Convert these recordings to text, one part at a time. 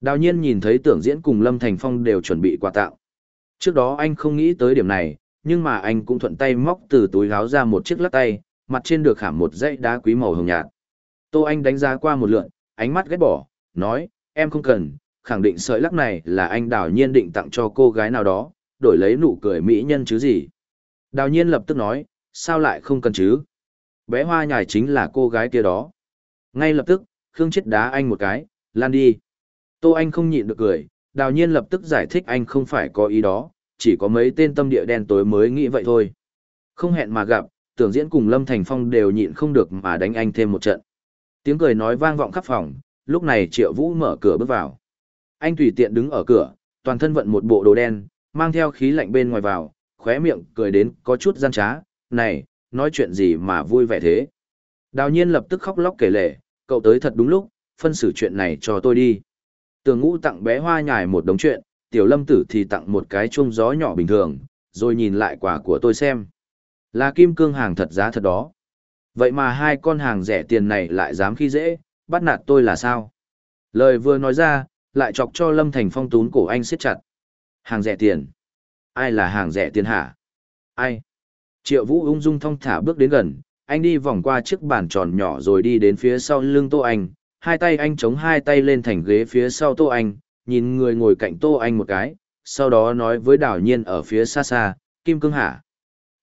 Đào nhiên nhìn thấy tưởng diễn cùng Lâm Thành Phong đều chuẩn bị quà tặng. Trước đó anh không nghĩ tới điểm này, nhưng mà anh cũng thuận tay móc từ túi gáo ra một chiếc lắc tay, mặt trên được khảm một dãy đá quý màu hồng nhạt. Tô Anh đánh giá qua một lượn, ánh mắt ghét bỏ, nói, em không cần, khẳng định sợi lắc này là anh đào nhiên định tặng cho cô gái nào đó, đổi lấy nụ cười mỹ nhân chứ gì. Đào nhiên lập tức nói, sao lại không cần chứ? Bé hoa nhài chính là cô gái kia đó. Ngay lập tức, Khương chết đá anh một cái, lan đi. Tô Anh không nhịn được cười, đào nhiên lập tức giải thích anh không phải có ý đó, chỉ có mấy tên tâm địa đen tối mới nghĩ vậy thôi. Không hẹn mà gặp, tưởng diễn cùng Lâm Thành Phong đều nhịn không được mà đánh anh thêm một trận. Tiếng cười nói vang vọng khắp phòng, lúc này Triệu Vũ mở cửa bước vào. Anh tùy tiện đứng ở cửa, toàn thân vận một bộ đồ đen, mang theo khí lạnh bên ngoài vào, khóe miệng cười đến có chút gian trá, này, nói chuyện gì mà vui vẻ thế. Đào nhiên lập tức khóc lóc kể lể, cậu tới thật đúng lúc, phân xử chuyện này cho tôi đi tường ngũ tặng bé hoa nhài một đống chuyện, tiểu lâm tử thì tặng một cái chuông gió nhỏ bình thường, rồi nhìn lại quả của tôi xem. Là kim cương hàng thật giá thật đó. Vậy mà hai con hàng rẻ tiền này lại dám khi dễ, bắt nạt tôi là sao? Lời vừa nói ra, lại chọc cho Lâm Thành Phong tún cổ anh siết chặt. Hàng rẻ tiền. Ai là hàng rẻ tiền hả? Ai? Triệu Vũ ung dung thong thả bước đến gần, anh đi vòng qua chiếc bàn tròn nhỏ rồi đi đến phía sau lưng Tô Anh, hai tay anh chống hai tay lên thành ghế phía sau Tô Anh, nhìn người ngồi cạnh Tô Anh một cái, sau đó nói với đào nhiên ở phía xa xa, Kim Cương hả?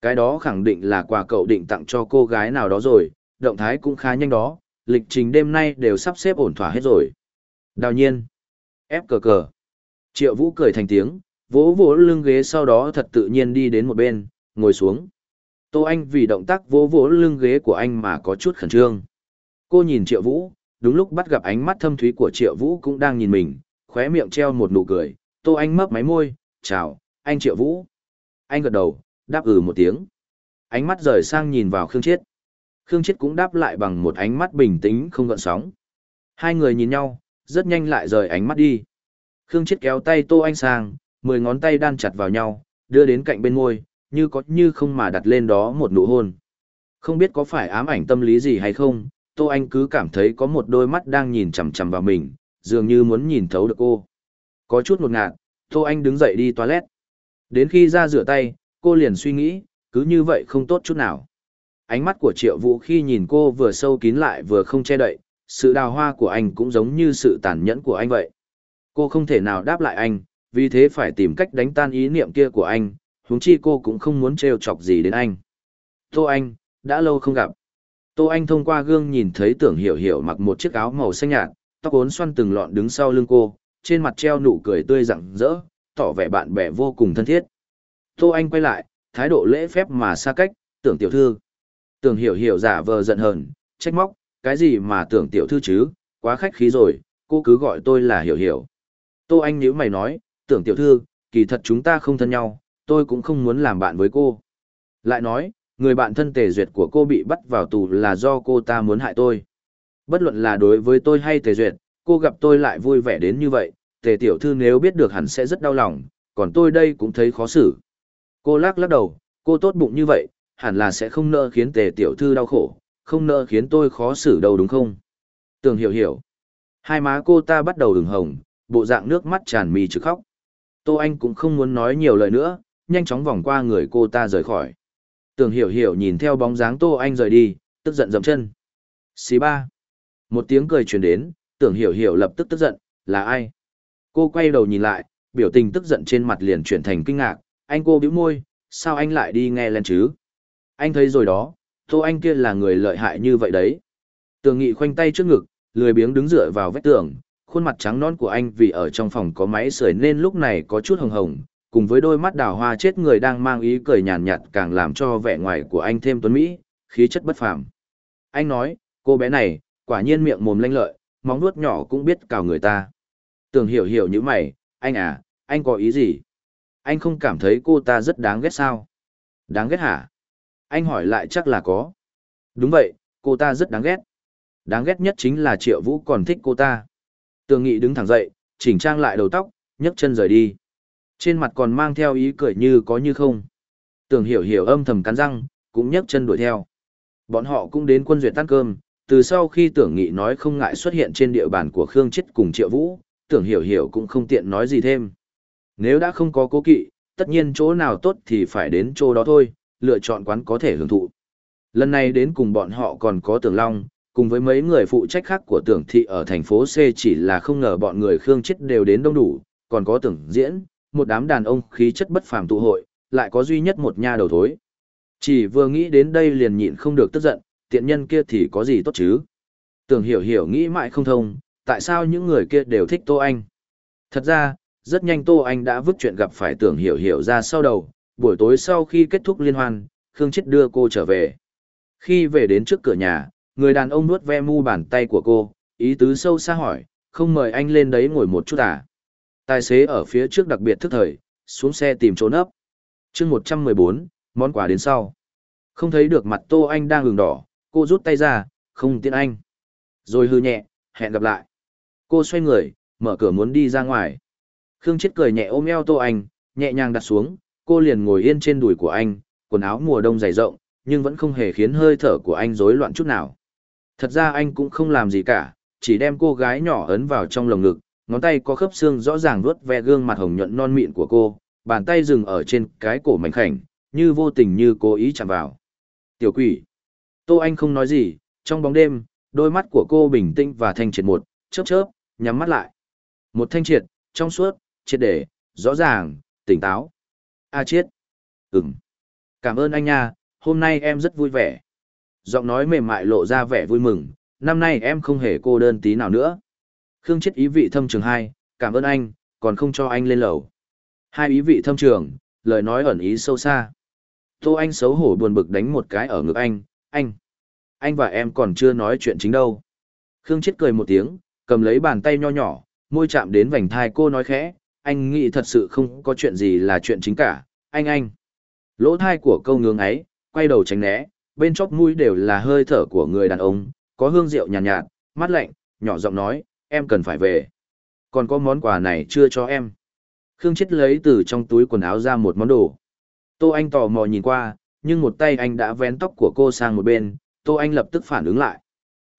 Cái đó khẳng định là quà cậu định tặng cho cô gái nào đó rồi, động thái cũng khá nhanh đó, lịch trình đêm nay đều sắp xếp ổn thỏa hết rồi. Đào nhiên, ép cờ cờ. Triệu Vũ cười thành tiếng, vỗ vỗ lưng ghế sau đó thật tự nhiên đi đến một bên, ngồi xuống. Tô Anh vì động tác vỗ vỗ lưng ghế của anh mà có chút khẩn trương. Cô nhìn Triệu Vũ, đúng lúc bắt gặp ánh mắt thâm thúy của Triệu Vũ cũng đang nhìn mình, khóe miệng treo một nụ cười, Tô Anh mấp máy môi, chào, anh Triệu Vũ. Anh gật đầu, đáp ừ một tiếng. Ánh mắt rời sang nhìn vào Khương Chiết. Khương Chiết cũng đáp lại bằng một ánh mắt bình tĩnh không gợn sóng. Hai người nhìn nhau, rất nhanh lại rời ánh mắt đi. Khương Chiết kéo tay Tô Anh sang, mười ngón tay đan chặt vào nhau, đưa đến cạnh bên môi, như có như không mà đặt lên đó một nụ hôn. Không biết có phải ám ảnh tâm lý gì hay không, Tô Anh cứ cảm thấy có một đôi mắt đang nhìn chằm chằm vào mình, dường như muốn nhìn thấu được cô. Có chút ngột ngạt, Tô Anh đứng dậy đi toilet. Đến khi ra rửa tay, cô liền suy nghĩ, cứ như vậy không tốt chút nào. Ánh mắt của Triệu Vũ khi nhìn cô vừa sâu kín lại vừa không che đậy, sự đào hoa của anh cũng giống như sự tàn nhẫn của anh vậy. Cô không thể nào đáp lại anh, vì thế phải tìm cách đánh tan ý niệm kia của anh, huống chi cô cũng không muốn trêu chọc gì đến anh. Tô Anh, đã lâu không gặp. Tô Anh thông qua gương nhìn thấy tưởng hiểu hiểu mặc một chiếc áo màu xanh nhạt, tóc ốn xoăn từng lọn đứng sau lưng cô, trên mặt treo nụ cười tươi rạng rỡ, tỏ vẻ bạn bè vô cùng thân thiết. Tô Anh quay lại, thái độ lễ phép mà xa cách, tưởng tiểu thư. Tưởng hiểu hiểu giả vờ giận hờn, trách móc, cái gì mà tưởng tiểu thư chứ, quá khách khí rồi, cô cứ gọi tôi là hiểu hiểu. Tô Anh nhíu mày nói, tưởng tiểu thư, kỳ thật chúng ta không thân nhau, tôi cũng không muốn làm bạn với cô. Lại nói, người bạn thân tề duyệt của cô bị bắt vào tù là do cô ta muốn hại tôi. Bất luận là đối với tôi hay tề duyệt, cô gặp tôi lại vui vẻ đến như vậy, tề tiểu thư nếu biết được hẳn sẽ rất đau lòng, còn tôi đây cũng thấy khó xử. Cô lắc lắc đầu, cô tốt bụng như vậy, hẳn là sẽ không nỡ khiến tề tiểu thư đau khổ, không nỡ khiến tôi khó xử đâu đúng không? Tường hiểu hiểu. Hai má cô ta bắt đầu ửng hồng, bộ dạng nước mắt tràn mì trực khóc. Tô anh cũng không muốn nói nhiều lời nữa, nhanh chóng vòng qua người cô ta rời khỏi. Tưởng hiểu hiểu nhìn theo bóng dáng Tô Anh rời đi, tức giận dậm chân. Xí ba. Một tiếng cười truyền đến, tưởng hiểu hiểu lập tức tức giận, là ai? Cô quay đầu nhìn lại, biểu tình tức giận trên mặt liền chuyển thành kinh ngạc, anh cô bĩu môi, sao anh lại đi nghe lên chứ? Anh thấy rồi đó, Tô Anh kia là người lợi hại như vậy đấy. Tường nghị khoanh tay trước ngực, lười biếng đứng dựa vào vách tường, khuôn mặt trắng non của anh vì ở trong phòng có máy sưởi nên lúc này có chút hồng hồng, cùng với đôi mắt đào hoa chết người đang mang ý cười nhàn nhạt càng làm cho vẻ ngoài của anh thêm tuấn mỹ, khí chất bất phàm. Anh nói, cô bé này, quả nhiên miệng mồm lanh lợi, móng nuốt nhỏ cũng biết cào người ta. Tưởng hiểu hiểu như mày, anh à, anh có ý gì? Anh không cảm thấy cô ta rất đáng ghét sao? Đáng ghét hả? Anh hỏi lại chắc là có. Đúng vậy, cô ta rất đáng ghét. Đáng ghét nhất chính là Triệu Vũ còn thích cô ta. Tường Nghị đứng thẳng dậy, chỉnh trang lại đầu tóc, nhấc chân rời đi. Trên mặt còn mang theo ý cười như có như không. Tưởng hiểu hiểu âm thầm cắn răng, cũng nhấc chân đuổi theo. Bọn họ cũng đến quân duyệt tan cơm, từ sau khi tưởng nghị nói không ngại xuất hiện trên địa bàn của Khương Chết cùng Triệu Vũ, tưởng hiểu hiểu cũng không tiện nói gì thêm. Nếu đã không có cố kỵ, tất nhiên chỗ nào tốt thì phải đến chỗ đó thôi, lựa chọn quán có thể hưởng thụ. Lần này đến cùng bọn họ còn có tưởng Long, cùng với mấy người phụ trách khác của tưởng thị ở thành phố C chỉ là không ngờ bọn người Khương Chết đều đến đông đủ, còn có tưởng diễn, một đám đàn ông khí chất bất phàm tụ hội, lại có duy nhất một nha đầu thối. Chỉ vừa nghĩ đến đây liền nhịn không được tức giận, tiện nhân kia thì có gì tốt chứ? Tưởng hiểu hiểu nghĩ mãi không thông, tại sao những người kia đều thích Tô Anh? Thật ra, rất nhanh Tô Anh đã vứt chuyện gặp phải tưởng hiểu hiểu ra sau đầu, buổi tối sau khi kết thúc liên hoan, Khương Chết đưa cô trở về. Khi về đến trước cửa nhà, người đàn ông nuốt ve mu bàn tay của cô, ý tứ sâu xa hỏi, không mời anh lên đấy ngồi một chút à? Tài xế ở phía trước đặc biệt thức thời, xuống xe tìm trốn ấp. chương 114, món quà đến sau. Không thấy được mặt Tô Anh đang hừng đỏ, cô rút tay ra, không tiện anh. Rồi hư nhẹ, hẹn gặp lại. Cô xoay người, mở cửa muốn đi ra ngoài. Khương Chết cười nhẹ ôm eo Tô Anh, nhẹ nhàng đặt xuống, cô liền ngồi yên trên đùi của anh, quần áo mùa đông dày rộng, nhưng vẫn không hề khiến hơi thở của anh rối loạn chút nào. Thật ra anh cũng không làm gì cả, chỉ đem cô gái nhỏ ấn vào trong lồng ngực, ngón tay có khớp xương rõ ràng vuốt ve gương mặt hồng nhuận non mịn của cô, bàn tay dừng ở trên cái cổ mảnh khảnh, như vô tình như cố ý chạm vào. Tiểu quỷ. Tô Anh không nói gì, trong bóng đêm, đôi mắt của cô bình tĩnh và thanh triệt một, chớp chớp, nhắm mắt lại. Một thanh triệt, trong suốt, triệt để, rõ ràng, tỉnh táo. A chết, chiết. Ừm. Cảm ơn anh nha, hôm nay em rất vui vẻ. Giọng nói mềm mại lộ ra vẻ vui mừng, năm nay em không hề cô đơn tí nào nữa. Khương chết ý vị thâm trường hai, cảm ơn anh, còn không cho anh lên lầu. Hai ý vị thâm trường, lời nói ẩn ý sâu xa. Tô Anh xấu hổ buồn bực đánh một cái ở ngực anh, anh. Anh và em còn chưa nói chuyện chính đâu. Khương chết cười một tiếng, cầm lấy bàn tay nho nhỏ, môi chạm đến vành thai cô nói khẽ, anh nghĩ thật sự không có chuyện gì là chuyện chính cả, anh anh. Lỗ thai của câu ngưỡng ấy, quay đầu tránh né, bên chóp mũi đều là hơi thở của người đàn ông, có hương rượu nhàn nhạt, nhạt, mát lạnh, nhỏ giọng nói, em cần phải về. Còn có món quà này chưa cho em. Khương Chết lấy từ trong túi quần áo ra một món đồ. Tô Anh tò mò nhìn qua, nhưng một tay anh đã vén tóc của cô sang một bên, Tô Anh lập tức phản ứng lại.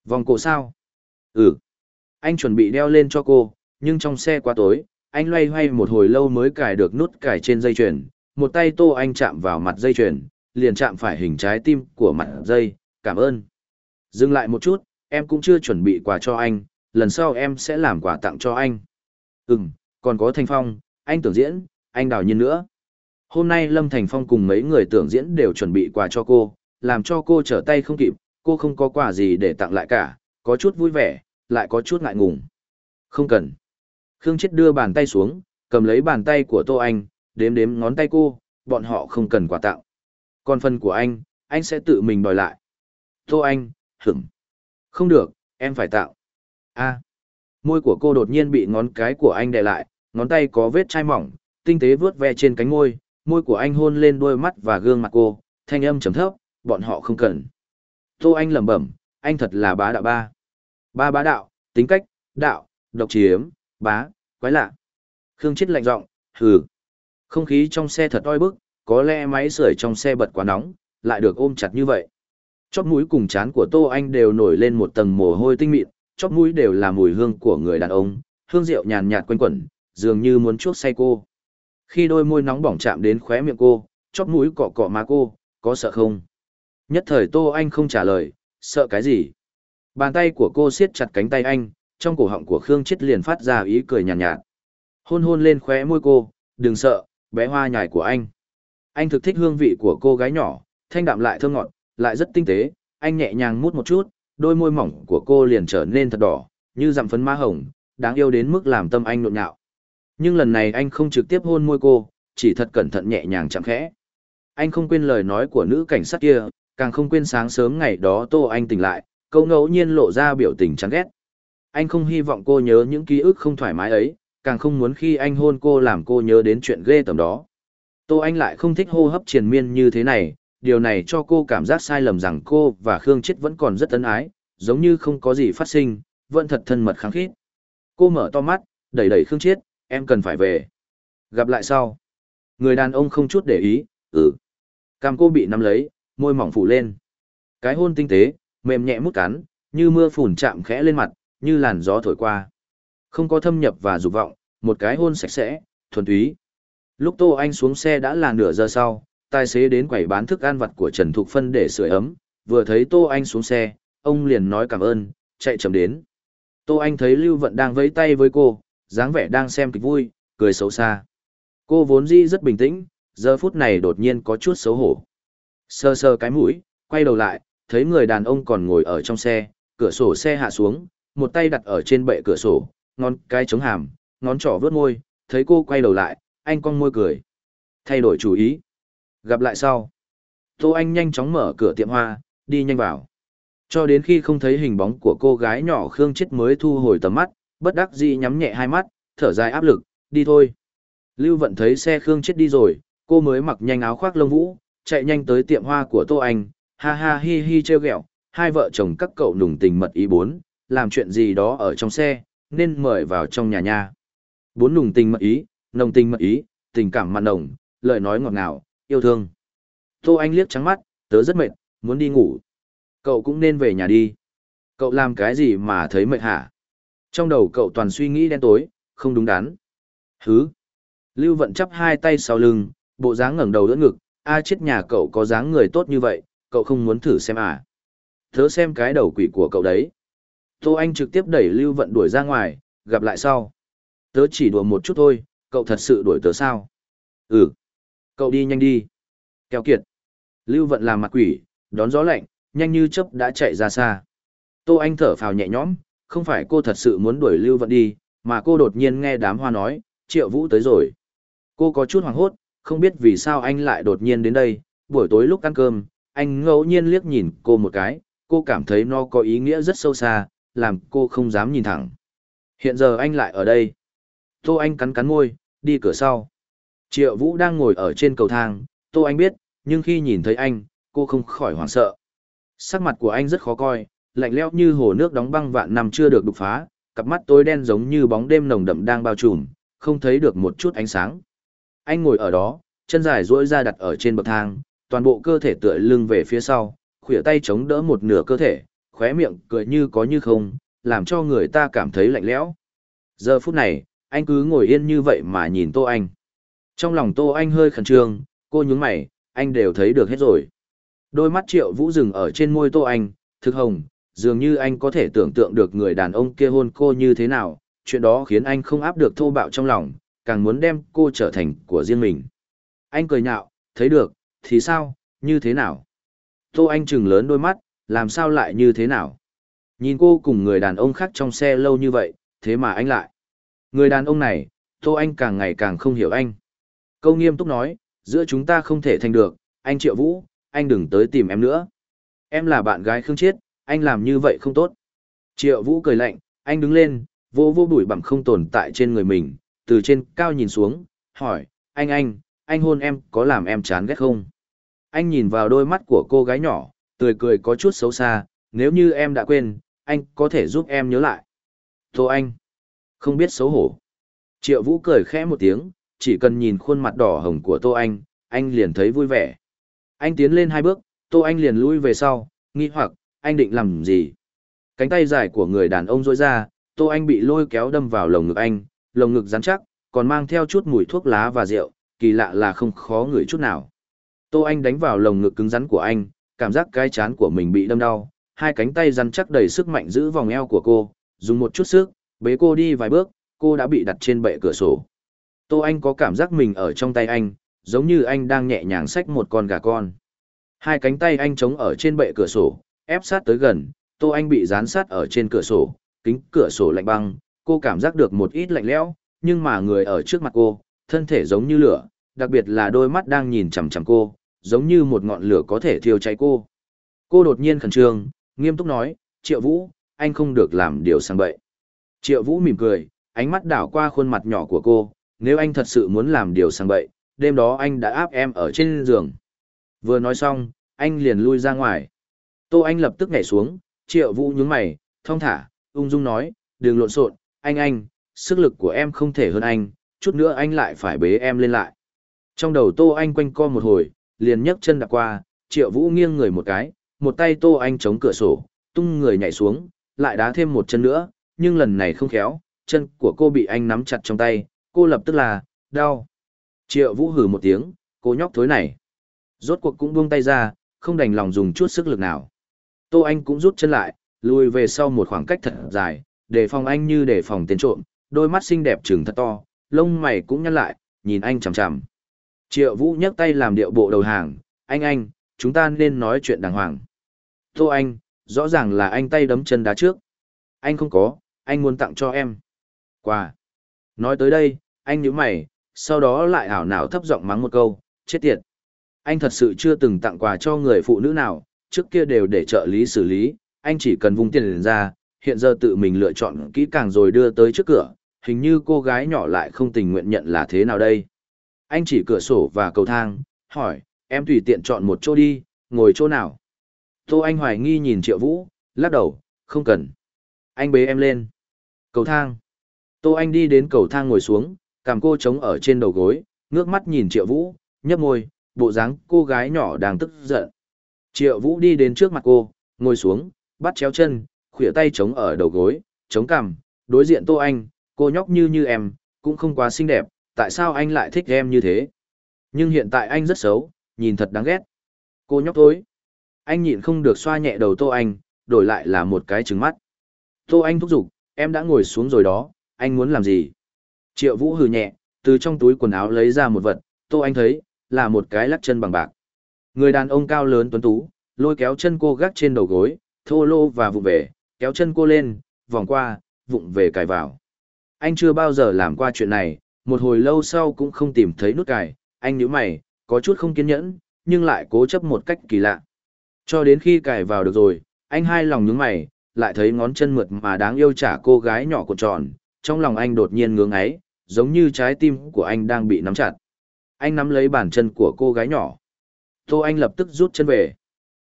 Vòng cổ sao? Ừ. Anh chuẩn bị đeo lên cho cô, nhưng trong xe quá tối, anh loay hoay một hồi lâu mới cài được nút cài trên dây chuyền. Một tay Tô Anh chạm vào mặt dây chuyền, liền chạm phải hình trái tim của mặt dây, cảm ơn. Dừng lại một chút, em cũng chưa chuẩn bị quà cho anh, lần sau em sẽ làm quà tặng cho anh. Ừm, còn có thanh Phong, anh tưởng diễn, anh đào nhiên nữa. Hôm nay Lâm Thành Phong cùng mấy người tưởng diễn đều chuẩn bị quà cho cô, làm cho cô trở tay không kịp, cô không có quà gì để tặng lại cả, có chút vui vẻ, lại có chút ngại ngùng. Không cần. Khương Chết đưa bàn tay xuống, cầm lấy bàn tay của Tô Anh, đếm đếm ngón tay cô, bọn họ không cần quà tặng. Còn phần của anh, anh sẽ tự mình đòi lại. Tô Anh, hửng. Không được, em phải tạo a. Môi của cô đột nhiên bị ngón cái của anh đè lại, ngón tay có vết chai mỏng, tinh tế vớt ve trên cánh môi môi của anh hôn lên đôi mắt và gương mặt cô, thanh âm trầm thấp, bọn họ không cần. Tô anh lẩm bẩm, anh thật là bá đạo ba. Ba bá đạo, tính cách, đạo, độc chiếm, bá, quái lạ. Khương chết lạnh giọng, hừ. Không khí trong xe thật oi bức, có lẽ máy sưởi trong xe bật quá nóng, lại được ôm chặt như vậy. Chót mũi cùng chán của tô anh đều nổi lên một tầng mồ hôi tinh mịn chóp mũi đều là mùi hương của người đàn ông, hương rượu nhàn nhạt quanh quẩn, dường như muốn chuốc say cô. Khi đôi môi nóng bỏng chạm đến khóe miệng cô, chóp mũi cọ cọ má cô, có sợ không? Nhất thời Tô Anh không trả lời, sợ cái gì? Bàn tay của cô siết chặt cánh tay anh, trong cổ họng của Khương Chết liền phát ra ý cười nhàn nhạt, nhạt. Hôn hôn lên khóe môi cô, đừng sợ, bé hoa nhài của anh. Anh thực thích hương vị của cô gái nhỏ, thanh đạm lại thơm ngọt, lại rất tinh tế, anh nhẹ nhàng mút một chút, đôi môi mỏng của cô liền trở nên thật đỏ, như dặm phấn má hồng, đáng yêu đến mức làm tâm anh nộn nhạo. Nhưng lần này anh không trực tiếp hôn môi cô, chỉ thật cẩn thận nhẹ nhàng chạm khẽ. Anh không quên lời nói của nữ cảnh sát kia, càng không quên sáng sớm ngày đó Tô Anh tỉnh lại, câu ngẫu nhiên lộ ra biểu tình chán ghét. Anh không hy vọng cô nhớ những ký ức không thoải mái ấy, càng không muốn khi anh hôn cô làm cô nhớ đến chuyện ghê tầm đó. Tô Anh lại không thích hô hấp triền miên như thế này, điều này cho cô cảm giác sai lầm rằng cô và Khương Chết vẫn còn rất ân ái, giống như không có gì phát sinh, vẫn thật thân mật kháng khít. Cô mở to mắt, đẩy đẩy Khương Chết, em cần phải về. Gặp lại sau. Người đàn ông không chút để ý, ừ. Cam cô bị nắm lấy, môi mỏng phủ lên. Cái hôn tinh tế, mềm nhẹ mút cắn, như mưa phùn chạm khẽ lên mặt, như làn gió thổi qua. Không có thâm nhập và dục vọng, một cái hôn sạch sẽ, thuần túy. Lúc Tô Anh xuống xe đã là nửa giờ sau, tài xế đến quầy bán thức ăn vặt của Trần Thục Phân để sửa ấm, vừa thấy Tô Anh xuống xe, ông liền nói cảm ơn, chạy chậm đến. Tô Anh thấy Lưu Vận đang vẫy tay với cô, dáng vẻ đang xem kịch vui, cười xấu xa. Cô vốn dĩ rất bình tĩnh, giờ phút này đột nhiên có chút xấu hổ. Sơ sơ cái mũi, quay đầu lại, thấy người đàn ông còn ngồi ở trong xe, cửa sổ xe hạ xuống, một tay đặt ở trên bệ cửa sổ, ngón cái chống hàm, ngón trỏ vướt môi, thấy cô quay đầu lại, anh cong môi cười. Thay đổi chủ ý. Gặp lại sau. Tô Anh nhanh chóng mở cửa tiệm hoa, đi nhanh vào. Cho đến khi không thấy hình bóng của cô gái nhỏ Khương Chết mới thu hồi tầm mắt, bất đắc dĩ nhắm nhẹ hai mắt, thở dài áp lực, đi thôi. Lưu Vận thấy xe Khương Chết đi rồi, cô mới mặc nhanh áo khoác lông vũ, chạy nhanh tới tiệm hoa của Tô Anh, ha ha hi hi trêu ghẹo, hai vợ chồng các cậu nùng tình mật ý bốn, làm chuyện gì đó ở trong xe, nên mời vào trong nhà nhà. Bốn nùng tình mật ý, nồng tình mật ý, tình cảm mặn nồng, lời nói ngọt ngào, yêu thương. Tô Anh liếc trắng mắt, tớ rất mệt, muốn đi ngủ. Cậu cũng nên về nhà đi. Cậu làm cái gì mà thấy mệt hả? Trong đầu cậu toàn suy nghĩ đen tối, không đúng đắn. Hứ. Lưu Vận chắp hai tay sau lưng, bộ dáng ngẩng đầu đỡ ngực, a chết nhà cậu có dáng người tốt như vậy, cậu không muốn thử xem à? Thớ xem cái đầu quỷ của cậu đấy. Tô Anh trực tiếp đẩy Lưu Vận đuổi ra ngoài, gặp lại sau. Tớ chỉ đùa một chút thôi, cậu thật sự đuổi tớ sao? Ừ. Cậu đi nhanh đi. Kéo kiệt. Lưu vận làm mặt quỷ, đón gió lạnh, nhanh như chớp đã chạy ra xa. Tô Anh thở phào nhẹ nhõm, không phải cô thật sự muốn đuổi Lưu Vận đi, mà cô đột nhiên nghe đám hoa nói, Triệu Vũ tới rồi. Cô có chút hoảng hốt, không biết vì sao anh lại đột nhiên đến đây, buổi tối lúc ăn cơm, anh ngẫu nhiên liếc nhìn cô một cái, cô cảm thấy nó có ý nghĩa rất sâu xa, làm cô không dám nhìn thẳng. Hiện giờ anh lại ở đây. Tô Anh cắn cắn môi, đi cửa sau. Triệu Vũ đang ngồi ở trên cầu thang, Tô Anh biết, nhưng khi nhìn thấy anh, cô không khỏi hoảng sợ. Sắc mặt của anh rất khó coi, lạnh lẽo như hồ nước đóng băng vạn năm chưa được đục phá, cặp mắt tối đen giống như bóng đêm nồng đậm đang bao trùm, không thấy được một chút ánh sáng. Anh ngồi ở đó, chân dài duỗi ra đặt ở trên bậc thang, toàn bộ cơ thể tựa lưng về phía sau, khuỷu tay chống đỡ một nửa cơ thể, khóe miệng cười như có như không, làm cho người ta cảm thấy lạnh lẽo. Giờ phút này, anh cứ ngồi yên như vậy mà nhìn Tô Anh. Trong lòng Tô Anh hơi khẩn trương, cô nhướng mày, anh đều thấy được hết rồi. Đôi mắt triệu vũ dừng ở trên môi Tô Anh, thực hồng, dường như anh có thể tưởng tượng được người đàn ông kia hôn cô như thế nào, chuyện đó khiến anh không áp được thô bạo trong lòng, càng muốn đem cô trở thành của riêng mình. Anh cười nhạo, thấy được, thì sao, như thế nào? Tô Anh chừng lớn đôi mắt, làm sao lại như thế nào? Nhìn cô cùng người đàn ông khác trong xe lâu như vậy, thế mà anh lại. Người đàn ông này, Tô Anh càng ngày càng không hiểu anh. Câu nghiêm túc nói, giữa chúng ta không thể thành được, anh Triệu Vũ, anh đừng tới tìm em nữa. Em là bạn gái Khương Chiết, anh làm như vậy không tốt. Triệu Vũ cười lạnh, anh đứng lên, vô vô bụi bặm không tồn tại trên người mình, từ trên cao nhìn xuống, hỏi, anh anh, anh hôn em có làm em chán ghét không? Anh nhìn vào đôi mắt của cô gái nhỏ, tươi cười có chút xấu xa, nếu như em đã quên, anh có thể giúp em nhớ lại. Tô anh, không biết xấu hổ. Triệu Vũ cười khẽ một tiếng, chỉ cần nhìn khuôn mặt đỏ hồng của Tô Anh, anh liền thấy vui vẻ. Anh tiến lên hai bước, Tô Anh liền lui về sau, nghi hoặc, anh định làm gì? Cánh tay dài của người đàn ông rỗi ra, Tô Anh bị lôi kéo đâm vào lồng ngực anh, lồng ngực dán chắc, còn mang theo chút mùi thuốc lá và rượu, kỳ lạ là không khó ngửi chút nào. Tô Anh đánh vào lồng ngực cứng rắn của anh, cảm giác cái chán của mình bị đâm đau, hai cánh tay rắn chắc đầy sức mạnh giữ vòng eo của cô, dùng một chút sức, bế cô đi vài bước, cô đã bị đặt trên bệ cửa sổ. Tô Anh có cảm giác mình ở trong tay anh, giống như anh đang nhẹ nhàng xách một con gà con. Hai cánh tay anh chống ở trên bệ cửa sổ, ép sát tới gần, Tô Anh bị dán sát ở trên cửa sổ, kính cửa sổ lạnh băng, cô cảm giác được một ít lạnh lẽo, nhưng mà người ở trước mặt cô, thân thể giống như lửa, đặc biệt là đôi mắt đang nhìn chằm chằm cô, giống như một ngọn lửa có thể thiêu cháy cô. Cô đột nhiên khẩn trương, nghiêm túc nói, Triệu Vũ, anh không được làm điều sang bậy. Triệu Vũ mỉm cười, ánh mắt đảo qua khuôn mặt nhỏ của cô, nếu anh thật sự muốn làm điều sang bậy, đêm đó anh đã áp em ở trên giường. Vừa nói xong, anh liền lui ra ngoài. Tô Anh lập tức nhảy xuống, triệu vũ nhướng mày, thong thả, ung dung nói, đừng lộn xộn, anh anh, sức lực của em không thể hơn anh, chút nữa anh lại phải bế em lên lại. Trong đầu Tô Anh quanh co một hồi, liền nhấc chân đặt qua, triệu vũ nghiêng người một cái, một tay Tô Anh chống cửa sổ, tung người nhảy xuống, lại đá thêm một chân nữa, nhưng lần này không khéo, chân của cô bị anh nắm chặt trong tay, cô lập tức là, đau. Triệu Vũ hử một tiếng, cô nhóc thối này. Rốt cuộc cũng buông tay ra, không đành lòng dùng chút sức lực nào. Tô Anh cũng rút chân lại, lùi về sau một khoảng cách thật dài, để phòng anh như để phòng tên trộm, đôi mắt xinh đẹp trừng thật to, lông mày cũng nhăn lại, nhìn anh chằm chằm. Triệu Vũ nhấc tay làm điệu bộ đầu hàng, anh anh, chúng ta nên nói chuyện đàng hoàng. Tô Anh, rõ ràng là anh tay đấm chân đá trước. Anh không có, anh muốn tặng cho em. Quà. Nói tới đây, anh nhíu mày, sau đó lại ảo não thấp giọng mắng một câu, chết tiệt. Anh thật sự chưa từng tặng quà cho người phụ nữ nào, trước kia đều để trợ lý xử lý, anh chỉ cần vung tiền lên ra, hiện giờ tự mình lựa chọn kỹ càng rồi đưa tới trước cửa, hình như cô gái nhỏ lại không tình nguyện nhận là thế nào đây. Anh chỉ cửa sổ và cầu thang, hỏi, em tùy tiện chọn một chỗ đi, ngồi chỗ nào. Tô Anh hoài nghi nhìn Triệu Vũ, lắc đầu, không cần. Anh bế em lên. Cầu thang. Tô Anh đi đến cầu thang ngồi xuống, cảm cô trống ở trên đầu gối, ngước mắt nhìn Triệu Vũ, nhấp môi, bộ dáng cô gái nhỏ đang tức giận. Triệu Vũ đi đến trước mặt cô, ngồi xuống, bắt chéo chân, khuỷu tay chống ở đầu gối, chống cằm, đối diện Tô Anh, cô nhóc như như em, cũng không quá xinh đẹp, tại sao anh lại thích em như thế? Nhưng hiện tại anh rất xấu, nhìn thật đáng ghét. Cô nhóc thối. Anh nhịn không được xoa nhẹ đầu Tô Anh, đổi lại là một cái trứng mắt. Tô Anh thúc giục, em đã ngồi xuống rồi đó, anh muốn làm gì? Triệu Vũ hừ nhẹ, từ trong túi quần áo lấy ra một vật, Tô Anh thấy, là một cái lắc chân bằng bạc. Người đàn ông cao lớn tuấn tú, lôi kéo chân cô gác trên đầu gối, thô lô và vụ về, kéo chân cô lên, vòng qua, vụng về cài vào. Anh chưa bao giờ làm qua chuyện này, một hồi lâu sau cũng không tìm thấy nút cài, anh nhíu mày, có chút không kiên nhẫn, nhưng lại cố chấp một cách kỳ lạ. Cho đến khi cài vào được rồi, anh hai lòng nhướng mày, lại thấy ngón chân mượt mà đáng yêu trả cô gái nhỏ của tròn, trong lòng anh đột nhiên ngưỡng ấy, giống như trái tim của anh đang bị nắm chặt. Anh nắm lấy bàn chân của cô gái nhỏ. Tô Anh lập tức rút chân về.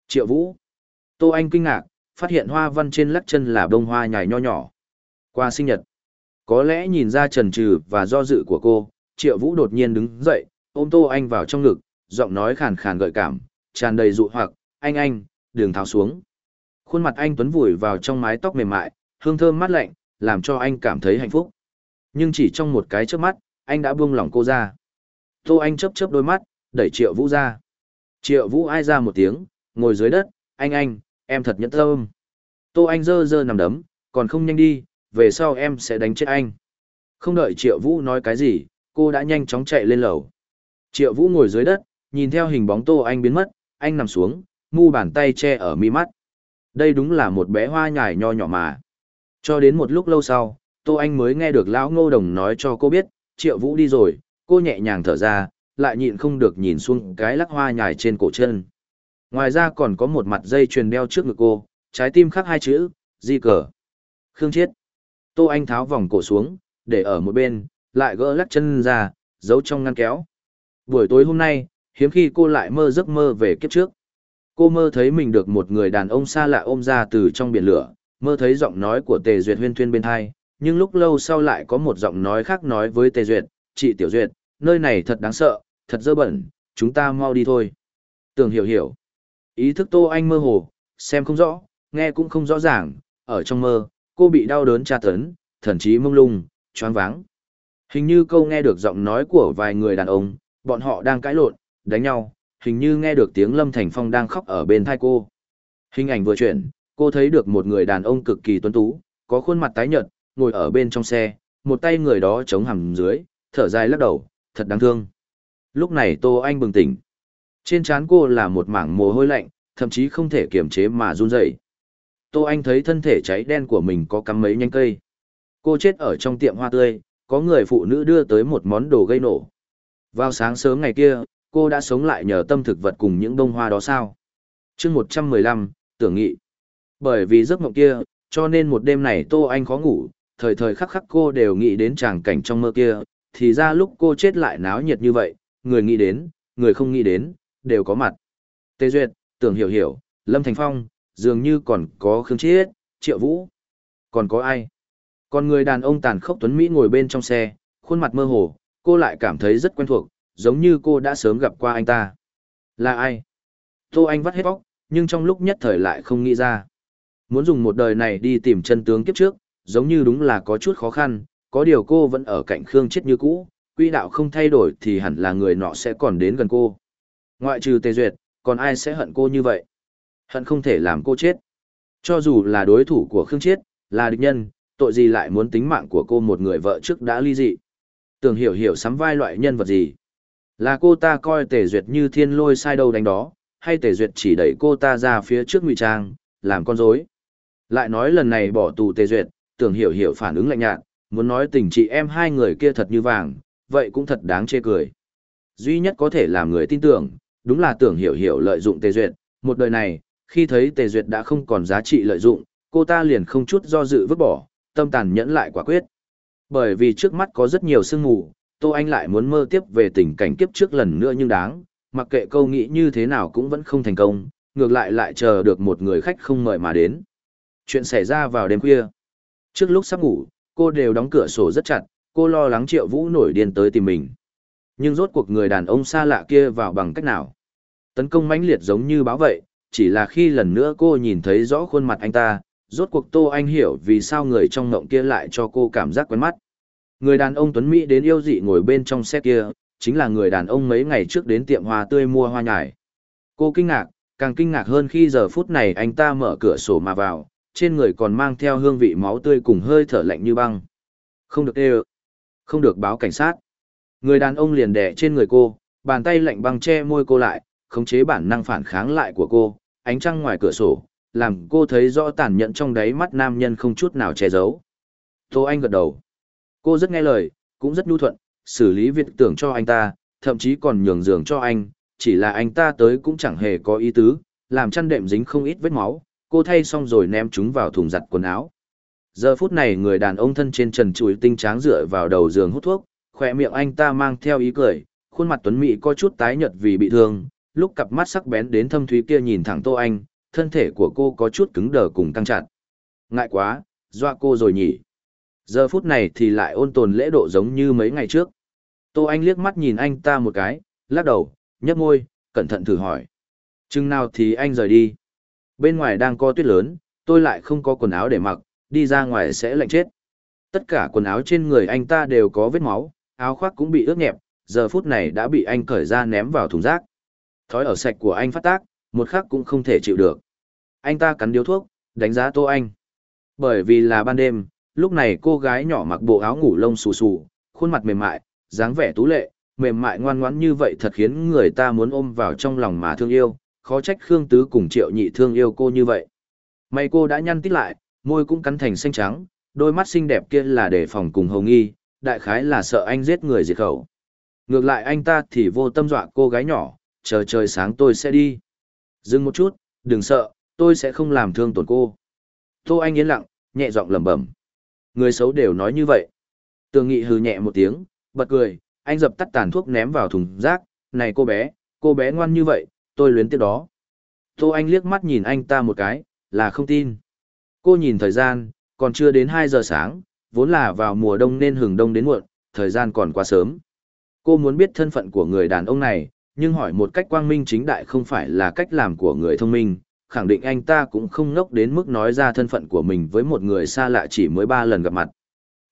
Triệu Vũ. Tô Anh kinh ngạc, phát hiện hoa văn trên lắc chân là bông hoa nhài nho nhỏ. Qua sinh nhật. Có lẽ nhìn ra trần trừ và do dự của cô, Triệu Vũ đột nhiên đứng dậy, ôm Tô Anh vào trong ngực, giọng nói khàn khàn gợi cảm, tràn đầy dụ hoặc, anh anh, đường tháo xuống. Khuôn mặt anh tuấn vùi vào trong mái tóc mềm mại, hương thơm mát lạnh, làm cho anh cảm thấy hạnh phúc nhưng chỉ trong một cái chớp mắt, anh đã buông lỏng cô ra. Tô Anh chớp chớp đôi mắt, đẩy Triệu Vũ ra. Triệu Vũ ai ra một tiếng, ngồi dưới đất, anh anh, em thật nhẫn tâm. Tô Anh dơ dơ nằm đấm, còn không nhanh đi, về sau em sẽ đánh chết anh. Không đợi Triệu Vũ nói cái gì, cô đã nhanh chóng chạy lên lầu. Triệu Vũ ngồi dưới đất, nhìn theo hình bóng Tô Anh biến mất, anh nằm xuống, mu bàn tay che ở mi mắt. Đây đúng là một bé hoa nhài nho nhỏ mà. Cho đến một lúc lâu sau, Tô Anh mới nghe được lão ngô đồng nói cho cô biết, triệu vũ đi rồi, cô nhẹ nhàng thở ra, lại nhịn không được nhìn xuống cái lắc hoa nhài trên cổ chân. Ngoài ra còn có một mặt dây truyền đeo trước ngực cô, trái tim khắc hai chữ, di cờ. Khương Chiết. Tô Anh tháo vòng cổ xuống, để ở một bên, lại gỡ lắc chân ra, giấu trong ngăn kéo. Buổi tối hôm nay, hiếm khi cô lại mơ giấc mơ về kiếp trước. Cô mơ thấy mình được một người đàn ông xa lạ ôm ra từ trong biển lửa, mơ thấy giọng nói của Tề Duyệt Huyên Thuyên bên hai, nhưng lúc lâu sau lại có một giọng nói khác nói với Tề Duyệt, chị Tiểu Duyệt, nơi này thật đáng sợ, thật dơ bẩn, chúng ta mau đi thôi. Tưởng hiểu hiểu. Ý thức Tô Anh mơ hồ, xem không rõ, nghe cũng không rõ ràng, ở trong mơ, cô bị đau đớn tra tấn, thậm chí mông lung, choáng váng. Hình như câu nghe được giọng nói của vài người đàn ông, bọn họ đang cãi lộn, đánh nhau, hình như nghe được tiếng Lâm Thành Phong đang khóc ở bên thai cô. Hình ảnh vừa chuyển, cô thấy được một người đàn ông cực kỳ tuấn tú, có khuôn mặt tái nhợt, ngồi ở bên trong xe, một tay người đó chống hằm dưới, thở dài lắc đầu, thật đáng thương. Lúc này Tô Anh bừng tỉnh. Trên trán cô là một mảng mồ hôi lạnh, thậm chí không thể kiềm chế mà run rẩy. Tô Anh thấy thân thể cháy đen của mình có cắm mấy nhánh cây. Cô chết ở trong tiệm hoa tươi, có người phụ nữ đưa tới một món đồ gây nổ. Vào sáng sớm ngày kia, cô đã sống lại nhờ tâm thực vật cùng những bông hoa đó sao? mười 115, tưởng nghị. Bởi vì giấc mộng kia, cho nên một đêm này Tô Anh khó ngủ, thời thời khắc khắc cô đều nghĩ đến tràng cảnh trong mơ kia, thì ra lúc cô chết lại náo nhiệt như vậy, người nghĩ đến, người không nghĩ đến, đều có mặt. Tê Duyệt, Tưởng Hiểu Hiểu, Lâm Thành Phong, dường như còn có Khương Chiết, Triệu Vũ. Còn có ai? Còn người đàn ông tàn khốc Tuấn Mỹ ngồi bên trong xe, khuôn mặt mơ hồ, cô lại cảm thấy rất quen thuộc, giống như cô đã sớm gặp qua anh ta. Là ai? Tô Anh vắt hết bóc, nhưng trong lúc nhất thời lại không nghĩ ra. Muốn dùng một đời này đi tìm chân tướng kiếp trước, giống như đúng là có chút khó khăn, có điều cô vẫn ở cạnh Khương Chết như cũ, quỹ đạo không thay đổi thì hẳn là người nọ sẽ còn đến gần cô. Ngoại trừ Tề Duyệt, còn ai sẽ hận cô như vậy? Hận không thể làm cô chết. Cho dù là đối thủ của Khương Chết, là địch nhân, tội gì lại muốn tính mạng của cô một người vợ trước đã ly dị. Tưởng hiểu hiểu sắm vai loại nhân vật gì. Là cô ta coi Tề Duyệt như thiên lôi sai đầu đánh đó, hay Tề Duyệt chỉ đẩy cô ta ra phía trước ngụy trang, làm con rối. Lại nói lần này bỏ tù Tề Duyệt, tưởng hiểu hiểu phản ứng lạnh nhạt, muốn nói tình chị em hai người kia thật như vàng, vậy cũng thật đáng chê cười. Duy nhất có thể làm người tin tưởng, đúng là tưởng hiểu hiểu lợi dụng tề duyệt, một đời này, khi thấy tề duyệt đã không còn giá trị lợi dụng, cô ta liền không chút do dự vứt bỏ, tâm tàn nhẫn lại quả quyết. Bởi vì trước mắt có rất nhiều sương mù, Tô Anh lại muốn mơ tiếp về tình cảnh kiếp trước lần nữa nhưng đáng, mặc kệ câu nghĩ như thế nào cũng vẫn không thành công, ngược lại lại chờ được một người khách không mời mà đến. Chuyện xảy ra vào đêm khuya. Trước lúc sắp ngủ, cô đều đóng cửa sổ rất chặt, cô lo lắng Triệu Vũ nổi điên tới tìm mình. Nhưng rốt cuộc người đàn ông xa lạ kia vào bằng cách nào? Tấn công mãnh liệt giống như báo vậy, chỉ là khi lần nữa cô nhìn thấy rõ khuôn mặt anh ta, rốt cuộc Tô Anh hiểu vì sao người trong ngộng kia lại cho cô cảm giác quen mắt. Người đàn ông Tuấn Mỹ đến yêu dị ngồi bên trong xe kia, chính là người đàn ông mấy ngày trước đến tiệm hoa tươi mua hoa nhài. Cô kinh ngạc, càng kinh ngạc hơn khi giờ phút này anh ta mở cửa sổ mà vào, trên người còn mang theo hương vị máu tươi cùng hơi thở lạnh như băng. Không được đê Không được báo cảnh sát. Người đàn ông liền đè trên người cô, bàn tay lạnh băng che môi cô lại, khống chế bản năng phản kháng lại của cô, ánh trăng ngoài cửa sổ, làm cô thấy rõ tàn nhẫn trong đáy mắt nam nhân không chút nào che giấu. Tô Anh gật đầu. Cô rất nghe lời, cũng rất nhu thuận, xử lý việc tưởng cho anh ta, thậm chí còn nhường giường cho anh, chỉ là anh ta tới cũng chẳng hề có ý tứ, làm chăn đệm dính không ít vết máu, cô thay xong rồi ném chúng vào thùng giặt quần áo. Giờ phút này người đàn ông thân trên trần trụi tinh tráng dựa vào đầu giường hút thuốc, khỏe miệng anh ta mang theo ý cười, khuôn mặt tuấn mỹ có chút tái nhợt vì bị thương, lúc cặp mắt sắc bén đến thâm thúy kia nhìn thẳng Tô Anh, thân thể của cô có chút cứng đờ cùng căng chặt. Ngại quá, doa cô rồi nhỉ. Giờ phút này thì lại ôn tồn lễ độ giống như mấy ngày trước. Tô Anh liếc mắt nhìn anh ta một cái, lắc đầu, nhấp môi, cẩn thận thử hỏi. Chừng nào thì anh rời đi bên ngoài đang có tuyết lớn, tôi lại không có quần áo để mặc, đi ra ngoài sẽ lạnh chết. Tất cả quần áo trên người anh ta đều có vết máu, áo khoác cũng bị ướt nhẹp, giờ phút này đã bị anh cởi ra ném vào thùng rác. Thói ở sạch của anh phát tác, một khắc cũng không thể chịu được. Anh ta cắn điếu thuốc, đánh giá Tô Anh. Bởi vì là ban đêm, lúc này cô gái nhỏ mặc bộ áo ngủ lông xù xù, khuôn mặt mềm mại, dáng vẻ tú lệ, mềm mại ngoan ngoãn như vậy thật khiến người ta muốn ôm vào trong lòng mà thương yêu, khó trách Khương Tứ cùng Triệu Nhị thương yêu cô như vậy. Mày cô đã nhăn tít lại, môi cũng cắn thành xanh trắng, đôi mắt xinh đẹp kia là để phòng cùng hồng Y, đại khái là sợ anh giết người diệt khẩu. Ngược lại anh ta thì vô tâm dọa cô gái nhỏ, chờ trời sáng tôi sẽ đi. Dừng một chút, đừng sợ, tôi sẽ không làm thương tổn cô. Tô Anh yên lặng, nhẹ giọng lẩm bẩm. Người xấu đều nói như vậy. Tường Nghị hừ nhẹ một tiếng, bật cười, anh dập tắt tàn thuốc ném vào thùng rác, "Này cô bé, cô bé ngoan như vậy, tôi luyến tiếc đó. Tô Anh liếc mắt nhìn anh ta một cái, là không tin. Cô nhìn thời gian, còn chưa đến 2 giờ sáng, vốn là vào mùa đông nên hừng đông đến muộn, thời gian còn quá sớm. Cô muốn biết thân phận của người đàn ông này, nhưng hỏi một cách quang minh chính đại không phải là cách làm của người thông minh, khẳng định anh ta cũng không ngốc đến mức nói ra thân phận của mình với một người xa lạ chỉ mới ba lần gặp mặt.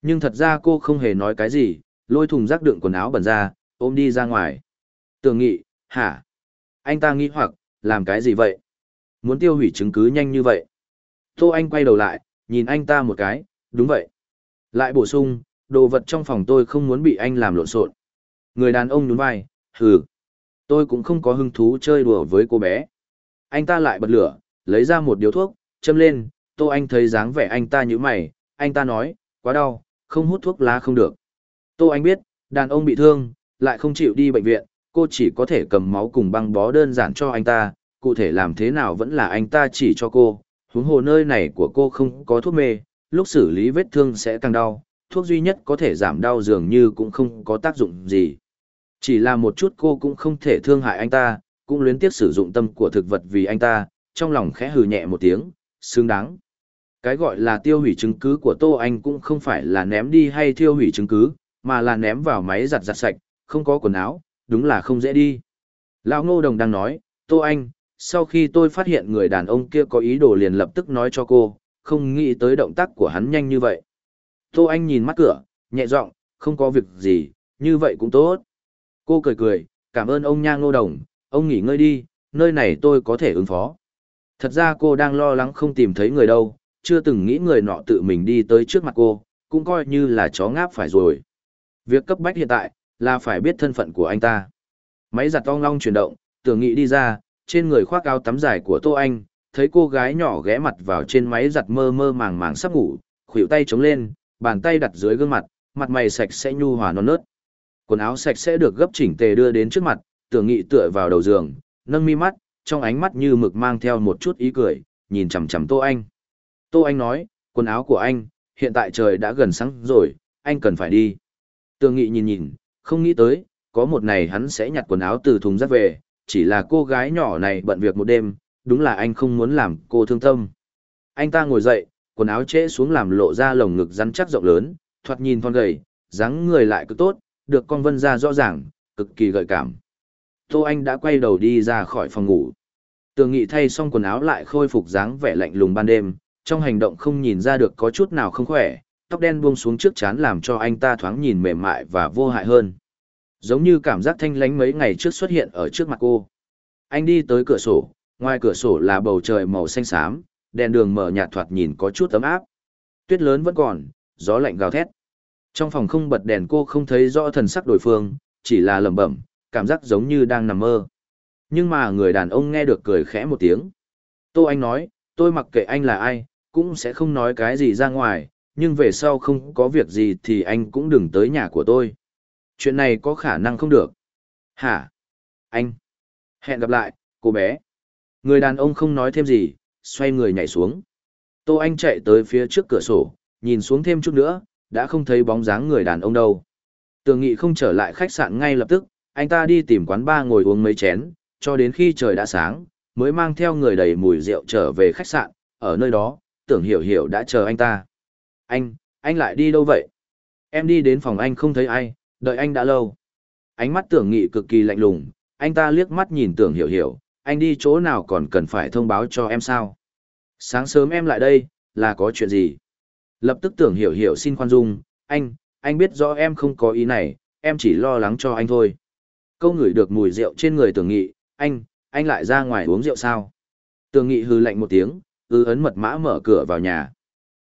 Nhưng thật ra cô không hề nói cái gì, lôi thùng rác đựng quần áo bẩn ra, ôm đi ra ngoài. Tường nghị, hả? anh ta nghĩ hoặc, làm cái gì vậy? Muốn tiêu hủy chứng cứ nhanh như vậy. Tô Anh quay đầu lại, nhìn anh ta một cái, đúng vậy. Lại bổ sung, đồ vật trong phòng tôi không muốn bị anh làm lộn xộn. Người đàn ông nhún vai, hừ. Tôi cũng không có hứng thú chơi đùa với cô bé. Anh ta lại bật lửa, lấy ra một điếu thuốc, châm lên, Tô Anh thấy dáng vẻ anh ta như mày, anh ta nói, quá đau, không hút thuốc lá không được. Tô Anh biết, đàn ông bị thương, lại không chịu đi bệnh viện, cô chỉ có thể cầm máu cùng băng bó đơn giản cho anh ta, cụ thể làm thế nào vẫn là anh ta chỉ cho cô, huống hồ nơi này của cô không có thuốc mê, lúc xử lý vết thương sẽ càng đau, thuốc duy nhất có thể giảm đau dường như cũng không có tác dụng gì. Chỉ là một chút cô cũng không thể thương hại anh ta, cũng luyến tiếc sử dụng tâm của thực vật vì anh ta, trong lòng khẽ hừ nhẹ một tiếng, xứng đáng. Cái gọi là tiêu hủy chứng cứ của Tô Anh cũng không phải là ném đi hay tiêu hủy chứng cứ, mà là ném vào máy giặt giặt sạch, không có quần áo, đúng là không dễ đi. Lão Ngô Đồng đang nói, Tô Anh, sau khi tôi phát hiện người đàn ông kia có ý đồ liền lập tức nói cho cô, không nghĩ tới động tác của hắn nhanh như vậy. Tô Anh nhìn mắt cửa, nhẹ giọng, không có việc gì, như vậy cũng tốt. Cô cười cười, cảm ơn ông nha Ngô Đồng, ông nghỉ ngơi đi, nơi này tôi có thể ứng phó. Thật ra cô đang lo lắng không tìm thấy người đâu, chưa từng nghĩ người nọ tự mình đi tới trước mặt cô, cũng coi như là chó ngáp phải rồi. Việc cấp bách hiện tại, là phải biết thân phận của anh ta. Máy giặt ong long chuyển động, tưởng nghị đi ra, trên người khoác áo tắm dài của Tô Anh, thấy cô gái nhỏ ghé mặt vào trên máy giặt mơ mơ màng màng sắp ngủ, khuỷu tay chống lên, bàn tay đặt dưới gương mặt, mặt mày sạch sẽ nhu hòa non nớt. Quần áo sạch sẽ được gấp chỉnh tề đưa đến trước mặt, tưởng nghị tựa vào đầu giường, nâng mi mắt, trong ánh mắt như mực mang theo một chút ý cười, nhìn chằm chằm Tô Anh. Tô Anh nói, quần áo của anh, hiện tại trời đã gần sáng rồi, anh cần phải đi. Tường Nghị nhìn nhìn, không nghĩ tới, có một ngày hắn sẽ nhặt quần áo từ thùng rác về, chỉ là cô gái nhỏ này bận việc một đêm, đúng là anh không muốn làm cô thương tâm. Anh ta ngồi dậy, quần áo trễ xuống làm lộ ra lồng ngực rắn chắc rộng lớn, thoạt nhìn thon gầy, dáng người lại cứ tốt, được con vân ra rõ ràng, cực kỳ gợi cảm. Tô Anh đã quay đầu đi ra khỏi phòng ngủ. Tường Nghị thay xong quần áo lại khôi phục dáng vẻ lạnh lùng ban đêm, trong hành động không nhìn ra được có chút nào không khỏe, tóc đen buông xuống trước chán làm cho anh ta thoáng nhìn mềm mại và vô hại hơn. Giống như cảm giác thanh lánh mấy ngày trước xuất hiện ở trước mặt cô. Anh đi tới cửa sổ, ngoài cửa sổ là bầu trời màu xanh xám, đèn đường mở nhạt thoạt nhìn có chút ấm áp. Tuyết lớn vẫn còn, gió lạnh gào thét. Trong phòng không bật đèn cô không thấy rõ thần sắc đối phương, chỉ là lẩm bẩm, cảm giác giống như đang nằm mơ. Nhưng mà người đàn ông nghe được cười khẽ một tiếng. Tô Anh nói, tôi mặc kệ anh là ai, cũng sẽ không nói cái gì ra ngoài, nhưng về sau không có việc gì thì anh cũng đừng tới nhà của tôi. Chuyện này có khả năng không được. Hả? Anh? Hẹn gặp lại, cô bé. Người đàn ông không nói thêm gì, xoay người nhảy xuống. Tô Anh chạy tới phía trước cửa sổ, nhìn xuống thêm chút nữa, đã không thấy bóng dáng người đàn ông đâu. Tường Nghị không trở lại khách sạn ngay lập tức, anh ta đi tìm quán bar ngồi uống mấy chén, cho đến khi trời đã sáng, mới mang theo người đầy mùi rượu trở về khách sạn, ở nơi đó, tưởng hiểu hiểu đã chờ anh ta. Anh, anh lại đi đâu vậy? Em đi đến phòng anh không thấy ai, đợi anh đã lâu. Ánh mắt tưởng nghị cực kỳ lạnh lùng, anh ta liếc mắt nhìn tưởng hiểu hiểu, anh đi chỗ nào còn cần phải thông báo cho em sao? Sáng sớm em lại đây, là có chuyện gì? Lập tức tưởng hiểu hiểu xin khoan dung, anh, anh biết rõ em không có ý này, em chỉ lo lắng cho anh thôi. Câu ngửi được mùi rượu trên người tưởng nghị, anh, anh lại ra ngoài uống rượu sao? Tưởng nghị hư lạnh một tiếng, ư ấn mật mã mở cửa vào nhà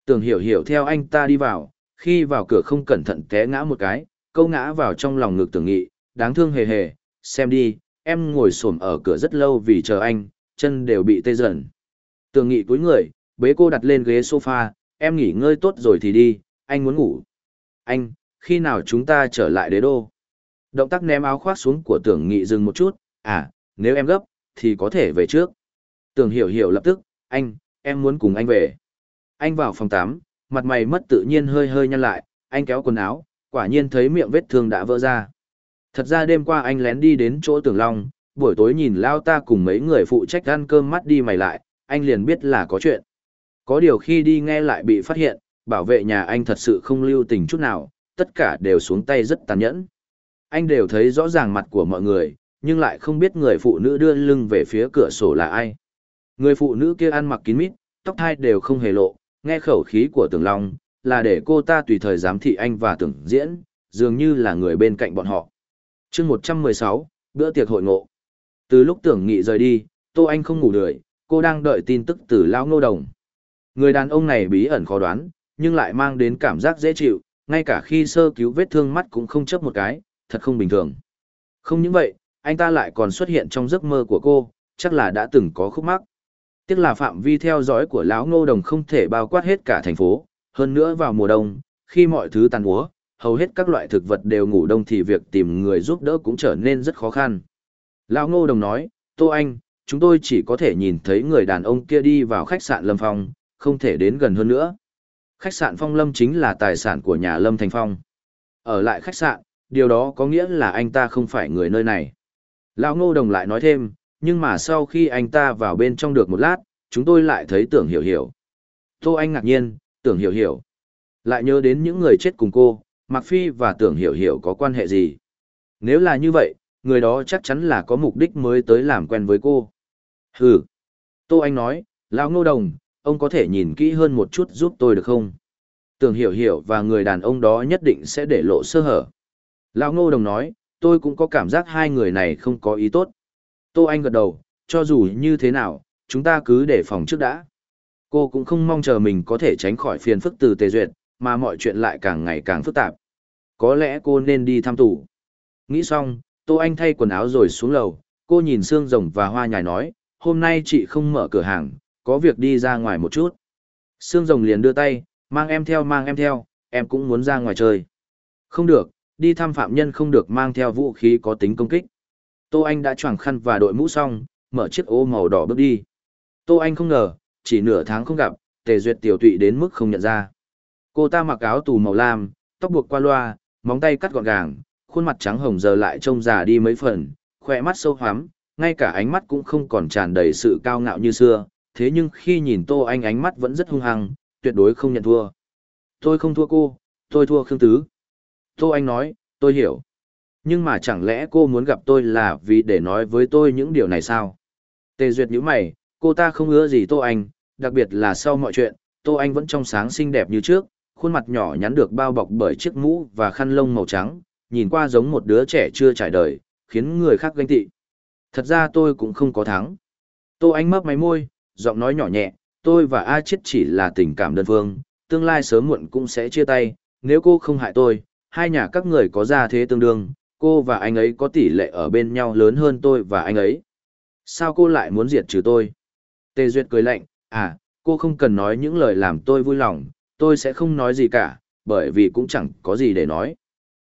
tưởng hiểu hiểu theo anh ta đi vào, khi vào cửa không cẩn thận té ngã một cái, câu ngã vào trong lòng ngực tưởng nghị, đáng thương hề hề, xem đi, em ngồi xổm ở cửa rất lâu vì chờ anh, chân đều bị tê dần. Tưởng nghị cúi người, bế cô đặt lên ghế sofa, em nghỉ ngơi tốt rồi thì đi, anh muốn ngủ. Anh, khi nào chúng ta trở lại đế đô? Động tác ném áo khoác xuống của tưởng nghị dừng một chút, à, nếu em gấp, thì có thể về trước. Tưởng hiểu hiểu lập tức, anh, em muốn cùng anh về anh vào phòng tắm, mặt mày mất tự nhiên hơi hơi nhăn lại, anh kéo quần áo, quả nhiên thấy miệng vết thương đã vỡ ra. Thật ra đêm qua anh lén đi đến chỗ Tưởng Long, buổi tối nhìn Lao ta cùng mấy người phụ trách ăn cơm mắt đi mày lại, anh liền biết là có chuyện. Có điều khi đi nghe lại bị phát hiện, bảo vệ nhà anh thật sự không lưu tình chút nào, tất cả đều xuống tay rất tàn nhẫn. Anh đều thấy rõ ràng mặt của mọi người, nhưng lại không biết người phụ nữ đưa lưng về phía cửa sổ là ai. Người phụ nữ kia ăn mặc kín mít, tóc thai đều không hề lộ, nghe khẩu khí của Tưởng Long, là để cô ta tùy thời giám thị anh và Tưởng Diễn, dường như là người bên cạnh bọn họ. chương 116, bữa tiệc hội ngộ. Từ lúc Tưởng Nghị rời đi, Tô Anh không ngủ được, cô đang đợi tin tức từ Lão Ngô Đồng. Người đàn ông này bí ẩn khó đoán, nhưng lại mang đến cảm giác dễ chịu, ngay cả khi sơ cứu vết thương mắt cũng không chấp một cái, thật không bình thường. Không những vậy, anh ta lại còn xuất hiện trong giấc mơ của cô, chắc là đã từng có khúc mắc. Tiếc là phạm vi theo dõi của lão ngô đồng không thể bao quát hết cả thành phố, hơn nữa vào mùa đông, khi mọi thứ tàn úa, hầu hết các loại thực vật đều ngủ đông thì việc tìm người giúp đỡ cũng trở nên rất khó khăn. Lão ngô đồng nói, Tô Anh, chúng tôi chỉ có thể nhìn thấy người đàn ông kia đi vào khách sạn Lâm Phong, không thể đến gần hơn nữa. Khách sạn Phong Lâm chính là tài sản của nhà Lâm Thành Phong. Ở lại khách sạn, điều đó có nghĩa là anh ta không phải người nơi này. Lão Ngô Đồng lại nói thêm, nhưng mà sau khi anh ta vào bên trong được một lát, chúng tôi lại thấy tưởng hiểu hiểu. Tô Anh ngạc nhiên, tưởng hiểu hiểu. Lại nhớ đến những người chết cùng cô, Mạc Phi và tưởng hiểu hiểu có quan hệ gì. Nếu là như vậy, người đó chắc chắn là có mục đích mới tới làm quen với cô. Hừ. Tô Anh nói, Lão Ngô Đồng, ông có thể nhìn kỹ hơn một chút giúp tôi được không? Tưởng hiểu hiểu và người đàn ông đó nhất định sẽ để lộ sơ hở. Lão Ngô Đồng nói, tôi cũng có cảm giác hai người này không có ý tốt. Tô Anh gật đầu, cho dù như thế nào, chúng ta cứ để phòng trước đã. Cô cũng không mong chờ mình có thể tránh khỏi phiền phức từ tề duyệt, mà mọi chuyện lại càng ngày càng phức tạp. Có lẽ cô nên đi thăm tủ. Nghĩ xong, Tô Anh thay quần áo rồi xuống lầu, cô nhìn Sương Rồng và Hoa Nhài nói, hôm nay chị không mở cửa hàng, có việc đi ra ngoài một chút. Sương Rồng liền đưa tay, mang em theo mang em theo, em cũng muốn ra ngoài chơi. Không được, đi thăm phạm nhân không được mang theo vũ khí có tính công kích. Tô Anh đã choàng khăn và đội mũ xong, mở chiếc ô màu đỏ bước đi. Tô Anh không ngờ, chỉ nửa tháng không gặp, Tề Duyệt tiểu tụy đến mức không nhận ra. Cô ta mặc áo tù màu lam, tóc buộc qua loa, móng tay cắt gọn gàng, khuôn mặt trắng hồng giờ lại trông già đi mấy phần, khỏe mắt sâu hoắm, ngay cả ánh mắt cũng không còn tràn đầy sự cao ngạo như xưa, thế nhưng khi nhìn Tô Anh ánh mắt vẫn rất hung hăng, tuyệt đối không nhận thua. Tôi không thua cô, tôi thua Khương Tứ. Tô Anh nói, tôi hiểu. Nhưng mà chẳng lẽ cô muốn gặp tôi là vì để nói với tôi những điều này sao? Tề Duyệt nhíu mày, cô ta không ưa gì Tô Anh, đặc biệt là sau mọi chuyện, Tô Anh vẫn trong sáng xinh đẹp như trước, khuôn mặt nhỏ nhắn được bao bọc bởi chiếc mũ và khăn lông màu trắng, nhìn qua giống một đứa trẻ chưa trải đời, khiến người khác ganh tị. Thật ra tôi cũng không có thắng. Tô Anh mấp máy môi, giọng nói nhỏ nhẹ, tôi và A Chết chỉ là tình cảm đơn phương, tương lai sớm muộn cũng sẽ chia tay, nếu cô không hại tôi, hai nhà các người có gia thế tương đương, cô và anh ấy có tỷ lệ ở bên nhau lớn hơn tôi và anh ấy. Sao cô lại muốn diệt trừ tôi? Tề Duyệt cười lạnh, à, cô không cần nói những lời làm tôi vui lòng, tôi sẽ không nói gì cả, bởi vì cũng chẳng có gì để nói.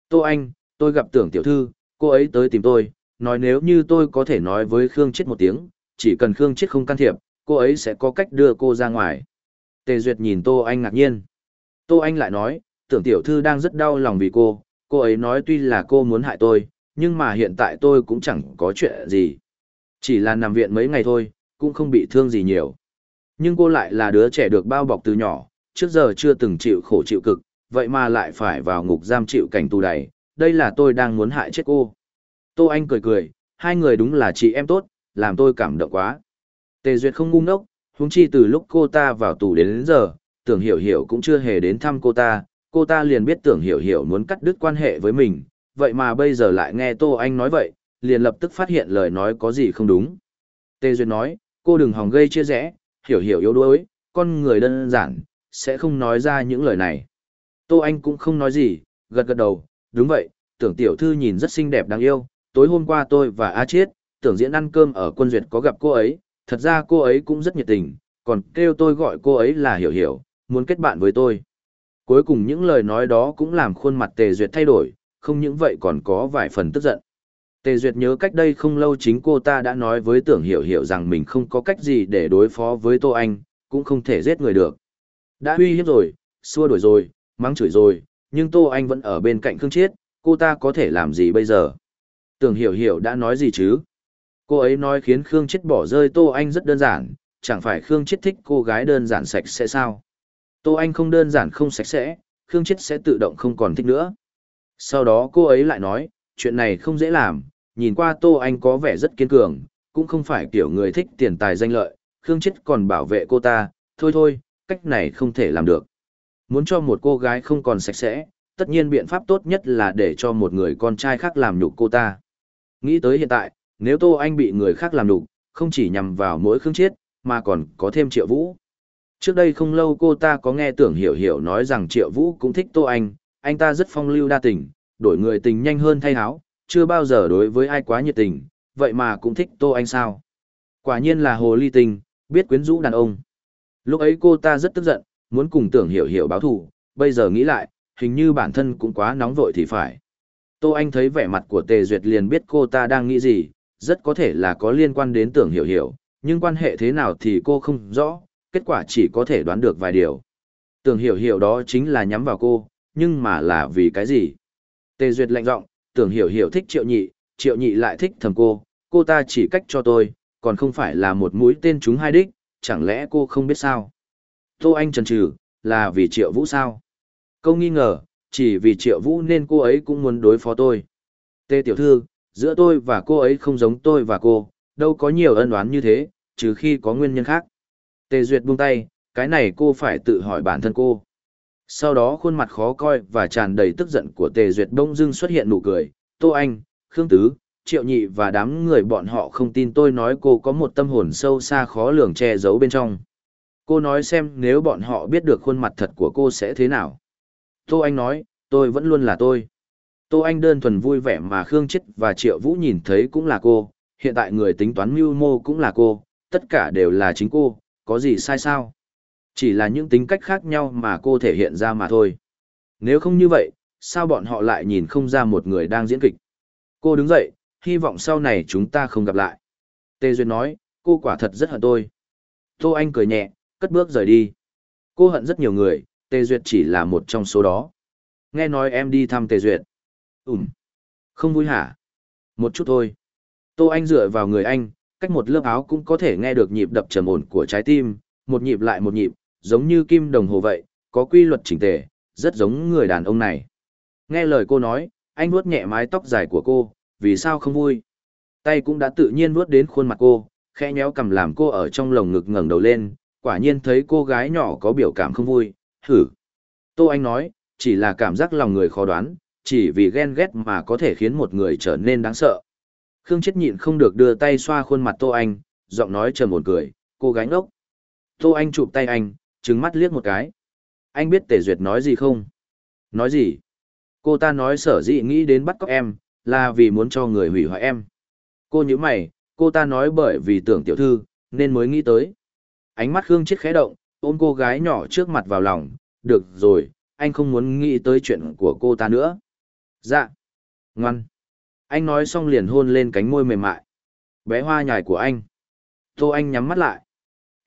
Tô Anh, tôi gặp tưởng tiểu thư, cô ấy tới tìm tôi, nói nếu như tôi có thể nói với Khương Chết một tiếng, chỉ cần Khương Chết không can thiệp, cô ấy sẽ có cách đưa cô ra ngoài. Tề Duyệt nhìn Tô Anh ngạc nhiên. Tô Anh lại nói, tưởng tiểu thư đang rất đau lòng vì cô, cô ấy nói tuy là cô muốn hại tôi, nhưng mà hiện tại tôi cũng chẳng có chuyện gì. Chỉ là nằm viện mấy ngày thôi, cũng không bị thương gì nhiều. Nhưng cô lại là đứa trẻ được bao bọc từ nhỏ, trước giờ chưa từng chịu khổ chịu cực, vậy mà lại phải vào ngục giam chịu cảnh tù đầy, đây là tôi đang muốn hại chết cô. Tô Anh cười cười, hai người đúng là chị em tốt, làm tôi cảm động quá. Tề Duyệt không ngu ngốc, huống chi từ lúc cô ta vào tù đến, đến giờ, tưởng hiểu hiểu cũng chưa hề đến thăm cô ta, cô ta liền biết tưởng hiểu hiểu muốn cắt đứt quan hệ với mình, vậy mà bây giờ lại nghe Tô Anh nói vậy, liền lập tức phát hiện lời nói có gì không đúng. Tê Duyệt nói, cô đừng hòng gây chia rẽ, hiểu hiểu yếu đuối, con người đơn giản, sẽ không nói ra những lời này. Tô Anh cũng không nói gì, gật gật đầu, đúng vậy, tưởng tiểu thư nhìn rất xinh đẹp đáng yêu, tối hôm qua tôi và A Chiết, tưởng diễn ăn cơm ở quân duyệt có gặp cô ấy, thật ra cô ấy cũng rất nhiệt tình, còn kêu tôi gọi cô ấy là hiểu hiểu, muốn kết bạn với tôi. Cuối cùng những lời nói đó cũng làm khuôn mặt Tề Duyệt thay đổi, không những vậy còn có vài phần tức giận. Tề Duyệt nhớ cách đây không lâu chính cô ta đã nói với Tưởng Hiểu Hiểu rằng mình không có cách gì để đối phó với Tô Anh, cũng không thể giết người được. Đã uy hiếp rồi, xua đuổi rồi, mắng chửi rồi, nhưng Tô Anh vẫn ở bên cạnh Khương Chiết, cô ta có thể làm gì bây giờ? Tưởng Hiểu Hiểu đã nói gì chứ? Cô ấy nói khiến Khương Chiết bỏ rơi Tô Anh rất đơn giản, chẳng phải Khương Chiết thích cô gái đơn giản sạch sẽ sao? Tô Anh không đơn giản không sạch sẽ, Khương Chết sẽ tự động không còn thích nữa. Sau đó cô ấy lại nói, chuyện này không dễ làm, nhìn qua Tô Anh có vẻ rất kiên cường, cũng không phải kiểu người thích tiền tài danh lợi, Khương Chết còn bảo vệ cô ta, thôi thôi, cách này không thể làm được. Muốn cho một cô gái không còn sạch sẽ, tất nhiên biện pháp tốt nhất là để cho một người con trai khác làm nhục cô ta. Nghĩ tới hiện tại, nếu Tô Anh bị người khác làm nhục, không chỉ nhằm vào mỗi Khương Chết, mà còn có thêm Triệu Vũ. Trước đây không lâu cô ta có nghe tưởng hiểu hiểu nói rằng Triệu Vũ cũng thích Tô Anh, anh ta rất phong lưu đa tình, đổi người tình nhanh hơn thay áo, chưa bao giờ đối với ai quá nhiệt tình, vậy mà cũng thích Tô Anh sao. Quả nhiên là hồ ly tình, biết quyến rũ đàn ông. Lúc ấy cô ta rất tức giận, muốn cùng tưởng hiểu hiểu báo thù, bây giờ nghĩ lại, hình như bản thân cũng quá nóng vội thì phải. Tô Anh thấy vẻ mặt của Tề Duyệt liền biết cô ta đang nghĩ gì, rất có thể là có liên quan đến tưởng hiểu hiểu, nhưng quan hệ thế nào thì cô không rõ, kết quả chỉ có thể đoán được vài điều. Tưởng hiểu hiểu đó chính là nhắm vào cô, nhưng mà là vì cái gì? Tề Duyệt lạnh giọng, tưởng hiểu hiểu thích triệu nhị, triệu nhị lại thích thầm cô, cô ta chỉ cách cho tôi, còn không phải là một mũi tên chúng hai đích, chẳng lẽ cô không biết sao? Tô Anh trần trừ, là vì triệu vũ sao? Câu nghi ngờ, chỉ vì triệu vũ nên cô ấy cũng muốn đối phó tôi. Tê tiểu thư, giữa tôi và cô ấy không giống tôi và cô, đâu có nhiều ân oán như thế, trừ khi có nguyên nhân khác. Tề Duyệt buông tay, cái này cô phải tự hỏi bản thân cô. Sau đó khuôn mặt khó coi và tràn đầy tức giận của Tề Duyệt đông dưng xuất hiện nụ cười, Tô Anh, Khương Tứ, Triệu Nhị và đám người bọn họ không tin tôi nói cô có một tâm hồn sâu xa khó lường che giấu bên trong. Cô nói xem nếu bọn họ biết được khuôn mặt thật của cô sẽ thế nào. Tô Anh nói, tôi vẫn luôn là tôi. Tô Anh đơn thuần vui vẻ mà Khương Chích và Triệu Vũ nhìn thấy cũng là cô, hiện tại người tính toán mưu mô cũng là cô, tất cả đều là chính cô, có gì sai sao? Chỉ là những tính cách khác nhau mà cô thể hiện ra mà thôi. Nếu không như vậy, sao bọn họ lại nhìn không ra một người đang diễn kịch? Cô đứng dậy, hy vọng sau này chúng ta không gặp lại. Tê Duyên nói, cô quả thật rất hận tôi. Tô Anh cười nhẹ, cất bước rời đi. Cô hận rất nhiều người, Tê Duyệt chỉ là một trong số đó. Nghe nói em đi thăm Tê Duyệt. Ừm. Không vui hả? Một chút thôi. Tô Anh dựa vào người anh, cách một lớp áo cũng có thể nghe được nhịp đập trầm ổn của trái tim, một nhịp lại một nhịp, giống như kim đồng hồ vậy, có quy luật chỉnh tề, rất giống người đàn ông này. Nghe lời cô nói, anh vuốt nhẹ mái tóc dài của cô, vì sao không vui? Tay cũng đã tự nhiên vuốt đến khuôn mặt cô, khẽ nhéo cầm làm cô ở trong lồng ngực ngẩng đầu lên, quả nhiên thấy cô gái nhỏ có biểu cảm không vui, thử. Tô Anh nói, chỉ là cảm giác lòng người khó đoán, chỉ vì ghen ghét mà có thể khiến một người trở nên đáng sợ. Khương Chết nhịn không được đưa tay xoa khuôn mặt Tô Anh, giọng nói trầm ổn cười, cô gái ngốc. Tô Anh chụp tay anh, trừng mắt liếc một cái. Anh biết Tề Duyệt nói gì không? Nói gì? Cô ta nói sở dĩ nghĩ đến bắt cóc em, là vì muốn cho người hủy hoại em. Cô nhíu mày, cô ta nói bởi vì tưởng tiểu thư, nên mới nghĩ tới. Ánh mắt Khương Chết khẽ động, ôm cô gái nhỏ trước mặt vào lòng, được rồi, anh không muốn nghĩ tới chuyện của cô ta nữa. Dạ. Ngoan anh nói xong liền hôn lên cánh môi mềm mại. Bé hoa nhài của anh. Tô anh nhắm mắt lại.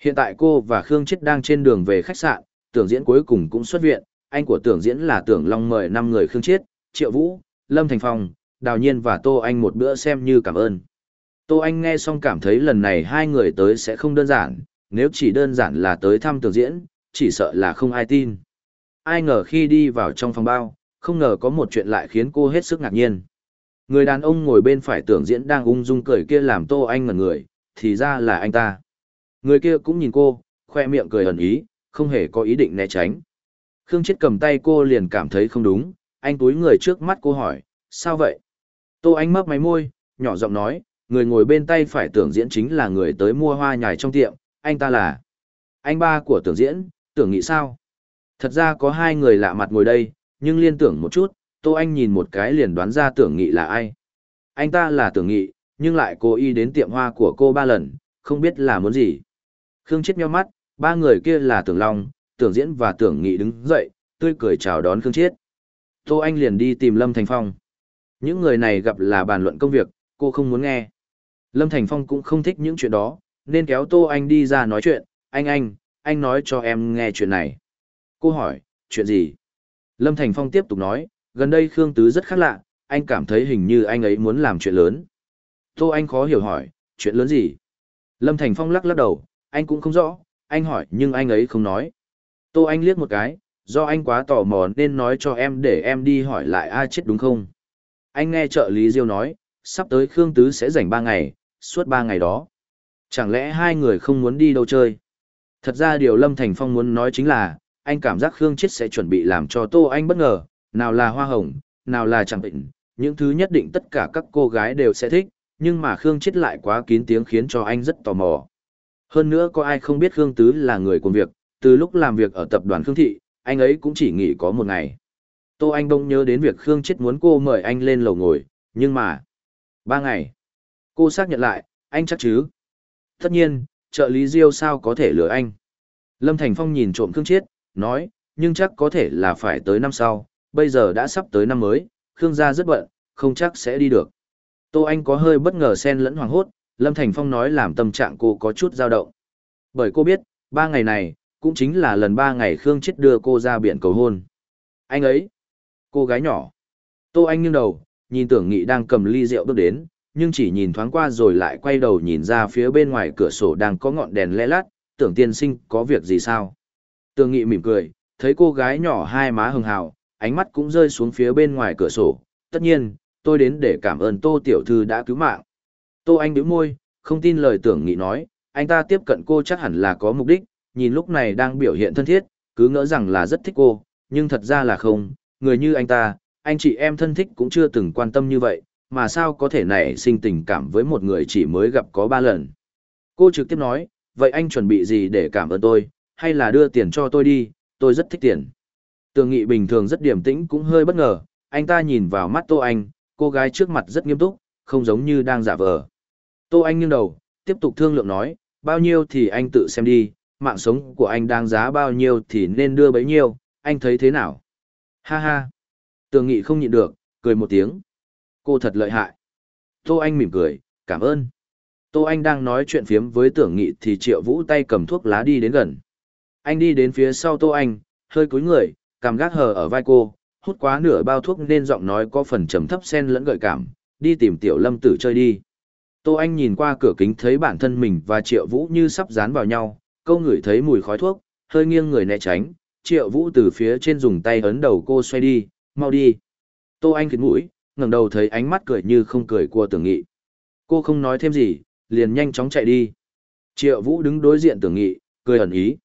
Hiện tại cô và khương chết đang trên đường về khách sạn, tưởng diễn cuối cùng cũng xuất viện. Anh của tưởng diễn là tưởng long mời năm người khương chiết triệu vũ, lâm thành phong, đào nhiên và tô anh một bữa xem như cảm ơn. Tô anh nghe xong cảm thấy lần này hai người tới sẽ không đơn giản, nếu chỉ đơn giản là tới thăm tưởng diễn, chỉ sợ là không ai tin. Ai ngờ khi đi vào trong phòng bao, không ngờ có một chuyện lại khiến cô hết sức ngạc nhiên. Người đàn ông ngồi bên phải tưởng diễn đang ung dung cười kia làm Tô Anh ngẩn người, thì ra là anh ta. Người kia cũng nhìn cô, khoe miệng cười ẩn ý, không hề có ý định né tránh. Khương Chết cầm tay cô liền cảm thấy không đúng, anh túi người trước mắt cô hỏi, sao vậy? Tô Anh mấp máy môi, nhỏ giọng nói, người ngồi bên tay phải tưởng diễn chính là người tới mua hoa nhài trong tiệm, anh ta là anh ba của tưởng diễn, tưởng nghĩ sao? Thật ra có hai người lạ mặt ngồi đây, nhưng liên tưởng một chút, Tô Anh nhìn một cái liền đoán ra tưởng nghị là ai. Anh ta là tưởng nghị, nhưng lại cố ý đến tiệm hoa của cô ba lần, không biết là muốn gì. Khương Chiết nheo mắt, ba người kia là tưởng Long, tưởng diễn và tưởng nghị đứng dậy, tươi cười chào đón Khương Chiết. Tô Anh liền đi tìm Lâm Thành Phong. Những người này gặp là bàn luận công việc, cô không muốn nghe. Lâm Thành Phong cũng không thích những chuyện đó, nên kéo Tô Anh đi ra nói chuyện. Anh anh, anh nói cho em nghe chuyện này. Cô hỏi, chuyện gì? Lâm Thành Phong tiếp tục nói, gần đây Khương Tứ rất khác lạ, anh cảm thấy hình như anh ấy muốn làm chuyện lớn. Tô Anh khó hiểu hỏi, chuyện lớn gì? Lâm Thành Phong lắc lắc đầu, anh cũng không rõ, anh hỏi nhưng anh ấy không nói. Tô Anh liếc một cái, do anh quá tò mò nên nói cho em để em đi hỏi lại ai chết đúng không? Anh nghe trợ lý Diêu nói, sắp tới Khương Tứ sẽ rảnh 3 ngày, suốt 3 ngày đó. Chẳng lẽ hai người không muốn đi đâu chơi? Thật ra điều Lâm Thành Phong muốn nói chính là, anh cảm giác Khương Chết sẽ chuẩn bị làm cho Tô Anh bất ngờ, nào là hoa hồng, nào là chẳng bệnh, những thứ nhất định tất cả các cô gái đều sẽ thích, nhưng mà Khương Chết lại quá kín tiếng khiến cho anh rất tò mò. Hơn nữa có ai không biết Khương Tứ là người của việc, từ lúc làm việc ở tập đoàn Khương Thị, anh ấy cũng chỉ nghỉ có một ngày. Tô Anh Đông nhớ đến việc Khương Chết muốn cô mời anh lên lầu ngồi, nhưng mà... Ba ngày. Cô xác nhận lại, anh chắc chứ. Tất nhiên, trợ lý Diêu sao có thể lừa anh. Lâm Thành Phong nhìn trộm Khương Chết, nói, nhưng chắc có thể là phải tới năm sau, bây giờ đã sắp tới năm mới, Khương gia rất bận, không chắc sẽ đi được. Tô Anh có hơi bất ngờ xen lẫn hoàng hốt, Lâm Thành Phong nói làm tâm trạng cô có chút dao động. Bởi cô biết, ba ngày này, cũng chính là lần ba ngày Khương chết đưa cô ra biển cầu hôn. Anh ấy, cô gái nhỏ. Tô Anh nghiêng đầu, nhìn tưởng nghị đang cầm ly rượu bước đến, nhưng chỉ nhìn thoáng qua rồi lại quay đầu nhìn ra phía bên ngoài cửa sổ đang có ngọn đèn lẽ lát, tưởng tiên sinh có việc gì sao. Tưởng nghị mỉm cười, thấy cô gái nhỏ hai má hưng hào, ánh mắt cũng rơi xuống phía bên ngoài cửa sổ. Tất nhiên, tôi đến để cảm ơn Tô Tiểu Thư đã cứu mạng. Tô Anh bĩu môi, không tin lời tưởng nghị nói, anh ta tiếp cận cô chắc hẳn là có mục đích, nhìn lúc này đang biểu hiện thân thiết, cứ ngỡ rằng là rất thích cô, nhưng thật ra là không, người như anh ta, anh chị em thân thích cũng chưa từng quan tâm như vậy, mà sao có thể nảy sinh tình cảm với một người chỉ mới gặp có ba lần. Cô trực tiếp nói, vậy anh chuẩn bị gì để cảm ơn tôi, hay là đưa tiền cho tôi đi, tôi rất thích tiền. Tường nghị bình thường rất điềm tĩnh cũng hơi bất ngờ, anh ta nhìn vào mắt Tô Anh, cô gái trước mặt rất nghiêm túc, không giống như đang giả vờ. Tô Anh nghiêng đầu, tiếp tục thương lượng nói, bao nhiêu thì anh tự xem đi, mạng sống của anh đang giá bao nhiêu thì nên đưa bấy nhiêu, anh thấy thế nào? Ha ha! Tường nghị không nhịn được, cười một tiếng. Cô thật lợi hại. Tô Anh mỉm cười, cảm ơn. Tô Anh đang nói chuyện phiếm với tưởng nghị thì triệu vũ tay cầm thuốc lá đi đến gần. Anh đi đến phía sau Tô Anh, hơi cúi người, cằm gác hờ ở vai cô, hút quá nửa bao thuốc nên giọng nói có phần trầm thấp sen lẫn gợi cảm, đi tìm tiểu lâm tử chơi đi. Tô Anh nhìn qua cửa kính thấy bản thân mình và Triệu Vũ như sắp dán vào nhau, câu ngửi thấy mùi khói thuốc, hơi nghiêng người né tránh, Triệu Vũ từ phía trên dùng tay ấn đầu cô xoay đi, mau đi. Tô Anh khịt mũi, ngẩng đầu thấy ánh mắt cười như không cười của tưởng nghị. Cô không nói thêm gì, liền nhanh chóng chạy đi. Triệu Vũ đứng đối diện tưởng nghị, cười ẩn ý.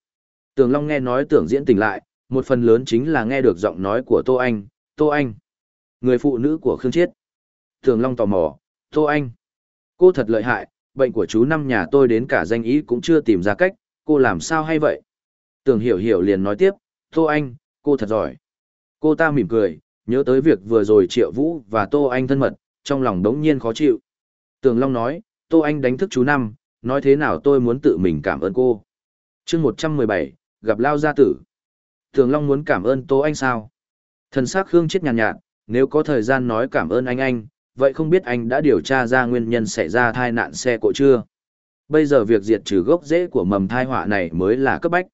Tưởng Long nghe nói tưởng diễn tỉnh lại, một phần lớn chính là nghe được giọng nói của Tô Anh, Tô Anh, người phụ nữ của Khương Chiết. Thường Long tò mò, Tô Anh, cô thật lợi hại, bệnh của chú năm nhà tôi đến cả danh ý cũng chưa tìm ra cách, cô làm sao hay vậy? Tường Hiểu Hiểu liền nói tiếp, Tô Anh, cô thật giỏi. Cô ta mỉm cười, nhớ tới việc vừa rồi Triệu Vũ và Tô Anh thân mật, trong lòng đống nhiên khó chịu. Tường Long nói, Tô Anh đánh thức chú năm, nói thế nào tôi muốn tự mình cảm ơn cô. chương 117, gặp Lao Gia Tử. Thường Long muốn cảm ơn Tô Anh sao? Thần sắc Khương chết nhàn nhạt, nhạt, nếu có thời gian nói cảm ơn anh anh, vậy không biết anh đã điều tra ra nguyên nhân xảy ra tai nạn xe cộ chưa? Bây giờ việc diệt trừ gốc rễ của mầm tai họa này mới là cấp bách.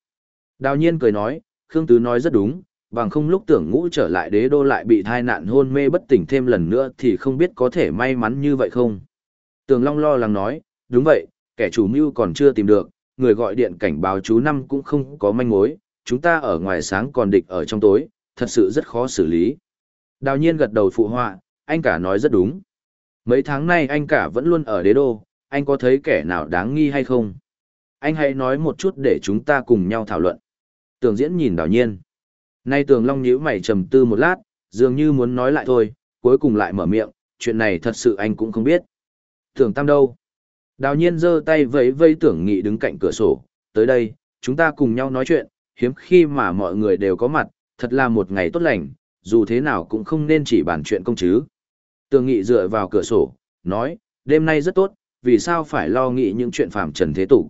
Đào nhiên cười nói, Khương Tứ nói rất đúng, bằng không lúc tưởng ngũ trở lại đế đô lại bị tai nạn hôn mê bất tỉnh thêm lần nữa thì không biết có thể may mắn như vậy không. Tường Long lo lắng nói, đúng vậy, kẻ chủ mưu còn chưa tìm được, người gọi điện cảnh báo chú năm cũng không có manh mối, chúng ta ở ngoài sáng còn địch ở trong tối, thật sự rất khó xử lý. Đào nhiên gật đầu phụ họa, anh cả nói rất đúng. Mấy tháng nay anh cả vẫn luôn ở đế đô, anh có thấy kẻ nào đáng nghi hay không? Anh hãy nói một chút để chúng ta cùng nhau thảo luận. Tường diễn nhìn đào nhiên. Nay tường long nhíu mày trầm tư một lát, dường như muốn nói lại thôi, cuối cùng lại mở miệng, chuyện này thật sự anh cũng không biết. Tường tam đâu? Đào nhiên giơ tay vẫy vẫy tưởng nghị đứng cạnh cửa sổ, tới đây, chúng ta cùng nhau nói chuyện, hiếm khi mà mọi người đều có mặt, thật là một ngày tốt lành, dù thế nào cũng không nên chỉ bàn chuyện công chứ. Tường Nghị dựa vào cửa sổ, nói, đêm nay rất tốt, vì sao phải lo nghĩ những chuyện phàm trần thế tục.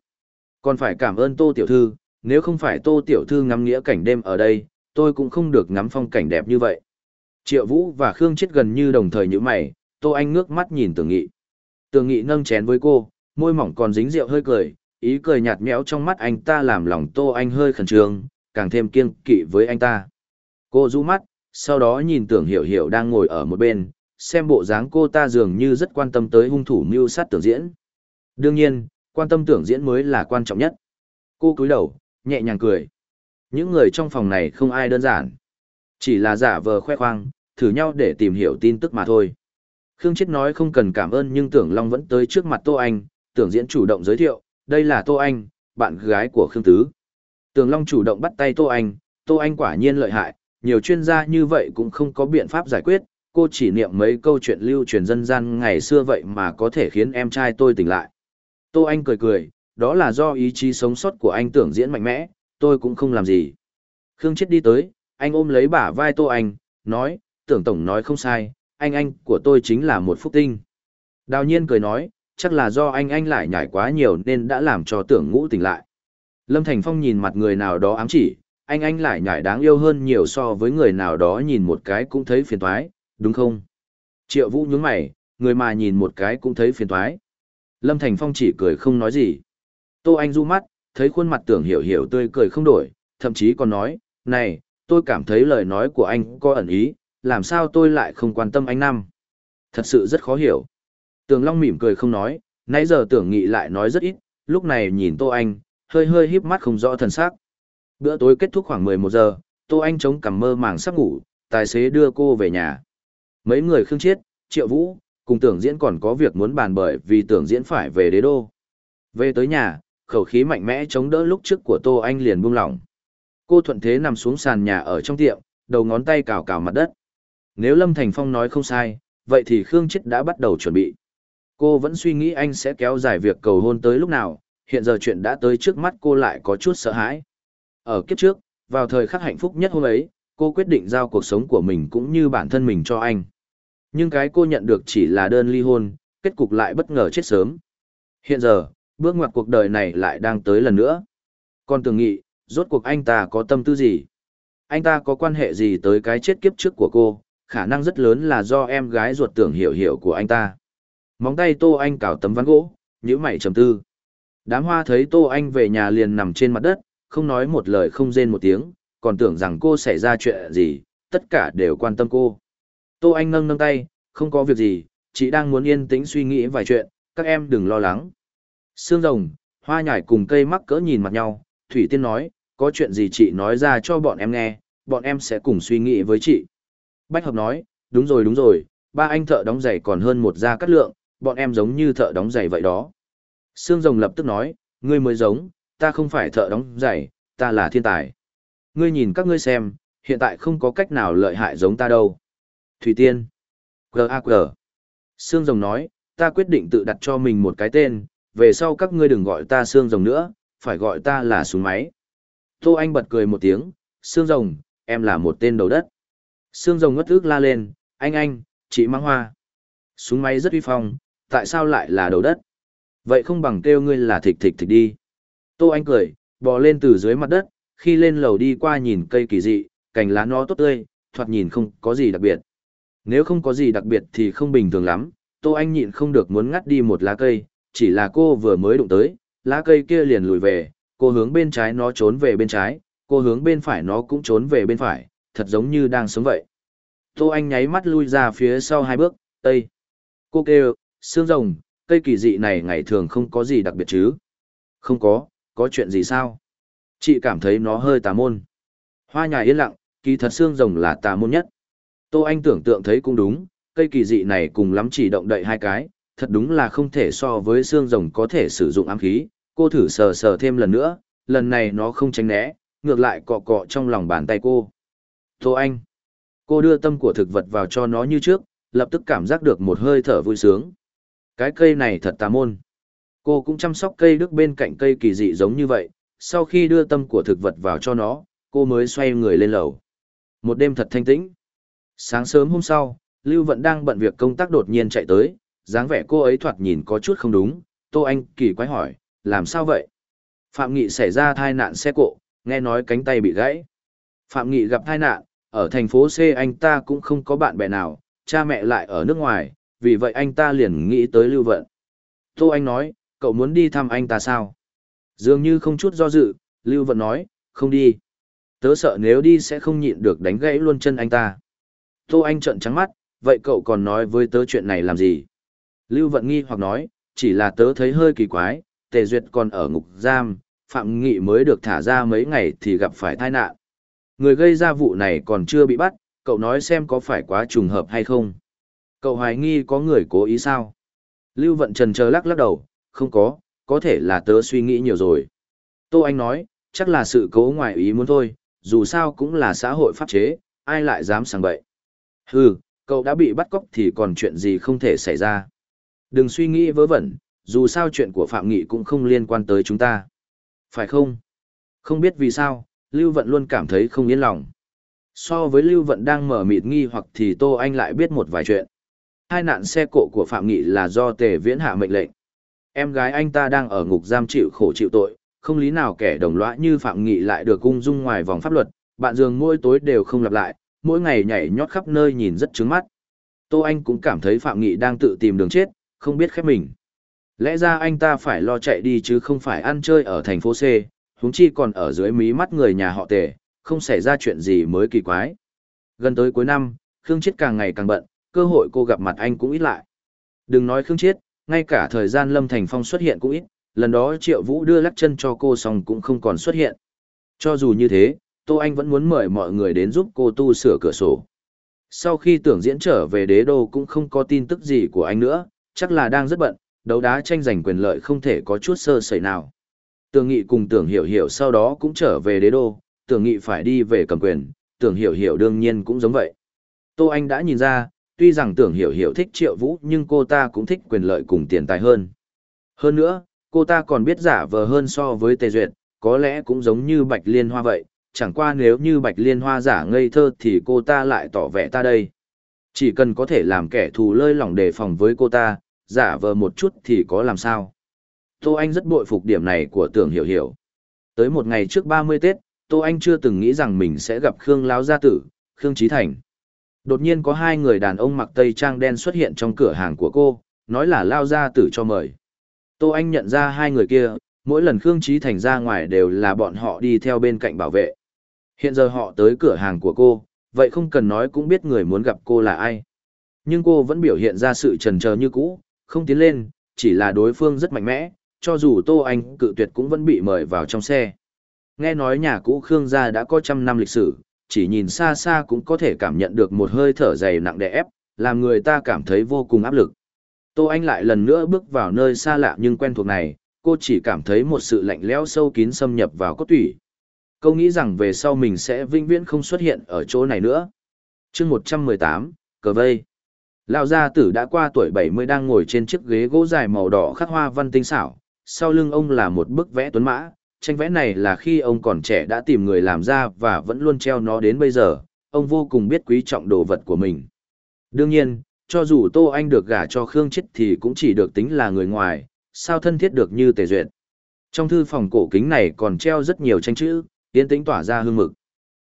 Còn phải cảm ơn Tô Tiểu Thư, nếu không phải Tô Tiểu Thư ngắm nghĩa cảnh đêm ở đây, tôi cũng không được ngắm phong cảnh đẹp như vậy. Triệu Vũ và Khương Chết gần như đồng thời như mày, Tô Anh ngước mắt nhìn Tường Nghị. Tường Nghị nâng chén với cô, môi mỏng còn dính rượu hơi cười, ý cười nhạt nhẽo trong mắt anh ta làm lòng tô anh hơi khẩn trương, càng thêm kiên kỵ với anh ta. Cô rũ mắt, sau đó nhìn tưởng hiểu hiểu đang ngồi ở một bên, xem bộ dáng cô ta dường như rất quan tâm tới hung thủ mưu sát tưởng diễn. Đương nhiên, quan tâm tưởng diễn mới là quan trọng nhất. Cô cúi đầu, nhẹ nhàng cười. Những người trong phòng này không ai đơn giản. Chỉ là giả vờ khoe khoang, thử nhau để tìm hiểu tin tức mà thôi. Khương chết nói không cần cảm ơn nhưng tưởng long vẫn tới trước mặt tô anh, tưởng diễn chủ động giới thiệu đây là Tô Anh, bạn gái của Khương Tứ. Tường Long chủ động bắt tay Tô Anh, Tô Anh quả nhiên lợi hại, nhiều chuyên gia như vậy cũng không có biện pháp giải quyết, cô chỉ niệm mấy câu chuyện lưu truyền dân gian ngày xưa vậy mà có thể khiến em trai tôi tỉnh lại. Tô Anh cười cười, đó là do ý chí sống sót của anh tưởng diễn mạnh mẽ, tôi cũng không làm gì. Khương Chết đi tới, anh ôm lấy bả vai Tô Anh, nói, tưởng tổng nói không sai, anh anh của tôi chính là một phúc tinh. Đào nhiên cười nói, chắc là do anh anh lại nhảy quá nhiều nên đã làm cho tưởng ngũ tỉnh lại. Lâm Thành Phong nhìn mặt người nào đó ám chỉ, anh anh lại nhảy đáng yêu hơn nhiều so với người nào đó nhìn một cái cũng thấy phiền toái, đúng không? Triệu Vũ nhướng mày, người mà nhìn một cái cũng thấy phiền toái. Lâm Thành Phong chỉ cười không nói gì. Tô Anh du mắt, thấy khuôn mặt tưởng hiểu hiểu tươi cười không đổi, thậm chí còn nói, này, tôi cảm thấy lời nói của anh có ẩn ý, làm sao tôi lại không quan tâm anh Năm. Thật sự rất khó hiểu. Tường Long mỉm cười không nói, nãy giờ tưởng nghị lại nói rất ít, lúc này nhìn Tô Anh, hơi hơi híp mắt không rõ thần sắc. Bữa tối kết thúc khoảng 11 giờ, Tô Anh chống cằm mơ màng sắp ngủ, tài xế đưa cô về nhà. Mấy người khương chiết, triệu vũ, cùng tưởng diễn còn có việc muốn bàn bởi vì tưởng diễn phải về đế đô. Về tới nhà, khẩu khí mạnh mẽ chống đỡ lúc trước của Tô Anh liền buông lỏng. Cô thuận thế nằm xuống sàn nhà ở trong tiệm, đầu ngón tay cào cào mặt đất. Nếu Lâm Thành Phong nói không sai, vậy thì Khương Chết đã bắt đầu chuẩn bị. Cô vẫn suy nghĩ anh sẽ kéo dài việc cầu hôn tới lúc nào, hiện giờ chuyện đã tới trước mắt cô lại có chút sợ hãi. Ở kiếp trước, vào thời khắc hạnh phúc nhất hôm ấy, cô quyết định giao cuộc sống của mình cũng như bản thân mình cho anh. Nhưng cái cô nhận được chỉ là đơn ly hôn, kết cục lại bất ngờ chết sớm. Hiện giờ, bước ngoặt cuộc đời này lại đang tới lần nữa. Con tưởng nghị, rốt cuộc anh ta có tâm tư gì? Anh ta có quan hệ gì tới cái chết kiếp trước của cô, khả năng rất lớn là do em gái ruột tưởng hiểu hiểu của anh ta móng tay Tô Anh cào tấm ván gỗ, nhíu mày trầm tư. Đám hoa thấy Tô Anh về nhà liền nằm trên mặt đất, không nói một lời không rên một tiếng, còn tưởng rằng cô xảy ra chuyện gì, tất cả đều quan tâm cô. Tô Anh nâng nâng tay, không có việc gì, chị đang muốn yên tĩnh suy nghĩ vài chuyện, các em đừng lo lắng. Sương rồng, hoa nhải cùng cây mắc cỡ nhìn mặt nhau, Thủy Tiên nói, có chuyện gì chị nói ra cho bọn em nghe, bọn em sẽ cùng suy nghĩ với chị. Bách Hợp nói, đúng rồi đúng rồi, ba anh thợ đóng giày còn hơn một gia cắt lượng, bọn em giống như thợ đóng giày vậy đó. Sương rồng lập tức nói, ngươi mới giống, ta không phải thợ đóng giày, ta là thiên tài. Ngươi nhìn các ngươi xem, hiện tại không có cách nào lợi hại giống ta đâu. Thủy Tiên. G.A.G. Sương rồng nói, ta quyết định tự đặt cho mình một cái tên, về sau các ngươi đừng gọi ta Sương rồng nữa, phải gọi ta là súng máy. Tô Anh bật cười một tiếng, Sương rồng, em là một tên đầu đất. Sương rồng ngất ước la lên, anh anh, chị mang hoa. Súng máy rất uy phong, tại sao lại là đầu đất? Vậy không bằng kêu ngươi là thịt thịt thịt đi. Tô Anh cười, bò lên từ dưới mặt đất, khi lên lầu đi qua nhìn cây kỳ dị, cành lá nó tốt tươi, thoạt nhìn không có gì đặc biệt. Nếu không có gì đặc biệt thì không bình thường lắm, Tô Anh nhịn không được muốn ngắt đi một lá cây, chỉ là cô vừa mới đụng tới, lá cây kia liền lùi về, cô hướng bên trái nó trốn về bên trái, cô hướng bên phải nó cũng trốn về bên phải, thật giống như đang sống vậy. Tô Anh nháy mắt lui ra phía sau hai bước, tây. Cô kêu, xương rồng, cây kỳ dị này ngày thường không có gì đặc biệt chứ. Không có, có chuyện gì sao? Chị cảm thấy nó hơi tà môn. Hoa nhài yên lặng, kỳ thật xương rồng là tà môn nhất. Tô Anh tưởng tượng thấy cũng đúng, cây kỳ dị này cùng lắm chỉ động đậy hai cái, thật đúng là không thể so với xương rồng có thể sử dụng ám khí, cô thử sờ sờ thêm lần nữa, lần này nó không tránh né, ngược lại cọ cọ trong lòng bàn tay cô. Tô Anh. Cô đưa tâm của thực vật vào cho nó như trước, lập tức cảm giác được một hơi thở vui sướng. Cái cây này thật tà môn. Cô cũng chăm sóc cây đức bên cạnh cây kỳ dị giống như vậy, sau khi đưa tâm của thực vật vào cho nó, cô mới xoay người lên lầu. Một đêm thật thanh tĩnh. Sáng sớm hôm sau, Lưu Vận đang bận việc công tác đột nhiên chạy tới, dáng vẻ cô ấy thoạt nhìn có chút không đúng, Tô Anh kỳ quái hỏi, làm sao vậy? Phạm Nghị xảy ra tai nạn xe cộ, nghe nói cánh tay bị gãy. Phạm Nghị gặp tai nạn, ở thành phố C anh ta cũng không có bạn bè nào, cha mẹ lại ở nước ngoài, vì vậy anh ta liền nghĩ tới Lưu Vận. Tô Anh nói, cậu muốn đi thăm anh ta sao? Dường như không chút do dự, Lưu Vận nói, không đi. Tớ sợ nếu đi sẽ không nhịn được đánh gãy luôn chân anh ta. Tô Anh trợn trắng mắt, vậy cậu còn nói với tớ chuyện này làm gì? Lưu Vận nghi hoặc nói, chỉ là tớ thấy hơi kỳ quái, Tề Duyệt còn ở ngục giam, Phạm Nghị mới được thả ra mấy ngày thì gặp phải tai nạn. Người gây ra vụ này còn chưa bị bắt, cậu nói xem có phải quá trùng hợp hay không? Cậu hoài nghi có người cố ý sao? Lưu Vận Trần chờ lắc lắc đầu, không có, có thể là tớ suy nghĩ nhiều rồi. Tô Anh nói, chắc là sự cố ngoài ý muốn thôi, dù sao cũng là xã hội pháp chế, ai lại dám sang bậy. Hừ, cậu đã bị bắt cóc thì còn chuyện gì không thể xảy ra. Đừng suy nghĩ vớ vẩn, dù sao chuyện của Phạm Nghị cũng không liên quan tới chúng ta. Phải không? Không biết vì sao, Lưu Vận luôn cảm thấy không yên lòng. So với Lưu Vận đang mở mịt nghi hoặc thì Tô Anh lại biết một vài chuyện hai nạn xe cộ của Phạm Nghị là do Tề Viễn hạ mệnh lệnh. Em gái anh ta đang ở ngục giam chịu khổ chịu tội, không lý nào kẻ đồng lõa như Phạm Nghị lại được cung dung ngoài vòng pháp luật, bạn giường mỗi tối đều không lặp lại, mỗi ngày nhảy nhót khắp nơi nhìn rất trướng mắt. Tô Anh cũng cảm thấy Phạm Nghị đang tự tìm đường chết, không biết khép mình. Lẽ ra anh ta phải lo chạy đi chứ không phải ăn chơi ở thành phố C, huống chi còn ở dưới mí mắt người nhà họ tề, không xảy ra chuyện gì mới kỳ quái. Gần tới cuối năm, Khương Chết càng ngày càng bận, cơ hội cô gặp mặt anh cũng ít lại. Đừng nói Khương chết, ngay cả thời gian Lâm Thành Phong xuất hiện cũng ít, lần đó Triệu Vũ đưa lắc chân cho cô xong cũng không còn xuất hiện. Cho dù như thế, Tô Anh vẫn muốn mời mọi người đến giúp cô tu sửa cửa sổ. Sau khi tưởng diễn trở về đế đô cũng không có tin tức gì của anh nữa, chắc là đang rất bận, đấu đá tranh giành quyền lợi không thể có chút sơ sẩy nào. Tưởng nghị cùng tưởng hiểu hiểu sau đó cũng trở về đế đô, tưởng nghị phải đi về cầm quyền, tưởng hiểu hiểu đương nhiên cũng giống vậy. Tô Anh đã nhìn ra, tuy rằng tưởng hiểu hiểu thích triệu vũ nhưng cô ta cũng thích quyền lợi cùng tiền tài hơn. Hơn nữa, cô ta còn biết giả vờ hơn so với tề duyệt, có lẽ cũng giống như bạch liên hoa vậy, chẳng qua nếu như bạch liên hoa giả ngây thơ thì cô ta lại tỏ vẻ ta đây. Chỉ cần có thể làm kẻ thù lơi lỏng đề phòng với cô ta, giả vờ một chút thì có làm sao. Tô Anh rất bội phục điểm này của tưởng hiểu hiểu. Tới một ngày trước ba mươi Tết, Tô Anh chưa từng nghĩ rằng mình sẽ gặp Khương Láo Gia Tử, Khương Trí Thành. Đột nhiên có hai người đàn ông mặc tây trang đen xuất hiện trong cửa hàng của cô, nói là lao ra tử cho mời. Tô Anh nhận ra hai người kia, mỗi lần Khương Trí Thành ra ngoài đều là bọn họ đi theo bên cạnh bảo vệ. Hiện giờ họ tới cửa hàng của cô, vậy không cần nói cũng biết người muốn gặp cô là ai. Nhưng cô vẫn biểu hiện ra sự trần trờ như cũ, không tiến lên, chỉ là đối phương rất mạnh mẽ, cho dù Tô Anh cự tuyệt cũng vẫn bị mời vào trong xe. Nghe nói nhà cũ Khương gia đã có trăm năm lịch sử, chỉ nhìn xa xa cũng có thể cảm nhận được một hơi thở dày nặng đè ép, làm người ta cảm thấy vô cùng áp lực. Tô Anh lại lần nữa bước vào nơi xa lạ nhưng quen thuộc này, cô chỉ cảm thấy một sự lạnh lẽo sâu kín xâm nhập vào cốt tủy. Cô nghĩ rằng về sau mình sẽ vinh viễn không xuất hiện ở chỗ này nữa. chương 118, Cờ Vây Lão gia tử đã qua tuổi 70 đang ngồi trên chiếc ghế gỗ dài màu đỏ khắc hoa văn tinh xảo, sau lưng ông là một bức vẽ tuấn mã, tranh vẽ này là khi ông còn trẻ đã tìm người làm ra và vẫn luôn treo nó đến bây giờ, ông vô cùng biết quý trọng đồ vật của mình. Đương nhiên, cho dù Tô Anh được gả cho Khương Chết thì cũng chỉ được tính là người ngoài, sao thân thiết được như Tề Duyệt. Trong thư phòng cổ kính này còn treo rất nhiều tranh chữ, yên tĩnh tỏa ra hương mực.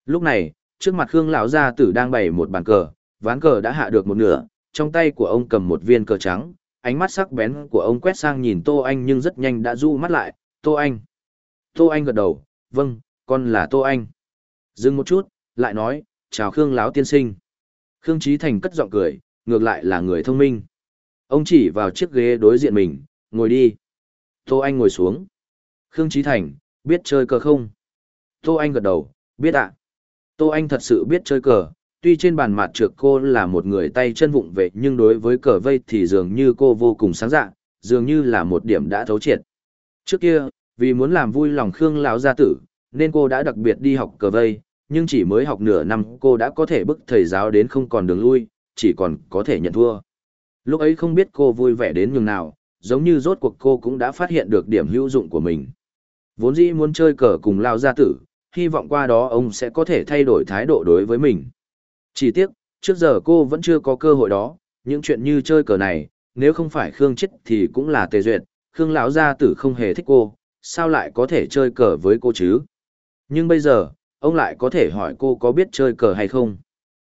Lúc này, trước mặt Khương lão gia tử đang bày một bàn cờ, ván cờ đã hạ được một nửa, trong tay của ông cầm một viên cờ trắng, ánh mắt sắc bén của ông quét sang nhìn Tô Anh nhưng rất nhanh đã du mắt lại, "Tô Anh." Tô Anh gật đầu, vâng, con là Tô Anh. Dừng một chút, lại nói, chào Khương Láo tiên sinh. Khương Trí Thành cất giọng cười, ngược lại là người thông minh. Ông chỉ vào chiếc ghế đối diện mình, ngồi đi. Tô Anh ngồi xuống. Khương Trí Thành, biết chơi cờ không? Tô Anh gật đầu, biết ạ. À. Tô Anh thật sự biết chơi cờ, tuy trên bàn mặt trượt cô là một người tay chân vụng về nhưng đối với cờ vây thì dường như cô vô cùng sáng dạ, dường như là một điểm đã thấu triệt. Trước kia, vì muốn làm vui lòng khương lão gia tử, nên cô đã đặc biệt đi học cờ vây, nhưng chỉ mới học nửa năm cô đã có thể bức thầy giáo đến không còn đường lui, chỉ còn có thể nhận thua. Lúc ấy không biết cô vui vẻ đến nhường nào, giống như rốt cuộc cô cũng đã phát hiện được điểm hữu dụng của mình. Vốn dĩ muốn chơi cờ cùng lao gia tử, hy vọng qua đó ông sẽ có thể thay đổi thái độ đối với mình. Chỉ tiếc, trước giờ cô vẫn chưa có cơ hội đó, những chuyện như chơi cờ này, nếu không phải khương chết thì cũng là tề duyệt, khương lão gia tử không hề thích cô sao lại có thể chơi cờ với cô chứ? Nhưng bây giờ, ông lại có thể hỏi cô có biết chơi cờ hay không?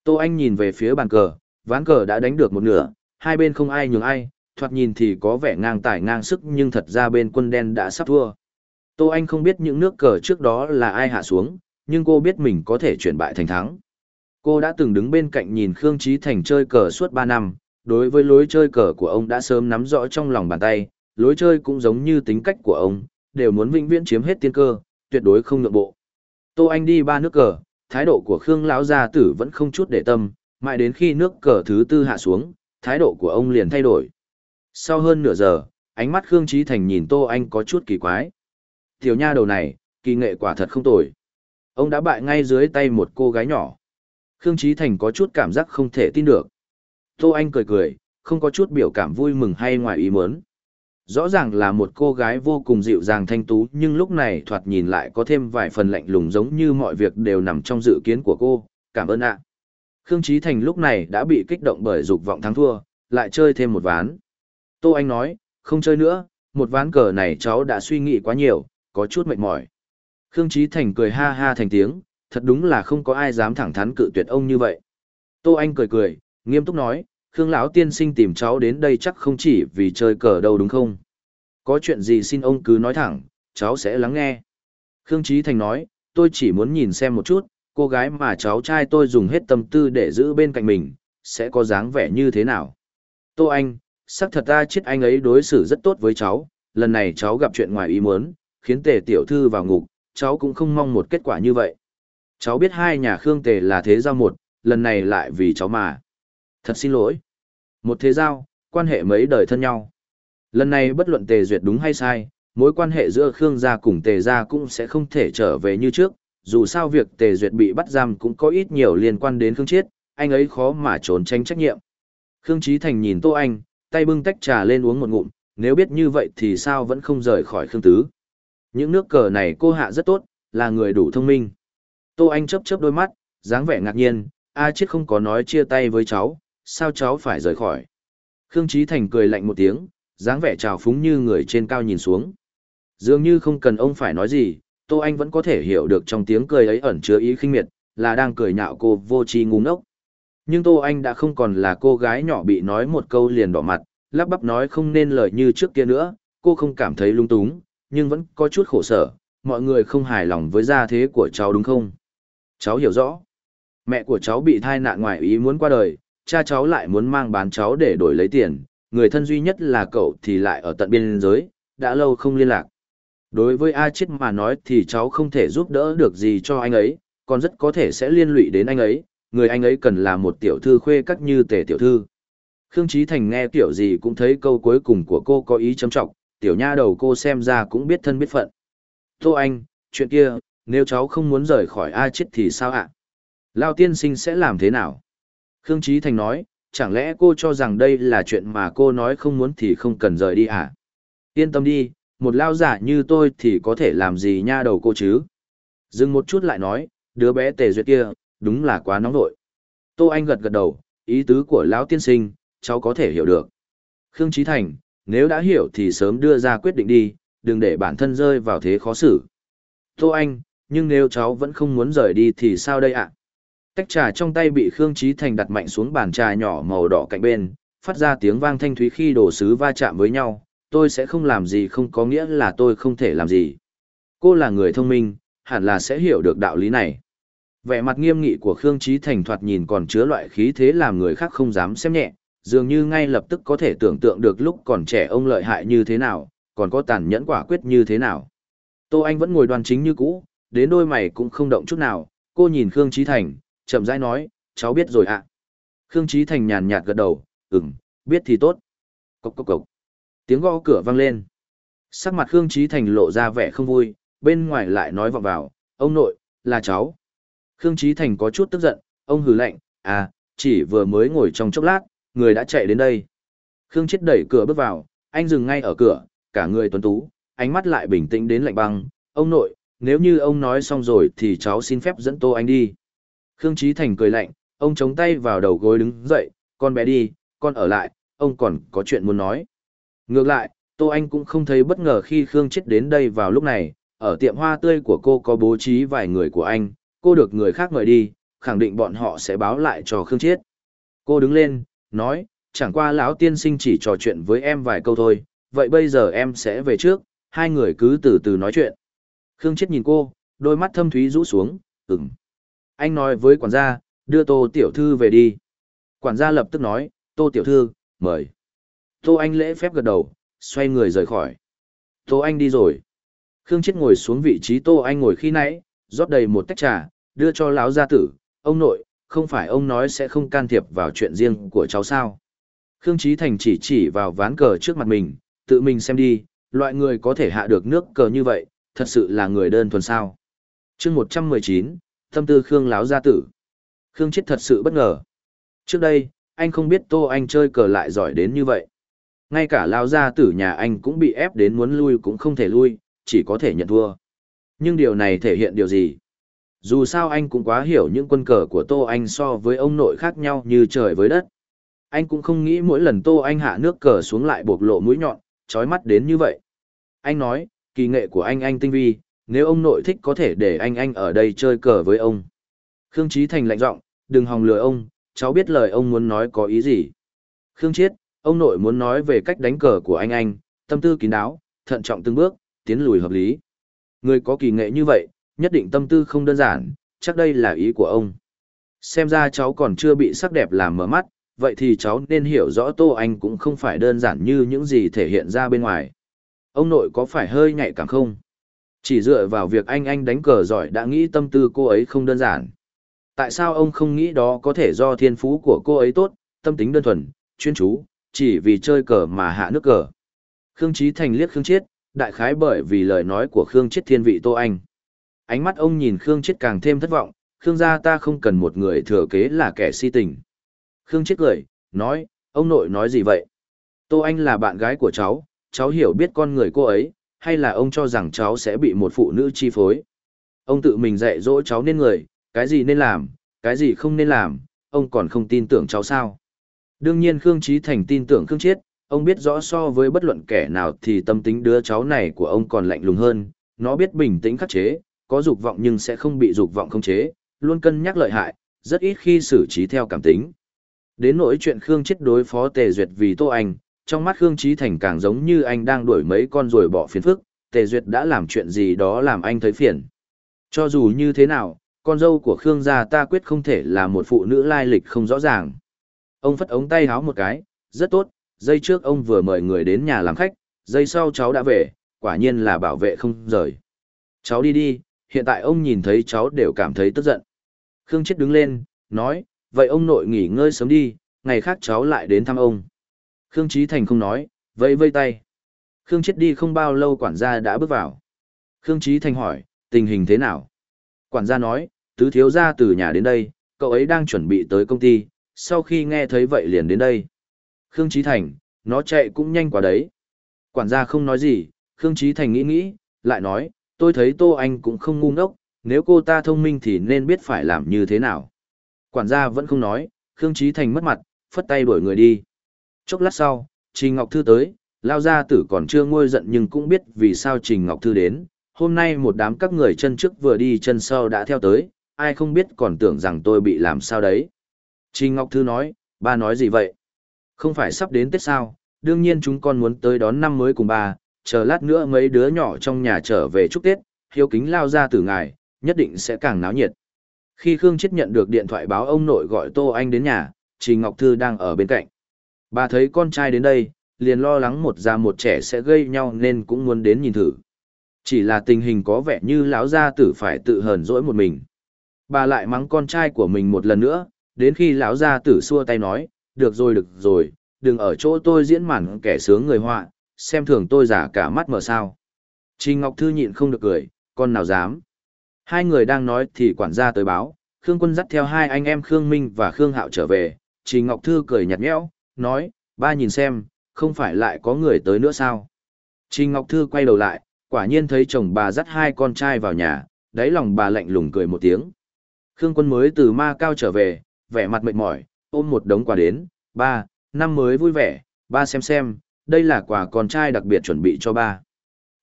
Tô Anh nhìn về phía bàn cờ, ván cờ đã đánh được một nửa, hai bên không ai nhường ai, thoạt nhìn thì có vẻ ngang tải ngang sức nhưng thật ra bên quân đen đã sắp thua. Tô Anh không biết những nước cờ trước đó là ai hạ xuống, nhưng cô biết mình có thể chuyển bại thành thắng. Cô đã từng đứng bên cạnh nhìn Khương Trí Thành chơi cờ suốt 3 năm, đối với lối chơi cờ của ông đã sớm nắm rõ trong lòng bàn tay, lối chơi cũng giống như tính cách của ông, đều muốn vĩnh viễn chiếm hết tiên cơ, tuyệt đối không nhượng bộ. Tô Anh đi ba nước cờ, thái độ của Khương lão gia tử vẫn không chút để tâm, mãi đến khi nước cờ thứ tư hạ xuống, thái độ của ông liền thay đổi. Sau hơn nửa giờ, ánh mắt Khương Chí Thành nhìn Tô Anh có chút kỳ quái. Tiểu nha đầu này, kỳ nghệ quả thật không tồi. Ông đã bại ngay dưới tay một cô gái nhỏ. Khương Chí Thành có chút cảm giác không thể tin được. Tô Anh cười cười, không có chút biểu cảm vui mừng hay ngoài ý muốn. Rõ ràng là một cô gái vô cùng dịu dàng thanh tú nhưng lúc này thoạt nhìn lại có thêm vài phần lạnh lùng giống như mọi việc đều nằm trong dự kiến của cô, cảm ơn ạ. Khương Trí Thành lúc này đã bị kích động bởi dục vọng thắng thua, lại chơi thêm một ván. Tô Anh nói, không chơi nữa, một ván cờ này cháu đã suy nghĩ quá nhiều, có chút mệt mỏi. Khương Trí Thành cười ha ha thành tiếng, thật đúng là không có ai dám thẳng thắn cự tuyệt ông như vậy. Tô Anh cười cười, nghiêm túc nói, khương lão tiên sinh tìm cháu đến đây chắc không chỉ vì chơi cờ đâu đúng không? Có chuyện gì xin ông cứ nói thẳng, cháu sẽ lắng nghe. Khương trí thành nói, tôi chỉ muốn nhìn xem một chút, cô gái mà cháu trai tôi dùng hết tâm tư để giữ bên cạnh mình, sẽ có dáng vẻ như thế nào? Tô anh sắc thật ta chết anh ấy đối xử rất tốt với cháu, lần này cháu gặp chuyện ngoài ý muốn, khiến tề tiểu thư vào ngục, cháu cũng không mong một kết quả như vậy. Cháu biết hai nhà khương tề là thế giao một, lần này lại vì cháu mà. Thật xin lỗi. Một thế giao, quan hệ mấy đời thân nhau. Lần này bất luận Tề Duyệt đúng hay sai, mối quan hệ giữa Khương gia cùng Tề gia cũng sẽ không thể trở về như trước, dù sao việc Tề Duyệt bị bắt giam cũng có ít nhiều liên quan đến Khương Chiết, anh ấy khó mà trốn tránh trách nhiệm. Khương Chí Thành nhìn Tô Anh, tay bưng tách trà lên uống một ngụm, nếu biết như vậy thì sao vẫn không rời khỏi Khương Tứ. Những nước cờ này cô hạ rất tốt, là người đủ thông minh. Tô Anh chớp chớp đôi mắt, dáng vẻ ngạc nhiên, A Chiết không có nói chia tay với cháu, sao cháu phải rời khỏi? Khương Trí Thành cười lạnh một tiếng, dáng vẻ trào phúng như người trên cao nhìn xuống. Dường như không cần ông phải nói gì, Tô Anh vẫn có thể hiểu được trong tiếng cười ấy ẩn chứa ý khinh miệt, là đang cười nhạo cô vô tri ngu ngốc. Nhưng Tô Anh đã không còn là cô gái nhỏ bị nói một câu liền đỏ mặt, lắp bắp nói không nên lời như trước kia nữa, cô không cảm thấy lung túng, nhưng vẫn có chút khổ sở, mọi người không hài lòng với gia thế của cháu đúng không? Cháu hiểu rõ. Mẹ của cháu bị thai nạn ngoài ý muốn qua đời, cha cháu lại muốn mang bán cháu để đổi lấy tiền, người thân duy nhất là cậu thì lại ở tận biên giới, đã lâu không liên lạc. Đối với A Chết mà nói thì cháu không thể giúp đỡ được gì cho anh ấy, còn rất có thể sẽ liên lụy đến anh ấy, người anh ấy cần là một tiểu thư khuê các như tề tiểu thư. Khương Trí Thành nghe tiểu gì cũng thấy câu cuối cùng của cô có ý châm trọng, tiểu nha đầu cô xem ra cũng biết thân biết phận. Tô Anh, chuyện kia, nếu cháu không muốn rời khỏi A Chết thì sao ạ? À? Lao tiên sinh sẽ làm thế nào? Khương Trí Thành nói, chẳng lẽ cô cho rằng đây là chuyện mà cô nói không muốn thì không cần rời đi à? Yên tâm đi, một lao giả như tôi thì có thể làm gì nha đầu cô chứ? Dừng một chút lại nói, đứa bé tề duyệt kia, đúng là quá nóng vội. Tô Anh gật gật đầu, ý tứ của lão tiên sinh, cháu có thể hiểu được. Khương Trí Thành, nếu đã hiểu thì sớm đưa ra quyết định đi, đừng để bản thân rơi vào thế khó xử. Tô Anh, nhưng nếu cháu vẫn không muốn rời đi thì sao đây ạ? À? Tách trà trong tay bị Khương Trí Thành đặt mạnh xuống bàn trà nhỏ màu đỏ cạnh bên, phát ra tiếng vang thanh thúy khi đổ sứ va chạm với nhau, tôi sẽ không làm gì không có nghĩa là tôi không thể làm gì. Cô là người thông minh, hẳn là sẽ hiểu được đạo lý này. Vẻ mặt nghiêm nghị của Khương Trí Thành thoạt nhìn còn chứa loại khí thế làm người khác không dám xem nhẹ, dường như ngay lập tức có thể tưởng tượng được lúc còn trẻ ông lợi hại như thế nào, còn có tàn nhẫn quả quyết như thế nào. Tô Anh vẫn ngồi đoan chính như cũ, đến đôi mày cũng không động chút nào, cô nhìn Khương Trí Thành, chậm rãi nói, cháu biết rồi ạ. Khương Trí Thành nhàn nhạt gật đầu, ừm, biết thì tốt. Cốc cốc cốc. Tiếng gõ cửa vang lên. Sắc mặt Khương Trí Thành lộ ra vẻ không vui, bên ngoài lại nói vọng vào, ông nội, là cháu. Khương Trí Thành có chút tức giận, ông hừ lạnh, à, chỉ vừa mới ngồi trong chốc lát, người đã chạy đến đây. Khương Chết đẩy cửa bước vào, anh dừng ngay ở cửa, cả người tuấn tú, ánh mắt lại bình tĩnh đến lạnh băng, ông nội, nếu như ông nói xong rồi thì cháu xin phép dẫn tô anh đi. Khương Trí Thành cười lạnh, ông chống tay vào đầu gối đứng dậy, con bé đi, con ở lại, ông còn có chuyện muốn nói. Ngược lại, Tô Anh cũng không thấy bất ngờ khi Khương chết đến đây vào lúc này, ở tiệm hoa tươi của cô có bố trí vài người của anh, cô được người khác mời đi, khẳng định bọn họ sẽ báo lại cho Khương chết. Cô đứng lên, nói, chẳng qua lão tiên sinh chỉ trò chuyện với em vài câu thôi, vậy bây giờ em sẽ về trước, hai người cứ từ từ nói chuyện. Khương chết nhìn cô, đôi mắt thâm thúy rũ xuống, ừm. Anh nói với quản gia, đưa Tô Tiểu Thư về đi. Quản gia lập tức nói, Tô Tiểu Thư, mời. Tô Anh lễ phép gật đầu, xoay người rời khỏi. Tô Anh đi rồi. Khương Chết ngồi xuống vị trí Tô Anh ngồi khi nãy, rót đầy một tách trà, đưa cho lão gia tử, ông nội, không phải ông nói sẽ không can thiệp vào chuyện riêng của cháu sao. Khương Chí Thành chỉ chỉ vào ván cờ trước mặt mình, tự mình xem đi, loại người có thể hạ được nước cờ như vậy, thật sự là người đơn thuần sao. chương 119, Tâm tư Khương láo gia tử. Khương chết thật sự bất ngờ. Trước đây, anh không biết Tô Anh chơi cờ lại giỏi đến như vậy. Ngay cả lao gia tử nhà anh cũng bị ép đến muốn lui cũng không thể lui, chỉ có thể nhận thua. Nhưng điều này thể hiện điều gì? Dù sao anh cũng quá hiểu những quân cờ của Tô Anh so với ông nội khác nhau như trời với đất. Anh cũng không nghĩ mỗi lần Tô Anh hạ nước cờ xuống lại bộc lộ mũi nhọn, trói mắt đến như vậy. Anh nói, kỳ nghệ của anh anh tinh vi, nếu ông nội thích có thể để anh anh ở đây chơi cờ với ông. Khương Chí Thành lạnh giọng, đừng hòng lừa ông, cháu biết lời ông muốn nói có ý gì. Khương Chiết, ông nội muốn nói về cách đánh cờ của anh anh, tâm tư kín đáo, thận trọng từng bước, tiến lùi hợp lý. Người có kỳ nghệ như vậy, nhất định tâm tư không đơn giản, chắc đây là ý của ông. Xem ra cháu còn chưa bị sắc đẹp làm mở mắt, vậy thì cháu nên hiểu rõ Tô Anh cũng không phải đơn giản như những gì thể hiện ra bên ngoài. Ông nội có phải hơi nhạy cảm không? Chỉ dựa vào việc anh anh đánh cờ giỏi đã nghĩ tâm tư cô ấy không đơn giản. Tại sao ông không nghĩ đó có thể do thiên phú của cô ấy tốt, tâm tính đơn thuần, chuyên chú, chỉ vì chơi cờ mà hạ nước cờ. Khương trí Thành liếc Khương Chiết, đại khái bởi vì lời nói của Khương Chiết thiên vị Tô Anh. Ánh mắt ông nhìn Khương Chiết càng thêm thất vọng, Khương gia ta không cần một người thừa kế là kẻ si tình. Khương Chiết cười, nói, ông nội nói gì vậy? Tô Anh là bạn gái của cháu, cháu hiểu biết con người cô ấy, hay là ông cho rằng cháu sẽ bị một phụ nữ chi phối. Ông tự mình dạy dỗ cháu nên người, cái gì nên làm, cái gì không nên làm, ông còn không tin tưởng cháu sao. Đương nhiên Khương Trí Thành tin tưởng Khương Chiết, ông biết rõ so với bất luận kẻ nào thì tâm tính đứa cháu này của ông còn lạnh lùng hơn, nó biết bình tĩnh khắc chế, có dục vọng nhưng sẽ không bị dục vọng khống chế, luôn cân nhắc lợi hại, rất ít khi xử trí theo cảm tính. Đến nỗi chuyện Khương Chiết đối phó Tề Duyệt vì Tô Anh, trong mắt Khương Trí Thành càng giống như anh đang đuổi mấy con rồi bỏ phiền phức, Tề Duyệt đã làm chuyện gì đó làm anh thấy phiền. Cho dù như thế nào, con dâu của Khương gia ta quyết không thể là một phụ nữ lai lịch không rõ ràng. Ông phất ống tay háo một cái, rất tốt, dây trước ông vừa mời người đến nhà làm khách, dây sau cháu đã về, quả nhiên là bảo vệ không rời. Cháu đi đi, hiện tại ông nhìn thấy cháu đều cảm thấy tức giận. Khương chết đứng lên, nói, vậy ông nội nghỉ ngơi sớm đi, ngày khác cháu lại đến thăm ông. Khương Trí Thành không nói, vây vây tay. Khương chết đi không bao lâu quản gia đã bước vào. Khương Trí Thành hỏi, tình hình thế nào? Quản gia nói, tứ thiếu gia từ nhà đến đây, cậu ấy đang chuẩn bị tới công ty, sau khi nghe thấy vậy liền đến đây. Khương Trí Thành, nó chạy cũng nhanh quá đấy. Quản gia không nói gì, Khương Trí Thành nghĩ nghĩ, lại nói, tôi thấy Tô Anh cũng không ngu ngốc, nếu cô ta thông minh thì nên biết phải làm như thế nào. Quản gia vẫn không nói, Khương Trí Thành mất mặt, phất tay đuổi người đi. Chốc lát sau, Trình Ngọc Thư tới, lao gia tử còn chưa ngôi giận nhưng cũng biết vì sao Trình Ngọc Thư đến. Hôm nay một đám các người chân trước vừa đi chân sau đã theo tới, ai không biết còn tưởng rằng tôi bị làm sao đấy. Trình Ngọc Thư nói, ba nói gì vậy? Không phải sắp đến Tết sao, đương nhiên chúng con muốn tới đón năm mới cùng ba. chờ lát nữa mấy đứa nhỏ trong nhà trở về chúc Tết, hiếu kính lao ra Tử ngài, nhất định sẽ càng náo nhiệt. Khi Khương Chết nhận được điện thoại báo ông nội gọi Tô Anh đến nhà, Trình Ngọc Thư đang ở bên cạnh. Bà thấy con trai đến đây, liền lo lắng một già một trẻ sẽ gây nhau nên cũng muốn đến nhìn thử. Chỉ là tình hình có vẻ như lão gia tử phải tự hờn dỗi một mình. Bà lại mắng con trai của mình một lần nữa, đến khi lão gia tử xua tay nói, được rồi được rồi, đừng ở chỗ tôi diễn màn kẻ sướng người họa, xem thường tôi giả cả mắt mở sao. Trình Ngọc Thư nhịn không được cười, con nào dám. Hai người đang nói thì quản gia tới báo, Khương Quân dắt theo hai anh em Khương Minh và Khương Hạo trở về, Trình Ngọc Thư cười nhạt nhẽo, nói, ba nhìn xem, không phải lại có người tới nữa sao. Trình Ngọc Thư quay đầu lại, quả nhiên thấy chồng bà dắt hai con trai vào nhà, đáy lòng bà lạnh lùng cười một tiếng. Khương quân mới từ ma cao trở về, vẻ mặt mệt mỏi, ôm một đống quà đến, ba, năm mới vui vẻ, ba xem xem, đây là quà con trai đặc biệt chuẩn bị cho ba.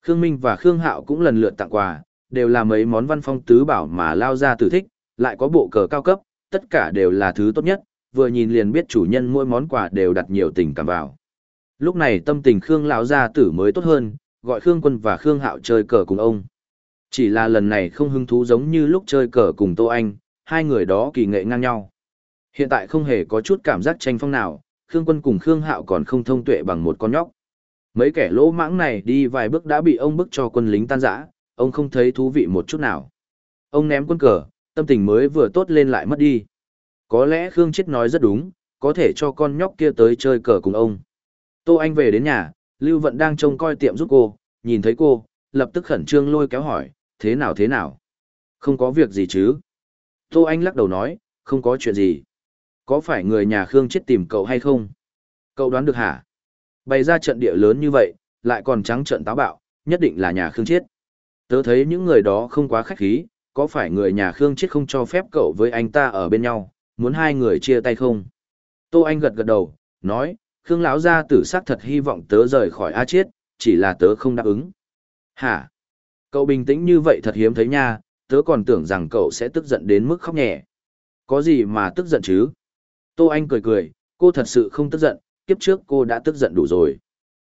Khương Minh và Khương Hạo cũng lần lượt tặng quà, đều là mấy món văn phong tứ bảo mà lao ra tử thích, lại có bộ cờ cao cấp, tất cả đều là thứ tốt nhất, vừa nhìn liền biết chủ nhân mỗi món quà đều đặt nhiều tình cảm vào. Lúc này tâm tình Khương lão gia tử mới tốt hơn, gọi Khương Quân và Khương Hạo chơi cờ cùng ông. Chỉ là lần này không hứng thú giống như lúc chơi cờ cùng Tô Anh, hai người đó kỳ nghệ ngang nhau. Hiện tại không hề có chút cảm giác tranh phong nào, Khương Quân cùng Khương Hạo còn không thông tuệ bằng một con nhóc. Mấy kẻ lỗ mãng này đi vài bước đã bị ông bức cho quân lính tan rã, ông không thấy thú vị một chút nào. Ông ném quân cờ, tâm tình mới vừa tốt lên lại mất đi. Có lẽ Khương Chết nói rất đúng, có thể cho con nhóc kia tới chơi cờ cùng ông. Tô Anh về đến nhà, Lưu Vận đang trông coi tiệm giúp cô, nhìn thấy cô, lập tức khẩn trương lôi kéo hỏi, thế nào thế nào? Không có việc gì chứ? Tô Anh lắc đầu nói, không có chuyện gì. Có phải người nhà Khương chết tìm cậu hay không? Cậu đoán được hả? Bày ra trận địa lớn như vậy, lại còn trắng trận táo bạo, nhất định là nhà Khương chết. Tớ thấy những người đó không quá khách khí, có phải người nhà Khương chết không cho phép cậu với anh ta ở bên nhau, muốn hai người chia tay không? Tô Anh gật gật đầu, nói, Khương lão gia tử sắc thật hy vọng tớ rời khỏi A Chiết, chỉ là tớ không đáp ứng. Hả? Cậu bình tĩnh như vậy thật hiếm thấy nha, tớ còn tưởng rằng cậu sẽ tức giận đến mức khóc nhẹ. Có gì mà tức giận chứ? Tô Anh cười cười, cô thật sự không tức giận, kiếp trước cô đã tức giận đủ rồi.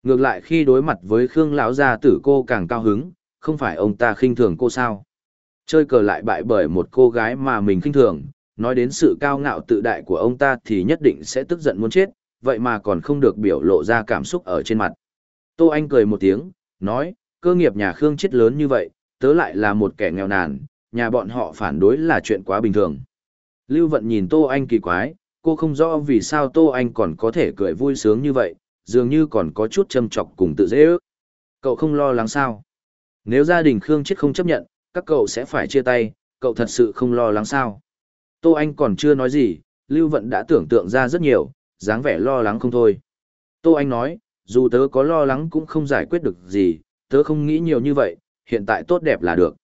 Ngược lại khi đối mặt với Khương lão gia tử cô càng cao hứng, không phải ông ta khinh thường cô sao? Chơi cờ lại bại bởi một cô gái mà mình khinh thường, nói đến sự cao ngạo tự đại của ông ta thì nhất định sẽ tức giận muốn chết, vậy mà còn không được biểu lộ ra cảm xúc ở trên mặt. Tô Anh cười một tiếng, nói, cơ nghiệp nhà Khương chết lớn như vậy, tớ lại là một kẻ nghèo nàn, nhà bọn họ phản đối là chuyện quá bình thường. Lưu Vận nhìn Tô Anh kỳ quái, cô không rõ vì sao Tô Anh còn có thể cười vui sướng như vậy, dường như còn có chút châm chọc cùng tự dễ ước. Cậu không lo lắng sao? Nếu gia đình Khương chết không chấp nhận, các cậu sẽ phải chia tay, cậu thật sự không lo lắng sao? Tô Anh còn chưa nói gì, Lưu Vận đã tưởng tượng ra rất nhiều, dáng vẻ lo lắng không thôi. Tô Anh nói, dù tớ có lo lắng cũng không giải quyết được gì, tớ không nghĩ nhiều như vậy, hiện tại tốt đẹp là được.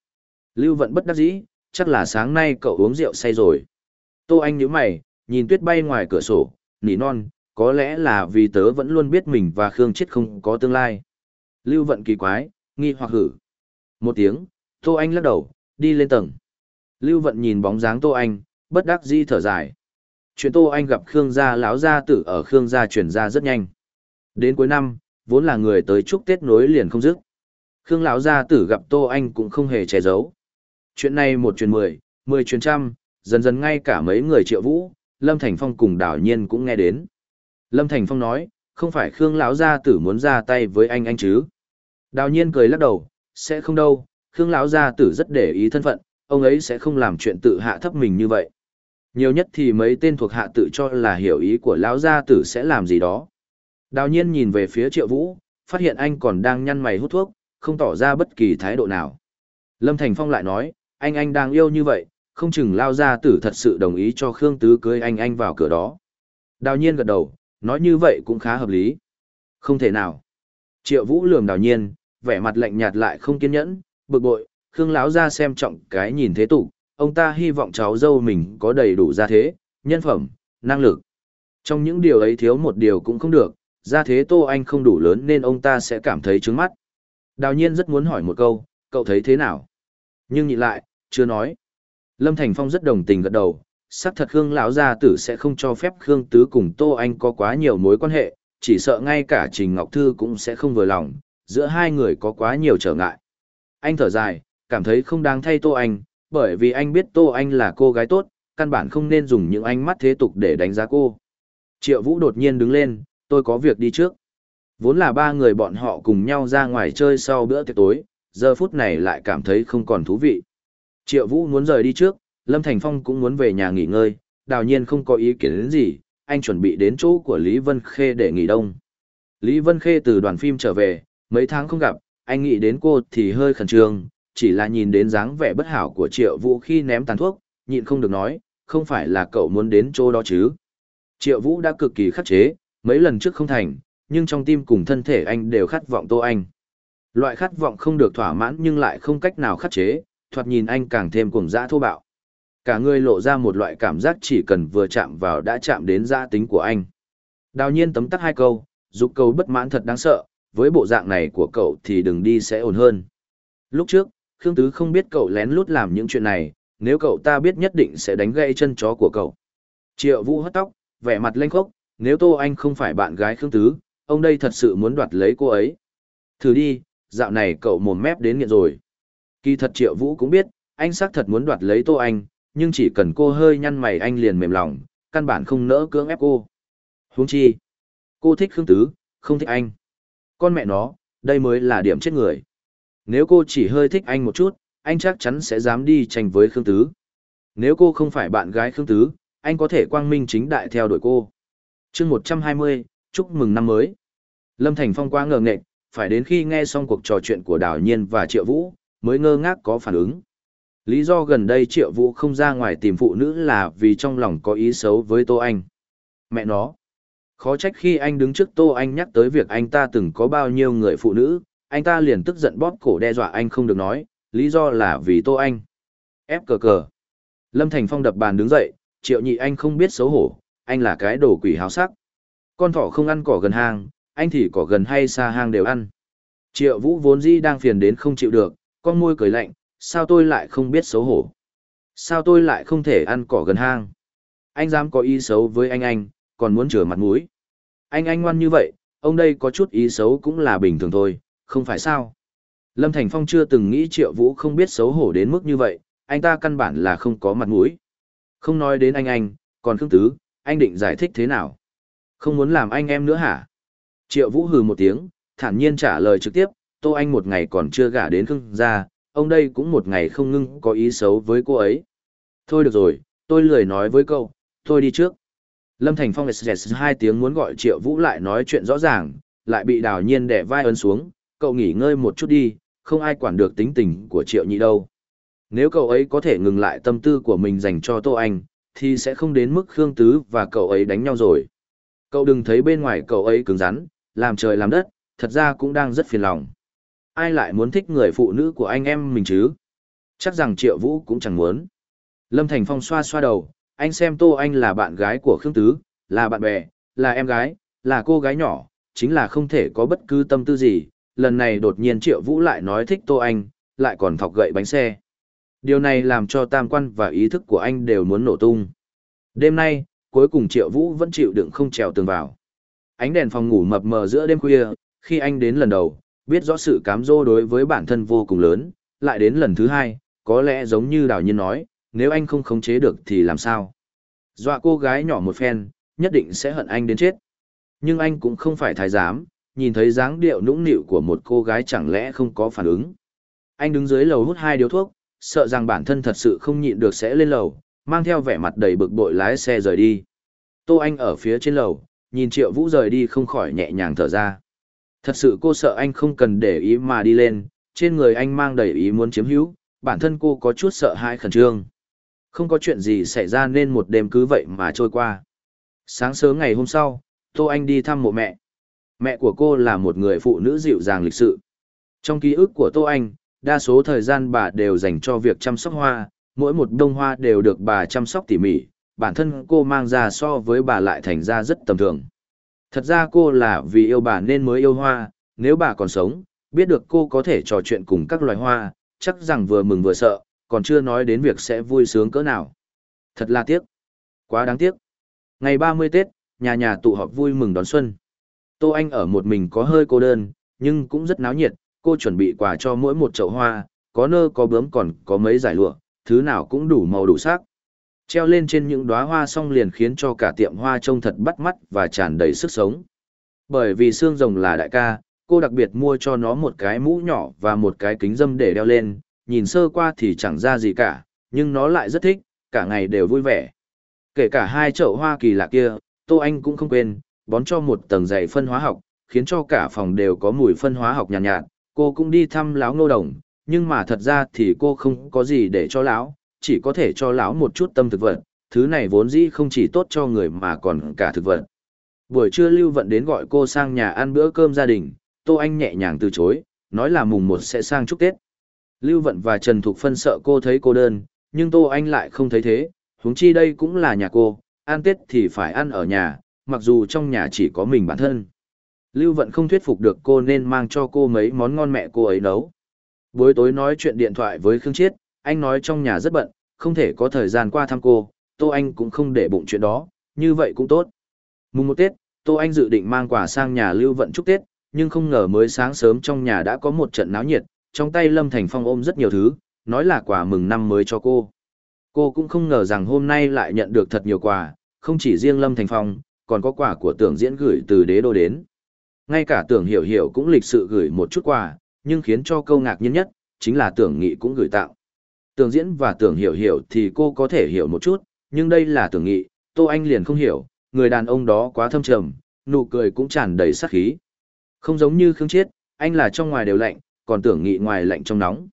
Lưu Vận bất đắc dĩ, chắc là sáng nay cậu uống rượu say rồi. Tô Anh nhíu mày, nhìn tuyết bay ngoài cửa sổ, nỉ non, có lẽ là vì tớ vẫn luôn biết mình và Khương Chết không có tương lai. Lưu Vận kỳ quái, nghi hoặc hử. Một tiếng, Tô Anh lắc đầu, đi lên tầng. Lưu Vận nhìn bóng dáng Tô Anh, bất đắc di thở dài. Chuyện tô anh gặp khương gia láo gia tử ở khương gia truyền ra rất nhanh. Đến cuối năm, vốn là người tới chúc tết nối liền không dứt. Khương lão gia tử gặp tô anh cũng không hề che giấu. Chuyện này một chuyện mười mười chuyện trăm, dần dần ngay cả mấy người triệu vũ, lâm thành phong cùng đảo nhiên cũng nghe đến. Lâm thành phong nói, không phải khương lão gia tử muốn ra tay với anh anh chứ? Đào nhiên cười lắc đầu, sẽ không đâu, khương lão gia tử rất để ý thân phận, ông ấy sẽ không làm chuyện tự hạ thấp mình như vậy. Nhiều nhất thì mấy tên thuộc hạ tự cho là hiểu ý của lão gia tử sẽ làm gì đó. Đào nhiên nhìn về phía triệu vũ, phát hiện anh còn đang nhăn mày hút thuốc, không tỏ ra bất kỳ thái độ nào. Lâm Thành Phong lại nói, anh anh đang yêu như vậy, không chừng lão gia tử thật sự đồng ý cho Khương Tứ cưới anh anh vào cửa đó. Đào nhiên gật đầu, nói như vậy cũng khá hợp lý. Không thể nào. Triệu Vũ lườm đào nhiên, vẻ mặt lạnh nhạt lại không kiên nhẫn, bực bội, Khương Lão gia xem trọng cái nhìn thế tục, ông ta hy vọng cháu dâu mình có đầy đủ gia thế, nhân phẩm, năng lực. Trong những điều ấy thiếu một điều cũng không được, gia thế Tô Anh không đủ lớn nên ông ta sẽ cảm thấy trướng mắt. Đào nhiên rất muốn hỏi một câu, cậu thấy thế nào? Nhưng nhịn lại, chưa nói. Lâm Thành Phong rất đồng tình gật đầu, xác thật Khương lão gia tử sẽ không cho phép Khương Tứ cùng Tô Anh có quá nhiều mối quan hệ, chỉ sợ ngay cả Trình Ngọc Thư cũng sẽ không vừa lòng, giữa hai người có quá nhiều trở ngại. Anh thở dài, cảm thấy không đáng thay Tô Anh, bởi vì anh biết Tô Anh là cô gái tốt, căn bản không nên dùng những ánh mắt thế tục để đánh giá cô. Triệu Vũ đột nhiên đứng lên, tôi có việc đi trước. Vốn là ba người bọn họ cùng nhau ra ngoài chơi sau bữa tiệc tối, giờ phút này lại cảm thấy không còn thú vị. Triệu Vũ muốn rời đi trước, Lâm Thành Phong cũng muốn về nhà nghỉ ngơi, đào nhiên không có ý kiến đến gì, anh chuẩn bị đến chỗ của Lý Vân Khê để nghỉ đông. Lý Vân Khê từ đoàn phim trở về, mấy tháng không gặp, anh nghĩ đến cô thì hơi khẩn trương, chỉ là nhìn đến dáng vẻ bất hảo của triệu vũ khi ném tàn thuốc, nhịn không được nói, không phải là cậu muốn đến chỗ đó chứ. Triệu vũ đã cực kỳ khắc chế, mấy lần trước không thành, nhưng trong tim cùng thân thể anh đều khát vọng tô anh. Loại khát vọng không được thỏa mãn nhưng lại không cách nào khắc chế, thoạt nhìn anh càng thêm cuồng dã thô bạo. Cả người lộ ra một loại cảm giác chỉ cần vừa chạm vào đã chạm đến gia tính của anh. Đào nhiên tấm tắc hai câu, dục cầu bất mãn thật đáng sợ, với bộ dạng này của cậu thì đừng đi sẽ ổn hơn. Lúc trước, Khương Tứ không biết cậu lén lút làm những chuyện này, nếu cậu ta biết nhất định sẽ đánh gãy chân chó của cậu. Triệu Vũ hất tóc, vẻ mặt lênh khốc, nếu Tô Anh không phải bạn gái Khương Tứ, ông đây thật sự muốn đoạt lấy cô ấy. Thử đi, dạo này cậu mồm mép đến nghiện rồi. Kỳ thật Triệu Vũ cũng biết, anh xác thật muốn đoạt lấy Tô Anh, nhưng chỉ cần cô hơi nhăn mày anh liền mềm lòng, căn bản không nỡ cưỡng ép cô. Huống chi, cô thích Khương Tứ, không thích anh. Con mẹ nó, đây mới là điểm chết người. Nếu cô chỉ hơi thích anh một chút, anh chắc chắn sẽ dám đi tranh với Khương Tứ. Nếu cô không phải bạn gái Khương Tứ, anh có thể quang minh chính đại theo đuổi cô. chương 120, chúc mừng năm mới. Lâm Thành Phong quá ngờ nghệch, phải đến khi nghe xong cuộc trò chuyện của Đào Nhiên và Triệu Vũ, mới ngơ ngác có phản ứng. Lý do gần đây Triệu Vũ không ra ngoài tìm phụ nữ là vì trong lòng có ý xấu với Tô Anh. Mẹ nó. Khó trách khi anh đứng trước Tô Anh nhắc tới việc anh ta từng có bao nhiêu người phụ nữ, anh ta liền tức giận bóp cổ đe dọa anh không được nói, lý do là vì tô anh. Ép cờ cờ. Lâm Thành Phong đập bàn đứng dậy, triệu nhị anh không biết xấu hổ, anh là cái đồ quỷ háo sắc. Con thỏ không ăn cỏ gần hang, anh thì cỏ gần hay xa hang đều ăn. Triệu vũ vốn di đang phiền đến không chịu được, con môi cười lạnh, sao tôi lại không biết xấu hổ. Sao tôi lại không thể ăn cỏ gần hang. Anh dám có ý xấu với anh anh, còn muốn rửa mặt mũi. Anh anh ngoan như vậy, ông đây có chút ý xấu cũng là bình thường thôi, không phải sao? Lâm Thành Phong chưa từng nghĩ Triệu Vũ không biết xấu hổ đến mức như vậy, anh ta căn bản là không có mặt mũi. Không nói đến anh anh, còn Khương Tứ, anh định giải thích thế nào? Không muốn làm anh em nữa hả? Triệu Vũ hừ một tiếng, thản nhiên trả lời trực tiếp, Tô Anh một ngày còn chưa gả đến Khương gia, ông đây cũng một ngày không ngưng có ý xấu với cô ấy. Thôi được rồi, tôi lười nói với cậu, tôi đi trước. Lâm Thành Phong sss hai tiếng muốn gọi Triệu Vũ lại nói chuyện rõ ràng, lại bị đào nhiên đẻ vai ấn xuống, cậu nghỉ ngơi một chút đi, không ai quản được tính tình của Triệu Nhị đâu. Nếu cậu ấy có thể ngừng lại tâm tư của mình dành cho Tô Anh, thì sẽ không đến mức Khương Tứ và cậu ấy đánh nhau rồi. Cậu đừng thấy bên ngoài cậu ấy cứng rắn, làm trời làm đất, thật ra cũng đang rất phiền lòng. Ai lại muốn thích người phụ nữ của anh em mình chứ? Chắc rằng Triệu Vũ cũng chẳng muốn. Lâm Thành Phong xoa xoa đầu, anh xem Tô Anh là bạn gái của Khương Tứ, là bạn bè, là em gái, là cô gái nhỏ, chính là không thể có bất cứ tâm tư gì, lần này đột nhiên Triệu Vũ lại nói thích Tô Anh, lại còn thọc gậy bánh xe. Điều này làm cho tam quan và ý thức của anh đều muốn nổ tung. Đêm nay, cuối cùng Triệu Vũ vẫn chịu đựng không trèo tường vào. Ánh đèn phòng ngủ mập mờ giữa đêm khuya, khi anh đến lần đầu, biết rõ sự cám dỗ đối với bản thân vô cùng lớn, lại đến lần thứ hai, có lẽ giống như Đào Nhiên nói, nếu anh không khống chế được thì làm sao? Dọa cô gái nhỏ một phen, nhất định sẽ hận anh đến chết. Nhưng anh cũng không phải thái giám, nhìn thấy dáng điệu nũng nịu của một cô gái chẳng lẽ không có phản ứng. Anh đứng dưới lầu hút hai điếu thuốc, sợ rằng bản thân thật sự không nhịn được sẽ lên lầu, mang theo vẻ mặt đầy bực bội lái xe rời đi. Tô Anh ở phía trên lầu, nhìn Triệu Vũ rời đi không khỏi nhẹ nhàng thở ra. Thật sự cô sợ anh không cần để ý mà đi lên, trên người anh mang đầy ý muốn chiếm hữu, bản thân cô có chút sợ hãi khẩn trương. Không có chuyện gì xảy ra nên một đêm cứ vậy mà trôi qua. Sáng sớm ngày hôm sau, Tô Anh đi thăm mộ mẹ. Mẹ của cô là một người phụ nữ dịu dàng lịch sự. Trong ký ức của Tô Anh, đa số thời gian bà đều dành cho việc chăm sóc hoa, mỗi một bông hoa đều được bà chăm sóc tỉ mỉ, bản thân cô mang ra so với bà lại thành ra rất tầm thường. Thật ra cô là vì yêu bà nên mới yêu hoa, nếu bà còn sống, biết được cô có thể trò chuyện cùng các loài hoa, chắc rằng vừa mừng vừa sợ, còn chưa nói đến việc sẽ vui sướng cỡ nào. Thật là tiếc. Quá đáng tiếc. Ngày 30 Tết, nhà nhà tụ họp vui mừng đón xuân. Tô Anh ở một mình có hơi cô đơn, nhưng cũng rất náo nhiệt, cô chuẩn bị quà cho mỗi một chậu hoa, có nơ có bướm còn có mấy giải lụa, thứ nào cũng đủ màu đủ sắc. Treo lên trên những đóa hoa xong liền khiến cho cả tiệm hoa trông thật bắt mắt và tràn đầy sức sống. Bởi vì xương rồng là đại ca, cô đặc biệt mua cho nó một cái mũ nhỏ và một cái kính dâm để đeo lên, nhìn sơ qua thì chẳng ra gì cả, nhưng nó lại rất thích, cả ngày đều vui vẻ. Kể cả hai chậu hoa kỳ lạ kia, Tô Anh cũng không quên, bón cho một tầng dày phân hóa học, khiến cho cả phòng đều có mùi phân hóa học nhàn nhạt, nhạt, cô cũng đi thăm lão ngô đồng, nhưng mà thật ra thì cô không có gì để cho lão, chỉ có thể cho lão một chút tâm thực vật, thứ này vốn dĩ không chỉ tốt cho người mà còn cả thực vật. Buổi trưa Lưu Vận đến gọi cô sang nhà ăn bữa cơm gia đình, Tô Anh nhẹ nhàng từ chối, nói là mùng một sẽ sang chúc Tết. Lưu Vận và Trần Thục Phân sợ cô thấy cô đơn, nhưng Tô Anh lại không thấy thế, huống chi đây cũng là nhà cô, ăn Tết thì phải ăn ở nhà, mặc dù trong nhà chỉ có mình bản thân. Lưu Vận không thuyết phục được cô nên mang cho cô mấy món ngon mẹ cô ấy nấu. Buổi tối nói chuyện điện thoại với Khương Chiết, anh nói trong nhà rất bận, không thể có thời gian qua thăm cô, Tô Anh cũng không để bụng chuyện đó, như vậy cũng tốt. Mùng một Tết, Tô Anh dự định mang quà sang nhà Lưu Vận chúc Tết, nhưng không ngờ mới sáng sớm trong nhà đã có một trận náo nhiệt, trong tay Lâm Thành Phong ôm rất nhiều thứ, nói là quà mừng năm mới cho cô. Cô cũng không ngờ rằng hôm nay lại nhận được thật nhiều quà, không chỉ riêng Lâm Thành Phong, còn có quà của tưởng diễn gửi từ đế đô đến. Ngay cả tưởng hiểu hiểu cũng lịch sự gửi một chút quà, nhưng khiến cho câu ngạc nhiên nhất, chính là tưởng nghị cũng gửi tặng Tưởng diễn và tưởng hiểu hiểu thì cô có thể hiểu một chút, nhưng đây là tưởng nghị, Tô Anh liền không hiểu, người đàn ông đó quá thâm trầm, nụ cười cũng tràn đầy sát khí. Không giống như Khương Chiết, anh là trong ngoài đều lạnh, còn tưởng nghị ngoài lạnh trong nóng.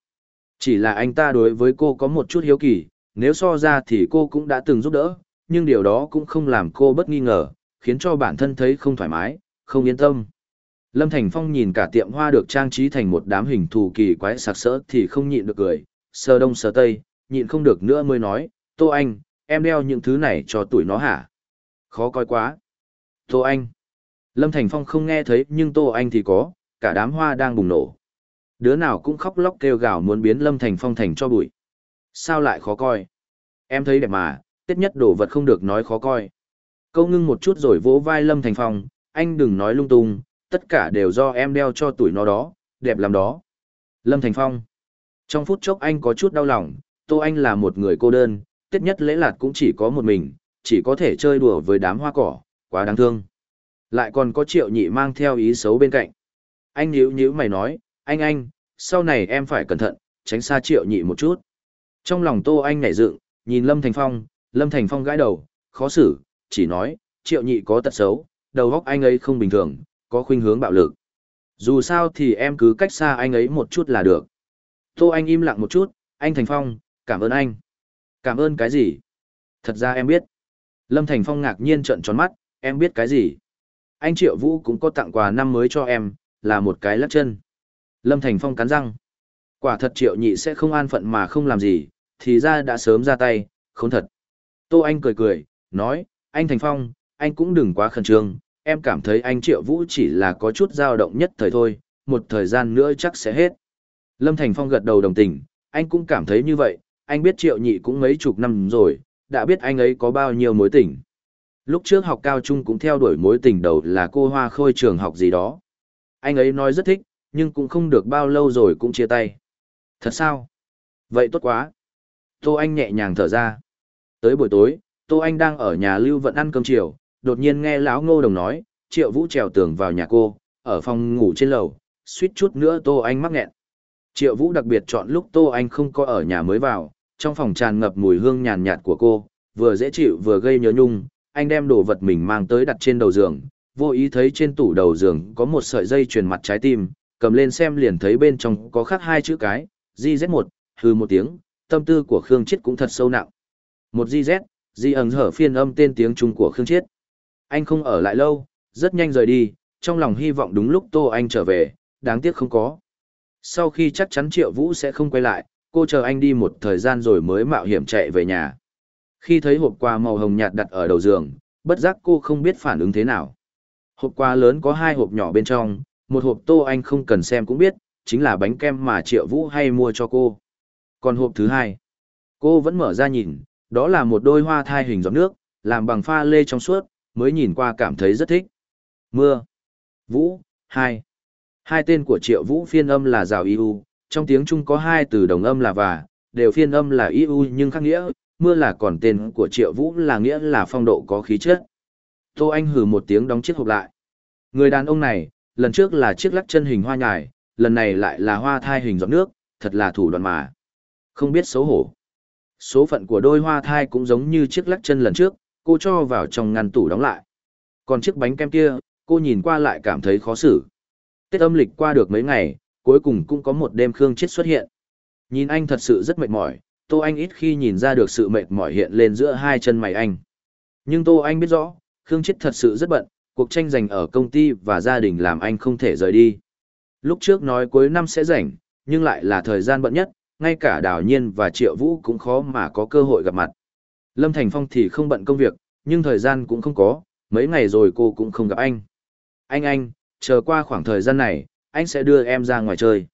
Chỉ là anh ta đối với cô có một chút hiếu kỳ, nếu so ra thì cô cũng đã từng giúp đỡ, nhưng điều đó cũng không làm cô bất nghi ngờ, khiến cho bản thân thấy không thoải mái, không yên tâm. Lâm Thành Phong nhìn cả tiệm hoa được trang trí thành một đám hình thù kỳ quái sặc sỡ thì không nhịn được cười, sờ đông sờ tây, nhịn không được nữa mới nói, Tô Anh, em đeo những thứ này cho tuổi nó hả? Khó coi quá. Tô Anh. Lâm Thành Phong không nghe thấy nhưng Tô Anh thì có, cả đám hoa đang bùng nổ. Đứa nào cũng khóc lóc kêu gào muốn biến Lâm Thành Phong thành cho bụi. Sao lại khó coi? Em thấy đẹp mà, tiết nhất đồ vật không được nói khó coi. Câu ngưng một chút rồi vỗ vai Lâm Thành Phong, anh đừng nói lung tung, tất cả đều do em đeo cho tuổi nó đó, đẹp làm đó. Lâm Thành Phong. Trong phút chốc anh có chút đau lòng, Tô Anh là một người cô đơn, tết nhất lễ lạt cũng chỉ có một mình, chỉ có thể chơi đùa với đám hoa cỏ, quá đáng thương. Lại còn có triệu nhị mang theo ý xấu bên cạnh. Anh nhíu nhíu mày nói, anh anh, sau này em phải cẩn thận, tránh xa triệu nhị một chút. Trong lòng Tô Anh nảy dựng, nhìn Lâm Thành Phong, Lâm Thành Phong gãi đầu, khó xử, chỉ nói, triệu nhị có tật xấu, đầu óc anh ấy không bình thường, có khuynh hướng bạo lực. Dù sao thì em cứ cách xa anh ấy một chút là được. Tô Anh im lặng một chút, anh Thành Phong, cảm ơn anh. Cảm ơn cái gì? Thật ra em biết. Lâm Thành Phong ngạc nhiên trợn tròn mắt, em biết cái gì? Anh Triệu Vũ cũng có tặng quà năm mới cho em, là một cái lắc chân. Lâm Thành Phong cắn răng. Quả thật Triệu Nhị sẽ không an phận mà không làm gì, thì ra đã sớm ra tay, không thật. Tô Anh cười cười, nói, anh Thành Phong, anh cũng đừng quá khẩn trương, em cảm thấy anh Triệu Vũ chỉ là có chút dao động nhất thời thôi, một thời gian nữa chắc sẽ hết. Lâm Thành Phong gật đầu đồng tình, anh cũng cảm thấy như vậy, anh biết Triệu Nhị cũng mấy chục năm rồi, đã biết anh ấy có bao nhiêu mối tình. Lúc trước học cao trung cũng theo đuổi mối tình đầu là cô Hoa Khôi trường học gì đó. Anh ấy nói rất thích, nhưng cũng không được bao lâu rồi cũng chia tay. Thật sao? Vậy tốt quá. Tô Anh nhẹ nhàng thở ra. Tới buổi tối, Tô Anh đang ở nhà Lưu Vận ăn cơm chiều, đột nhiên nghe lão Ngô Đồng nói, Triệu Vũ trèo tường vào nhà cô, ở phòng ngủ trên lầu, suýt chút nữa Tô Anh mắc nghẹn. Triệu Vũ đặc biệt chọn lúc Tô Anh không có ở nhà mới vào, trong phòng tràn ngập mùi hương nhàn nhạt của cô, vừa dễ chịu vừa gây nhớ nhung, anh đem đồ vật mình mang tới đặt trên đầu giường, vô ý thấy trên tủ đầu giường có một sợi dây truyền mặt trái tim, cầm lên xem liền thấy bên trong có khắc hai chữ cái, JZ1, hư một tiếng, tâm tư của Khương Chết cũng thật sâu nặng. Một JZ, Di ẩn hở phiên âm tên tiếng Trung của Khương Chiết. Anh không ở lại lâu, rất nhanh rời đi, trong lòng hy vọng đúng lúc Tô Anh trở về, đáng tiếc không có. Sau khi chắc chắn Triệu Vũ sẽ không quay lại, cô chờ anh đi một thời gian rồi mới mạo hiểm chạy về nhà. Khi thấy hộp quà màu hồng nhạt đặt ở đầu giường, bất giác cô không biết phản ứng thế nào. Hộp quà lớn có hai hộp nhỏ bên trong, một hộp Tô Anh không cần xem cũng biết, chính là bánh kem mà Triệu Vũ hay mua cho cô. Còn hộp thứ hai, cô vẫn mở ra nhìn, đó là một đôi hoa thai hình giọt nước, làm bằng pha lê trong suốt, mới nhìn qua cảm thấy rất thích. Mưa. Vũ. Hai. Hai tên của triệu vũ phiên âm là rào iu, trong tiếng Trung có hai từ đồng âm là và, đều phiên âm là iu nhưng khác nghĩa, mưa là còn tên của triệu vũ là nghĩa là phong độ có khí chất. Tô Anh hừ một tiếng đóng chiếc hộp lại. Người đàn ông này, lần trước là chiếc lắc chân hình hoa nhài, lần này lại là hoa thai hình giọt nước, thật là thủ đoạn mà. Không biết xấu hổ số phận của đôi hoa thai cũng giống như chiếc lắc chân lần trước, cô cho vào trong ngăn tủ đóng lại. Còn chiếc bánh kem kia, cô nhìn qua lại cảm thấy khó xử. Tết âm lịch qua được mấy ngày, cuối cùng cũng có một đêm Khương Chết xuất hiện. Nhìn anh thật sự rất mệt mỏi, Tô Anh ít khi nhìn ra được sự mệt mỏi hiện lên giữa hai chân mày anh. Nhưng Tô Anh biết rõ, Khương Chết thật sự rất bận, cuộc tranh giành ở công ty và gia đình làm anh không thể rời đi. Lúc trước nói cuối năm sẽ rảnh, nhưng lại là thời gian bận nhất, ngay cả đào nhiên và triệu vũ cũng khó mà có cơ hội gặp mặt. Lâm Thành Phong thì không bận công việc, nhưng thời gian cũng không có, mấy ngày rồi cô cũng không gặp anh. Anh anh, chờ qua khoảng thời gian này, anh sẽ đưa em ra ngoài chơi.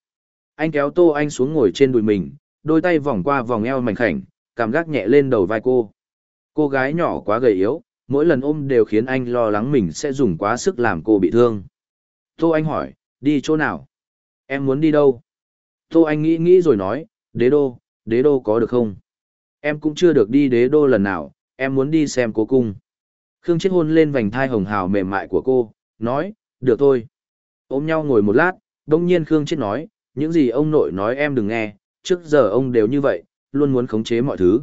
Anh kéo tô anh xuống ngồi trên đùi mình, đôi tay vòng qua vòng eo mảnh khảnh, cảm giác nhẹ lên đầu vai cô. Cô gái nhỏ quá gầy yếu, mỗi lần ôm đều khiến anh lo lắng mình sẽ dùng quá sức làm cô bị thương. Tô anh hỏi, đi chỗ nào? Em muốn đi đâu? Tô Anh nghĩ nghĩ rồi nói, đế đô, đế đô có được không? Em cũng chưa được đi đế đô lần nào, em muốn đi xem cố cung. Khương Chết hôn lên vành thai hồng hào mềm mại của cô, nói, được thôi. Ôm nhau ngồi một lát, đông nhiên Khương Chết nói, những gì ông nội nói em đừng nghe, trước giờ ông đều như vậy, luôn muốn khống chế mọi thứ.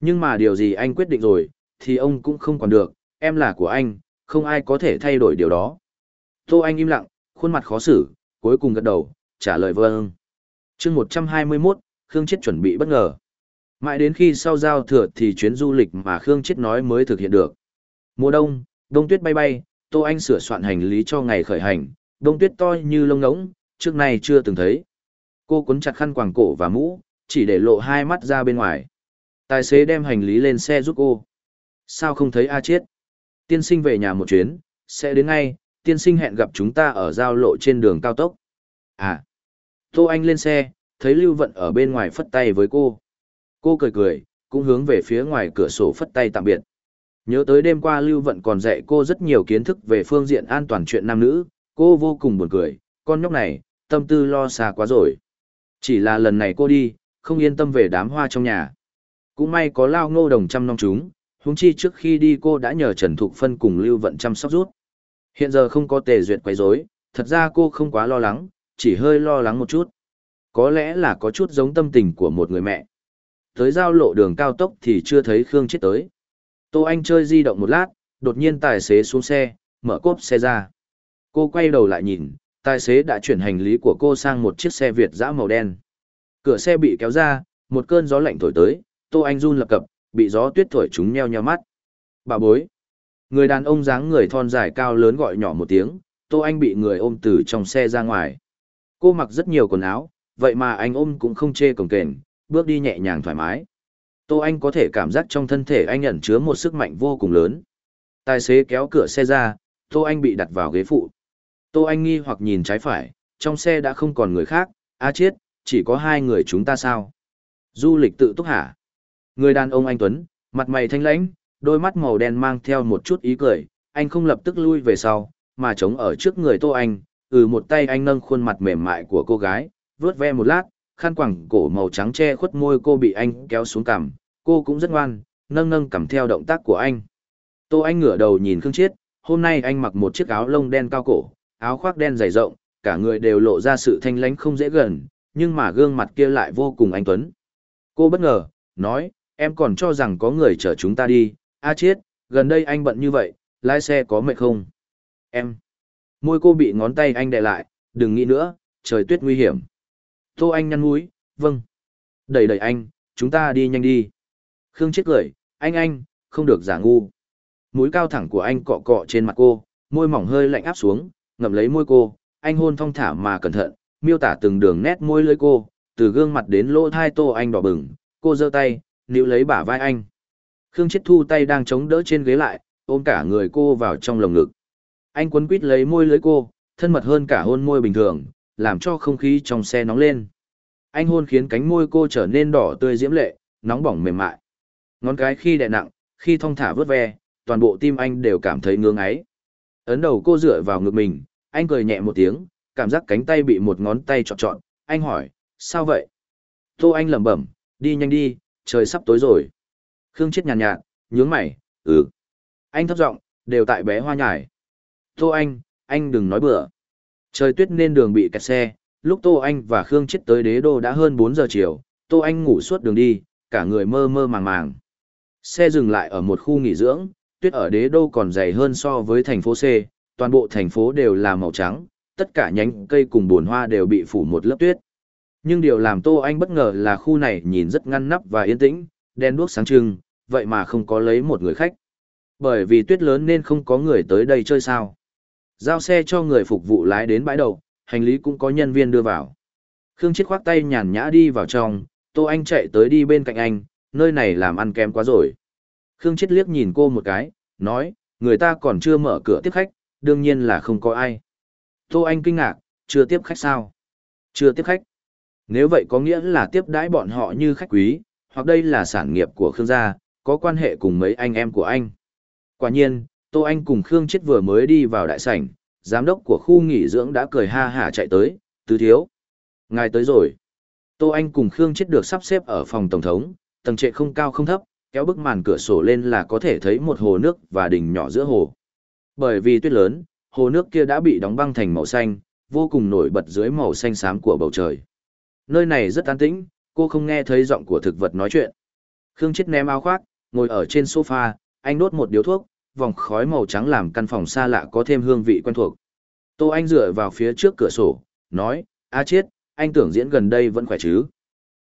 Nhưng mà điều gì anh quyết định rồi, thì ông cũng không còn được, em là của anh, không ai có thể thay đổi điều đó. Tô Anh im lặng, khuôn mặt khó xử, cuối cùng gật đầu, trả lời vâng chương 121, Khương Chết chuẩn bị bất ngờ. Mãi đến khi sau giao thừa thì chuyến du lịch mà Khương Chết nói mới thực hiện được. Mùa đông, đông tuyết bay bay, Tô Anh sửa soạn hành lý cho ngày khởi hành, đông tuyết to như lông ngỗng, trước này chưa từng thấy. Cô cuốn chặt khăn quàng cổ và mũ, chỉ để lộ hai mắt ra bên ngoài. Tài xế đem hành lý lên xe giúp cô. Sao không thấy A chết? Tiên sinh về nhà một chuyến, sẽ đến ngay, tiên sinh hẹn gặp chúng ta ở giao lộ trên đường cao tốc. À, Tô Anh lên xe, thấy Lưu Vận ở bên ngoài phất tay với cô. Cô cười cười, cũng hướng về phía ngoài cửa sổ phất tay tạm biệt. Nhớ tới đêm qua Lưu Vận còn dạy cô rất nhiều kiến thức về phương diện an toàn chuyện nam nữ, cô vô cùng buồn cười, con nhóc này, tâm tư lo xa quá rồi. Chỉ là lần này cô đi, không yên tâm về đám hoa trong nhà. Cũng may có lao ngô đồng chăm nom chúng, huống chi trước khi đi cô đã nhờ Trần Thục Phân cùng Lưu Vận chăm sóc rút. Hiện giờ không có tề duyệt quấy rối, thật ra cô không quá lo lắng, chỉ hơi lo lắng một chút. Có lẽ là có chút giống tâm tình của một người mẹ. Tới giao lộ đường cao tốc thì chưa thấy Khương chết tới. Tô Anh chơi di động một lát, đột nhiên tài xế xuống xe, mở cốp xe ra. Cô quay đầu lại nhìn, tài xế đã chuyển hành lý của cô sang một chiếc xe Việt dã màu đen. Cửa xe bị kéo ra, một cơn gió lạnh thổi tới, Tô Anh run lập cập, bị gió tuyết thổi chúng nheo nheo mắt. Bà bối. Người đàn ông dáng người thon dài cao lớn gọi nhỏ một tiếng, Tô Anh bị người ôm từ trong xe ra ngoài. Cô mặc rất nhiều quần áo, vậy mà anh ôm cũng không chê cồng kềnh, bước đi nhẹ nhàng thoải mái. Tô Anh có thể cảm giác trong thân thể anh ẩn chứa một sức mạnh vô cùng lớn. Tài xế kéo cửa xe ra, Tô Anh bị đặt vào ghế phụ. Tô Anh nghi hoặc nhìn trái phải, trong xe đã không còn người khác, a à chết, chỉ có hai người chúng ta sao? Du lịch tự túc hả? Người đàn ông anh Tuấn, mặt mày thanh lãnh, đôi mắt màu đen mang theo một chút ý cười, anh không lập tức lui về sau, mà chống ở trước người Tô Anh, ừ một tay anh nâng khuôn mặt mềm mại của cô gái, vướt ve một lát, khăn quẳng cổ màu trắng che khuất môi cô bị anh kéo xuống cằm, cô cũng rất ngoan, nâng nâng cằm theo động tác của anh. Tô Anh ngửa đầu nhìn Khương Chiết, hôm nay anh mặc một chiếc áo lông đen cao cổ, áo khoác đen dày rộng, cả người đều lộ ra sự thanh lánh không dễ gần, nhưng mà gương mặt kia lại vô cùng anh tuấn. Cô bất ngờ, nói, em còn cho rằng có người chở chúng ta đi, a à, chiết, gần đây anh bận như vậy, lái xe có mệt không? Em... Môi cô bị ngón tay anh đè lại, đừng nghĩ nữa, trời tuyết nguy hiểm. Tô Anh nhăn mũi, vâng. Đẩy đẩy anh, chúng ta đi nhanh đi. Khương chết cười, anh anh, không được giả ngu. Mũi cao thẳng của anh cọ cọ trên mặt cô, môi mỏng hơi lạnh áp xuống, ngậm lấy môi cô, anh hôn thong thả mà cẩn thận, miêu tả từng đường nét môi lưỡi cô, từ gương mặt đến lỗ thai Tô Anh đỏ bừng, cô giơ tay, níu lấy bả vai anh. Khương chết thu tay đang chống đỡ trên ghế lại, ôm cả người cô vào trong lồng ngực anh quấn quýt lấy môi lưới cô, thân mật hơn cả hôn môi bình thường, làm cho không khí trong xe nóng lên. Anh hôn khiến cánh môi cô trở nên đỏ tươi diễm lệ, nóng bỏng mềm mại. Ngón cái khi đè nặng, khi thong thả vớt ve, toàn bộ tim anh đều cảm thấy ngưỡng ấy. Ấn đầu cô dựa vào ngực mình, anh cười nhẹ một tiếng, cảm giác cánh tay bị một ngón tay chọn chọn. anh hỏi, sao vậy? Tô Anh lẩm bẩm, đi nhanh đi, trời sắp tối rồi. Khương chết nhàn nhạt, nhạt, nhướng mày, ừ. Anh thấp giọng, đều tại bé hoa nhải. Tô Anh, anh đừng nói bừa. Trời tuyết nên đường bị kẹt xe, lúc Tô Anh và Khương chết tới đế đô đã hơn bốn giờ chiều, Tô Anh ngủ suốt đường đi, cả người mơ mơ màng màng. Xe dừng lại ở một khu nghỉ dưỡng, tuyết ở đế đô còn dày hơn so với thành phố C, toàn bộ thành phố đều là màu trắng, tất cả nhánh cây cùng bồn hoa đều bị phủ một lớp tuyết. Nhưng điều làm Tô Anh bất ngờ là khu này nhìn rất ngăn nắp và yên tĩnh, đen đuốc sáng trưng, vậy mà không có lấy một người khách. Bởi vì tuyết lớn nên không có người tới đây chơi sao. Giao xe cho người phục vụ lái đến bãi đầu, hành lý cũng có nhân viên đưa vào. Khương Chiết khoác tay nhàn nhã đi vào trong, Tô Anh chạy tới đi bên cạnh anh, nơi này làm ăn kém quá rồi. Khương Chiết liếc nhìn cô một cái, nói, người ta còn chưa mở cửa tiếp khách, đương nhiên là không có ai. Tô Anh kinh ngạc, chưa tiếp khách sao? Chưa tiếp khách. Nếu vậy có nghĩa là tiếp đãi bọn họ như khách quý, hoặc đây là sản nghiệp của Khương gia, có quan hệ cùng mấy anh em của anh. Quả nhiên, Tô Anh cùng Khương Chết vừa mới đi vào đại sảnh, giám đốc của khu nghỉ dưỡng đã cười ha hả chạy tới, tứ thiếu. Ngài tới rồi. Tô Anh cùng Khương Chết được sắp xếp ở phòng tổng thống, tầng trệ không cao không thấp, kéo bức màn cửa sổ lên là có thể thấy một hồ nước và đỉnh nhỏ giữa hồ. Bởi vì tuyết lớn, hồ nước kia đã bị đóng băng thành màu xanh, vô cùng nổi bật dưới màu xanh xám của bầu trời. Nơi này rất an tĩnh, cô không nghe thấy giọng của thực vật nói chuyện. Khương Chết ném áo khoác, ngồi ở trên sofa, anh đốt một điếu thuốc, vòng khói màu trắng làm căn phòng xa lạ có thêm hương vị quen thuộc. Tô Anh dựa vào phía trước cửa sổ, nói, A chết, anh tưởng diễn gần đây vẫn khỏe chứ.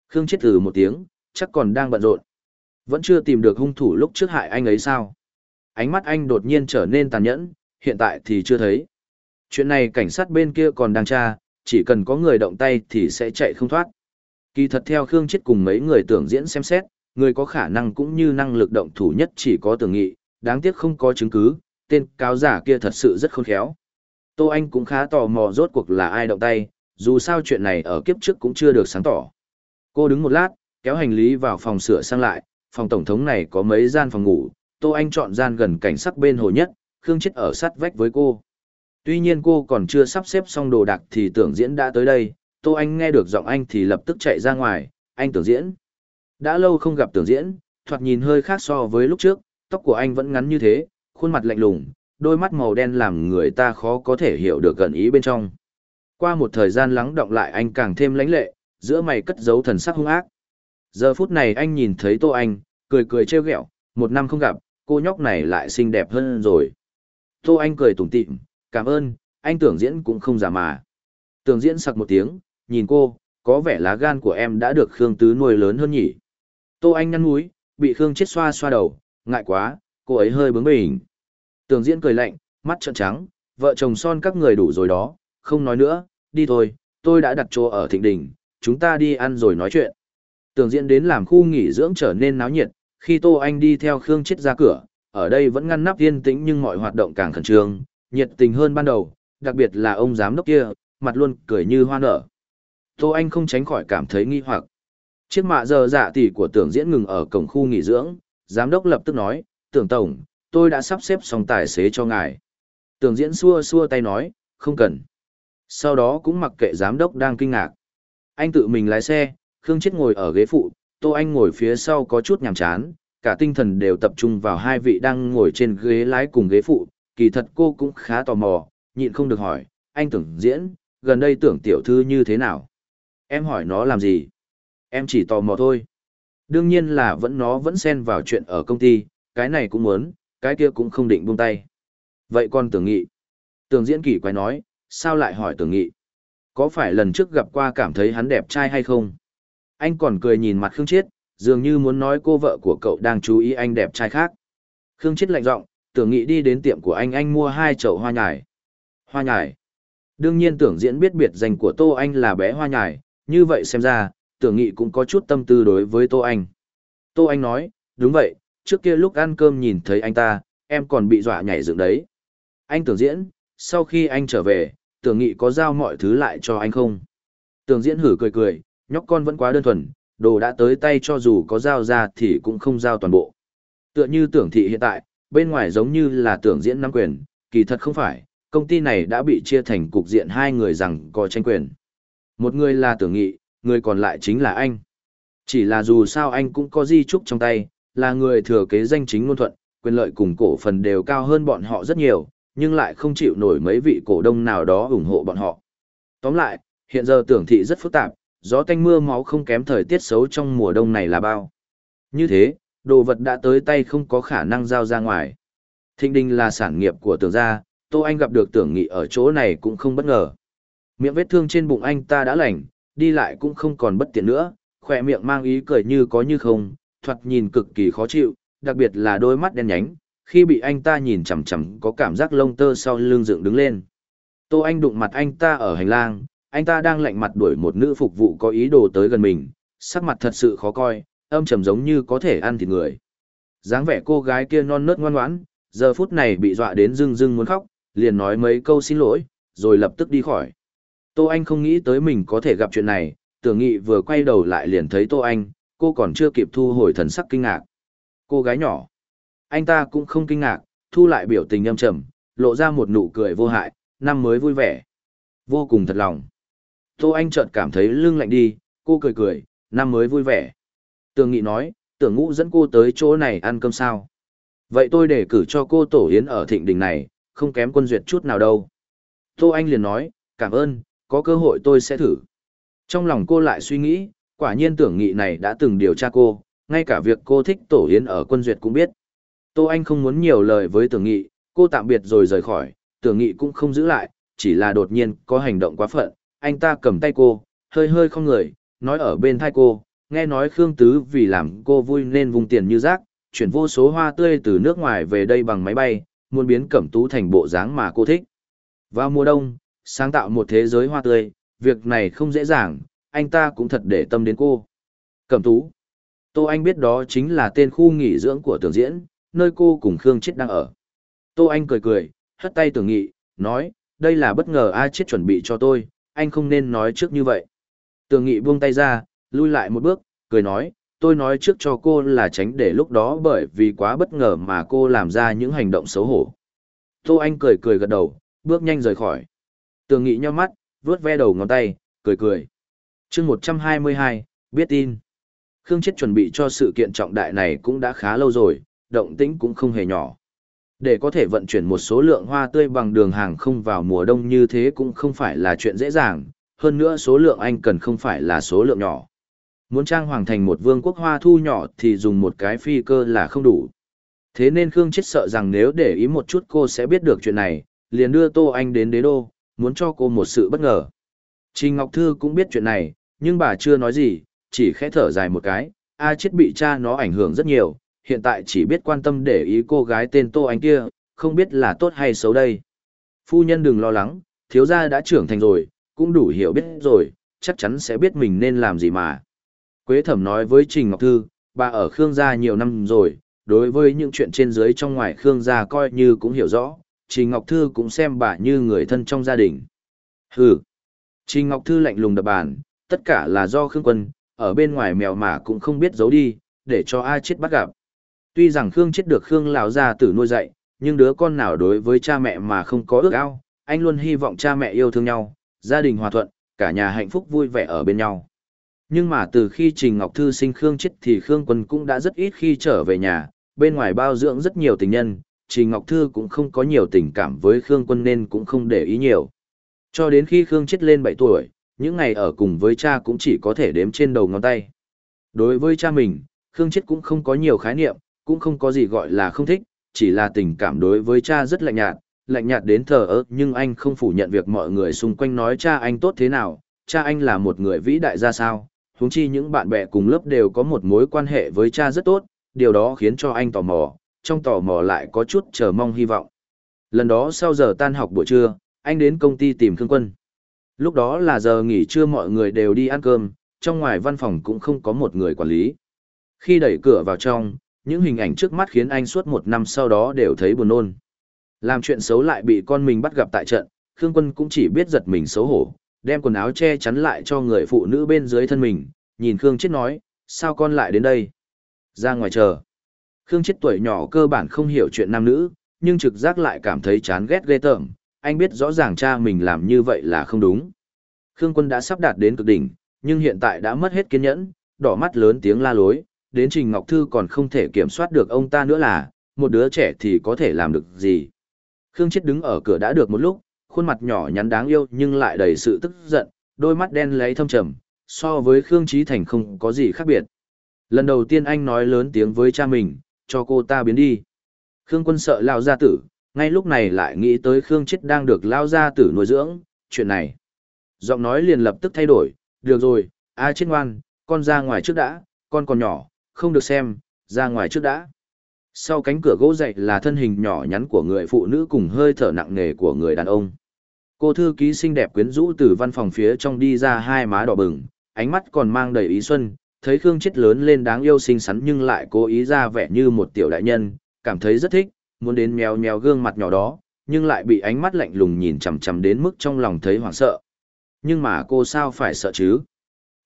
Khương Chiết thử một tiếng, chắc còn đang bận rộn. Vẫn chưa tìm được hung thủ lúc trước hại anh ấy sao. Ánh mắt anh đột nhiên trở nên tàn nhẫn, hiện tại thì chưa thấy. Chuyện này cảnh sát bên kia còn đang tra, chỉ cần có người động tay thì sẽ chạy không thoát. Kỳ thật theo Khương Chiết cùng mấy người tưởng diễn xem xét, người có khả năng cũng như năng lực động thủ nhất chỉ có tưởng nghị, đáng tiếc không có chứng cứ, tên cáo giả kia thật sự rất khôn khéo. Tô Anh cũng khá tò mò rốt cuộc là ai động tay, dù sao chuyện này ở kiếp trước cũng chưa được sáng tỏ. Cô đứng một lát, kéo hành lý vào phòng sửa sang lại, phòng tổng thống này có mấy gian phòng ngủ, Tô Anh chọn gian gần cảnh sắc bên hồ nhất, Khương Chết ở sát vách với cô. Tuy nhiên cô còn chưa sắp xếp xong đồ đạc thì tưởng diễn đã tới đây, Tô Anh nghe được giọng anh thì lập tức chạy ra ngoài, anh tưởng diễn. Đã lâu không gặp tưởng diễn, thoạt nhìn hơi khác so với lúc trước, tóc của anh vẫn ngắn như thế, khuôn mặt lạnh lùng, đôi mắt màu đen làm người ta khó có thể hiểu được gần ý bên trong. Qua một thời gian lắng động lại anh càng thêm lãnh lệ, giữa mày cất giấu thần sắc hung ác. Giờ phút này anh nhìn thấy Tô Anh, cười cười trêu ghẹo, một năm không gặp, cô nhóc này lại xinh đẹp hơn rồi. Tô Anh cười tủm tỉm, cảm ơn, anh tưởng diễn cũng không giả mà. Tưởng diễn sặc một tiếng, nhìn cô, có vẻ lá gan của em đã được Khương Tứ nuôi lớn hơn nhỉ. Tô Anh nhăn mũi, bị Khương chết xoa xoa đầu, ngại quá, cô ấy hơi bướng bỉnh. Tường diễn cười lạnh, mắt trợn trắng, vợ chồng son các người đủ rồi đó, không nói nữa, đi thôi, tôi đã đặt chỗ ở thịnh đình, chúng ta đi ăn rồi nói chuyện. Tường diễn đến làm khu nghỉ dưỡng trở nên náo nhiệt, khi Tô Anh đi theo Khương Chết ra cửa, ở đây vẫn ngăn nắp yên tĩnh nhưng mọi hoạt động càng khẩn trương, nhiệt tình hơn ban đầu, đặc biệt là ông giám đốc kia, mặt luôn cười như hoa nở. Tô Anh không tránh khỏi cảm thấy nghi hoặc. Chiếc mạ giờ dạ tỷ của tưởng diễn ngừng ở cổng khu nghỉ dưỡng, giám đốc lập tức nói, tưởng tổng, tôi đã sắp xếp xong tài xế cho ngài. Tưởng diễn xua xua tay nói, không cần. Sau đó cũng mặc kệ giám đốc đang kinh ngạc. Anh tự mình lái xe, Khương Chết ngồi ở ghế phụ, Tô Anh ngồi phía sau có chút nhàm chán, cả tinh thần đều tập trung vào hai vị đang ngồi trên ghế lái cùng ghế phụ, kỳ thật cô cũng khá tò mò, nhịn không được hỏi, anh tưởng diễn, gần đây tưởng tiểu thư như thế nào? Em hỏi nó làm gì? Em chỉ tò mò thôi. Đương nhiên là vẫn nó vẫn xen vào chuyện ở công ty, cái này cũng muốn, cái kia cũng không định buông tay. Vậy con tưởng nghị. Tưởng diễn kỳ quái nói, sao lại hỏi tưởng nghị? Có phải lần trước gặp qua cảm thấy hắn đẹp trai hay không? Anh còn cười nhìn mặt Khương Chiết, dường như muốn nói cô vợ của cậu đang chú ý anh đẹp trai khác. Khương Chiết lạnh giọng, tưởng nghị đi đến tiệm của anh anh mua hai chậu hoa nhài. Hoa nhài. Đương nhiên tưởng diễn biết biệt danh của Tô Anh là bé hoa nhài, như vậy xem ra, tưởng nghị cũng có chút tâm tư đối với Tô Anh. Tô Anh nói, đúng vậy, trước kia lúc ăn cơm nhìn thấy anh ta, em còn bị dọa nhảy dựng đấy. Anh tưởng diễn, sau khi anh trở về, tưởng nghị có giao mọi thứ lại cho anh không? Tưởng diễn hử cười cười, nhóc con vẫn quá đơn thuần, đồ đã tới tay cho dù có giao ra thì cũng không giao toàn bộ. Tựa như tưởng thị hiện tại, bên ngoài giống như là tưởng diễn nắm quyền, kỳ thật không phải, công ty này đã bị chia thành cục diện hai người rằng có tranh quyền. Một người là tưởng nghị, người còn lại chính là anh. Chỉ là dù sao anh cũng có di trúc trong tay, là người thừa kế danh chính ngôn thuận, quyền lợi cùng cổ phần đều cao hơn bọn họ rất nhiều, nhưng lại không chịu nổi mấy vị cổ đông nào đó ủng hộ bọn họ. Tóm lại, hiện giờ tưởng thị rất phức tạp, gió tanh mưa máu không kém thời tiết xấu trong mùa đông này là bao. Như thế, đồ vật đã tới tay không có khả năng giao ra ngoài. Thịnh Đình là sản nghiệp của tưởng gia, Tô Anh gặp được tưởng nghị ở chỗ này cũng không bất ngờ. Miệng vết thương trên bụng anh ta đã lành, đi lại cũng không còn bất tiện nữa, khỏe miệng mang ý cười như có như không, thoạt nhìn cực kỳ khó chịu, đặc biệt là đôi mắt đen nhánh, khi bị anh ta nhìn chằm chằm có cảm giác lông tơ sau lưng dựng đứng lên. Tô Anh đụng mặt anh ta ở hành lang, anh ta đang lạnh mặt đuổi một nữ phục vụ có ý đồ tới gần mình, sắc mặt thật sự khó coi, âm trầm giống như có thể ăn thịt người. dáng vẻ cô gái kia non nớt ngoan ngoãn, giờ phút này bị dọa đến rưng rưng muốn khóc, liền nói mấy câu xin lỗi, rồi lập tức đi khỏi. Tô Anh không nghĩ tới mình có thể gặp chuyện này, tưởng nghị vừa quay đầu lại liền thấy Tô Anh, cô còn chưa kịp thu hồi thần sắc kinh ngạc. Cô gái nhỏ. Anh ta cũng không kinh ngạc, thu lại biểu tình âm trầm, lộ ra một nụ cười vô hại, năm mới vui vẻ. Vô cùng thật lòng. Tô Anh chợt cảm thấy lưng lạnh đi, cô cười cười, năm mới vui vẻ. Tưởng Nghị nói, tưởng ngũ dẫn cô tới chỗ này ăn cơm sao. Vậy tôi để cử cho cô tổ yến ở thịnh đình này, không kém quân duyệt chút nào đâu. Tô Anh liền nói, cảm ơn, có cơ hội tôi sẽ thử. Trong lòng cô lại suy nghĩ, quả nhiên tưởng nghị này đã từng điều tra cô, ngay cả việc cô thích tổ yến ở quân duyệt cũng biết. Tô Anh không muốn nhiều lời với tưởng nghị, cô tạm biệt rồi rời khỏi, tưởng nghị cũng không giữ lại, chỉ là đột nhiên có hành động quá phận, anh ta cầm tay cô, hơi hơi không người, nói ở bên thai cô, nghe nói Khương Tứ vì làm cô vui nên vùng tiền như rác, chuyển vô số hoa tươi từ nước ngoài về đây bằng máy bay, muốn biến Cẩm Tú thành bộ dáng mà cô thích. Vào mùa đông, sáng tạo một thế giới hoa tươi, việc này không dễ dàng, anh ta cũng thật để tâm đến cô. Cẩm tú. Tô Anh biết đó chính là tên khu nghỉ dưỡng của tưởng diễn, nơi cô cùng Khương Chết đang ở. Tô Anh cười cười, hất tay tưởng nghị, nói, đây là bất ngờ A Chết chuẩn bị cho tôi, anh không nên nói trước như vậy. Tưởng nghị buông tay ra, lui lại một bước, cười nói, tôi nói trước cho cô là tránh để lúc đó bởi vì quá bất ngờ mà cô làm ra những hành động xấu hổ. Tô Anh cười cười gật đầu, bước nhanh rời khỏi. Tường nghị nhau mắt, vướt ve đầu ngón tay, cười cười. chương 122, biết tin. Khương Chết chuẩn bị cho sự kiện trọng đại này cũng đã khá lâu rồi, động tĩnh cũng không hề nhỏ. Để có thể vận chuyển một số lượng hoa tươi bằng đường hàng không vào mùa đông như thế cũng không phải là chuyện dễ dàng, hơn nữa số lượng anh cần không phải là số lượng nhỏ. Muốn trang hoàng thành một vương quốc hoa thu nhỏ thì dùng một cái phi cơ là không đủ. Thế nên Khương Chết sợ rằng nếu để ý một chút cô sẽ biết được chuyện này, liền đưa Tô Anh đến đế đô, muốn cho cô một sự bất ngờ. Trình Ngọc Thư cũng biết chuyện này, nhưng bà chưa nói gì, chỉ khẽ thở dài một cái, A chết bị cha nó ảnh hưởng rất nhiều, hiện tại chỉ biết quan tâm để ý cô gái tên Tô Anh kia, không biết là tốt hay xấu đây. Phu nhân đừng lo lắng, thiếu gia đã trưởng thành rồi, cũng đủ hiểu biết rồi, chắc chắn sẽ biết mình nên làm gì mà. Quế thẩm nói với Trình Ngọc Thư, bà ở Khương gia nhiều năm rồi, đối với những chuyện trên dưới trong ngoài Khương gia coi như cũng hiểu rõ, Trình Ngọc Thư cũng xem bà như người thân trong gia đình. Hừ. Trình Ngọc Thư lạnh lùng đập bàn, tất cả là do Khương Quân, ở bên ngoài mèo mà cũng không biết giấu đi, để cho ai chết bắt gặp. Tuy rằng Khương chết được Khương lão gia tử nuôi dạy, nhưng đứa con nào đối với cha mẹ mà không có ước ao, anh luôn hy vọng cha mẹ yêu thương nhau, gia đình hòa thuận, cả nhà hạnh phúc vui vẻ ở bên nhau. Nhưng mà từ khi Trình Ngọc Thư sinh Khương chết thì Khương Quân cũng đã rất ít khi trở về nhà, bên ngoài bao dưỡng rất nhiều tình nhân, Trình Ngọc Thư cũng không có nhiều tình cảm với Khương Quân nên cũng không để ý nhiều. Cho đến khi Khương chết lên 7 tuổi, những ngày ở cùng với cha cũng chỉ có thể đếm trên đầu ngón tay. Đối với cha mình, Khương chết cũng không có nhiều khái niệm, cũng không có gì gọi là không thích, chỉ là tình cảm đối với cha rất lạnh nhạt, lạnh nhạt đến thờ ơ nhưng anh không phủ nhận việc mọi người xung quanh nói cha anh tốt thế nào, cha anh là một người vĩ đại ra sao, huống chi những bạn bè cùng lớp đều có một mối quan hệ với cha rất tốt, điều đó khiến cho anh tò mò, trong tò mò lại có chút chờ mong hy vọng. Lần đó sau giờ tan học buổi trưa, anh đến công ty tìm Khương Quân. Lúc đó là giờ nghỉ trưa mọi người đều đi ăn cơm, trong ngoài văn phòng cũng không có một người quản lý. Khi đẩy cửa vào trong, những hình ảnh trước mắt khiến anh suốt một năm sau đó đều thấy buồn nôn. Làm chuyện xấu lại bị con mình bắt gặp tại trận, Khương Quân cũng chỉ biết giật mình xấu hổ, đem quần áo che chắn lại cho người phụ nữ bên dưới thân mình, nhìn Khương chết nói, sao con lại đến đây? Ra ngoài chờ. Khương Chết tuổi nhỏ cơ bản không hiểu chuyện nam nữ, nhưng trực giác lại cảm thấy chán ghét ghê tởm, anh biết rõ ràng cha mình làm như vậy là không đúng. Khương Quân đã sắp đạt đến cực đỉnh, nhưng hiện tại đã mất hết kiên nhẫn, đỏ mắt lớn tiếng la lối, đến Trình Ngọc Thư còn không thể kiểm soát được ông ta nữa là, một đứa trẻ thì có thể làm được gì. Khương Chết đứng ở cửa đã được một lúc, khuôn mặt nhỏ nhắn đáng yêu nhưng lại đầy sự tức giận, đôi mắt đen lấy thâm trầm, so với Khương Trí Thành không có gì khác biệt. Lần đầu tiên anh nói lớn tiếng với cha mình, cho cô ta biến đi. Khương quân sợ lao gia tử, ngay lúc này lại nghĩ tới Khương chết đang được lao gia tử nuôi dưỡng, chuyện này. Giọng nói liền lập tức thay đổi, được rồi, a à chết ngoan, con ra ngoài trước đã, con còn nhỏ, không được xem, ra ngoài trước đã. Sau cánh cửa gỗ dậy là thân hình nhỏ nhắn của người phụ nữ cùng hơi thở nặng nề của người đàn ông. Cô thư ký xinh đẹp quyến rũ từ văn phòng phía trong đi ra hai má đỏ bừng, ánh mắt còn mang đầy ý xuân, thấy Khương Chết lớn lên đáng yêu xinh xắn nhưng lại cố ý ra vẻ như một tiểu đại nhân, cảm thấy rất thích, muốn đến mèo mèo gương mặt nhỏ đó, nhưng lại bị ánh mắt lạnh lùng nhìn chằm chằm đến mức trong lòng thấy hoảng sợ. Nhưng mà cô sao phải sợ chứ?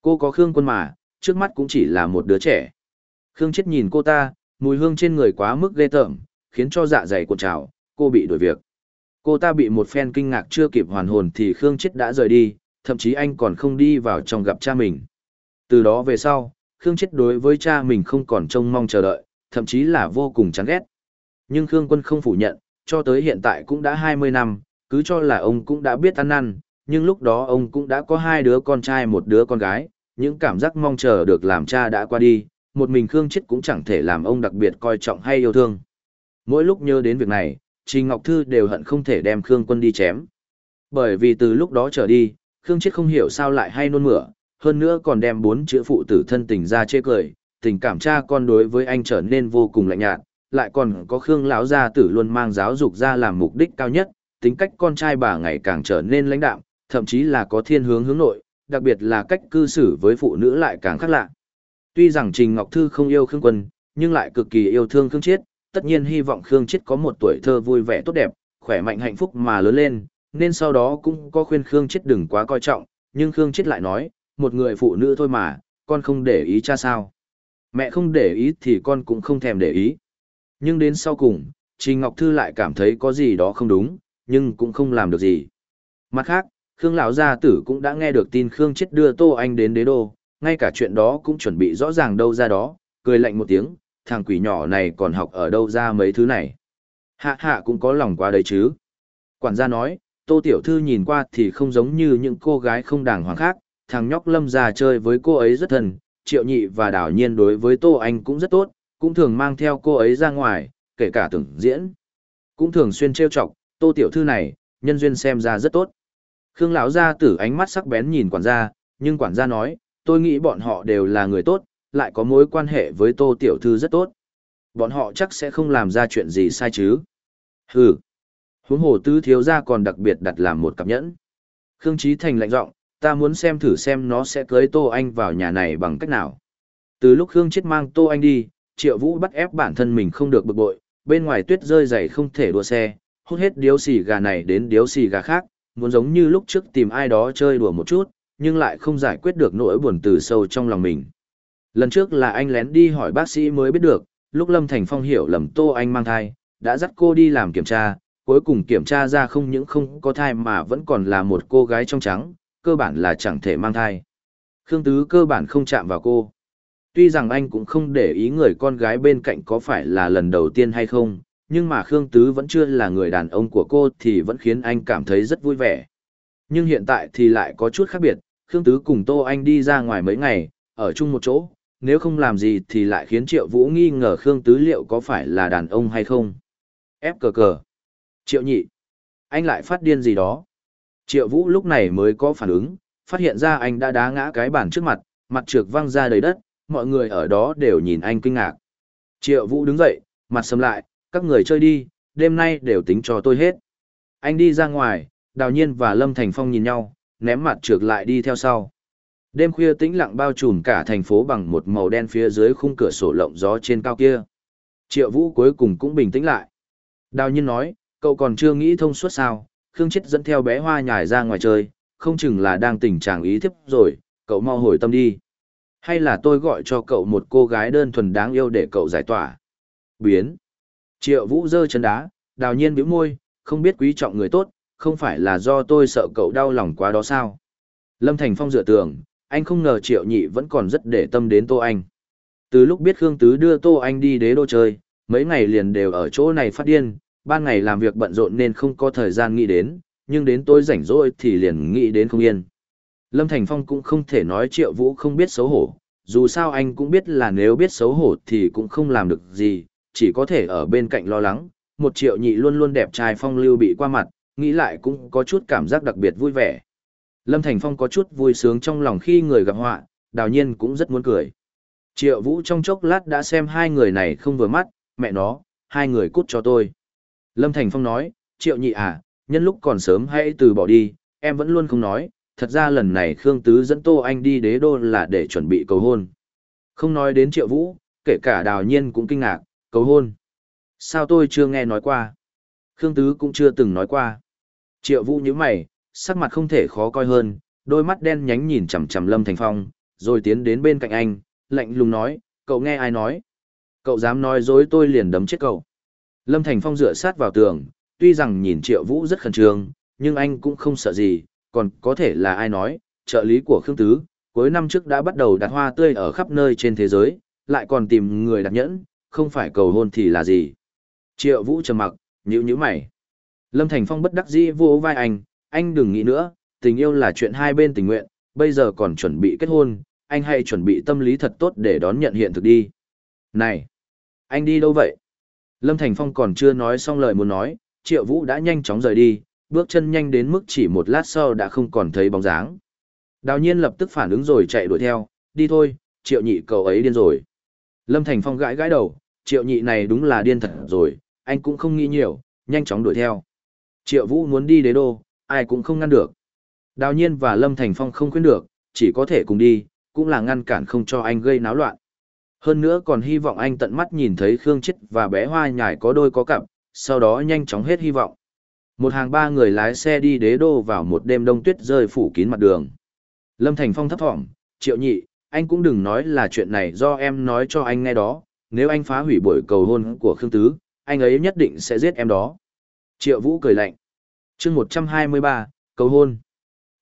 Cô có Khương Quân mà, trước mắt cũng chỉ là một đứa trẻ. Khương Chết nhìn cô ta, mùi hương trên người quá mức ghê tởm, khiến cho dạ dày cuộn trào, cô bị đổi việc. Cô ta bị một phen kinh ngạc chưa kịp hoàn hồn thì Khương Chết đã rời đi, thậm chí anh còn không đi vào trong gặp cha mình. Từ đó về sau, Khương Chết đối với cha mình không còn trông mong chờ đợi, thậm chí là vô cùng chán ghét. Nhưng Khương Quân không phủ nhận, cho tới hiện tại cũng đã 20 năm, cứ cho là ông cũng đã biết ăn năn, nhưng lúc đó ông cũng đã có hai đứa con trai một đứa con gái, những cảm giác mong chờ được làm cha đã qua đi, một mình Khương Chết cũng chẳng thể làm ông đặc biệt coi trọng hay yêu thương. Mỗi lúc nhớ đến việc này, Trình Ngọc Thư đều hận không thể đem Khương Quân đi chém. Bởi vì từ lúc đó trở đi, Khương Chết không hiểu sao lại hay nôn mửa, hơn nữa còn đem bốn chữ phụ tử thân tình ra chê cười, tình cảm cha con đối với anh trở nên vô cùng lạnh nhạt, lại còn có Khương lão gia tử luôn mang giáo dục ra làm mục đích cao nhất, tính cách con trai bà ngày càng trở nên lãnh đạm, thậm chí là có thiên hướng hướng nội, đặc biệt là cách cư xử với phụ nữ lại càng khác lạ. Tuy rằng Trình Ngọc Thư không yêu Khương Quân, nhưng lại cực kỳ yêu thương Khương Chiết, tất nhiên hy vọng Khương Chiết có một tuổi thơ vui vẻ tốt đẹp, khỏe mạnh hạnh phúc mà lớn lên, nên sau đó cũng có khuyên Khương Chiết đừng quá coi trọng, nhưng Khương Chiết lại nói, một người phụ nữ thôi mà, con không để ý cha sao. Mẹ không để ý thì con cũng không thèm để ý. Nhưng đến sau cùng, Trình Ngọc Thư lại cảm thấy có gì đó không đúng, nhưng cũng không làm được gì. Mặt khác, Khương lão gia tử cũng đã nghe được tin Khương chết đưa Tô Anh đến đế đô, ngay cả chuyện đó cũng chuẩn bị rõ ràng đâu ra đó, cười lạnh một tiếng, thằng quỷ nhỏ này còn học ở đâu ra mấy thứ này. Hạ hạ cũng có lòng quá đấy chứ. Quản gia nói, Tô Tiểu Thư nhìn qua thì không giống như những cô gái không đàng hoàng khác, thằng nhóc lâm già chơi với cô ấy rất thân, triệu nhị và đảo nhiên đối với Tô Anh cũng rất tốt, cũng thường mang theo cô ấy ra ngoài, kể cả tưởng diễn. Cũng thường xuyên trêu chọc, tô tiểu thư này, nhân duyên xem ra rất tốt. Khương lão gia tử ánh mắt sắc bén nhìn quản gia, nhưng quản gia nói, tôi nghĩ bọn họ đều là người tốt, lại có mối quan hệ với tô tiểu thư rất tốt. Bọn họ chắc sẽ không làm ra chuyện gì sai chứ. Hừ. Huống hồ tứ thiếu gia còn đặc biệt đặt làm một cặp nhẫn. Khương trí Thành lạnh giọng, ta muốn xem thử xem nó sẽ cưới Tô Anh vào nhà này bằng cách nào. Từ lúc Khương Chết mang Tô Anh đi, Triệu Vũ bắt ép bản thân mình không được bực bội, bên ngoài tuyết rơi dày không thể đua xe, hút hết điếu xì gà này đến điếu xì gà khác, muốn giống như lúc trước tìm ai đó chơi đùa một chút, nhưng lại không giải quyết được nỗi buồn từ sâu trong lòng mình. Lần trước là anh lén đi hỏi bác sĩ mới biết được, lúc Lâm Thành Phong hiểu lầm Tô Anh mang thai, đã dắt cô đi làm kiểm tra, cuối cùng kiểm tra ra không những không có thai mà vẫn còn là một cô gái trong trắng, cơ bản là chẳng thể mang thai. Khương Tứ cơ bản không chạm vào cô. Tuy rằng anh cũng không để ý người con gái bên cạnh có phải là lần đầu tiên hay không, nhưng mà Khương Tứ vẫn chưa là người đàn ông của cô thì vẫn khiến anh cảm thấy rất vui vẻ. Nhưng hiện tại thì lại có chút khác biệt, Khương Tứ cùng Tô Anh đi ra ngoài mấy ngày, ở chung một chỗ, nếu không làm gì thì lại khiến Triệu Vũ nghi ngờ Khương Tứ liệu có phải là đàn ông hay không. Ép cờ cờ. Triệu nhị. Anh lại phát điên gì đó. Triệu Vũ lúc này mới có phản ứng, phát hiện ra anh đã đá ngã cái bàn trước mặt, mặt trược văng ra đầy đất, mọi người ở đó đều nhìn anh kinh ngạc. Triệu Vũ đứng dậy, mặt sầm lại, các người chơi đi, đêm nay đều tính cho tôi hết. Anh đi ra ngoài, Đào Nhiên và Lâm Thành Phong nhìn nhau, ném mặt trược lại đi theo sau. Đêm khuya tĩnh lặng bao trùm cả thành phố bằng một màu đen phía dưới khung cửa sổ lộng gió trên cao kia. Triệu Vũ cuối cùng cũng bình tĩnh lại. Đào Nhiên nói, cậu còn chưa nghĩ thông suốt sao, Khương Chết dẫn theo bé hoa nhải ra ngoài chơi, không chừng là đang tình trạng ý thiếp rồi, cậu mau hồi tâm đi. Hay là tôi gọi cho cậu một cô gái đơn thuần đáng yêu để cậu giải tỏa. Biến. Triệu Vũ giơ chân đá, đào nhiên bĩu môi, không biết quý trọng người tốt, không phải là do tôi sợ cậu đau lòng quá đó sao. Lâm Thành Phong dựa tường, anh không ngờ Triệu Nhị vẫn còn rất để tâm đến Tô Anh. Từ lúc biết Khương Tứ đưa Tô Anh đi đế đô chơi, mấy ngày liền đều ở chỗ này phát điên, ban ngày làm việc bận rộn nên không có thời gian nghĩ đến, nhưng đến tối rảnh rỗi thì liền nghĩ đến không yên. Lâm Thành Phong cũng không thể nói Triệu Vũ không biết xấu hổ, dù sao anh cũng biết là nếu biết xấu hổ thì cũng không làm được gì, chỉ có thể ở bên cạnh lo lắng. Một triệu nhị luôn luôn đẹp trai phong lưu bị qua mặt, nghĩ lại cũng có chút cảm giác đặc biệt vui vẻ. Lâm Thành Phong có chút vui sướng trong lòng khi người gặp họa, đào nhiên cũng rất muốn cười. Triệu Vũ trong chốc lát đã xem hai người này không vừa mắt, mẹ nó, hai người cút cho tôi. Lâm Thành Phong nói, triệu nhị à, nhân lúc còn sớm hãy từ bỏ đi, em vẫn luôn không nói, thật ra lần này Khương Tứ dẫn Tô Anh đi đế đô là để chuẩn bị cầu hôn. Không nói đến triệu vũ, kể cả đào nhiên cũng kinh ngạc, cầu hôn. Sao tôi chưa nghe nói qua? Khương Tứ cũng chưa từng nói qua. Triệu vũ như mày, sắc mặt không thể khó coi hơn, đôi mắt đen nhánh nhìn chằm chằm Lâm Thành Phong, rồi tiến đến bên cạnh anh, lạnh lùng nói, cậu nghe ai nói? Cậu dám nói dối tôi liền đấm chết cậu. Lâm Thành Phong dựa sát vào tường, tuy rằng nhìn Triệu Vũ rất khẩn trương, nhưng anh cũng không sợ gì, còn có thể là ai nói, trợ lý của Khương Tứ, cuối năm trước đã bắt đầu đặt hoa tươi ở khắp nơi trên thế giới, lại còn tìm người đặt nhẫn, không phải cầu hôn thì là gì. Triệu Vũ trầm mặc, nhíu nhíu mày. Lâm Thành Phong bất đắc dĩ vô vai anh, anh đừng nghĩ nữa, tình yêu là chuyện hai bên tình nguyện, bây giờ còn chuẩn bị kết hôn, anh hãy chuẩn bị tâm lý thật tốt để đón nhận hiện thực đi. Này, anh đi đâu vậy? Lâm Thành Phong còn chưa nói xong lời muốn nói, Triệu Vũ đã nhanh chóng rời đi, bước chân nhanh đến mức chỉ một lát sau đã không còn thấy bóng dáng. Đào nhiên lập tức phản ứng rồi chạy đuổi theo, đi thôi, Triệu Nhị cậu ấy điên rồi. Lâm Thành Phong gãi gãi đầu, Triệu Nhị này đúng là điên thật rồi, anh cũng không nghĩ nhiều, nhanh chóng đuổi theo. Triệu Vũ muốn đi đế đô, ai cũng không ngăn được. Đào nhiên và Lâm Thành Phong không khuyên được, chỉ có thể cùng đi, cũng là ngăn cản không cho anh gây náo loạn. Hơn nữa còn hy vọng anh tận mắt nhìn thấy Khương Chết và bé hoa nhải có đôi có cặp, sau đó nhanh chóng hết hy vọng. Một hàng ba người lái xe đi đế đô vào một đêm đông tuyết rơi phủ kín mặt đường. Lâm Thành Phong thấp thỏm, triệu nhị, anh cũng đừng nói là chuyện này do em nói cho anh nghe đó, nếu anh phá hủy buổi cầu hôn của Khương Tứ, anh ấy nhất định sẽ giết em đó. Triệu Vũ cười lạnh. chương 123, cầu hôn.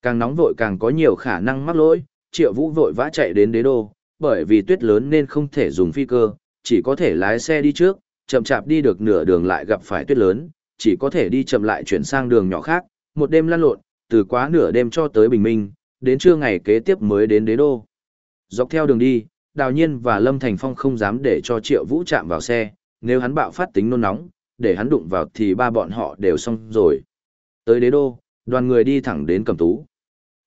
Càng nóng vội càng có nhiều khả năng mắc lỗi, Triệu Vũ vội vã chạy đến đế đô, bởi vì tuyết lớn nên không thể dùng phi cơ, chỉ có thể lái xe đi trước, chậm chạp đi được nửa đường lại gặp phải tuyết lớn, chỉ có thể đi chậm lại chuyển sang đường nhỏ khác, một đêm lăn lộn, từ quá nửa đêm cho tới bình minh, đến trưa ngày kế tiếp mới đến đế đô. Dọc theo đường đi, Đào Nhiên và Lâm Thành Phong không dám để cho Triệu Vũ chạm vào xe, nếu hắn bạo phát tính nôn nóng, để hắn đụng vào thì ba bọn họ đều xong rồi. Tới đế đô, đoàn người đi thẳng đến Cẩm Tú.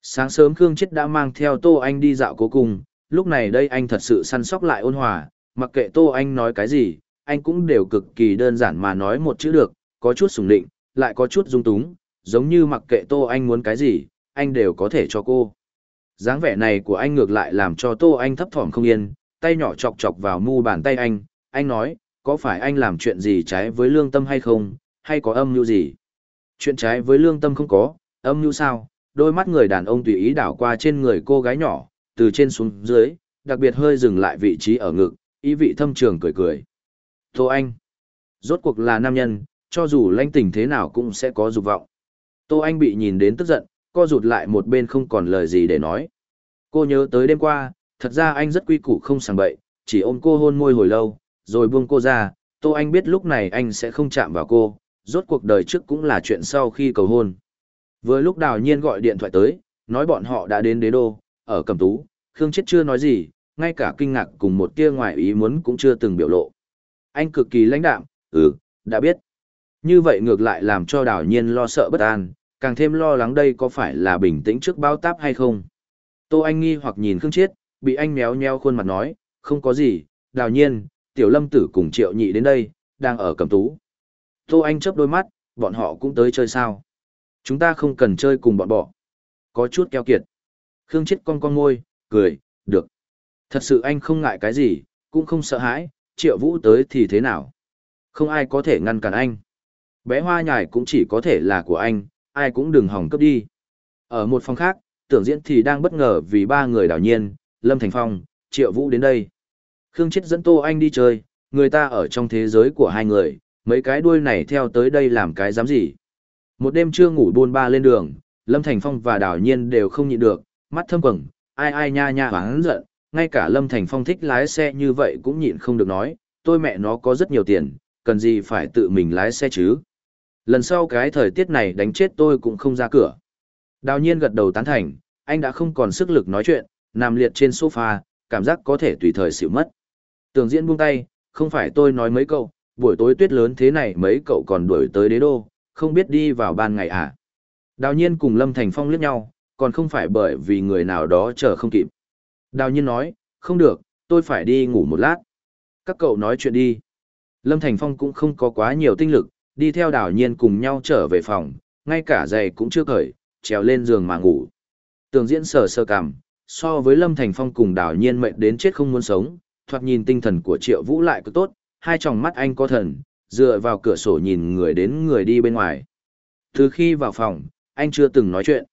Sáng sớm Khương Chết đã mang theo Tô Anh đi dạo cuối cùng, lúc này đây anh thật sự săn sóc lại ôn hòa, mặc kệ Tô Anh nói cái gì, anh cũng đều cực kỳ đơn giản mà nói một chữ được, có chút sùng định, lại có chút dung túng, giống như mặc kệ Tô Anh muốn cái gì, anh đều có thể cho cô. dáng vẻ này của anh ngược lại làm cho Tô Anh thấp thỏm không yên, tay nhỏ chọc chọc vào mu bàn tay anh, anh nói, có phải anh làm chuyện gì trái với lương tâm hay không, hay có âm mưu gì? Chuyện trái với lương tâm không có, âm mưu sao? Đôi mắt người đàn ông tùy ý đảo qua trên người cô gái nhỏ, từ trên xuống dưới, đặc biệt hơi dừng lại vị trí ở ngực, ý vị thâm trường cười cười. Tô Anh, rốt cuộc là nam nhân, cho dù lãnh tình thế nào cũng sẽ có dục vọng. Tô Anh bị nhìn đến tức giận, co rụt lại một bên không còn lời gì để nói. Cô nhớ tới đêm qua, thật ra anh rất quy củ không sàng bậy, chỉ ôm cô hôn môi hồi lâu, rồi buông cô ra, Tô Anh biết lúc này anh sẽ không chạm vào cô, rốt cuộc đời trước cũng là chuyện sau khi cầu hôn. Vừa lúc đào nhiên gọi điện thoại tới, nói bọn họ đã đến đế đô, ở cầm tú, Khương Chết chưa nói gì, ngay cả kinh ngạc cùng một tia ngoài ý muốn cũng chưa từng biểu lộ. Anh cực kỳ lãnh đạm, ừ, đã biết. Như vậy ngược lại làm cho đảo nhiên lo sợ bất an, càng thêm lo lắng đây có phải là bình tĩnh trước báo táp hay không. Tô Anh nghi hoặc nhìn Khương Chiết, bị anh méo nheo khuôn mặt nói, không có gì, đào nhiên, tiểu lâm tử cùng triệu nhị đến đây, đang ở cầm tú. Tô Anh chớp đôi mắt, bọn họ cũng tới chơi sao. Chúng ta không cần chơi cùng bọn bọ. Có chút keo kiệt. Khương chết con con môi, cười, được. Thật sự anh không ngại cái gì, cũng không sợ hãi, triệu vũ tới thì thế nào. Không ai có thể ngăn cản anh. Bé hoa nhài cũng chỉ có thể là của anh, ai cũng đừng hỏng cấp đi. Ở một phòng khác, tưởng diễn thì đang bất ngờ vì ba người đảo nhiên, Lâm Thành Phong, triệu vũ đến đây. Khương chết dẫn tô anh đi chơi, người ta ở trong thế giới của hai người, mấy cái đuôi này theo tới đây làm cái dám gì. Một đêm chưa ngủ buôn ba lên đường, Lâm Thành Phong và đảo Nhiên đều không nhịn được, mắt thâm quầng, ai ai nha nha hoáng giận, ngay cả Lâm Thành Phong thích lái xe như vậy cũng nhịn không được nói, tôi mẹ nó có rất nhiều tiền, cần gì phải tự mình lái xe chứ. Lần sau cái thời tiết này đánh chết tôi cũng không ra cửa. Đào nhiên gật đầu tán thành, anh đã không còn sức lực nói chuyện, nằm liệt trên sofa, cảm giác có thể tùy thời xỉu mất. Tường diễn buông tay, không phải tôi nói mấy câu, buổi tối tuyết lớn thế này mấy cậu còn đuổi tới đế đô, không biết đi vào ban ngày à. Đào nhiên cùng Lâm Thành Phong liếc nhau, còn không phải bởi vì người nào đó chờ không kịp. Đào nhiên nói, không được, tôi phải đi ngủ một lát. Các cậu nói chuyện đi. Lâm Thành Phong cũng không có quá nhiều tinh lực, đi theo đào nhiên cùng nhau trở về phòng, ngay cả giày cũng chưa cởi, trèo lên giường mà ngủ. Tường diễn sờ sơ cằm, so với Lâm Thành Phong cùng đào nhiên mệt đến chết không muốn sống, thoạt nhìn tinh thần của Triệu Vũ lại có tốt, hai tròng mắt anh có thần, dựa vào cửa sổ nhìn người đến người đi bên ngoài. Từ khi vào phòng, anh chưa từng nói chuyện.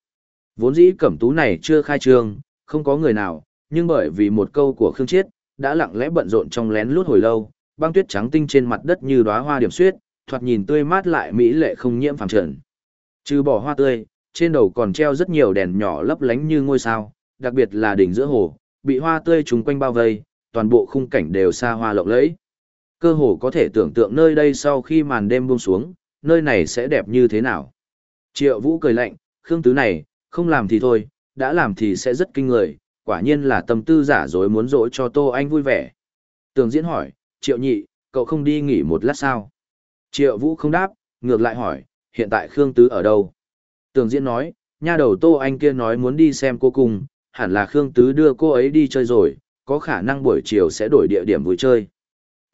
Vốn dĩ cẩm tú này chưa khai trương, không có người nào, nhưng bởi vì một câu của Khương Chiết, đã lặng lẽ bận rộn trong lén lút hồi lâu, băng tuyết trắng tinh trên mặt đất như đóa hoa điểm xuyết, thoạt nhìn tươi mát lại mỹ lệ không nhiễm phàm trần. Trừ bỏ hoa tươi, trên đầu còn treo rất nhiều đèn nhỏ lấp lánh như ngôi sao, đặc biệt là đỉnh giữa hồ, bị hoa tươi trùng quanh bao vây, toàn bộ khung cảnh đều xa hoa lộng lẫy. Cơ hồ có thể tưởng tượng nơi đây sau khi màn đêm buông xuống, nơi này sẽ đẹp như thế nào. Triệu Vũ cười lạnh, Khương Tứ này, không làm thì thôi, đã làm thì sẽ rất kinh người, quả nhiên là tâm tư giả dối muốn dỗ cho Tô Anh vui vẻ. Tường diễn hỏi, Triệu Nhị, cậu không đi nghỉ một lát sao? Triệu Vũ không đáp, ngược lại hỏi, hiện tại Khương Tứ ở đâu? Tường diễn nói, nha đầu Tô Anh kia nói muốn đi xem cô cùng, hẳn là Khương Tứ đưa cô ấy đi chơi rồi, có khả năng buổi chiều sẽ đổi địa điểm vui chơi.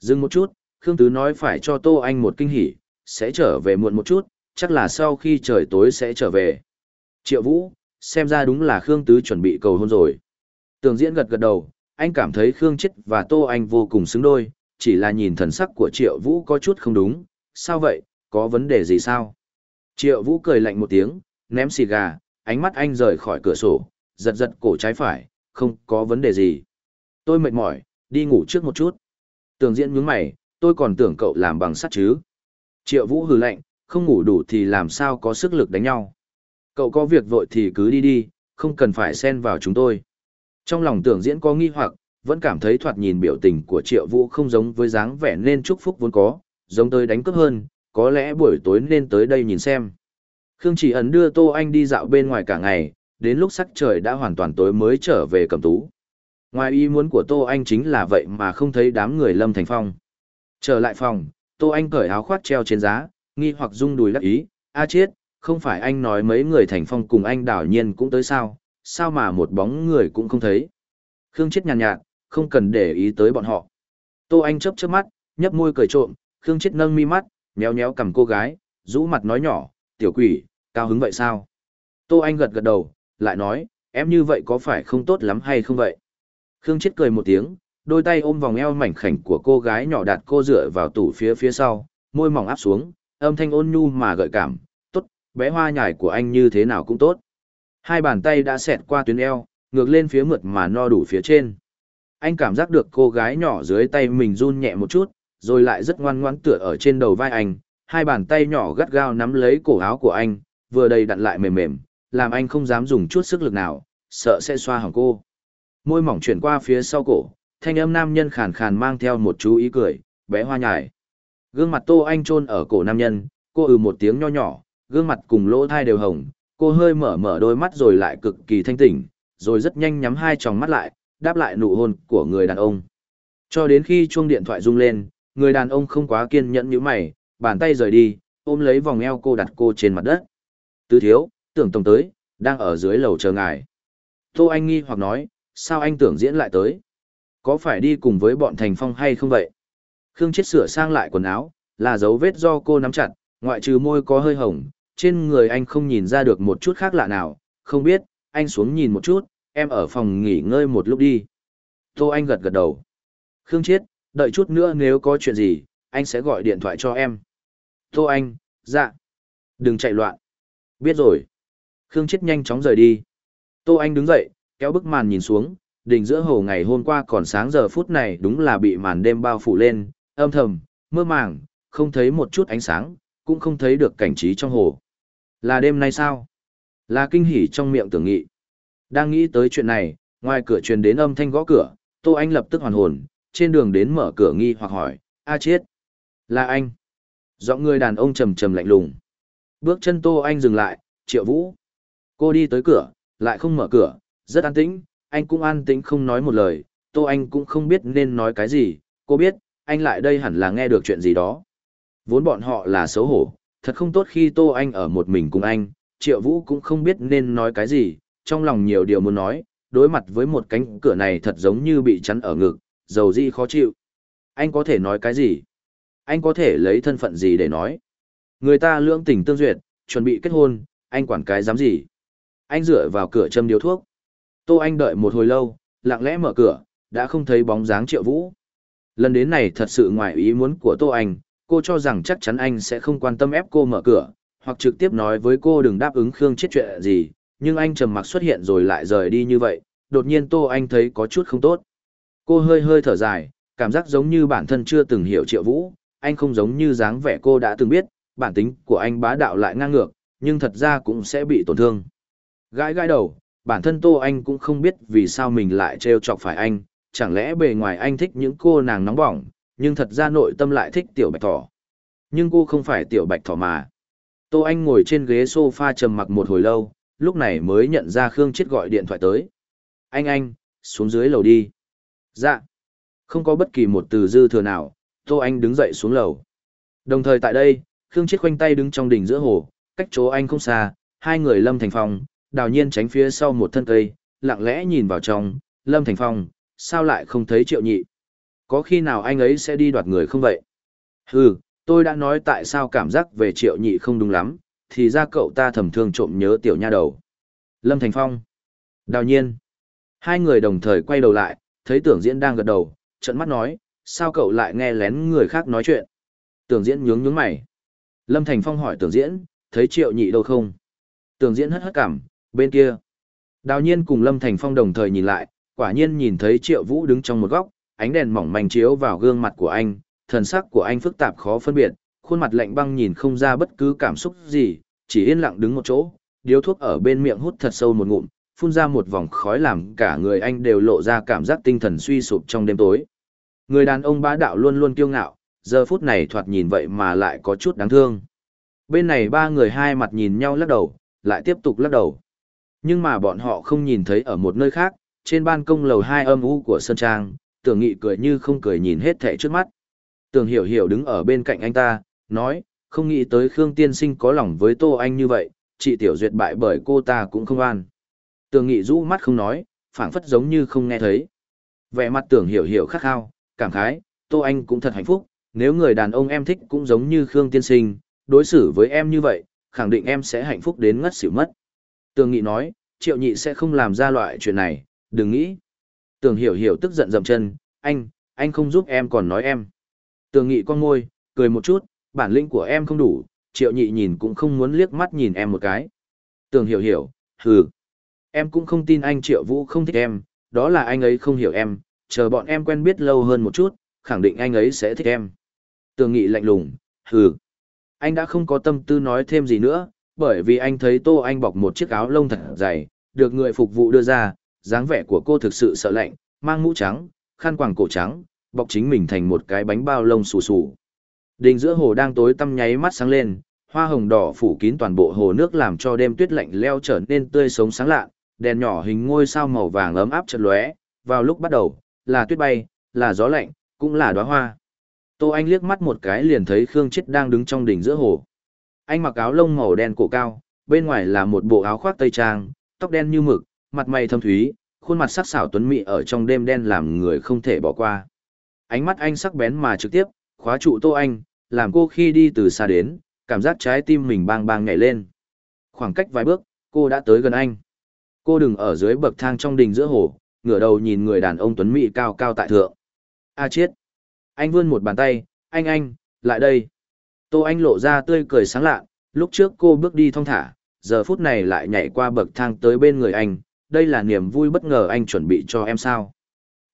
Dừng một chút, Khương Tứ nói phải cho Tô Anh một kinh hỉ, sẽ trở về muộn một chút, chắc là sau khi trời tối sẽ trở về. Triệu Vũ, xem ra đúng là Khương Tứ chuẩn bị cầu hôn rồi. Tường diễn gật gật đầu, anh cảm thấy Khương Chết và Tô Anh vô cùng xứng đôi, chỉ là nhìn thần sắc của Triệu Vũ có chút không đúng, sao vậy, có vấn đề gì sao? Triệu Vũ cười lạnh một tiếng, ném xì gà, ánh mắt anh rời khỏi cửa sổ, giật giật cổ trái phải, không có vấn đề gì. Tôi mệt mỏi, đi ngủ trước một chút. Tường diễn nhướng mày, tôi còn tưởng cậu làm bằng sắt chứ. Triệu Vũ hừ lạnh, không ngủ đủ thì làm sao có sức lực đánh nhau cậu có việc vội thì cứ đi đi, không cần phải xen vào chúng tôi. Trong lòng tưởng diễn có nghi hoặc, vẫn cảm thấy thoạt nhìn biểu tình của triệu vũ không giống với dáng vẻ nên chúc phúc vốn có, giống tới đánh cướp hơn, có lẽ buổi tối nên tới đây nhìn xem. Khương chỉ ấn đưa Tô Anh đi dạo bên ngoài cả ngày, đến lúc sắc trời đã hoàn toàn tối mới trở về cầm tú. Ngoài ý muốn của Tô Anh chính là vậy mà không thấy đám người Lâm Thành Phong. Trở lại phòng, Tô Anh cởi áo khoác treo trên giá, nghi hoặc rung đùi lắc ý, a chết, không phải anh nói mấy người thành phong cùng anh đảo nhiên cũng tới sao, sao mà một bóng người cũng không thấy. Khương Chết nhàn nhạt, nhạt, không cần để ý tới bọn họ. Tô Anh chớp chớp mắt, nhấp môi cười trộm, Khương Chết nâng mi mắt, nhéo nhéo cầm cô gái, rũ mặt nói nhỏ, tiểu quỷ, cao hứng vậy sao? Tô Anh gật gật đầu, lại nói, em như vậy có phải không tốt lắm hay không vậy? Khương Chết cười một tiếng, đôi tay ôm vòng eo mảnh khảnh của cô gái nhỏ đặt cô dựa vào tủ phía phía sau, môi mỏng áp xuống, âm thanh ôn nhu mà gợi cảm, bé hoa nhải của anh như thế nào cũng tốt. Hai bàn tay đã xẹt qua tuyến eo, ngược lên phía mượt mà no đủ phía trên. Anh cảm giác được cô gái nhỏ dưới tay mình run nhẹ một chút, rồi lại rất ngoan ngoãn tựa ở trên đầu vai anh, hai bàn tay nhỏ gắt gao nắm lấy cổ áo của anh, vừa đầy đặn lại mềm mềm, làm anh không dám dùng chút sức lực nào, sợ sẽ xoa hỏng cô. Môi mỏng chuyển qua phía sau cổ, thanh âm nam nhân khàn khàn mang theo một chú ý cười, bé hoa nhải. Gương mặt Tô Anh chôn ở cổ nam nhân, cô ừ một tiếng nho nhỏ, gương mặt cùng lỗ thai đều hồng, cô hơi mở mở đôi mắt rồi lại cực kỳ thanh tỉnh, rồi rất nhanh nhắm hai tròng mắt lại, đáp lại nụ hôn của người đàn ông. Cho đến khi chuông điện thoại rung lên, người đàn ông không quá kiên nhẫn như mày, bàn tay rời đi, ôm lấy vòng eo cô đặt cô trên mặt đất. Tứ thiếu, tưởng tổng tới, đang ở dưới lầu chờ ngài. Tô Anh nghi hoặc nói, sao anh tưởng diễn lại tới? Có phải đi cùng với bọn Thành Phong hay không vậy? Khương Chết sửa sang lại quần áo, là dấu vết do cô nắm chặt, ngoại trừ môi có hơi hồng, trên người anh không nhìn ra được một chút khác lạ nào, không biết, anh xuống nhìn một chút, em ở phòng nghỉ ngơi một lúc đi. Tô Anh gật gật đầu. Khương Chiết, đợi chút nữa nếu có chuyện gì, anh sẽ gọi điện thoại cho em. Tô Anh, dạ. Đừng chạy loạn. Biết rồi. Khương Chiết nhanh chóng rời đi. Tô Anh đứng dậy, kéo bức màn nhìn xuống, đỉnh giữa hồ ngày hôm qua còn sáng giờ phút này đúng là bị màn đêm bao phủ lên, âm thầm, mơ màng, không thấy một chút ánh sáng, cũng không thấy được cảnh trí trong hồ. Là đêm nay sao? Là kinh hỉ trong miệng tưởng nghị. Đang nghĩ tới chuyện này, ngoài cửa truyền đến âm thanh gõ cửa, Tô Anh lập tức hoàn hồn, trên đường đến mở cửa nghi hoặc hỏi, a chết. Là anh. Giọng người đàn ông trầm trầm lạnh lùng. Bước chân Tô Anh dừng lại, triệu vũ. Cô đi tới cửa, lại không mở cửa, rất an tĩnh, anh cũng an tĩnh không nói một lời, Tô Anh cũng không biết nên nói cái gì, cô biết, anh lại đây hẳn là nghe được chuyện gì đó. Vốn bọn họ là xấu hổ, thật không tốt khi Tô Anh ở một mình cùng anh, Triệu Vũ cũng không biết nên nói cái gì, trong lòng nhiều điều muốn nói, đối mặt với một cánh cửa này thật giống như bị chắn ở ngực, dầu gì khó chịu. Anh có thể nói cái gì? Anh có thể lấy thân phận gì để nói? Người ta lưỡng tình tương duyệt, chuẩn bị kết hôn, anh quản cái dám gì? Anh dựa vào cửa châm điếu thuốc. Tô Anh đợi một hồi lâu, lặng lẽ mở cửa, đã không thấy bóng dáng Triệu Vũ. Lần đến này thật sự ngoài ý muốn của Tô Anh, cô cho rằng chắc chắn anh sẽ không quan tâm ép cô mở cửa, hoặc trực tiếp nói với cô đừng đáp ứng Khương chết chuyện gì, nhưng anh trầm mặc xuất hiện rồi lại rời đi như vậy, đột nhiên Tô Anh thấy có chút không tốt. Cô hơi hơi thở dài, cảm giác giống như bản thân chưa từng hiểu Triệu Vũ, anh không giống như dáng vẻ cô đã từng biết, bản tính của anh bá đạo lại ngang ngược, nhưng thật ra cũng sẽ bị tổn thương. Gãi gãi đầu, bản thân Tô Anh cũng không biết vì sao mình lại trêu chọc phải anh, chẳng lẽ bề ngoài anh thích những cô nàng nóng bỏng, nhưng thật ra nội tâm lại thích tiểu bạch thỏ. Nhưng cô không phải tiểu bạch thỏ mà. Tô Anh ngồi trên ghế sofa trầm mặc một hồi lâu, lúc này mới nhận ra Khương Chết gọi điện thoại tới. Anh anh, xuống dưới lầu đi. Dạ. Không có bất kỳ một từ dư thừa nào, Tô Anh đứng dậy xuống lầu. Đồng thời tại đây, Khương Chết khoanh tay đứng trong đỉnh giữa hồ, cách chỗ anh không xa, hai người Lâm Thành Phong, đào nhiên tránh phía sau một thân cây, lặng lẽ nhìn vào trong, Lâm Thành Phong, sao lại không thấy triệu nhị. Có khi nào anh ấy sẽ đi đoạt người không vậy? Hừ, tôi đã nói tại sao cảm giác về triệu nhị không đúng lắm, thì ra cậu ta thầm thương trộm nhớ tiểu nha đầu. Lâm Thành Phong. Đào nhiên. Hai người đồng thời quay đầu lại, thấy tưởng diễn đang gật đầu, trận mắt nói, sao cậu lại nghe lén người khác nói chuyện? Tưởng diễn nhướng nhướng mày. Lâm Thành Phong hỏi tưởng diễn, thấy triệu nhị đâu không? Tưởng diễn hất hất cảm, bên kia. Đào nhiên cùng Lâm Thành Phong đồng thời nhìn lại, quả nhiên nhìn thấy triệu vũ đứng trong một góc, ánh đèn mỏng manh chiếu vào gương mặt của anh, thần sắc của anh phức tạp khó phân biệt, khuôn mặt lạnh băng nhìn không ra bất cứ cảm xúc gì, chỉ yên lặng đứng một chỗ, điếu thuốc ở bên miệng hút thật sâu một ngụm, phun ra một vòng khói làm cả người anh đều lộ ra cảm giác tinh thần suy sụp trong đêm tối. Người đàn ông bá đạo luôn luôn kiêu ngạo, giờ phút này thoạt nhìn vậy mà lại có chút đáng thương. Bên này ba người hai mặt nhìn nhau lắc đầu, lại tiếp tục lắc đầu. Nhưng mà bọn họ không nhìn thấy ở một nơi khác, trên ban công lầu hai âm u của Sơn Trang, tưởng nghị cười như không cười nhìn hết thẻ trước mắt. Tưởng hiểu hiểu đứng ở bên cạnh anh ta, nói, không nghĩ tới Khương Tiên Sinh có lòng với Tô Anh như vậy, chị Tiểu Duyệt bại bởi cô ta cũng không an. Tưởng nghị rũ mắt không nói, phảng phất giống như không nghe thấy. Vẻ mặt tưởng hiểu hiểu khắc khao, cảm khái, Tô Anh cũng thật hạnh phúc, nếu người đàn ông em thích cũng giống như Khương Tiên Sinh, đối xử với em như vậy, khẳng định em sẽ hạnh phúc đến ngất xỉu mất. Tường Nghị nói, Triệu Nhị sẽ không làm ra loại chuyện này, đừng nghĩ. Tường hiểu hiểu tức giận dậm chân, anh, anh không giúp em còn nói em. Tường nghị con môi, cười một chút, bản lĩnh của em không đủ, triệu nhị nhìn cũng không muốn liếc mắt nhìn em một cái. Tường hiểu hiểu, hừ. Em cũng không tin anh triệu vũ không thích em, đó là anh ấy không hiểu em, chờ bọn em quen biết lâu hơn một chút, khẳng định anh ấy sẽ thích em. Tường nghị lạnh lùng, hừ. Anh đã không có tâm tư nói thêm gì nữa, bởi vì anh thấy tô anh bọc một chiếc áo lông thật dày, được người phục vụ đưa ra, dáng vẻ của cô thực sự sợ lạnh, mang mũ trắng, khăn quàng cổ trắng, bọc chính mình thành một cái bánh bao lông xù xù. Đình giữa hồ đang tối tăm nháy mắt sáng lên, hoa hồng đỏ phủ kín toàn bộ hồ nước làm cho đêm tuyết lạnh leo trở nên tươi sống sáng lạ, đèn nhỏ hình ngôi sao màu vàng ấm áp chợt lóe, vào lúc bắt đầu, là tuyết bay, là gió lạnh, cũng là đóa hoa. Tô Anh liếc mắt một cái liền thấy Khương Chết đang đứng trong đỉnh giữa hồ. Anh mặc áo lông màu đen cổ cao, bên ngoài là một bộ áo khoác tây trang, tóc đen như mực, mặt mày thâm thúy, khuôn mặt sắc sảo tuấn mỹ ở trong đêm đen làm người không thể bỏ qua. Ánh mắt anh sắc bén mà trực tiếp, khóa trụ Tô Anh, làm cô khi đi từ xa đến, cảm giác trái tim mình bang bang nhảy lên. Khoảng cách vài bước, cô đã tới gần anh. Cô đừng ở dưới bậc thang trong đình giữa hồ, ngửa đầu nhìn người đàn ông tuấn mỹ cao cao tại thượng. A chết! Anh vươn một bàn tay, anh anh, lại đây. Tô Anh lộ ra tươi cười sáng lạ, lúc trước cô bước đi thong thả, giờ phút này lại nhảy qua bậc thang tới bên người anh, đây là niềm vui bất ngờ anh chuẩn bị cho em sao.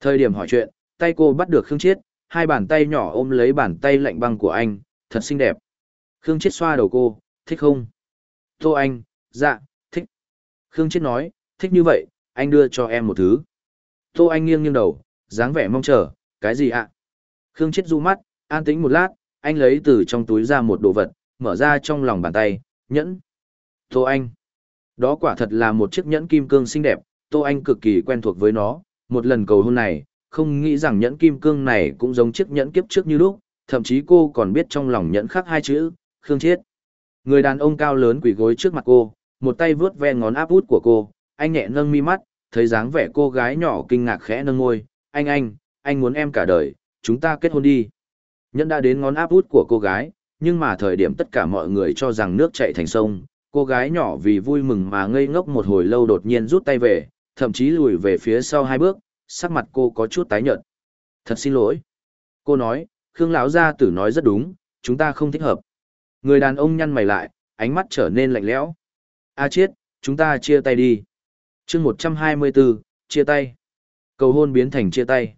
Thời điểm hỏi chuyện, tay cô bắt được Khương Chiết, hai bàn tay nhỏ ôm lấy bàn tay lạnh băng của anh, thật xinh đẹp. Khương Chiết xoa đầu cô, thích không? Tô Anh, dạ, thích. Khương Chiết nói, thích như vậy, anh đưa cho em một thứ. Tô Anh nghiêng nghiêng đầu, dáng vẻ mong chờ, cái gì ạ? Khương Chiết du mắt, an tĩnh một lát, anh lấy từ trong túi ra một đồ vật, mở ra trong lòng bàn tay, nhẫn. Tô Anh. Đó quả thật là một chiếc nhẫn kim cương xinh đẹp, Tô Anh cực kỳ quen thuộc với nó, một lần cầu hôn này, không nghĩ rằng nhẫn kim cương này cũng giống chiếc nhẫn kiếp trước như lúc, thậm chí cô còn biết trong lòng nhẫn khắc hai chữ, Khương Chiết. Người đàn ông cao lớn quỳ gối trước mặt cô, một tay vướt ve ngón áp út của cô, anh nhẹ nâng mi mắt, thấy dáng vẻ cô gái nhỏ kinh ngạc khẽ nâng môi, anh anh, anh muốn em cả đời, chúng ta kết hôn đi. Nhẫn đã đến ngón áp út của cô gái, nhưng mà thời điểm tất cả mọi người cho rằng nước chạy thành sông, cô gái nhỏ vì vui mừng mà ngây ngốc một hồi lâu đột nhiên rút tay về, thậm chí lùi về phía sau hai bước, sắc mặt cô có chút tái nhợt. "Thật xin lỗi." Cô nói, "Khương lão gia tử nói rất đúng, chúng ta không thích hợp." Người đàn ông nhăn mày lại, ánh mắt trở nên lạnh lẽo. "A à chết, chúng ta chia tay đi." Chương 124: Chia tay. Cầu hôn biến thành chia tay.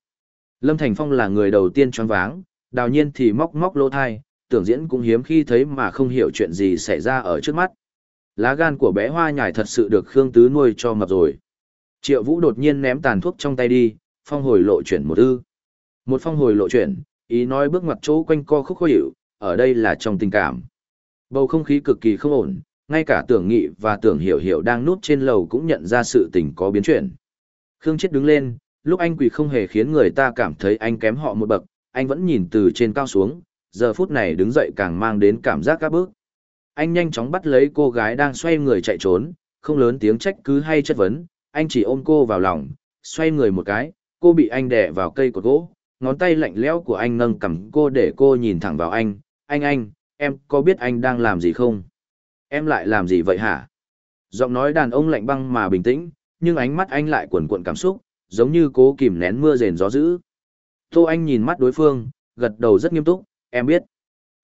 Lâm Thành Phong là người đầu tiên choáng váng, đào nhiên thì móc móc lỗ thai, tưởng diễn cũng hiếm khi thấy mà không hiểu chuyện gì xảy ra ở trước mắt. Lá gan của bé hoa nhải thật sự được Khương Tứ nuôi cho mập rồi. Triệu Vũ đột nhiên ném tàn thuốc trong tay đi, phong hồi lộ chuyển một ư. Một phong hồi lộ chuyển, ý nói bước ngoặt chỗ quanh co khúc khó hiểu, ở đây là trong tình cảm. Bầu không khí cực kỳ không ổn, ngay cả tưởng nghị và tưởng hiểu hiểu đang núp trên lầu cũng nhận ra sự tình có biến chuyển. Khương Chết đứng lên, lúc anh quỳ không hề khiến người ta cảm thấy anh kém họ một bậc, anh vẫn nhìn từ trên cao xuống, giờ phút này đứng dậy càng mang đến cảm giác các bước anh nhanh chóng bắt lấy cô gái đang xoay người chạy trốn, không lớn tiếng trách cứ hay chất vấn, anh chỉ ôm cô vào lòng, xoay người một cái, cô bị anh đè vào cây cột gỗ, ngón tay lạnh lẽo của anh nâng cầm cô để cô nhìn thẳng vào anh, anh anh, em có biết anh đang làm gì không? Em lại làm gì vậy hả? Giọng nói đàn ông lạnh băng mà bình tĩnh, nhưng ánh mắt anh lại cuộn cuộn cảm xúc, giống như cố kìm nén mưa rền gió dữ. Tô Anh nhìn mắt đối phương, gật đầu rất nghiêm túc, em biết.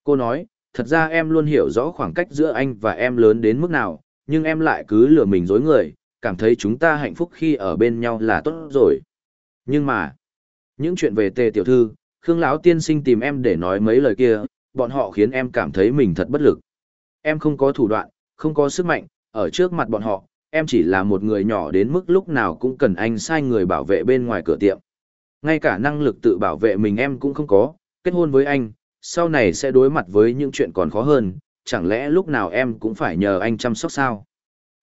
Cô nói, thật ra em luôn hiểu rõ khoảng cách giữa anh và em lớn đến mức nào, nhưng em lại cứ lừa mình dối người, cảm thấy chúng ta hạnh phúc khi ở bên nhau là tốt rồi. Nhưng mà, những chuyện về tề tiểu thư, Khương Lão tiên sinh tìm em để nói mấy lời kia, bọn họ khiến em cảm thấy mình thật bất lực. Em không có thủ đoạn, không có sức mạnh, ở trước mặt bọn họ, em chỉ là một người nhỏ đến mức lúc nào cũng cần anh sai người bảo vệ bên ngoài cửa tiệm. Ngay cả năng lực tự bảo vệ mình em cũng không có, kết hôn với anh, sau này sẽ đối mặt với những chuyện còn khó hơn, chẳng lẽ lúc nào em cũng phải nhờ anh chăm sóc sao?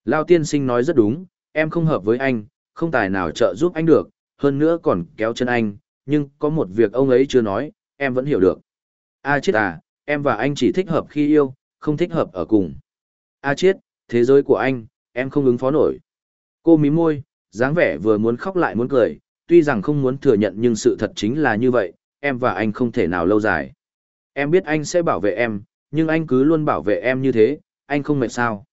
Lao tiên sinh nói rất đúng, em không hợp với anh, không tài nào trợ giúp anh được, hơn nữa còn kéo chân anh, nhưng có một việc ông ấy chưa nói, em vẫn hiểu được. A à chết à, em và anh chỉ thích hợp khi yêu, không thích hợp ở cùng. A à chết, thế giới của anh, em không ứng phó nổi. Cô mím môi, dáng vẻ vừa muốn khóc lại muốn cười, tuy rằng không muốn thừa nhận nhưng sự thật chính là như vậy, em và anh không thể nào lâu dài. Em biết anh sẽ bảo vệ em, nhưng anh cứ luôn bảo vệ em như thế, anh không mệt sao.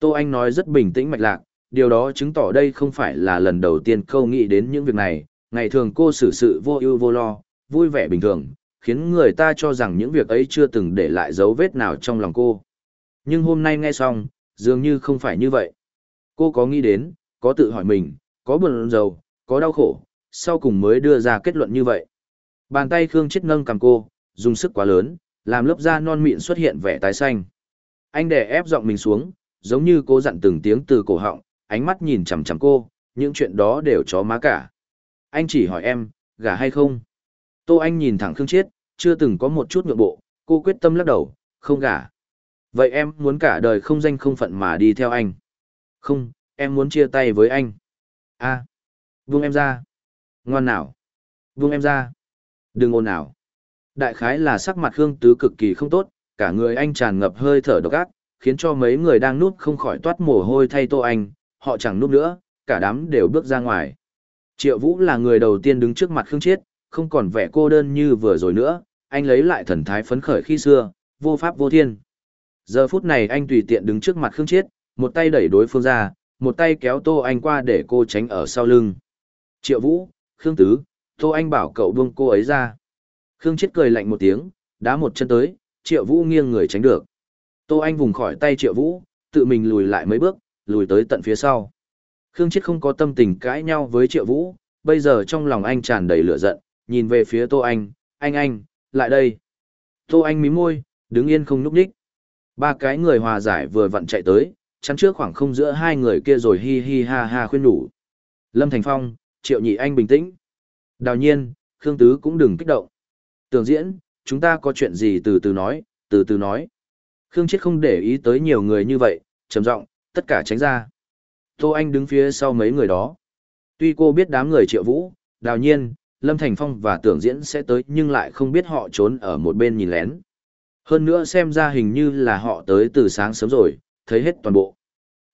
Tô Anh nói rất bình tĩnh mạch lạc, điều đó chứng tỏ đây không phải là lần đầu tiên câu nghĩ đến những việc này, ngày thường cô xử sự vô ưu vô lo, vui vẻ bình thường, khiến người ta cho rằng những việc ấy chưa từng để lại dấu vết nào trong lòng cô. Nhưng hôm nay nghe xong, dường như không phải như vậy. Cô có nghĩ đến, có tự hỏi mình, có buồn rầu, có đau khổ, sau cùng mới đưa ra kết luận như vậy. Bàn tay Khương Chết nâng cầm cô, dùng sức quá lớn, làm lớp da non mịn xuất hiện vẻ tái xanh. Anh đè ép giọng mình xuống, giống như cô dặn từng tiếng từ cổ họng, ánh mắt nhìn chằm chằm cô, những chuyện đó đều chó má cả. Anh chỉ hỏi em, gả hay không? Tô Anh nhìn thẳng Khương Chiết, chưa từng có một chút nhượng bộ, cô quyết tâm lắc đầu, không gả. Vậy em muốn cả đời không danh không phận mà đi theo anh? Không, em muốn chia tay với anh. a à, buông em ra. Ngoan nào. Buông em ra. Đừng ồn nào. Đại khái là sắc mặt Khương Tứ cực kỳ không tốt, cả người anh tràn ngập hơi thở độc ác, khiến cho mấy người đang núp không khỏi toát mồ hôi thay Tô Anh, họ chẳng núp nữa, cả đám đều bước ra ngoài. Triệu Vũ là người đầu tiên đứng trước mặt Khương Chiết, không còn vẻ cô đơn như vừa rồi nữa, anh lấy lại thần thái phấn khởi khi xưa, vô pháp vô thiên. Giờ phút này anh tùy tiện đứng trước mặt Khương Chiết, một tay đẩy đối phương ra, một tay kéo Tô Anh qua để cô tránh ở sau lưng. Triệu Vũ, Khương Tứ, Tô Anh bảo cậu buông cô ấy ra. Khương Chết cười lạnh một tiếng, đá một chân tới, Triệu Vũ nghiêng người tránh được. Tô Anh vùng khỏi tay Triệu Vũ, tự mình lùi lại mấy bước, lùi tới tận phía sau. Khương Chết không có tâm tình cãi nhau với Triệu Vũ, bây giờ trong lòng anh tràn đầy lửa giận, nhìn về phía Tô Anh, anh anh, lại đây. Tô Anh mím môi, đứng yên không núp đích. Ba cái người hòa giải vừa vặn chạy tới, chắn trước khoảng không giữa hai người kia rồi hi hi ha ha khuyên nhủ. Lâm Thành Phong, Triệu Nhị Anh bình tĩnh. Đào nhiên, Khương Tứ cũng đừng kích động. Tường diễn, chúng ta có chuyện gì từ từ nói, từ từ nói. Khương Chiết không để ý tới nhiều người như vậy, trầm giọng, tất cả tránh ra. Tô Anh đứng phía sau mấy người đó. Tuy cô biết đám người triệu vũ, đào nhiên, Lâm Thành Phong và tưởng diễn sẽ tới nhưng lại không biết họ trốn ở một bên nhìn lén. Hơn nữa xem ra hình như là họ tới từ sáng sớm rồi, thấy hết toàn bộ.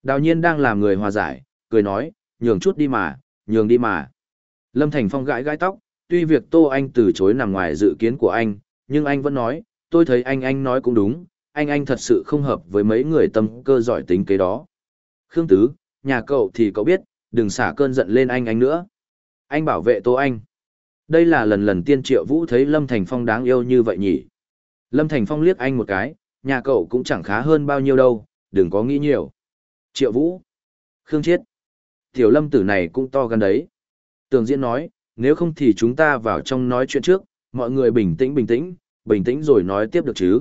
Đào nhiên đang làm người hòa giải, cười nói, nhường chút đi mà, nhường đi mà. Lâm Thành Phong gãi gãi tóc, tuy việc Tô Anh từ chối nằm ngoài dự kiến của anh, nhưng anh vẫn nói, tôi thấy anh anh nói cũng đúng, anh anh thật sự không hợp với mấy người tâm cơ giỏi tính kế đó. Khương Tứ, nhà cậu thì cậu biết, đừng xả cơn giận lên anh anh nữa. Anh bảo vệ Tô Anh. Đây là lần lần tiên triệu vũ thấy Lâm Thành Phong đáng yêu như vậy nhỉ. Lâm Thành Phong liếc anh một cái, nhà cậu cũng chẳng khá hơn bao nhiêu đâu, đừng có nghĩ nhiều. Triệu vũ. Khương Chiết. Tiểu Lâm tử này cũng to gan đấy. Tường Diễn nói, nếu không thì chúng ta vào trong nói chuyện trước, mọi người bình tĩnh bình tĩnh, bình tĩnh rồi nói tiếp được chứ.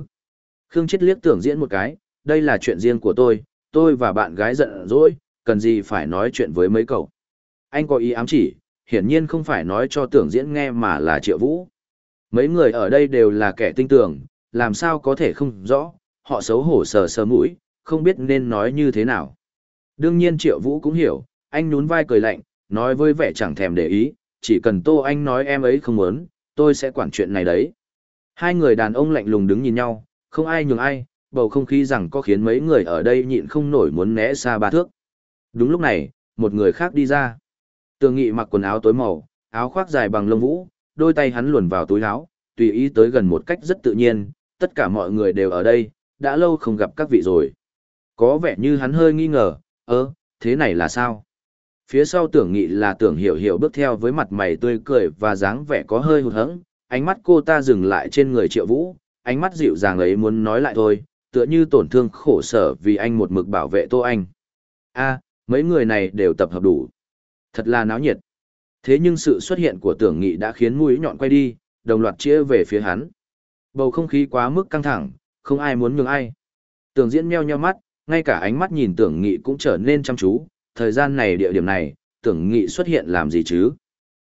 Khương Chết liếc tưởng diễn một cái, đây là chuyện riêng của tôi, tôi và bạn gái giận dỗi, cần gì phải nói chuyện với mấy cậu. Anh có ý ám chỉ, hiển nhiên không phải nói cho tưởng diễn nghe mà là triệu vũ. Mấy người ở đây đều là kẻ tinh tưởng, làm sao có thể không rõ, họ xấu hổ sờ sờ mũi, không biết nên nói như thế nào. Đương nhiên triệu vũ cũng hiểu, anh nún vai cười lạnh, nói với vẻ chẳng thèm để ý, chỉ cần Tô Anh nói em ấy không muốn, tôi sẽ quản chuyện này đấy. Hai người đàn ông lạnh lùng đứng nhìn nhau, không ai nhường ai, bầu không khí rằng có khiến mấy người ở đây nhịn không nổi muốn né xa ba thước. Đúng lúc này, một người khác đi ra. Tường Nghị mặc quần áo tối màu, áo khoác dài bằng lông vũ, đôi tay hắn luồn vào túi áo, tùy ý tới gần một cách rất tự nhiên, tất cả mọi người đều ở đây, đã lâu không gặp các vị rồi. Có vẻ như hắn hơi nghi ngờ, ơ, thế này là sao? phía sau tưởng nghị là tưởng hiểu hiểu bước theo với mặt mày tươi cười và dáng vẻ có hơi hụt hẫng, ánh mắt cô ta dừng lại trên người triệu vũ, ánh mắt dịu dàng ấy muốn nói lại thôi, tựa như tổn thương khổ sở vì anh một mực bảo vệ tô anh. A, mấy người này đều tập hợp đủ. Thật là náo nhiệt. Thế nhưng sự xuất hiện của tưởng nghị đã khiến mũi nhọn quay đi, đồng loạt chĩa về phía hắn. Bầu không khí quá mức căng thẳng, không ai muốn nhường ai. Tưởng diễn meo nheo mắt, ngay cả ánh mắt nhìn tưởng nghị cũng trở nên chăm chú thời gian này địa điểm này, tưởng nghị xuất hiện làm gì chứ?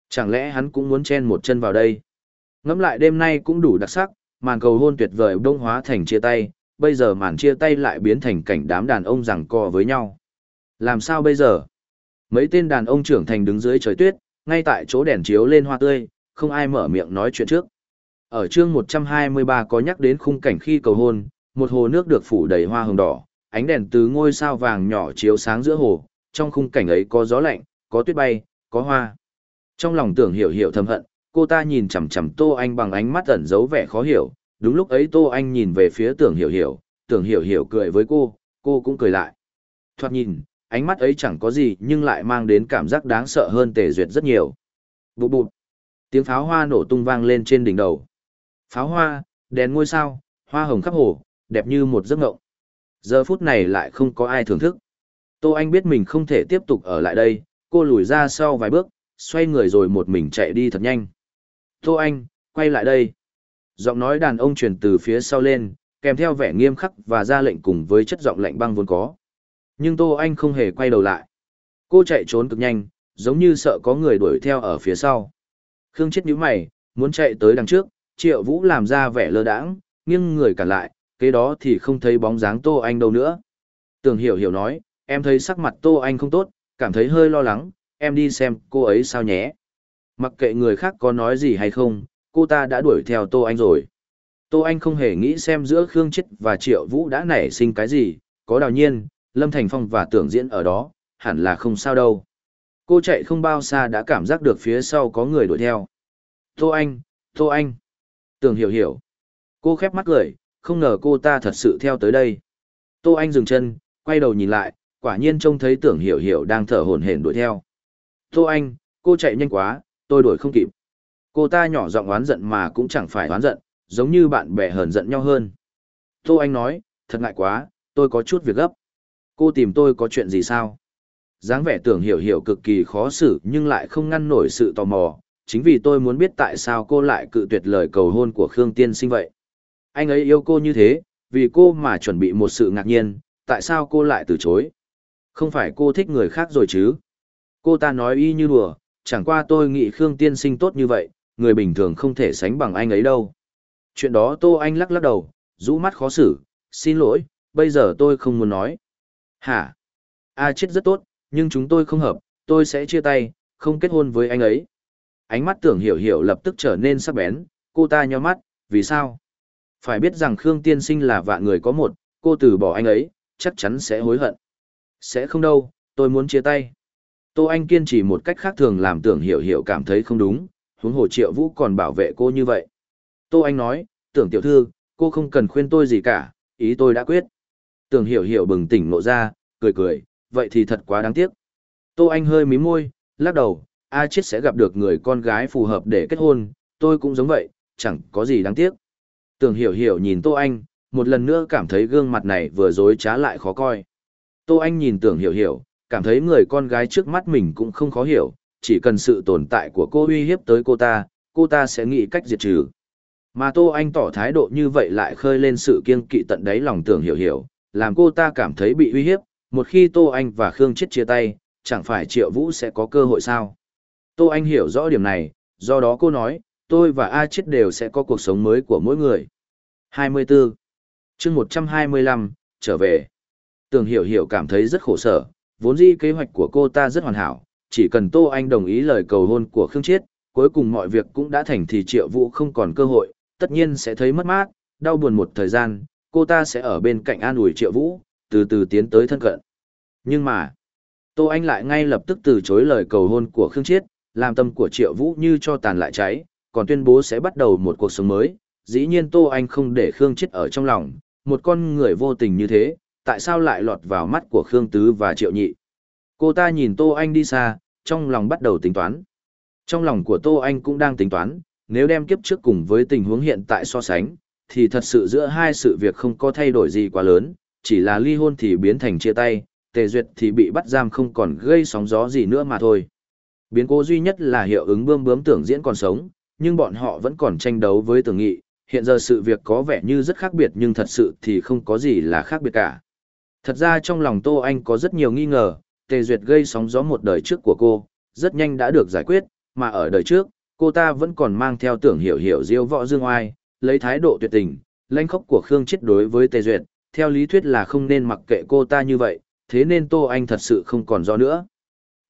Chẳng lẽ hắn cũng muốn chen một chân vào đây? Ngắm lại đêm nay cũng đủ đặc sắc, màn cầu hôn tuyệt vời đông hóa thành chia tay, bây giờ màn chia tay lại biến thành cảnh đám đàn ông rằng co với nhau. Làm sao bây giờ? Mấy tên đàn ông trưởng thành đứng dưới trời tuyết, ngay tại chỗ đèn chiếu lên hoa tươi, không ai mở miệng nói chuyện trước. Ở chương 123 có nhắc đến khung cảnh khi cầu hôn, một hồ nước được phủ đầy hoa hồng đỏ, ánh đèn từ ngôi sao vàng nhỏ chiếu sáng giữa hồ, trong khung cảnh ấy có gió lạnh, có tuyết bay, có hoa. Trong lòng tưởng hiểu hiểu thầm hận, cô ta nhìn chằm chằm Tô Anh bằng ánh mắt ẩn giấu vẻ khó hiểu, đúng lúc ấy Tô Anh nhìn về phía tưởng hiểu hiểu, tưởng hiểu hiểu cười với cô, cô cũng cười lại. Thoạt nhìn, ánh mắt ấy chẳng có gì nhưng lại mang đến cảm giác đáng sợ hơn tề duyệt rất nhiều. Bụt bụt, tiếng pháo hoa nổ tung vang lên trên đỉnh đầu. Pháo hoa, đèn ngôi sao, hoa hồng khắp hồ, đẹp như một giấc ngộng. Giờ phút này lại không có ai thưởng thức. Tô Anh biết mình không thể tiếp tục ở lại đây, cô lùi ra sau vài bước, xoay người rồi một mình chạy đi thật nhanh. Tô Anh, quay lại đây. Giọng nói đàn ông truyền từ phía sau lên, kèm theo vẻ nghiêm khắc và ra lệnh cùng với chất giọng lạnh băng vốn có. Nhưng Tô Anh không hề quay đầu lại. Cô chạy trốn cực nhanh, giống như sợ có người đuổi theo ở phía sau. Khương chết nhíu mày, muốn chạy tới đằng trước, Triệu Vũ làm ra vẻ lơ đãng, nghiêng người cả lại, kế đó thì không thấy bóng dáng Tô Anh đâu nữa. Tường Hiểu Hiểu nói, em thấy sắc mặt Tô Anh không tốt, cảm thấy hơi lo lắng, em đi xem cô ấy sao nhé. Mặc kệ người khác có nói gì hay không, cô ta đã đuổi theo Tô Anh rồi. Tô Anh không hề nghĩ xem giữa Khương Chết và Triệu Vũ đã nảy sinh cái gì, có đào nhiên, Lâm Thành Phong và Tưởng Diễn ở đó, hẳn là không sao đâu. Cô chạy không bao xa đã cảm giác được phía sau có người đuổi theo. Tô Anh, Tô Anh. Tưởng hiểu hiểu. Cô khép mắt cười, không ngờ cô ta thật sự theo tới đây. Tô Anh dừng chân, quay đầu nhìn lại, quả nhiên trông thấy tưởng hiểu hiểu đang thở hổn hển đuổi theo. Tô Anh, cô chạy nhanh quá, tôi đuổi không kịp. Cô ta nhỏ giọng oán giận mà cũng chẳng phải oán giận, giống như bạn bè hờn giận nhau hơn. Tô Anh nói, thật ngại quá, tôi có chút việc gấp. Cô tìm tôi có chuyện gì sao? dáng vẻ tưởng hiểu hiểu cực kỳ khó xử nhưng lại không ngăn nổi sự tò mò chính vì tôi muốn biết tại sao cô lại cự tuyệt lời cầu hôn của khương tiên sinh vậy anh ấy yêu cô như thế vì cô mà chuẩn bị một sự ngạc nhiên tại sao cô lại từ chối không phải cô thích người khác rồi chứ? Cô ta nói y như đùa, chẳng qua tôi nghĩ Khương tiên sinh tốt như vậy, người bình thường không thể sánh bằng anh ấy đâu. Chuyện đó Tô Anh lắc lắc đầu, rũ mắt khó xử, xin lỗi, bây giờ tôi không muốn nói. Hả? A à, chết rất tốt, nhưng chúng tôi không hợp, tôi sẽ chia tay, không kết hôn với anh ấy. Ánh mắt tưởng hiểu hiểu lập tức trở nên sắc bén, cô ta nhó mắt, vì sao? Phải biết rằng Khương Tiên Sinh là vạn người có một, cô từ bỏ anh ấy, chắc chắn sẽ hối hận. Sẽ không đâu, tôi muốn chia tay. Tô Anh kiên trì một cách khác thường làm tưởng hiểu hiểu cảm thấy không đúng, huống hồ triệu vũ còn bảo vệ cô như vậy. Tô Anh nói, tưởng tiểu thư, cô không cần khuyên tôi gì cả, ý tôi đã quyết. Tưởng hiểu hiểu bừng tỉnh nộ ra, cười cười, vậy thì thật quá đáng tiếc. Tô Anh hơi mí môi, lắc đầu, A chết sẽ gặp được người con gái phù hợp để kết hôn, tôi cũng giống vậy, chẳng có gì đáng tiếc. Tưởng hiểu hiểu nhìn Tô Anh, một lần nữa cảm thấy gương mặt này vừa dối trá lại khó coi. Tô Anh nhìn tưởng hiểu hiểu, cảm thấy người con gái trước mắt mình cũng không khó hiểu, chỉ cần sự tồn tại của cô uy hiếp tới cô ta, cô ta sẽ nghĩ cách diệt trừ. Mà Tô Anh tỏ thái độ như vậy lại khơi lên sự kiêng kỵ tận đáy lòng tưởng hiểu hiểu, làm cô ta cảm thấy bị uy hiếp, một khi Tô Anh và Khương Chết chia tay, chẳng phải Triệu Vũ sẽ có cơ hội sao. Tô Anh hiểu rõ điểm này, do đó cô nói, tôi và A Chết đều sẽ có cuộc sống mới của mỗi người. 24. chương 125, trở về. Tưởng hiểu hiểu cảm thấy rất khổ sở, vốn dĩ kế hoạch của cô ta rất hoàn hảo, chỉ cần Tô Anh đồng ý lời cầu hôn của Khương Chiết, cuối cùng mọi việc cũng đã thành thì triệu vũ không còn cơ hội, tất nhiên sẽ thấy mất mát, đau buồn một thời gian, cô ta sẽ ở bên cạnh an ủi triệu vũ, từ từ tiến tới thân cận. Nhưng mà, Tô Anh lại ngay lập tức từ chối lời cầu hôn của Khương Chiết, làm tâm của triệu vũ như cho tàn lại cháy, còn tuyên bố sẽ bắt đầu một cuộc sống mới, dĩ nhiên Tô Anh không để Khương Chiết ở trong lòng, một con người vô tình như thế, tại sao lại lọt vào mắt của Khương Tứ và Triệu Nhị. Cô ta nhìn Tô Anh đi xa, trong lòng bắt đầu tính toán. Trong lòng của Tô Anh cũng đang tính toán, nếu đem kiếp trước cùng với tình huống hiện tại so sánh, thì thật sự giữa hai sự việc không có thay đổi gì quá lớn, chỉ là ly hôn thì biến thành chia tay, tề duyệt thì bị bắt giam không còn gây sóng gió gì nữa mà thôi. Biến cố duy nhất là hiệu ứng bươm bướm tưởng diễn còn sống, nhưng bọn họ vẫn còn tranh đấu với tưởng nghị, hiện giờ sự việc có vẻ như rất khác biệt nhưng thật sự thì không có gì là khác biệt cả. Thật ra trong lòng Tô Anh có rất nhiều nghi ngờ, Tề Duyệt gây sóng gió một đời trước của cô, rất nhanh đã được giải quyết, mà ở đời trước, cô ta vẫn còn mang theo tưởng hiểu hiểu diêu võ dương oai, lấy thái độ tuyệt tình, lãnh khốc của Khương Chết đối với Tề Duyệt, theo lý thuyết là không nên mặc kệ cô ta như vậy, thế nên Tô Anh thật sự không còn do nữa.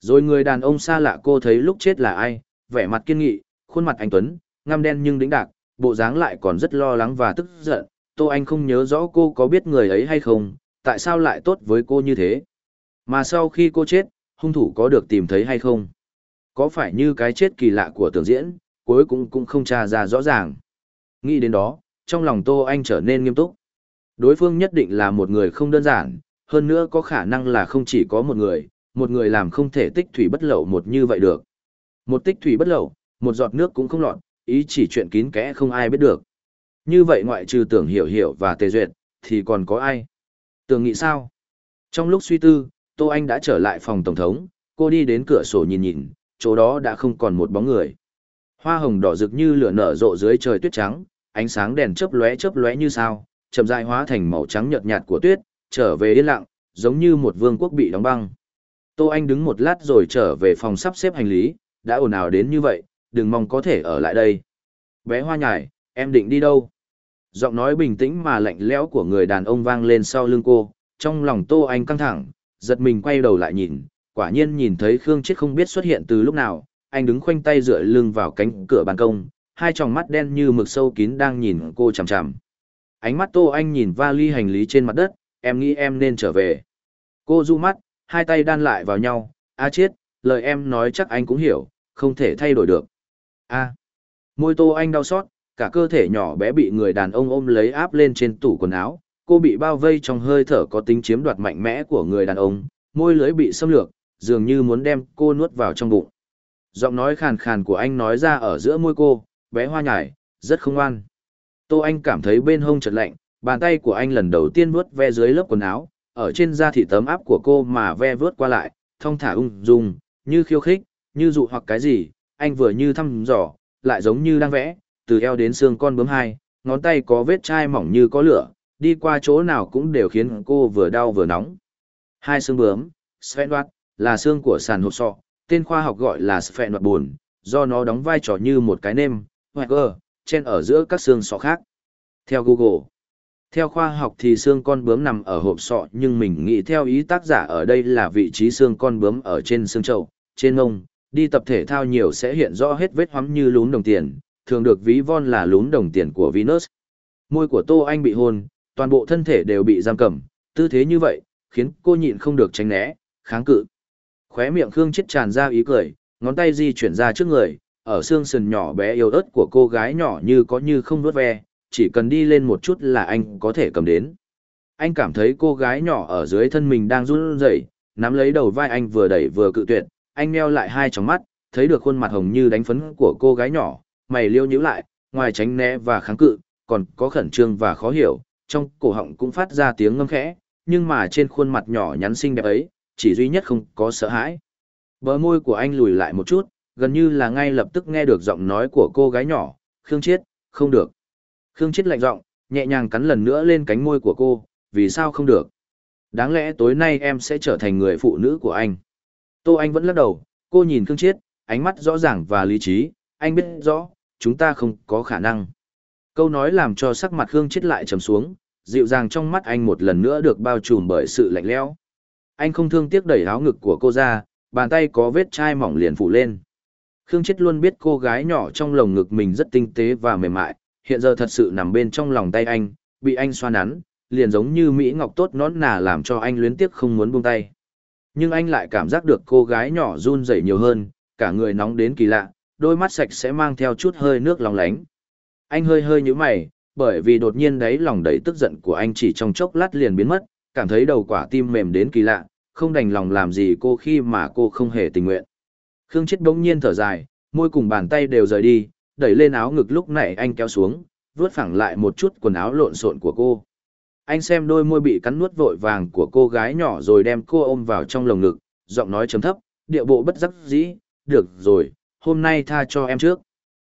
Rồi người đàn ông xa lạ cô thấy lúc chết là ai, vẻ mặt kiên nghị, khuôn mặt anh Tuấn, ngăm đen nhưng đĩnh đạc, bộ dáng lại còn rất lo lắng và tức giận, Tô Anh không nhớ rõ cô có biết người ấy hay không, tại sao lại tốt với cô như thế? Mà sau khi cô chết, hung thủ có được tìm thấy hay không? Có phải như cái chết kỳ lạ của tưởng diễn, cuối cùng cũng không tra ra rõ ràng. Nghĩ đến đó, trong lòng Tô Anh trở nên nghiêm túc. Đối phương nhất định là một người không đơn giản, hơn nữa có khả năng là không chỉ có một người, một người làm không thể tích thủy bất lậu một như vậy được. Một tích thủy bất lậu, một giọt nước cũng không lọt, ý chỉ chuyện kín kẽ không ai biết được. Như vậy ngoại trừ tưởng hiểu hiểu và tề duyệt, thì còn có ai? Tường nghị sao? Trong lúc suy tư, Tô Anh đã trở lại phòng Tổng thống, cô đi đến cửa sổ nhìn nhìn, chỗ đó đã không còn một bóng người. Hoa hồng đỏ rực như lửa nở rộ dưới trời tuyết trắng, ánh sáng đèn chớp lóe chớp lóe như sao, chậm rãi hóa thành màu trắng nhợt nhạt của tuyết, trở về yên lặng, giống như một vương quốc bị đóng băng. Tô Anh đứng một lát rồi trở về phòng sắp xếp hành lý, đã ồn ào đến như vậy, đừng mong có thể ở lại đây. Bé hoa nhải, em định đi đâu? giọng nói bình tĩnh mà lạnh lẽo của người đàn ông vang lên sau lưng cô, trong lòng Tô Anh căng thẳng, giật mình quay đầu lại nhìn, quả nhiên nhìn thấy Khương Chết không biết xuất hiện từ lúc nào, anh đứng khoanh tay dựa lưng vào cánh cửa ban công, hai tròng mắt đen như mực sâu kín đang nhìn cô chằm chằm. Ánh mắt Tô Anh nhìn vali hành lý trên mặt đất, em nghĩ em nên trở về. Cô du mắt, hai tay đan lại vào nhau, a chết, lời em nói chắc anh cũng hiểu, không thể thay đổi được. a môi Tô Anh đau xót, cả cơ thể nhỏ bé bị người đàn ông ôm lấy áp lên trên tủ quần áo, cô bị bao vây trong hơi thở có tính chiếm đoạt mạnh mẽ của người đàn ông, môi lưỡi bị xâm lược, dường như muốn đem cô nuốt vào trong bụng. Giọng nói khàn khàn của anh nói ra ở giữa môi cô, bé hoa nhải, rất không ngoan. Tô Anh cảm thấy bên hông chợt lạnh, bàn tay của anh lần đầu tiên vuốt ve dưới lớp quần áo, ở trên da thịt tấm áp của cô mà ve vướt qua lại, thong thả ung dung, như khiêu khích, như dụ hoặc cái gì, anh vừa như thăm dò, lại giống như đang vẽ, từ eo đến xương con bướm hai, ngón tay có vết chai mỏng như có lửa, đi qua chỗ nào cũng đều khiến cô vừa đau vừa nóng. Hai xương bướm, Sven đoạt, là xương của sàn hộp sọ, tên khoa học gọi là Sven đoạt buồn, do nó đóng vai trò như một cái nêm, hoặc gờ, chen ở giữa các xương sọ khác. Theo Google, theo khoa học thì xương con bướm nằm ở hộp sọ nhưng mình nghĩ theo ý tác giả ở đây là vị trí xương con bướm ở trên xương trậu, trên ngông, đi tập thể thao nhiều sẽ hiện rõ hết vết hoắm như lún đồng tiền, thường được ví von là lún đồng tiền của Venus. Môi của Tô Anh bị hôn, toàn bộ thân thể đều bị giam cầm, tư thế như vậy, khiến cô nhịn không được tránh né, kháng cự. Khóe miệng Khương chết tràn ra ý cười, ngón tay di chuyển ra trước người, ở xương sườn nhỏ bé yếu ớt của cô gái nhỏ như có như không vuốt ve, chỉ cần đi lên một chút là anh có thể cầm đến. Anh cảm thấy cô gái nhỏ ở dưới thân mình đang run rẩy, nắm lấy đầu vai anh vừa đẩy vừa cự tuyệt, anh meo lại hai tròng mắt, thấy được khuôn mặt hồng như đánh phấn của cô gái nhỏ, mày liêu nhíu lại, ngoài tránh né và kháng cự, còn có khẩn trương và khó hiểu, trong cổ họng cũng phát ra tiếng ngâm khẽ, nhưng mà trên khuôn mặt nhỏ nhắn xinh đẹp ấy, chỉ duy nhất không có sợ hãi. Bờ môi của anh lùi lại một chút, gần như là ngay lập tức nghe được giọng nói của cô gái nhỏ, Khương Chiết, không được. Khương Chiết lạnh giọng, nhẹ nhàng cắn lần nữa lên cánh môi của cô, vì sao không được? Đáng lẽ tối nay em sẽ trở thành người phụ nữ của anh. Tô Anh vẫn lắc đầu, cô nhìn Khương Chiết, ánh mắt rõ ràng và lý trí, anh biết rõ, chúng ta không có khả năng. Câu nói làm cho sắc mặt Khương chết lại trầm xuống, dịu dàng trong mắt anh một lần nữa được bao trùm bởi sự lạnh lẽo. Anh không thương tiếc đẩy áo ngực của cô ra, bàn tay có vết chai mỏng liền phủ lên. Khương chết luôn biết cô gái nhỏ trong lồng ngực mình rất tinh tế và mềm mại, hiện giờ thật sự nằm bên trong lòng tay anh, bị anh xoa nắn, liền giống như Mỹ Ngọc tốt nón nà làm cho anh luyến tiếc không muốn buông tay. Nhưng anh lại cảm giác được cô gái nhỏ run rẩy nhiều hơn, cả người nóng đến kỳ lạ, đôi mắt sạch sẽ mang theo chút hơi nước lòng lánh. Anh hơi hơi như mày, bởi vì đột nhiên đấy lòng đầy tức giận của anh chỉ trong chốc lát liền biến mất, cảm thấy đầu quả tim mềm đến kỳ lạ, không đành lòng làm gì cô khi mà cô không hề tình nguyện. Khương Chết bỗng nhiên thở dài, môi cùng bàn tay đều rời đi, đẩy lên áo ngực lúc này anh kéo xuống, vuốt phẳng lại một chút quần áo lộn xộn của cô. Anh xem đôi môi bị cắn nuốt vội vàng của cô gái nhỏ rồi đem cô ôm vào trong lồng ngực, giọng nói chấm thấp, địa bộ bất đắc dĩ, "Được rồi, hôm nay tha cho em trước.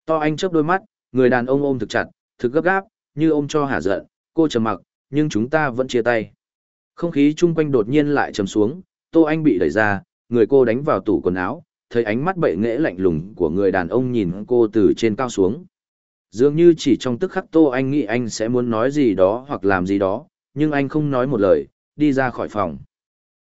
To anh chớp đôi mắt, người đàn ông ôm thực chặt, thực gấp gáp, như ôm cho hả giận, cô trầm mặc, nhưng chúng ta vẫn chia tay. Không khí chung quanh đột nhiên lại trầm xuống, Tô Anh bị đẩy ra, người cô đánh vào tủ quần áo, thấy ánh mắt bệ nghễ lạnh lùng của người đàn ông nhìn cô từ trên cao xuống. Dường như chỉ trong tức khắc Tô Anh nghĩ anh sẽ muốn nói gì đó hoặc làm gì đó, nhưng anh không nói một lời, đi ra khỏi phòng.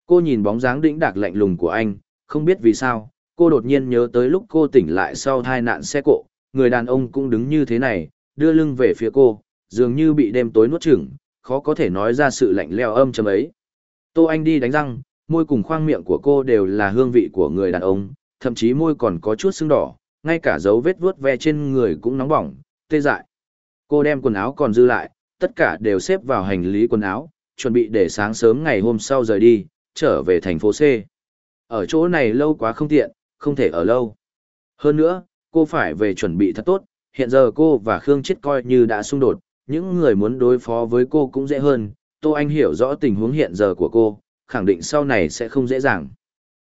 Cô nhìn bóng dáng đĩnh đạc lạnh lùng của anh, không biết vì sao, cô đột nhiên nhớ tới lúc cô tỉnh lại sau tai nạn xe cộ, người đàn ông cũng đứng như thế này, đưa lưng về phía cô, dường như bị đêm tối nuốt chửng, khó có thể nói ra sự lạnh lẽo âm trầm ấy. Tô Anh đi đánh răng, môi cùng khoang miệng của cô đều là hương vị của người đàn ông, thậm chí môi còn có chút sưng đỏ, ngay cả dấu vết vuốt ve trên người cũng nóng bỏng, tê dại. Cô đem quần áo còn dư lại, tất cả đều xếp vào hành lý quần áo, chuẩn bị để sáng sớm ngày hôm sau rời đi, trở về thành phố C. Ở chỗ này lâu quá không tiện, không thể ở lâu. Hơn nữa, cô phải về chuẩn bị thật tốt, hiện giờ cô và Khương Chết coi như đã xung đột, những người muốn đối phó với cô cũng dễ hơn, Tô Anh hiểu rõ tình huống hiện giờ của cô, khẳng định sau này sẽ không dễ dàng.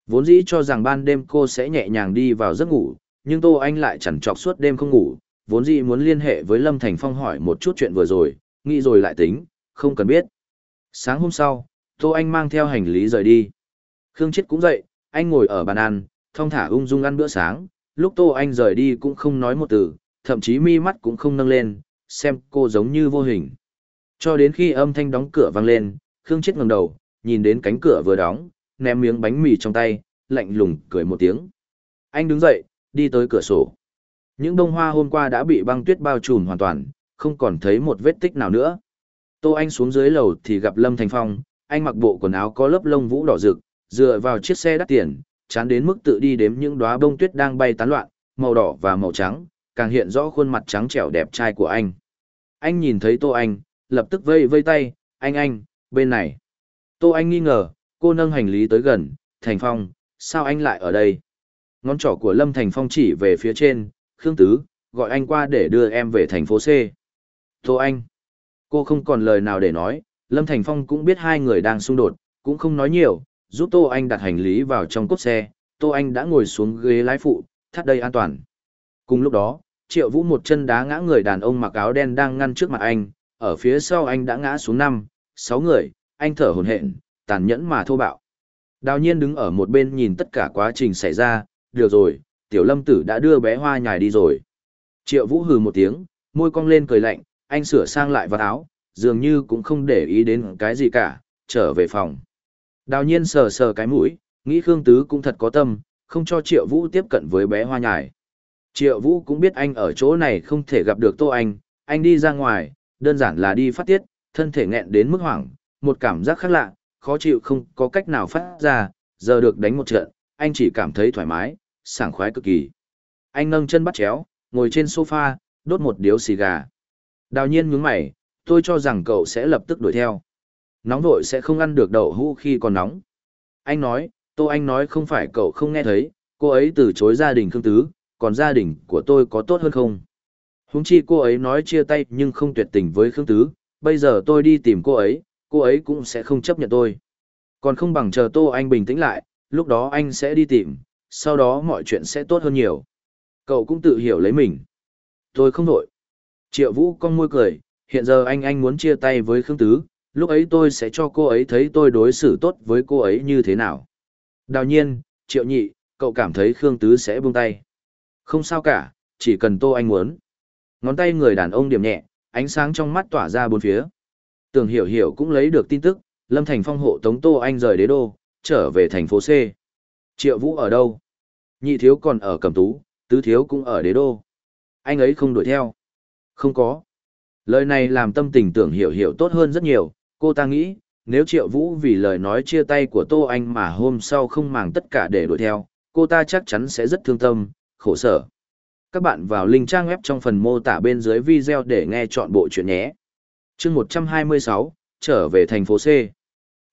Vốn dĩ cho rằng ban đêm cô sẽ nhẹ nhàng đi vào giấc ngủ, nhưng Tô Anh lại chẳng trọc suốt đêm không ngủ, vốn dĩ muốn liên hệ với Lâm Thành Phong hỏi một chút chuyện vừa rồi, nghĩ rồi lại tính, không cần biết. Sáng hôm sau, Tô Anh mang theo hành lý rời đi. Khương Chết cũng dậy, anh ngồi ở bàn ăn, thong thả ung dung ăn bữa sáng, lúc Tô Anh rời đi cũng không nói một từ, thậm chí mi mắt cũng không nâng lên, xem cô giống như vô hình. Cho đến khi âm thanh đóng cửa vang lên, Khương Chết ngẩng đầu, nhìn đến cánh cửa vừa đóng, ném miếng bánh mì trong tay, lạnh lùng cười một tiếng. Anh đứng dậy, đi tới cửa sổ. Những bông hoa hôm qua đã bị băng tuyết bao trùm hoàn toàn, không còn thấy một vết tích nào nữa. Tô Anh xuống dưới lầu thì gặp Lâm Thành Phong, anh mặc bộ quần áo có lớp lông vũ đỏ rực, dựa vào chiếc xe đắt tiền, chán đến mức tự đi đếm những đóa bông tuyết đang bay tán loạn, màu đỏ và màu trắng, càng hiện rõ khuôn mặt trắng trẻo đẹp trai của anh. Anh nhìn thấy Tô Anh, lập tức vây vây tay, anh anh, bên này. Tô Anh nghi ngờ, cô nâng hành lý tới gần, Thành Phong, sao anh lại ở đây? Ngón trỏ của Lâm Thành Phong chỉ về phía trên, Khương Tứ, gọi anh qua để đưa em về thành phố C. Tô Anh. Cô không còn lời nào để nói, Lâm Thành Phong cũng biết hai người đang xung đột, cũng không nói nhiều, giúp Tô Anh đặt hành lý vào trong cốt xe, Tô Anh đã ngồi xuống ghế lái phụ, thắt đây an toàn. Cùng lúc đó, Triệu Vũ một chân đá ngã người đàn ông mặc áo đen đang ngăn trước mặt anh, ở phía sau anh đã ngã xuống năm, sáu người, anh thở hổn hển, tàn nhẫn mà thô bạo. Đào nhiên đứng ở một bên nhìn tất cả quá trình xảy ra, được rồi, tiểu lâm tử đã đưa bé hoa nhài đi rồi. Triệu Vũ hừ một tiếng, môi cong lên cười lạnh, anh sửa sang lại vạt áo, dường như cũng không để ý đến cái gì cả, trở về phòng. Đào nhiên sờ sờ cái mũi, nghĩ Khương Tứ cũng thật có tâm, không cho Triệu Vũ tiếp cận với bé hoa nhải. Triệu Vũ cũng biết anh ở chỗ này không thể gặp được Tô Anh, anh đi ra ngoài, đơn giản là đi phát tiết, thân thể nghẹn đến mức hoảng, một cảm giác khác lạ, khó chịu không có cách nào phát ra, giờ được đánh một trận, anh chỉ cảm thấy thoải mái, sảng khoái cực kỳ. Anh nâng chân bắt chéo, ngồi trên sofa, đốt một điếu xì gà. Đào nhiên nhướng mày, tôi cho rằng cậu sẽ lập tức đuổi theo nóng vội sẽ không ăn được đậu hũ khi còn nóng. Anh nói, Tô Anh nói không phải cậu không nghe thấy, cô ấy từ chối gia đình Khương Tứ, còn gia đình của tôi có tốt hơn không? Húng chi cô ấy nói chia tay nhưng không tuyệt tình với Khương Tứ, bây giờ tôi đi tìm cô ấy, cô ấy cũng sẽ không chấp nhận tôi. Còn không bằng chờ Tô Anh bình tĩnh lại, lúc đó anh sẽ đi tìm, sau đó mọi chuyện sẽ tốt hơn nhiều. Cậu cũng tự hiểu lấy mình. Tôi không đổi. Triệu Vũ con môi cười, hiện giờ anh anh muốn chia tay với Khương Tứ, lúc ấy tôi sẽ cho cô ấy thấy tôi đối xử tốt với cô ấy như thế nào. Đào nhiên, triệu nhị, cậu cảm thấy Khương Tứ sẽ buông tay. Không sao cả, chỉ cần Tô Anh muốn. Ngón tay người đàn ông điểm nhẹ, ánh sáng trong mắt tỏa ra bốn phía. Tường Hiểu Hiểu cũng lấy được tin tức, Lâm Thành Phong hộ tống Tô Anh rời đế đô, trở về thành phố C. Triệu Vũ ở đâu? Nhị thiếu còn ở Cẩm Tú, tứ thiếu cũng ở đế đô. Anh ấy không đuổi theo. Không có. Lời này làm tâm tình Tưởng Hiểu Hiểu tốt hơn rất nhiều, Cô ta nghĩ, nếu Triệu Vũ vì lời nói chia tay của Tô Anh mà hôm sau không màng tất cả để đuổi theo, cô ta chắc chắn sẽ rất thương tâm, khổ sở. Các bạn vào link trang web trong phần mô tả bên dưới video để nghe chọn bộ chuyện nhé. chương 126, trở về thành phố C.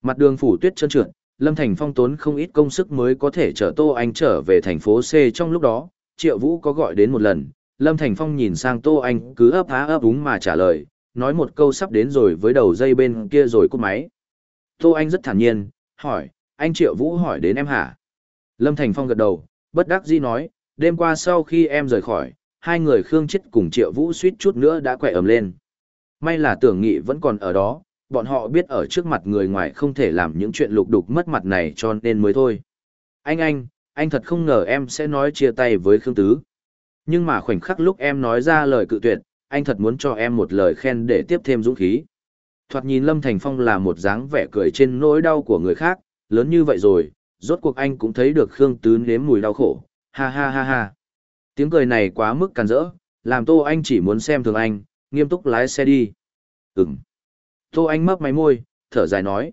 Mặt đường phủ tuyết trơn trượt, Lâm Thành Phong tốn không ít công sức mới có thể chở Tô Anh trở về thành phố C trong lúc đó, Triệu Vũ có gọi đến một lần, Lâm Thành Phong nhìn sang Tô Anh cứ ấp há ấp úng mà trả lời, nói một câu sắp đến rồi với đầu dây bên kia rồi cúp máy. Tô Anh rất thản nhiên, hỏi, anh Triệu Vũ hỏi đến em hả? Lâm Thành Phong gật đầu, bất đắc dĩ nói, đêm qua sau khi em rời khỏi, hai người Khương Chết cùng Triệu Vũ suýt chút nữa đã quậy ầm lên. May là tưởng nghị vẫn còn ở đó, bọn họ biết ở trước mặt người ngoài không thể làm những chuyện lục đục mất mặt này cho nên mới thôi. Anh anh, anh thật không ngờ em sẽ nói chia tay với Khương Tứ. Nhưng mà khoảnh khắc lúc em nói ra lời cự tuyệt, anh thật muốn cho em một lời khen để tiếp thêm dũng khí. Thoạt nhìn Lâm Thành Phong là một dáng vẻ cười trên nỗi đau của người khác, lớn như vậy rồi, rốt cuộc anh cũng thấy được Khương Tứ nếm mùi đau khổ, ha ha ha ha. Tiếng cười này quá mức càn rỡ, làm Tô Anh chỉ muốn xem thường anh, nghiêm túc lái xe đi. Ừm. Tô Anh mấp máy môi, thở dài nói.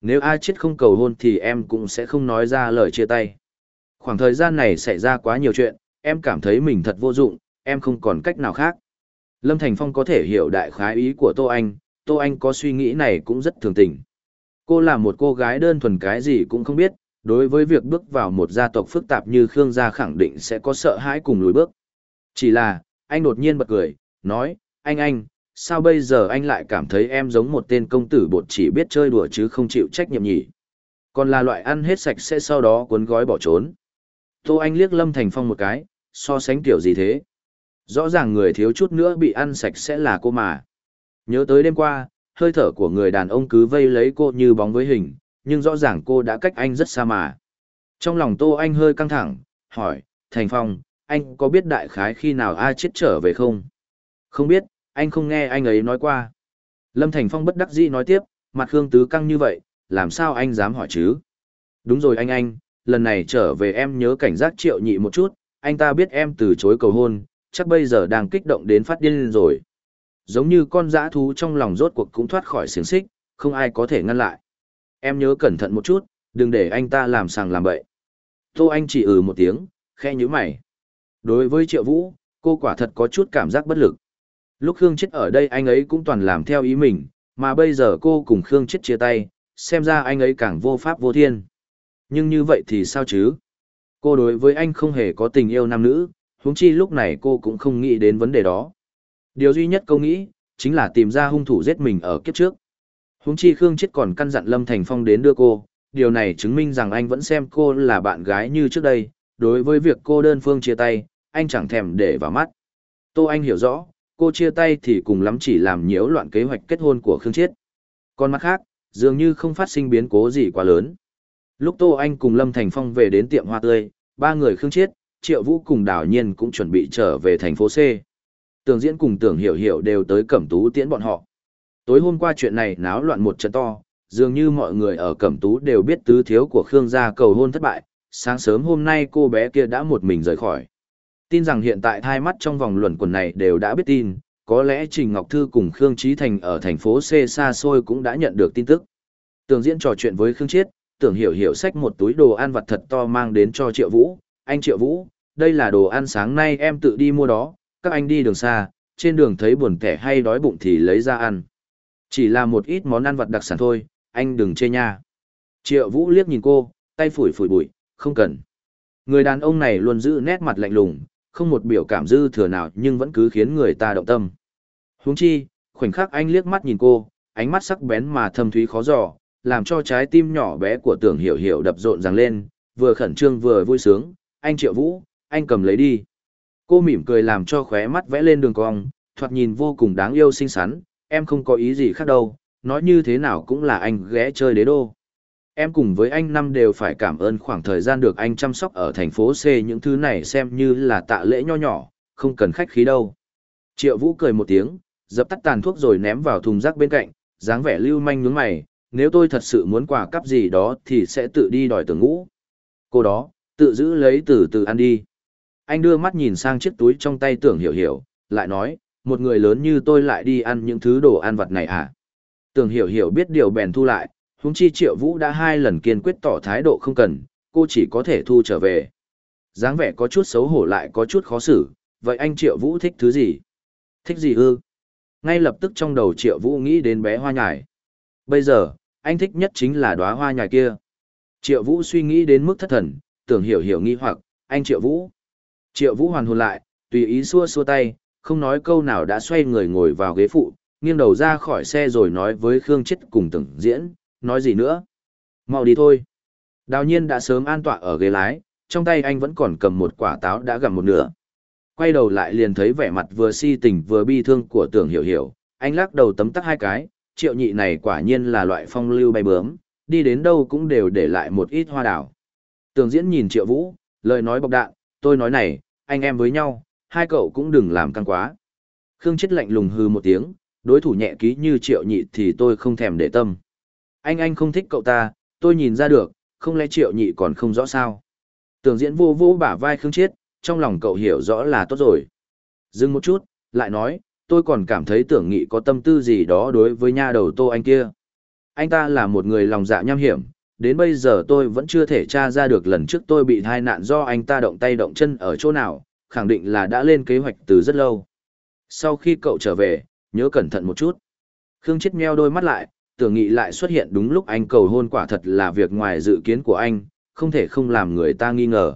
Nếu ai chết không cầu hôn thì em cũng sẽ không nói ra lời chia tay. Khoảng thời gian này xảy ra quá nhiều chuyện, em cảm thấy mình thật vô dụng, em không còn cách nào khác. Lâm Thành Phong có thể hiểu đại khái ý của Tô Anh, Tô Anh có suy nghĩ này cũng rất thường tình. Cô là một cô gái đơn thuần cái gì cũng không biết, đối với việc bước vào một gia tộc phức tạp như Khương gia khẳng định sẽ có sợ hãi cùng lùi bước. Chỉ là, anh đột nhiên bật cười, nói, anh anh, sao bây giờ anh lại cảm thấy em giống một tên công tử bột chỉ biết chơi đùa chứ không chịu trách nhiệm nhỉ? Còn là loại ăn hết sạch sẽ sau đó cuốn gói bỏ trốn. Tô Anh liếc Lâm Thành Phong một cái, so sánh kiểu gì thế? Rõ ràng người thiếu chút nữa bị ăn sạch sẽ là cô mà. Nhớ tới đêm qua, hơi thở của người đàn ông cứ vây lấy cô như bóng với hình, nhưng rõ ràng cô đã cách anh rất xa mà. Trong lòng Tô Anh hơi căng thẳng, hỏi, Thành Phong, anh có biết đại khái khi nào A chết trở về không? Không biết, anh không nghe anh ấy nói qua. Lâm Thành Phong bất đắc dĩ nói tiếp, mặt Khương Tứ căng như vậy, làm sao anh dám hỏi chứ? Đúng rồi anh anh, lần này trở về em nhớ cảnh giác triệu nhị một chút, anh ta biết em từ chối cầu hôn, chắc bây giờ đang kích động đến phát điên rồi. Giống như con dã thú trong lòng rốt cuộc cũng thoát khỏi xiềng xích, không ai có thể ngăn lại. Em nhớ cẩn thận một chút, đừng để anh ta làm sàng làm bậy. Tô Anh chỉ ừ một tiếng, khe nhíu mày. Đối với Triệu Vũ, cô quả thật có chút cảm giác bất lực. Lúc Khương Chết ở đây anh ấy cũng toàn làm theo ý mình, mà bây giờ cô cùng Khương Chết chia tay, xem ra anh ấy càng vô pháp vô thiên. Nhưng như vậy thì sao chứ? Cô đối với anh không hề có tình yêu nam nữ, huống chi lúc này cô cũng không nghĩ đến vấn đề đó. Điều duy nhất cô nghĩ, chính là tìm ra hung thủ giết mình ở kiếp trước. Huống chi Khương Chết còn căn dặn Lâm Thành Phong đến đưa cô, điều này chứng minh rằng anh vẫn xem cô là bạn gái như trước đây, đối với việc cô đơn phương chia tay, anh chẳng thèm để vào mắt. Tô Anh hiểu rõ, cô chia tay thì cùng lắm chỉ làm nhiễu loạn kế hoạch kết hôn của Khương Chiết. Còn mặt khác, dường như không phát sinh biến cố gì quá lớn. Lúc Tô Anh cùng Lâm Thành Phong về đến tiệm hoa tươi, ba người Khương Chiết, Triệu Vũ cùng Đào Nhiên cũng chuẩn bị trở về thành phố C. Tường Diễn cùng Tưởng Hiểu Hiểu đều tới Cẩm Tú tiễn bọn họ. Tối hôm qua chuyện này náo loạn một trận to, dường như mọi người ở Cẩm Tú đều biết tứ thiếu của Khương gia cầu hôn thất bại, sáng sớm hôm nay cô bé kia đã một mình rời khỏi. Tin rằng hiện tại thai mắt trong vòng luẩn quẩn này đều đã biết tin, có lẽ Trình Ngọc Thư cùng Khương Trí Thành ở thành phố C xa xôi cũng đã nhận được tin tức. Tường Diễn trò chuyện với Khương Chiết, Tưởng Hiểu Hiểu xách một túi đồ ăn vặt thật to mang đến cho Triệu Vũ, anh Triệu Vũ, đây là đồ ăn sáng nay em tự đi mua đó, các anh đi đường xa, trên đường thấy buồn tẻ hay đói bụng thì lấy ra ăn. Chỉ là một ít món ăn vật đặc sản thôi, anh đừng chê nha. Triệu Vũ liếc nhìn cô, tay phủi phủi bụi, không cần. Người đàn ông này luôn giữ nét mặt lạnh lùng, không một biểu cảm dư thừa nào nhưng vẫn cứ khiến người ta động tâm. Huống chi, khoảnh khắc anh liếc mắt nhìn cô, ánh mắt sắc bén mà thâm thúy khó dò, làm cho trái tim nhỏ bé của tưởng hiểu hiểu đập rộn ràng lên, vừa khẩn trương vừa vui sướng, anh Triệu Vũ, anh cầm lấy đi. Cô mỉm cười làm cho khóe mắt vẽ lên đường cong, thoạt nhìn vô cùng đáng yêu xinh xắn, em không có ý gì khác đâu, nói như thế nào cũng là anh ghé chơi đế đô. Em cùng với anh năm đều phải cảm ơn khoảng thời gian được anh chăm sóc ở thành phố C những thứ này xem như là tạ lễ nho nhỏ, không cần khách khí đâu. Triệu Vũ cười một tiếng, dập tắt tàn thuốc rồi ném vào thùng rác bên cạnh, dáng vẻ lưu manh nhướng mày, nếu tôi thật sự muốn quà cắp gì đó thì sẽ tự đi đòi tưởng ngũ. Cô đó, tự giữ lấy từ từ ăn đi anh đưa mắt nhìn sang chiếc túi trong tay tưởng hiểu hiểu, lại nói, một người lớn như tôi lại đi ăn những thứ đồ ăn vặt này à? Tưởng hiểu hiểu biết điều bèn thu lại, huống chi triệu vũ đã hai lần kiên quyết tỏ thái độ không cần, cô chỉ có thể thu trở về. dáng vẻ có chút xấu hổ lại có chút khó xử, vậy anh triệu vũ thích thứ gì? Thích gì ư? Ngay lập tức trong đầu triệu vũ nghĩ đến bé hoa nhài. Bây giờ, anh thích nhất chính là đóa hoa nhài kia. Triệu vũ suy nghĩ đến mức thất thần, tưởng hiểu hiểu nghi hoặc, anh triệu vũ Triệu Vũ hoàn hồn lại, tùy ý xua xua tay, không nói câu nào đã xoay người ngồi vào ghế phụ, nghiêng đầu ra khỏi xe rồi nói với Khương Chết cùng từng diễn, nói gì nữa. Mau đi thôi. Đào nhiên đã sớm an tọa ở ghế lái, trong tay anh vẫn còn cầm một quả táo đã gặm một nửa. Quay đầu lại liền thấy vẻ mặt vừa si tình vừa bi thương của tưởng hiểu hiểu, anh lắc đầu tấm tắc hai cái, triệu nhị này quả nhiên là loại phong lưu bay bướm, đi đến đâu cũng đều để lại một ít hoa đào. Tưởng diễn nhìn triệu vũ, lời nói bộc đạn, tôi nói này, anh em với nhau, hai cậu cũng đừng làm căng quá. Khương Chết lạnh lùng hư một tiếng, đối thủ nhẹ ký như triệu nhị thì tôi không thèm để tâm. Anh anh không thích cậu ta, tôi nhìn ra được, không lẽ triệu nhị còn không rõ sao. Tưởng diễn vô vô bả vai Khương Chết, trong lòng cậu hiểu rõ là tốt rồi. Dừng một chút, lại nói, tôi còn cảm thấy tưởng nghị có tâm tư gì đó đối với nha đầu tô anh kia. Anh ta là một người lòng dạ nham hiểm, đến bây giờ tôi vẫn chưa thể tra ra được lần trước tôi bị tai nạn do anh ta động tay động chân ở chỗ nào, khẳng định là đã lên kế hoạch từ rất lâu. Sau khi cậu trở về, nhớ cẩn thận một chút. Khương Chết nheo đôi mắt lại, tưởng nghị lại xuất hiện đúng lúc anh cầu hôn quả thật là việc ngoài dự kiến của anh, không thể không làm người ta nghi ngờ.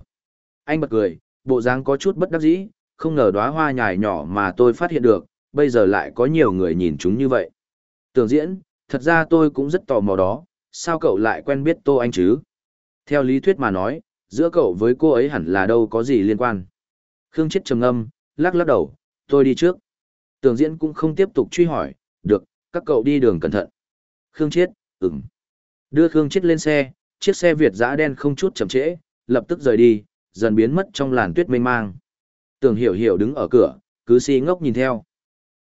Anh bật cười, bộ dáng có chút bất đắc dĩ, không ngờ đóa hoa nhài nhỏ mà tôi phát hiện được, bây giờ lại có nhiều người nhìn chúng như vậy. Tưởng diễn, thật ra tôi cũng rất tò mò đó, sao cậu lại quen biết Tô Anh chứ? Theo lý thuyết mà nói, giữa cậu với cô ấy hẳn là đâu có gì liên quan. Khương Chết trầm âm, lắc lắc đầu, tôi đi trước. Tường diễn cũng không tiếp tục truy hỏi, được, các cậu đi đường cẩn thận. Khương Chết, ừm. Đưa Khương Chết lên xe, chiếc xe Việt giã đen không chút chậm trễ, lập tức rời đi, dần biến mất trong làn tuyết mênh mang. Tường hiểu hiểu đứng ở cửa, cứ si ngốc nhìn theo.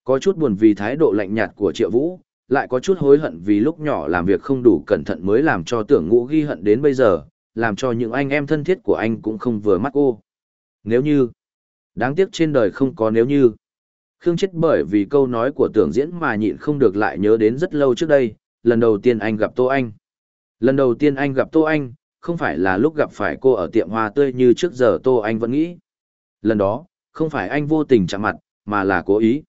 Có chút buồn vì thái độ lạnh nhạt của triệu vũ, lại có chút hối hận vì lúc nhỏ làm việc không đủ cẩn thận mới làm cho tưởng ngũ ghi hận đến bây giờ, làm cho những anh em thân thiết của anh cũng không vừa mắt cô. Nếu như, đáng tiếc trên đời không có nếu như. Khương chết bởi vì câu nói của tưởng diễn mà nhịn không được lại nhớ đến rất lâu trước đây, lần đầu tiên anh gặp Tô Anh. Lần đầu tiên anh gặp Tô Anh, không phải là lúc gặp phải cô ở tiệm hoa tươi như trước giờ Tô Anh vẫn nghĩ. Lần đó, không phải anh vô tình chạm mặt, mà là cố ý.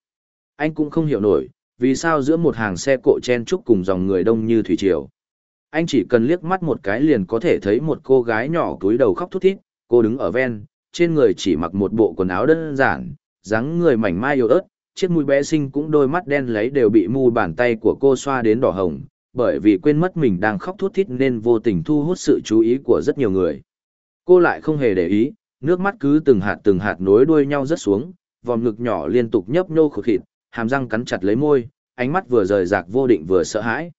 Anh cũng không hiểu nổi, vì sao giữa một hàng xe cộ chen chúc cùng dòng người đông như thủy triều. Anh chỉ cần liếc mắt một cái liền có thể thấy một cô gái nhỏ cúi đầu khóc thút thít, cô đứng ở ven, trên người chỉ mặc một bộ quần áo đơn giản, dáng người mảnh mai yếu ớt, chiếc mũi bé xinh cũng đôi mắt đen lấy đều bị mu bàn tay của cô xoa đến đỏ hồng, bởi vì quên mất mình đang khóc thút thít nên vô tình thu hút sự chú ý của rất nhiều người. Cô lại không hề để ý, nước mắt cứ từng hạt từng hạt nối đuôi nhau rất xuống, vòng ngực nhỏ liên tục nhấp nhô khụt khịt, hàm răng cắn chặt lấy môi, ánh mắt vừa rời rạc vô định vừa sợ hãi.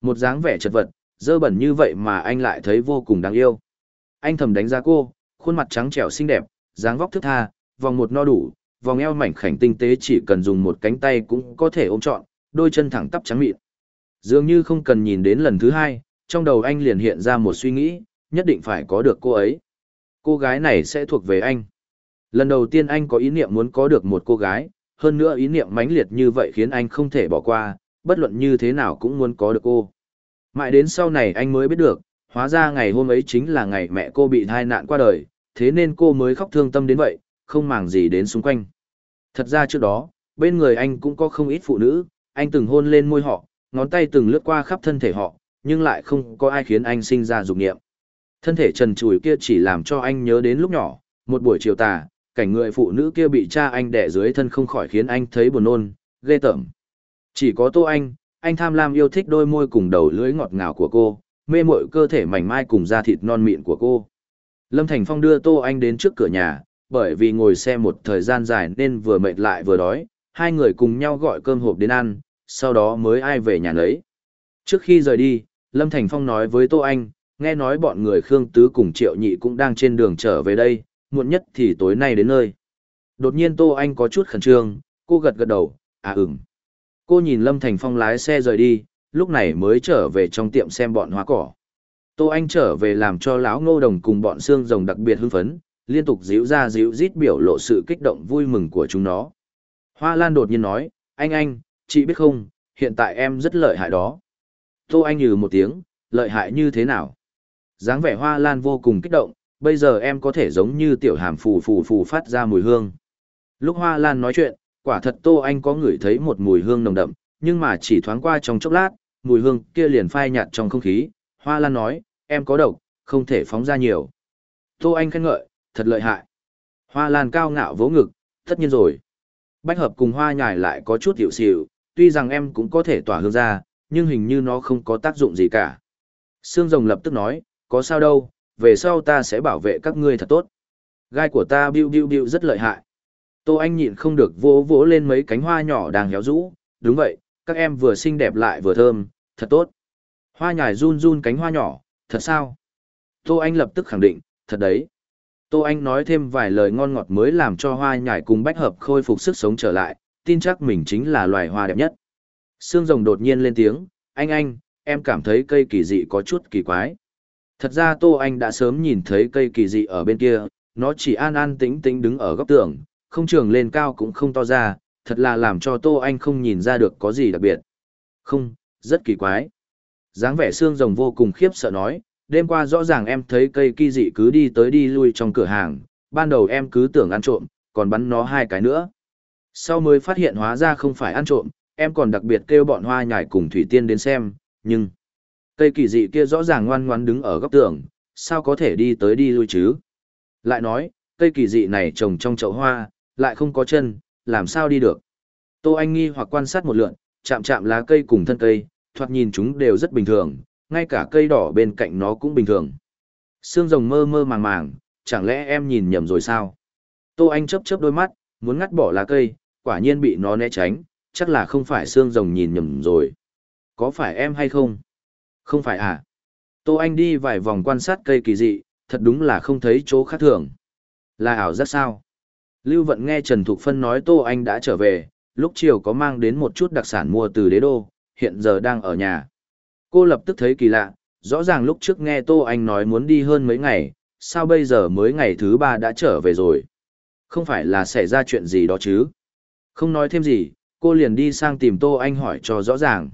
Một dáng vẻ chật vật, dơ bẩn như vậy mà anh lại thấy vô cùng đáng yêu. Anh thầm đánh giá cô, khuôn mặt trắng trẻo xinh đẹp, dáng vóc thướt tha, vòng một no đủ, vòng eo mảnh khảnh tinh tế chỉ cần dùng một cánh tay cũng có thể ôm trọn, đôi chân thẳng tắp trắng mịn. Dường như không cần nhìn đến lần thứ hai, trong đầu anh liền hiện ra một suy nghĩ, nhất định phải có được cô ấy. Cô gái này sẽ thuộc về anh. Lần đầu tiên anh có ý niệm muốn có được một cô gái, hơn nữa ý niệm mãnh liệt như vậy khiến anh không thể bỏ qua, bất luận như thế nào cũng muốn có được cô. Mãi đến sau này anh mới biết được, hóa ra ngày hôm ấy chính là ngày mẹ cô bị tai nạn qua đời, thế nên cô mới khóc thương tâm đến vậy, không màng gì đến xung quanh. Thật ra trước đó, bên người anh cũng có không ít phụ nữ, anh từng hôn lên môi họ, ngón tay từng lướt qua khắp thân thể họ, nhưng lại không có ai khiến anh sinh ra dục niệm. Thân thể trần trùi kia chỉ làm cho anh nhớ đến lúc nhỏ, một buổi chiều tà, cảnh người phụ nữ kia bị cha anh đẻ dưới thân không khỏi khiến anh thấy buồn nôn, ghê tởm. Chỉ có Tô Anh, anh tham lam yêu thích đôi môi cùng đầu lưỡi ngọt ngào của cô, mê mội cơ thể mảnh mai cùng da thịt non mịn của cô. Lâm Thành Phong đưa Tô Anh đến trước cửa nhà, bởi vì ngồi xe một thời gian dài nên vừa mệt lại vừa đói, hai người cùng nhau gọi cơm hộp đến ăn, sau đó mới ai về nhà lấy. Trước khi rời đi, Lâm Thành Phong nói với Tô Anh, nghe nói bọn người Khương Tứ cùng Triệu Nhị cũng đang trên đường trở về đây, muộn nhất thì tối nay đến nơi. Đột nhiên Tô Anh có chút khẩn trương, cô gật gật đầu, à ừm. Cô nhìn Lâm Thành Phong lái xe rời đi, lúc này mới trở về trong tiệm xem bọn hoa cỏ. Tô Anh trở về làm cho lão ngô đồng cùng bọn xương rồng đặc biệt hưng phấn, liên tục díu ra díu rít biểu lộ sự kích động vui mừng của chúng nó. Hoa Lan đột nhiên nói, anh anh, chị biết không, hiện tại em rất lợi hại đó. Tô Anh nhừ một tiếng, lợi hại như thế nào? dáng vẻ Hoa Lan vô cùng kích động, bây giờ em có thể giống như tiểu hàm phù phù phù phát ra mùi hương. Lúc Hoa Lan nói chuyện, quả thật Tô Anh có ngửi thấy một mùi hương nồng đậm, nhưng mà chỉ thoáng qua trong chốc lát, mùi hương kia liền phai nhạt trong không khí. Hoa Lan nói, em có độc, không thể phóng ra nhiều. Tô Anh khen ngợi, thật lợi hại. Hoa Lan cao ngạo vỗ ngực, tất nhiên rồi. Bách hợp cùng hoa nhài lại có chút hiệu xịu, tuy rằng em cũng có thể tỏa hương ra, nhưng hình như nó không có tác dụng gì cả. Sương Rồng lập tức nói, có sao đâu, về sau ta sẽ bảo vệ các ngươi thật tốt. Gai của ta biu biu biu rất lợi hại. Tô Anh nhịn không được vỗ vỗ lên mấy cánh hoa nhỏ đang héo rũ, đúng vậy, các em vừa xinh đẹp lại vừa thơm, thật tốt. Hoa nhài run run cánh hoa nhỏ, thật sao? Tô Anh lập tức khẳng định, thật đấy. Tô Anh nói thêm vài lời ngon ngọt mới làm cho hoa nhài cùng bách hợp khôi phục sức sống trở lại, tin chắc mình chính là loài hoa đẹp nhất. Sương rồng đột nhiên lên tiếng, anh anh, em cảm thấy cây kỳ dị có chút kỳ quái. Thật ra Tô Anh đã sớm nhìn thấy cây kỳ dị ở bên kia, nó chỉ an an tĩnh tĩnh đứng ở góc tường, không trường lên cao cũng không to ra, thật là làm cho Tô Anh không nhìn ra được có gì đặc biệt. Không, rất kỳ quái. dáng vẻ xương rồng vô cùng khiếp sợ nói, đêm qua rõ ràng em thấy cây kỳ dị cứ đi tới đi lui trong cửa hàng, ban đầu em cứ tưởng ăn trộm, còn bắn nó hai cái nữa. Sau mới phát hiện hóa ra không phải ăn trộm, em còn đặc biệt kêu bọn hoa nhải cùng Thủy Tiên đến xem, nhưng... Cây kỳ dị kia rõ ràng ngoan ngoãn đứng ở góc tường, sao có thể đi tới đi lui chứ? Lại nói, cây kỳ dị này trồng trong chậu hoa, lại không có chân, làm sao đi được? Tô Anh nghi hoặc quan sát một lượn, chạm chạm lá cây cùng thân cây, thoạt nhìn chúng đều rất bình thường, ngay cả cây đỏ bên cạnh nó cũng bình thường. Sương rồng mơ mơ màng màng, chẳng lẽ em nhìn nhầm rồi sao? Tô Anh chớp chớp đôi mắt, muốn ngắt bỏ lá cây, quả nhiên bị nó né tránh, chắc là không phải xương rồng nhìn nhầm rồi. Có phải em hay không? Không phải à? Tô Anh đi vài vòng quan sát cây kỳ dị, thật đúng là không thấy chỗ khác thường. Là ảo giác sao? Lưu Vận nghe Trần Thục Phân nói Tô Anh đã trở về, lúc chiều có mang đến một chút đặc sản mua từ đế đô, hiện giờ đang ở nhà. Cô lập tức thấy kỳ lạ, rõ ràng lúc trước nghe Tô Anh nói muốn đi hơn mấy ngày, sao bây giờ mới ngày thứ ba đã trở về rồi? Không phải là xảy ra chuyện gì đó chứ? Không nói thêm gì, cô liền đi sang tìm Tô Anh hỏi cho rõ ràng.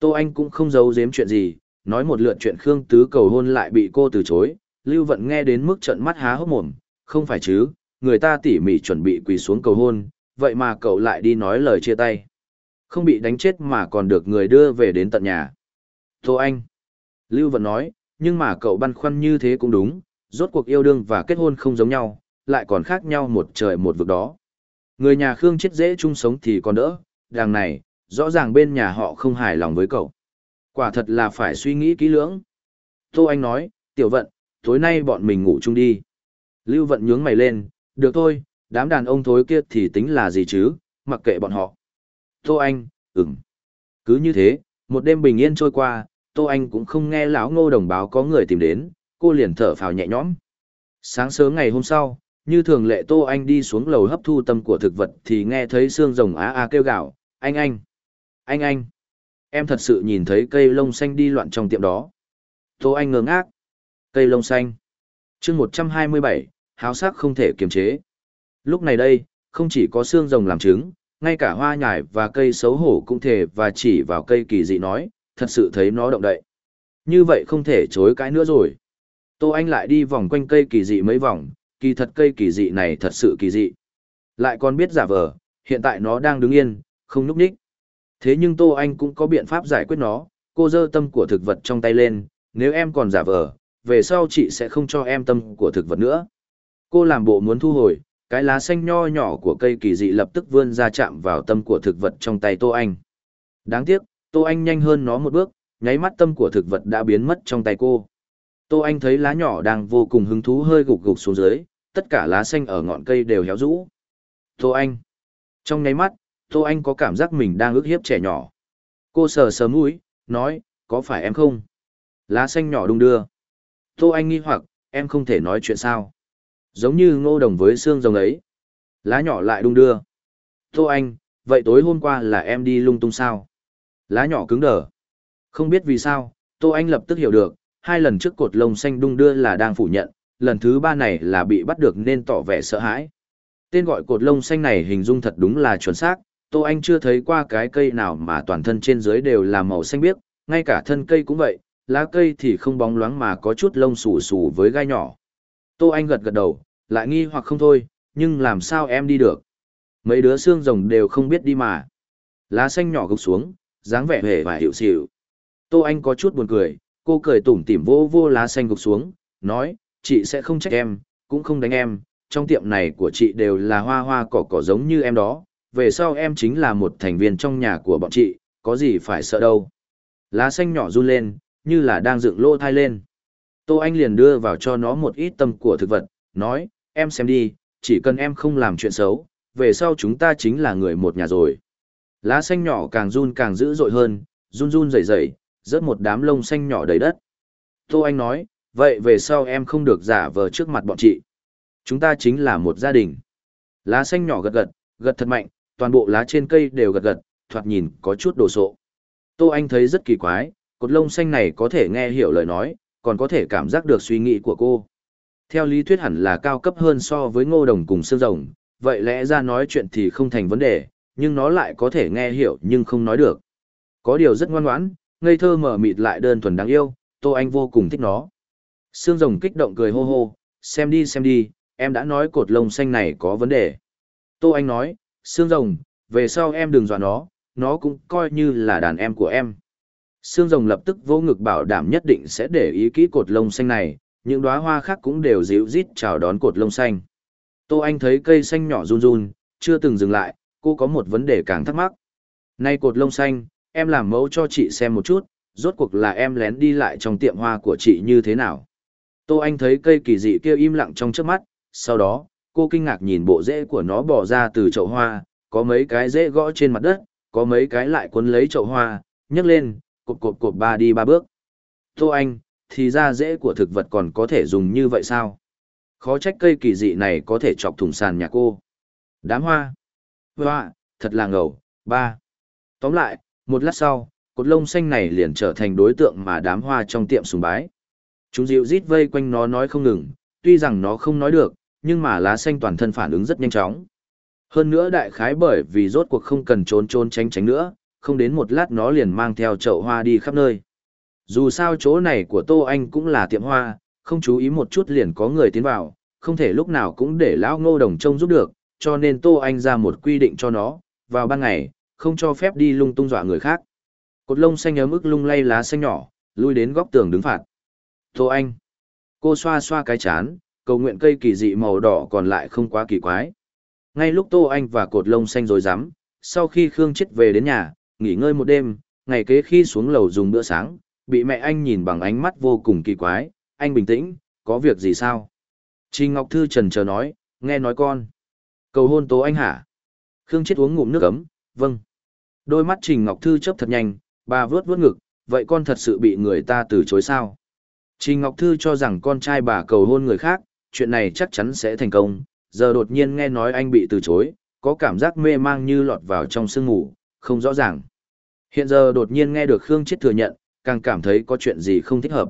Tô Anh cũng không giấu giếm chuyện gì, nói một lượt chuyện Khương Tứ cầu hôn lại bị cô từ chối, Lưu Vận nghe đến mức trận mắt há hốc mồm, không phải chứ, người ta tỉ mỉ chuẩn bị quỳ xuống cầu hôn, vậy mà cậu lại đi nói lời chia tay. Không bị đánh chết mà còn được người đưa về đến tận nhà. Tô Anh. Lưu Vận nói, nhưng mà cậu băn khoăn như thế cũng đúng, rốt cuộc yêu đương và kết hôn không giống nhau, lại còn khác nhau một trời một vực đó. Người nhà Khương chết dễ chung sống thì còn đỡ, đằng này, rõ ràng bên nhà họ không hài lòng với cậu. Quả thật là phải suy nghĩ kỹ lưỡng. Tô Anh nói, tiểu vận, tối nay bọn mình ngủ chung đi. Lưu vận nhướng mày lên, được thôi, đám đàn ông thối kia thì tính là gì chứ, mặc kệ bọn họ. Tô Anh, ừm. Cứ như thế, một đêm bình yên trôi qua, Tô Anh cũng không nghe lão ngô đồng báo có người tìm đến, cô liền thở phào nhẹ nhõm. Sáng sớm ngày hôm sau, như thường lệ Tô Anh đi xuống lầu hấp thu tâm của thực vật thì nghe thấy xương rồng á a kêu gào, anh anh anh anh. Em thật sự nhìn thấy cây lông xanh đi loạn trong tiệm đó. Tô anh ngơ ngác. Cây lông xanh. Chương một trăm hai mươi bảy, háo sắc không thể kiềm chế. Lúc này đây, không chỉ có xương rồng làm trứng, ngay cả hoa nhải và cây xấu hổ cũng thể và chỉ vào cây kỳ dị nói, thật sự thấy nó động đậy. Như vậy không thể chối cãi nữa rồi. Tô anh lại đi vòng quanh cây kỳ dị mấy vòng, kỳ thật cây kỳ dị này thật sự kỳ dị. Lại còn biết giả vờ, hiện tại nó đang đứng yên, không núp ních Thế nhưng Tô Anh cũng có biện pháp giải quyết nó, cô dơ tâm của thực vật trong tay lên, nếu em còn giả vờ, về sau chị sẽ không cho em tâm của thực vật nữa. Cô làm bộ muốn thu hồi, cái lá xanh nho nhỏ của cây kỳ dị lập tức vươn ra chạm vào tâm của thực vật trong tay Tô Anh. Đáng tiếc, Tô Anh nhanh hơn nó một bước, nháy mắt tâm của thực vật đã biến mất trong tay cô. Tô Anh thấy lá nhỏ đang vô cùng hứng thú hơi gục gục xuống dưới, tất cả lá xanh ở ngọn cây đều héo rũ. Tô Anh. Trong nháy mắt, Tô Anh có cảm giác mình đang ức hiếp trẻ nhỏ. Cô sờ sờ mũi, nói, có phải em không? Lá xanh nhỏ đung đưa. Tô Anh nghi hoặc, em không thể nói chuyện sao? Giống như ngô đồng với xương rồng ấy. Lá nhỏ lại đung đưa. Tô Anh, vậy tối hôm qua là em đi lung tung sao? Lá nhỏ cứng đờ. Không biết vì sao, Tô Anh lập tức hiểu được, hai lần trước cột lông xanh đung đưa là đang phủ nhận, lần thứ ba này là bị bắt được nên tỏ vẻ sợ hãi. Tên gọi cột lông xanh này hình dung thật đúng là chuẩn xác, Tô Anh chưa thấy qua cái cây nào mà toàn thân trên dưới đều là màu xanh biếc, ngay cả thân cây cũng vậy, lá cây thì không bóng loáng mà có chút lông xù xù với gai nhỏ. Tô Anh gật gật đầu, lại nghi hoặc không thôi, nhưng làm sao em đi được? Mấy đứa xương rồng đều không biết đi mà. Lá xanh nhỏ gục xuống, dáng vẻ hề và hiệu xịu. Tô Anh có chút buồn cười, cô cười tủm tỉm vô vô lá xanh gục xuống, nói, chị sẽ không trách em, cũng không đánh em, trong tiệm này của chị đều là hoa hoa cỏ cỏ giống như em đó, về sau em chính là một thành viên trong nhà của bọn chị, có gì phải sợ đâu. Lá xanh nhỏ run lên, như là đang dựng lỗ thai lên. Tô Anh liền đưa vào cho nó một ít tâm của thực vật, nói, em xem đi, chỉ cần em không làm chuyện xấu, về sau chúng ta chính là người một nhà rồi. Lá xanh nhỏ càng run càng dữ dội hơn, run run rẩy rẩy, rớt một đám lông xanh nhỏ đầy đất. Tô Anh nói, vậy về sau em không được giả vờ trước mặt bọn chị. Chúng ta chính là một gia đình. Lá xanh nhỏ gật gật, gật thật mạnh, toàn bộ lá trên cây đều gật gật, thoạt nhìn có chút đồ sộ. Tô Anh thấy rất kỳ quái, cột lông xanh này có thể nghe hiểu lời nói, còn có thể cảm giác được suy nghĩ của cô. Theo lý thuyết hẳn là cao cấp hơn so với ngô đồng cùng xương rồng, vậy lẽ ra nói chuyện thì không thành vấn đề, nhưng nó lại có thể nghe hiểu nhưng không nói được. Có điều rất ngoan ngoãn, ngây thơ mở mịt lại đơn thuần đáng yêu, Tô Anh vô cùng thích nó. Sương rồng kích động cười hô hô, xem đi xem đi, em đã nói cột lông xanh này có vấn đề. Tô Anh nói, Sương rồng, về sau em đừng dọa nó, nó cũng coi như là đàn em của em. Sương rồng lập tức vô ngực bảo đảm nhất định sẽ để ý kỹ cột lông xanh này, những đóa hoa khác cũng đều dịu rít chào đón cột lông xanh. Tô Anh thấy cây xanh nhỏ run run, chưa từng dừng lại, cô có một vấn đề càng thắc mắc. Nay cột lông xanh, em làm mẫu cho chị xem một chút, rốt cuộc là em lén đi lại trong tiệm hoa của chị như thế nào. Tô Anh thấy cây kỳ dị kia im lặng trong trước mắt, sau đó, cô kinh ngạc nhìn bộ rễ của nó bỏ ra từ chậu hoa, có mấy cái rễ gõ trên mặt đất, có mấy cái lại cuốn lấy chậu hoa, nhấc lên, cột cột cột ba đi ba bước. Tô Anh, thì ra rễ của thực vật còn có thể dùng như vậy sao? Khó trách cây kỳ dị này có thể chọc thủng sàn nhà cô. Đám hoa. Hoa, thật là ngầu. Ba. Tóm lại, một lát sau, cột lông xanh này liền trở thành đối tượng mà đám hoa trong tiệm sùng bái. Chúng dịu rít vây quanh nó nói không ngừng, tuy rằng nó không nói được, nhưng mà lá xanh toàn thân phản ứng rất nhanh chóng. Hơn nữa đại khái bởi vì rốt cuộc không cần trốn trốn tránh tránh nữa, không đến một lát nó liền mang theo chậu hoa đi khắp nơi. Dù sao chỗ này của Tô Anh cũng là tiệm hoa, không chú ý một chút liền có người tiến vào, không thể lúc nào cũng để lão ngô đồng trông giúp được, cho nên Tô Anh ra một quy định cho nó, vào ban ngày, không cho phép đi lung tung dọa người khác. Cột lông xanh ấm ức lung lay lá xanh nhỏ, lui đến góc tường đứng phạt. Tô Anh, cô xoa xoa cái chán, cầu nguyện cây kỳ dị màu đỏ còn lại không quá kỳ quái. Ngay lúc Tô Anh và cột lông xanh rồi rắm, sau khi Khương chết về đến nhà, nghỉ ngơi một đêm, ngày kế khi xuống lầu dùng bữa sáng, bị mẹ anh nhìn bằng ánh mắt vô cùng kỳ quái, anh bình tĩnh, có việc gì sao? Trình Ngọc Thư trần chờ nói, nghe nói con. Cầu hôn Tô Anh hả? Khương chết uống ngụm nước ấm, vâng. Đôi mắt Trình Ngọc Thư chớp thật nhanh, bà vướt vướt ngực, vậy con thật sự bị người ta từ chối sao? Trình Ngọc Thư cho rằng con trai bà cầu hôn người khác, chuyện này chắc chắn sẽ thành công, giờ đột nhiên nghe nói anh bị từ chối, có cảm giác mê mang như lọt vào trong sương ngủ, không rõ ràng. Hiện giờ đột nhiên nghe được Khương Chết thừa nhận, càng cảm thấy có chuyện gì không thích hợp.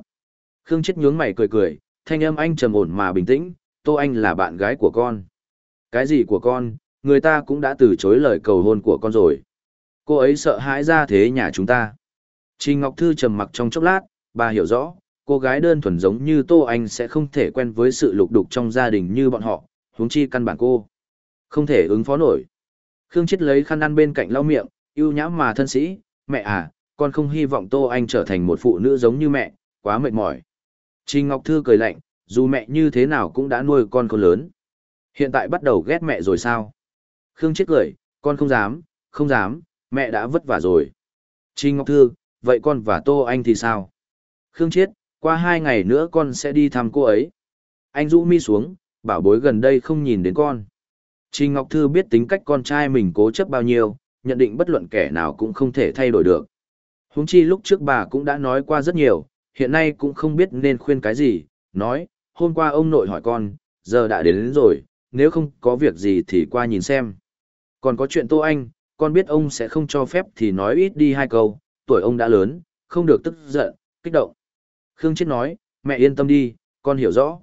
Khương Chết nhướng mày cười cười, thanh âm anh trầm ổn mà bình tĩnh, Tô Anh là bạn gái của con. Cái gì của con, người ta cũng đã từ chối lời cầu hôn của con rồi. Cô ấy sợ hãi ra thế nhà chúng ta. Trình Ngọc Thư trầm mặc trong chốc lát, bà hiểu rõ, cô gái đơn thuần giống như Tô Anh sẽ không thể quen với sự lục đục trong gia đình như bọn họ, huống chi căn bản cô. Không thể ứng phó nổi. Khương Chết lấy khăn ăn bên cạnh lau miệng, yêu nhãm mà thân sĩ, mẹ à, con không hy vọng Tô Anh trở thành một phụ nữ giống như mẹ, quá mệt mỏi. Trình Ngọc Thư cười lạnh, dù mẹ như thế nào cũng đã nuôi con con lớn. Hiện tại bắt đầu ghét mẹ rồi sao? Khương Chết cười, con không dám, không dám, mẹ đã vất vả rồi. Trình Ngọc Thư, vậy con và Tô Anh thì sao? Khương Chiết, qua hai ngày nữa con sẽ đi thăm cô ấy. Anh rũ mi xuống, bảo bối gần đây không nhìn đến con. Trình Ngọc Thư biết tính cách con trai mình cố chấp bao nhiêu, nhận định bất luận kẻ nào cũng không thể thay đổi được. Huống chi lúc trước bà cũng đã nói qua rất nhiều, hiện nay cũng không biết nên khuyên cái gì, nói, hôm qua ông nội hỏi con, giờ đã đến, đến rồi, nếu không có việc gì thì qua nhìn xem. Còn có chuyện Tô Anh, con biết ông sẽ không cho phép thì nói ít đi hai câu, tuổi ông đã lớn, không được tức giận, kích động. Khương Chết nói, mẹ yên tâm đi, con hiểu rõ.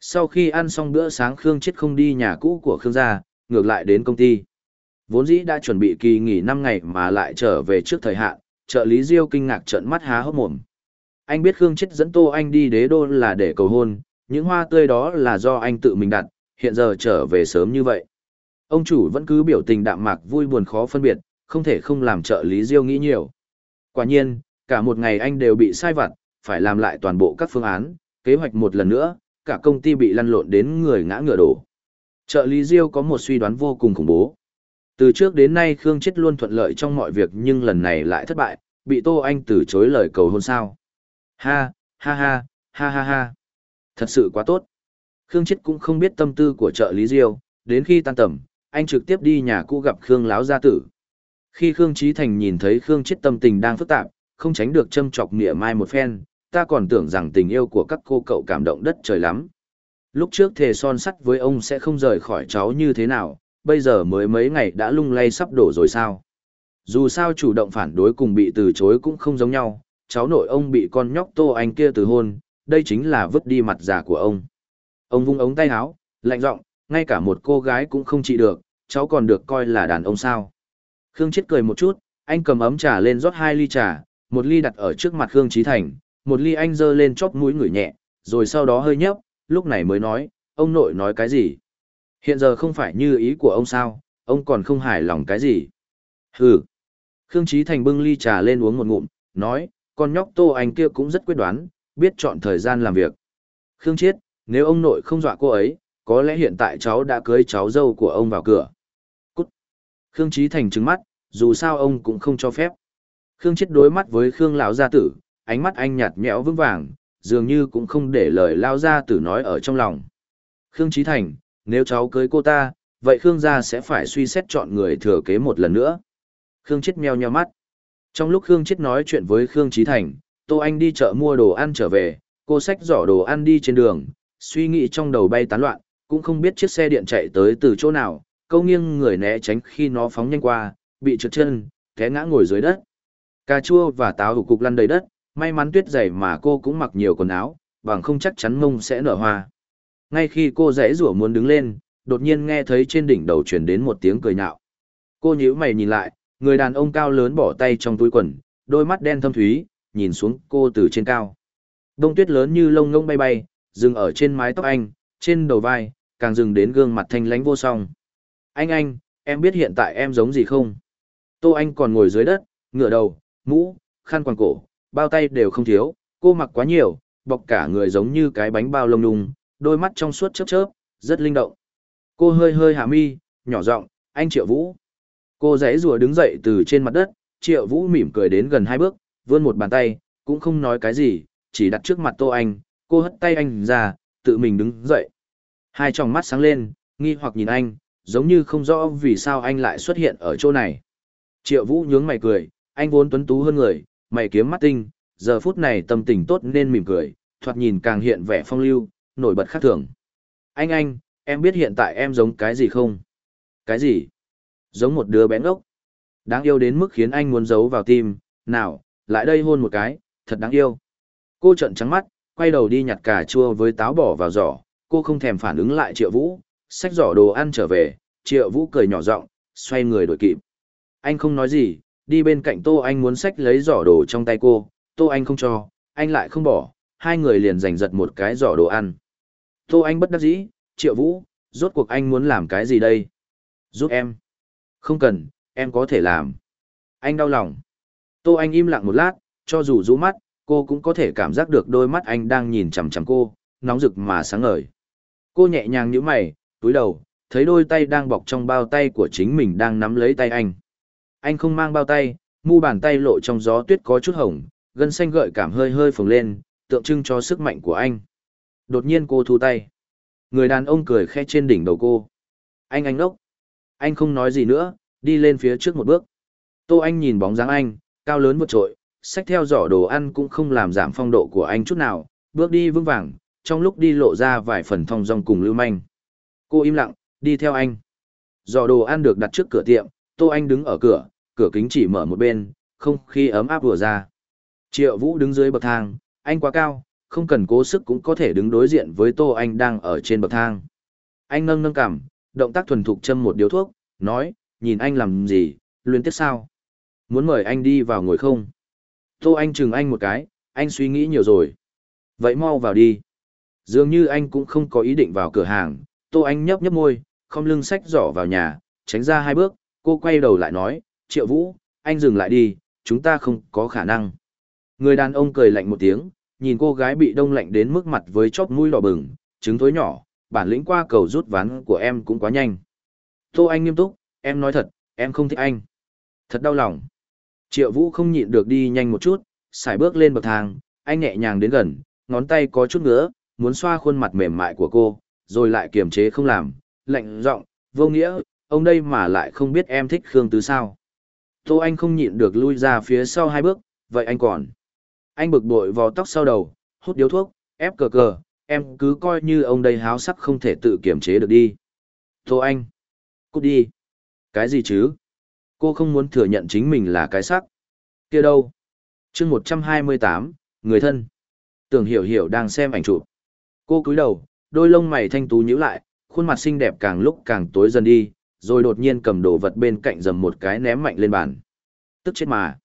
Sau khi ăn xong bữa sáng Khương Chết không đi nhà cũ của Khương gia, ngược lại đến công ty. Vốn dĩ đã chuẩn bị kỳ nghỉ 5 ngày mà lại trở về trước thời hạn, trợ lý Diêu kinh ngạc trợn mắt há hốc mồm. Anh biết Khương Chết dẫn Tô Anh đi đế đô là để cầu hôn, những hoa tươi đó là do anh tự mình đặt, hiện giờ trở về sớm như vậy. Ông chủ vẫn cứ biểu tình đạm mạc vui buồn khó phân biệt, không thể không làm trợ lý Diêu nghĩ nhiều. Quả nhiên, cả một ngày anh đều bị sai vặt, phải làm lại toàn bộ các phương án, kế hoạch một lần nữa, cả công ty bị lăn lộn đến người ngã ngựa đổ. Trợ lý Diêu có một suy đoán vô cùng khủng bố. Từ trước đến nay Khương Chết luôn thuận lợi trong mọi việc nhưng lần này lại thất bại, bị Tô Anh từ chối lời cầu hôn sao. Ha, ha ha, ha ha ha. Thật sự quá tốt. Khương Chết cũng không biết tâm tư của trợ lý Diêu, đến khi tan tầm, anh trực tiếp đi nhà cũ gặp Khương Láo gia tử. Khi Khương Trí Thành nhìn thấy Khương Chết tâm tình đang phức tạp, không tránh được châm chọc nghĩa mai một phen, ta còn tưởng rằng tình yêu của các cô cậu cảm động đất trời lắm. Lúc trước thề son sắt với ông sẽ không rời khỏi cháu như thế nào, bây giờ mới mấy ngày đã lung lay sắp đổ rồi sao. Dù sao chủ động phản đối cùng bị từ chối cũng không giống nhau, cháu nội ông bị con nhóc tô anh kia từ hôn, đây chính là vứt đi mặt già của ông. Ông vung ống tay áo, lạnh giọng, ngay cả một cô gái cũng không trị được, cháu còn được coi là đàn ông sao. Khương chết cười một chút, anh cầm ấm trà lên rót hai ly trà, một ly đặt ở trước mặt Khương Trí Thành, một ly anh dơ lên chóp mũi ngửi nhẹ, rồi sau đó hơi nhấp, lúc này mới nói, ông nội nói cái gì? Hiện giờ không phải như ý của ông sao, ông còn không hài lòng cái gì? Hừ. Khương Trí Thành bưng ly trà lên uống một ngụm, nói, con nhóc tô anh kia cũng rất quyết đoán, biết chọn thời gian làm việc. Khương Chiết, nếu ông nội không dọa cô ấy, có lẽ hiện tại cháu đã cưới cháu dâu của ông vào cửa. Cút. Khương Trí Thành trứng mắt, dù sao ông cũng không cho phép. Khương Chiết đối mắt với Khương lão gia tử, ánh mắt anh nhạt nhẽo vững vàng, dường như cũng không để lời lao ra tử nói ở trong lòng. Khương Trí Thành, nếu cháu cưới cô ta, vậy Khương gia sẽ phải suy xét chọn người thừa kế một lần nữa. Khương Chết meo nheo mắt. Trong lúc Khương Chết nói chuyện với Khương Trí Thành, Tô Anh đi chợ mua đồ ăn trở về, cô xách giỏ đồ ăn đi trên đường, suy nghĩ trong đầu bay tán loạn, cũng không biết chiếc xe điện chạy tới từ chỗ nào, câu nghiêng người né tránh khi nó phóng nhanh qua, bị trượt chân, té ngã ngồi dưới đất. Cà chua và táo hủ cục lăn đầy đất, may mắn tuyết dày mà cô cũng mặc nhiều quần áo, bằng không chắc chắn mông sẽ nở hoa. Ngay khi cô rẽ rủa muốn đứng lên, đột nhiên nghe thấy trên đỉnh đầu truyền đến một tiếng cười nhạo. Cô nhíu mày nhìn lại, người đàn ông cao lớn bỏ tay trong túi quần, đôi mắt đen thâm thúy, nhìn xuống cô từ trên cao. Đông tuyết lớn như lông ngông bay bay, dừng ở trên mái tóc anh, trên đầu vai, càng dừng đến gương mặt thanh lánh vô song. Anh anh, em biết hiện tại em giống gì không? Tô Anh còn ngồi dưới đất, ngửa đầu, mũ, khăn quàng cổ, bao tay đều không thiếu, cô mặc quá nhiều, bọc cả người giống như cái bánh bao lông lung, đôi mắt trong suốt chớp chớp, rất linh động. Cô hơi hơi hạ mi, nhỏ giọng, anh Triệu Vũ. Cô rẽ rùa đứng dậy từ trên mặt đất, Triệu Vũ mỉm cười đến gần hai bước, vươn một bàn tay, cũng không nói cái gì, chỉ đặt trước mặt tô anh, cô hất tay anh ra, tự mình đứng dậy. Hai tròng mắt sáng lên, nghi hoặc nhìn anh, giống như không rõ vì sao anh lại xuất hiện ở chỗ này. Triệu Vũ nhướng mày cười, anh vốn tuấn tú hơn người, mày kiếm mắt tinh, giờ phút này tâm tình tốt nên mỉm cười, thoạt nhìn càng hiện vẻ phong lưu, nổi bật khác thường. Anh anh, em biết hiện tại em giống cái gì không? Cái gì? Giống một đứa bé ngốc. Đáng yêu đến mức khiến anh muốn giấu vào tim, nào, lại đây hôn một cái, thật đáng yêu. Cô trợn trắng mắt, quay đầu đi nhặt cà chua với táo bỏ vào giỏ, cô không thèm phản ứng lại Triệu Vũ, xách giỏ đồ ăn trở về, Triệu Vũ cười nhỏ giọng, xoay người đổi kịp. Anh không nói gì, đi bên cạnh Tô Anh muốn xách lấy giỏ đồ trong tay cô, Tô Anh không cho, anh lại không bỏ, hai người liền giành giật một cái giỏ đồ ăn. Tô Anh bất đắc dĩ, Triệu Vũ, rốt cuộc anh muốn làm cái gì đây? Giúp em. Không cần, em có thể làm. Anh đau lòng. Tô Anh im lặng một lát, cho dù rũ mắt, cô cũng có thể cảm giác được đôi mắt anh đang nhìn chằm chằm cô, nóng rực mà sáng ngời. Cô nhẹ nhàng nhũ mày, túi đầu, thấy đôi tay đang bọc trong bao tay của chính mình đang nắm lấy tay anh anh không mang bao tay, mu bàn tay lộ trong gió tuyết có chút hồng, gân xanh gợi cảm hơi hơi phồng lên, tượng trưng cho sức mạnh của anh. Đột nhiên cô thu tay. Người đàn ông cười khẽ trên đỉnh đầu cô. Anh anh đốc, Anh không nói gì nữa, đi lên phía trước một bước. Tô Anh nhìn bóng dáng anh, cao lớn một trội, xách theo giỏ đồ ăn cũng không làm giảm phong độ của anh chút nào, bước đi vững vàng, trong lúc đi lộ ra vài phần thong dong cùng lưu manh. Cô im lặng, đi theo anh. Giỏ đồ ăn được đặt trước cửa tiệm, Tô Anh đứng ở cửa, cửa kính chỉ mở một bên, không khi ấm áp vừa ra. Triệu Vũ đứng dưới bậc thang, anh quá cao, không cần cố sức cũng có thể đứng đối diện với Tô Anh đang ở trên bậc thang. Anh nâng nâng cằm, động tác thuần thục châm một điếu thuốc, nói, nhìn anh làm gì, luyến tiếp sao? Muốn mời anh đi vào ngồi không? Tô Anh chừng anh một cái, anh suy nghĩ nhiều rồi. Vậy mau vào đi. Dường như anh cũng không có ý định vào cửa hàng, Tô Anh nhấp nhấp môi, không lưng sách giỏ vào nhà, tránh ra hai bước, cô quay đầu lại nói, Triệu Vũ, anh dừng lại đi, chúng ta không có khả năng. Người đàn ông cười lạnh một tiếng, nhìn cô gái bị đông lạnh đến mức mặt với chóp mũi đỏ bừng, trứng thối nhỏ, bản lĩnh qua cầu rút ván của em cũng quá nhanh. Tô Anh nghiêm túc, em nói thật, em không thích anh. Thật đau lòng. Triệu Vũ không nhịn được đi nhanh một chút, xài bước lên bậc thang, anh nhẹ nhàng đến gần, ngón tay có chút ngứa, muốn xoa khuôn mặt mềm mại của cô, rồi lại kiềm chế không làm, lạnh giọng, vô nghĩa, ông đây mà lại không biết em thích Khương Tứ sao. Tô Anh không nhịn được lui ra phía sau hai bước, vậy anh còn. Anh bực bội vò tóc sau đầu, hút điếu thuốc, ép cờ cờ, em cứ coi như ông đây háo sắc không thể tự kiểm chế được đi. Tô Anh, cút đi. Cái gì chứ? Cô không muốn thừa nhận chính mình là cái sắc. kia đâu? chương một trăm hai mươi tám, người thân. Tưởng hiểu hiểu đang xem ảnh chụp. Cô cúi đầu, đôi lông mày thanh tú nhíu lại, khuôn mặt xinh đẹp càng lúc càng tối dần đi, rồi đột nhiên cầm đồ vật bên cạnh dầm một cái ném mạnh lên bàn. Tức chết mà.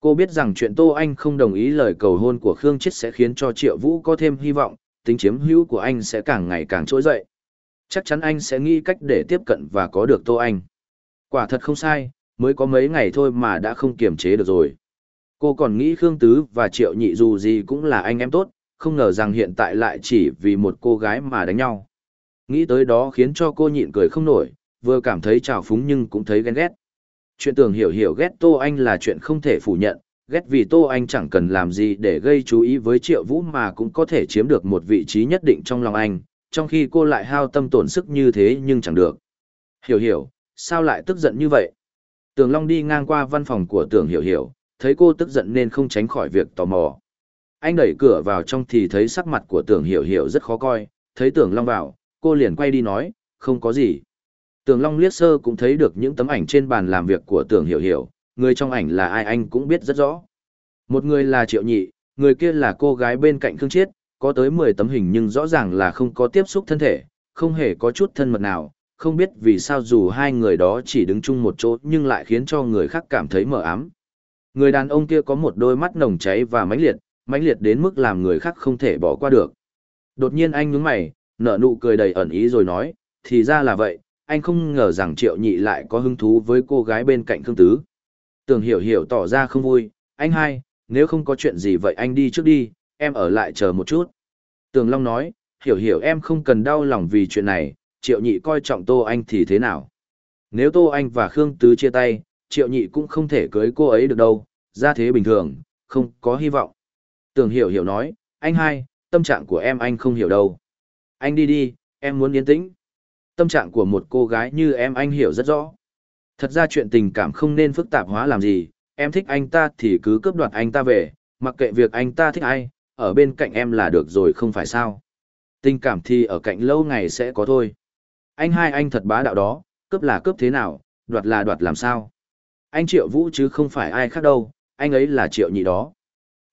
Cô biết rằng chuyện Tô Anh không đồng ý lời cầu hôn của Khương Chết sẽ khiến cho Triệu Vũ có thêm hy vọng, tính chiếm hữu của anh sẽ càng ngày càng trỗi dậy. Chắc chắn anh sẽ nghĩ cách để tiếp cận và có được Tô Anh. Quả thật không sai, mới có mấy ngày thôi mà đã không kiềm chế được rồi. Cô còn nghĩ Khương Tứ và Triệu Nhị dù gì cũng là anh em tốt, không ngờ rằng hiện tại lại chỉ vì một cô gái mà đánh nhau. Nghĩ tới đó khiến cho cô nhịn cười không nổi, vừa cảm thấy trào phúng nhưng cũng thấy ghen ghét. Chuyện tưởng hiểu hiểu ghét Tô Anh là chuyện không thể phủ nhận, ghét vì Tô Anh chẳng cần làm gì để gây chú ý với Triệu Vũ mà cũng có thể chiếm được một vị trí nhất định trong lòng anh, trong khi cô lại hao tâm tổn sức như thế nhưng chẳng được. Hiểu hiểu, sao lại tức giận như vậy? Tường Long đi ngang qua văn phòng của Tưởng Hiểu Hiểu, thấy cô tức giận nên không tránh khỏi việc tò mò. Anh đẩy cửa vào trong thì thấy sắc mặt của Tưởng Hiểu Hiểu rất khó coi, thấy Tưởng Long vào, cô liền quay đi nói, không có gì. Tường Long liếc sơ cũng thấy được những tấm ảnh trên bàn làm việc của Tường Hiểu Hiểu, người trong ảnh là ai anh cũng biết rất rõ. Một người là Triệu Nhị, người kia là cô gái bên cạnh Khương Chiết, có tới 10 tấm hình nhưng rõ ràng là không có tiếp xúc thân thể, không hề có chút thân mật nào, không biết vì sao dù hai người đó chỉ đứng chung một chỗ nhưng lại khiến cho người khác cảm thấy mờ ám. Người đàn ông kia có một đôi mắt nồng cháy và mãnh liệt, mãnh liệt đến mức làm người khác không thể bỏ qua được. Đột nhiên anh nhướng mày, nở nụ cười đầy ẩn ý rồi nói, thì ra là vậy, anh không ngờ rằng triệu nhị lại có hứng thú với cô gái bên cạnh Khương Tứ. Tường hiểu hiểu tỏ ra không vui, anh hai, nếu không có chuyện gì vậy anh đi trước đi, em ở lại chờ một chút. Tường Long nói, hiểu hiểu em không cần đau lòng vì chuyện này, triệu nhị coi trọng Tô Anh thì thế nào. Nếu Tô Anh và Khương Tứ chia tay, triệu nhị cũng không thể cưới cô ấy được đâu, ra thế bình thường, không có hy vọng. Tường hiểu hiểu nói, anh hai, tâm trạng của em anh không hiểu đâu. Anh đi đi, em muốn yên tĩnh. Tâm trạng của một cô gái như em anh hiểu rất rõ. Thật ra chuyện tình cảm không nên phức tạp hóa làm gì, em thích anh ta thì cứ cướp đoạt anh ta về, mặc kệ việc anh ta thích ai, ở bên cạnh em là được rồi không phải sao. Tình cảm thì ở cạnh lâu ngày sẽ có thôi. Anh hai anh thật bá đạo đó, cướp là cướp thế nào, đoạt là đoạt làm sao. Anh Triệu Vũ chứ không phải ai khác đâu, anh ấy là Triệu Nhị đó.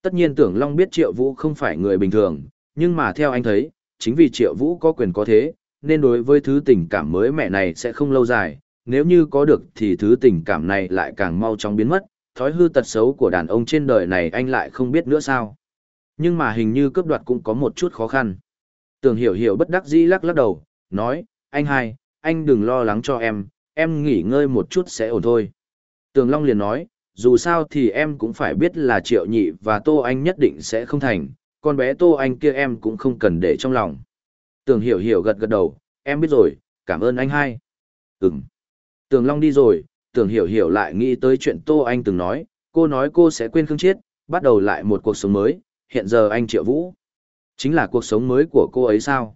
Tất nhiên Tưởng Long biết Triệu Vũ không phải người bình thường, nhưng mà theo anh thấy, chính vì Triệu Vũ có quyền có thế, nên đối với thứ tình cảm mới mẹ này sẽ không lâu dài, nếu như có được thì thứ tình cảm này lại càng mau chóng biến mất, thói hư tật xấu của đàn ông trên đời này anh lại không biết nữa sao. Nhưng mà hình như cướp đoạt cũng có một chút khó khăn. Tưởng hiểu hiểu bất đắc dĩ lắc lắc đầu, nói, anh hai, anh đừng lo lắng cho em, em nghỉ ngơi một chút sẽ ổn thôi. Tường Long liền nói, dù sao thì em cũng phải biết là triệu nhị và tô anh nhất định sẽ không thành, con bé tô anh kia em cũng không cần để trong lòng. Tường hiểu hiểu gật gật đầu, em biết rồi, cảm ơn anh hai. Ừm. Tường Long đi rồi, tường hiểu hiểu lại nghĩ tới chuyện Tô Anh từng nói, cô nói cô sẽ quên Khương Chiết, bắt đầu lại một cuộc sống mới, hiện giờ anh Triệu Vũ. Chính là cuộc sống mới của cô ấy sao?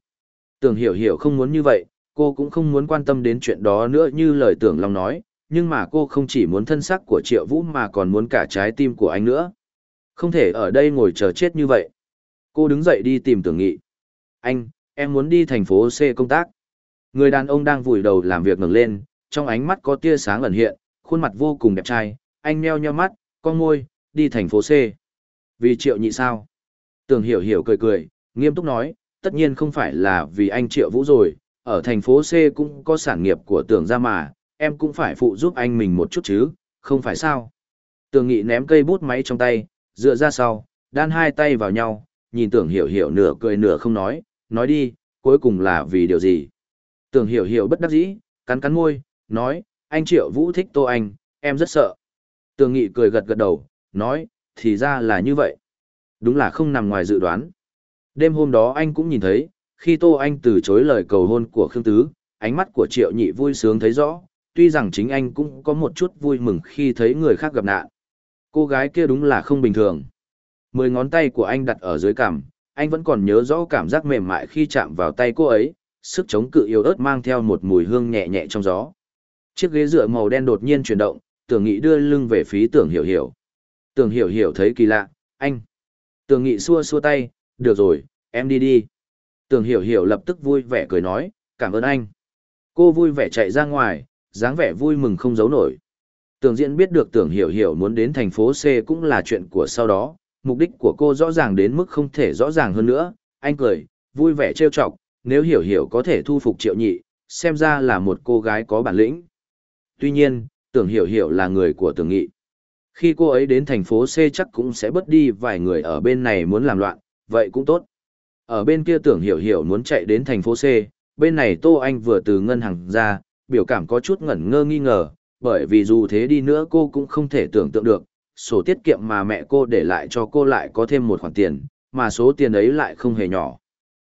Tường hiểu hiểu không muốn như vậy, cô cũng không muốn quan tâm đến chuyện đó nữa như lời tưởng Long nói, nhưng mà cô không chỉ muốn thân sắc của Triệu Vũ mà còn muốn cả trái tim của anh nữa. Không thể ở đây ngồi chờ chết như vậy. Cô đứng dậy đi tìm tưởng nghị. Anh, em muốn đi thành phố C công tác. Người đàn ông đang vùi đầu làm việc ngẩng lên, trong ánh mắt có tia sáng ẩn hiện, khuôn mặt vô cùng đẹp trai, anh nheo nheo mắt, con môi, đi thành phố C. Vì triệu nhị sao? Tưởng hiểu hiểu cười cười, nghiêm túc nói, tất nhiên không phải là vì anh triệu vũ rồi, ở thành phố C cũng có sản nghiệp của Tưởng ra mà, em cũng phải phụ giúp anh mình một chút chứ, không phải sao? Tưởng nghị ném cây bút máy trong tay, dựa ra sau, đan hai tay vào nhau, nhìn tưởng hiểu hiểu nửa cười nửa không nói, nói đi, cuối cùng là vì điều gì? Tưởng hiểu hiểu bất đắc dĩ, cắn cắn môi, nói, anh Triệu Vũ thích Tô Anh, em rất sợ. Tường Nghị cười gật gật đầu, nói, thì ra là như vậy. Đúng là không nằm ngoài dự đoán. Đêm hôm đó anh cũng nhìn thấy, khi Tô Anh từ chối lời cầu hôn của Khương Tứ, ánh mắt của Triệu Nhị vui sướng thấy rõ, tuy rằng chính anh cũng có một chút vui mừng khi thấy người khác gặp nạn. Cô gái kia đúng là không bình thường. Mười ngón tay của anh đặt ở dưới cằm, anh vẫn còn nhớ rõ cảm giác mềm mại khi chạm vào tay cô ấy, sức chống cự yếu ớt mang theo một mùi hương nhẹ nhẹ trong gió. Chiếc ghế dựa màu đen đột nhiên chuyển động, tưởng nghị đưa lưng về phía tưởng hiểu hiểu. Tưởng hiểu hiểu thấy kỳ lạ, anh. Tưởng nghị xua xua tay, được rồi, em đi đi. Tưởng hiểu hiểu lập tức vui vẻ cười nói, cảm ơn anh. Cô vui vẻ chạy ra ngoài, dáng vẻ vui mừng không giấu nổi. Tưởng diễn biết được tưởng hiểu hiểu muốn đến thành phố C cũng là chuyện của sau đó, mục đích của cô rõ ràng đến mức không thể rõ ràng hơn nữa, anh cười, vui vẻ trêu chọc, nếu hiểu hiểu có thể thu phục triệu nhị, xem ra là một cô gái có bản lĩnh. Tuy nhiên, tưởng hiểu hiểu là người của tưởng nghị. Khi cô ấy đến thành phố C chắc cũng sẽ bớt đi vài người ở bên này muốn làm loạn, vậy cũng tốt. Ở bên kia tưởng hiểu hiểu muốn chạy đến thành phố C, bên này Tô Anh vừa từ ngân hàng ra, biểu cảm có chút ngẩn ngơ nghi ngờ, bởi vì dù thế đi nữa cô cũng không thể tưởng tượng được, sổ tiết kiệm mà mẹ cô để lại cho cô lại có thêm một khoản tiền, mà số tiền ấy lại không hề nhỏ.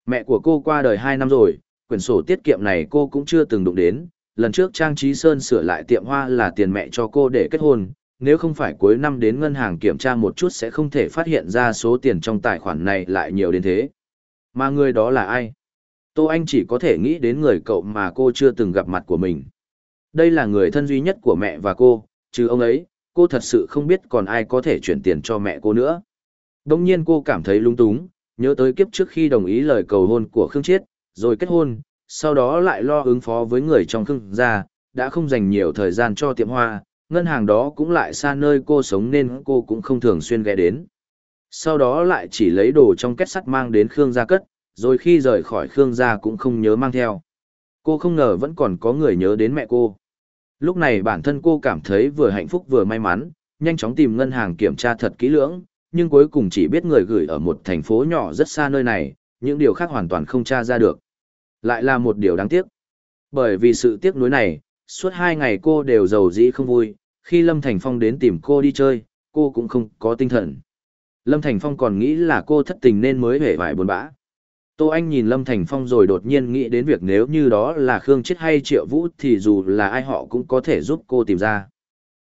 Mẹ của cô qua đời 2 năm rồi, quyển sổ tiết kiệm này cô cũng chưa từng đụng đến, lần trước Trang Trí Sơn sửa lại tiệm hoa là tiền mẹ cho cô để kết hôn, nếu không phải cuối năm đến ngân hàng kiểm tra một chút sẽ không thể phát hiện ra số tiền trong tài khoản này lại nhiều đến thế. Mà người đó là ai? Tô Anh chỉ có thể nghĩ đến người cậu mà cô chưa từng gặp mặt của mình. Đây là người thân duy nhất của mẹ và cô, chứ ông ấy, cô thật sự không biết còn ai có thể chuyển tiền cho mẹ cô nữa. Đông nhiên cô cảm thấy lung túng, nhớ tới kiếp trước khi đồng ý lời cầu hôn của Khương Chiết, rồi kết hôn, sau đó lại lo ứng phó với người trong Khương gia, đã không dành nhiều thời gian cho tiệm hoa, ngân hàng đó cũng lại xa nơi cô sống nên cô cũng không thường xuyên ghé đến. Sau đó lại chỉ lấy đồ trong kết sắt mang đến Khương gia cất, rồi khi rời khỏi Khương gia cũng không nhớ mang theo. Cô không ngờ vẫn còn có người nhớ đến mẹ cô. Lúc này bản thân cô cảm thấy vừa hạnh phúc vừa may mắn, nhanh chóng tìm ngân hàng kiểm tra thật kỹ lưỡng, nhưng cuối cùng chỉ biết người gửi ở một thành phố nhỏ rất xa nơi này, những điều khác hoàn toàn không tra ra được. Lại là một điều đáng tiếc. Bởi vì sự tiếc nuối này, suốt hai ngày cô đều giàu dĩ không vui, khi Lâm Thành Phong đến tìm cô đi chơi, cô cũng không có tinh thần. Lâm Thành Phong còn nghĩ là cô thất tình nên mới hề vải buồn bã. Tô Anh nhìn Lâm Thành Phong rồi đột nhiên nghĩ đến việc nếu như đó là Khương Chết hay Triệu Vũ thì dù là ai họ cũng có thể giúp cô tìm ra.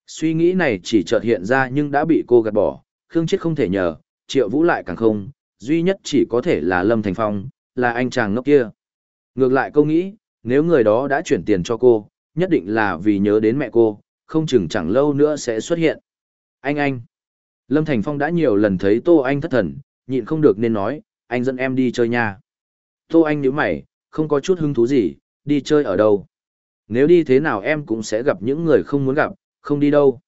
Suy nghĩ này chỉ chợt hiện ra nhưng đã bị cô gạt bỏ, Khương Chết không thể nhờ, Triệu Vũ lại càng không, duy nhất chỉ có thể là Lâm Thành Phong, là anh chàng ngốc kia. Ngược lại cô nghĩ, nếu người đó đã chuyển tiền cho cô, nhất định là vì nhớ đến mẹ cô, không chừng chẳng lâu nữa sẽ xuất hiện. Anh anh! Lâm Thành Phong đã nhiều lần thấy Tô Anh thất thần, nhịn không được nên nói, anh dẫn em đi chơi nha. Tô Anh nhíu mày, không có chút hứng thú gì, đi chơi ở đâu. Nếu đi thế nào em cũng sẽ gặp những người không muốn gặp, không đi đâu.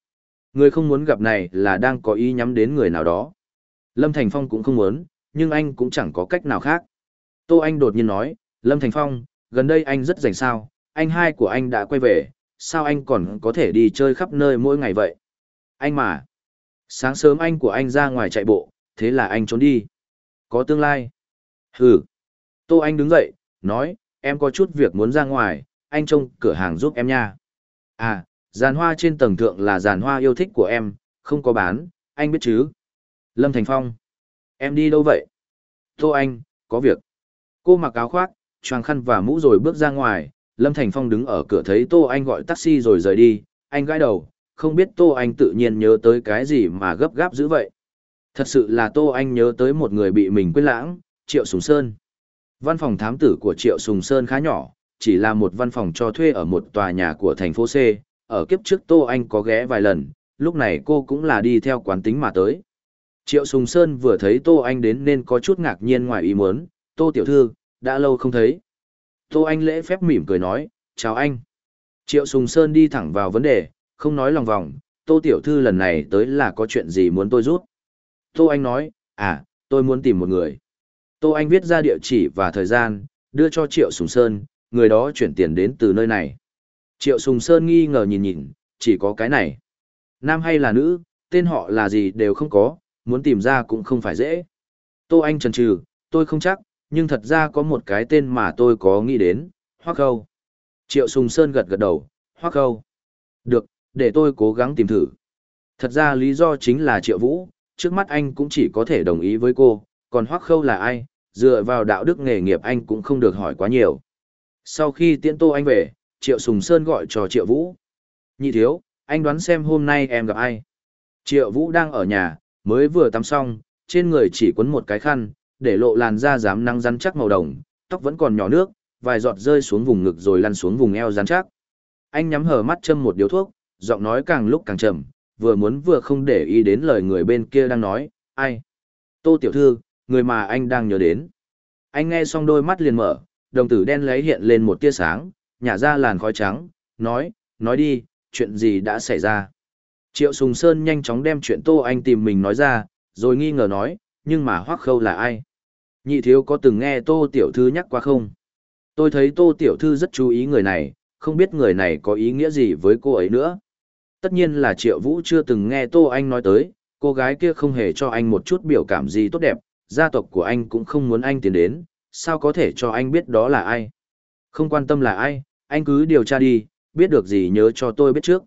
Người không muốn gặp này là đang có ý nhắm đến người nào đó. Lâm Thành Phong cũng không muốn, nhưng anh cũng chẳng có cách nào khác. Tô Anh đột nhiên nói, Lâm Thành Phong, gần đây anh rất rảnh sao, anh hai của anh đã quay về, sao anh còn có thể đi chơi khắp nơi mỗi ngày vậy? Anh mà, sáng sớm anh của anh ra ngoài chạy bộ, thế là anh trốn đi có tương lai. Hừ. Tô Anh đứng dậy, nói, em có chút việc muốn ra ngoài, anh trông cửa hàng giúp em nha. À, giàn hoa trên tầng thượng là giàn hoa yêu thích của em, không có bán, anh biết chứ. Lâm Thành Phong. Em đi đâu vậy? Tô Anh, có việc. Cô mặc áo khoác, choàng khăn và mũ rồi bước ra ngoài, Lâm Thành Phong đứng ở cửa thấy Tô Anh gọi taxi rồi rời đi, anh gãi đầu, không biết Tô Anh tự nhiên nhớ tới cái gì mà gấp gáp dữ vậy. Thật sự là Tô Anh nhớ tới một người bị mình quên lãng, Triệu Sùng Sơn. Văn phòng thám tử của Triệu Sùng Sơn khá nhỏ, chỉ là một văn phòng cho thuê ở một tòa nhà của thành phố C. Ở kiếp trước Tô Anh có ghé vài lần, lúc này cô cũng là đi theo quán tính mà tới. Triệu Sùng Sơn vừa thấy Tô Anh đến nên có chút ngạc nhiên ngoài ý muốn, Tô Tiểu Thư, đã lâu không thấy. Tô Anh lễ phép mỉm cười nói, chào anh. Triệu Sùng Sơn đi thẳng vào vấn đề, không nói lòng vòng, Tô Tiểu Thư lần này tới là có chuyện gì muốn tôi giúp Tô Anh nói, à, tôi muốn tìm một người. Tô Anh viết ra địa chỉ và thời gian, đưa cho Triệu Sùng Sơn, người đó chuyển tiền đến từ nơi này. Triệu Sùng Sơn nghi ngờ nhìn nhìn, chỉ có cái này. Nam hay là nữ, tên họ là gì đều không có, muốn tìm ra cũng không phải dễ. Tô Anh trần trừ, tôi không chắc, nhưng thật ra có một cái tên mà tôi có nghĩ đến, Hoắc Khâu. Triệu Sùng Sơn gật gật đầu, Hoắc Khâu. Được, để tôi cố gắng tìm thử. Thật ra lý do chính là Triệu Vũ, trước mắt anh cũng chỉ có thể đồng ý với cô, còn Hoắc Khâu là ai, dựa vào đạo đức nghề nghiệp anh cũng không được hỏi quá nhiều. Sau khi tiễn tô anh về, Triệu Sùng Sơn gọi cho Triệu Vũ. Nhị thiếu, anh đoán xem hôm nay em gặp ai. Triệu Vũ đang ở nhà, mới vừa tắm xong, trên người chỉ quấn một cái khăn, để lộ làn da dám năng rắn chắc màu đồng, tóc vẫn còn nhỏ nước, vài giọt rơi xuống vùng ngực rồi lăn xuống vùng eo rắn chắc. Anh nhắm hờ mắt châm một điếu thuốc, giọng nói càng lúc càng chậm vừa muốn vừa không để ý đến lời người bên kia đang nói, ai? Tô tiểu thư, người mà anh đang nhớ đến. Anh nghe xong đôi mắt liền mở, đồng tử đen lấy hiện lên một tia sáng, nhả ra làn khói trắng, nói, nói đi, chuyện gì đã xảy ra. Triệu Sùng Sơn nhanh chóng đem chuyện Tô Anh tìm mình nói ra, rồi nghi ngờ nói, nhưng mà Hoắc Khâu là ai? Nhị thiếu có từng nghe Tô Tiểu Thư nhắc qua không? Tôi thấy Tô Tiểu Thư rất chú ý người này, không biết người này có ý nghĩa gì với cô ấy nữa tất nhiên là Triệu Vũ chưa từng nghe Tô Anh nói tới, cô gái kia không hề cho anh một chút biểu cảm gì tốt đẹp, gia tộc của anh cũng không muốn anh tiến đến, sao có thể cho anh biết đó là ai. Không quan tâm là ai, anh cứ điều tra đi, biết được gì nhớ cho tôi biết trước.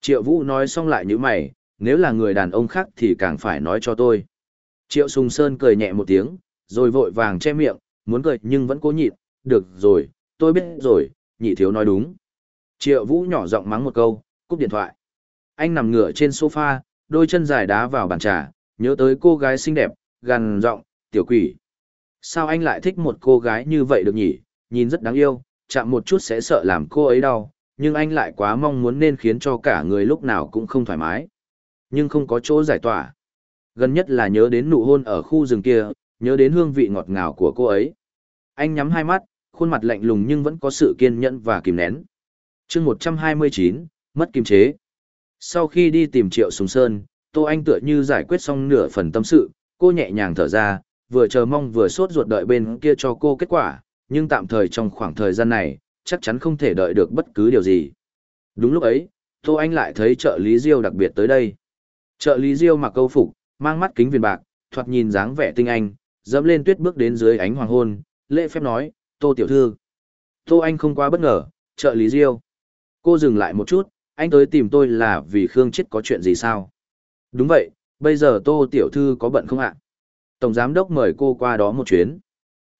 Triệu Vũ nói xong lại như mày, nếu là người đàn ông khác thì càng phải nói cho tôi. Triệu Sùng Sơn cười nhẹ một tiếng, rồi vội vàng che miệng, muốn cười nhưng vẫn cố nhịn, được rồi, tôi biết rồi, nhị thiếu nói đúng. Triệu Vũ nhỏ giọng mắng một câu, cúp điện thoại anh nằm ngửa trên sofa, đôi chân dài đá vào bàn trà, nhớ tới cô gái xinh đẹp, gằn giọng, "Tiểu quỷ, sao anh lại thích một cô gái như vậy được nhỉ? Nhìn rất đáng yêu, chạm một chút sẽ sợ làm cô ấy đau, nhưng anh lại quá mong muốn nên khiến cho cả người lúc nào cũng không thoải mái." Nhưng không có chỗ giải tỏa. Gần nhất là nhớ đến nụ hôn ở khu rừng kia, nhớ đến hương vị ngọt ngào của cô ấy. Anh nhắm hai mắt, khuôn mặt lạnh lùng nhưng vẫn có sự kiên nhẫn và kìm nén. Chương 129, mất kiềm chế. Sau khi đi tìm Triệu Sùng Sơn, Tô Anh tựa như giải quyết xong nửa phần tâm sự, cô nhẹ nhàng thở ra, vừa chờ mong vừa sốt ruột đợi bên kia cho cô kết quả, nhưng tạm thời trong khoảng thời gian này, chắc chắn không thể đợi được bất cứ điều gì. Đúng lúc ấy, Tô Anh lại thấy trợ lý Diêu đặc biệt tới đây. Trợ lý Diêu mặc câu phục, mang mắt kính viền bạc, thoạt nhìn dáng vẻ tinh anh, dẫm lên tuyết bước đến dưới ánh hoàng hôn, lễ phép nói, "Tô tiểu thư." Tô Anh không quá bất ngờ, "Trợ lý Diêu." Cô dừng lại một chút, anh tới tìm tôi là vì Khương Chết có chuyện gì sao? Đúng vậy, bây giờ Tô Tiểu Thư có bận không ạ? Tổng Giám Đốc mời cô qua đó một chuyến.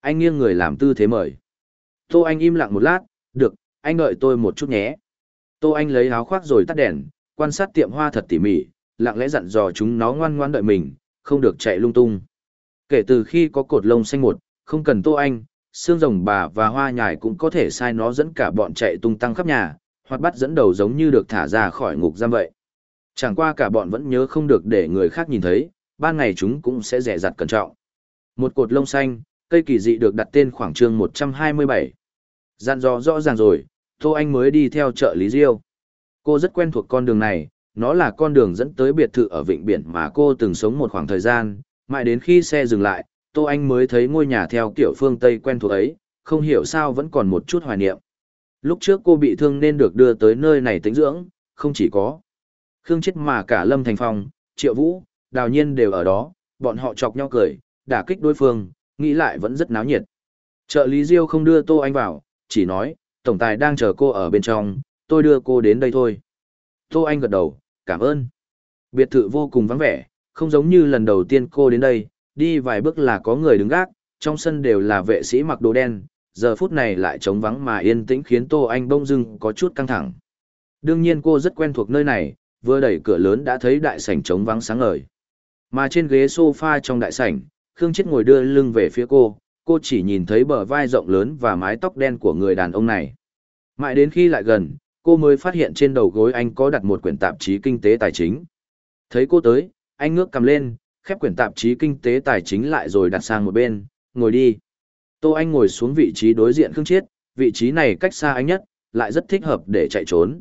Anh nghiêng người làm tư thế mời. Tô Anh im lặng một lát, được, anh đợi tôi một chút nhé. Tô Anh lấy áo khoác rồi tắt đèn, quan sát tiệm hoa thật tỉ mỉ, lặng lẽ dặn dò chúng nó ngoan ngoan đợi mình, không được chạy lung tung. Kể từ khi có cột lông xanh một, không cần Tô Anh, xương rồng bà và hoa nhài cũng có thể sai nó dẫn cả bọn chạy tung tăng khắp nhà, hoặc bắt dẫn đầu giống như được thả ra khỏi ngục giam vậy. Chẳng qua cả bọn vẫn nhớ không được để người khác nhìn thấy, ban ngày chúng cũng sẽ rẻ rặt cẩn trọng. Một cột lông xanh, cây kỳ dị được đặt tên khoảng chương 127. Dặn dò rõ ràng rồi, Tô Anh mới đi theo chợ Lý Diêu. Cô rất quen thuộc con đường này, nó là con đường dẫn tới biệt thự ở vịnh biển mà cô từng sống một khoảng thời gian, mãi đến khi xe dừng lại, Tô Anh mới thấy ngôi nhà theo kiểu phương Tây quen thuộc ấy, không hiểu sao vẫn còn một chút hoài niệm. Lúc trước cô bị thương nên được đưa tới nơi này tính dưỡng, không chỉ có. Khương chết mà cả Lâm Thành Phong, Triệu Vũ, Đào Nhiên đều ở đó, bọn họ chọc nhau cười, đả kích đối phương, nghĩ lại vẫn rất náo nhiệt. Trợ lý Diêu không đưa Tô Anh vào, chỉ nói, tổng tài đang chờ cô ở bên trong, tôi đưa cô đến đây thôi. Tô Anh gật đầu, cảm ơn. Biệt thự vô cùng vắng vẻ, không giống như lần đầu tiên cô đến đây, đi vài bước là có người đứng gác, trong sân đều là vệ sĩ mặc đồ đen, giờ phút này lại trống vắng mà yên tĩnh khiến Tô Anh bông dưng có chút căng thẳng. Đương nhiên cô rất quen thuộc nơi này, vừa đẩy cửa lớn đã thấy đại sảnh trống vắng sáng ngời. Mà trên ghế sofa trong đại sảnh, Khương Chết ngồi đưa lưng về phía cô, cô chỉ nhìn thấy bờ vai rộng lớn và mái tóc đen của người đàn ông này. Mãi đến khi lại gần, cô mới phát hiện trên đầu gối anh có đặt một quyển tạp chí kinh tế tài chính. Thấy cô tới, anh ngước cầm lên, khép quyển tạp chí kinh tế tài chính lại rồi đặt sang một bên, ngồi đi. Tô Anh ngồi xuống vị trí đối diện Khương Chiết, vị trí này cách xa anh nhất, lại rất thích hợp để chạy trốn.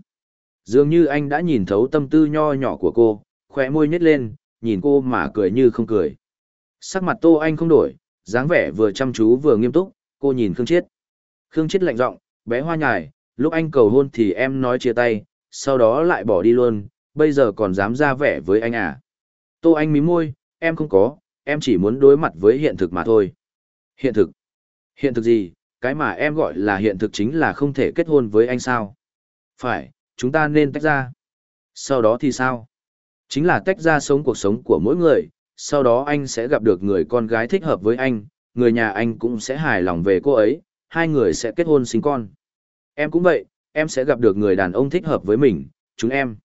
Dường như anh đã nhìn thấu tâm tư nho nhỏ của cô, khóe môi nhếch lên, nhìn cô mà cười như không cười. Sắc mặt Tô Anh không đổi, dáng vẻ vừa chăm chú vừa nghiêm túc, cô nhìn Khương Chiết. Khương Chiết lạnh giọng, bé hoa nhài, lúc anh cầu hôn thì em nói chia tay, sau đó lại bỏ đi luôn, bây giờ còn dám ra vẻ với anh à. Tô Anh mím môi, em không có, em chỉ muốn đối mặt với hiện thực mà thôi. Hiện thực. Hiện thực gì, cái mà em gọi là hiện thực chính là không thể kết hôn với anh sao? Phải, chúng ta nên tách ra. Sau đó thì sao? Chính là tách ra sống cuộc sống của mỗi người, sau đó anh sẽ gặp được người con gái thích hợp với anh, người nhà anh cũng sẽ hài lòng về cô ấy, hai người sẽ kết hôn sinh con. Em cũng vậy, em sẽ gặp được người đàn ông thích hợp với mình, chúng em.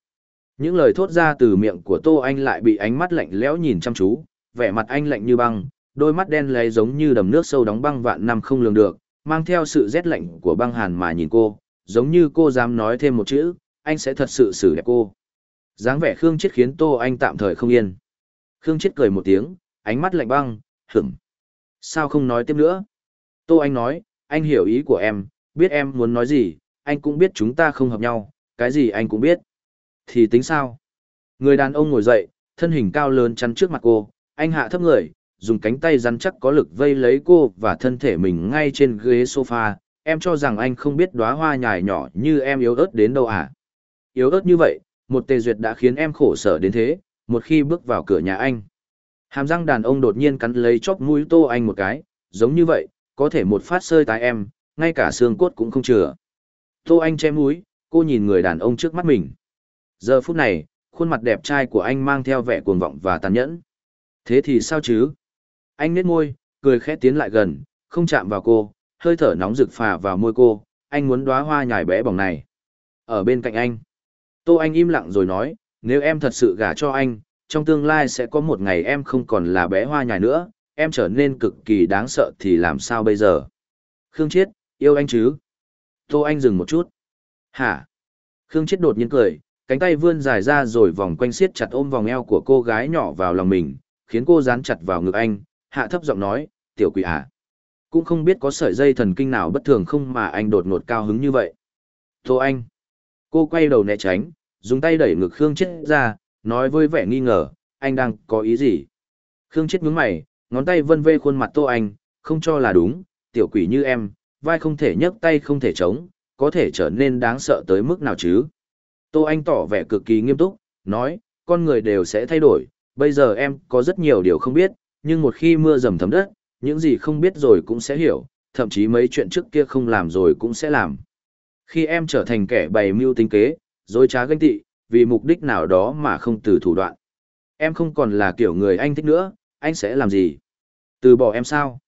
Những lời thốt ra từ miệng của Tô Anh lại bị ánh mắt lạnh lẽo nhìn chăm chú, vẻ mặt anh lạnh như băng, đôi mắt đen lấy giống như đầm nước sâu đóng băng vạn năm không lường được, mang theo sự rét lạnh của băng hàn mà nhìn cô, giống như cô dám nói thêm một chữ, anh sẽ thật sự xử đẹp cô. dáng vẻ Khương Chiết khiến Tô Anh tạm thời không yên. Khương Chiết cười một tiếng, ánh mắt lạnh băng, hửng. Sao không nói tiếp nữa? Tô Anh nói, anh hiểu ý của em, biết em muốn nói gì, anh cũng biết chúng ta không hợp nhau, cái gì anh cũng biết. Thì tính sao? Người đàn ông ngồi dậy, thân hình cao lớn chắn trước mặt cô, anh hạ thấp người, dùng cánh tay rắn chắc có lực vây lấy cô và thân thể mình ngay trên ghế sofa. Em cho rằng anh không biết đóa hoa nhài nhỏ như em yếu ớt đến đâu à? Yếu ớt như vậy, một tề duyệt đã khiến em khổ sở đến thế, một khi bước vào cửa nhà anh. Hàm răng đàn ông đột nhiên cắn lấy chóp mũi tô anh một cái, giống như vậy, có thể một phát sơi tái em, ngay cả xương cốt cũng không chừa. Tô anh che mũi, cô nhìn người đàn ông trước mắt mình. Giờ phút này, khuôn mặt đẹp trai của anh mang theo vẻ cuồng vọng và tàn nhẫn. Thế thì sao chứ, anh nét môi, cười khẽ tiến lại gần, không chạm vào cô, hơi thở nóng rực phà vào môi cô, anh muốn đóa hoa nhài bé bỏng này. Ở bên cạnh anh, Tô Anh im lặng rồi nói, nếu em thật sự gả cho anh, trong tương lai sẽ có một ngày em không còn là bé hoa nhài nữa, em trở nên cực kỳ đáng sợ thì làm sao bây giờ? Khương Chiết, yêu anh chứ? Tô Anh dừng một chút. Hả? Khương Chiết đột nhiên cười, cánh tay vươn dài ra rồi vòng quanh siết chặt ôm vòng eo của cô gái nhỏ vào lòng mình, khiến cô dán chặt vào ngực anh, hạ thấp giọng nói, tiểu quỷ à. Cũng không biết có sợi dây thần kinh nào bất thường không mà anh đột ngột cao hứng như vậy. Tô anh. Cô quay đầu né tránh, dùng tay đẩy ngực Khương Chết ra, nói với vẻ nghi ngờ, anh đang có ý gì? Khương Chết nhướng mày, ngón tay vân vê khuôn mặt Tô Anh, không cho là đúng, tiểu quỷ như em, vai không thể nhấc tay không thể chống, có thể trở nên đáng sợ tới mức nào chứ? Tô Anh tỏ vẻ cực kỳ nghiêm túc, nói, con người đều sẽ thay đổi, bây giờ em có rất nhiều điều không biết, nhưng một khi mưa dầm thấm đất, những gì không biết rồi cũng sẽ hiểu, thậm chí mấy chuyện trước kia không làm rồi cũng sẽ làm. Khi em trở thành kẻ bày mưu tính kế, dối trá ganh tị, vì mục đích nào đó mà không từ thủ đoạn. Em không còn là kiểu người anh thích nữa, anh sẽ làm gì? Từ bỏ em sao?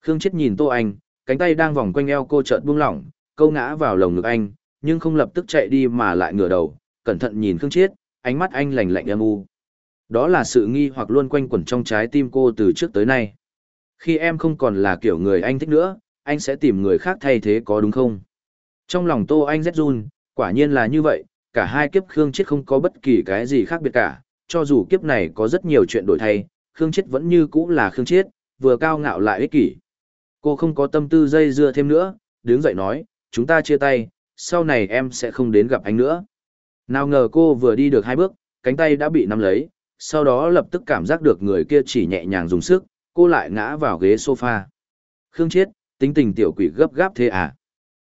Khương Chết nhìn Tô Anh, cánh tay đang vòng quanh eo cô chợt buông lỏng, câu ngã vào lồng ngực anh, nhưng không lập tức chạy đi mà lại ngửa đầu, cẩn thận nhìn Khương Chết, ánh mắt anh lạnh lạnh âm u. Đó là sự nghi hoặc luôn quanh quẩn trong trái tim cô từ trước tới nay. Khi em không còn là kiểu người anh thích nữa, anh sẽ tìm người khác thay thế có đúng không? Trong lòng Tô Anh rất run, quả nhiên là như vậy, cả hai kiếp Khương Chết không có bất kỳ cái gì khác biệt cả, cho dù kiếp này có rất nhiều chuyện đổi thay, Khương Chết vẫn như cũ là Khương Chết, vừa cao ngạo lại ích kỷ. Cô không có tâm tư dây dưa thêm nữa, đứng dậy nói, chúng ta chia tay, sau này em sẽ không đến gặp anh nữa. Nào ngờ cô vừa đi được hai bước, cánh tay đã bị nắm lấy, sau đó lập tức cảm giác được người kia chỉ nhẹ nhàng dùng sức, cô lại ngã vào ghế sofa. Khương chết, tính tình tiểu quỷ gấp gáp thế à?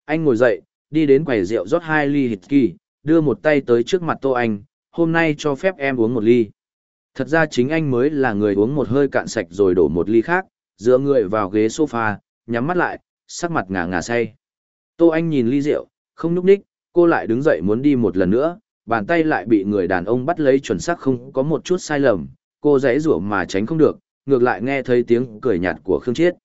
Anh ngồi dậy, đi đến quầy rượu rót hai ly hịt kỳ, đưa một tay tới trước mặt Tô Anh, hôm nay cho phép em uống một ly. Thật ra chính anh mới là người uống một hơi cạn sạch rồi đổ một ly khác, dựa người vào ghế sofa, nhắm mắt lại, sắc mặt ngả ngả say. Tô Anh nhìn ly rượu, không núp ních, cô lại đứng dậy muốn đi một lần nữa, bàn tay lại bị người đàn ông bắt lấy chuẩn xác không có một chút sai lầm, cô dãy rủa mà tránh không được, ngược lại nghe thấy tiếng cười nhạt của Khương Chiết.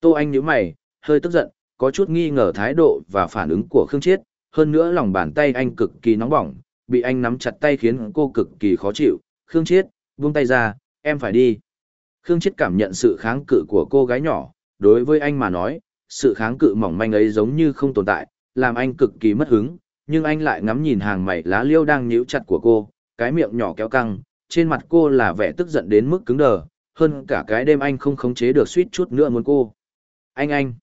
Tô Anh nhíu mày, hơi tức giận, có chút nghi ngờ thái độ và phản ứng của Khương Chiết, hơn nữa lòng bàn tay anh cực kỳ nóng bỏng, bị anh nắm chặt tay khiến cô cực kỳ khó chịu. Khương Chiết, buông tay ra, em phải đi. Khương Chiết cảm nhận sự kháng cự của cô gái nhỏ, đối với anh mà nói, sự kháng cự mỏng manh ấy giống như không tồn tại, làm anh cực kỳ mất hứng, nhưng anh lại ngắm nhìn hàng mày lá liêu đang nhíu chặt của cô, cái miệng nhỏ kéo căng, trên mặt cô là vẻ tức giận đến mức cứng đờ, hơn cả cái đêm anh không khống chế được suýt chút nữa muốn cô. Anh anh!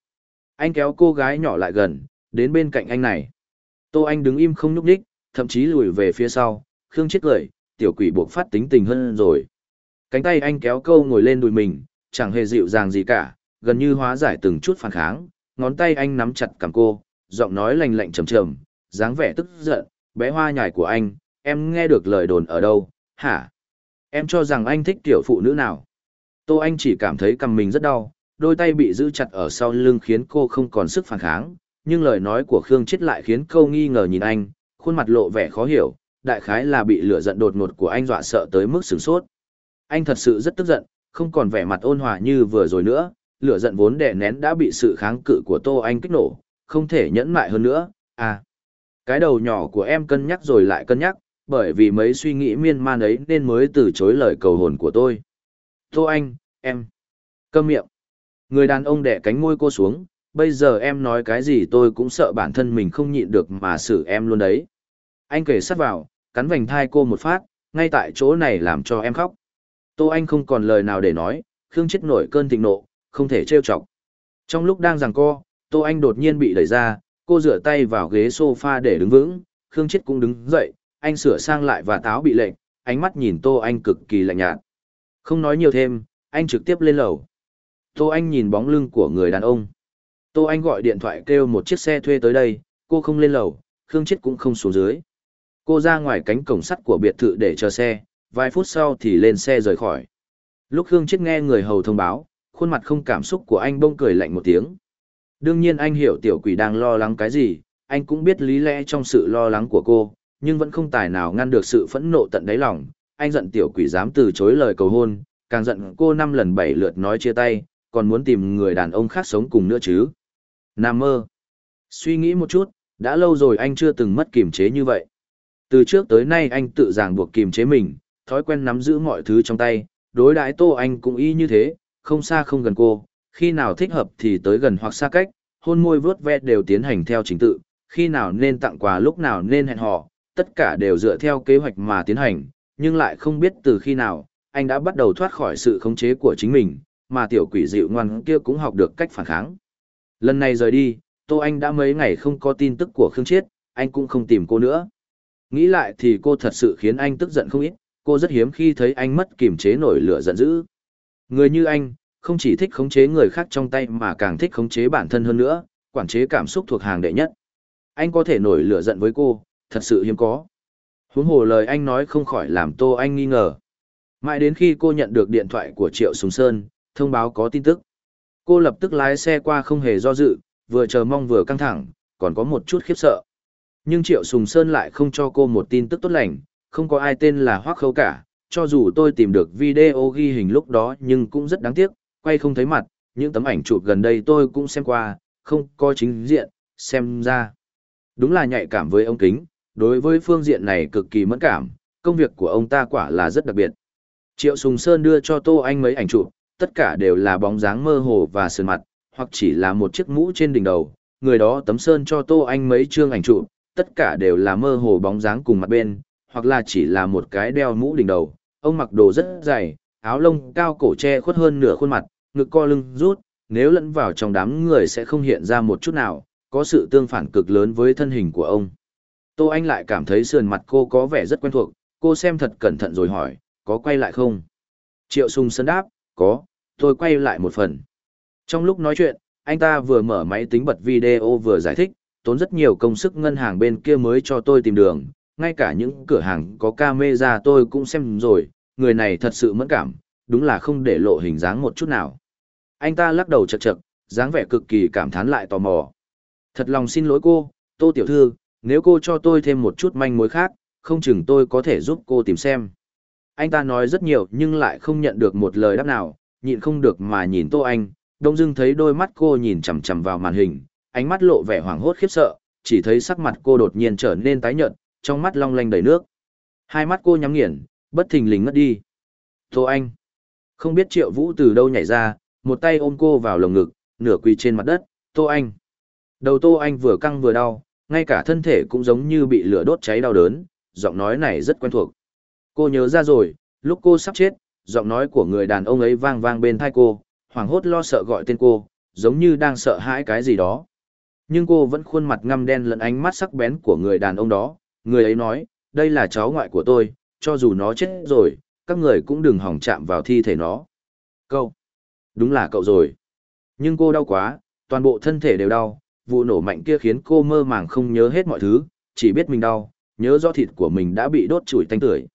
Anh kéo cô gái nhỏ lại gần, đến bên cạnh anh này. Tô Anh đứng im không nhúc nhích, thậm chí lùi về phía sau, Khương chết cười, tiểu quỷ buộc phát tính tình hơn rồi. Cánh tay anh kéo cô ngồi lên đùi mình, chẳng hề dịu dàng gì cả, gần như hóa giải từng chút phản kháng, ngón tay anh nắm chặt cầm cô, giọng nói lành lạnh trầm trầm, dáng vẻ tức giận, bé hoa nhài của anh, em nghe được lời đồn ở đâu, hả? Em cho rằng anh thích tiểu phụ nữ nào? Tô Anh chỉ cảm thấy cầm mình rất đau, đôi tay bị giữ chặt ở sau lưng khiến cô không còn sức phản kháng, nhưng lời nói của Khương Chết lại khiến cô nghi ngờ nhìn anh, khuôn mặt lộ vẻ khó hiểu, đại khái là bị lửa giận đột ngột của anh dọa sợ tới mức sửng sốt. Anh thật sự rất tức giận, không còn vẻ mặt ôn hòa như vừa rồi nữa, lửa giận vốn đè nén đã bị sự kháng cự của Tô Anh kích nổ, không thể nhẫn mại hơn nữa, à cái đầu nhỏ của em cân nhắc rồi lại cân nhắc, bởi vì mấy suy nghĩ miên man ấy nên mới từ chối lời cầu hồn của tôi. Tô Anh, em. Câm miệng. Người đàn ông đẻ cánh môi cô xuống, bây giờ em nói cái gì tôi cũng sợ bản thân mình không nhịn được mà xử em luôn đấy. Anh kể sát vào, cắn vành thai cô một phát, ngay tại chỗ này làm cho em khóc. Tô Anh không còn lời nào để nói, Khương chết nổi cơn thịnh nộ, không thể trêu chọc. Trong lúc đang giằng co, Tô Anh đột nhiên bị đẩy ra, cô rửa tay vào ghế sofa để đứng vững, Khương Chết cũng đứng dậy, anh sửa sang lại và táo bị lệnh, ánh mắt nhìn Tô Anh cực kỳ lạnh nhạt. Không nói nhiều thêm, anh trực tiếp lên lầu. Tô Anh nhìn bóng lưng của người đàn ông. Tô Anh gọi điện thoại kêu một chiếc xe thuê tới đây, cô không lên lầu, Khương Chết cũng không xuống dưới. Cô ra ngoài cánh cổng sắt của biệt thự để chờ xe, vài phút sau thì lên xe rời khỏi. Lúc Khương Chết nghe người hầu thông báo, khuôn mặt không cảm xúc của anh bông cười lạnh một tiếng. Đương nhiên anh hiểu tiểu quỷ đang lo lắng cái gì, anh cũng biết lý lẽ trong sự lo lắng của cô, nhưng vẫn không tài nào ngăn được sự phẫn nộ tận đáy lòng. Anh giận tiểu quỷ dám từ chối lời cầu hôn, càng giận cô năm lần bảy lượt nói chia tay, còn muốn tìm người đàn ông khác sống cùng nữa chứ. Nam mơ. Suy nghĩ một chút, đã lâu rồi anh chưa từng mất kiềm chế như vậy. Từ trước tới nay anh tự ràng buộc kiềm chế mình, thói quen nắm giữ mọi thứ trong tay, đối đãi Tô Anh cũng y như thế, không xa không gần cô, khi nào thích hợp thì tới gần hoặc xa cách, hôn môi vớt ve đều tiến hành theo trình tự, khi nào nên tặng quà lúc nào nên hẹn hò, tất cả đều dựa theo kế hoạch mà tiến hành, nhưng lại không biết từ khi nào, anh đã bắt đầu thoát khỏi sự khống chế của chính mình, mà tiểu quỷ dịu ngoan kia cũng học được cách phản kháng. Lần này rời đi, Tô Anh đã mấy ngày không có tin tức của Khương Chiết, anh cũng không tìm cô nữa. Nghĩ lại thì cô thật sự khiến anh tức giận không ít, cô rất hiếm khi thấy anh mất kiềm chế nổi lửa giận dữ. Người như anh, không chỉ thích khống chế người khác trong tay mà càng thích khống chế bản thân hơn nữa, quản chế cảm xúc thuộc hàng đệ nhất. Anh có thể nổi lửa giận với cô, thật sự hiếm có. Huống hồ lời anh nói không khỏi làm Tô Anh nghi ngờ. Mãi đến khi cô nhận được điện thoại của Triệu Sùng Sơn, thông báo có tin tức. Cô lập tức lái xe qua không hề do dự, vừa chờ mong vừa căng thẳng, còn có một chút khiếp sợ. Nhưng Triệu Sùng Sơn lại không cho cô một tin tức tốt lành, không có ai tên là Hoác Khâu cả, cho dù tôi tìm được video ghi hình lúc đó nhưng cũng rất đáng tiếc, quay không thấy mặt, những tấm ảnh chụp gần đây tôi cũng xem qua, không có chính diện, xem ra. Đúng là nhạy cảm với ông kính, đối với phương diện này cực kỳ mẫn cảm, công việc của ông ta quả là rất đặc biệt. Triệu Sùng Sơn đưa cho Tô Anh mấy ảnh chụp, tất cả đều là bóng dáng mơ hồ và sườn mặt, hoặc chỉ là một chiếc mũ trên đỉnh đầu. Người đó tấm sơn cho Tô Anh mấy chương ảnh chụp, tất cả đều là mơ hồ bóng dáng cùng mặt bên, hoặc là chỉ là một cái đeo mũ đỉnh đầu. Ông mặc đồ rất dày, áo lông cao cổ che khuất hơn nửa khuôn mặt, ngực co lưng rút, nếu lẫn vào trong đám người sẽ không hiện ra một chút nào, có sự tương phản cực lớn với thân hình của ông. Tô Anh lại cảm thấy sườn mặt cô có vẻ rất quen thuộc, cô xem thật cẩn thận rồi hỏi, có quay lại không? Triệu Sung Sơn đáp, có, tôi quay lại một phần. Trong lúc nói chuyện, anh ta vừa mở máy tính bật video vừa giải thích, tốn rất nhiều công sức ngân hàng bên kia mới cho tôi tìm đường, ngay cả những cửa hàng có camera tôi cũng xem rồi, người này thật sự mẫn cảm, đúng là không để lộ hình dáng một chút nào anh ta lắc đầu chật chật, dáng vẻ cực kỳ cảm thán lại tò mò. Thật lòng xin lỗi cô, Tô Tiểu Thư, nếu cô cho tôi thêm một chút manh mối khác, không chừng tôi có thể giúp cô tìm xem. Anh ta nói rất nhiều nhưng lại không nhận được một lời đáp nào, nhịn không được mà nhìn Tô Anh, đông dưng thấy đôi mắt cô nhìn chằm chằm vào màn hình, ánh mắt lộ vẻ hoảng hốt khiếp sợ, chỉ thấy sắc mặt cô đột nhiên trở nên tái nhợt, trong mắt long lanh đầy nước. Hai mắt cô nhắm nghiền, bất thình lình ngất đi. Tô Anh, không biết Triệu Vũ từ đâu nhảy ra, một tay ôm cô vào lồng ngực, nửa quỳ trên mặt đất, Tô Anh. Đầu Tô Anh vừa căng vừa đau, ngay cả thân thể cũng giống như bị lửa đốt cháy đau đớn, giọng nói này rất quen thuộc. Cô nhớ ra rồi, lúc cô sắp chết, giọng nói của người đàn ông ấy vang vang bên tai cô, hoảng hốt lo sợ gọi tên cô, giống như đang sợ hãi cái gì đó. Nhưng cô vẫn khuôn mặt ngăm đen lẫn ánh mắt sắc bén của người đàn ông đó, người ấy nói, đây là cháu ngoại của tôi, cho dù nó chết rồi, các người cũng đừng hỏng chạm vào thi thể nó. Câu đúng là cậu rồi. Nhưng cô đau quá, toàn bộ thân thể đều đau, vụ nổ mạnh kia khiến cô mơ màng không nhớ hết mọi thứ, chỉ biết mình đau, nhớ do thịt của mình đã bị đốt chùi tanh tưởi.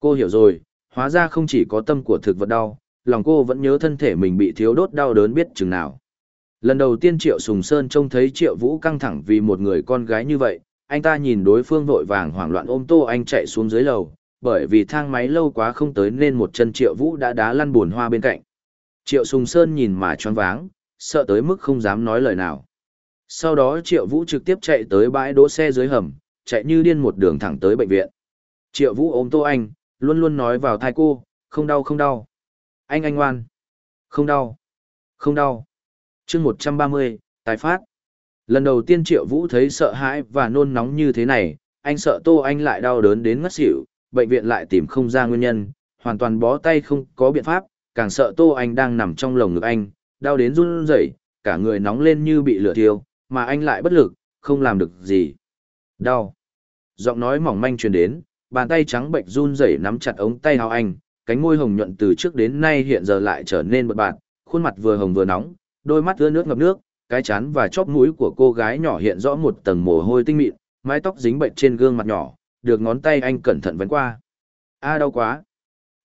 Cô hiểu rồi, hóa ra không chỉ có tâm của thực vật đau, lòng cô vẫn nhớ thân thể mình bị thiếu đốt đau đớn biết chừng nào. Lần đầu tiên Triệu Sùng Sơn trông thấy Triệu Vũ căng thẳng vì một người con gái như vậy, anh ta nhìn đối phương vội vàng hoảng loạn ôm tô anh chạy xuống dưới lầu, bởi vì thang máy lâu quá không tới nên một chân Triệu Vũ đã đá lăn buồn hoa bên cạnh. Triệu Sùng Sơn nhìn mà choáng váng, sợ tới mức không dám nói lời nào. Sau đó Triệu Vũ trực tiếp chạy tới bãi đỗ xe dưới hầm, chạy như điên một đường thẳng tới bệnh viện. Triệu Vũ ôm Tô Anh, luôn luôn nói vào thai cô, không đau không đau. Anh anh ngoan. Không đau. Không đau. chương 130, tái phát. Lần đầu tiên Triệu Vũ thấy sợ hãi và nôn nóng như thế này, anh sợ Tô Anh lại đau đớn đến ngất xỉu, bệnh viện lại tìm không ra nguyên nhân, hoàn toàn bó tay không có biện pháp, càng sợ Tô Anh đang nằm trong lồng ngực anh, đau đến run rẩy, cả người nóng lên như bị lửa thiêu, mà anh lại bất lực, không làm được gì. Đau. Giọng nói mỏng manh truyền đến, bàn tay trắng bệnh run rẩy nắm chặt ống tay áo anh, cánh môi hồng nhuận từ trước đến nay hiện giờ lại trở nên bật bạt, khuôn mặt vừa hồng vừa nóng, đôi mắt ướt nước ngập nước, cái chán và chóp mũi của cô gái nhỏ hiện rõ một tầng mồ hôi tinh mịn, mái tóc dính bệnh trên gương mặt nhỏ, được ngón tay anh cẩn thận vấn qua. A đau quá.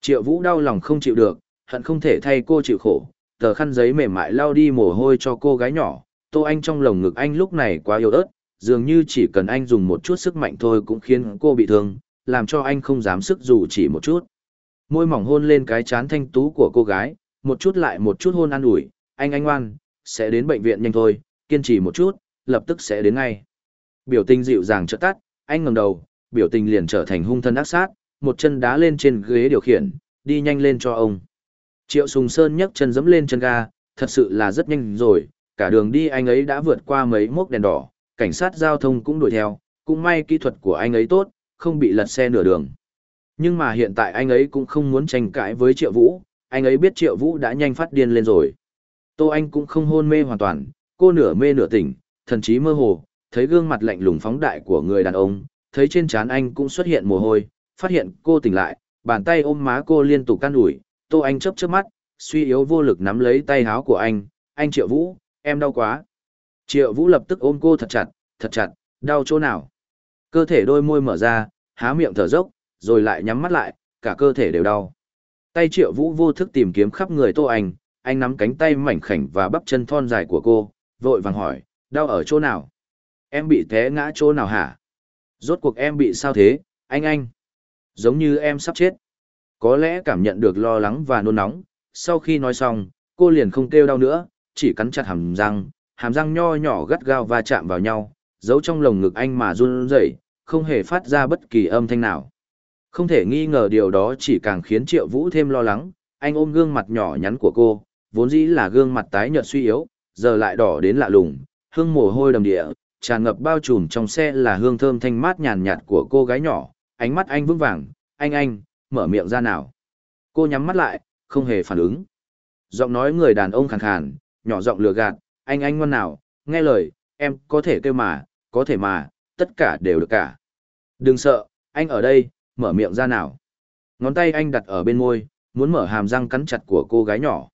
Triệu Vũ đau lòng không chịu được, hận không thể thay cô chịu khổ, tờ khăn giấy mềm mại lau đi mồ hôi cho cô gái nhỏ, Tô Anh trong lồng ngực anh lúc này quá yếu ớt, dường như chỉ cần anh dùng một chút sức mạnh thôi cũng khiến cô bị thương, làm cho anh không dám sức dù chỉ một chút. Môi mỏng hôn lên cái chán thanh tú của cô gái, một chút lại một chút hôn an ủi, anh anh ngoan, sẽ đến bệnh viện nhanh thôi, kiên trì một chút, lập tức sẽ đến ngay. Biểu tình dịu dàng chợt tắt, anh ngẩng đầu, biểu tình liền trở thành hung thân ác sát, một chân đá lên trên ghế điều khiển, đi nhanh lên cho ông. Triệu Sùng Sơn nhấc chân dẫm lên chân ga, thật sự là rất nhanh rồi, cả đường đi anh ấy đã vượt qua mấy mốc đèn đỏ, cảnh sát giao thông cũng đuổi theo, cũng may kỹ thuật của anh ấy tốt, không bị lật xe nửa đường. Nhưng mà hiện tại anh ấy cũng không muốn tranh cãi với Triệu Vũ, anh ấy biết Triệu Vũ đã nhanh phát điên lên rồi. Tô Anh cũng không hôn mê hoàn toàn, cô nửa mê nửa tỉnh, thần trí mơ hồ, thấy gương mặt lạnh lùng phóng đại của người đàn ông, thấy trên trán anh cũng xuất hiện mồ hôi, phát hiện cô tỉnh lại, bàn tay ôm má cô liên tục can ủi, Tô Anh chớp chớp mắt, suy yếu vô lực nắm lấy tay háo của anh, anh Triệu Vũ, em đau quá. Triệu Vũ lập tức ôm cô thật chặt, thật chặt, đau chỗ nào. Cơ thể đôi môi mở ra, há miệng thở dốc, rồi lại nhắm mắt lại, cả cơ thể đều đau. Tay Triệu Vũ vô thức tìm kiếm khắp người Tô Anh, anh nắm cánh tay mảnh khảnh và bắp chân thon dài của cô, vội vàng hỏi, đau ở chỗ nào? Em bị té ngã chỗ nào hả? Rốt cuộc em bị sao thế, anh anh? Giống như em sắp chết có lẽ cảm nhận được lo lắng và nôn nóng, sau khi nói xong, cô liền không kêu đau nữa, chỉ cắn chặt hàm răng, hàm răng nho nhỏ gắt gao va chạm vào nhau, giấu trong lồng ngực anh mà run rẩy, không hề phát ra bất kỳ âm thanh nào. Không thể nghi ngờ điều đó chỉ càng khiến Triệu Vũ thêm lo lắng, anh ôm gương mặt nhỏ nhắn của cô, vốn dĩ là gương mặt tái nhợt suy yếu, giờ lại đỏ đến lạ lùng, hương mồ hôi đầm địa, tràn ngập bao trùm trong xe là hương thơm thanh mát nhàn nhạt của cô gái nhỏ, ánh mắt anh vững vàng, anh anh, mở miệng ra nào. Cô nhắm mắt lại, không hề phản ứng. Giọng nói người đàn ông khàn khàn, nhỏ giọng lừa gạt, anh anh ngoan nào, nghe lời, em có thể kêu mà, có thể mà, tất cả đều được cả. Đừng sợ, anh ở đây, mở miệng ra nào. Ngón tay anh đặt ở bên môi, muốn mở hàm răng cắn chặt của cô gái nhỏ.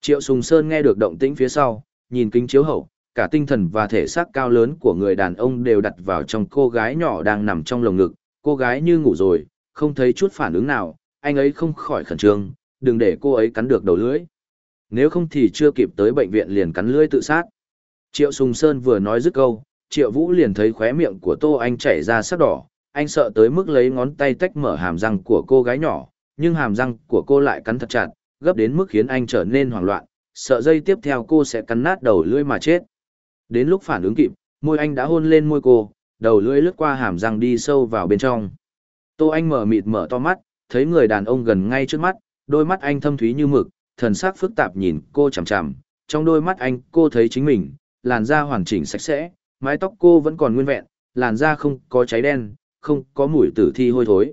Triệu Sùng Sơn nghe được động tĩnh phía sau, nhìn kính chiếu hậu, cả tinh thần và thể xác cao lớn của người đàn ông đều đặt vào trong cô gái nhỏ đang nằm trong lồng ngực. Cô gái như ngủ rồi, không thấy chút phản ứng nào, anh ấy không khỏi khẩn trương, đừng để cô ấy cắn được đầu lưỡi. Nếu không thì chưa kịp tới bệnh viện liền cắn lưỡi tự sát. Triệu Sùng Sơn vừa nói dứt câu, Triệu Vũ liền thấy khóe miệng của Tô Anh chảy ra sắc đỏ, anh sợ tới mức lấy ngón tay tách mở hàm răng của cô gái nhỏ, nhưng hàm răng của cô lại cắn thật chặt, gấp đến mức khiến anh trở nên hoảng loạn, sợ dây tiếp theo cô sẽ cắn nát đầu lưỡi mà chết. Đến lúc phản ứng kịp, môi anh đã hôn lên môi cô, đầu lưỡi lướt qua hàm răng đi sâu vào bên trong. Tô Anh mở mịt mở to mắt, thấy người đàn ông gần ngay trước mắt, đôi mắt anh thâm thúy như mực, thần sắc phức tạp nhìn cô chằm chằm, trong đôi mắt anh cô thấy chính mình, làn da hoàn chỉnh sạch sẽ, mái tóc cô vẫn còn nguyên vẹn, làn da không có cháy đen, không có mùi tử thi hôi thối.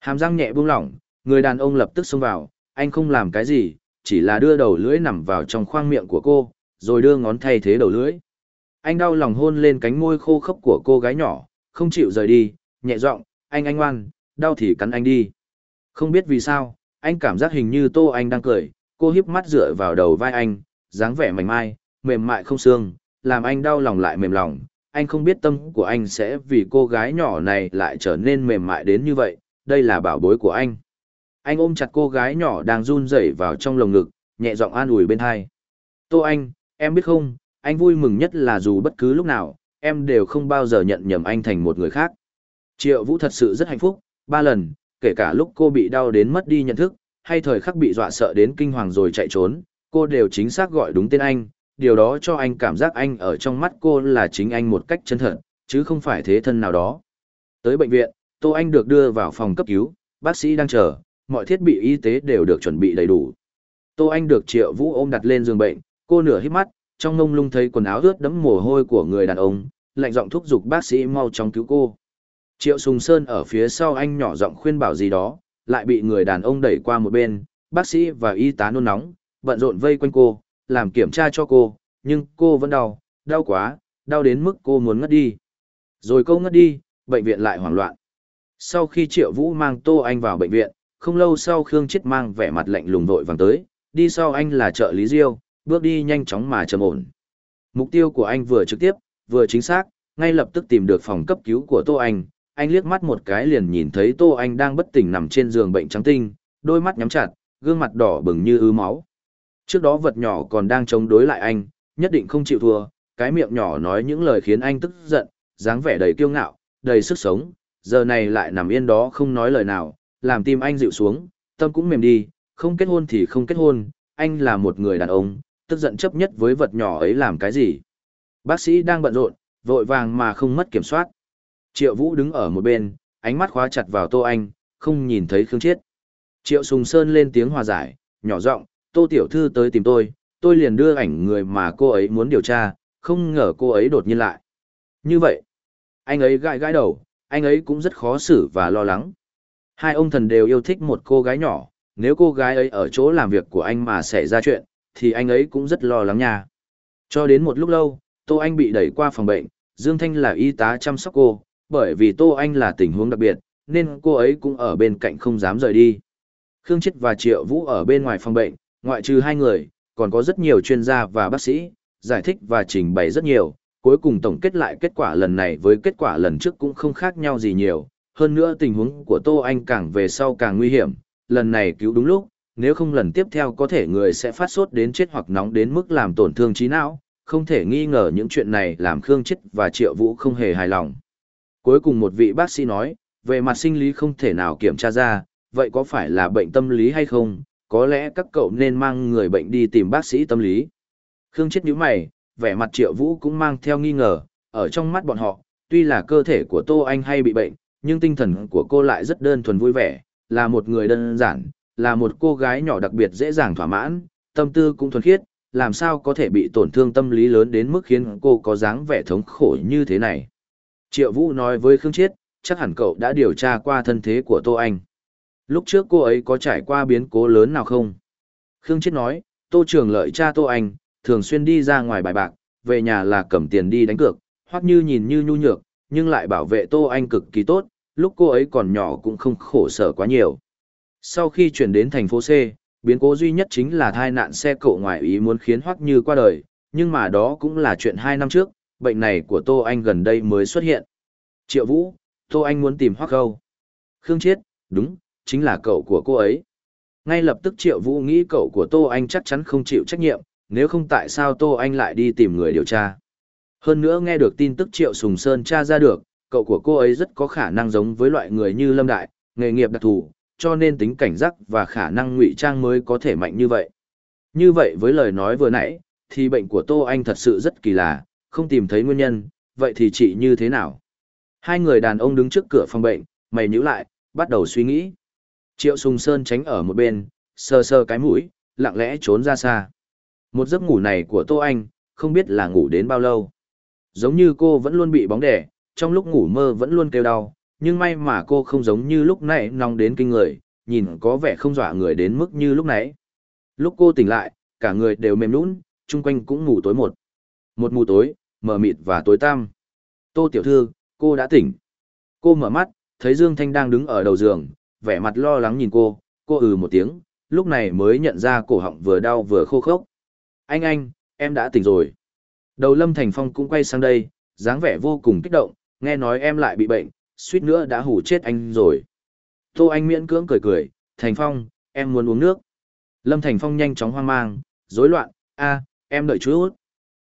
Hàm răng nhẹ buông lỏng, người đàn ông lập tức xông vào, anh không làm cái gì, chỉ là đưa đầu lưỡi nằm vào trong khoang miệng của cô, rồi đưa ngón thay thế đầu lưỡi. Anh đau lòng hôn lên cánh môi khô khốc của cô gái nhỏ, không chịu rời đi, nhẹ giọng, anh anh ngoan, đau thì cắn anh đi. Không biết vì sao, anh cảm giác hình như Tô Anh đang cười, cô hiếp mắt dựa vào đầu vai anh, dáng vẻ mảnh mai, mềm mại không xương, làm anh đau lòng lại mềm lòng. Anh không biết tâm của anh sẽ vì cô gái nhỏ này lại trở nên mềm mại đến như vậy, đây là bảo bối của anh. Anh ôm chặt cô gái nhỏ đang run rẩy vào trong lồng ngực, nhẹ giọng an ủi bên hai. Tô Anh, em biết không, anh vui mừng nhất là dù bất cứ lúc nào, em đều không bao giờ nhận nhầm anh thành một người khác. Triệu Vũ thật sự rất hạnh phúc, ba lần, kể cả lúc cô bị đau đến mất đi nhận thức, hay thời khắc bị dọa sợ đến kinh hoàng rồi chạy trốn, cô đều chính xác gọi đúng tên anh, điều đó cho anh cảm giác anh ở trong mắt cô là chính anh một cách chân thật, chứ không phải thế thân nào đó. Tới bệnh viện, Tô Anh được đưa vào phòng cấp cứu, bác sĩ đang chờ, mọi thiết bị y tế đều được chuẩn bị đầy đủ. Tô Anh được Triệu Vũ ôm đặt lên giường bệnh, cô nửa hít mắt, trong mông lung thấy quần áo ướt đẫm mồ hôi của người đàn ông, lạnh giọng thúc giục bác sĩ mau chóng cứu cô. Triệu Sùng Sơn ở phía sau anh nhỏ giọng khuyên bảo gì đó, lại bị người đàn ông đẩy qua một bên, bác sĩ và y tá nôn nóng, bận rộn vây quanh cô, làm kiểm tra cho cô, nhưng cô vẫn đau, đau quá, đau đến mức cô muốn ngất đi. Rồi cô ngất đi, bệnh viện lại hoảng loạn. Sau khi Triệu Vũ mang Tô Anh vào bệnh viện, không lâu sau Khương Chết mang vẻ mặt lạnh lùng vội vàng tới, đi sau anh là trợ lý Diêu, bước đi nhanh chóng mà trầm ổn. Mục tiêu của anh vừa trực tiếp, vừa chính xác, ngay lập tức tìm được phòng cấp cứu của Tô Anh, anh liếc mắt một cái liền nhìn thấy Tô Anh đang bất tỉnh nằm trên giường bệnh trắng tinh, đôi mắt nhắm chặt, gương mặt đỏ bừng như ứ máu. Trước đó vật nhỏ còn đang chống đối lại anh, nhất định không chịu thua, cái miệng nhỏ nói những lời khiến anh tức giận, dáng vẻ đầy kiêu ngạo, đầy sức sống, giờ này lại nằm yên đó không nói lời nào, làm tim anh dịu xuống, tâm cũng mềm đi, không kết hôn thì không kết hôn, anh là một người đàn ông, tức giận chấp nhất với vật nhỏ ấy làm cái gì. Bác sĩ đang bận rộn, vội vàng mà không mất kiểm soát. Triệu Vũ đứng ở một bên, ánh mắt khóa chặt vào Tô Anh, không nhìn thấy Khương Chiết. Triệu Sùng Sơn lên tiếng hòa giải, nhỏ giọng, Tô Tiểu Thư tới tìm tôi, tôi liền đưa ảnh người mà cô ấy muốn điều tra, không ngờ cô ấy đột nhiên lại. Như vậy, anh ấy gãi gãi đầu, anh ấy cũng rất khó xử và lo lắng. Hai ông thần đều yêu thích một cô gái nhỏ, nếu cô gái ấy ở chỗ làm việc của anh mà xảy ra chuyện, thì anh ấy cũng rất lo lắng nha. Cho đến một lúc lâu, Tô Anh bị đẩy qua phòng bệnh, Dương Thanh là y tá chăm sóc cô, bởi vì Tô Anh là tình huống đặc biệt, nên cô ấy cũng ở bên cạnh không dám rời đi. Khương Chết và Triệu Vũ ở bên ngoài phòng bệnh, ngoại trừ hai người, còn có rất nhiều chuyên gia và bác sĩ, giải thích và trình bày rất nhiều, cuối cùng tổng kết lại kết quả lần này với kết quả lần trước cũng không khác nhau gì nhiều, hơn nữa tình huống của Tô Anh càng về sau càng nguy hiểm, lần này cứu đúng lúc, nếu không lần tiếp theo có thể người sẽ phát sốt đến chết hoặc nóng đến mức làm tổn thương trí não, không thể nghi ngờ những chuyện này làm Khương Chết và Triệu Vũ không hề hài lòng. Cuối cùng một vị bác sĩ nói, về mặt sinh lý không thể nào kiểm tra ra, vậy có phải là bệnh tâm lý hay không? Có lẽ các cậu nên mang người bệnh đi tìm bác sĩ tâm lý. Khương chết nhíu mày, vẻ mặt triệu vũ cũng mang theo nghi ngờ, ở trong mắt bọn họ, tuy là cơ thể của Tô Anh hay bị bệnh, nhưng tinh thần của cô lại rất đơn thuần vui vẻ, là một người đơn giản, là một cô gái nhỏ đặc biệt dễ dàng thỏa mãn, tâm tư cũng thuần khiết, làm sao có thể bị tổn thương tâm lý lớn đến mức khiến cô có dáng vẻ thống khổ như thế này. Triệu Vũ nói với Khương Chiết, chắc hẳn cậu đã điều tra qua thân thế của Tô Anh. Lúc trước cô ấy có trải qua biến cố lớn nào không? Khương Chiết nói, Tô Trường lợi cha Tô Anh, thường xuyên đi ra ngoài bài bạc, về nhà là cầm tiền đi đánh cược, hoặc như nhìn như nhu nhược, nhưng lại bảo vệ Tô Anh cực kỳ tốt, lúc cô ấy còn nhỏ cũng không khổ sở quá nhiều. Sau khi chuyển đến thành phố C, biến cố duy nhất chính là thai nạn xe cộ ngoài ý muốn khiến Hoắc Như qua đời, nhưng mà đó cũng là chuyện 2 năm trước, bệnh này của Tô Anh gần đây mới xuất hiện. Triệu Vũ, Tô Anh muốn tìm Hoắc Khâu. Khương Chiết, đúng, chính là cậu của cô ấy. Ngay lập tức Triệu Vũ nghĩ cậu của Tô Anh chắc chắn không chịu trách nhiệm, nếu không tại sao Tô Anh lại đi tìm người điều tra. Hơn nữa nghe được tin tức Triệu Sùng Sơn tra ra được, cậu của cô ấy rất có khả năng giống với loại người như Lâm Đại, nghề nghiệp đặc thù, cho nên tính cảnh giác và khả năng ngụy trang mới có thể mạnh như vậy. Như vậy với lời nói vừa nãy, thì bệnh của Tô Anh thật sự rất kỳ lạ, không tìm thấy nguyên nhân, vậy thì chị như thế nào? Hai người đàn ông đứng trước cửa phòng bệnh, mày nhíu lại, bắt đầu suy nghĩ. Triệu Sùng Sơn tránh ở một bên, sờ sờ cái mũi, lặng lẽ trốn ra xa. Một giấc ngủ này của Tô Anh, không biết là ngủ đến bao lâu. Giống như cô vẫn luôn bị bóng đẻ, trong lúc ngủ mơ vẫn luôn kêu đau, nhưng may mà cô không giống như lúc nãy nóng đến kinh người, nhìn có vẻ không dọa người đến mức như lúc nãy. Lúc cô tỉnh lại, cả người đều mềm nũng, chung quanh cũng ngủ tối một. Một mù tối, mờ mịt và tối tăm. Tô tiểu thư, cô đã tỉnh. Cô mở mắt, thấy Dương Thanh đang đứng ở đầu giường, vẻ mặt lo lắng nhìn cô, cô ừ một tiếng, lúc này mới nhận ra cổ họng vừa đau vừa khô khốc. Anh anh, em đã tỉnh rồi. Đầu Lâm Thành Phong cũng quay sang đây, dáng vẻ vô cùng kích động, nghe nói em lại bị bệnh, suýt nữa đã hủ chết anh rồi. Tô Anh miễn cưỡng cười cười, Thành Phong, em muốn uống nước. Lâm Thành Phong nhanh chóng hoang mang, rối loạn, a, em đợi chút.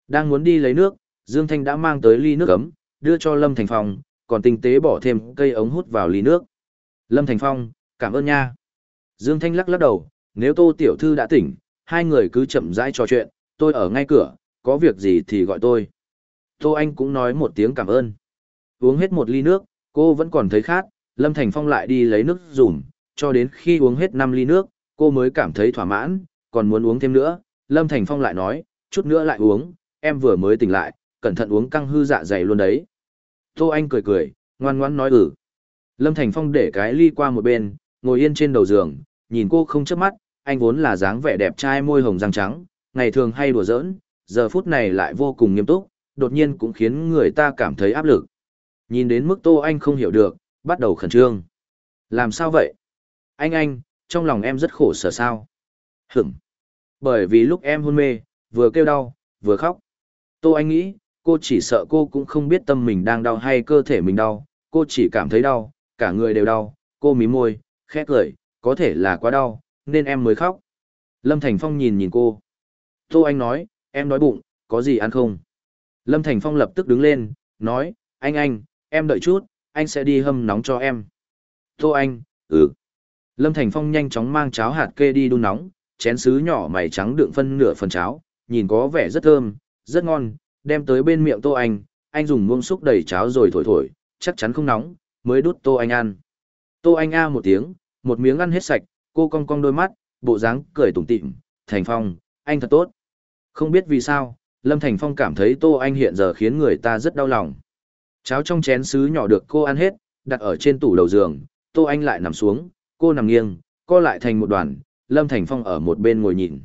Đang muốn đi lấy nước, Dương Thanh đã mang tới ly nước ấm, đưa cho Lâm Thành Phong, còn tinh tế bỏ thêm cây ống hút vào ly nước. Lâm Thành Phong, cảm ơn nha. Dương Thanh lắc lắc đầu, nếu Tô Tiểu Thư đã tỉnh, hai người cứ chậm rãi trò chuyện, tôi ở ngay cửa, có việc gì thì gọi tôi. Tô Anh cũng nói một tiếng cảm ơn. Uống hết một ly nước, cô vẫn còn thấy khát, Lâm Thành Phong lại đi lấy nước dùm, cho đến khi uống hết 5 ly nước, cô mới cảm thấy thỏa mãn, còn muốn uống thêm nữa. Lâm Thành Phong lại nói, chút nữa lại uống, em vừa mới tỉnh lại, cẩn thận uống căng hư dạ dày luôn đấy. Tô Anh cười cười, ngoan ngoãn nói ử. Lâm Thành Phong để cái ly qua một bên, ngồi yên trên đầu giường, nhìn cô không chớp mắt, anh vốn là dáng vẻ đẹp trai môi hồng răng trắng, ngày thường hay đùa giỡn, giờ phút này lại vô cùng nghiêm túc, đột nhiên cũng khiến người ta cảm thấy áp lực. Nhìn đến mức Tô Anh không hiểu được, bắt đầu khẩn trương. Làm sao vậy? Anh anh, trong lòng em rất khổ sở sao? Hửm. Bởi vì lúc em hôn mê, vừa kêu đau, vừa khóc. Tô Anh nghĩ, cô chỉ sợ cô cũng không biết tâm mình đang đau hay cơ thể mình đau, cô chỉ cảm thấy đau, cả người đều đau, cô mí môi, khẽ cười, có thể là quá đau, nên em mới khóc. Lâm Thành Phong nhìn nhìn cô. Tô Anh nói, em đói bụng, có gì ăn không? Lâm Thành Phong lập tức đứng lên, nói, anh anh, em đợi chút, anh sẽ đi hâm nóng cho em. Tô Anh, ừ. Lâm Thành Phong nhanh chóng mang cháo hạt kê đi đun nóng, chén sứ nhỏ mày trắng đựng phân nửa phần cháo, nhìn có vẻ rất thơm, rất ngon, đem tới bên miệng Tô Anh, anh dùng muông xúc đầy cháo rồi thổi thổi, chắc chắn không nóng, mới đút Tô Anh ăn. Tô Anh a một tiếng, một miếng ăn hết sạch, cô cong cong đôi mắt, bộ dáng cười tủm tỉm, "Thành Phong, anh thật tốt." Không biết vì sao, Lâm Thành Phong cảm thấy Tô Anh hiện giờ khiến người ta rất đau lòng. Cháo trong chén sứ nhỏ được cô ăn hết, đặt ở trên tủ đầu giường, Tô Anh lại nằm xuống, cô nằm nghiêng, cô lại thành một đoàn, Lâm Thành Phong ở một bên ngồi nhìn.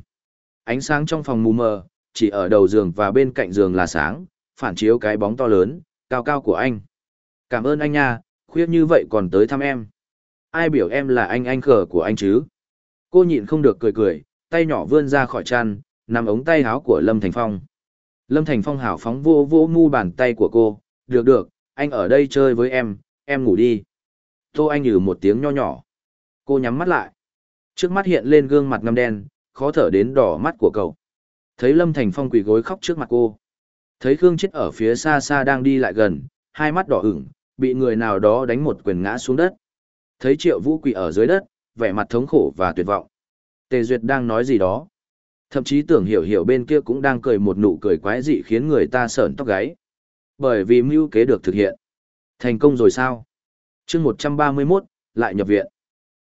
Ánh sáng trong phòng mù mờ, chỉ ở đầu giường và bên cạnh giường là sáng, phản chiếu cái bóng to lớn, cao cao của anh. Cảm ơn anh nha, khuya như vậy còn tới thăm em. Ai biểu em là anh anh khờ của anh chứ? Cô nhịn không được cười cười, tay nhỏ vươn ra khỏi chăn, nằm ống tay áo của Lâm Thành Phong. Lâm Thành Phong hào phóng vô vô mu bàn tay của cô, được được, anh ở đây chơi với em, em ngủ đi. Tô Anh nhử một tiếng nho nhỏ. Cô nhắm mắt lại. Trước mắt hiện lên gương mặt ngâm đen, khó thở đến đỏ mắt của cậu thấy Lâm Thành Phong quỳ gối khóc trước mặt cô. Thấy Khương Chết ở phía xa xa đang đi lại gần, hai mắt đỏ ửng, bị người nào đó đánh một quyền ngã xuống đất. Thấy Triệu Vũ quỳ ở dưới đất, vẻ mặt thống khổ và tuyệt vọng. Tề Duyệt đang nói gì đó. Thậm chí tưởng hiểu hiểu bên kia cũng đang cười một nụ cười quái dị khiến người ta sởn tóc gáy. Bởi vì mưu kế được thực hiện. Thành công rồi sao? chương 131, lại nhập viện.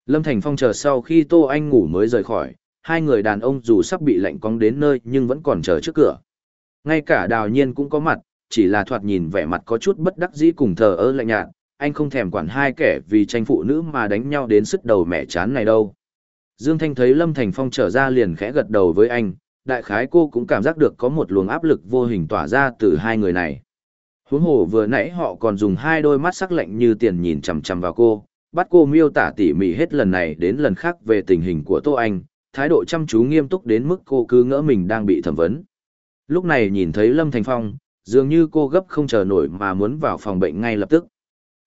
Lâm Thành Phong chờ sau khi Tô Anh ngủ mới rời khỏi, hai người đàn ông dù sắp bị lạnh cóng đến nơi nhưng vẫn còn chờ trước cửa. Ngay cả đào nhiên cũng có mặt, chỉ là thoạt nhìn vẻ mặt có chút bất đắc dĩ cùng thờ ơ lạnh nhạt, anh không thèm quản hai kẻ vì tranh phụ nữ mà đánh nhau đến sức đầu mẹ chán này đâu. Dương Thanh thấy Lâm Thành Phong trở ra liền khẽ gật đầu với anh, đại khái cô cũng cảm giác được có một luồng áp lực vô hình tỏa ra từ hai người này. hú hồ vừa nãy họ còn dùng hai đôi mắt sắc lạnh như tiền nhìn chằm chằm vào cô, bắt cô miêu tả tỉ mỉ hết lần này đến lần khác về tình hình của Tô Anh, thái độ chăm chú nghiêm túc đến mức cô cứ ngỡ mình đang bị thẩm vấn. Lúc này nhìn thấy Lâm Thành Phong, dường như cô gấp không chờ nổi mà muốn vào phòng bệnh ngay lập tức.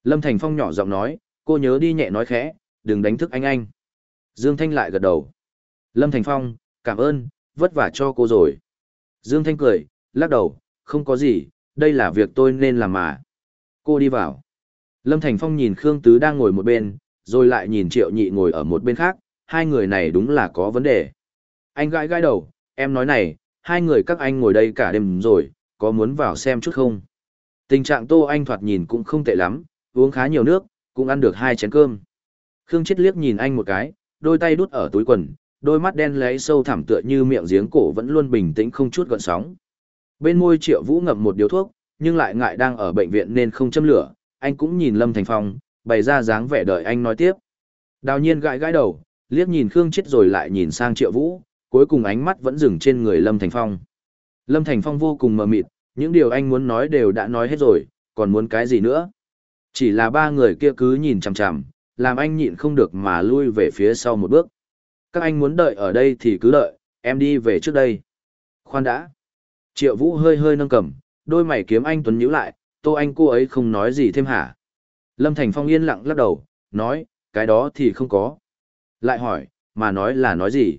Lâm Thành Phong nhỏ giọng nói, cô nhớ đi nhẹ nói khẽ, đừng đánh thức anh anh. Dương Thanh lại gật đầu. Lâm Thành Phong, cảm ơn, vất vả cho cô rồi. Dương Thanh cười, lắc đầu, không có gì, đây là việc tôi nên làm mà. Cô đi vào. Lâm Thành Phong nhìn Khương Tứ đang ngồi một bên, rồi lại nhìn Triệu Nhị ngồi ở một bên khác, hai người này đúng là có vấn đề. Anh gãi gãi đầu, em nói này, hai người các anh ngồi đây cả đêm rồi, có muốn vào xem chút không? Tình trạng Tô Anh thoạt nhìn cũng không tệ lắm, uống khá nhiều nước, cũng ăn được hai chén cơm. Khương Chết liếc nhìn anh một cái, đôi tay đút ở túi quần, đôi mắt đen lấy sâu thẳm tựa như miệng giếng cổ vẫn luôn bình tĩnh không chút gợn sóng. Bên môi Triệu Vũ ngậm một điếu thuốc, nhưng lại ngại đang ở bệnh viện nên không châm lửa, anh cũng nhìn Lâm Thành Phong, bày ra dáng vẻ đợi anh nói tiếp. Đào nhiên gãi gãi đầu, liếc nhìn Khương Chết rồi lại nhìn sang Triệu Vũ, cuối cùng ánh mắt vẫn dừng trên người Lâm Thành Phong. Lâm Thành Phong vô cùng mờ mịt, những điều anh muốn nói đều đã nói hết rồi, còn muốn cái gì nữa? Chỉ là ba người kia cứ nhìn chằm chằm, làm anh nhịn không được mà lui về phía sau một bước. Các anh muốn đợi ở đây thì cứ đợi, em đi về trước đây. Khoan đã. Triệu Vũ hơi hơi nâng cầm, đôi mày kiếm anh Tuấn nhíu lại, tô anh cô ấy không nói gì thêm hả? Lâm Thành Phong yên lặng lắc đầu, nói, cái đó thì không có. Lại hỏi, mà nói là nói gì?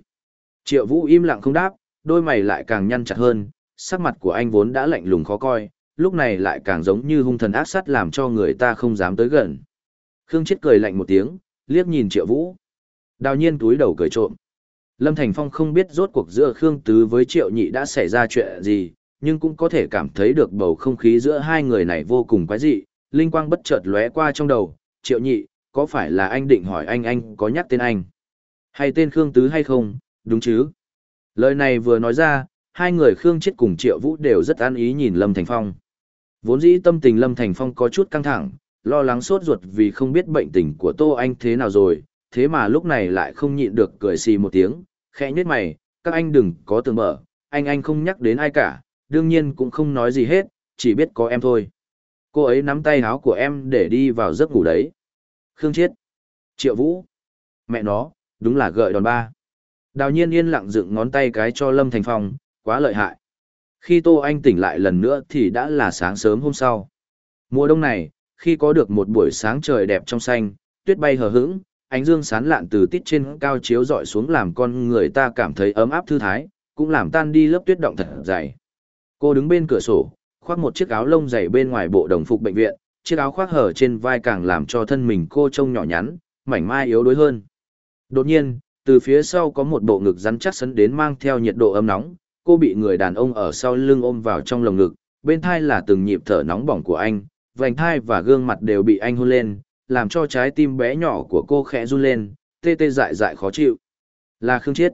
Triệu Vũ im lặng không đáp, đôi mày lại càng nhăn chặt hơn, sắc mặt của anh vốn đã lạnh lùng khó coi, lúc này lại càng giống như hung thần ác sát làm cho người ta không dám tới gần. Khương Chết cười lạnh một tiếng, liếc nhìn Triệu Vũ. Đào nhiên túi đầu cười trộm. Lâm Thành Phong không biết rốt cuộc giữa Khương Tứ với Triệu Nhị đã xảy ra chuyện gì, nhưng cũng có thể cảm thấy được bầu không khí giữa hai người này vô cùng quái dị, linh quang bất chợt lóe qua trong đầu, Triệu Nhị, có phải là anh định hỏi anh anh có nhắc tên anh? Hay tên Khương Tứ hay không, đúng chứ? Lời này vừa nói ra, hai người Khương Chết cùng Triệu Vũ đều rất an ý nhìn Lâm Thành Phong. Vốn dĩ tâm tình Lâm Thành Phong có chút căng thẳng, lo lắng sốt ruột vì không biết bệnh tình của Tô Anh thế nào rồi, thế mà lúc này lại không nhịn được cười xì một tiếng, khẽ nhếch mày, các anh đừng có tường mở, anh anh không nhắc đến ai cả, đương nhiên cũng không nói gì hết, chỉ biết có em thôi. Cô ấy nắm tay áo của em để đi vào giấc ngủ đấy. Khương Chiết, Triệu Vũ. Mẹ nó, đúng là gợi đòn ba. Đào nhiên yên lặng dựng ngón tay cái cho Lâm Thành Phong, quá lợi hại. Khi Tô Anh tỉnh lại lần nữa thì đã là sáng sớm hôm sau. Mùa đông này, khi có được một buổi sáng trời đẹp trong xanh, tuyết bay hờ hững, ánh dương sán lạn từ tít trên cao chiếu dọi xuống làm con người ta cảm thấy ấm áp thư thái, cũng làm tan đi lớp tuyết động thật dày. Cô đứng bên cửa sổ, khoác một chiếc áo lông dày bên ngoài bộ đồng phục bệnh viện, chiếc áo khoác hở trên vai càng làm cho thân mình cô trông nhỏ nhắn, mảnh mai yếu đuối hơn. Đột nhiên, từ phía sau có một bộ ngực rắn chắc sấn đến mang theo nhiệt độ ấm nóng, cô bị người đàn ông ở sau lưng ôm vào trong lồng ngực, bên thai là từng nhịp thở nóng bỏng của anh, vành thai và gương mặt đều bị anh hôn lên, làm cho trái tim bé nhỏ của cô khẽ run lên, tê tê dại dại khó chịu. Là Khương Chiết.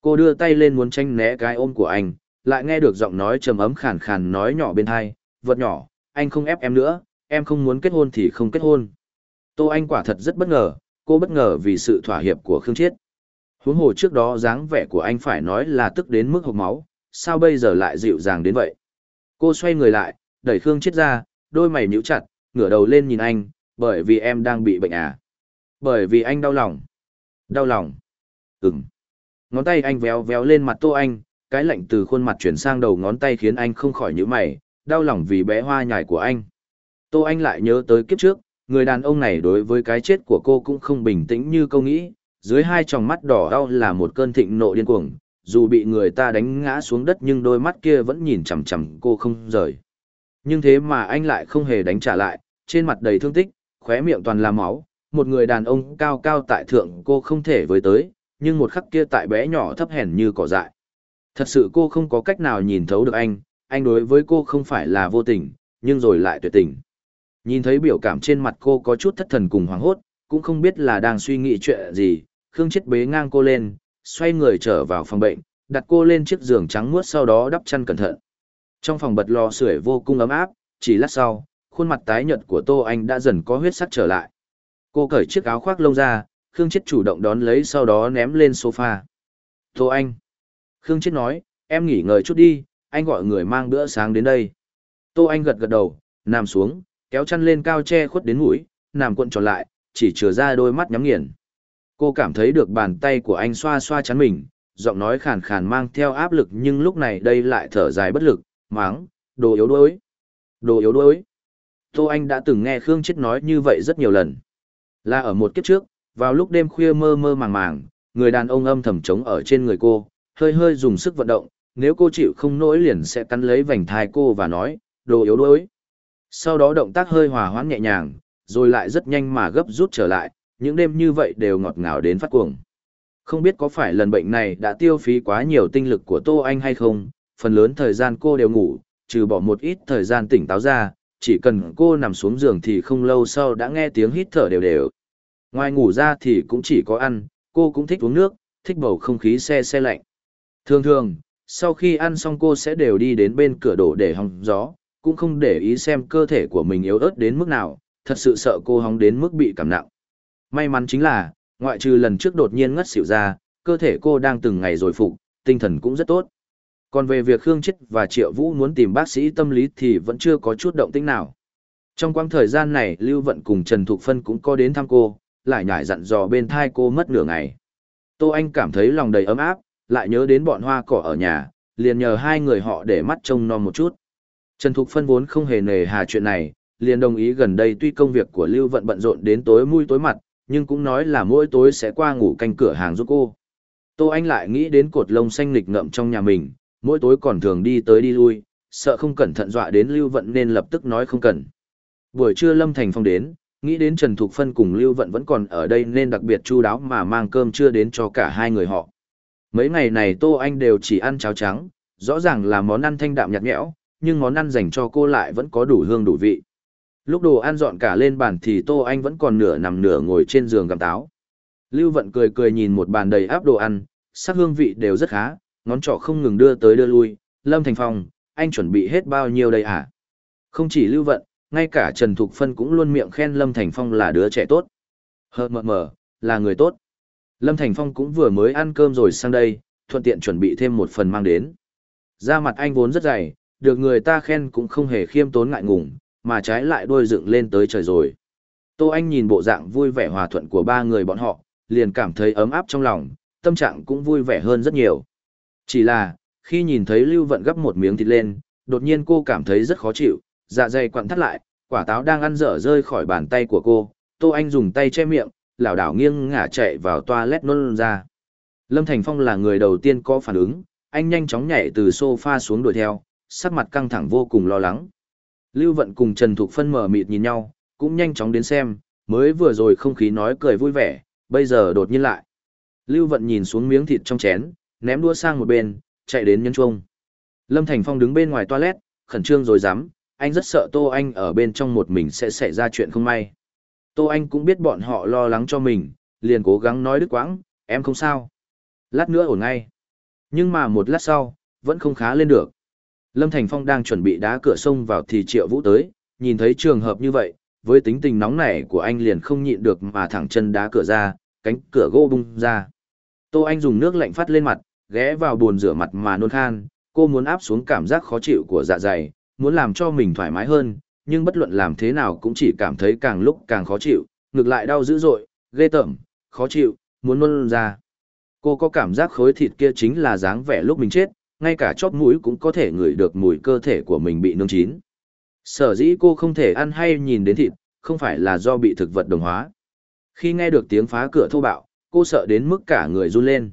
Cô đưa tay lên muốn tranh né cái ôm của anh, lại nghe được giọng nói trầm ấm khàn khàn nói nhỏ bên thai, vật nhỏ, anh không ép em nữa, em không muốn kết hôn thì không kết hôn. Tô Anh quả thật rất bất ngờ, cô bất ngờ vì sự thỏa hiệp của Khương Chiết. Huống hồ trước đó dáng vẻ của anh phải nói là tức đến mức hộc máu, sao bây giờ lại dịu dàng đến vậy? Cô xoay người lại, đẩy Khương Chiết ra, đôi mày nhíu chặt, ngửa đầu lên nhìn anh, bởi vì em đang bị bệnh à? Bởi vì anh đau lòng. Đau lòng. Ừm. Ngón tay anh véo véo lên mặt Tô Anh, cái lạnh từ khuôn mặt chuyển sang đầu ngón tay khiến anh không khỏi nhíu mày, đau lòng vì bé hoa nhài của anh. Tô Anh lại nhớ tới kiếp trước, người đàn ông này đối với cái chết của cô cũng không bình tĩnh như cô nghĩ, dưới hai tròng mắt đỏ đau là một cơn thịnh nộ điên cuồng, dù bị người ta đánh ngã xuống đất nhưng đôi mắt kia vẫn nhìn chằm chằm cô không rời. Nhưng thế mà anh lại không hề đánh trả lại, trên mặt đầy thương tích, khóe miệng toàn là máu, một người đàn ông cao cao tại thượng cô không thể với tới, nhưng một khắc kia tại bé nhỏ thấp hèn như cỏ dại. Thật sự cô không có cách nào nhìn thấu được anh, anh đối với cô không phải là vô tình, nhưng rồi lại tuyệt tình. Nhìn thấy biểu cảm trên mặt cô có chút thất thần cùng hoảng hốt, cũng không biết là đang suy nghĩ chuyện gì, Khương Chết bế ngang cô lên, xoay người trở vào phòng bệnh, đặt cô lên chiếc giường trắng muốt sau đó đắp chăn cẩn thận. Trong phòng bật lò sưởi vô cùng ấm áp, chỉ lát sau, khuôn mặt tái nhợt của Tô Anh đã dần có huyết sắc trở lại. Cô cởi chiếc áo khoác lông ra, Khương Chết chủ động đón lấy sau đó ném lên sofa. Tô Anh. Khương Chết nói, em nghỉ ngơi chút đi, anh gọi người mang bữa sáng đến đây. Tô Anh gật gật đầu, nằm xuống, kéo chăn lên cao che khuất đến mũi, nằm cuộn tròn lại, chỉ chừa ra đôi mắt nhắm nghiền. Cô cảm thấy được bàn tay của anh xoa xoa chắn mình, giọng nói khàn khàn mang theo áp lực nhưng lúc này đây lại thở dài bất lực, máng, đồ yếu đuối. Đồ yếu đuối. Tô Anh đã từng nghe Khương Chết nói như vậy rất nhiều lần. Là ở một kiếp trước, vào lúc đêm khuya mơ mơ màng màng, người đàn ông âm thầm trống ở trên người cô, hơi hơi dùng sức vận động, nếu cô chịu không nỗi liền sẽ cắn lấy vành thai cô và nói, đồ yếu đuối sau đó động tác hơi hòa hoãn nhẹ nhàng, rồi lại rất nhanh mà gấp rút trở lại, những đêm như vậy đều ngọt ngào đến phát cuồng. Không biết có phải lần bệnh này đã tiêu phí quá nhiều tinh lực của Tô Anh hay không, phần lớn thời gian cô đều ngủ, trừ bỏ một ít thời gian tỉnh táo ra, chỉ cần cô nằm xuống giường thì không lâu sau đã nghe tiếng hít thở đều đều. Ngoài ngủ ra thì cũng chỉ có ăn, cô cũng thích uống nước, thích bầu không khí xe xe lạnh. Thường thường, sau khi ăn xong cô sẽ đều đi đến bên cửa đổ để hòng gió, cũng không để ý xem cơ thể của mình yếu ớt đến mức nào, thật sự sợ cô hóng đến mức bị cảm nặng. May mắn chính là, ngoại trừ lần trước đột nhiên ngất xỉu ra, cơ thể cô đang từng ngày rồi phục, tinh thần cũng rất tốt. Còn về việc Khương Chết và Triệu Vũ muốn tìm bác sĩ tâm lý thì vẫn chưa có chút động tĩnh nào. Trong quãng thời gian này Lưu Vận cùng Trần Thục Phân cũng có đến thăm cô, lại nhải dặn dò bên thai cô mất nửa ngày. Tô Anh cảm thấy lòng đầy ấm áp, lại nhớ đến bọn hoa cỏ ở nhà, liền nhờ hai người họ để mắt trông non một chút. Trần Thục Phân vốn không hề nề hà chuyện này, liền đồng ý gần đây tuy công việc của Lưu Vận bận rộn đến tối mui tối mặt, nhưng cũng nói là mỗi tối sẽ qua ngủ canh cửa hàng giúp cô. Tô Anh lại nghĩ đến cột lông xanh lịch ngậm trong nhà mình, mỗi tối còn thường đi tới đi lui, sợ không cẩn thận dọa đến Lưu Vận nên lập tức nói không cần. Buổi trưa Lâm Thành Phong đến, nghĩ đến Trần Thục Phân cùng Lưu Vận vẫn còn ở đây nên đặc biệt chu đáo mà mang cơm trưa đến cho cả hai người họ. Mấy ngày này Tô Anh đều chỉ ăn cháo trắng, rõ ràng là món ăn thanh đạm nhạt nhẽo, nhưng món ăn dành cho cô lại vẫn có đủ hương đủ vị. Lúc đồ ăn dọn cả lên bàn thì Tô Anh vẫn còn nửa nằm nửa ngồi trên giường gặm táo. Lưu Vận cười cười nhìn một bàn đầy áp đồ ăn, sắc hương vị đều rất khá, ngón trỏ không ngừng đưa tới đưa lui. Lâm Thành Phong, anh chuẩn bị hết bao nhiêu đây hả? Không chỉ Lưu Vận, ngay cả Trần Thục Phân cũng luôn miệng khen Lâm Thành Phong là đứa trẻ tốt. Hờ mờ mờ, là người tốt. Lâm Thành Phong cũng vừa mới ăn cơm rồi sang đây, thuận tiện chuẩn bị thêm một phần mang đến. Da mặt anh vốn rất dày, được người ta khen cũng không hề khiêm tốn ngại ngùng, mà trái lại đôi dựng lên tới trời rồi. Tô Anh nhìn bộ dạng vui vẻ hòa thuận của ba người bọn họ, liền cảm thấy ấm áp trong lòng, tâm trạng cũng vui vẻ hơn rất nhiều. Chỉ là, khi nhìn thấy Lưu Vận gấp một miếng thịt lên, đột nhiên cô cảm thấy rất khó chịu, dạ dày quặn thắt lại, quả táo đang ăn dở rơi khỏi bàn tay của cô, Tô Anh dùng tay che miệng, lảo đảo nghiêng ngả chạy vào toilet nôn ra. Lâm Thành Phong là người đầu tiên có phản ứng, anh nhanh chóng nhảy từ sofa xuống đuổi theo, sắc mặt căng thẳng vô cùng lo lắng. Lưu Vận cùng Trần Thục Phân mở mịt nhìn nhau, cũng nhanh chóng đến xem, mới vừa rồi không khí nói cười vui vẻ, bây giờ đột nhiên lại. Lưu Vận nhìn xuống miếng thịt trong chén, ném đua sang một bên, chạy đến nhân chuông. Lâm Thành Phong đứng bên ngoài toilet, khẩn trương rồi dám, anh rất sợ Tô Anh ở bên trong một mình sẽ xảy ra chuyện không may. Tô Anh cũng biết bọn họ lo lắng cho mình, liền cố gắng nói đứt quãng, em không sao. Lát nữa ổn ngay. Nhưng mà một lát sau, vẫn không khá lên được. Lâm Thành Phong đang chuẩn bị đá cửa sông vào thì Triệu Vũ tới, nhìn thấy trường hợp như vậy, với tính tình nóng nảy của anh liền không nhịn được mà thẳng chân đá cửa ra, cánh cửa gỗ bung ra. Tô Anh dùng nước lạnh phát lên mặt, ghé vào bồn rửa mặt mà nôn khan, cô muốn áp xuống cảm giác khó chịu của dạ dày, muốn làm cho mình thoải mái hơn, nhưng bất luận làm thế nào cũng chỉ cảm thấy càng lúc càng khó chịu, ngược lại đau dữ dội, ghê tởm, khó chịu, muốn nôn ra. Cô có cảm giác khối thịt kia chính là dáng vẻ lúc mình chết, ngay cả chóp mũi cũng có thể ngửi được mùi cơ thể của mình bị nương chín. Sở dĩ cô không thể ăn hay nhìn đến thịt, không phải là do bị thực vật đồng hóa. Khi nghe được tiếng phá cửa thô bạo, cô sợ đến mức cả người run lên.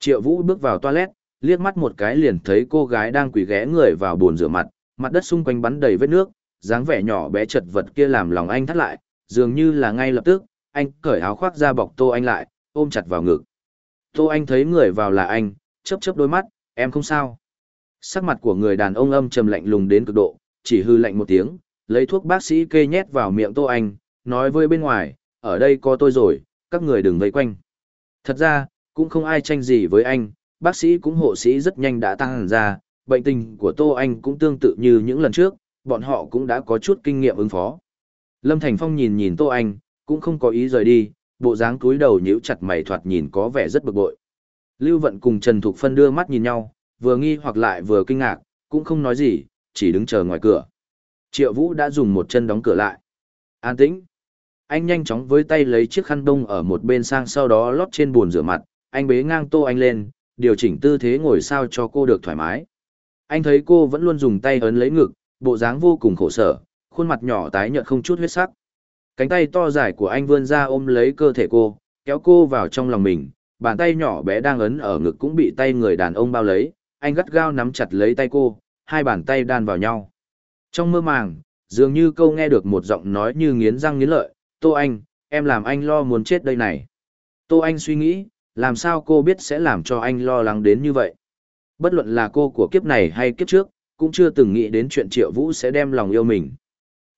Triệu Vũ bước vào toilet, liếc mắt một cái liền thấy cô gái đang quỳ ghé người vào bồn rửa mặt, mặt đất xung quanh bắn đầy vết nước, dáng vẻ nhỏ bé chật vật kia làm lòng anh thắt lại, dường như là ngay lập tức, anh cởi áo khoác ra bọc Tô Anh lại, ôm chặt vào ngực. Tô Anh thấy người vào là anh, chớp chớp đôi mắt, Em không sao. Sắc mặt của người đàn ông âm trầm lạnh lùng đến cực độ, chỉ hư lạnh một tiếng, lấy thuốc bác sĩ kê nhét vào miệng Tô Anh, nói với bên ngoài, ở đây có tôi rồi, các người đừng vây quanh. Thật ra, cũng không ai tranh gì với anh, bác sĩ cũng hộ sĩ rất nhanh đã tăng hẳn ra, bệnh tình của Tô Anh cũng tương tự như những lần trước, bọn họ cũng đã có chút kinh nghiệm ứng phó. Lâm Thành Phong nhìn nhìn Tô Anh, cũng không có ý rời đi, bộ dáng cúi đầu nhíu chặt mày thoạt nhìn có vẻ rất bực bội. Lưu Vận cùng Trần Thục Phân đưa mắt nhìn nhau, vừa nghi hoặc lại vừa kinh ngạc, cũng không nói gì, chỉ đứng chờ ngoài cửa. Triệu Vũ đã dùng một chân đóng cửa lại. An tĩnh. Anh nhanh chóng với tay lấy chiếc khăn đông ở một bên sang sau đó lót trên bồn rửa mặt, anh bế ngang tô anh lên, điều chỉnh tư thế ngồi sao cho cô được thoải mái. Anh thấy cô vẫn luôn dùng tay ấn lấy ngực, bộ dáng vô cùng khổ sở, khuôn mặt nhỏ tái nhợt không chút huyết sắc. Cánh tay to dài của anh vươn ra ôm lấy cơ thể cô, kéo cô vào trong lòng mình, bàn tay nhỏ bé đang ấn ở ngực cũng bị tay người đàn ông bao lấy, anh gắt gao nắm chặt lấy tay cô, hai bàn tay đan vào nhau. Trong mơ màng, dường như câu nghe được một giọng nói như nghiến răng nghiến lợi, Tô Anh, em làm anh lo muốn chết đây này. Tô Anh suy nghĩ, làm sao cô biết sẽ làm cho anh lo lắng đến như vậy. Bất luận là cô của kiếp này hay kiếp trước, cũng chưa từng nghĩ đến chuyện Triệu Vũ sẽ đem lòng yêu mình.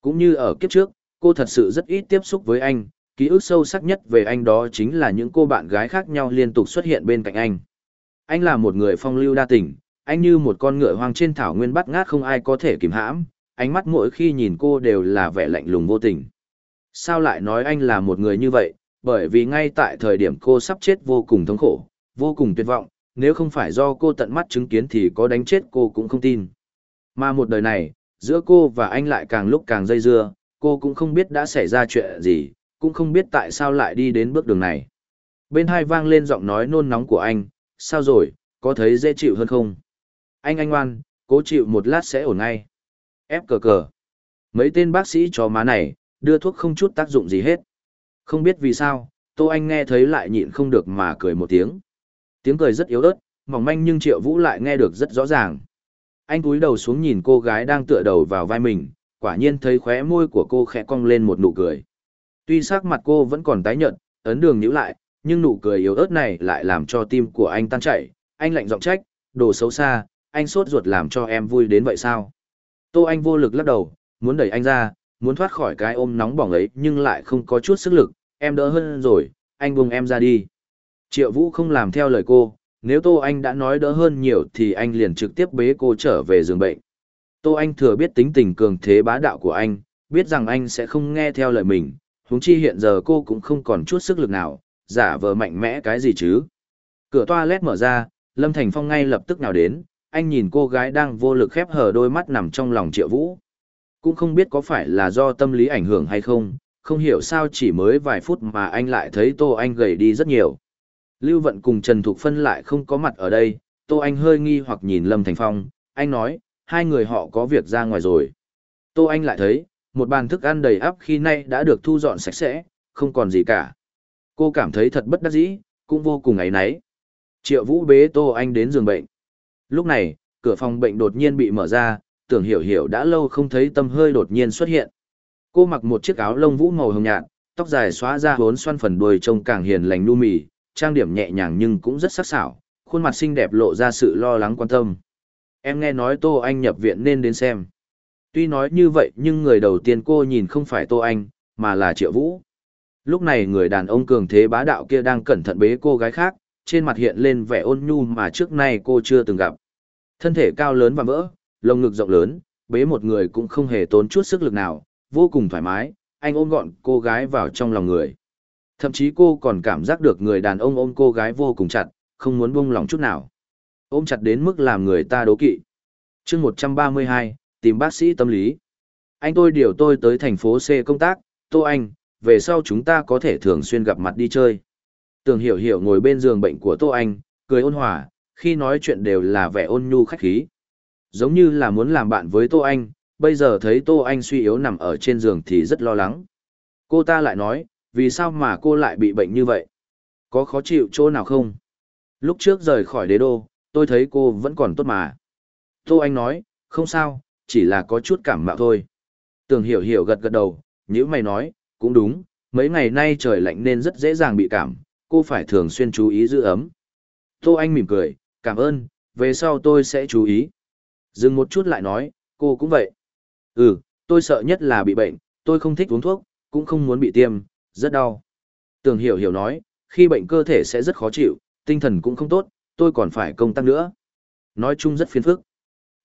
Cũng như ở kiếp trước, cô thật sự rất ít tiếp xúc với anh, ký ức sâu sắc nhất về anh đó chính là những cô bạn gái khác nhau liên tục xuất hiện bên cạnh anh. Anh là một người phong lưu đa tình, anh như một con ngựa hoang trên thảo nguyên bắt ngát không ai có thể kìm hãm, ánh mắt mỗi khi nhìn cô đều là vẻ lạnh lùng vô tình. Sao lại nói anh là một người như vậy, bởi vì ngay tại thời điểm cô sắp chết vô cùng thống khổ, vô cùng tuyệt vọng, nếu không phải do cô tận mắt chứng kiến thì có đánh chết cô cũng không tin. Mà một đời này, giữa cô và anh lại càng lúc càng dây dưa, cô cũng không biết đã xảy ra chuyện gì, cũng không biết tại sao lại đi đến bước đường này. Bên hai vang lên giọng nói nôn nóng của anh, sao rồi, có thấy dễ chịu hơn không? Anh anh ngoan, cố chịu một lát sẽ ổn ngay. Ép cờ cờ. Mấy tên bác sĩ chó má này, đưa thuốc không chút tác dụng gì hết. Không biết vì sao, Tô Anh nghe thấy lại nhịn không được mà cười một tiếng. Tiếng cười rất yếu ớt, mỏng manh nhưng Triệu Vũ lại nghe được rất rõ ràng. Anh cúi đầu xuống nhìn cô gái đang tựa đầu vào vai mình, quả nhiên thấy khóe môi của cô khẽ cong lên một nụ cười. Tuy sắc mặt cô vẫn còn tái nhợt, ấn đường nhíu lại, nhưng nụ cười yếu ớt này lại làm cho tim của anh tan chảy, anh lạnh giọng trách, đồ xấu xa, anh sốt ruột làm cho em vui đến vậy sao? Tô Anh vô lực lắc đầu, muốn đẩy anh ra, muốn thoát khỏi cái ôm nóng bỏng ấy nhưng lại không có chút sức lực, em đỡ hơn rồi, anh buông em ra đi. Triệu Vũ không làm theo lời cô, nếu Tô Anh đã nói đỡ hơn nhiều thì anh liền trực tiếp bế cô trở về giường bệnh. Tô Anh thừa biết tính tình cường thế bá đạo của anh, biết rằng anh sẽ không nghe theo lời mình, huống chi hiện giờ cô cũng không còn chút sức lực nào, giả vờ mạnh mẽ cái gì chứ. Cửa toilet mở ra, Lâm Thành Phong ngay lập tức nào đến, anh nhìn cô gái đang vô lực khép hờ đôi mắt nằm trong lòng Triệu Vũ. Cũng không biết có phải là do tâm lý ảnh hưởng hay không, không hiểu sao chỉ mới vài phút mà anh lại thấy Tô Anh gầy đi rất nhiều. Lưu Vận cùng Trần Thục Phân lại không có mặt ở đây, Tô Anh hơi nghi hoặc nhìn Lâm Thành Phong, anh nói, hai người họ có việc ra ngoài rồi. Tô Anh lại thấy, một bàn thức ăn đầy ắp khi nay đã được thu dọn sạch sẽ, không còn gì cả. Cô cảm thấy thật bất đắc dĩ, cũng vô cùng ấy nấy. Triệu Vũ bế Tô Anh đến giường bệnh. Lúc này, cửa phòng bệnh đột nhiên bị mở ra, tưởng hiểu hiểu đã lâu không thấy tâm hơi đột nhiên xuất hiện. Cô mặc một chiếc áo lông vũ màu hồng nhạt, tóc dài xóa ra bốn xoăn phần đuôi trông càng hiền lành nu mì, trang điểm nhẹ nhàng nhưng cũng rất sắc sảo, khuôn mặt xinh đẹp lộ ra sự lo lắng quan tâm. Em nghe nói Tô Anh nhập viện nên đến xem tuy nói như vậy nhưng người đầu tiên cô nhìn không phải Tô Anh, mà là Triệu Vũ. Lúc này người đàn ông cường thế bá đạo kia đang cẩn thận bế cô gái khác, trên mặt hiện lên vẻ ôn nhu mà trước nay cô chưa từng gặp. Thân thể cao lớn và vỡ, lồng ngực rộng lớn, bế một người cũng không hề tốn chút sức lực nào, vô cùng thoải mái, anh ôm gọn cô gái vào trong lòng người. Thậm chí cô còn cảm giác được người đàn ông ôm cô gái vô cùng chặt, không muốn buông lòng chút nào. Ôm chặt đến mức làm người ta đố kỵ. chương 132, tìm bác sĩ tâm lý. Anh tôi điều tôi tới thành phố C công tác, Tô Anh, về sau chúng ta có thể thường xuyên gặp mặt đi chơi. Tường Hiểu Hiểu ngồi bên giường bệnh của Tô Anh, cười ôn hòa, khi nói chuyện đều là vẻ ôn nhu khách khí. Giống như là muốn làm bạn với Tô Anh, bây giờ thấy Tô Anh suy yếu nằm ở trên giường thì rất lo lắng. Cô ta lại nói, vì sao mà cô lại bị bệnh như vậy? Có khó chịu chỗ nào không? Lúc trước rời khỏi đế đô, tôi thấy cô vẫn còn tốt mà. Tô Anh nói, không sao, chỉ là có chút cảm mạo thôi. Tưởng hiểu hiểu gật gật đầu, nếu mày nói, cũng đúng, mấy ngày nay trời lạnh nên rất dễ dàng bị cảm, cô phải thường xuyên chú ý giữ ấm. Tô Anh mỉm cười, cảm ơn, về sau tôi sẽ chú ý. Dừng một chút lại nói, cô cũng vậy. Ừ, tôi sợ nhất là bị bệnh, tôi không thích uống thuốc, cũng không muốn bị tiêm, rất đau. Tường hiểu hiểu nói, khi bệnh cơ thể sẽ rất khó chịu, tinh thần cũng không tốt, tôi còn phải công tác nữa. Nói chung rất phiền phức.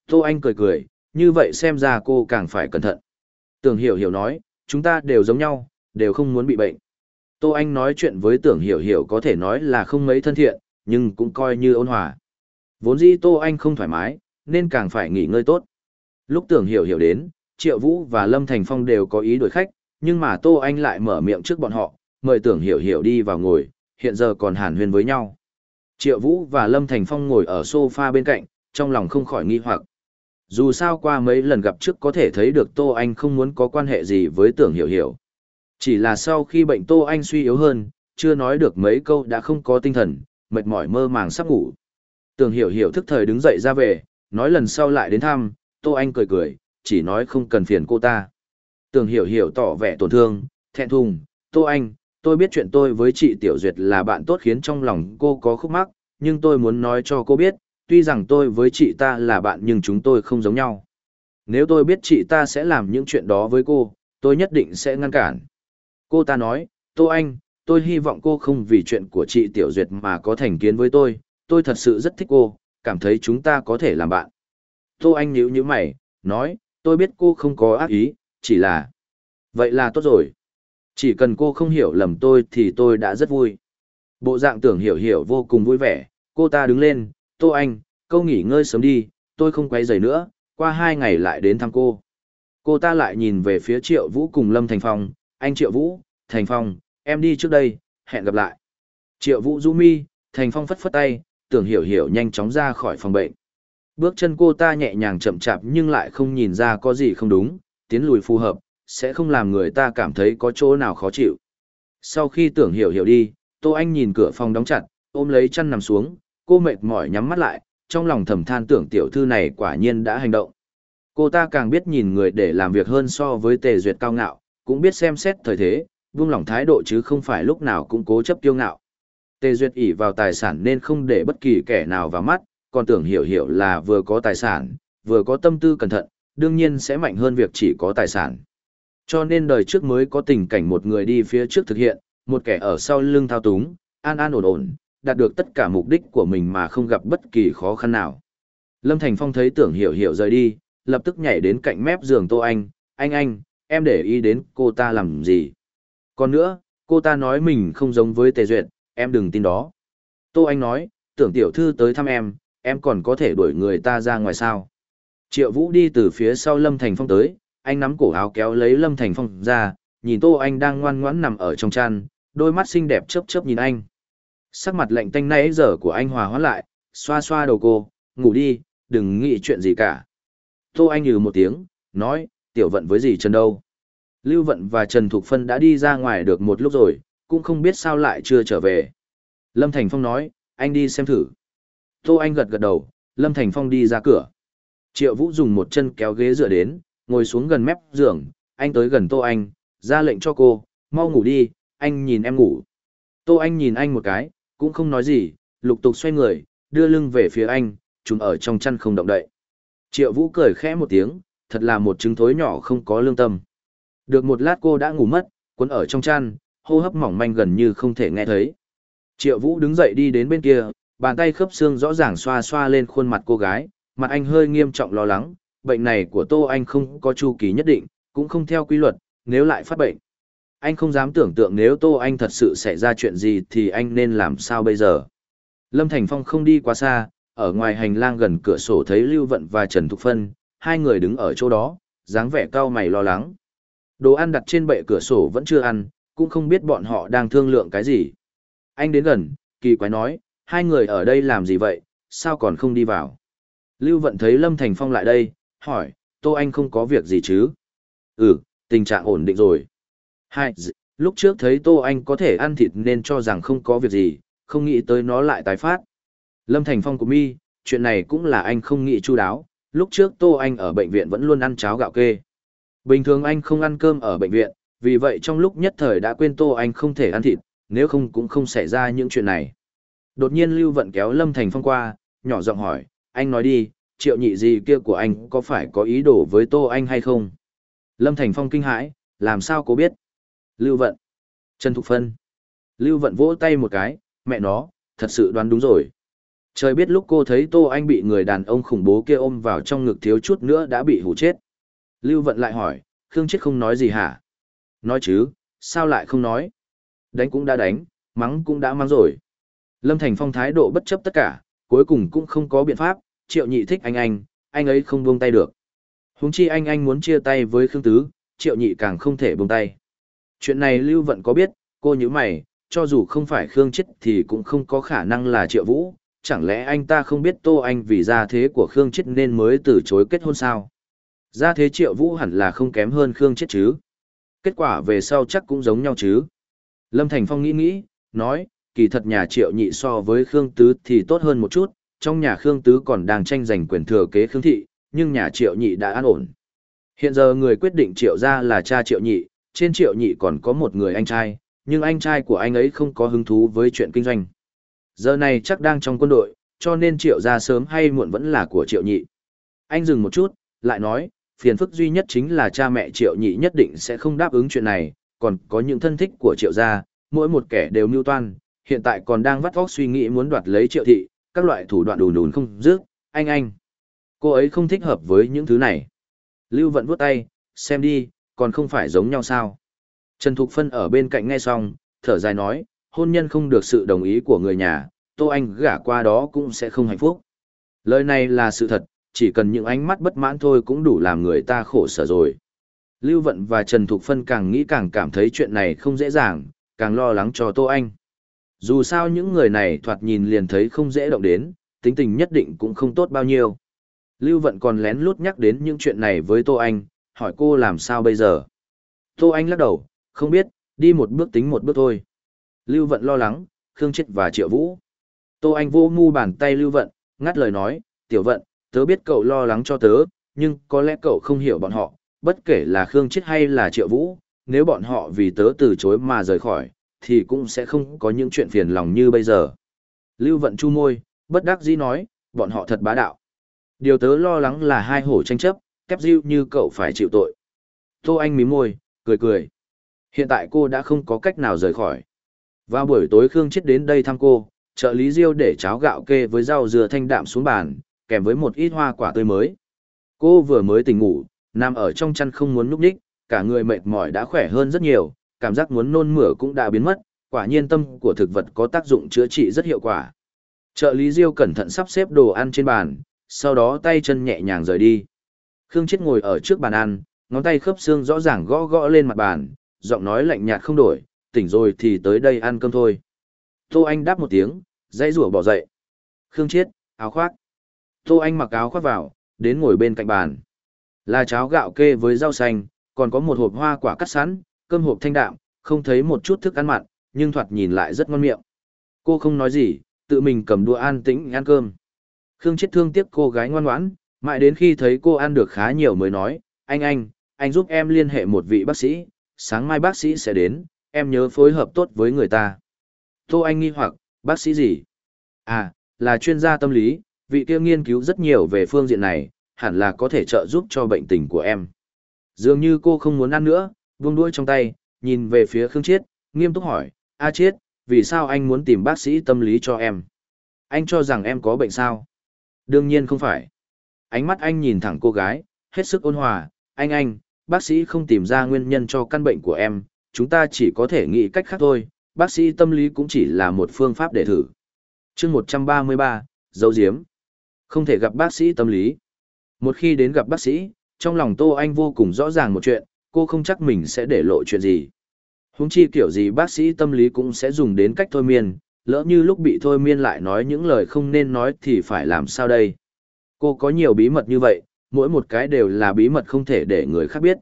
Tô Anh cười cười, như vậy xem ra cô càng phải cẩn thận. Tưởng hiểu hiểu nói, chúng ta đều giống nhau, đều không muốn bị bệnh. Tô Anh nói chuyện với tưởng hiểu hiểu có thể nói là không mấy thân thiện, nhưng cũng coi như ôn hòa. Vốn dĩ Tô Anh không thoải mái, nên càng phải nghỉ ngơi tốt. Lúc tưởng hiểu hiểu đến, Triệu Vũ và Lâm Thành Phong đều có ý đổi khách, nhưng mà Tô Anh lại mở miệng trước bọn họ, mời tưởng hiểu hiểu đi vào ngồi, hiện giờ còn hàn huyên với nhau. Triệu Vũ và Lâm Thành Phong ngồi ở sofa bên cạnh, trong lòng không khỏi nghi hoặc dù sao qua mấy lần gặp trước có thể thấy được Tô Anh không muốn có quan hệ gì với tưởng hiểu hiểu. Chỉ là sau khi bệnh Tô Anh suy yếu hơn, chưa nói được mấy câu đã không có tinh thần, mệt mỏi mơ màng sắp ngủ. Tưởng hiểu hiểu thức thời đứng dậy ra về, nói lần sau lại đến thăm, Tô Anh cười cười, chỉ nói không cần phiền cô ta. Tưởng hiểu hiểu tỏ vẻ tổn thương, thẹn thùng, Tô Anh, tôi biết chuyện tôi với chị Tiểu Duyệt là bạn tốt khiến trong lòng cô có khúc mắc, nhưng tôi muốn nói cho cô biết, tuy rằng tôi với chị ta là bạn nhưng chúng tôi không giống nhau. Nếu tôi biết chị ta sẽ làm những chuyện đó với cô, tôi nhất định sẽ ngăn cản. Cô ta nói, Tô Anh, tôi hy vọng cô không vì chuyện của chị Tiểu Duyệt mà có thành kiến với tôi, tôi thật sự rất thích cô, cảm thấy chúng ta có thể làm bạn. Tô Anh nhíu nhíu mày, nói, tôi biết cô không có ác ý, chỉ là... Vậy là tốt rồi. Chỉ cần cô không hiểu lầm tôi thì tôi đã rất vui. Bộ dạng tưởng hiểu hiểu vô cùng vui vẻ, cô ta đứng lên, Tô Anh, câu nghỉ ngơi sớm đi, tôi không quay giày nữa, qua hai ngày lại đến thăm cô. Cô ta lại nhìn về phía Triệu Vũ cùng Lâm Thành Phong, anh Triệu Vũ, Thành Phong, em đi trước đây, hẹn gặp lại. Triệu Vũ du mi, Thành Phong phất phất tay, tưởng hiểu hiểu nhanh chóng ra khỏi phòng bệnh. Bước chân cô ta nhẹ nhàng chậm chạp nhưng lại không nhìn ra có gì không đúng, tiến lùi phù hợp, sẽ không làm người ta cảm thấy có chỗ nào khó chịu. Sau khi tưởng hiểu hiểu đi, Tô Anh nhìn cửa phòng đóng chặt, ôm lấy chăn nằm xuống, cô mệt mỏi nhắm mắt lại, trong lòng thầm than tưởng tiểu thư này quả nhiên đã hành động. Cô ta càng biết nhìn người để làm việc hơn so với tề duyệt cao ngạo, cũng biết xem xét thời thế, vương lòng thái độ chứ không phải lúc nào cũng cố chấp kiêu ngạo. Tề duyệt ỉ vào tài sản nên không để bất kỳ kẻ nào vào mắt, còn tưởng hiểu hiểu là vừa có tài sản, vừa có tâm tư cẩn thận, đương nhiên sẽ mạnh hơn việc chỉ có tài sản. Cho nên đời trước mới có tình cảnh một người đi phía trước thực hiện, một kẻ ở sau lưng thao túng, an an ổn ổn, đạt được tất cả mục đích của mình mà không gặp bất kỳ khó khăn nào. Lâm Thành Phong thấy tưởng hiểu hiểu rời đi, lập tức nhảy đến cạnh mép giường Tô Anh, anh anh, em để ý đến cô ta làm gì. Còn nữa, cô ta nói mình không giống với Tề Duyệt, em đừng tin đó. Tô Anh nói, tưởng tiểu thư tới thăm em, em còn có thể đuổi người ta ra ngoài sao. Triệu Vũ đi từ phía sau Lâm Thành Phong tới, anh nắm cổ áo kéo lấy Lâm Thành Phong ra, nhìn Tô Anh đang ngoan ngoãn nằm ở trong chăn, đôi mắt xinh đẹp chớp chớp nhìn anh. Sắc mặt lạnh tanh nãy giờ của anh hòa hóa lại, xoa xoa đầu cô, ngủ đi, đừng nghĩ chuyện gì cả. Tô Anh nhừ một tiếng, nói, tiểu vận với gì Trần đâu. Lưu Vận và Trần Thục Phân đã đi ra ngoài được một lúc rồi, cũng không biết sao lại chưa trở về. Lâm Thành Phong nói, anh đi xem thử. Tô Anh gật gật đầu, Lâm Thành Phong đi ra cửa. Triệu Vũ dùng một chân kéo ghế dựa đến, ngồi xuống gần mép giường, anh tới gần Tô Anh, ra lệnh cho cô, mau ngủ đi, anh nhìn em ngủ. Tô Anh nhìn anh một cái, cũng không nói gì, lục tục xoay người, đưa lưng về phía anh, chúng ở trong chăn không động đậy. Triệu Vũ cười khẽ một tiếng, thật là một trứng thối nhỏ không có lương tâm. Được một lát cô đã ngủ mất, cuốn ở trong chăn, hô hấp mỏng manh gần như không thể nghe thấy. Triệu Vũ đứng dậy đi đến bên kia, bàn tay khớp xương rõ ràng xoa xoa lên khuôn mặt cô gái, mặt anh hơi nghiêm trọng lo lắng, bệnh này của Tô Anh không có chu kỳ nhất định, cũng không theo quy luật, nếu lại phát bệnh, anh không dám tưởng tượng nếu Tô Anh thật sự xảy ra chuyện gì thì anh nên làm sao bây giờ. Lâm Thành Phong không đi quá xa, ở ngoài hành lang gần cửa sổ thấy Lưu Vận và Trần Thục Phân, hai người đứng ở chỗ đó, dáng vẻ cao mày lo lắng. Đồ ăn đặt trên bệ cửa sổ vẫn chưa ăn, cũng không biết bọn họ đang thương lượng cái gì. Anh đến gần, kỳ quái nói, hai người ở đây làm gì vậy, sao còn không đi vào. Lưu Vận thấy Lâm Thành Phong lại đây, hỏi, Tô Anh không có việc gì chứ? Ừ, tình trạng ổn định rồi. Hai, lúc trước thấy Tô Anh có thể ăn thịt nên cho rằng không có việc gì, không nghĩ tới nó lại tái phát. Lâm Thành Phong của mi, chuyện này cũng là anh không nghĩ chu đáo, lúc trước Tô Anh ở bệnh viện vẫn luôn ăn cháo gạo kê. Bình thường anh không ăn cơm ở bệnh viện, vì vậy trong lúc nhất thời đã quên Tô Anh không thể ăn thịt, nếu không cũng không xảy ra những chuyện này. Đột nhiên Lưu Vận kéo Lâm Thành Phong qua, nhỏ giọng hỏi, anh nói đi, triệu nhị gì kia của anh có phải có ý đồ với Tô Anh hay không? Lâm Thành Phong kinh hãi, làm sao cô biết? Lưu Vận. Trần Thục Phân. Lưu Vận vỗ tay một cái, mẹ nó, thật sự đoán đúng rồi. Trời biết lúc cô thấy Tô Anh bị người đàn ông khủng bố kia ôm vào trong ngực thiếu chút nữa đã bị hủ chết. Lưu Vận lại hỏi, Khương Chết không nói gì hả? Nói chứ, sao lại không nói? Đánh cũng đã đánh, mắng cũng đã mắng rồi. Lâm Thành Phong thái độ bất chấp tất cả, cuối cùng cũng không có biện pháp, Triệu Nhị thích anh anh, anh ấy không buông tay được. Húng chi anh anh muốn chia tay với Khương Tứ, Triệu Nhị càng không thể buông tay chuyện này Lưu Vận có biết, cô nhíu mày, cho dù không phải Khương Chết thì cũng không có khả năng là Triệu Vũ, chẳng lẽ anh ta không biết Tô Anh vì gia thế của Khương Chết nên mới từ chối kết hôn sao? Gia thế Triệu Vũ hẳn là không kém hơn Khương Chết chứ? Kết quả về sau chắc cũng giống nhau chứ? Lâm Thành Phong nghĩ nghĩ, nói, kỳ thật nhà Triệu Nhị so với Khương Tứ thì tốt hơn một chút, trong nhà Khương Tứ còn đang tranh giành quyền thừa kế Khương Thị, nhưng nhà Triệu Nhị đã an ổn. Hiện giờ người quyết định Triệu ra là cha Triệu Nhị, trên triệu nhị còn có một người anh trai, nhưng anh trai của anh ấy không có hứng thú với chuyện kinh doanh. Giờ này chắc đang trong quân đội, cho nên triệu gia sớm hay muộn vẫn là của triệu nhị. Anh dừng một chút, lại nói, phiền phức duy nhất chính là cha mẹ triệu nhị nhất định sẽ không đáp ứng chuyện này, còn có những thân thích của triệu gia, mỗi một kẻ đều mưu toan, hiện tại còn đang vắt óc suy nghĩ muốn đoạt lấy triệu thị, các loại thủ đoạn đùn đùn không dứt, anh anh. Cô ấy không thích hợp với những thứ này. Lưu Vận vuốt tay, xem đi, còn không phải giống nhau sao? Trần Thục Phân ở bên cạnh nghe xong, thở dài nói, hôn nhân không được sự đồng ý của người nhà, Tô Anh gả qua đó cũng sẽ không hạnh phúc. Lời này là sự thật, chỉ cần những ánh mắt bất mãn thôi cũng đủ làm người ta khổ sở rồi. Lưu Vận và Trần Thục Phân càng nghĩ càng cảm thấy chuyện này không dễ dàng, càng lo lắng cho Tô Anh. Dù sao những người này thoạt nhìn liền thấy không dễ động đến, tính tình nhất định cũng không tốt bao nhiêu. Lưu Vận còn lén lút nhắc đến những chuyện này với Tô Anh, hỏi cô làm sao bây giờ. Tô Anh lắc đầu, không biết, đi một bước tính một bước thôi. Lưu Vận lo lắng, Khương Chết và Triệu Vũ. Tô Anh vô mu bàn tay Lưu Vận, ngắt lời nói, Tiểu Vận, tớ biết cậu lo lắng cho tớ, nhưng có lẽ cậu không hiểu bọn họ, bất kể là Khương Chết hay là Triệu Vũ, nếu bọn họ vì tớ từ chối mà rời khỏi, thì cũng sẽ không có những chuyện phiền lòng như bây giờ. Lưu Vận chu môi, bất đắc dĩ nói, bọn họ thật bá đạo. Điều tớ lo lắng là hai hổ tranh chấp, kép diêu như cậu phải chịu tội. Tô Anh mím môi, cười cười. Hiện tại cô đã không có cách nào rời khỏi. Vào buổi tối Khương Chết đến đây thăm cô, trợ lý diêu để cháo gạo kê với rau dừa thanh đạm xuống bàn, kèm với một ít hoa quả tươi mới. Cô vừa mới tỉnh ngủ, nằm ở trong chăn không muốn núp đích, cả người mệt mỏi đã khỏe hơn rất nhiều, cảm giác muốn nôn mửa cũng đã biến mất, quả nhiên tâm của thực vật có tác dụng chữa trị rất hiệu quả. Trợ lý Diêu cẩn thận sắp xếp đồ ăn trên bàn, sau đó tay chân nhẹ nhàng rời đi. Khương Chết ngồi ở trước bàn ăn, ngón tay khớp xương rõ ràng gõ gõ lên mặt bàn, giọng nói lạnh nhạt không đổi, tỉnh rồi thì tới đây ăn cơm thôi. Tô Anh đáp một tiếng, dãy rủa bỏ dậy. Khương Chiết, áo khoác. Tô Anh mặc áo khoác vào, đến ngồi bên cạnh bàn. Là cháo gạo kê với rau xanh, còn có một hộp hoa quả cắt sẵn, cơm hộp thanh đạm, không thấy một chút thức ăn mặn, nhưng thoạt nhìn lại rất ngon miệng. Cô không nói gì, tự mình cầm đũa an tĩnh ăn cơm. Khương Chiết thương tiếc cô gái ngoan ngoãn, Mãi đến khi thấy cô ăn được khá nhiều mới nói, anh anh, anh giúp em liên hệ một vị bác sĩ, sáng mai bác sĩ sẽ đến, em nhớ phối hợp tốt với người ta. Tô Anh nghi hoặc, bác sĩ gì? À, là chuyên gia tâm lý, vị kia nghiên cứu rất nhiều về phương diện này, hẳn là có thể trợ giúp cho bệnh tình của em. Dường như cô không muốn ăn nữa, buông đuôi trong tay, nhìn về phía Khương Chiết, nghiêm túc hỏi, A Chiết, vì sao anh muốn tìm bác sĩ tâm lý cho em? Anh cho rằng em có bệnh sao? Đương nhiên không phải ánh mắt anh nhìn thẳng cô gái, hết sức ôn hòa, anh anh, bác sĩ không tìm ra nguyên nhân cho căn bệnh của em, chúng ta chỉ có thể nghĩ cách khác thôi, bác sĩ tâm lý cũng chỉ là một phương pháp để thử. chương 133, dấu diếm. Không thể gặp bác sĩ tâm lý. Một khi đến gặp bác sĩ, trong lòng Tô Anh vô cùng rõ ràng một chuyện, cô không chắc mình sẽ để lộ chuyện gì. Húng chi kiểu gì bác sĩ tâm lý cũng sẽ dùng đến cách thôi miên, lỡ như lúc bị thôi miên lại nói những lời không nên nói thì phải làm sao đây. Cô có nhiều bí mật như vậy, mỗi một cái đều là bí mật không thể để người khác biết.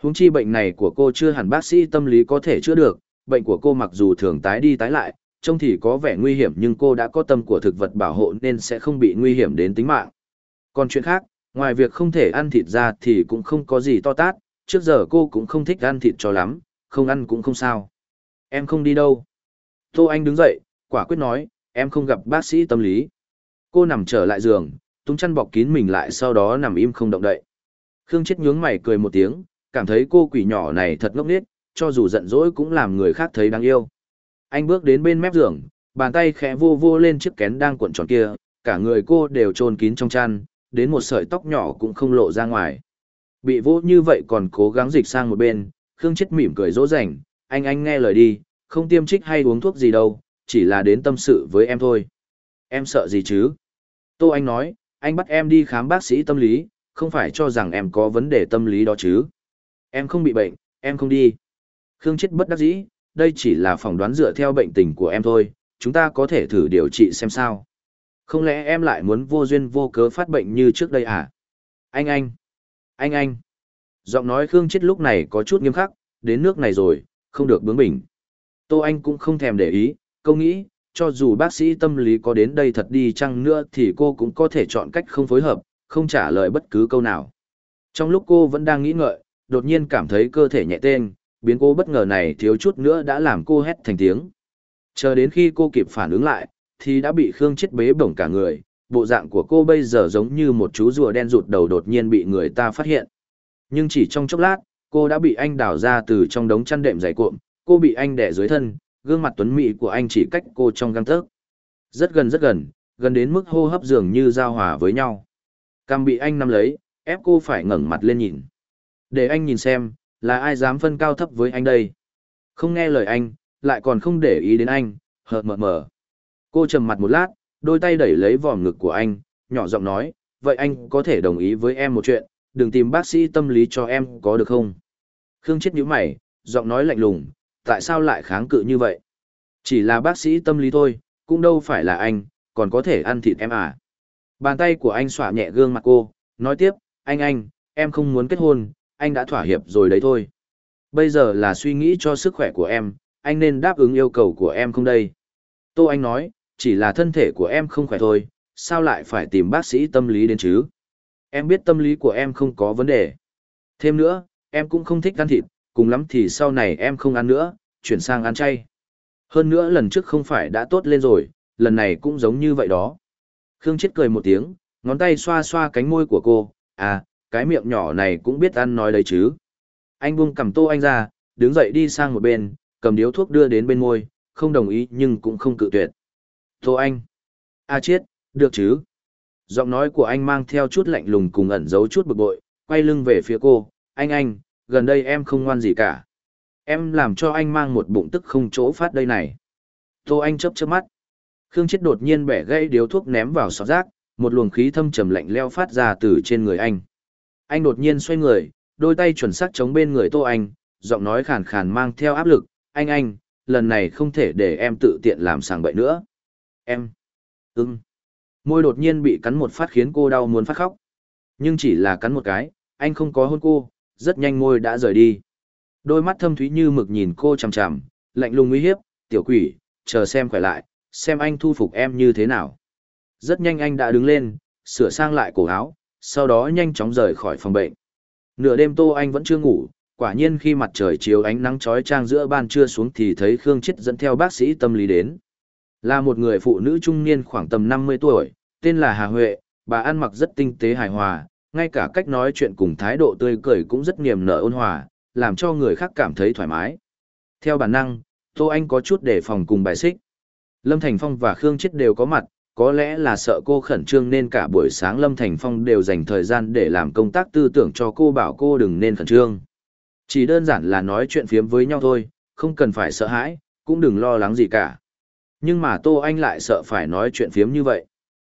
Huống chi bệnh này của cô chưa hẳn bác sĩ tâm lý có thể chữa được, bệnh của cô mặc dù thường tái đi tái lại, trông thì có vẻ nguy hiểm nhưng cô đã có tâm của thực vật bảo hộ nên sẽ không bị nguy hiểm đến tính mạng. Còn chuyện khác, ngoài việc không thể ăn thịt ra thì cũng không có gì to tát, trước giờ cô cũng không thích ăn thịt cho lắm, không ăn cũng không sao. Em không đi đâu. Tô Anh đứng dậy, quả quyết nói, em không gặp bác sĩ tâm lý. Cô nằm trở lại giường, túng chăn bọc kín mình lại sau đó nằm im không động đậy. Khương chết nhướng mày cười một tiếng, cảm thấy cô quỷ nhỏ này thật ngốc nghếch, cho dù giận dỗi cũng làm người khác thấy đáng yêu. Anh bước đến bên mép giường, bàn tay khẽ vô vô lên chiếc kén đang cuộn tròn kia, cả người cô đều trôn kín trong chăn, đến một sợi tóc nhỏ cũng không lộ ra ngoài. Bị vô như vậy còn cố gắng dịch sang một bên, Khương chết mỉm cười dỗ rảnh, anh anh nghe lời đi, không tiêm trích hay uống thuốc gì đâu, chỉ là đến tâm sự với em thôi. Em sợ gì chứ? Tô Anh nói, anh bắt em đi khám bác sĩ tâm lý, không phải cho rằng em có vấn đề tâm lý đó chứ. Em không bị bệnh, em không đi. Khương Chết bất đắc dĩ, đây chỉ là phỏng đoán dựa theo bệnh tình của em thôi, chúng ta có thể thử điều trị xem sao. Không lẽ em lại muốn vô duyên vô cớ phát bệnh như trước đây à? Anh anh! Anh anh! Giọng nói Khương Chết lúc này có chút nghiêm khắc, đến nước này rồi, không được bướng bỉnh. Tô Anh cũng không thèm để ý, câu nghĩ, cho dù bác sĩ tâm lý có đến đây thật đi chăng nữa thì cô cũng có thể chọn cách không phối hợp, không trả lời bất cứ câu nào. Trong lúc cô vẫn đang nghĩ ngợi, đột nhiên cảm thấy cơ thể nhẹ tên, biến cô bất ngờ này thiếu chút nữa đã làm cô hét thành tiếng. Chờ đến khi cô kịp phản ứng lại, thì đã bị Khương chết bế bổng cả người, bộ dạng của cô bây giờ giống như một chú rùa đen rụt đầu đột nhiên bị người ta phát hiện. Nhưng chỉ trong chốc lát, cô đã bị anh đào ra từ trong đống chăn đệm dày cuộn, cô bị anh đẻ dưới thân, gương mặt tuấn mỹ của anh chỉ cách cô trong găng tấc. Rất gần rất gần, gần đến mức hô hấp dường như giao hòa với nhau. Cam bị anh nắm lấy, ép cô phải ngẩng mặt lên nhìn. Để anh nhìn xem, là ai dám phân cao thấp với anh đây. Không nghe lời anh, lại còn không để ý đến anh, hờ mờ mờ. Cô trầm mặt một lát, đôi tay đẩy lấy vòm ngực của anh, nhỏ giọng nói, vậy anh có thể đồng ý với em một chuyện, đừng tìm bác sĩ tâm lý cho em có được không? Khương chết nhíu mày, giọng nói lạnh lùng, tại sao lại kháng cự như vậy? Chỉ là bác sĩ tâm lý thôi, cũng đâu phải là anh, còn có thể ăn thịt em à. Bàn tay của anh xỏa nhẹ gương mặt cô, nói tiếp, anh anh, em không muốn kết hôn, anh đã thỏa hiệp rồi đấy thôi. Bây giờ là suy nghĩ cho sức khỏe của em, anh nên đáp ứng yêu cầu của em không đây? Tô Anh nói, chỉ là thân thể của em không khỏe thôi, sao lại phải tìm bác sĩ tâm lý đến chứ? Em biết tâm lý của em không có vấn đề. Thêm nữa, em cũng không thích ăn thịt, cùng lắm thì sau này em không ăn nữa, chuyển sang ăn chay. Hơn nữa lần trước không phải đã tốt lên rồi, lần này cũng giống như vậy đó. Khương Chết cười một tiếng, ngón tay xoa xoa cánh môi của cô, à, cái miệng nhỏ này cũng biết ăn nói đấy chứ. Anh buông cầm tô anh ra, đứng dậy đi sang một bên, cầm điếu thuốc đưa đến bên môi, không đồng ý nhưng cũng không cự tuyệt. Tô anh. a à chết, được chứ. Giọng nói của anh mang theo chút lạnh lùng cùng ẩn giấu chút bực bội, quay lưng về phía cô, anh anh, gần đây em không ngoan gì cả. Em làm cho anh mang một bụng tức không chỗ phát đây này. Tô Anh chớp chớp mắt. Khương Chết đột nhiên bẻ gãy điếu thuốc ném vào sọt rác, một luồng khí thâm trầm lạnh leo phát ra từ trên người anh. Anh đột nhiên xoay người, đôi tay chuẩn xác chống bên người Tô Anh, giọng nói khàn khàn mang theo áp lực, "Anh anh, lần này không thể để em tự tiện làm sàng bậy nữa." "Em..." "Ừm." Môi đột nhiên bị cắn một phát khiến cô đau muốn phát khóc. Nhưng chỉ là cắn một cái, anh không có hôn cô, rất nhanh môi đã rời đi. Đôi mắt thâm thúy như mực nhìn cô chằm chằm, lạnh lùng uy hiếp, tiểu quỷ, chờ xem khỏe lại, xem anh thu phục em như thế nào. Rất nhanh anh đã đứng lên, sửa sang lại cổ áo, sau đó nhanh chóng rời khỏi phòng bệnh. Nửa đêm Tô Anh vẫn chưa ngủ, quả nhiên khi mặt trời chiếu ánh nắng chói chang giữa ban trưa xuống thì thấy Khương Chết dẫn theo bác sĩ tâm lý đến. Là một người phụ nữ trung niên khoảng tầm 50 tuổi, tên là Hà Huệ, bà ăn mặc rất tinh tế hài hòa, ngay cả cách nói chuyện cùng thái độ tươi cười cũng rất niềm nở ôn hòa, làm cho người khác cảm thấy thoải mái. Theo bản năng, Tô Anh có chút đề phòng cùng bài xích. Lâm Thành Phong và Khương Chết đều có mặt, có lẽ là sợ cô khẩn trương nên cả buổi sáng Lâm Thành Phong đều dành thời gian để làm công tác tư tưởng cho cô bảo cô đừng nên khẩn trương. Chỉ đơn giản là nói chuyện phiếm với nhau thôi, không cần phải sợ hãi, cũng đừng lo lắng gì cả. Nhưng mà Tô Anh lại sợ phải nói chuyện phiếm như vậy.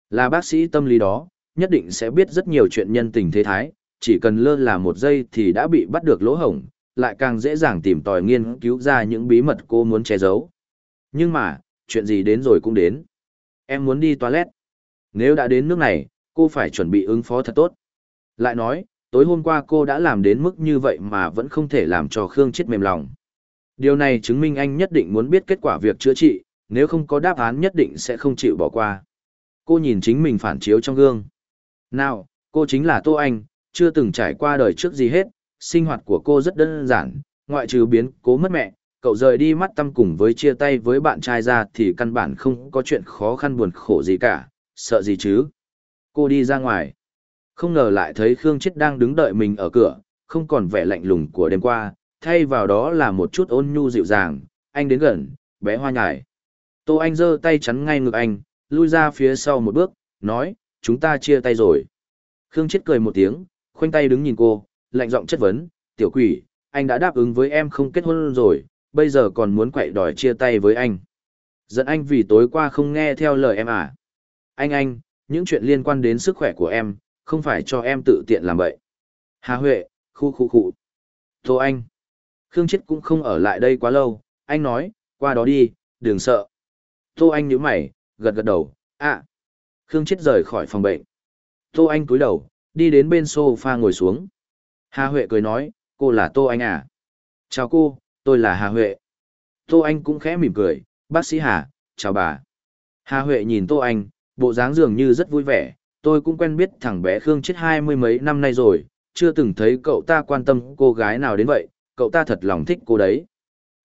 Là bác sĩ tâm lý đó, nhất định sẽ biết rất nhiều chuyện nhân tình thế thái, chỉ cần lơ là một giây thì đã bị bắt được lỗ hổng, lại càng dễ dàng tìm tòi nghiên cứu ra những bí mật cô muốn che giấu. Nhưng mà, chuyện gì đến rồi cũng đến. Em muốn đi toilet. Nếu đã đến nước này, cô phải chuẩn bị ứng phó thật tốt. Lại nói, tối hôm qua cô đã làm đến mức như vậy mà vẫn không thể làm cho Khương chết mềm lòng. Điều này chứng minh anh nhất định muốn biết kết quả việc chữa trị, nếu không có đáp án nhất định sẽ không chịu bỏ qua. Cô nhìn chính mình phản chiếu trong gương. Nào, cô chính là Tô Anh, chưa từng trải qua đời trước gì hết, sinh hoạt của cô rất đơn giản, ngoại trừ biến cố mất mẹ, cậu rời đi mắt tâm cùng với chia tay với bạn trai ra thì căn bản không có chuyện khó khăn buồn khổ gì cả, sợ gì chứ. Cô đi ra ngoài, không ngờ lại thấy Khương Chết đang đứng đợi mình ở cửa, không còn vẻ lạnh lùng của đêm qua, thay vào đó là một chút ôn nhu dịu dàng, anh đến gần, bé hoa nhải. Tô Anh giơ tay chắn ngay ngực anh, lui ra phía sau một bước, nói, chúng ta chia tay rồi. Khương Chết cười một tiếng, khoanh tay đứng nhìn cô, lạnh giọng chất vấn, tiểu quỷ, anh đã đáp ứng với em không kết hôn rồi, bây giờ còn muốn quậy đòi chia tay với anh. Giận anh vì tối qua không nghe theo lời em à. Anh anh, những chuyện liên quan đến sức khỏe của em, không phải cho em tự tiện làm vậy. Hà Huệ, khu khu khu. Tô anh. Khương Chết cũng không ở lại đây quá lâu, anh nói, qua đó đi, đừng sợ. Tô anh nhíu mày, gật gật đầu, ạ. À. Khương Chết rời khỏi phòng bệnh. Tô Anh cúi đầu, đi đến bên sofa ngồi xuống. Hà Huệ cười nói, cô là Tô Anh à? Chào cô, tôi là Hà Huệ. Tô Anh cũng khẽ mỉm cười, bác sĩ Hà, chào bà. Hà Huệ nhìn Tô Anh, bộ dáng dường như rất vui vẻ, tôi cũng quen biết thằng bé Khương Chết hai mươi mấy năm nay rồi, chưa từng thấy cậu ta quan tâm cô gái nào đến vậy, cậu ta thật lòng thích cô đấy.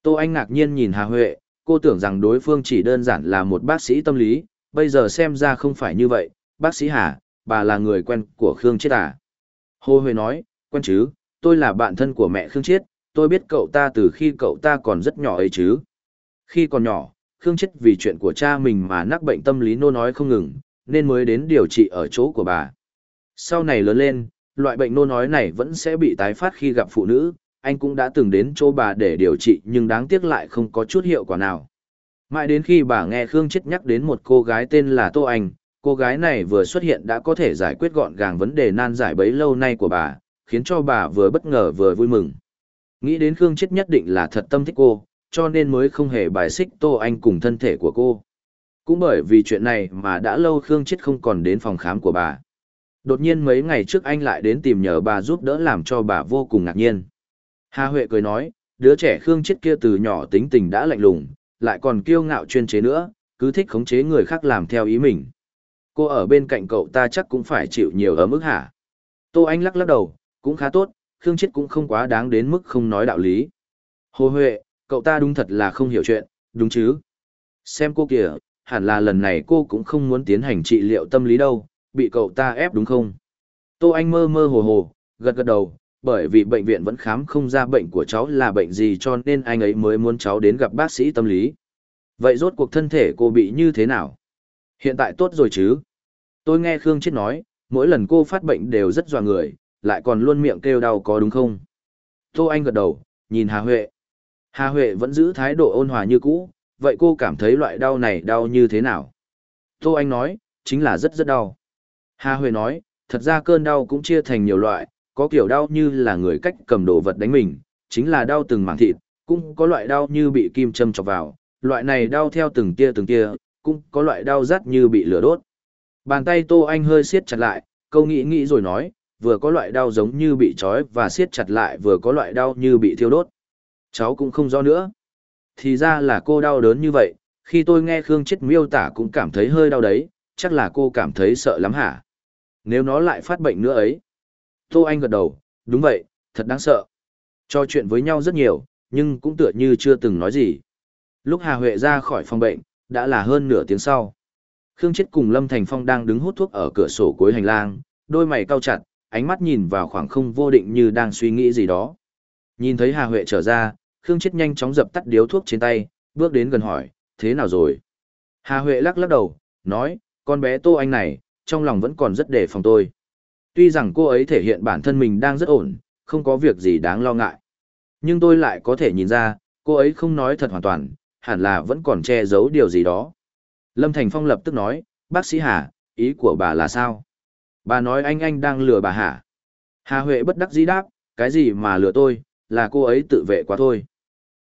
Tô Anh ngạc nhiên nhìn Hà Huệ, cô tưởng rằng đối phương chỉ đơn giản là một bác sĩ tâm lý, bây giờ xem ra không phải như vậy, bác sĩ Hà, bà là người quen của Khương Chiết à? Hồ Huệ nói, quen chứ, tôi là bạn thân của mẹ Khương Chiết, tôi biết cậu ta từ khi cậu ta còn rất nhỏ ấy chứ. Khi còn nhỏ, Khương Chiết vì chuyện của cha mình mà mắc bệnh tâm lý nô nói không ngừng, nên mới đến điều trị ở chỗ của bà. Sau này lớn lên, loại bệnh nô nói này vẫn sẽ bị tái phát khi gặp phụ nữ, anh cũng đã từng đến chỗ bà để điều trị nhưng đáng tiếc lại không có chút hiệu quả nào. Mãi đến khi bà nghe Khương Chết nhắc đến một cô gái tên là Tô Anh, cô gái này vừa xuất hiện đã có thể giải quyết gọn gàng vấn đề nan giải bấy lâu nay của bà, khiến cho bà vừa bất ngờ vừa vui mừng. Nghĩ đến Khương Chết nhất định là thật tâm thích cô, cho nên mới không hề bài xích Tô Anh cùng thân thể của cô. Cũng bởi vì chuyện này mà đã lâu Khương Chết không còn đến phòng khám của bà. Đột nhiên mấy ngày trước anh lại đến tìm nhờ bà giúp đỡ làm cho bà vô cùng ngạc nhiên. Hà Huệ cười nói, đứa trẻ Khương Chết kia từ nhỏ tính tình đã lạnh lùng, lại còn kiêu ngạo chuyên chế nữa, cứ thích khống chế người khác làm theo ý mình. Cô ở bên cạnh cậu ta chắc cũng phải chịu nhiều ấm ức hả? Tô Anh lắc lắc đầu, cũng khá tốt, Khương Chết cũng không quá đáng đến mức không nói đạo lý. Hồ Huệ, cậu ta đúng thật là không hiểu chuyện, đúng chứ? Xem cô kìa, hẳn là lần này cô cũng không muốn tiến hành trị liệu tâm lý đâu, bị cậu ta ép đúng không? Tô Anh mơ mơ hồ hồ, gật gật đầu, bởi vì bệnh viện vẫn khám không ra bệnh của cháu là bệnh gì cho nên anh ấy mới muốn cháu đến gặp bác sĩ tâm lý. Vậy rốt cuộc thân thể cô bị như thế nào? Hiện tại tốt rồi chứ? Tôi nghe Khương Chết nói, mỗi lần cô phát bệnh đều rất dò người, lại còn luôn miệng kêu đau có đúng không? Tô Anh gật đầu, nhìn Hà Huệ. Hà Huệ vẫn giữ thái độ ôn hòa như cũ, vậy cô cảm thấy loại đau này đau như thế nào? Tô Anh nói, chính là rất rất đau. Hà Huệ nói, thật ra cơn đau cũng chia thành nhiều loại, có kiểu đau như là người cách cầm đồ vật đánh mình, chính là đau từng mảng thịt, cũng có loại đau như bị kim châm chọc vào, loại này đau theo từng tia từng tia, cũng có loại đau rát như bị lửa đốt. Bàn tay Tô Anh hơi siết chặt lại, câu nghĩ nghĩ rồi nói, vừa có loại đau giống như bị trói và siết chặt lại vừa có loại đau như bị thiêu đốt. Cháu cũng không rõ nữa. Thì ra là cô đau đớn như vậy, khi tôi nghe Khương Chết miêu tả cũng cảm thấy hơi đau đấy, chắc là cô cảm thấy sợ lắm hả? Nếu nó lại phát bệnh nữa ấy. Tô Anh gật đầu, đúng vậy, thật đáng sợ. Cho chuyện với nhau rất nhiều, nhưng cũng tựa như chưa từng nói gì. Lúc Hà Huệ ra khỏi phòng bệnh, đã là hơn nửa tiếng sau. Khương Chết cùng Lâm Thành Phong đang đứng hút thuốc ở cửa sổ cuối hành lang, đôi mày cau chặt, ánh mắt nhìn vào khoảng không vô định như đang suy nghĩ gì đó. Nhìn thấy Hà Huệ trở ra, Khương Chết nhanh chóng dập tắt điếu thuốc trên tay, bước đến gần hỏi, thế nào rồi? Hà Huệ lắc lắc đầu, nói, con bé Tô Anh này, trong lòng vẫn còn rất đề phòng tôi. Tuy rằng cô ấy thể hiện bản thân mình đang rất ổn, không có việc gì đáng lo ngại. Nhưng tôi lại có thể nhìn ra, cô ấy không nói thật hoàn toàn, hẳn là vẫn còn che giấu điều gì đó. Lâm Thành Phong lập tức nói, bác sĩ Hà, ý của bà là sao? Bà nói anh anh đang lừa bà hả? Hà Huệ bất đắc dĩ đáp, cái gì mà lừa tôi, là cô ấy tự vệ quá thôi.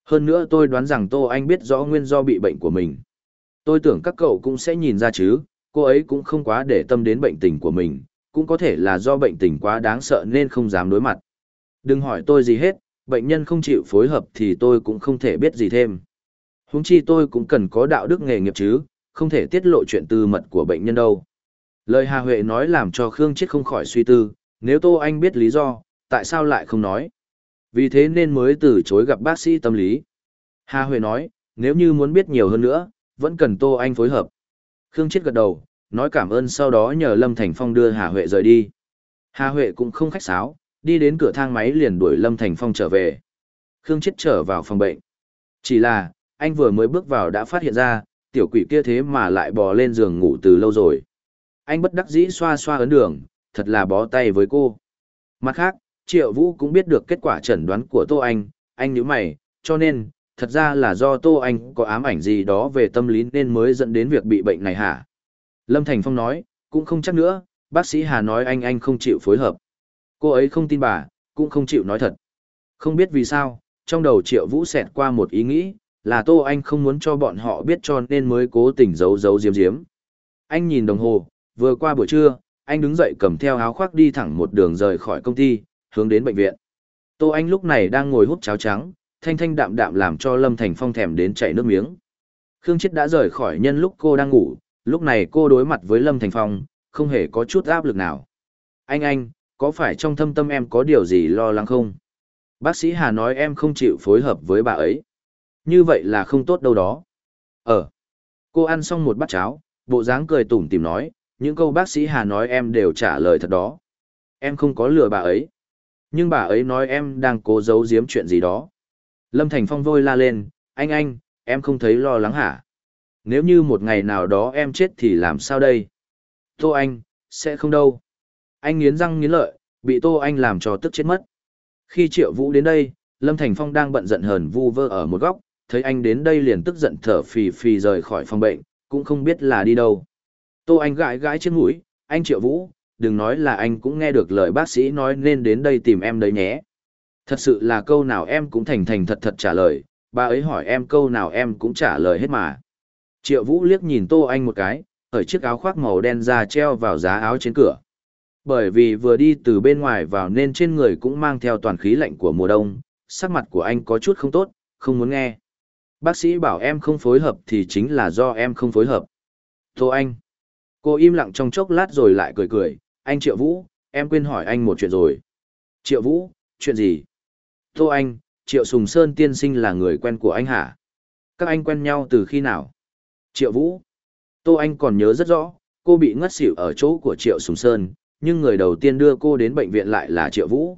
Hơn nữa tôi đoán rằng Tô Anh biết rõ nguyên do bị bệnh của mình. Tôi tưởng các cậu cũng sẽ nhìn ra chứ, cô ấy cũng không quá để tâm đến bệnh tình của mình, cũng có thể là do bệnh tình quá đáng sợ nên không dám đối mặt. Đừng hỏi tôi gì hết, bệnh nhân không chịu phối hợp thì tôi cũng không thể biết gì thêm. Huống chi tôi cũng cần có đạo đức nghề nghiệp chứ, không thể tiết lộ chuyện tư mật của bệnh nhân đâu. Lời Hà Huệ nói làm cho Khương Chết không khỏi suy tư, nếu Tô Anh biết lý do, tại sao lại không nói? Vì thế nên mới từ chối gặp bác sĩ tâm lý. Hà Huệ nói, nếu như muốn biết nhiều hơn nữa, vẫn cần Tô Anh phối hợp. Khương Chết gật đầu, nói cảm ơn sau đó nhờ Lâm Thành Phong đưa Hà Huệ rời đi. Hà Huệ cũng không khách sáo, đi đến cửa thang máy liền đuổi Lâm Thành Phong trở về. Khương Chết trở vào phòng bệnh. Chỉ là, anh vừa mới bước vào đã phát hiện ra, tiểu quỷ kia thế mà lại bò lên giường ngủ từ lâu rồi. Anh bất đắc dĩ xoa xoa ấn đường, thật là bó tay với cô. Mặt khác, Triệu Vũ cũng biết được kết quả chẩn đoán của Tô Anh, anh nhíu mày, cho nên, thật ra là do Tô Anh có ám ảnh gì đó về tâm lý nên mới dẫn đến việc bị bệnh này hả? Lâm Thành Phong nói, cũng không chắc nữa, bác sĩ Hà nói anh anh không chịu phối hợp. Cô ấy không tin bà, cũng không chịu nói thật. Không biết vì sao, trong đầu Triệu Vũ xẹt qua một ý nghĩ, là Tô Anh không muốn cho bọn họ biết cho nên mới cố tình giấu giấu giếm diếm. Anh nhìn đồng hồ, vừa qua buổi trưa, anh đứng dậy cầm theo áo khoác đi thẳng một đường rời khỏi công ty, hướng đến bệnh viện. Tô Anh lúc này đang ngồi hút cháo trắng, thanh thanh đạm đạm làm cho Lâm Thành Phong thèm đến chảy nước miếng. Khương Chết đã rời khỏi nhân lúc cô đang ngủ, Lúc này cô đối mặt với Lâm Thành Phong, không hề có chút áp lực nào. Anh anh, có phải trong thâm tâm em có điều gì lo lắng không? Bác sĩ Hà nói em không chịu phối hợp với bà ấy. Như vậy là không tốt đâu đó. Ờ. Cô ăn xong một bát cháo, bộ dáng cười tủm tìm nói, những câu bác sĩ Hà nói em đều trả lời thật đó. Em không có lừa bà ấy. Nhưng bà ấy nói em đang cố giấu giếm chuyện gì đó. Lâm Thành Phong vôi la lên, anh anh, em không thấy lo lắng hả? nếu như một ngày nào đó em chết thì làm sao đây? Tô Anh, sẽ không đâu. Anh nghiến răng nghiến lợi, bị Tô Anh làm cho tức chết mất. Khi Triệu Vũ đến đây, Lâm Thành Phong đang bận giận hờn vu vơ ở một góc, thấy anh đến đây liền tức giận thở phì phì rời khỏi phòng bệnh, cũng không biết là đi đâu. Tô Anh gãi gãi trên mũi, anh Triệu Vũ, đừng nói là anh cũng nghe được lời bác sĩ nói nên đến đây tìm em đấy nhé. Thật sự là câu nào em cũng thành thành thật thật trả lời, bà ấy hỏi em câu nào em cũng trả lời hết mà. Triệu Vũ liếc nhìn Tô Anh một cái, ở chiếc áo khoác màu đen ra treo vào giá áo trên cửa. Bởi vì vừa đi từ bên ngoài vào nên trên người cũng mang theo toàn khí lạnh của mùa đông, sắc mặt của anh có chút không tốt, không muốn nghe. Bác sĩ bảo em không phối hợp thì chính là do em không phối hợp. Tô Anh. Cô im lặng trong chốc lát rồi lại cười cười, anh Triệu Vũ, em quên hỏi anh một chuyện rồi. Triệu Vũ, chuyện gì? Tô Anh, Triệu Sùng Sơn tiên sinh là người quen của anh hả? Các anh quen nhau từ khi nào? Triệu Vũ. Tô Anh còn nhớ rất rõ, cô bị ngất xỉu ở chỗ của Triệu Sùng Sơn, nhưng người đầu tiên đưa cô đến bệnh viện lại là Triệu Vũ.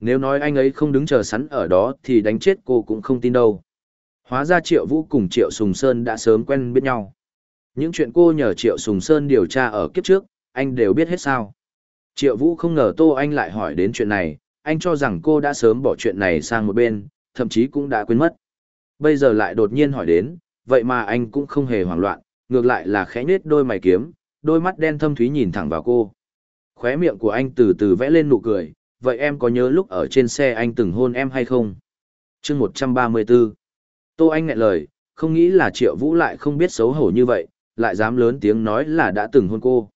Nếu nói anh ấy không đứng chờ sẵn ở đó thì đánh chết cô cũng không tin đâu. Hóa ra Triệu Vũ cùng Triệu Sùng Sơn đã sớm quen biết nhau. Những chuyện cô nhờ Triệu Sùng Sơn điều tra ở kiếp trước, anh đều biết hết sao. Triệu Vũ không ngờ Tô Anh lại hỏi đến chuyện này, anh cho rằng cô đã sớm bỏ chuyện này sang một bên, thậm chí cũng đã quên mất. Bây giờ lại đột nhiên hỏi đến, vậy mà anh cũng không hề hoảng loạn, ngược lại là khẽ nhếch đôi mày kiếm, đôi mắt đen thâm thúy nhìn thẳng vào cô. Khóe miệng của anh từ từ vẽ lên nụ cười, vậy em có nhớ lúc ở trên xe anh từng hôn em hay không? chương 134 Tô Anh ngại lời, không nghĩ là Triệu Vũ lại không biết xấu hổ như vậy, lại dám lớn tiếng nói là đã từng hôn cô.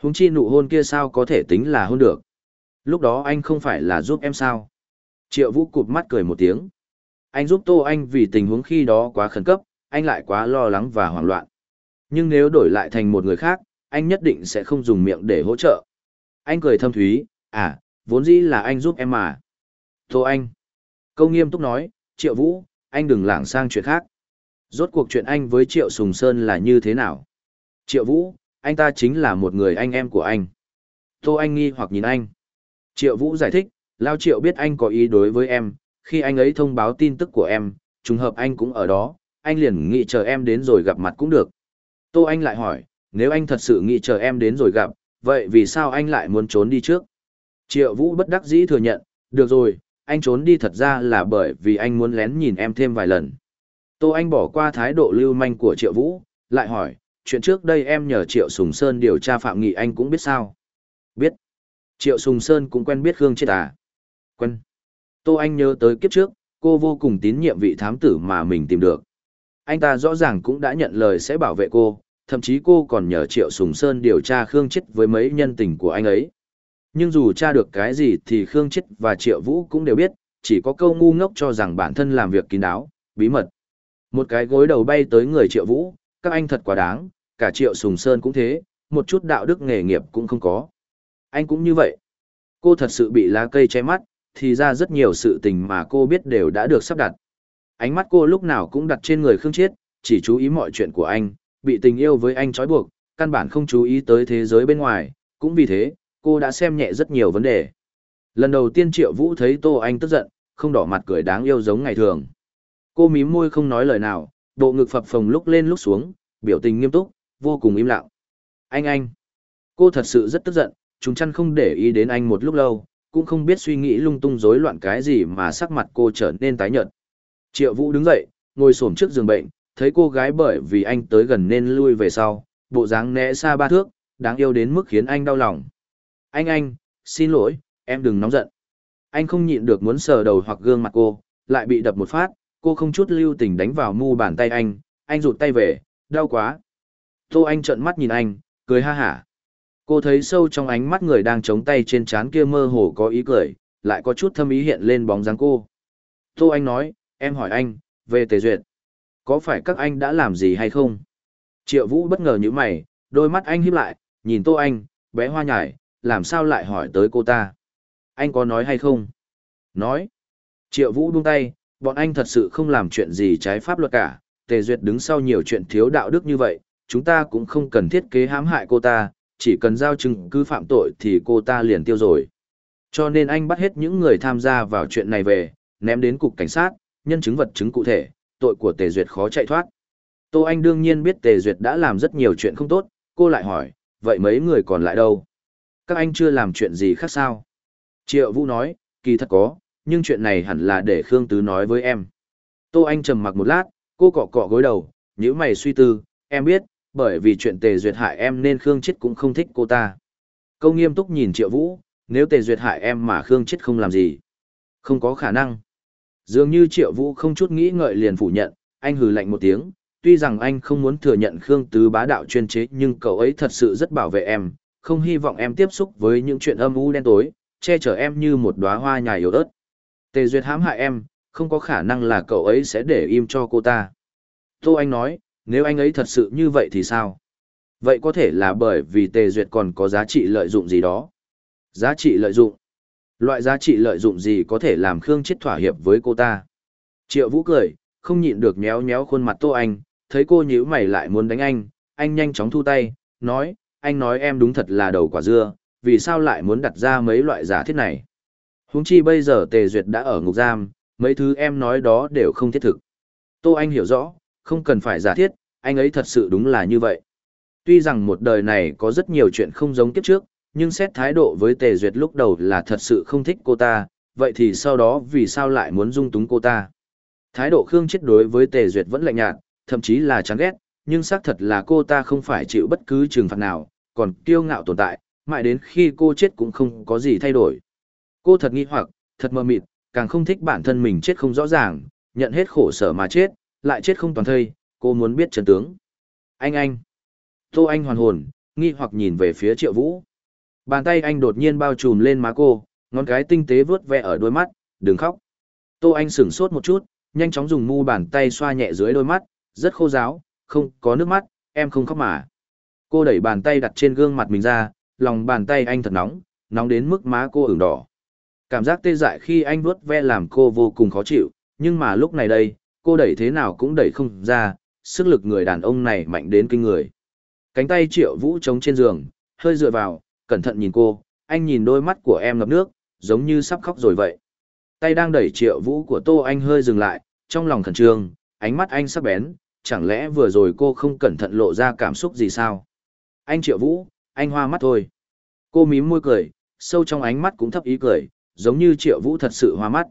Húng chi nụ hôn kia sao có thể tính là hôn được. Lúc đó anh không phải là giúp em sao? Triệu Vũ cụp mắt cười một tiếng. Anh giúp Tô Anh vì tình huống khi đó quá khẩn cấp, anh lại quá lo lắng và hoảng loạn. Nhưng nếu đổi lại thành một người khác, anh nhất định sẽ không dùng miệng để hỗ trợ. Anh cười thâm thúy, à, vốn dĩ là anh giúp em mà. Thôi anh. Câu nghiêm túc nói, Triệu Vũ, anh đừng lảng sang chuyện khác. Rốt cuộc chuyện anh với Triệu Sùng Sơn là như thế nào? Triệu Vũ, anh ta chính là một người anh em của anh. Tô Anh nghi hoặc nhìn anh. Triệu Vũ giải thích, Lao Triệu biết anh có ý đối với em, khi anh ấy thông báo tin tức của em, trùng hợp anh cũng ở đó, anh liền nghĩ chờ em đến rồi gặp mặt cũng được. Tô Anh lại hỏi, nếu anh thật sự nghĩ chờ em đến rồi gặp, vậy vì sao anh lại muốn trốn đi trước? Triệu Vũ bất đắc dĩ thừa nhận, được rồi, anh trốn đi thật ra là bởi vì anh muốn lén nhìn em thêm vài lần. Tô Anh bỏ qua thái độ lưu manh của Triệu Vũ, lại hỏi, chuyện trước đây em nhờ Triệu Sùng Sơn điều tra Phạm Nghị anh cũng biết sao? Biết. Triệu Sùng Sơn cũng quen biết Khương Chết à? Quen. Tô Anh nhớ tới kiếp trước, cô vô cùng tín nhiệm vị thám tử mà mình tìm được anh ta rõ ràng cũng đã nhận lời sẽ bảo vệ cô, thậm chí cô còn nhờ Triệu Sùng Sơn điều tra Khương Chết với mấy nhân tình của anh ấy. Nhưng dù tra được cái gì thì Khương Chết và Triệu Vũ cũng đều biết, chỉ có câu ngu ngốc cho rằng bản thân làm việc kín đáo, bí mật. Một cái gối đầu bay tới người Triệu Vũ, các anh thật quá đáng, cả Triệu Sùng Sơn cũng thế, một chút đạo đức nghề nghiệp cũng không có. Anh cũng như vậy. Cô thật sự bị lá cây che mắt, thì ra rất nhiều sự tình mà cô biết đều đã được sắp đặt. Ánh mắt cô lúc nào cũng đặt trên người Khương Chiết, chỉ chú ý mọi chuyện của anh, bị tình yêu với anh trói buộc, căn bản không chú ý tới thế giới bên ngoài, cũng vì thế, cô đã xem nhẹ rất nhiều vấn đề. Lần đầu tiên Triệu Vũ thấy Tô Anh tức giận, không đỏ mặt cười đáng yêu giống ngày thường. Cô mím môi không nói lời nào, bộ ngực phập phồng lúc lên lúc xuống, biểu tình nghiêm túc, vô cùng im lặng. Anh anh! Cô thật sự rất tức giận, chúng chăn không để ý đến anh một lúc lâu, cũng không biết suy nghĩ lung tung rối loạn cái gì mà sắc mặt cô trở nên tái nhợt. Triệu Vũ đứng dậy, ngồi xổm trước giường bệnh, thấy cô gái bởi vì anh tới gần nên lui về sau, bộ dáng né xa ba thước, đáng yêu đến mức khiến anh đau lòng. Anh anh, xin lỗi, em đừng nóng giận. Anh không nhịn được muốn sờ đầu hoặc gương mặt cô, lại bị đập một phát, cô không chút lưu tình đánh vào mu bàn tay anh, anh rụt tay về, đau quá. Tô Anh trợn mắt nhìn anh, cười ha hả. Cô thấy sâu trong ánh mắt người đang chống tay trên trán kia mơ hồ có ý cười, lại có chút thâm ý hiện lên bóng dáng cô. Tô Anh nói, em hỏi anh, về Tề Duyệt, có phải các anh đã làm gì hay không? Triệu Vũ bất ngờ như mày, đôi mắt anh híp lại, nhìn Tô Anh, bé hoa nhải, làm sao lại hỏi tới cô ta? Anh có nói hay không? Nói. Triệu Vũ buông tay, bọn anh thật sự không làm chuyện gì trái pháp luật cả, Tề Duyệt đứng sau nhiều chuyện thiếu đạo đức như vậy, chúng ta cũng không cần thiết kế hãm hại cô ta, chỉ cần giao chứng cứ phạm tội thì cô ta liền tiêu rồi. Cho nên anh bắt hết những người tham gia vào chuyện này về, ném đến cục cảnh sát, nhân chứng vật chứng cụ thể, tội của Tề Duyệt khó chạy thoát. Tô Anh đương nhiên biết Tề Duyệt đã làm rất nhiều chuyện không tốt, cô lại hỏi, vậy mấy người còn lại đâu? Các anh chưa làm chuyện gì khác sao? Triệu Vũ nói, kỳ thật có, nhưng chuyện này hẳn là để Khương Tứ nói với em. Tô Anh trầm mặc một lát, cô cọ cọ gối đầu, nhíu mày suy tư, em biết, bởi vì chuyện Tề Duyệt hại em nên Khương Chết cũng không thích cô ta. Câu nghiêm túc nhìn Triệu Vũ, nếu Tề Duyệt hại em mà Khương Chết không làm gì. Không có khả năng. Dường như triệu vũ không chút nghĩ ngợi liền phủ nhận, anh hừ lạnh một tiếng, tuy rằng anh không muốn thừa nhận Khương Tứ bá đạo chuyên chế nhưng cậu ấy thật sự rất bảo vệ em, không hy vọng em tiếp xúc với những chuyện âm u đen tối, che chở em như một đóa hoa nhài yếu ớt. Tề Duyệt hãm hại em, không có khả năng là cậu ấy sẽ để im cho cô ta. Tô Anh nói, nếu anh ấy thật sự như vậy thì sao? Vậy có thể là bởi vì Tề Duyệt còn có giá trị lợi dụng gì đó. Giá trị lợi dụng. Loại giá trị lợi dụng gì có thể làm Khương chết thỏa hiệp với cô ta? Triệu Vũ cười, không nhịn được nhéo nhéo khuôn mặt Tô Anh, thấy cô nhíu mày lại muốn đánh anh, anh nhanh chóng thu tay, nói, anh nói em đúng thật là đầu quả dưa, vì sao lại muốn đặt ra mấy loại giả thiết này? Huống chi bây giờ Tề Duyệt đã ở ngục giam, mấy thứ em nói đó đều không thiết thực. Tô Anh hiểu rõ, không cần phải giả thiết, anh ấy thật sự đúng là như vậy. Tuy rằng một đời này có rất nhiều chuyện không giống kiếp trước, nhưng xét thái độ với Tề Duyệt lúc đầu là thật sự không thích cô ta, vậy thì sau đó vì sao lại muốn dung túng cô ta? Thái độ Khương Chết đối với Tề Duyệt vẫn lạnh nhạt, thậm chí là chán ghét, nhưng xác thật là cô ta không phải chịu bất cứ trừng phạt nào, còn kiêu ngạo tồn tại, mãi đến khi cô chết cũng không có gì thay đổi. Cô thật nghi hoặc, thật mơ mịt, càng không thích bản thân mình chết không rõ ràng, nhận hết khổ sở mà chết, lại chết không toàn thây, cô muốn biết chân tướng. Anh anh! Tô Anh hoàn hồn, nghi hoặc nhìn về phía Triệu Vũ. Bàn tay anh đột nhiên bao trùm lên má cô, ngón cái tinh tế vướt vẹ ở đôi mắt, đừng khóc. Tô Anh sửng sốt một chút, nhanh chóng dùng mu bàn tay xoa nhẹ dưới đôi mắt, rất khô ráo, không có nước mắt, em không khóc mà. Cô đẩy bàn tay đặt trên gương mặt mình ra, lòng bàn tay anh thật nóng, nóng đến mức má cô ửng đỏ. Cảm giác tê dại khi anh vuốt ve làm cô vô cùng khó chịu, nhưng mà lúc này đây, cô đẩy thế nào cũng đẩy không ra, sức lực người đàn ông này mạnh đến kinh người. Cánh tay triệu vũ trống trên giường, hơi dựa vào, cẩn thận nhìn cô, anh nhìn đôi mắt của em ngập nước, giống như sắp khóc rồi vậy. Tay đang đẩy triệu vũ của Tô Anh hơi dừng lại, trong lòng khẩn trương, ánh mắt anh sắp bén, chẳng lẽ vừa rồi cô không cẩn thận lộ ra cảm xúc gì sao? Anh triệu vũ, anh hoa mắt thôi. Cô mím môi cười, sâu trong ánh mắt cũng thấp ý cười, giống như triệu vũ thật sự hoa mắt.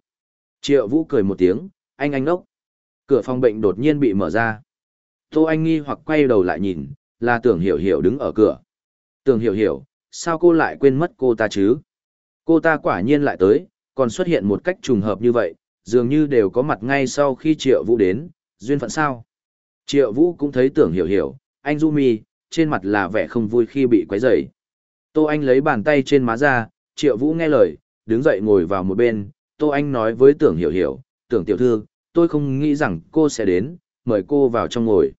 Triệu vũ cười một tiếng, anh anh đốc. Cửa phòng bệnh đột nhiên bị mở ra. Tô Anh nghi hoặc quay đầu lại nhìn, là tưởng hiểu hiểu đứng ở cửa. Tưởng hiểu hiểu, sao cô lại quên mất cô ta chứ? Cô ta quả nhiên lại tới, còn xuất hiện một cách trùng hợp như vậy, dường như đều có mặt ngay sau khi Triệu Vũ đến, duyên phận sao? Triệu Vũ cũng thấy tưởng hiểu hiểu, anh Du Mi, trên mặt là vẻ không vui khi bị quấy rầy. Tô Anh lấy bàn tay trên má ra, Triệu Vũ nghe lời, đứng dậy ngồi vào một bên, Tô Anh nói với tưởng hiểu hiểu, tưởng tiểu thư, tôi không nghĩ rằng cô sẽ đến, mời cô vào trong ngồi.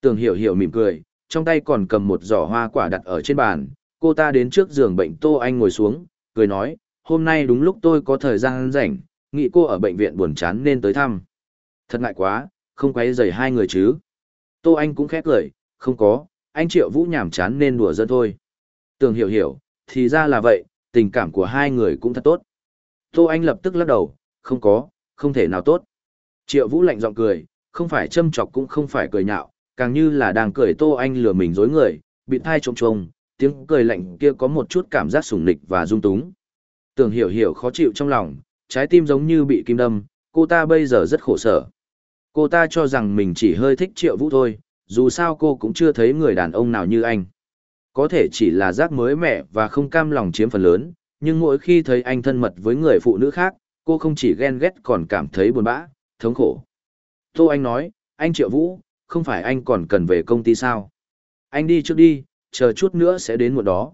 Tưởng hiểu hiểu mỉm cười, trong tay còn cầm một giỏ hoa quả đặt ở trên bàn, cô ta đến trước giường bệnh Tô Anh ngồi xuống, cười nói, hôm nay đúng lúc tôi có thời gian rảnh, nghĩ cô ở bệnh viện buồn chán nên tới thăm. Thật ngại quá, không quấy rầy hai người chứ. Tô Anh cũng khét cười, không có, anh Triệu Vũ nhàm chán nên đùa dân thôi. Tường hiểu hiểu, thì ra là vậy, tình cảm của hai người cũng thật tốt. Tô Anh lập tức lắc đầu, không có, không thể nào tốt. Triệu Vũ lạnh giọng cười, không phải châm chọc cũng không phải cười nhạo, càng như là đang cười Tô Anh lừa mình dối người, bị thai trông trông, tiếng cười lạnh kia có một chút cảm giác sủng nịch và dung túng. Tưởng hiểu hiểu khó chịu trong lòng, trái tim giống như bị kim đâm, cô ta bây giờ rất khổ sở. Cô ta cho rằng mình chỉ hơi thích triệu vũ thôi, dù sao cô cũng chưa thấy người đàn ông nào như anh. Có thể chỉ là giác mới mẻ và không cam lòng chiếm phần lớn, nhưng mỗi khi thấy anh thân mật với người phụ nữ khác, cô không chỉ ghen ghét còn cảm thấy buồn bã, thống khổ. Tô Anh nói, anh Triệu Vũ, không phải anh còn cần về công ty sao? Anh đi trước đi, chờ chút nữa sẽ đến một đó.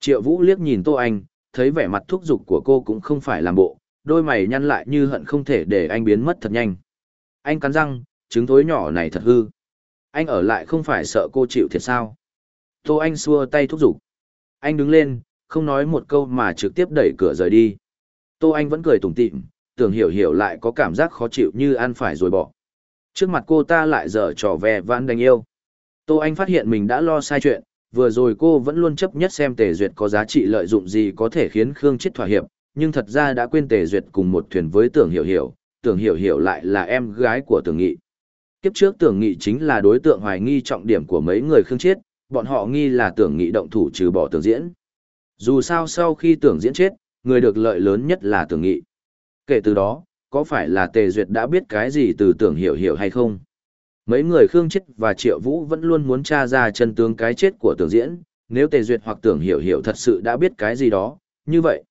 Triệu Vũ liếc nhìn Tô Anh, thấy vẻ mặt thúc dục của cô cũng không phải làm bộ, đôi mày nhăn lại như hận không thể để anh biến mất thật nhanh. Anh cắn răng, trứng thối nhỏ này thật hư. Anh ở lại không phải sợ cô chịu thiệt sao. Tô Anh xua tay thúc dục, Anh đứng lên, không nói một câu mà trực tiếp đẩy cửa rời đi. Tô Anh vẫn cười tủm tỉm, tưởng hiểu hiểu lại có cảm giác khó chịu như ăn phải rồi bỏ. Trước mặt cô ta lại dở trò vẻ vãn đánh yêu. Tô Anh phát hiện mình đã lo sai chuyện, vừa rồi cô vẫn luôn chấp nhất xem Tề Duyệt có giá trị lợi dụng gì có thể khiến Khương Chết thỏa hiệp, nhưng thật ra đã quên Tề Duyệt cùng một thuyền với Tưởng Hiểu Hiểu, Tưởng Hiểu Hiểu lại là em gái của Tưởng Nghị. Kiếp trước Tưởng Nghị chính là đối tượng hoài nghi trọng điểm của mấy người Khương Chết, bọn họ nghi là Tưởng Nghị động thủ trừ bỏ Tưởng Diễn. Dù sao sau khi Tưởng Diễn chết, người được lợi lớn nhất là Tưởng Nghị. Kể từ đó, có phải là Tề Duyệt đã biết cái gì từ Tưởng Hiểu Hiểu hay không? mấy người Khương Chết và Triệu Vũ vẫn luôn muốn tra ra chân tướng cái chết của tưởng diễn, nếu Tề Duyệt hoặc tưởng hiểu hiểu thật sự đã biết cái gì đó, như vậy.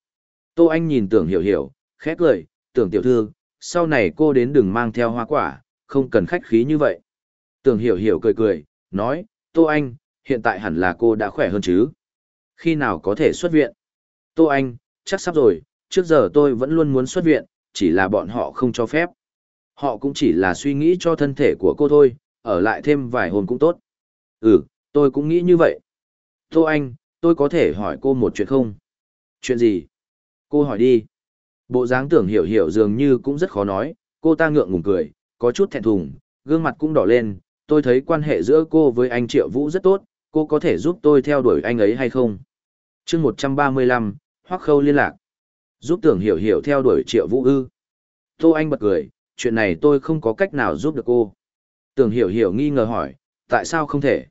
Tô Anh nhìn tưởng hiểu hiểu, khét lời, tưởng tiểu thư, sau này cô đến đừng mang theo hoa quả, không cần khách khí như vậy. Tưởng hiểu hiểu cười cười, nói, Tô Anh, hiện tại hẳn là cô đã khỏe hơn chứ. Khi nào có thể xuất viện? Tô Anh, chắc sắp rồi, trước giờ tôi vẫn luôn muốn xuất viện, chỉ là bọn họ không cho phép họ cũng chỉ là suy nghĩ cho thân thể của cô thôi, ở lại thêm vài hôm cũng tốt. Ừ, tôi cũng nghĩ như vậy. Tô Anh, tôi có thể hỏi cô một chuyện không? Chuyện gì? Cô hỏi đi. Bộ dáng tưởng hiểu hiểu dường như cũng rất khó nói, cô ta ngượng ngùng cười, có chút thẹn thùng, gương mặt cũng đỏ lên. Tôi thấy quan hệ giữa cô với anh Triệu Vũ rất tốt, cô có thể giúp tôi theo đuổi anh ấy hay không? chương 135, Hoắc Khâu liên lạc. Giúp tưởng hiểu hiểu theo đuổi Triệu Vũ ư. Tô Anh bật cười, chuyện này tôi không có cách nào giúp được cô. Tưởng hiểu hiểu nghi ngờ hỏi, tại sao không thể?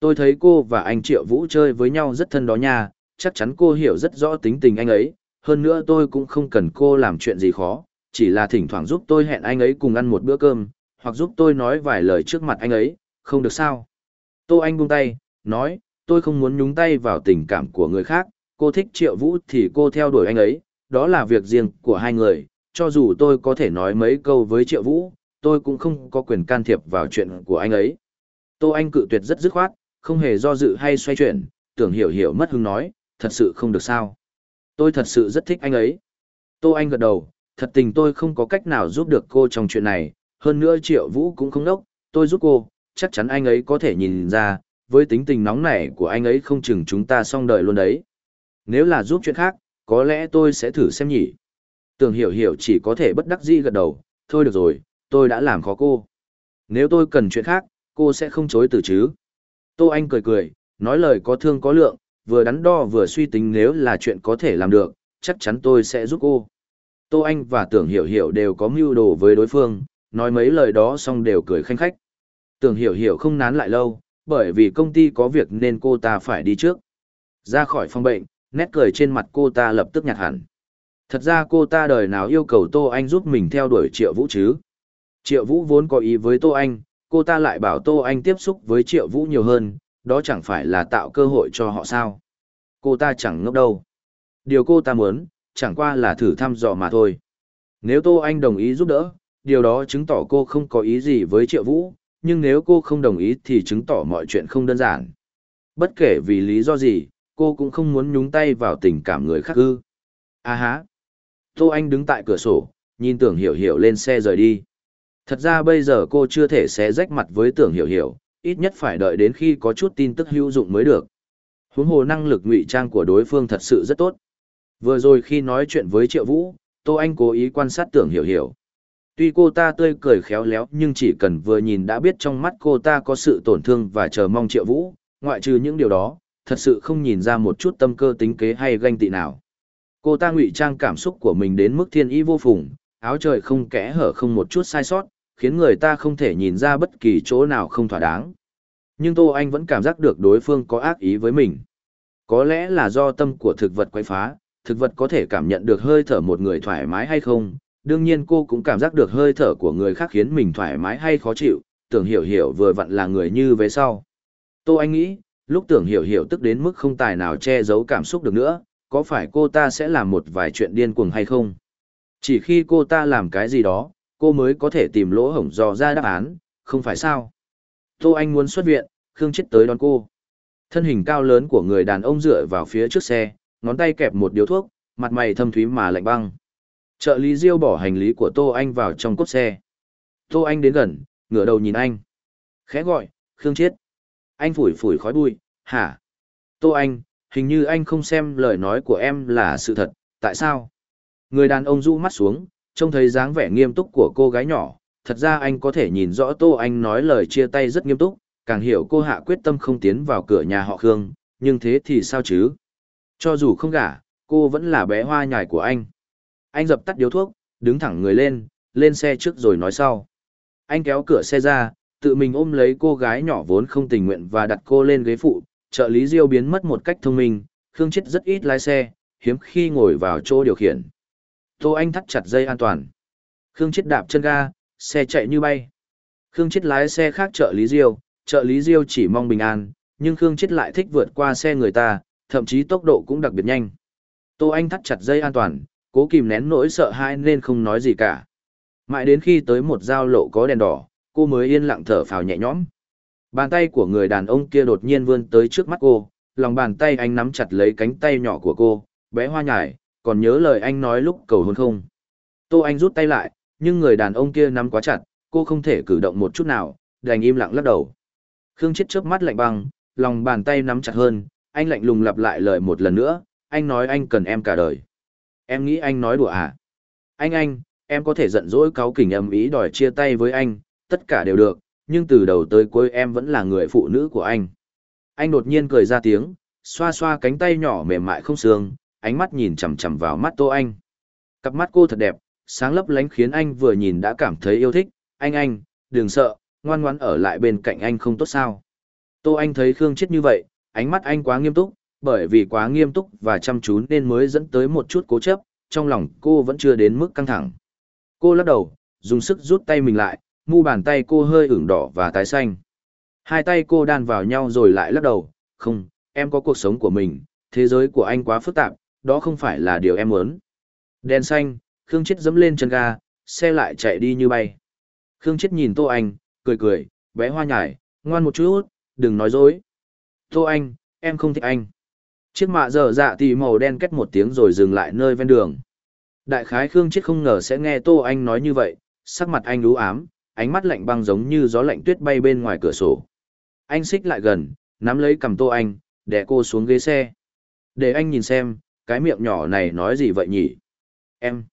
Tôi thấy cô và anh Triệu Vũ chơi với nhau rất thân đó nha, chắc chắn cô hiểu rất rõ tính tình anh ấy, hơn nữa tôi cũng không cần cô làm chuyện gì khó, chỉ là thỉnh thoảng giúp tôi hẹn anh ấy cùng ăn một bữa cơm, hoặc giúp tôi nói vài lời trước mặt anh ấy, không được sao. Tô Anh buông tay, nói, tôi không muốn nhúng tay vào tình cảm của người khác, cô thích Triệu Vũ thì cô theo đuổi anh ấy, đó là việc riêng của hai người, cho dù tôi có thể nói mấy câu với triệu vũ, tôi cũng không có quyền can thiệp vào chuyện của anh ấy. Tô Anh cự tuyệt rất dứt khoát, không hề do dự hay xoay chuyển, tưởng hiểu hiểu mất hứng nói, thật sự không được sao. Tôi thật sự rất thích anh ấy. Tô Anh gật đầu, thật tình tôi không có cách nào giúp được cô trong chuyện này, hơn nữa triệu vũ cũng không đốc, tôi giúp cô, chắc chắn anh ấy có thể nhìn ra, với tính tình nóng nảy của anh ấy không chừng chúng ta xong đời luôn đấy. Nếu là giúp chuyện khác, có lẽ tôi sẽ thử xem nhỉ. Tưởng hiểu hiểu chỉ có thể bất đắc dĩ gật đầu, thôi được rồi, tôi đã làm khó cô. Nếu tôi cần chuyện khác, cô sẽ không chối từ chứ. Tô Anh cười cười, nói lời có thương có lượng, vừa đắn đo vừa suy tính nếu là chuyện có thể làm được, chắc chắn tôi sẽ giúp cô. Tô Anh và Tưởng Hiểu Hiểu đều có mưu đồ với đối phương, nói mấy lời đó xong đều cười khanh khách. Tưởng Hiểu Hiểu không nán lại lâu, bởi vì công ty có việc nên cô ta phải đi trước. Ra khỏi phòng bệnh, nét cười trên mặt cô ta lập tức nhạt hẳn. Thật ra cô ta đời nào yêu cầu Tô Anh giúp mình theo đuổi Triệu Vũ chứ? Triệu Vũ vốn có ý với Tô Anh, cô ta lại bảo Tô Anh tiếp xúc với Triệu Vũ nhiều hơn, đó chẳng phải là tạo cơ hội cho họ sao? Cô ta chẳng ngốc đâu. Điều cô ta muốn, chẳng qua là thử thăm dò mà thôi. Nếu Tô Anh đồng ý giúp đỡ, điều đó chứng tỏ cô không có ý gì với Triệu Vũ, nhưng nếu cô không đồng ý thì chứng tỏ mọi chuyện không đơn giản. Bất kể vì lý do gì, cô cũng không muốn nhúng tay vào tình cảm người khác ư. À há. Tô Anh đứng tại cửa sổ, nhìn tưởng hiểu hiểu lên xe rời đi. Thật ra bây giờ cô chưa thể xé rách mặt với tưởng hiểu hiểu, ít nhất phải đợi đến khi có chút tin tức hữu dụng mới được. Huống hồ năng lực ngụy trang của đối phương thật sự rất tốt. Vừa rồi khi nói chuyện với Triệu Vũ, Tô Anh cố ý quan sát tưởng hiểu hiểu. Tuy cô ta tươi cười khéo léo nhưng chỉ cần vừa nhìn đã biết trong mắt cô ta có sự tổn thương và chờ mong Triệu Vũ, ngoại trừ những điều đó, thật sự không nhìn ra một chút tâm cơ tính kế hay ganh tị nào cô ta ngụy trang cảm xúc của mình đến mức thiên ý vô phùng, áo trời không kẽ hở không một chút sai sót, khiến người ta không thể nhìn ra bất kỳ chỗ nào không thỏa đáng. Nhưng tô anh vẫn cảm giác được đối phương có ác ý với mình. Có lẽ là do tâm của thực vật quay phá, thực vật có thể cảm nhận được hơi thở một người thoải mái hay không. Đương nhiên cô cũng cảm giác được hơi thở của người khác khiến mình thoải mái hay khó chịu, tưởng hiểu hiểu vừa vặn là người như về sau. Tô anh nghĩ, lúc tưởng hiểu hiểu tức đến mức không tài nào che giấu cảm xúc được nữa có phải cô ta sẽ làm một vài chuyện điên cuồng hay không? Chỉ khi cô ta làm cái gì đó, cô mới có thể tìm lỗ hổng dò ra đáp án, không phải sao? Tô Anh muốn xuất viện, Khương Chết tới đón cô. Thân hình cao lớn của người đàn ông dựa vào phía trước xe, ngón tay kẹp một điếu thuốc, mặt mày thâm thúy mà lạnh băng. Trợ lý Diêu bỏ hành lý của Tô Anh vào trong cốt xe. Tô Anh đến gần, ngửa đầu nhìn anh. Khẽ gọi, Khương chết. Anh phủi phủi khói bụi, hả? Tô Anh, Hình như anh không xem lời nói của em là sự thật, tại sao? Người đàn ông rũ mắt xuống, trông thấy dáng vẻ nghiêm túc của cô gái nhỏ, thật ra anh có thể nhìn rõ Tô Anh nói lời chia tay rất nghiêm túc, càng hiểu cô hạ quyết tâm không tiến vào cửa nhà họ Khương, nhưng thế thì sao chứ? Cho dù không gả, cô vẫn là bé hoa nhài của anh. Anh dập tắt điếu thuốc, đứng thẳng người lên, lên xe trước rồi nói sau. Anh kéo cửa xe ra, tự mình ôm lấy cô gái nhỏ vốn không tình nguyện và đặt cô lên ghế phụ, trợ lý Diêu biến mất một cách thông minh, Khương Chết rất ít lái xe, hiếm khi ngồi vào chỗ điều khiển. Tô Anh thắt chặt dây an toàn. Khương Chết đạp chân ga, xe chạy như bay. Khương Chết lái xe khác trợ lý Diêu, trợ lý Diêu chỉ mong bình an, nhưng Khương Chết lại thích vượt qua xe người ta, thậm chí tốc độ cũng đặc biệt nhanh. Tô Anh thắt chặt dây an toàn, cố kìm nén nỗi sợ hãi nên không nói gì cả. Mãi đến khi tới một giao lộ có đèn đỏ, cô mới yên lặng thở phào nhẹ nhõm. Bàn tay của người đàn ông kia đột nhiên vươn tới trước mắt cô, lòng bàn tay anh nắm chặt lấy cánh tay nhỏ của cô, bé hoa nhải, còn nhớ lời anh nói lúc cầu hôn không. Tô Anh rút tay lại, nhưng người đàn ông kia nắm quá chặt, cô không thể cử động một chút nào, đành im lặng lắc đầu. Khương chết chớp mắt lạnh băng, lòng bàn tay nắm chặt hơn, anh lạnh lùng lặp lại lời một lần nữa, anh nói anh cần em cả đời. Em nghĩ anh nói đùa à? Anh anh, em có thể giận dỗi cáu kỉnh âm ý đòi chia tay với anh, tất cả đều được, nhưng từ đầu tới cuối em vẫn là người phụ nữ của anh. Anh đột nhiên cười ra tiếng, xoa xoa cánh tay nhỏ mềm mại không xương, ánh mắt nhìn chằm chằm vào mắt Tô Anh. Cặp mắt cô thật đẹp, sáng lấp lánh khiến anh vừa nhìn đã cảm thấy yêu thích, anh anh, đừng sợ, ngoan ngoãn ở lại bên cạnh anh không tốt sao. Tô Anh thấy Khương chết như vậy, ánh mắt anh quá nghiêm túc, bởi vì quá nghiêm túc và chăm chú nên mới dẫn tới một chút cố chấp, trong lòng cô vẫn chưa đến mức căng thẳng. Cô lắc đầu, dùng sức rút tay mình lại, mu bàn tay cô hơi ửng đỏ và tái xanh. Hai tay cô đan vào nhau rồi lại lắc đầu, không, em có cuộc sống của mình, thế giới của anh quá phức tạp, đó không phải là điều em muốn. Đèn xanh, Khương Chết dẫm lên chân ga, xe lại chạy đi như bay. Khương Chết nhìn Tô Anh, cười cười, bé hoa nhải, ngoan một chút, đừng nói dối. Tô Anh, em không thích anh. Chiếc mạ dở dạ tì màu đen kết một tiếng rồi dừng lại nơi ven đường. Đại khái Khương Chết không ngờ sẽ nghe Tô Anh nói như vậy, sắc mặt anh đú ám, ánh mắt lạnh băng giống như gió lạnh tuyết bay bên ngoài cửa sổ. Anh xích lại gần, nắm lấy cầm tô anh, đè cô xuống ghế xe. Để anh nhìn xem, cái miệng nhỏ này nói gì vậy nhỉ? Em.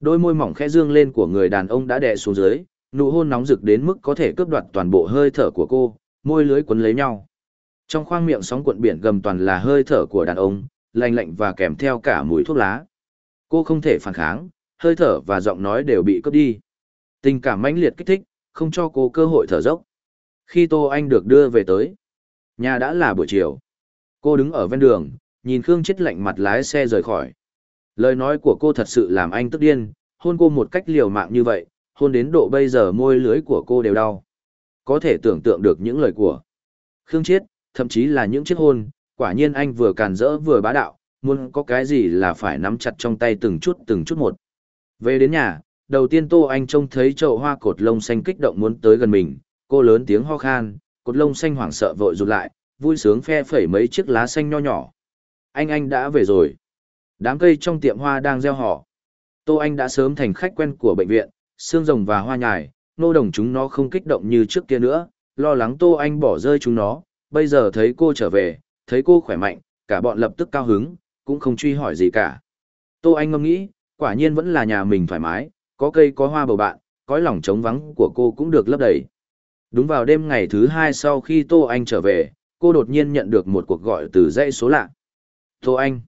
Đôi môi mỏng khẽ dương lên của người đàn ông đã đè xuống dưới, nụ hôn nóng rực đến mức có thể cướp đoạt toàn bộ hơi thở của cô, môi lưới quấn lấy nhau. Trong khoang miệng sóng cuộn biển gầm toàn là hơi thở của đàn ông, lạnh lạnh và kèm theo cả mùi thuốc lá. Cô không thể phản kháng, hơi thở và giọng nói đều bị cướp đi. Tình cảm mãnh liệt kích thích, không cho cô cơ hội thở dốc. Khi Tô Anh được đưa về tới, nhà đã là buổi chiều. Cô đứng ở ven đường, nhìn Khương chết lạnh mặt lái xe rời khỏi. Lời nói của cô thật sự làm anh tức điên, hôn cô một cách liều mạng như vậy, hôn đến độ bây giờ môi lưới của cô đều đau. Có thể tưởng tượng được những lời của Khương Chiết, thậm chí là những chiếc hôn, quả nhiên anh vừa càn rỡ vừa bá đạo, muốn có cái gì là phải nắm chặt trong tay từng chút từng chút một. Về đến nhà, đầu tiên Tô Anh trông thấy chậu hoa cột lông xanh kích động muốn tới gần mình, cô lớn tiếng ho khan, cột lông xanh hoảng sợ vội rụt lại, vui sướng phe phẩy mấy chiếc lá xanh nho nhỏ. Anh anh đã về rồi. Đám cây trong tiệm hoa đang gieo họ. Tô Anh đã sớm thành khách quen của bệnh viện, xương rồng và hoa nhài, nô đồng chúng nó không kích động như trước kia nữa, lo lắng Tô Anh bỏ rơi chúng nó, bây giờ thấy cô trở về, thấy cô khỏe mạnh, cả bọn lập tức cao hứng, cũng không truy hỏi gì cả. Tô Anh ngẫm nghĩ, quả nhiên vẫn là nhà mình thoải mái, có cây có hoa bầu bạn, cõi lòng trống vắng của cô cũng được lấp đầy. Đúng vào đêm ngày thứ hai sau khi Tô Anh trở về, cô đột nhiên nhận được một cuộc gọi từ dãy số lạ. Tô Anh.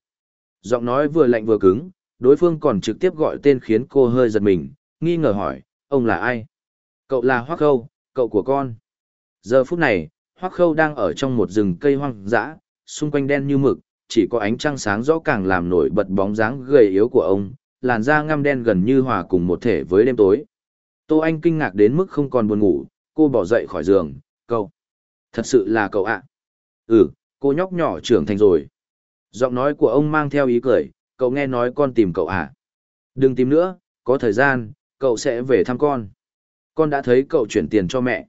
Giọng nói vừa lạnh vừa cứng, đối phương còn trực tiếp gọi tên khiến cô hơi giật mình, nghi ngờ hỏi, ông là ai? Cậu là Hoắc Khâu, cậu của con. Giờ phút này, Hoắc Khâu đang ở trong một rừng cây hoang dã, xung quanh đen như mực, chỉ có ánh trăng sáng rõ càng làm nổi bật bóng dáng gầy yếu của ông, làn da ngăm đen gần như hòa cùng một thể với đêm tối. Tô Anh kinh ngạc đến mức không còn buồn ngủ, cô bỏ dậy khỏi giường, cậu. Thật sự là cậu ạ. À. Ừ, cô nhóc nhỏ trưởng thành rồi. Giọng nói của ông mang theo ý cười, cậu nghe nói con tìm cậu ạ. À. Đừng tìm nữa, có thời gian, cậu sẽ về thăm con. Con đã thấy cậu chuyển tiền cho mẹ.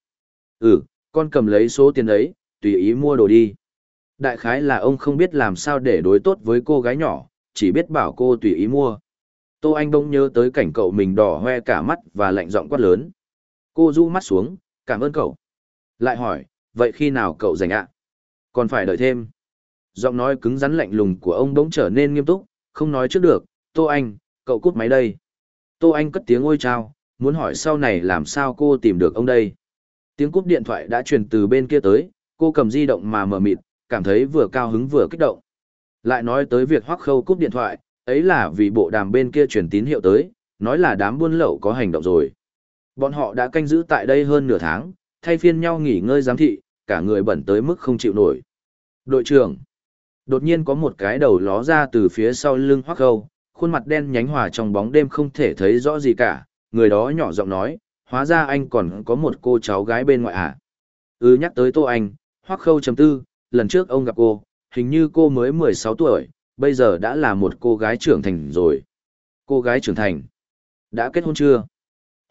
Ừ, con cầm lấy số tiền ấy, tùy ý mua đồ đi. Đại khái là ông không biết làm sao để đối tốt với cô gái nhỏ, chỉ biết bảo cô tùy ý mua. Tô Anh bỗng nhớ tới cảnh cậu mình đỏ hoe cả mắt và lạnh giọng quát lớn. Cô du mắt xuống, cảm ơn cậu. Lại hỏi, vậy khi nào cậu rảnh ạ? Còn phải đợi thêm. Giọng nói cứng rắn lạnh lùng của ông bỗng trở nên nghiêm túc, không nói trước được. Tô Anh, cậu cút máy đây. Tô Anh cất tiếng ôi chao, muốn hỏi sau này làm sao cô tìm được ông đây. Tiếng cúp điện thoại đã truyền từ bên kia tới, cô cầm di động mà mở mịt, cảm thấy vừa cao hứng vừa kích động. Lại nói tới việc hoắc khâu cúp điện thoại, ấy là vì bộ đàm bên kia truyền tín hiệu tới, nói là đám buôn lậu có hành động rồi. Bọn họ đã canh giữ tại đây hơn nửa tháng, thay phiên nhau nghỉ ngơi giám thị, cả người bẩn tới mức không chịu nổi. Đội trưởng, đột nhiên có một cái đầu ló ra từ phía sau lưng hoắc khâu, khuôn mặt đen nhánh hòa trong bóng đêm không thể thấy rõ gì cả, người đó nhỏ giọng nói, hóa ra anh còn có một cô cháu gái bên ngoại à. Ừ nhắc tới tô anh, hoắc khâu chấm tư, lần trước ông gặp cô, hình như cô mới 16 tuổi, bây giờ đã là một cô gái trưởng thành rồi. Cô gái trưởng thành. Đã kết hôn chưa?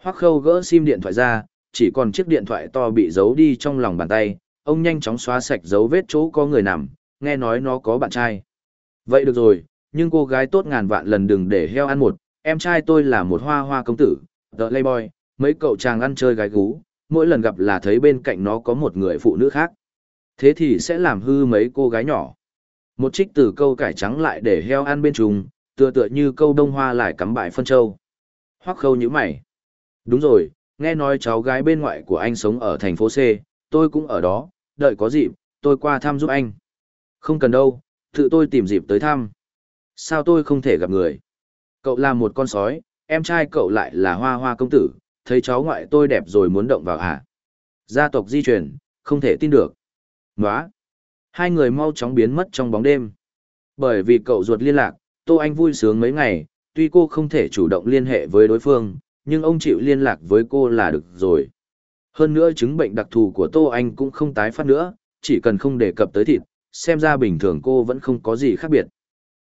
Hoắc khâu gỡ sim điện thoại ra, chỉ còn chiếc điện thoại to bị giấu đi trong lòng bàn tay, ông nhanh chóng xóa sạch dấu vết chỗ có người nằm, nghe nói nó có bạn trai. Vậy được rồi, nhưng cô gái tốt ngàn vạn lần đừng để heo ăn một, em trai tôi là một hoa hoa công tử, the playboy, mấy cậu chàng ăn chơi gái gú, mỗi lần gặp là thấy bên cạnh nó có một người phụ nữ khác. Thế thì sẽ làm hư mấy cô gái nhỏ. Một trích từ câu cải trắng lại để heo ăn bên trùng, tựa tựa như câu đông hoa lại cắm bại phân châu. Hoắc khâu như mày. Đúng rồi, nghe nói cháu gái bên ngoại của anh sống ở thành phố C, tôi cũng ở đó, đợi có dịp, tôi qua thăm giúp anh. Không cần đâu, tự tôi tìm dịp tới thăm. Sao tôi không thể gặp người? Cậu là một con sói, em trai cậu lại là hoa hoa công tử, thấy cháu ngoại tôi đẹp rồi muốn động vào hả? À? Gia tộc di truyền, không thể tin được. Nóa! Hai người mau chóng biến mất trong bóng đêm. Bởi vì cậu ruột liên lạc, Tô Anh vui sướng mấy ngày, tuy cô không thể chủ động liên hệ với đối phương, nhưng ông chịu liên lạc với cô là được rồi. Hơn nữa chứng bệnh đặc thù của Tô Anh cũng không tái phát nữa, chỉ cần không đề cập tới thịt, xem ra bình thường cô vẫn không có gì khác biệt.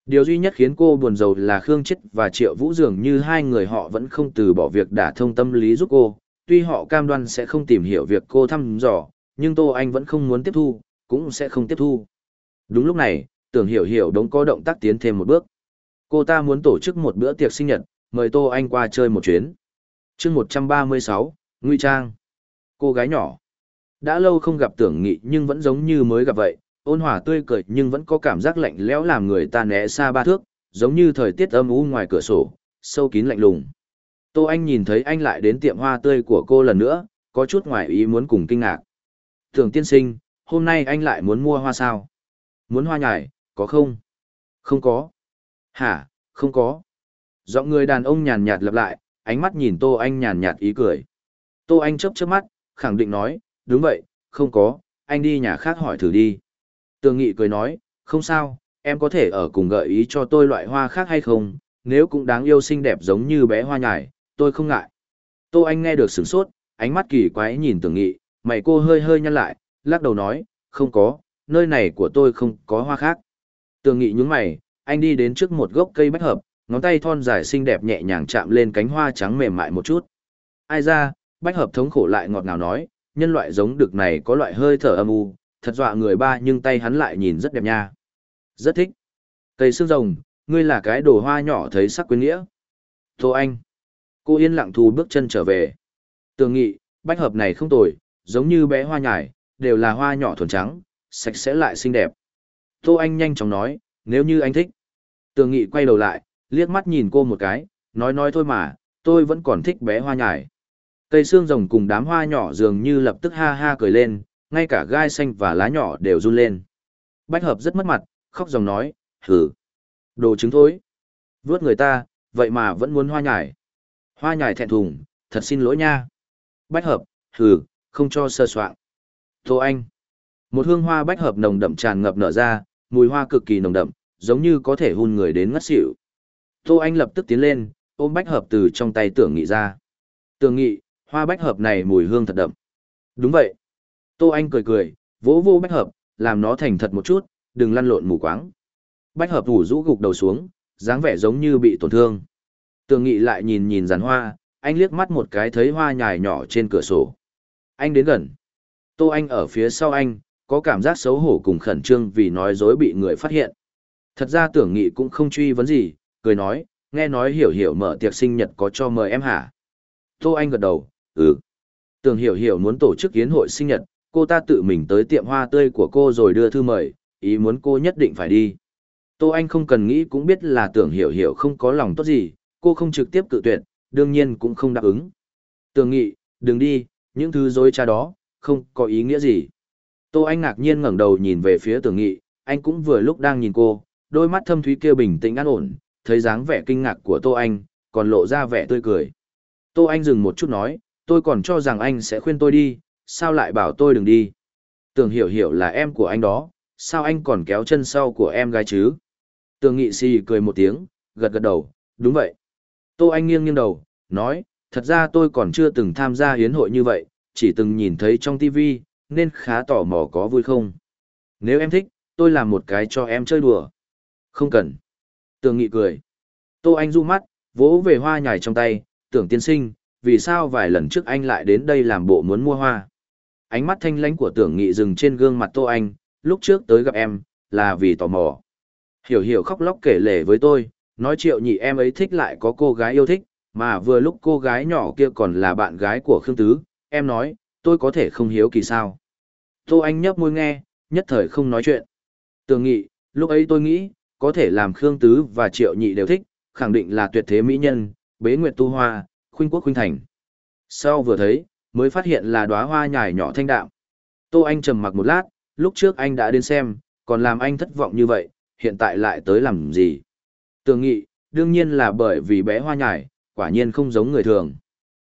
Điều duy nhất khiến cô buồn rầu là Khương Chết và Triệu Vũ Dường như hai người họ vẫn không từ bỏ việc đả thông tâm lý giúp cô, tuy họ cam đoan sẽ không tìm hiểu việc cô thăm dò, nhưng Tô Anh vẫn không muốn tiếp thu, cũng sẽ không tiếp thu. Đúng lúc này, tưởng hiểu hiểu đống có động tác tiến thêm một bước. Cô ta muốn tổ chức một bữa tiệc sinh nhật, mời Tô Anh qua chơi một chuyến. chương 136, Nguy Trang. Cô gái nhỏ. Đã lâu không gặp tưởng nghị nhưng vẫn giống như mới gặp vậy, ôn hòa tươi cười nhưng vẫn có cảm giác lạnh lẽo làm người ta né xa ba thước, giống như thời tiết âm u ngoài cửa sổ, sâu kín lạnh lùng. Tô Anh nhìn thấy anh lại đến tiệm hoa tươi của cô lần nữa, có chút ngoài ý muốn cùng kinh ngạc. Tưởng tiên sinh, hôm nay anh lại muốn mua hoa sao? Muốn hoa nhài, có không? Không có. Hả, không có. Giọng người đàn ông nhàn nhạt lặp lại, ánh mắt nhìn Tô Anh nhàn nhạt ý cười. Tô Anh chớp chớp mắt, khẳng định nói, đúng vậy, không có, anh đi nhà khác hỏi thử đi. Tường Nghị cười nói, không sao, em có thể ở cùng gợi ý cho tôi loại hoa khác hay không, nếu cũng đáng yêu xinh đẹp giống như bé hoa nhài, tôi không ngại. Tô Anh nghe được sửng sốt, ánh mắt kỳ quái nhìn Tường Nghị, mày cô hơi hơi nhăn lại, lắc đầu nói, không có, nơi này của tôi không có hoa khác. Tường nghị nhúng mày, anh đi đến trước một gốc cây bách hợp, ngón tay thon dài xinh đẹp nhẹ nhàng chạm lên cánh hoa trắng mềm mại một chút. Ai ra, bách hợp thống khổ lại ngọt ngào nói, nhân loại giống đực này có loại hơi thở âm u, thật dọa người ba nhưng tay hắn lại nhìn rất đẹp nha. Rất thích. Cây xương rồng, ngươi là cái đồ hoa nhỏ thấy sắc quyến nghĩa. thô Anh. Cô yên lặng thu bước chân trở về. Tường nghị, bách hợp này không tồi, giống như bé hoa nhải, đều là hoa nhỏ thuần trắng, sạch sẽ lại xinh đẹp. Tô Anh nhanh chóng nói, nếu như anh thích. Tường Nghị quay đầu lại, liếc mắt nhìn cô một cái, nói nói thôi mà, tôi vẫn còn thích bé hoa nhài. Cây xương rồng cùng đám hoa nhỏ dường như lập tức ha ha cười lên, ngay cả gai xanh và lá nhỏ đều run lên. Bách hợp rất mất mặt, khóc dòng nói, hử. Đồ trứng thối. Vướt người ta, vậy mà vẫn muốn hoa nhải. Hoa nhải thẹn thùng, thật xin lỗi nha. Bách hợp, hử, không cho sơ soạn. Tô Anh. Một hương hoa bách hợp nồng đậm tràn ngập nở ra, mùi hoa cực kỳ nồng đậm, giống như có thể hun người đến ngất xỉu. Tô Anh lập tức tiến lên, ôm bách hợp từ trong tay tưởng nghị ra. Tưởng nghị, hoa bách hợp này mùi hương thật đậm. Đúng vậy. Tô Anh cười cười, vỗ vô bách hợp, làm nó thành thật một chút, đừng lăn lộn mù quáng. Bách hợp thủ rũ gục đầu xuống, dáng vẻ giống như bị tổn thương. Tưởng nghị lại nhìn nhìn giàn hoa, anh liếc mắt một cái thấy hoa nhài nhỏ trên cửa sổ. Anh đến gần. Tô Anh ở phía sau anh, có cảm giác xấu hổ cùng khẩn trương vì nói dối bị người phát hiện. Thật ra tưởng nghị cũng không truy vấn gì, cười nói, nghe nói hiểu hiểu mở tiệc sinh nhật có cho mời em hả? Tô Anh gật đầu, ừ. Tưởng hiểu hiểu muốn tổ chức yến hội sinh nhật, cô ta tự mình tới tiệm hoa tươi của cô rồi đưa thư mời, ý muốn cô nhất định phải đi. Tô Anh không cần nghĩ cũng biết là tưởng hiểu hiểu không có lòng tốt gì, cô không trực tiếp cự tuyệt, đương nhiên cũng không đáp ứng. Tưởng nghị, đừng đi, những thứ dối cha đó, không có ý nghĩa gì. Tô Anh ngạc nhiên ngẩng đầu nhìn về phía Tưởng Nghị, anh cũng vừa lúc đang nhìn cô, đôi mắt thâm thúy kia bình tĩnh an ổn, thấy dáng vẻ kinh ngạc của Tô Anh, còn lộ ra vẻ tươi cười. Tô Anh dừng một chút nói, tôi còn cho rằng anh sẽ khuyên tôi đi, sao lại bảo tôi đừng đi. Tưởng hiểu hiểu là em của anh đó, sao anh còn kéo chân sau của em gái chứ? Tường nghị xì cười một tiếng, gật gật đầu, đúng vậy. Tô Anh nghiêng nghiêng đầu, nói, thật ra tôi còn chưa từng tham gia hiến hội như vậy, chỉ từng nhìn thấy trong TV, nên khá tò mò có vui không. Nếu em thích, tôi làm một cái cho em chơi đùa. Không cần. tưởng nghị cười. Tô Anh du mắt, vỗ về hoa nhảy trong tay, tưởng tiên sinh, vì sao vài lần trước anh lại đến đây làm bộ muốn mua hoa. Ánh mắt thanh lãnh của tưởng nghị dừng trên gương mặt Tô Anh, lúc trước tới gặp em, là vì tò mò. Hiểu hiểu khóc lóc kể lể với tôi, nói triệu nhị em ấy thích lại có cô gái yêu thích, mà vừa lúc cô gái nhỏ kia còn là bạn gái của Khương Tứ, em nói, tôi có thể không hiếu kỳ sao. Tô Anh nhấp môi nghe, nhất thời không nói chuyện. Tường nghị, lúc ấy tôi nghĩ, có thể làm Khương Tứ và Triệu Nhị đều thích, khẳng định là tuyệt thế mỹ nhân, bế nguyệt tu hoa, khuynh quốc khuynh thành. Sau vừa thấy, mới phát hiện là đóa hoa nhài nhỏ thanh đạm. Tô Anh trầm mặc một lát, lúc trước anh đã đến xem, còn làm anh thất vọng như vậy, hiện tại lại tới làm gì? Tường nghị, đương nhiên là bởi vì bé hoa nhài, quả nhiên không giống người thường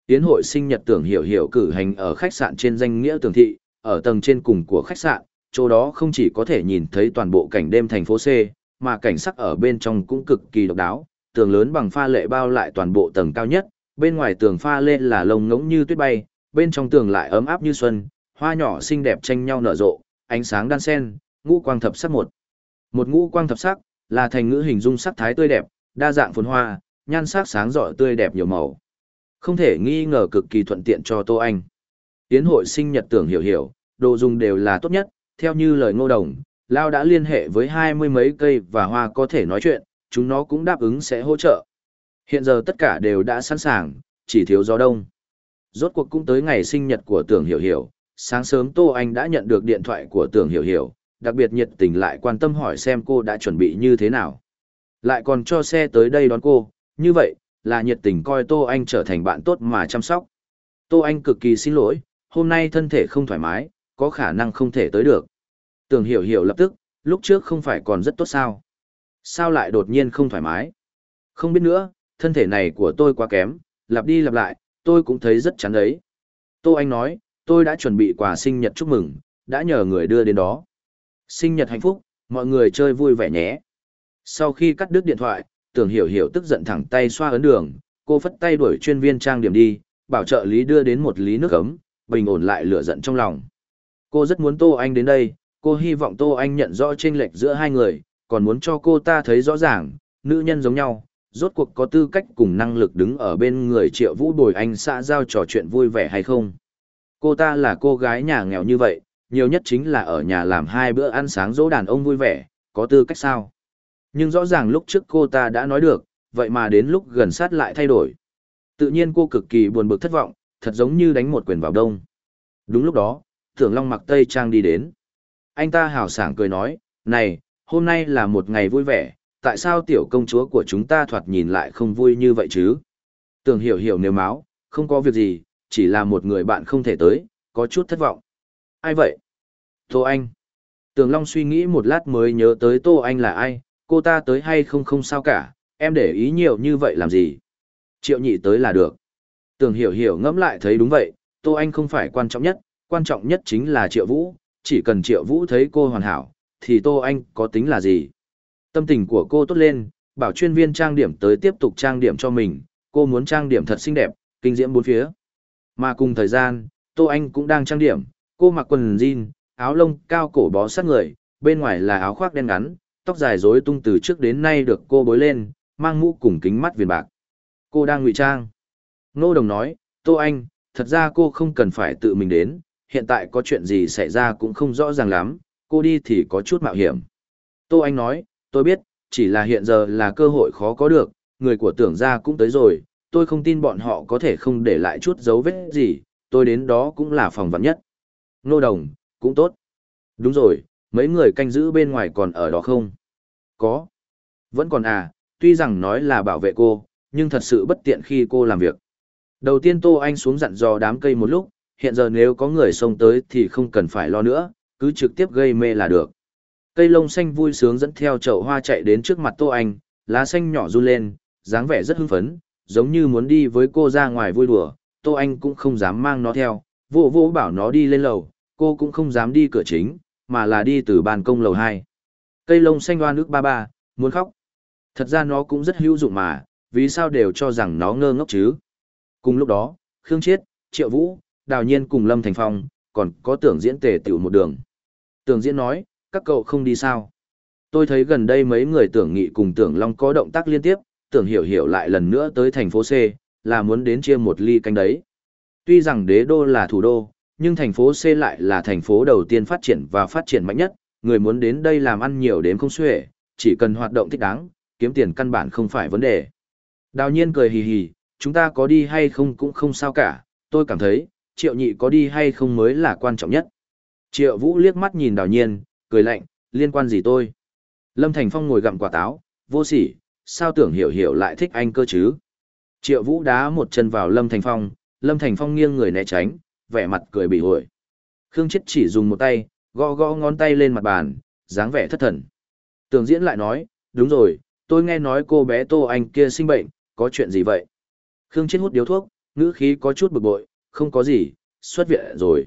tiến hội sinh nhật tưởng hiểu hiểu cử hành ở khách sạn trên danh nghĩa tường thị, ở tầng trên cùng của khách sạn, chỗ đó không chỉ có thể nhìn thấy toàn bộ cảnh đêm thành phố C, mà cảnh sắc ở bên trong cũng cực kỳ độc đáo, tường lớn bằng pha lệ bao lại toàn bộ tầng cao nhất, bên ngoài tường pha lên là lông ngỗng như tuyết bay, bên trong tường lại ấm áp như xuân, hoa nhỏ xinh đẹp tranh nhau nở rộ, ánh sáng đan sen, ngũ quang thập sắc một. Một ngũ quang thập sắc là thành ngữ hình dung sắc thái tươi đẹp, đa dạng phồn hoa, nhan sắc sáng rọi tươi đẹp nhiều màu. Không thể nghi ngờ cực kỳ thuận tiện cho Tô Anh. Tiến hội sinh nhật tưởng hiểu hiểu, đồ dùng đều là tốt nhất, theo như lời ngô đồng, Lao đã liên hệ với hai mươi mấy cây và hoa có thể nói chuyện, chúng nó cũng đáp ứng sẽ hỗ trợ. Hiện giờ tất cả đều đã sẵn sàng, chỉ thiếu gió đông. Rốt cuộc cũng tới ngày sinh nhật của tưởng hiểu hiểu, sáng sớm Tô Anh đã nhận được điện thoại của tưởng hiểu hiểu, đặc biệt nhiệt tình lại quan tâm hỏi xem cô đã chuẩn bị như thế nào. Lại còn cho xe tới đây đón cô, như vậy, là nhiệt tình coi Tô Anh trở thành bạn tốt mà chăm sóc. Tô Anh cực kỳ xin lỗi, hôm nay thân thể không thoải mái, có khả năng không thể tới được. Tưởng hiểu hiểu lập tức, lúc trước không phải còn rất tốt sao. Sao lại đột nhiên không thoải mái? Không biết nữa, thân thể này của tôi quá kém, lặp đi lặp lại, tôi cũng thấy rất chán đấy. Tô Anh nói, tôi đã chuẩn bị quà sinh nhật chúc mừng, đã nhờ người đưa đến đó. Sinh nhật hạnh phúc, mọi người chơi vui vẻ nhé. Sau khi cắt đứt điện thoại, tưởng hiểu hiểu tức giận thẳng tay xoa ấn đường, cô phất tay đuổi chuyên viên trang điểm đi, bảo trợ lý đưa đến một lý nước ấm, bình ổn lại lửa giận trong lòng. Cô rất muốn Tô Anh đến đây, cô hy vọng Tô Anh nhận rõ chênh lệch giữa hai người, còn muốn cho cô ta thấy rõ ràng, nữ nhân giống nhau, rốt cuộc có tư cách cùng năng lực đứng ở bên người triệu vũ bồi anh xã giao trò chuyện vui vẻ hay không. Cô ta là cô gái nhà nghèo như vậy, nhiều nhất chính là ở nhà làm hai bữa ăn sáng dỗ đàn ông vui vẻ, có tư cách sao? Nhưng rõ ràng lúc trước cô ta đã nói được, vậy mà đến lúc gần sát lại thay đổi. Tự nhiên cô cực kỳ buồn bực thất vọng, thật giống như đánh một quyền vào đông. Đúng lúc đó, Tưởng Long mặc tây trang đi đến. Anh ta hào sảng cười nói, này, hôm nay là một ngày vui vẻ, tại sao tiểu công chúa của chúng ta thoạt nhìn lại không vui như vậy chứ? Tưởng hiểu hiểu nếu máu, không có việc gì, chỉ là một người bạn không thể tới, có chút thất vọng. Ai vậy? Tô Anh. tưởng Long suy nghĩ một lát mới nhớ tới Tô Anh là ai, cô ta tới hay không không sao cả, em để ý nhiều như vậy làm gì. Triệu nhị tới là được. Tưởng hiểu hiểu ngẫm lại thấy đúng vậy, Tô Anh không phải quan trọng nhất, quan trọng nhất chính là Triệu Vũ, chỉ cần Triệu Vũ thấy cô hoàn hảo, thì Tô Anh có tính là gì. Tâm tình của cô tốt lên, bảo chuyên viên trang điểm tới tiếp tục trang điểm cho mình, cô muốn trang điểm thật xinh đẹp, kinh diễm bốn phía. Mà cùng thời gian, Tô Anh cũng đang trang điểm, cô mặc quần jean, áo lông cao cổ bó sát người, bên ngoài là áo khoác đen ngắn, tóc dài rối tung từ trước đến nay được cô bối lên, mang mũ cùng kính mắt viền bạc. Cô đang ngụy trang. Ngô Đồng nói, Tô Anh, thật ra cô không cần phải tự mình đến, hiện tại có chuyện gì xảy ra cũng không rõ ràng lắm, cô đi thì có chút mạo hiểm. Tô Anh nói, tôi biết, chỉ là hiện giờ là cơ hội khó có được, người của tưởng gia cũng tới rồi, tôi không tin bọn họ có thể không để lại chút dấu vết gì, tôi đến đó cũng là phòng vắn nhất. Ngô Đồng, cũng tốt. Đúng rồi, mấy người canh giữ bên ngoài còn ở đó không? Có. Vẫn còn à, tuy rằng nói là bảo vệ cô, nhưng thật sự bất tiện khi cô làm việc. Đầu tiên Tô Anh xuống dặn dò đám cây một lúc, hiện giờ nếu có người xông tới thì không cần phải lo nữa, cứ trực tiếp gây mê là được. Cây lông xanh vui sướng dẫn theo chậu hoa chạy đến trước mặt Tô Anh, lá xanh nhỏ run lên, dáng vẻ rất hưng phấn, giống như muốn đi với cô ra ngoài vui đùa, Tô Anh cũng không dám mang nó theo, vô vô bảo nó đi lên lầu, cô cũng không dám đi cửa chính, mà là đi từ ban công lầu 2. Cây lông xanh oan nước ba ba, muốn khóc. Thật ra nó cũng rất hữu dụng mà, vì sao đều cho rằng nó ngơ ngốc chứ. Cùng lúc đó, Khương Chiết, Triệu Vũ, Đào Nhiên cùng Lâm Thành Phong, còn có tưởng diễn tề tiểu một đường. Tưởng diễn nói, các cậu không đi sao. Tôi thấy gần đây mấy người tưởng nghị cùng tưởng long có động tác liên tiếp, tưởng hiểu hiểu lại lần nữa tới thành phố C, là muốn đến chia một ly canh đấy. Tuy rằng đế đô là thủ đô, nhưng thành phố C lại là thành phố đầu tiên phát triển và phát triển mạnh nhất, người muốn đến đây làm ăn nhiều đến không xuể, chỉ cần hoạt động thích đáng, kiếm tiền căn bản không phải vấn đề. Đào nhiên cười hì hì, chúng ta có đi hay không cũng không sao cả, tôi cảm thấy, triệu nhị có đi hay không mới là quan trọng nhất. Triệu vũ liếc mắt nhìn đào nhiên, cười lạnh, liên quan gì tôi? Lâm Thành Phong ngồi gặm quả táo, vô sỉ, sao tưởng hiểu hiểu lại thích anh cơ chứ? Triệu vũ đá một chân vào Lâm Thành Phong, Lâm Thành Phong nghiêng người né tránh, vẻ mặt cười bị ổi. Khương Chết chỉ dùng một tay, gõ gõ ngón tay lên mặt bàn, dáng vẻ thất thần. Tường diễn lại nói, đúng rồi, tôi nghe nói cô bé Tô Anh kia sinh bệnh, có chuyện gì vậy? Khương Chết hút điếu thuốc, ngữ khí có chút bực bội, không có gì, xuất viện rồi.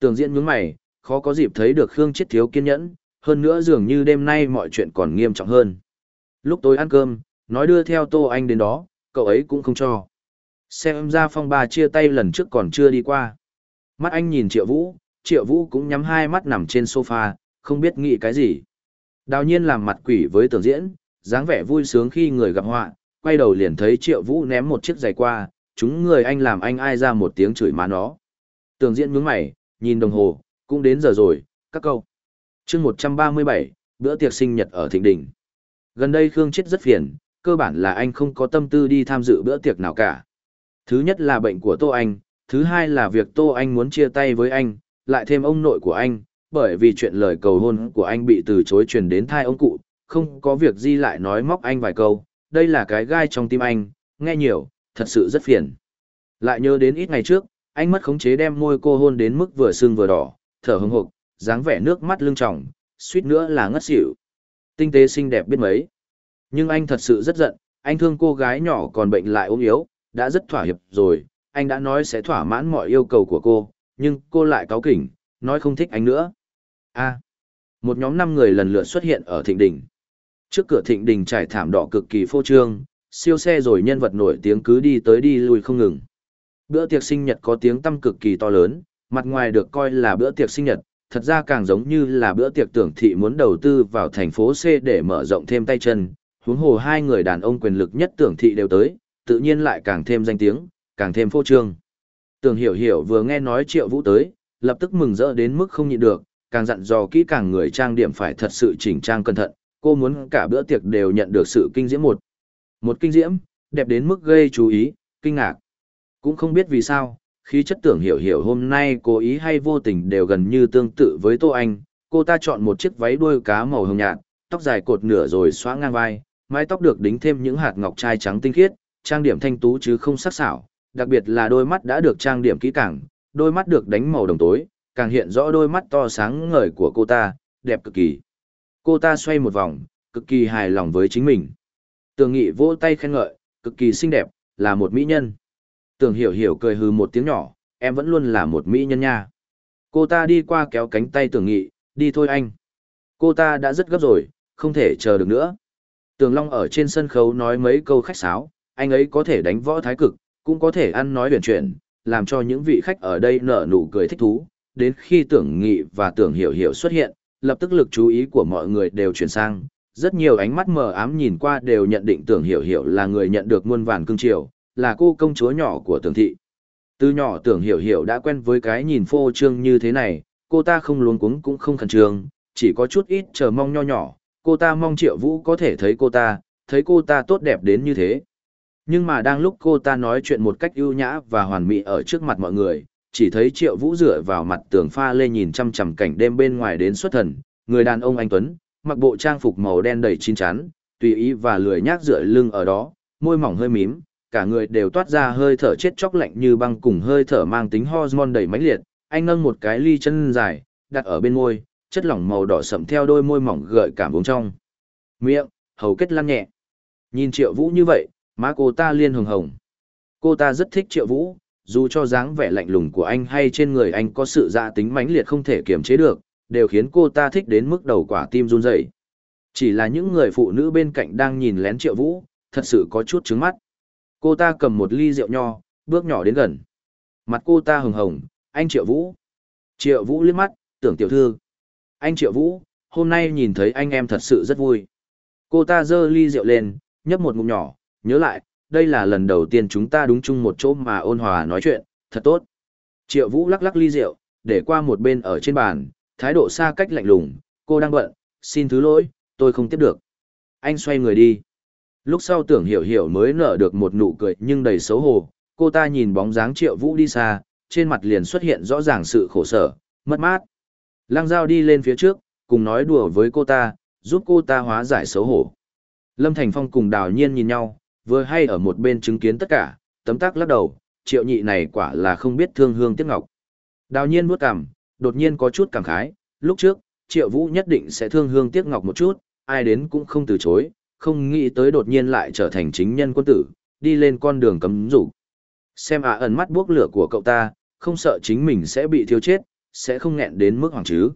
Tường diễn nhướng mày, khó có dịp thấy được Khương Chết thiếu kiên nhẫn, hơn nữa dường như đêm nay mọi chuyện còn nghiêm trọng hơn. Lúc tôi ăn cơm, nói đưa theo Tô Anh đến đó, cậu ấy cũng không cho. Xem ra phong bà chia tay lần trước còn chưa đi qua. Mắt anh nhìn Triệu Vũ, Triệu Vũ cũng nhắm hai mắt nằm trên sofa, không biết nghĩ cái gì. Đào nhiên làm mặt quỷ với tưởng diễn, dáng vẻ vui sướng khi người gặp họa, quay đầu liền thấy Triệu Vũ ném một chiếc giày qua, chúng người anh làm anh ai ra một tiếng chửi má nó. Tưởng diễn nhướng mày, nhìn đồng hồ, cũng đến giờ rồi, các câu. chương 137, bữa tiệc sinh nhật ở Thịnh Đình. Gần đây Khương Chết rất phiền, cơ bản là anh không có tâm tư đi tham dự bữa tiệc nào cả. Thứ nhất là bệnh của Tô Anh, thứ hai là việc Tô Anh muốn chia tay với anh, lại thêm ông nội của anh, bởi vì chuyện lời cầu hôn của anh bị từ chối truyền đến thai ông cụ, không có việc di lại nói móc anh vài câu, đây là cái gai trong tim anh, nghe nhiều, thật sự rất phiền. Lại nhớ đến ít ngày trước, anh mất khống chế đem môi cô hôn đến mức vừa sưng vừa đỏ, thở hừng hực, dáng vẻ nước mắt lưng tròng, suýt nữa là ngất xỉu. Tinh tế xinh đẹp biết mấy. Nhưng anh thật sự rất giận, anh thương cô gái nhỏ còn bệnh lại ốm yếu, đã rất thỏa hiệp rồi, anh đã nói sẽ thỏa mãn mọi yêu cầu của cô, nhưng cô lại cáo kỉnh, nói không thích anh nữa. A. À, một nhóm năm người lần lượt xuất hiện ở thịnh đình. Trước cửa thịnh đình trải thảm đỏ cực kỳ phô trương, siêu xe rồi nhân vật nổi tiếng cứ đi tới đi lui không ngừng. Bữa tiệc sinh nhật có tiếng tăm cực kỳ to lớn, mặt ngoài được coi là bữa tiệc sinh nhật, thật ra càng giống như là bữa tiệc tưởng thị muốn đầu tư vào thành phố C để mở rộng thêm tay chân, huống hồ hai người đàn ông quyền lực nhất tưởng thị đều tới, tự nhiên lại càng thêm danh tiếng, càng thêm phô trương. Tưởng hiểu hiểu vừa nghe nói triệu vũ tới, lập tức mừng rỡ đến mức không nhịn được, càng dặn dò kỹ càng người trang điểm phải thật sự chỉnh trang cẩn thận, cô muốn cả bữa tiệc đều nhận được sự kinh diễm một. Một kinh diễm, đẹp đến mức gây chú ý, kinh ngạc. Cũng không biết vì sao, khí chất tưởng hiểu hiểu hôm nay cố ý hay vô tình đều gần như tương tự với Tô Anh, cô ta chọn một chiếc váy đuôi cá màu hồng nhạt, tóc dài cột nửa rồi xóa ngang vai, mái tóc được đính thêm những hạt ngọc trai trắng tinh khiết, trang điểm thanh tú chứ không sắc sảo, đặc biệt là đôi mắt đã được trang điểm kỹ càng, đôi mắt được đánh màu đồng tối, càng hiện rõ đôi mắt to sáng ngời của cô ta, đẹp cực kỳ. Cô ta xoay một vòng, cực kỳ hài lòng với chính mình. Tường Nghị vỗ tay khen ngợi, cực kỳ xinh đẹp, là một mỹ nhân. Tường Hiểu Hiểu cười hừ một tiếng nhỏ, em vẫn luôn là một mỹ nhân nha. Cô ta đi qua kéo cánh tay Tường Nghị, đi thôi anh. Cô ta đã rất gấp rồi, không thể chờ được nữa. Tường Long ở trên sân khấu nói mấy câu khách sáo, anh ấy có thể đánh võ thái cực, cũng có thể ăn nói huyền chuyển, làm cho những vị khách ở đây nở nụ cười thích thú, đến khi tưởng nghị và tưởng hiểu hiểu xuất hiện, lập tức lực chú ý của mọi người đều chuyển sang, rất nhiều ánh mắt mờ ám nhìn qua đều nhận định tưởng hiểu hiểu là người nhận được muôn vàn cương triều, là cô công chúa nhỏ của tưởng thị. Từ nhỏ tưởng hiểu hiểu đã quen với cái nhìn phô trương như thế này, cô ta không luống cuống cũng không khẩn trương, chỉ có chút ít chờ mong nho nhỏ, cô ta mong triệu vũ có thể thấy cô ta, thấy cô ta tốt đẹp đến như thế. Nhưng mà đang lúc cô ta nói chuyện một cách ưu nhã và hoàn mỹ ở trước mặt mọi người, chỉ thấy Triệu Vũ dựa vào mặt tường pha lê nhìn chăm chằm cảnh đêm bên ngoài đến xuất thần, người đàn ông anh tuấn, mặc bộ trang phục màu đen đầy chín chắn, tùy ý và lười nhác rửa lưng ở đó, môi mỏng hơi mím, cả người đều toát ra hơi thở chết chóc lạnh như băng cùng hơi thở mang tính hormone đầy mãnh liệt, anh nâng một cái ly chân dài, đặt ở bên môi, chất lỏng màu đỏ sậm theo đôi môi mỏng gợi cảm uống trong. Miệng, hầu kết lăn nhẹ. Nhìn Triệu Vũ như vậy, Má cô ta liên hồng hồng. Cô ta rất thích triệu vũ, dù cho dáng vẻ lạnh lùng của anh hay trên người anh có sự dạ tính mãnh liệt không thể kiềm chế được, đều khiến cô ta thích đến mức đầu quả tim run rẩy. Chỉ là những người phụ nữ bên cạnh đang nhìn lén triệu vũ, thật sự có chút trứng mắt. Cô ta cầm một ly rượu nho, bước nhỏ đến gần. Mặt cô ta hồng hồng, anh triệu vũ. Triệu vũ liếc mắt, tưởng tiểu thư. Anh triệu vũ, hôm nay nhìn thấy anh em thật sự rất vui. Cô ta giơ ly rượu lên, nhấp một ngụm nhỏ, nhớ lại, đây là lần đầu tiên chúng ta đúng chung một chỗ mà ôn hòa nói chuyện, thật tốt. Triệu Vũ lắc lắc ly rượu, để qua một bên ở trên bàn, thái độ xa cách lạnh lùng, cô đang bận, xin thứ lỗi, tôi không tiếp được. Anh xoay người đi. Lúc sau tưởng hiểu hiểu mới nở được một nụ cười nhưng đầy xấu hổ, cô ta nhìn bóng dáng Triệu Vũ đi xa, trên mặt liền xuất hiện rõ ràng sự khổ sở, mất mát. Lăng Giao đi lên phía trước, cùng nói đùa với cô ta, giúp cô ta hóa giải xấu hổ. Lâm Thành Phong cùng Đào Nhiên nhìn nhau, vừa hay ở một bên chứng kiến tất cả, tấm tắc lắc đầu, triệu nhị này quả là không biết thương hương tiếc ngọc. Đào nhiên nuốt cằm, đột nhiên có chút cảm khái, lúc trước, triệu vũ nhất định sẽ thương hương tiếc ngọc một chút, ai đến cũng không từ chối, không nghĩ tới đột nhiên lại trở thành chính nhân quân tử, đi lên con đường cấm rủ. Xem à ẩn mắt bước lửa của cậu ta, không sợ chính mình sẽ bị thiêu chết, sẽ không nghẹn đến mức hoàng chứ.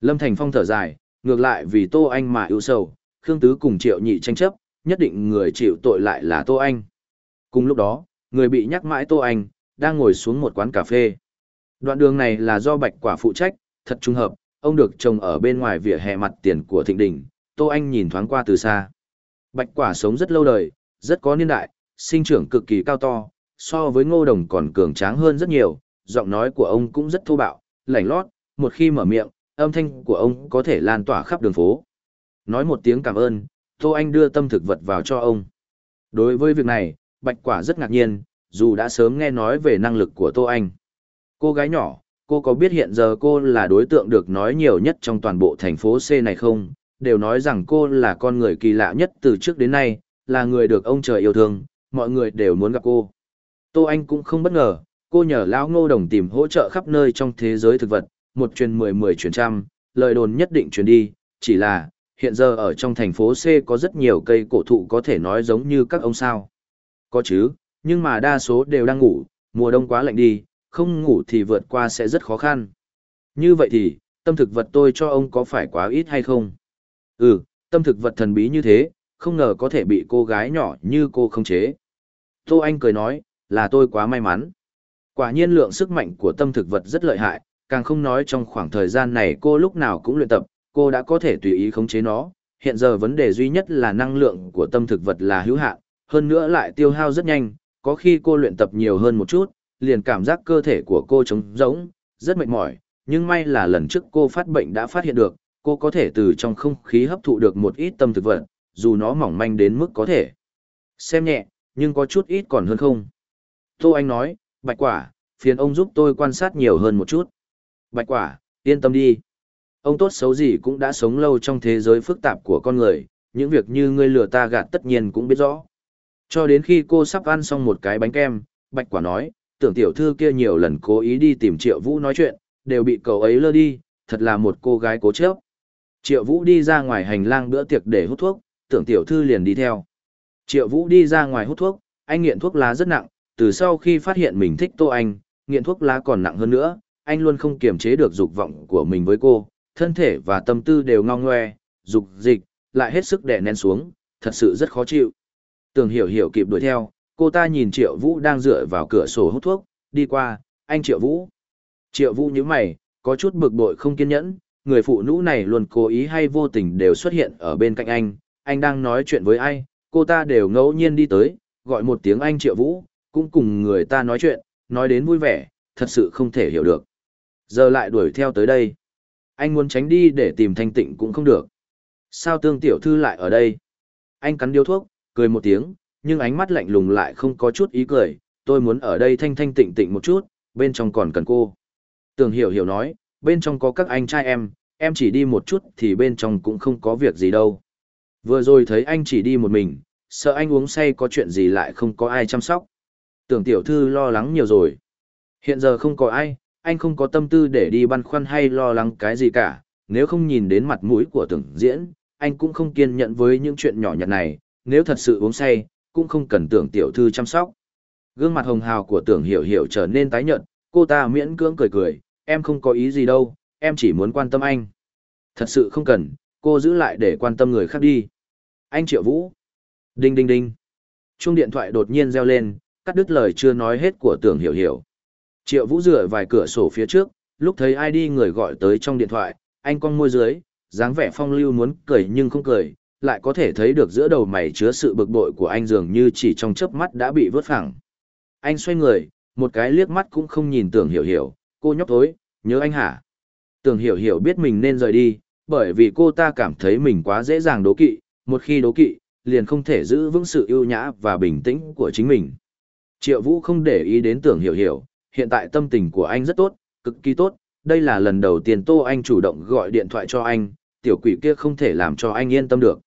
Lâm Thành Phong thở dài, ngược lại vì Tô Anh mà ưu sầu, Khương Tứ cùng Triệu Nhị tranh chấp, nhất định người chịu tội lại là Tô Anh. Cùng lúc đó, người bị nhắc mãi Tô Anh, đang ngồi xuống một quán cà phê. Đoạn đường này là do bạch quả phụ trách, thật trung hợp, ông được trồng ở bên ngoài vỉa hè mặt tiền của thịnh đỉnh. Tô Anh nhìn thoáng qua từ xa. Bạch quả sống rất lâu đời, rất có niên đại, sinh trưởng cực kỳ cao to, so với ngô đồng còn cường tráng hơn rất nhiều, giọng nói của ông cũng rất thô bạo, lảnh lót, một khi mở miệng, âm thanh của ông có thể lan tỏa khắp đường phố. Nói một tiếng cảm ơn, Tô Anh đưa tâm thực vật vào cho ông. Đối với việc này, Bạch Quả rất ngạc nhiên, dù đã sớm nghe nói về năng lực của Tô Anh. Cô gái nhỏ, cô có biết hiện giờ cô là đối tượng được nói nhiều nhất trong toàn bộ thành phố C này không? Đều nói rằng cô là con người kỳ lạ nhất từ trước đến nay, là người được ông trời yêu thương, mọi người đều muốn gặp cô. Tô Anh cũng không bất ngờ, cô nhờ lão ngô đồng tìm hỗ trợ khắp nơi trong thế giới thực vật, một truyền mười mười truyền trăm, lời đồn nhất định truyền đi, chỉ là, hiện giờ ở trong thành phố C có rất nhiều cây cổ thụ có thể nói giống như các ông sao. Có chứ, nhưng mà đa số đều đang ngủ, mùa đông quá lạnh đi, không ngủ thì vượt qua sẽ rất khó khăn. Như vậy thì, tâm thực vật tôi cho ông có phải quá ít hay không? Ừ, tâm thực vật thần bí như thế, không ngờ có thể bị cô gái nhỏ như cô không chế. Tô Anh cười nói, là tôi quá may mắn. Quả nhiên lượng sức mạnh của tâm thực vật rất lợi hại, càng không nói trong khoảng thời gian này cô lúc nào cũng luyện tập, cô đã có thể tùy ý khống chế nó, hiện giờ vấn đề duy nhất là năng lượng của tâm thực vật là hữu hạn, hơn nữa lại tiêu hao rất nhanh, có khi cô luyện tập nhiều hơn một chút, liền cảm giác cơ thể của cô trống rỗng, rất mệt mỏi, nhưng may là lần trước cô phát bệnh đã phát hiện được, cô có thể từ trong không khí hấp thụ được một ít tâm thực vật, dù nó mỏng manh đến mức có thể xem nhẹ, nhưng có chút ít còn hơn không. Tô Anh nói, Bạch Quả, phiền ông giúp tôi quan sát nhiều hơn một chút. Bạch Quả, yên tâm đi. Ông tốt xấu gì cũng đã sống lâu trong thế giới phức tạp của con người, những việc như ngươi lừa ta gạt tất nhiên cũng biết rõ. Cho đến khi cô sắp ăn xong một cái bánh kem, Bạch Quả nói, tưởng tiểu thư kia nhiều lần cố ý đi tìm Triệu Vũ nói chuyện, đều bị cậu ấy lơ đi, thật là một cô gái cố chấp. Triệu Vũ đi ra ngoài hành lang bữa tiệc để hút thuốc, tưởng tiểu thư liền đi theo. Triệu Vũ đi ra ngoài hút thuốc, anh nghiện thuốc lá rất nặng, từ sau khi phát hiện mình thích Tô Anh, nghiện thuốc lá còn nặng hơn nữa, anh luôn không kiềm chế được dục vọng của mình với cô, thân thể và tâm tư đều ngao ngoe, dục dịch, lại hết sức đè nén xuống, thật sự rất khó chịu. Tường hiểu hiểu kịp đuổi theo, cô ta nhìn Triệu Vũ đang dựa vào cửa sổ hút thuốc, đi qua, anh Triệu Vũ. Triệu Vũ như mày, có chút bực bội không kiên nhẫn, người phụ nữ này luôn cố ý hay vô tình đều xuất hiện ở bên cạnh anh, anh đang nói chuyện với ai, cô ta đều ngẫu nhiên đi tới, gọi một tiếng anh Triệu Vũ, cũng cùng người ta nói chuyện, nói đến vui vẻ, thật sự không thể hiểu được. Giờ lại đuổi theo tới đây anh muốn tránh đi để tìm thanh tịnh cũng không được. Sao tương tiểu thư lại ở đây? Anh cắn điếu thuốc, cười một tiếng, nhưng ánh mắt lạnh lùng lại không có chút ý cười, tôi muốn ở đây thanh thanh tịnh tịnh một chút, bên trong còn cần cô. Tường hiểu hiểu nói, bên trong có các anh trai em, em chỉ đi một chút thì bên trong cũng không có việc gì đâu. Vừa rồi thấy anh chỉ đi một mình, sợ anh uống say có chuyện gì lại không có ai chăm sóc. Tưởng tiểu thư lo lắng nhiều rồi. Hiện giờ không có ai, anh không có tâm tư để đi băn khoăn hay lo lắng cái gì cả, nếu không nhìn đến mặt mũi của tưởng diễn, anh cũng không kiên nhẫn với những chuyện nhỏ nhặt này, nếu thật sự uống say, cũng không cần tưởng tiểu thư chăm sóc. Gương mặt hồng hào của tưởng hiểu hiểu trở nên tái nhợt, cô ta miễn cưỡng cười cười, em không có ý gì đâu, em chỉ muốn quan tâm anh. Thật sự không cần, cô giữ lại để quan tâm người khác đi. Anh Triệu Vũ. Đinh đinh đinh. Chuông điện thoại đột nhiên reo lên, cắt đứt lời chưa nói hết của tưởng hiểu hiểu, Triệu Vũ dựa vài cửa sổ phía trước, lúc thấy ai đi người gọi tới trong điện thoại, anh con môi dưới, dáng vẻ phong lưu muốn cười nhưng không cười, lại có thể thấy được giữa đầu mày chứa sự bực bội của anh dường như chỉ trong chớp mắt đã bị vớt phẳng. Anh xoay người, một cái liếc mắt cũng không nhìn tưởng hiểu hiểu, cô nhóc tối, nhớ anh hả? Tưởng hiểu hiểu biết mình nên rời đi, bởi vì cô ta cảm thấy mình quá dễ dàng đố kỵ, một khi đố kỵ, liền không thể giữ vững sự ưu nhã và bình tĩnh của chính mình. Triệu Vũ không để ý đến tưởng hiểu hiểu, hiện tại tâm tình của anh rất tốt, cực kỳ tốt, đây là lần đầu tiên Tô Anh chủ động gọi điện thoại cho anh, tiểu quỷ kia không thể làm cho anh yên tâm được.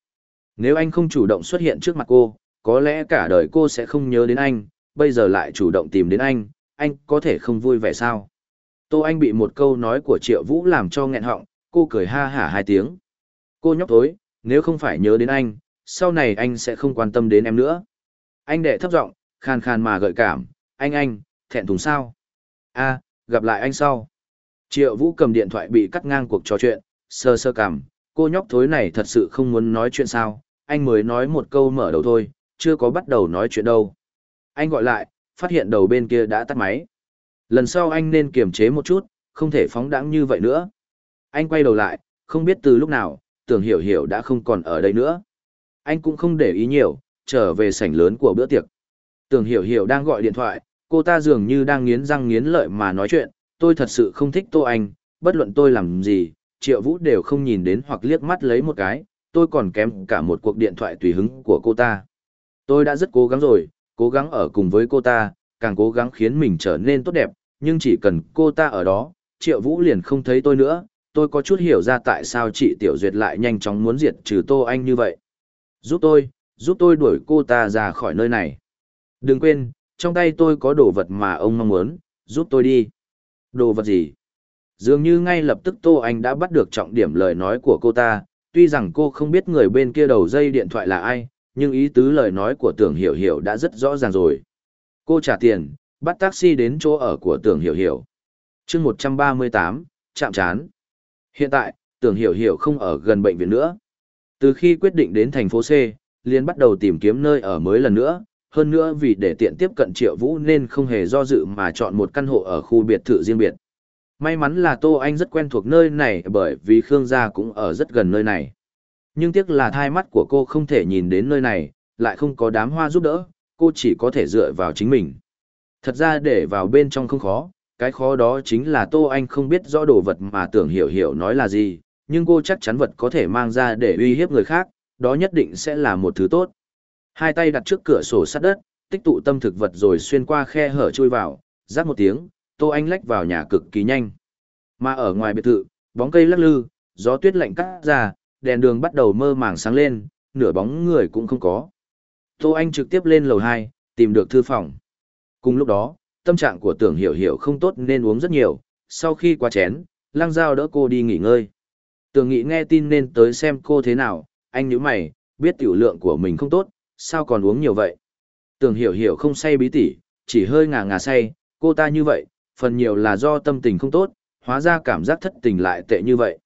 Nếu anh không chủ động xuất hiện trước mặt cô, có lẽ cả đời cô sẽ không nhớ đến anh, bây giờ lại chủ động tìm đến anh, anh có thể không vui vẻ sao? Tô Anh bị một câu nói của Triệu Vũ làm cho nghẹn họng, cô cười ha hả hai tiếng. Cô nhóc tối, nếu không phải nhớ đến anh, sau này anh sẽ không quan tâm đến em nữa. Anh đệ thấp giọng, khàn khàn mà gợi cảm, anh anh, thẹn thùng sao? A, gặp lại anh sau. Triệu Vũ cầm điện thoại bị cắt ngang cuộc trò chuyện, sơ sơ cảm, cô nhóc thối này thật sự không muốn nói chuyện sao, anh mới nói một câu mở đầu thôi, chưa có bắt đầu nói chuyện đâu. Anh gọi lại, phát hiện đầu bên kia đã tắt máy. Lần sau anh nên kiềm chế một chút, không thể phóng đãng như vậy nữa. Anh quay đầu lại, không biết từ lúc nào, tưởng hiểu hiểu đã không còn ở đây nữa. Anh cũng không để ý nhiều, trở về sảnh lớn của bữa tiệc. Tưởng hiểu hiểu đang gọi điện thoại, cô ta dường như đang nghiến răng nghiến lợi mà nói chuyện, tôi thật sự không thích Tô Anh, bất luận tôi làm gì, Triệu Vũ đều không nhìn đến hoặc liếc mắt lấy một cái, tôi còn kém cả một cuộc điện thoại tùy hứng của cô ta. Tôi đã rất cố gắng rồi, cố gắng ở cùng với cô ta, càng cố gắng khiến mình trở nên tốt đẹp, nhưng chỉ cần cô ta ở đó, Triệu Vũ liền không thấy tôi nữa, tôi có chút hiểu ra tại sao chị Tiểu Duyệt lại nhanh chóng muốn diệt trừ Tô Anh như vậy. Giúp tôi, giúp tôi đuổi cô ta ra khỏi nơi này. Đừng quên, trong tay tôi có đồ vật mà ông mong muốn, giúp tôi đi. Đồ vật gì? Dường như ngay lập tức Tô Anh đã bắt được trọng điểm lời nói của cô ta, tuy rằng cô không biết người bên kia đầu dây điện thoại là ai, nhưng ý tứ lời nói của tưởng hiểu hiểu đã rất rõ ràng rồi. Cô trả tiền, bắt taxi đến chỗ ở của tưởng hiểu hiểu. chương 138, chạm chán. Hiện tại, tưởng hiểu hiểu không ở gần bệnh viện nữa. Từ khi quyết định đến thành phố C, liền bắt đầu tìm kiếm nơi ở mới lần nữa, hơn nữa vì để tiện tiếp cận Triệu Vũ nên không hề do dự mà chọn một căn hộ ở khu biệt thự riêng biệt. May mắn là Tô Anh rất quen thuộc nơi này bởi vì Khương gia cũng ở rất gần nơi này. Nhưng tiếc là thai mắt của cô không thể nhìn đến nơi này, lại không có đám hoa giúp đỡ, cô chỉ có thể dựa vào chính mình. Thật ra để vào bên trong không khó, cái khó đó chính là Tô Anh không biết rõ đồ vật mà tưởng hiểu hiểu nói là gì, nhưng cô chắc chắn vật có thể mang ra để uy hiếp người khác, đó nhất định sẽ là một thứ tốt. Hai tay đặt trước cửa sổ sát đất, tích tụ tâm thực vật rồi xuyên qua khe hở chui vào, rắc một tiếng, Tô Anh lách vào nhà cực kỳ nhanh. Mà ở ngoài biệt thự, bóng cây lắc lư, gió tuyết lạnh cắt ra, đèn đường bắt đầu mơ màng sáng lên, nửa bóng người cũng không có. Tô Anh trực tiếp lên lầu 2, tìm được thư phòng. Cùng lúc đó, tâm trạng của tưởng hiểu hiểu không tốt nên uống rất nhiều, sau khi qua chén, lang dao đỡ cô đi nghỉ ngơi. Tưởng nghĩ nghe tin nên tới xem cô thế nào, anh nhíu mày, biết tiểu lượng của mình không tốt, sao còn uống nhiều vậy? Tưởng hiểu hiểu không say bí tỉ, chỉ hơi ngà ngà say, cô ta như vậy, phần nhiều là do tâm tình không tốt, hóa ra cảm giác thất tình lại tệ như vậy.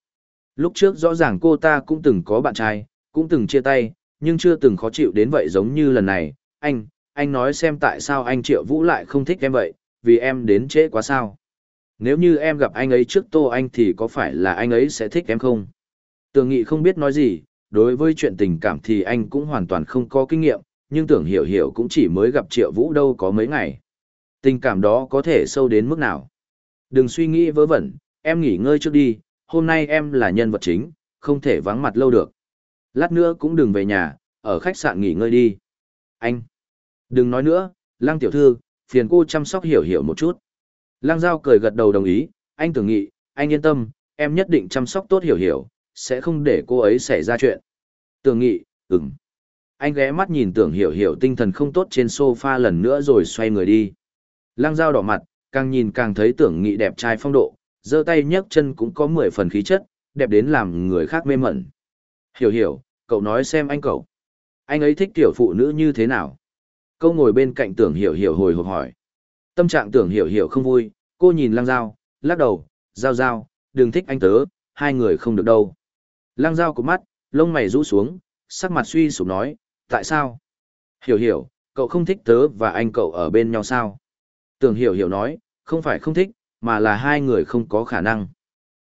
Lúc trước rõ ràng cô ta cũng từng có bạn trai, cũng từng chia tay, nhưng chưa từng khó chịu đến vậy giống như lần này. Anh, anh nói xem tại sao anh Triệu Vũ lại không thích em vậy, vì em đến trễ quá sao. Nếu như em gặp anh ấy trước tô anh thì có phải là anh ấy sẽ thích em không? tưởng nghị không biết nói gì, đối với chuyện tình cảm thì anh cũng hoàn toàn không có kinh nghiệm, nhưng tưởng hiểu hiểu cũng chỉ mới gặp triệu vũ đâu có mấy ngày. Tình cảm đó có thể sâu đến mức nào? Đừng suy nghĩ vớ vẩn, em nghỉ ngơi trước đi, hôm nay em là nhân vật chính, không thể vắng mặt lâu được. Lát nữa cũng đừng về nhà, ở khách sạn nghỉ ngơi đi. Anh! Đừng nói nữa, Lăng tiểu thư, phiền cô chăm sóc hiểu hiểu một chút. Lăng Giao cười gật đầu đồng ý, anh tưởng nghị, anh yên tâm, em nhất định chăm sóc tốt hiểu hiểu, sẽ không để cô ấy xảy ra chuyện. Tưởng nghị, ừm. Anh ghé mắt nhìn tưởng hiểu hiểu tinh thần không tốt trên sofa lần nữa rồi xoay người đi. Lăng dao đỏ mặt, càng nhìn càng thấy tưởng nghị đẹp trai phong độ, giơ tay nhấc chân cũng có 10 phần khí chất, đẹp đến làm người khác mê mẩn. Hiểu hiểu, cậu nói xem anh cậu. Anh ấy thích tiểu phụ nữ như thế nào? Câu ngồi bên cạnh tưởng hiểu hiểu hồi hộp hỏi. Tâm trạng tưởng hiểu hiểu không vui, cô nhìn lăng dao, lắc đầu, dao dao, đừng thích anh tớ, hai người không được đâu. Lăng dao của mắt, lông mày rũ xuống, sắc mặt suy sụp nói, tại sao? Hiểu hiểu, cậu không thích tớ và anh cậu ở bên nhau sao? Tưởng hiểu hiểu nói, không phải không thích, mà là hai người không có khả năng.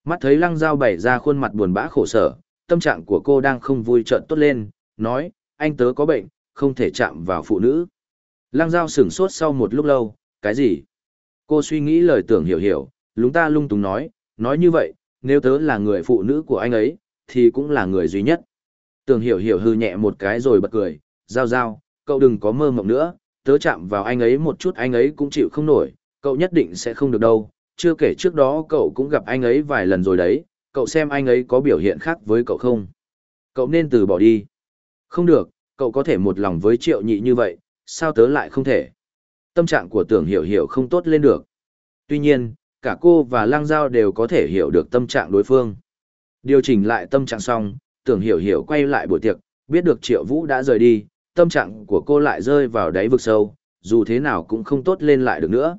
Mắt thấy lăng dao bày ra khuôn mặt buồn bã khổ sở, tâm trạng của cô đang không vui trợn tốt lên, nói, anh tớ có bệnh, không thể chạm vào phụ nữ. Lăng dao sửng sốt sau một lúc lâu, cái gì? Cô suy nghĩ lời tưởng hiểu hiểu, lúng ta lung túng nói, nói như vậy, nếu tớ là người phụ nữ của anh ấy, thì cũng là người duy nhất. Tường hiểu hiểu hư nhẹ một cái rồi bật cười, giao giao, cậu đừng có mơ mộng nữa, tớ chạm vào anh ấy một chút anh ấy cũng chịu không nổi, cậu nhất định sẽ không được đâu, chưa kể trước đó cậu cũng gặp anh ấy vài lần rồi đấy, cậu xem anh ấy có biểu hiện khác với cậu không. Cậu nên từ bỏ đi. Không được, cậu có thể một lòng với triệu nhị như vậy, sao tớ lại không thể. Tâm trạng của tưởng hiểu hiểu không tốt lên được. Tuy nhiên, cả cô và lang giao đều có thể hiểu được tâm trạng đối phương. Điều chỉnh lại tâm trạng xong, tưởng hiểu hiểu quay lại buổi tiệc, biết được triệu vũ đã rời đi, tâm trạng của cô lại rơi vào đáy vực sâu, dù thế nào cũng không tốt lên lại được nữa.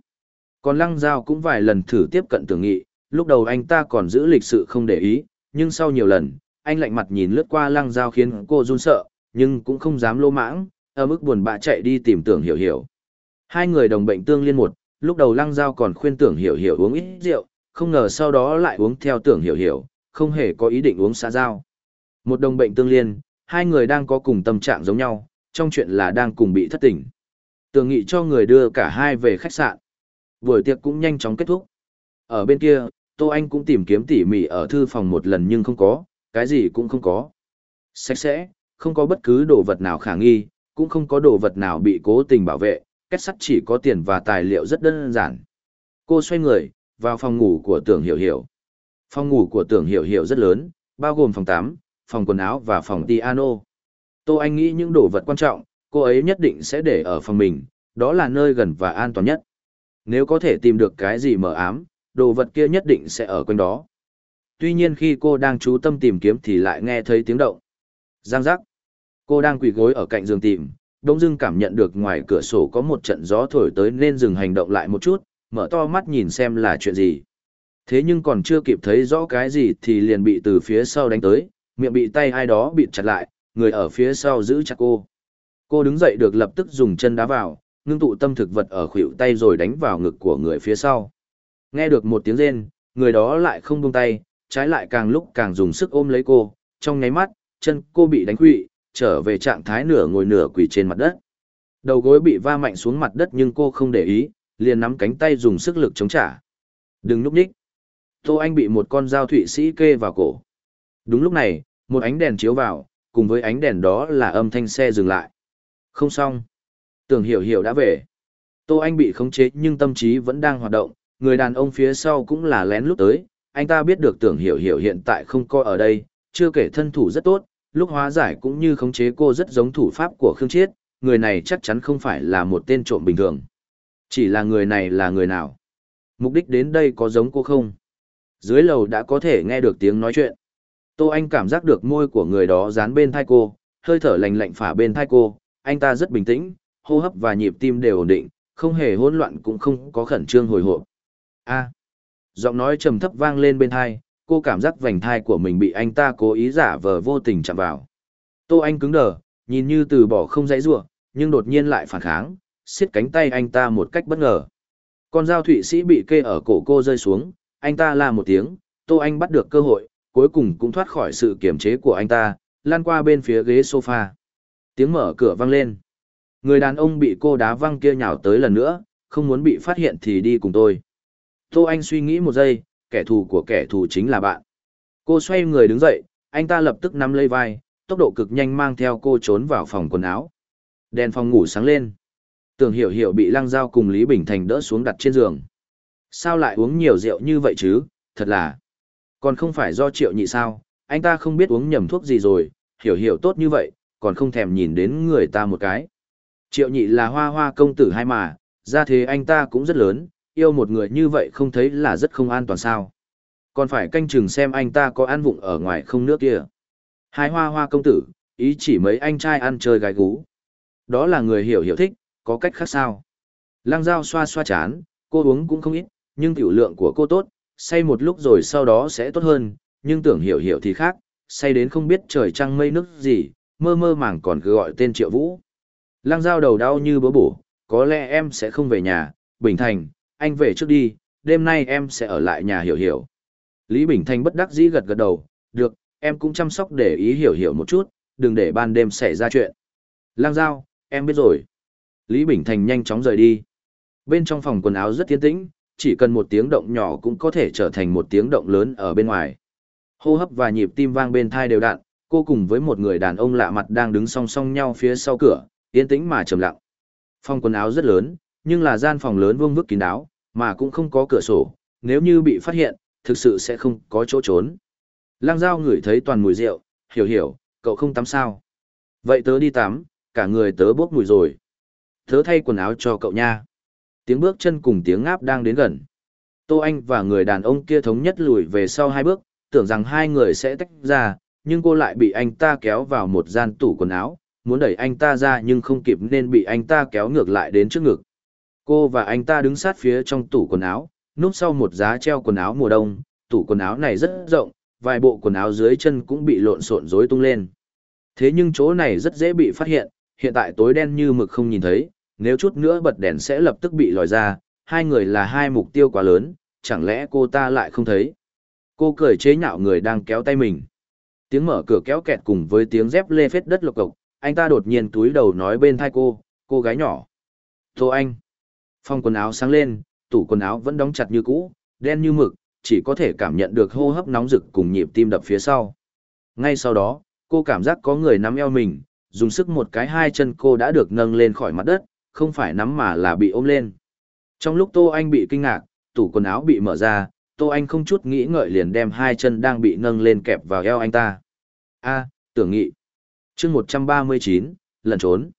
Còn lăng giao cũng vài lần thử tiếp cận tưởng nghị, lúc đầu anh ta còn giữ lịch sự không để ý, nhưng sau nhiều lần, anh lạnh mặt nhìn lướt qua lăng giao khiến cô run sợ, nhưng cũng không dám lô mãng, ở mức buồn bã chạy đi tìm tưởng hiểu hiểu. Hai người đồng bệnh tương liên một, lúc đầu lăng giao còn khuyên tưởng hiểu hiểu uống ít rượu, không ngờ sau đó lại uống theo tưởng hiểu hiểu, không hề có ý định uống xã giao. Một đồng bệnh tương liên, hai người đang có cùng tâm trạng giống nhau, trong chuyện là đang cùng bị thất tỉnh. Tường nghị cho người đưa cả hai về khách sạn. Buổi tiệc cũng nhanh chóng kết thúc. Ở bên kia, Tô Anh cũng tìm kiếm tỉ mỉ ở thư phòng một lần nhưng không có, cái gì cũng không có. Sạch sẽ, không có bất cứ đồ vật nào khả nghi, cũng không có đồ vật nào bị cố tình bảo vệ, kết sắt chỉ có tiền và tài liệu rất đơn giản. Cô xoay người, vào phòng ngủ của tưởng hiểu hiểu. Phòng ngủ của tưởng hiểu hiểu rất lớn, bao gồm phòng tắm, phòng quần áo và phòng piano. Tô Anh nghĩ những đồ vật quan trọng, cô ấy nhất định sẽ để ở phòng mình, đó là nơi gần và an toàn nhất. Nếu có thể tìm được cái gì mờ ám, đồ vật kia nhất định sẽ ở quanh đó. Tuy nhiên khi cô đang chú tâm tìm kiếm thì lại nghe thấy tiếng động. Giang giác. Cô đang quỳ gối ở cạnh giường tìm, đông dưng cảm nhận được ngoài cửa sổ có một trận gió thổi tới nên dừng hành động lại một chút, mở to mắt nhìn xem là chuyện gì. Thế nhưng còn chưa kịp thấy rõ cái gì thì liền bị từ phía sau đánh tới, miệng bị tay ai đó bịt chặt lại, người ở phía sau giữ chặt cô. Cô đứng dậy được lập tức dùng chân đá vào, ngưng tụ tâm thực vật ở khuỷu tay rồi đánh vào ngực của người phía sau. Nghe được một tiếng rên, người đó lại không buông tay, trái lại càng lúc càng dùng sức ôm lấy cô, trong nháy mắt, chân cô bị đánh khuỵu, trở về trạng thái nửa ngồi nửa quỳ trên mặt đất. Đầu gối bị va mạnh xuống mặt đất nhưng cô không để ý, liền nắm cánh tay dùng sức lực chống trả. Đừng núp nhích. Tô Anh bị một con dao thụy sĩ kê vào cổ. Đúng lúc này, một ánh đèn chiếu vào, cùng với ánh đèn đó là âm thanh xe dừng lại. Không xong. Tưởng hiểu hiểu đã về. Tô Anh bị khống chế nhưng tâm trí vẫn đang hoạt động, người đàn ông phía sau cũng là lén lút tới, anh ta biết được tưởng hiểu hiểu hiện tại không coi ở đây, chưa kể thân thủ rất tốt, lúc hóa giải cũng như khống chế cô rất giống thủ pháp của Khương Chiết, người này chắc chắn không phải là một tên trộm bình thường. Chỉ là người này là người nào? Mục đích đến đây có giống cô không? Dưới lầu đã có thể nghe được tiếng nói chuyện. Tô Anh cảm giác được môi của người đó dán bên thai cô, hơi thở lành lạnh phả bên thai cô, anh ta rất bình tĩnh, hô hấp và nhịp tim đều ổn định, không hề hỗn loạn cũng không có khẩn trương hồi hộp. A. Giọng nói trầm thấp vang lên bên thai, cô cảm giác vành thai của mình bị anh ta cố ý giả vờ vô tình chạm vào. Tô Anh cứng đờ, nhìn như từ bỏ không dãy rủa, nhưng đột nhiên lại phản kháng, xiết cánh tay anh ta một cách bất ngờ. Con dao thụy sĩ bị kê ở cổ cô rơi xuống, anh ta la một tiếng, Tô Anh bắt được cơ hội, cuối cùng cũng thoát khỏi sự kiểm chế của anh ta, lan qua bên phía ghế sofa. Tiếng mở cửa vang lên. Người đàn ông bị cô đá văng kia nhào tới lần nữa, không muốn bị phát hiện thì đi cùng tôi. Tô Anh suy nghĩ một giây, kẻ thù của kẻ thù chính là bạn. Cô xoay người đứng dậy, anh ta lập tức nắm lấy vai, tốc độ cực nhanh mang theo cô trốn vào phòng quần áo. Đèn phòng ngủ sáng lên. Tưởng hiểu hiểu bị lăng dao cùng Lý Bình Thành đỡ xuống đặt trên giường. Sao lại uống nhiều rượu như vậy chứ, thật là. Còn không phải do triệu nhị sao, anh ta không biết uống nhầm thuốc gì rồi, hiểu hiểu tốt như vậy, còn không thèm nhìn đến người ta một cái. Triệu nhị là hoa hoa công tử hai mà, ra thế anh ta cũng rất lớn, yêu một người như vậy không thấy là rất không an toàn sao. Còn phải canh chừng xem anh ta có ăn vụng ở ngoài không nước kia. Hai hoa hoa công tử, ý chỉ mấy anh trai ăn chơi gái gú. Đó là người hiểu hiểu thích, có cách khác sao. Lăng dao xoa xoa chán, cô uống cũng không ít, nhưng tiểu lượng của cô tốt, say một lúc rồi sau đó sẽ tốt hơn, nhưng tưởng hiểu hiểu thì khác, say đến không biết trời trăng mây nước gì, mơ mơ màng còn cứ gọi tên Triệu Vũ. Lăng dao đầu đau như bữa bổ, có lẽ em sẽ không về nhà, Bình Thành, anh về trước đi, đêm nay em sẽ ở lại nhà hiểu hiểu. Lý Bình Thành bất đắc dĩ gật gật đầu, được, em cũng chăm sóc để ý hiểu hiểu một chút, đừng để ban đêm xảy ra chuyện. Lang Giao, em biết rồi. Lý Bình Thành nhanh chóng rời đi. Bên trong phòng quần áo rất tiến tĩnh, chỉ cần một tiếng động nhỏ cũng có thể trở thành một tiếng động lớn ở bên ngoài. Hô hấp và nhịp tim vang bên thai đều đặn, cô cùng với một người đàn ông lạ mặt đang đứng song song nhau phía sau cửa, yên tĩnh mà trầm lặng. Phòng quần áo rất lớn, nhưng là gian phòng lớn vuông vức kín đáo, mà cũng không có cửa sổ, nếu như bị phát hiện, thực sự sẽ không có chỗ trốn. Lang Giao ngửi thấy toàn mùi rượu, hiểu hiểu, cậu không tắm sao. Vậy tớ đi tắm, cả người tớ bốc mùi rồi. Tớ thay quần áo cho cậu nha tiếng bước chân cùng tiếng ngáp đang đến gần. Tô Anh và người đàn ông kia thống nhất lùi về sau hai bước, tưởng rằng hai người sẽ tách ra, nhưng cô lại bị anh ta kéo vào một gian tủ quần áo, muốn đẩy anh ta ra nhưng không kịp nên bị anh ta kéo ngược lại đến trước ngực. Cô và anh ta đứng sát phía trong tủ quần áo, núp sau một giá treo quần áo mùa đông, tủ quần áo này rất rộng, vài bộ quần áo dưới chân cũng bị lộn xộn rối tung lên. Thế nhưng chỗ này rất dễ bị phát hiện, hiện tại tối đen như mực không nhìn thấy, nếu chút nữa bật đèn sẽ lập tức bị lòi ra, hai người là hai mục tiêu quá lớn, chẳng lẽ cô ta lại không thấy. Cô cười chế nhạo người đang kéo tay mình. Tiếng mở cửa kéo kẹt cùng với tiếng dép lê phết đất lộc cộc, anh ta đột nhiên túi đầu nói bên thai cô, cô gái nhỏ. thô anh. Phong quần áo sáng lên, tủ quần áo vẫn đóng chặt như cũ, đen như mực, chỉ có thể cảm nhận được hô hấp nóng rực cùng nhịp tim đập phía sau. Ngay sau đó, cô cảm giác có người nắm eo mình, dùng sức một cái hai chân cô đã được nâng lên khỏi mặt đất, không phải nắm mà là bị ôm lên. Trong lúc Tô Anh bị kinh ngạc, tủ quần áo bị mở ra, Tô Anh không chút nghĩ ngợi liền đem hai chân đang bị nâng lên kẹp vào eo anh ta. A, tưởng nghị. chương 139, lần trốn.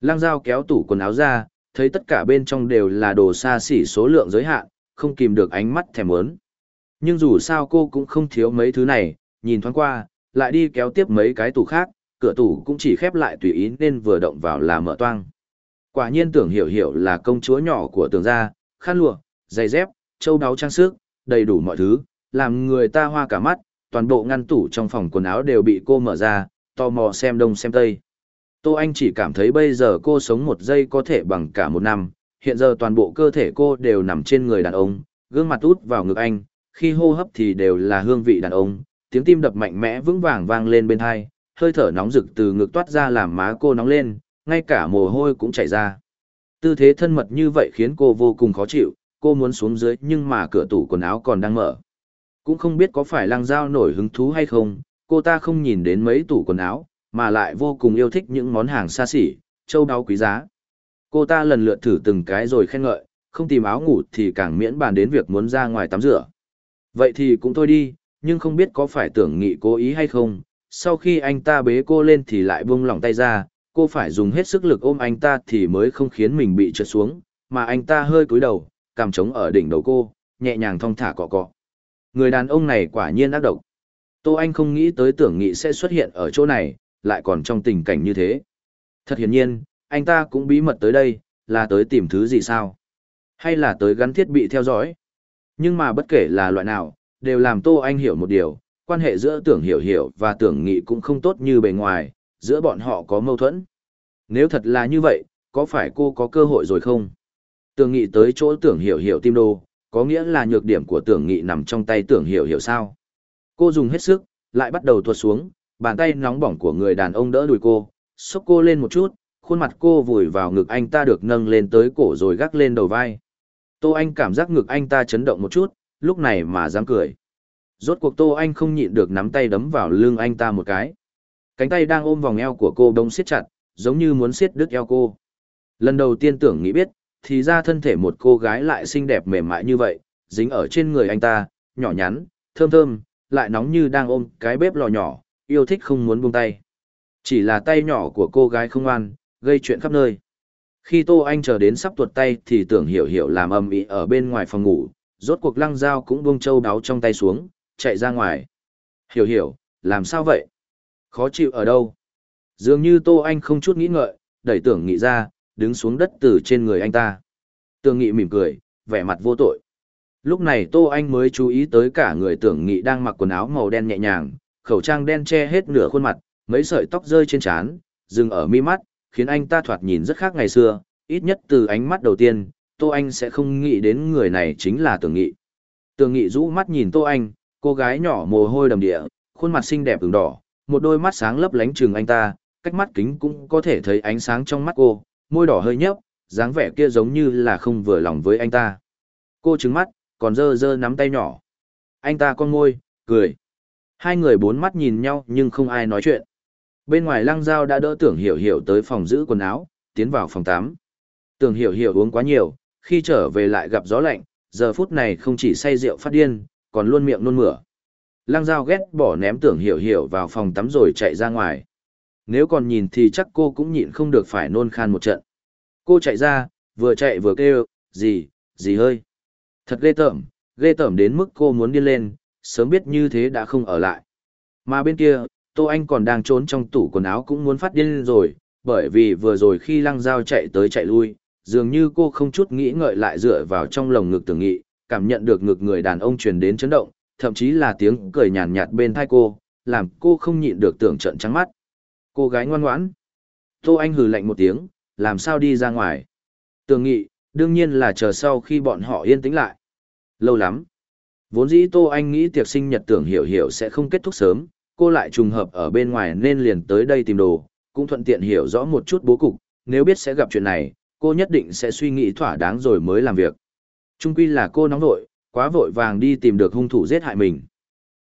Lang dao kéo tủ quần áo ra, thấy tất cả bên trong đều là đồ xa xỉ số lượng giới hạn, không kìm được ánh mắt thèm muốn. Nhưng dù sao cô cũng không thiếu mấy thứ này, nhìn thoáng qua, lại đi kéo tiếp mấy cái tủ khác, cửa tủ cũng chỉ khép lại tùy ý nên vừa động vào là mở toang. Quả nhiên tưởng hiểu hiểu là công chúa nhỏ của tường gia, khăn lụa, giày dép, châu đáo trang sức, đầy đủ mọi thứ, làm người ta hoa cả mắt, toàn bộ ngăn tủ trong phòng quần áo đều bị cô mở ra, tò mò xem đông xem tây. Tô Anh chỉ cảm thấy bây giờ cô sống một giây có thể bằng cả một năm, hiện giờ toàn bộ cơ thể cô đều nằm trên người đàn ông, gương mặt út vào ngực anh, khi hô hấp thì đều là hương vị đàn ông, tiếng tim đập mạnh mẽ vững vàng vang lên bên hai, hơi thở nóng rực từ ngực toát ra làm má cô nóng lên, ngay cả mồ hôi cũng chảy ra. Tư thế thân mật như vậy khiến cô vô cùng khó chịu, cô muốn xuống dưới nhưng mà cửa tủ quần áo còn đang mở. Cũng không biết có phải lăng dao nổi hứng thú hay không, cô ta không nhìn đến mấy tủ quần áo, mà lại vô cùng yêu thích những món hàng xa xỉ, châu đáo quý giá. Cô ta lần lượt thử từng cái rồi khen ngợi, không tìm áo ngủ thì càng miễn bàn đến việc muốn ra ngoài tắm rửa. Vậy thì cũng thôi đi, nhưng không biết có phải tưởng nghị cố ý hay không, sau khi anh ta bế cô lên thì lại buông lỏng tay ra, cô phải dùng hết sức lực ôm anh ta thì mới không khiến mình bị trượt xuống, mà anh ta hơi cúi đầu, cằm trống ở đỉnh đầu cô, nhẹ nhàng thong thả cọ cọ. Người đàn ông này quả nhiên ác độc. Tô Anh không nghĩ tới tưởng nghị sẽ xuất hiện ở chỗ này, lại còn trong tình cảnh như thế. Thật hiển nhiên, anh ta cũng bí mật tới đây, là tới tìm thứ gì sao? Hay là tới gắn thiết bị theo dõi? Nhưng mà bất kể là loại nào, đều làm Tô Anh hiểu một điều, quan hệ giữa tưởng hiểu hiểu và tưởng nghị cũng không tốt như bề ngoài, giữa bọn họ có mâu thuẫn. Nếu thật là như vậy, có phải cô có cơ hội rồi không? Tưởng nghị tới chỗ tưởng hiểu hiểu tim đồ, có nghĩa là nhược điểm của tưởng nghị nằm trong tay tưởng hiểu hiểu sao? Cô dùng hết sức, lại bắt đầu tuột xuống, bàn tay nóng bỏng của người đàn ông đỡ đùi cô, xúc cô lên một chút, khuôn mặt cô vùi vào ngực anh ta được nâng lên tới cổ rồi gác lên đầu vai. Tô Anh cảm giác ngực anh ta chấn động một chút, lúc này mà dám cười. Rốt cuộc Tô Anh không nhịn được nắm tay đấm vào lưng anh ta một cái. Cánh tay đang ôm vòng eo của cô đông siết chặt, giống như muốn siết đứt eo cô. Lần đầu tiên tưởng nghĩ biết, thì ra thân thể một cô gái lại xinh đẹp mềm mại như vậy, dính ở trên người anh ta, nhỏ nhắn, thơm thơm, lại nóng như đang ôm cái bếp lò nhỏ, yêu thích không muốn buông tay. Chỉ là tay nhỏ của cô gái không ngoan, gây chuyện khắp nơi. Khi Tô Anh chờ đến sắp tuột tay thì tưởng hiểu hiểu làm âm ĩ ở bên ngoài phòng ngủ, rốt cuộc lăng dao cũng buông châu đáo trong tay xuống, chạy ra ngoài. Hiểu hiểu, làm sao vậy? Khó chịu ở đâu? Dường như Tô Anh không chút nghĩ ngợi, đẩy tưởng nghị ra, đứng xuống đất từ trên người anh ta. Tưởng nghị mỉm cười, vẻ mặt vô tội. Lúc này Tô Anh mới chú ý tới cả người tưởng nghị đang mặc quần áo màu đen nhẹ nhàng, khẩu trang đen che hết nửa khuôn mặt, mấy sợi tóc rơi trên trán, dừng ở mi mắt, khiến anh ta thoạt nhìn rất khác ngày xưa, ít nhất từ ánh mắt đầu tiên, Tô Anh sẽ không nghĩ đến người này chính là Tưởng Nghị. Tưởng Nghị rũ mắt nhìn Tô Anh, cô gái nhỏ mồ hôi đầm địa, khuôn mặt xinh đẹp ửng đỏ, một đôi mắt sáng lấp lánh chừng anh ta, cách mắt kính cũng có thể thấy ánh sáng trong mắt cô, môi đỏ hơi nhấp, dáng vẻ kia giống như là không vừa lòng với anh ta. Cô trừng mắt, còn dơ dơ nắm tay nhỏ. Anh ta con môi, cười. Hai người bốn mắt nhìn nhau nhưng không ai nói chuyện. Bên ngoài lăng dao đã đỡ tưởng hiểu hiểu tới phòng giữ quần áo, tiến vào phòng 8. Tưởng hiểu hiểu uống quá nhiều, khi trở về lại gặp gió lạnh, giờ phút này không chỉ say rượu phát điên, còn luôn miệng nôn mửa. Lang Dao ghét bỏ ném tưởng hiểu hiểu vào phòng tắm rồi chạy ra ngoài. Nếu còn nhìn thì chắc cô cũng nhịn không được phải nôn khan một trận. Cô chạy ra, vừa chạy vừa kêu, gì, gì hơi. Thật ghê tởm, ghê tởm đến mức cô muốn điên lên, sớm biết như thế đã không ở lại. Mà bên kia, Tô Anh còn đang trốn trong tủ quần áo cũng muốn phát điên rồi, bởi vì vừa rồi khi Lăng Dao chạy tới chạy lui, dường như cô không chút nghĩ ngợi lại dựa vào trong lồng ngực tưởng nghị, cảm nhận được ngực người đàn ông truyền đến chấn động, thậm chí là tiếng cười nhàn nhạt bên thai cô, làm cô không nhịn được tưởng trận trắng mắt. Cô gái ngoan ngoãn. Tô Anh hừ lạnh một tiếng, làm sao đi ra ngoài. Tường nghị, đương nhiên là chờ sau khi bọn họ yên tĩnh lại. Lâu lắm. Vốn dĩ Tô Anh nghĩ tiệc sinh nhật tưởng hiểu hiểu sẽ không kết thúc sớm, cô lại trùng hợp ở bên ngoài nên liền tới đây tìm đồ, cũng thuận tiện hiểu rõ một chút bố cục, nếu biết sẽ gặp chuyện này, cô nhất định sẽ suy nghĩ thỏa đáng rồi mới làm việc. Trung quy là cô nóng nội, quá vội vàng đi tìm được hung thủ giết hại mình.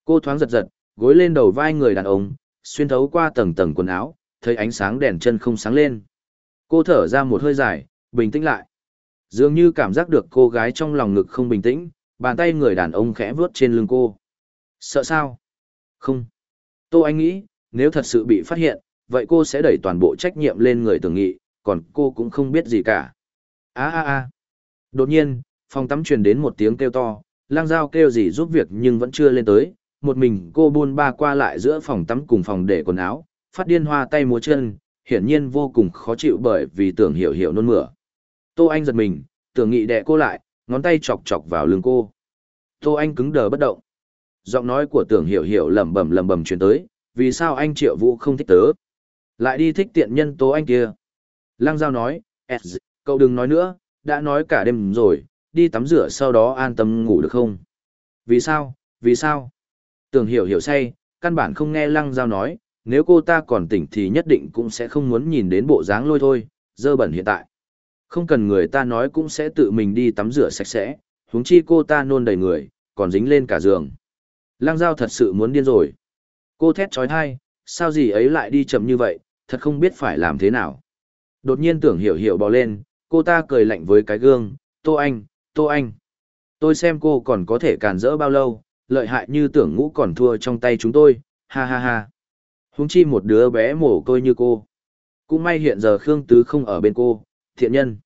Cô thoáng giật giật, gối lên đầu vai người đàn ông, xuyên thấu qua tầng tầng quần áo, thấy ánh sáng đèn chân không sáng lên. Cô thở ra một hơi dài, bình tĩnh lại. Dường như cảm giác được cô gái trong lòng ngực không bình tĩnh, bàn tay người đàn ông khẽ vướt trên lưng cô. Sợ sao? Không. Tô Anh nghĩ, nếu thật sự bị phát hiện, vậy cô sẽ đẩy toàn bộ trách nhiệm lên người tưởng nghị, còn cô cũng không biết gì cả. Á á á. Đột nhiên, phòng tắm truyền đến một tiếng kêu to, lang dao kêu gì giúp việc nhưng vẫn chưa lên tới, một mình cô buôn ba qua lại giữa phòng tắm cùng phòng để quần áo, phát điên hoa tay múa chân, hiển nhiên vô cùng khó chịu bởi vì tưởng hiểu hiểu nôn mửa. Tô Anh giật mình, tưởng nghị đè cô lại, ngón tay chọc chọc vào lưng cô. Tô Anh cứng đờ bất động. Giọng nói của tưởng hiểu hiểu lẩm bẩm lẩm bẩm truyền tới, vì sao anh triệu vũ không thích tớ? Lại đi thích tiện nhân Tô Anh kia. Lang Giao nói, cậu đừng nói nữa, đã nói cả đêm rồi, đi tắm rửa sau đó an tâm ngủ được không? Vì sao, vì sao? Tưởng hiểu hiểu say, căn bản không nghe lăng giao nói, nếu cô ta còn tỉnh thì nhất định cũng sẽ không muốn nhìn đến bộ dáng lôi thôi, dơ bẩn hiện tại. Không cần người ta nói cũng sẽ tự mình đi tắm rửa sạch sẽ, huống chi cô ta nôn đầy người, còn dính lên cả giường. Lăng Giao thật sự muốn điên rồi. Cô thét trói thai, sao gì ấy lại đi chậm như vậy, thật không biết phải làm thế nào. Đột nhiên tưởng hiểu hiểu bò lên, cô ta cười lạnh với cái gương, Tô Anh, Tô Anh, tôi xem cô còn có thể càn rỡ bao lâu, lợi hại như tưởng ngũ còn thua trong tay chúng tôi, ha ha ha. Húng chi một đứa bé mồ côi như cô. Cũng may hiện giờ Khương Tứ không ở bên cô, thiện nhân.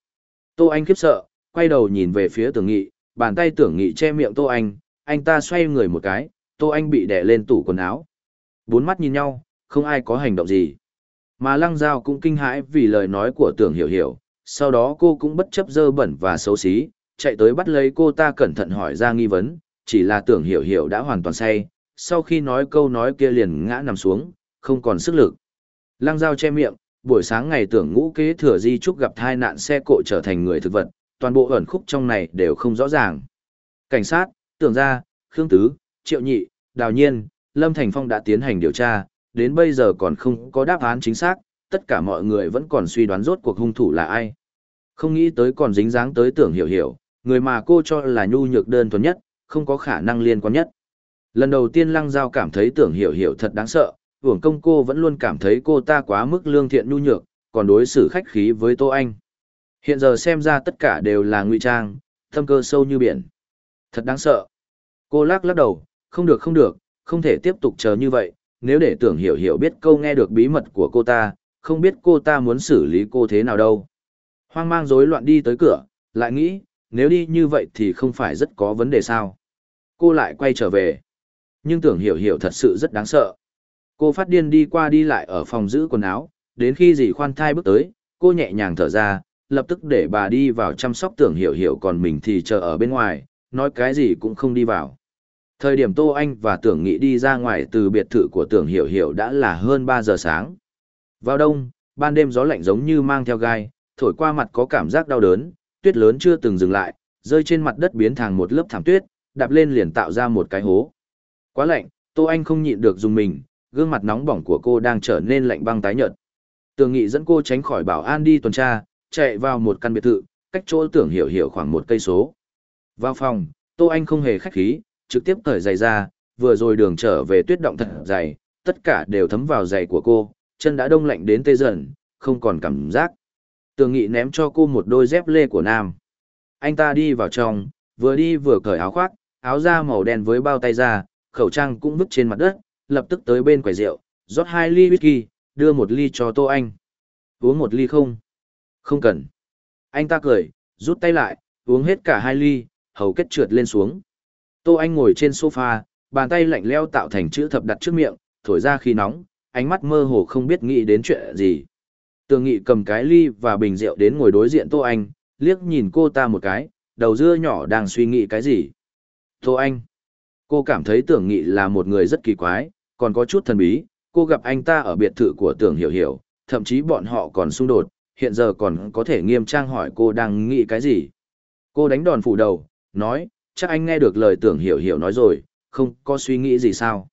Tô Anh khiếp sợ, quay đầu nhìn về phía tưởng nghị, bàn tay tưởng nghị che miệng Tô Anh, anh ta xoay người một cái, Tô Anh bị đè lên tủ quần áo. Bốn mắt nhìn nhau, không ai có hành động gì. Mà Lăng Giao cũng kinh hãi vì lời nói của tưởng hiểu hiểu, sau đó cô cũng bất chấp dơ bẩn và xấu xí, chạy tới bắt lấy cô ta cẩn thận hỏi ra nghi vấn, chỉ là tưởng hiểu hiểu đã hoàn toàn say, sau khi nói câu nói kia liền ngã nằm xuống, không còn sức lực. Lăng dao che miệng, buổi sáng ngày tưởng ngũ kế thừa di trúc gặp tai nạn xe cộ trở thành người thực vật, toàn bộ ẩn khúc trong này đều không rõ ràng. Cảnh sát, tưởng ra Khương Tứ, Triệu Nhị, Đào Nhiên, Lâm Thành Phong đã tiến hành điều tra, đến bây giờ còn không có đáp án chính xác, tất cả mọi người vẫn còn suy đoán rốt cuộc hung thủ là ai. Không nghĩ tới còn dính dáng tới tưởng hiểu hiểu, người mà cô cho là nhu nhược đơn thuần nhất, không có khả năng liên quan nhất. Lần đầu tiên Lăng Giao cảm thấy tưởng hiểu hiểu thật đáng sợ, hưởng công cô vẫn luôn cảm thấy cô ta quá mức lương thiện nhu nhược, còn đối xử khách khí với Tô Anh. Hiện giờ xem ra tất cả đều là ngụy trang, thâm cơ sâu như biển. Thật đáng sợ. Cô lắc lắc đầu, không được không được, không thể tiếp tục chờ như vậy, nếu để tưởng hiểu hiểu biết câu nghe được bí mật của cô ta, không biết cô ta muốn xử lý cô thế nào đâu. Hoang mang rối loạn đi tới cửa, lại nghĩ, nếu đi như vậy thì không phải rất có vấn đề sao. Cô lại quay trở về. Nhưng tưởng hiểu hiểu thật sự rất đáng sợ. Cô phát điên đi qua đi lại ở phòng giữ quần áo, đến khi dì khoan thai bước tới, cô nhẹ nhàng thở ra, lập tức để bà đi vào chăm sóc tưởng hiểu hiểu còn mình thì chờ ở bên ngoài, nói cái gì cũng không đi vào. Thời điểm Tô Anh và Tưởng Nghị đi ra ngoài từ biệt thự của Tưởng Hiểu Hiểu đã là hơn 3 giờ sáng. Vào đông, ban đêm gió lạnh giống như mang theo gai, thổi qua mặt có cảm giác đau đớn, tuyết lớn chưa từng dừng lại, rơi trên mặt đất biến thành một lớp thảm tuyết, đạp lên liền tạo ra một cái hố. Quá lạnh, Tô Anh không nhịn được dùng mình, gương mặt nóng bỏng của cô đang trở nên lạnh băng tái nhợt. Tường Nghị dẫn cô tránh khỏi bảo an đi tuần tra, chạy vào một căn biệt thự, cách chỗ Tưởng Hiểu Hiểu khoảng một cây số. Vào phòng, Tô Anh không hề khách khí, trực tiếp cởi giày ra, vừa rồi đường trở về tuyết động thật dày, tất cả đều thấm vào giày của cô, chân đã đông lạnh đến tê dần, không còn cảm giác. Tường nghị ném cho cô một đôi dép lê của nam. Anh ta đi vào trong, vừa đi vừa cởi áo khoác, áo da màu đen với bao tay da khẩu trang cũng vứt trên mặt đất, lập tức tới bên quầy rượu, rót hai ly whisky, đưa một ly cho Tô Anh. Uống một ly không? Không cần. Anh ta cười, rút tay lại, uống hết cả hai ly, hầu kết trượt lên xuống. Tô Anh ngồi trên sofa, bàn tay lạnh leo tạo thành chữ thập đặt trước miệng, thổi ra khi nóng, ánh mắt mơ hồ không biết nghĩ đến chuyện gì. Tường Nghị cầm cái ly và bình rượu đến ngồi đối diện Tô Anh, liếc nhìn cô ta một cái, đầu dưa nhỏ đang suy nghĩ cái gì. Tô Anh. Cô cảm thấy Tưởng Nghị là một người rất kỳ quái, còn có chút thần bí, cô gặp anh ta ở biệt thự của Tưởng Hiểu Hiểu, thậm chí bọn họ còn xung đột, hiện giờ còn có thể nghiêm trang hỏi cô đang nghĩ cái gì. Cô đánh đòn phủ đầu, nói, chắc anh nghe được lời Tưởng Hiểu Hiểu nói rồi, không có suy nghĩ gì sao.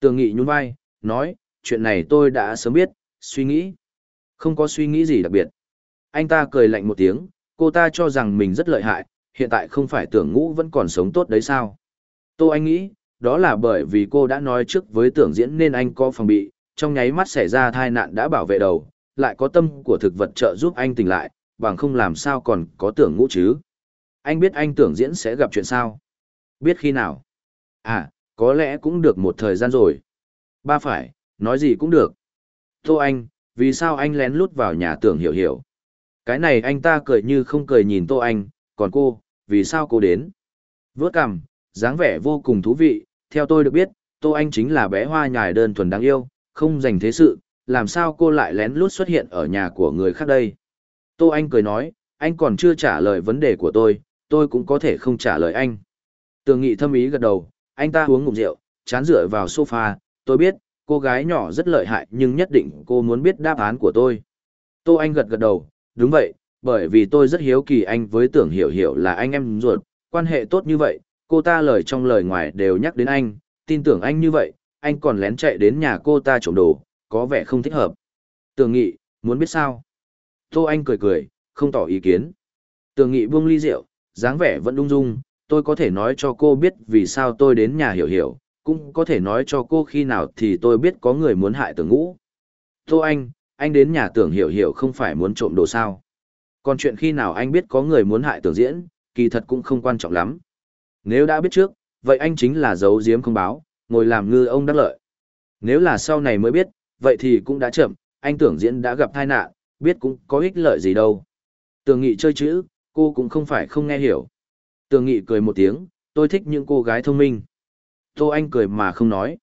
Tưởng Nghị nhún vai, nói, chuyện này tôi đã sớm biết, suy nghĩ. Không có suy nghĩ gì đặc biệt. Anh ta cười lạnh một tiếng, cô ta cho rằng mình rất lợi hại, hiện tại không phải tưởng ngũ vẫn còn sống tốt đấy sao. Tô Anh nghĩ, đó là bởi vì cô đã nói trước với tưởng diễn nên anh có phòng bị, trong nháy mắt xảy ra tai nạn đã bảo vệ đầu, lại có tâm của thực vật trợ giúp anh tỉnh lại, bằng không làm sao còn có tưởng ngũ chứ. Anh biết anh tưởng diễn sẽ gặp chuyện sao? Biết khi nào? À, có lẽ cũng được một thời gian rồi. Ba phải, nói gì cũng được. Tô Anh, vì sao anh lén lút vào nhà tưởng hiểu hiểu. Cái này anh ta cười như không cười nhìn tô anh, còn cô, vì sao cô đến? Vớt cằm, dáng vẻ vô cùng thú vị, theo tôi được biết, tô anh chính là bé hoa nhài đơn thuần đáng yêu, không dành thế sự, làm sao cô lại lén lút xuất hiện ở nhà của người khác đây? Tô anh cười nói, anh còn chưa trả lời vấn đề của tôi, tôi cũng có thể không trả lời anh. Tường nghị thâm ý gật đầu, anh ta uống ngụm rượu, chán rửa vào sofa, tôi biết, cô gái nhỏ rất lợi hại nhưng nhất định cô muốn biết đáp án của tôi. Tô Anh gật gật đầu, đúng vậy, bởi vì tôi rất hiếu kỳ anh với tưởng hiểu hiểu là anh em ruột, quan hệ tốt như vậy, cô ta lời trong lời ngoài đều nhắc đến anh, tin tưởng anh như vậy, anh còn lén chạy đến nhà cô ta trộm đồ, có vẻ không thích hợp. Tường nghị, muốn biết sao? Tô Anh cười cười, không tỏ ý kiến. Tường nghị buông ly rượu, dáng vẻ vẫn ung dung, tôi có thể nói cho cô biết vì sao tôi đến nhà hiểu hiểu, cũng có thể nói cho cô khi nào thì tôi biết có người muốn hại tưởng ngũ. Tô Anh, anh đến nhà tưởng hiểu hiểu không phải muốn trộm đồ sao. Còn chuyện khi nào anh biết có người muốn hại tưởng diễn, kỳ thật cũng không quan trọng lắm. Nếu đã biết trước, vậy anh chính là giấu giếm không báo, ngồi làm ngư ông đắc lợi. Nếu là sau này mới biết, vậy thì cũng đã chậm, anh tưởng diễn đã gặp tai nạn, biết cũng có ích lợi gì đâu. Tưởng nghị chơi chữ, cô cũng không phải không nghe hiểu. Tưởng nghị cười một tiếng, tôi thích những cô gái thông minh. Tô Anh cười mà không nói.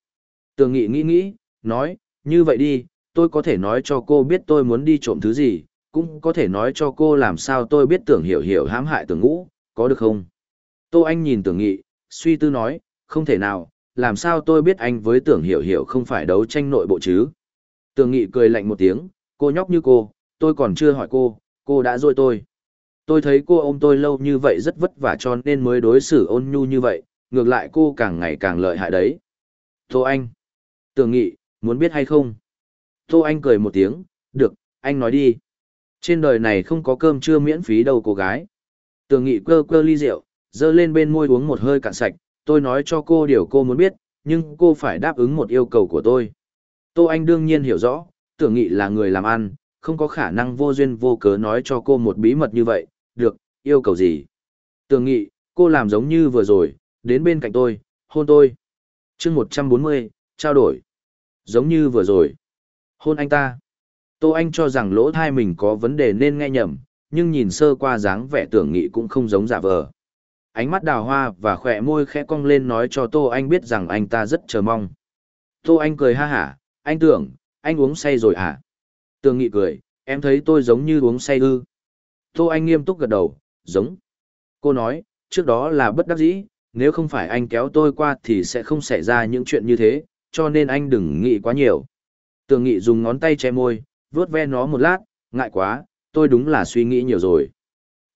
Tường Nghị nghĩ nghĩ, nói, như vậy đi, tôi có thể nói cho cô biết tôi muốn đi trộm thứ gì, cũng có thể nói cho cô làm sao tôi biết tưởng hiểu hiểu hãm hại tưởng ngũ, có được không? Tô Anh nhìn tưởng nghị, suy tư nói, không thể nào, làm sao tôi biết anh với tưởng hiểu hiểu không phải đấu tranh nội bộ chứ? Tưởng nghị cười lạnh một tiếng, cô nhóc như cô, tôi còn chưa hỏi cô, cô đã dôi tôi. Tôi thấy cô ôm tôi lâu như vậy rất vất vả cho nên mới đối xử ôn nhu như vậy, ngược lại cô càng ngày càng lợi hại đấy. Tô Anh. Tường nghị, muốn biết hay không? Tô Anh cười một tiếng, được, anh nói đi. Trên đời này không có cơm trưa miễn phí đâu cô gái. Tường nghị cơ cơ ly rượu, dơ lên bên môi uống một hơi cạn sạch, tôi nói cho cô điều cô muốn biết, nhưng cô phải đáp ứng một yêu cầu của tôi. Tô Anh đương nhiên hiểu rõ, Tường nghị là người làm ăn, không có khả năng vô duyên vô cớ nói cho cô một bí mật như vậy, được, yêu cầu gì? Tường nghị, cô làm giống như vừa rồi, đến bên cạnh tôi, hôn tôi. chương 140, trao đổi. Giống như vừa rồi. Hôn anh ta. Tô Anh cho rằng lỗ thai mình có vấn đề nên nghe nhầm, nhưng nhìn sơ qua dáng vẻ tưởng nghị cũng không giống giả vờ. Ánh mắt đào hoa và khỏe môi khẽ cong lên nói cho Tô Anh biết rằng anh ta rất chờ mong. Tô Anh cười ha hả, anh tưởng, anh uống say rồi hả? À? Tường nghị cười, em thấy tôi giống như uống say ư. Tô Anh nghiêm túc gật đầu, giống. Cô nói, trước đó là bất đắc dĩ, nếu không phải anh kéo tôi qua thì sẽ không xảy ra những chuyện như thế, cho nên anh đừng nghĩ quá nhiều. Tường nghị dùng ngón tay che môi, vuốt ve nó một lát, ngại quá, tôi đúng là suy nghĩ nhiều rồi.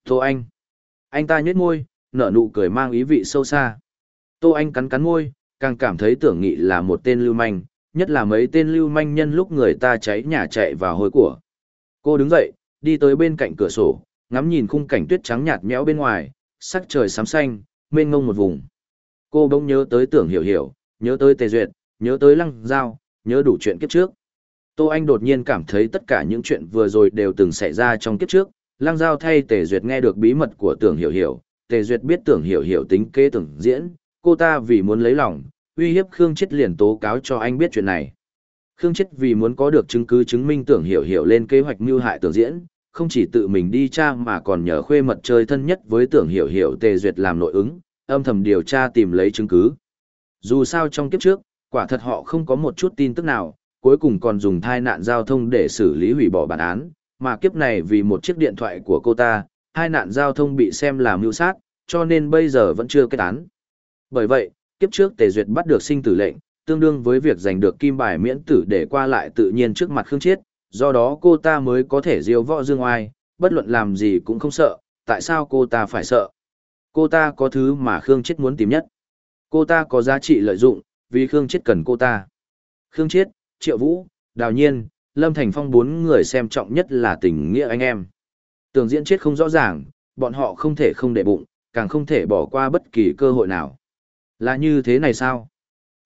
Tô Anh. Anh ta nhếch môi, nở nụ cười mang ý vị sâu xa. Tô Anh cắn cắn môi, càng cảm thấy tưởng nghị là một tên lưu manh, nhất là mấy tên lưu manh nhân lúc người ta cháy nhà chạy vào hôi của. Cô đứng dậy, đi tới bên cạnh cửa sổ, ngắm nhìn khung cảnh tuyết trắng nhạt nhẽo bên ngoài, sắc trời xám xanh, mênh mông một vùng. Cô bỗng nhớ tới tưởng hiểu hiểu, nhớ tới tề duyệt, nhớ tới lăng giao, nhớ đủ chuyện kiếp trước. Tô Anh đột nhiên cảm thấy tất cả những chuyện vừa rồi đều từng xảy ra trong kiếp trước, lăng giao thay tề duyệt nghe được bí mật của tưởng hiểu hiểu, tề duyệt biết tưởng hiểu hiểu tính kế tưởng diễn, cô ta vì muốn lấy lòng, uy hiếp Khương Chết liền tố cáo cho anh biết chuyện này. Khương Chết vì muốn có được chứng cứ chứng minh tưởng hiểu hiểu lên kế hoạch mưu hại tưởng diễn, không chỉ tự mình đi tra mà còn nhờ khuê mật chơi thân nhất với tưởng hiểu hiểu tề duyệt làm nội ứng, âm thầm điều tra tìm lấy chứng cứ. Dù sao trong kiếp trước, quả thật họ không có một chút tin tức nào, cuối cùng còn dùng thai nạn giao thông để xử lý hủy bỏ bản án, mà kiếp này vì một chiếc điện thoại của cô ta, hai nạn giao thông bị xem là mưu sát, cho nên bây giờ vẫn chưa kết án. Bởi vậy, kiếp trước Tề Duyệt bắt được sinh tử lệnh, tương đương với việc giành được kim bài miễn tử để qua lại tự nhiên trước mặt Khương Chiết, do đó cô ta mới có thể diêu võ dương oai, bất luận làm gì cũng không sợ, tại sao cô ta phải sợ? Cô ta có thứ mà Khương Chết muốn tìm nhất. Cô ta có giá trị lợi dụng, vì Khương Chết cần cô ta. Khương Chết, Triệu Vũ, Đào Nhiên, Lâm Thành Phong bốn người xem trọng nhất là tình nghĩa anh em. Tường diễn chết không rõ ràng, bọn họ không thể không để bụng, càng không thể bỏ qua bất kỳ cơ hội nào. Là như thế này sao?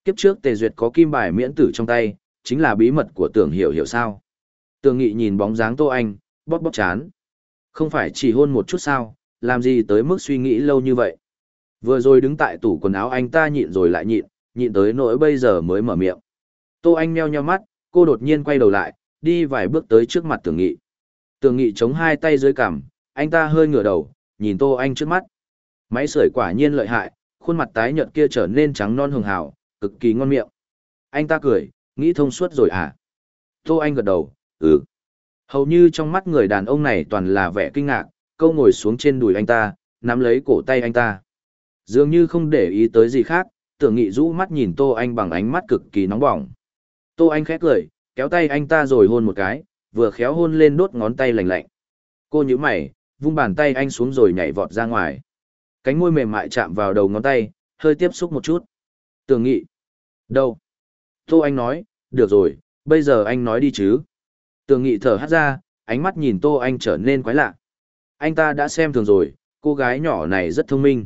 Kiếp trước Tề Duyệt có kim bài miễn tử trong tay, chính là bí mật của tưởng hiểu hiểu sao? Tường nghị nhìn bóng dáng Tô Anh, bóp bóp chán. Không phải chỉ hôn một chút sao, làm gì tới mức suy nghĩ lâu như vậy. Vừa rồi đứng tại tủ quần áo anh ta nhịn rồi lại nhịn, nhịn tới nỗi bây giờ mới mở miệng. Tô Anh meo nheo mắt, cô đột nhiên quay đầu lại, đi vài bước tới trước mặt tường nghị. Tường nghị chống hai tay dưới cằm, anh ta hơi ngửa đầu, nhìn Tô Anh trước mắt. Máy sưởi quả nhiên lợi hại, khuôn mặt tái nhợt kia trở nên trắng non hường hào, cực kỳ ngon miệng. Anh ta cười, nghĩ thông suốt rồi à? Tô Anh gật đầu, ừ. Hầu như trong mắt người đàn ông này toàn là vẻ kinh ngạc, câu ngồi xuống trên đùi anh ta, nắm lấy cổ tay anh ta. Dường như không để ý tới gì khác, tưởng nghị rũ mắt nhìn Tô Anh bằng ánh mắt cực kỳ nóng bỏng. Tô Anh khét cười, kéo tay anh ta rồi hôn một cái, vừa khéo hôn lên đốt ngón tay lạnh lạnh. Cô nhíu mày, vung bàn tay anh xuống rồi nhảy vọt ra ngoài. Cánh môi mềm mại chạm vào đầu ngón tay, hơi tiếp xúc một chút. Tưởng nghị. Đâu? Tô Anh nói, được rồi, bây giờ anh nói đi chứ. Tường nghị thở hắt ra, ánh mắt nhìn Tô Anh trở nên quái lạ. Anh ta đã xem thường rồi, cô gái nhỏ này rất thông minh.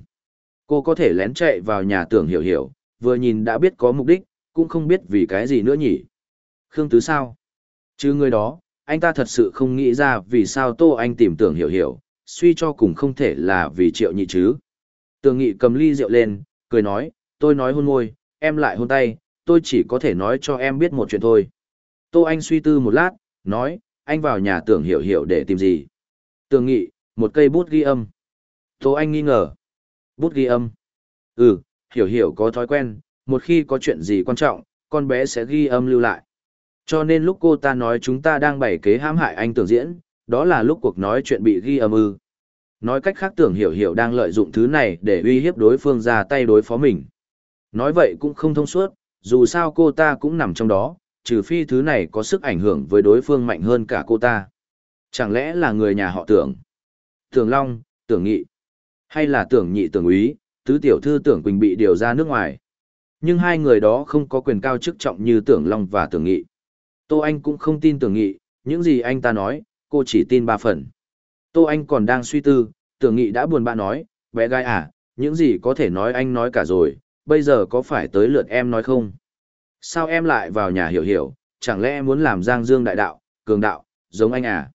Cô có thể lén chạy vào nhà tưởng hiểu hiểu, vừa nhìn đã biết có mục đích, cũng không biết vì cái gì nữa nhỉ. Khương Tứ sao? Chứ người đó, anh ta thật sự không nghĩ ra vì sao Tô Anh tìm tưởng hiểu hiểu, suy cho cùng không thể là vì triệu nhị chứ. Tường nghị cầm ly rượu lên, cười nói, tôi nói hôn môi, em lại hôn tay, tôi chỉ có thể nói cho em biết một chuyện thôi. Tô Anh suy tư một lát, Nói, anh vào nhà tưởng hiểu hiểu để tìm gì. tưởng nghị, một cây bút ghi âm. Tô anh nghi ngờ. Bút ghi âm. Ừ, hiểu hiểu có thói quen, một khi có chuyện gì quan trọng, con bé sẽ ghi âm lưu lại. Cho nên lúc cô ta nói chúng ta đang bày kế hãm hại anh tưởng diễn, đó là lúc cuộc nói chuyện bị ghi âm ư. Nói cách khác tưởng hiểu hiểu đang lợi dụng thứ này để uy hiếp đối phương ra tay đối phó mình. Nói vậy cũng không thông suốt, dù sao cô ta cũng nằm trong đó, trừ phi thứ này có sức ảnh hưởng với đối phương mạnh hơn cả cô ta. Chẳng lẽ là người nhà họ tưởng? Tưởng Long, tưởng Nghị, hay là tưởng Nhị tưởng Úy, tứ tiểu thư tưởng Quỳnh bị điều ra nước ngoài. Nhưng hai người đó không có quyền cao chức trọng như tưởng Long và tưởng Nghị. Tô Anh cũng không tin tưởng Nghị, những gì anh ta nói, cô chỉ tin ba phần. Tô Anh còn đang suy tư, tưởng Nghị đã buồn bã nói, bé gái à, những gì có thể nói anh nói cả rồi, bây giờ có phải tới lượt em nói không? sao em lại vào nhà hiểu hiểu, chẳng lẽ muốn làm giang dương đại đạo, cường đạo, giống anh à?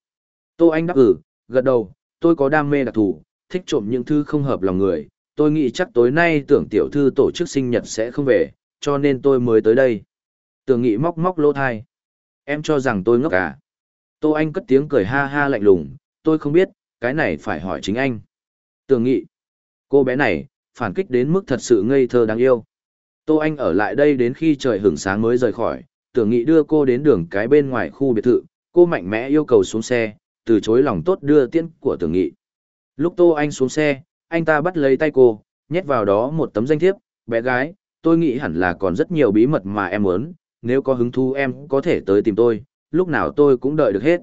Tô Anh đáp ừ, gật đầu, tôi có đam mê đặc thù, thích trộm những thứ không hợp lòng người, tôi nghĩ chắc tối nay tưởng tiểu thư tổ chức sinh nhật sẽ không về, cho nên tôi mới tới đây. Tưởng nghị móc móc lỗ thai. Em cho rằng tôi ngốc à? Tô Anh cất tiếng cười ha ha lạnh lùng, tôi không biết, cái này phải hỏi chính anh. Tưởng nghị. Cô bé này, phản kích đến mức thật sự ngây thơ đáng yêu. Tô Anh ở lại đây đến khi trời hưởng sáng mới rời khỏi, tưởng nghị đưa cô đến đường cái bên ngoài khu biệt thự, cô mạnh mẽ yêu cầu xuống xe, từ chối lòng tốt đưa tiễn của tưởng nghị. Lúc Tô Anh xuống xe, anh ta bắt lấy tay cô, nhét vào đó một tấm danh thiếp, bé gái, tôi nghĩ hẳn là còn rất nhiều bí mật mà em muốn, nếu có hứng thú em có thể tới tìm tôi, lúc nào tôi cũng đợi được hết.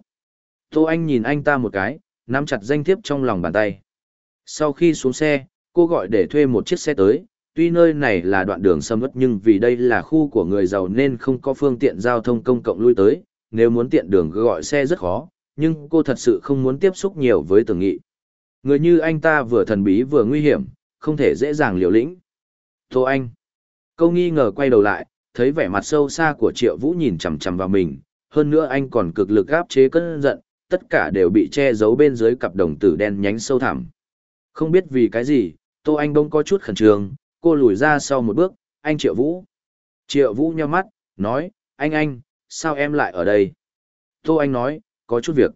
Tô Anh nhìn anh ta một cái, nắm chặt danh thiếp trong lòng bàn tay. Sau khi xuống xe, cô gọi để thuê một chiếc xe tới, tuy nơi này là đoạn đường sâm ớt nhưng vì đây là khu của người giàu nên không có phương tiện giao thông công cộng lui tới, nếu muốn tiện đường gọi xe rất khó, nhưng cô thật sự không muốn tiếp xúc nhiều với tưởng nghị. Người như anh ta vừa thần bí vừa nguy hiểm, không thể dễ dàng liều lĩnh. Tô Anh. Câu nghi ngờ quay đầu lại, thấy vẻ mặt sâu xa của Triệu Vũ nhìn chằm chằm vào mình, hơn nữa anh còn cực lực áp chế cơn giận, tất cả đều bị che giấu bên dưới cặp đồng tử đen nhánh sâu thẳm. Không biết vì cái gì, Tô Anh bỗng có chút khẩn trương, cô lùi ra sau một bước, anh Triệu Vũ. Triệu Vũ nheo mắt, nói, anh anh, sao em lại ở đây? Tô Anh nói, có chút việc.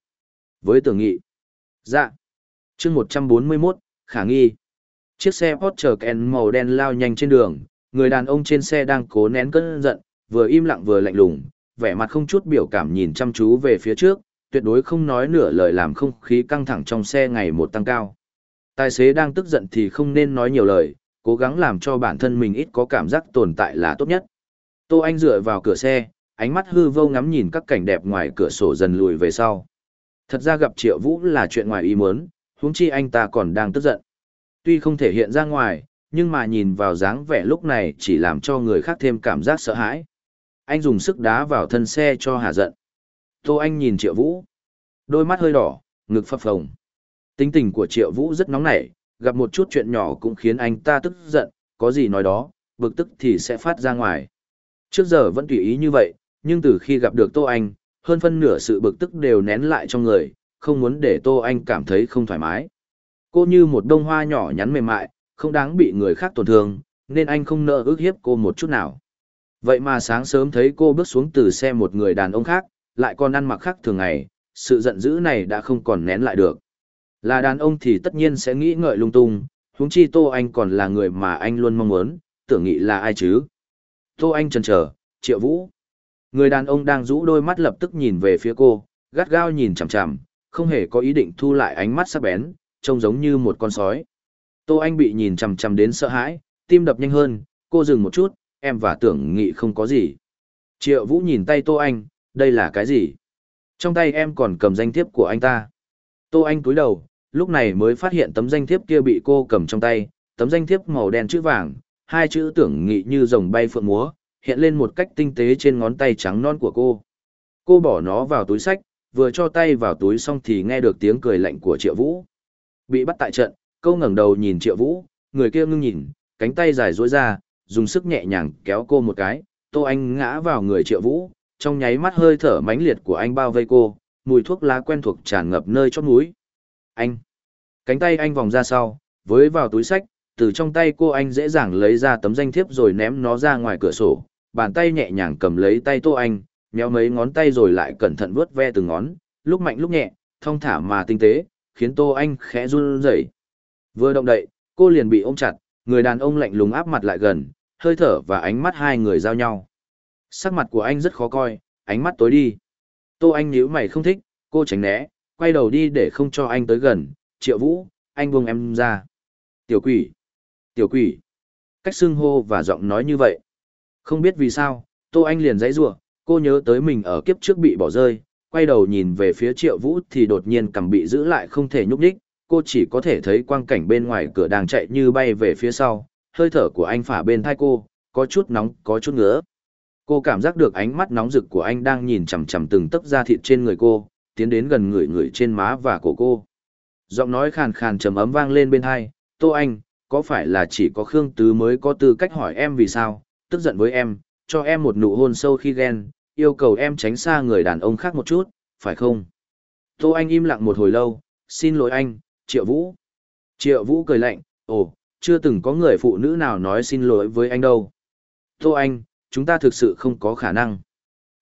Với tưởng nghị. Dạ. chương 141, khả nghi. Chiếc xe Porsche Ken màu đen lao nhanh trên đường, người đàn ông trên xe đang cố nén cơn giận, vừa im lặng vừa lạnh lùng, vẻ mặt không chút biểu cảm nhìn chăm chú về phía trước, tuyệt đối không nói nửa lời làm không khí căng thẳng trong xe ngày một tăng cao. Tài xế đang tức giận thì không nên nói nhiều lời, cố gắng làm cho bản thân mình ít có cảm giác tồn tại là tốt nhất. Tô Anh dựa vào cửa xe, ánh mắt hư vô ngắm nhìn các cảnh đẹp ngoài cửa sổ dần lùi về sau. Thật ra gặp Triệu Vũ là chuyện ngoài ý muốn, huống chi anh ta còn đang tức giận. Tuy không thể hiện ra ngoài, nhưng mà nhìn vào dáng vẻ lúc này chỉ làm cho người khác thêm cảm giác sợ hãi. Anh dùng sức đá vào thân xe cho hạ giận. Tô Anh nhìn Triệu Vũ. Đôi mắt hơi đỏ, ngực phập phồng. Tính tình của Triệu Vũ rất nóng nảy, gặp một chút chuyện nhỏ cũng khiến anh ta tức giận, có gì nói đó, bực tức thì sẽ phát ra ngoài. Trước giờ vẫn tùy ý như vậy, nhưng từ khi gặp được Tô Anh, hơn phân nửa sự bực tức đều nén lại trong người, không muốn để Tô Anh cảm thấy không thoải mái. Cô như một bông hoa nhỏ nhắn mềm mại, không đáng bị người khác tổn thương, nên anh không nợ ước hiếp cô một chút nào. Vậy mà sáng sớm thấy cô bước xuống từ xe một người đàn ông khác, lại còn ăn mặc khác thường ngày, sự giận dữ này đã không còn nén lại được. Là đàn ông thì tất nhiên sẽ nghĩ ngợi lung tung, huống chi Tô Anh còn là người mà anh luôn mong muốn, tưởng nghĩ là ai chứ. Tô Anh chần chờ, Triệu Vũ. Người đàn ông đang rũ đôi mắt lập tức nhìn về phía cô, gắt gao nhìn chằm chằm, không hề có ý định thu lại ánh mắt sắc bén, trông giống như một con sói. Tô Anh bị nhìn chằm chằm đến sợ hãi, tim đập nhanh hơn, cô dừng một chút, em và tưởng nghị không có gì. Triệu Vũ nhìn tay Tô Anh, đây là cái gì? Trong tay em còn cầm danh thiếp của anh ta. Tô Anh cúi đầu, lúc này mới phát hiện tấm danh thiếp kia bị cô cầm trong tay, tấm danh thiếp màu đen chữ vàng, hai chữ tưởng nghị như rồng bay phượng múa, hiện lên một cách tinh tế trên ngón tay trắng non của cô. Cô bỏ nó vào túi sách, vừa cho tay vào túi xong thì nghe được tiếng cười lạnh của Triệu Vũ. Bị bắt tại trận, cô ngẩng đầu nhìn Triệu Vũ, người kia ngưng nhìn, cánh tay dài duỗi ra, dùng sức nhẹ nhàng kéo cô một cái, Tô Anh ngã vào người Triệu Vũ, trong nháy mắt hơi thở mãnh liệt của anh bao vây cô, mùi thuốc lá quen thuộc tràn ngập nơi chót mũi, anh. Cánh tay anh vòng ra sau, với vào túi sách, từ trong tay cô anh dễ dàng lấy ra tấm danh thiếp rồi ném nó ra ngoài cửa sổ, bàn tay nhẹ nhàng cầm lấy tay tô anh, nhéo mấy ngón tay rồi lại cẩn thận vuốt ve từng ngón, lúc mạnh lúc nhẹ, thong thả mà tinh tế, khiến tô anh khẽ run rẩy. Vừa động đậy, cô liền bị ôm chặt, người đàn ông lạnh lùng áp mặt lại gần, hơi thở và ánh mắt hai người giao nhau. Sắc mặt của anh rất khó coi, ánh mắt tối đi. Tô Anh nhíu mày không thích, cô tránh né, quay đầu đi để không cho anh tới gần, triệu vũ, anh buông em ra. Tiểu quỷ, tiểu quỷ, cách xưng hô và giọng nói như vậy. Không biết vì sao, Tô Anh liền dãy rủa cô nhớ tới mình ở kiếp trước bị bỏ rơi, quay đầu nhìn về phía triệu vũ thì đột nhiên cầm bị giữ lại không thể nhúc nhích, cô chỉ có thể thấy quang cảnh bên ngoài cửa đang chạy như bay về phía sau, hơi thở của anh phả bên thai cô, có chút nóng, có chút ngứa. Cô cảm giác được ánh mắt nóng rực của anh đang nhìn chằm chằm từng tấc da thịt trên người cô, tiến đến gần người người trên má và cổ cô. Giọng nói khàn khàn trầm ấm vang lên bên hai, Tô Anh, có phải là chỉ có Khương Tứ mới có tư cách hỏi em vì sao, tức giận với em, cho em một nụ hôn sâu khi ghen, yêu cầu em tránh xa người đàn ông khác một chút, phải không? Tô Anh im lặng một hồi lâu, xin lỗi anh, Triệu Vũ. Triệu Vũ cười lạnh, ồ, chưa từng có người phụ nữ nào nói xin lỗi với anh đâu. Tô Anh, chúng ta thực sự không có khả năng.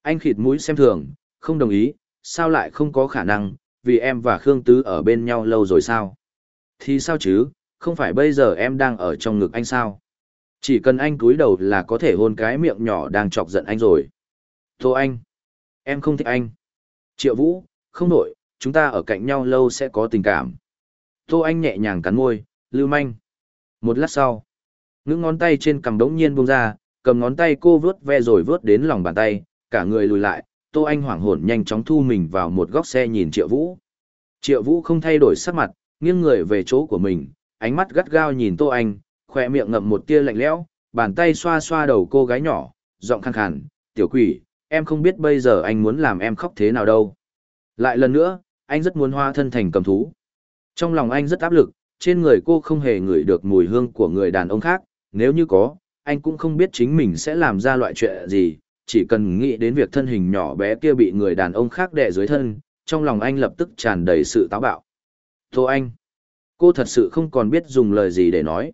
Anh khịt mũi xem thường, không đồng ý, sao lại không có khả năng, vì em và Khương Tứ ở bên nhau lâu rồi sao? Thì sao chứ, không phải bây giờ em đang ở trong ngực anh sao? Chỉ cần anh cúi đầu là có thể hôn cái miệng nhỏ đang chọc giận anh rồi. thô anh, em không thích anh. Triệu Vũ, không nổi, chúng ta ở cạnh nhau lâu sẽ có tình cảm. thô anh nhẹ nhàng cắn môi, lưu manh. Một lát sau, ngưỡng ngón tay trên cằm đống nhiên buông ra, cầm ngón tay cô vướt ve rồi vướt đến lòng bàn tay, cả người lùi lại, Tô Anh hoảng hồn nhanh chóng thu mình vào một góc xe nhìn Triệu Vũ. Triệu Vũ không thay đổi sắc mặt, nghiêng người về chỗ của mình, ánh mắt gắt gao nhìn Tô Anh, khoe miệng ngậm một tia lạnh lẽo, bàn tay xoa xoa đầu cô gái nhỏ, giọng khàn khàn, "Tiểu quỷ, em không biết bây giờ anh muốn làm em khóc thế nào đâu." Lại lần nữa, anh rất muốn hoa thân thành cầm thú. Trong lòng anh rất áp lực, trên người cô không hề ngửi được mùi hương của người đàn ông khác, nếu như có, anh cũng không biết chính mình sẽ làm ra loại chuyện gì, chỉ cần nghĩ đến việc thân hình nhỏ bé kia bị người đàn ông khác đè dưới thân, trong lòng anh lập tức tràn đầy sự táo bạo. Tô Anh, cô thật sự không còn biết dùng lời gì để nói.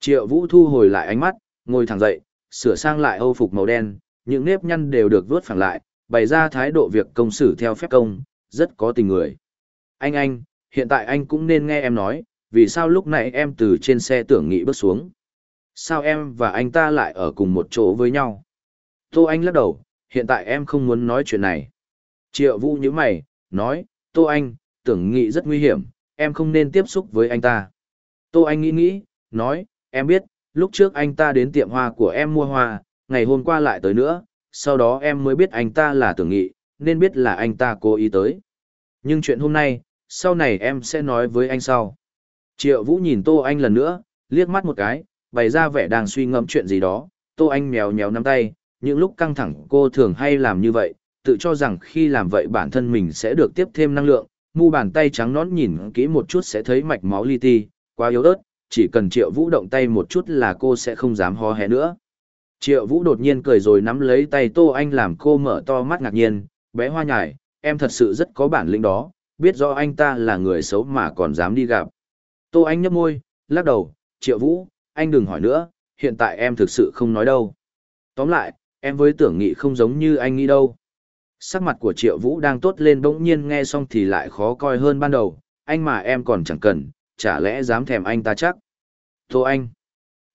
Triệu Vũ thu hồi lại ánh mắt, ngồi thẳng dậy, sửa sang lại âu phục màu đen, những nếp nhăn đều được vuốt phẳng lại, bày ra thái độ việc công xử theo phép công, rất có tình người. Anh anh, hiện tại anh cũng nên nghe em nói, vì sao lúc nãy em từ trên xe tưởng nghị bước xuống. Sao em và anh ta lại ở cùng một chỗ với nhau? Tô Anh lắc đầu, hiện tại em không muốn nói chuyện này. Triệu Vũ như mày, nói, Tô Anh, tưởng nghị rất nguy hiểm, em không nên tiếp xúc với anh ta. Tô Anh nghĩ nghĩ, nói, em biết, lúc trước anh ta đến tiệm hoa của em mua hoa, ngày hôm qua lại tới nữa, sau đó em mới biết anh ta là tưởng nghị, nên biết là anh ta cố ý tới. Nhưng chuyện hôm nay, sau này em sẽ nói với anh sau. Triệu Vũ nhìn Tô Anh lần nữa, liếc mắt một cái, bày ra vẻ đang suy ngẫm chuyện gì đó, Tô Anh mèo mèo nắm tay, những lúc căng thẳng cô thường hay làm như vậy, tự cho rằng khi làm vậy bản thân mình sẽ được tiếp thêm năng lượng, mu bàn tay trắng nón nhìn kỹ một chút sẽ thấy mạch máu li ti, quá yếu ớt, chỉ cần Triệu Vũ động tay một chút là cô sẽ không dám ho hé nữa. Triệu Vũ đột nhiên cười rồi nắm lấy tay Tô Anh làm cô mở to mắt ngạc nhiên, bé hoa nhải, em thật sự rất có bản lĩnh đó, biết do anh ta là người xấu mà còn dám đi gặp. Tô Anh nhấp môi, lắc đầu, Triệu Vũ, anh đừng hỏi nữa, hiện tại em thực sự không nói đâu. Tóm lại, em với tưởng nghị không giống như anh nghĩ đâu. Sắc mặt của Triệu Vũ đang tốt lên bỗng nhiên nghe xong thì lại khó coi hơn ban đầu, anh mà em còn chẳng cần, chả lẽ dám thèm anh ta chắc. Tô Anh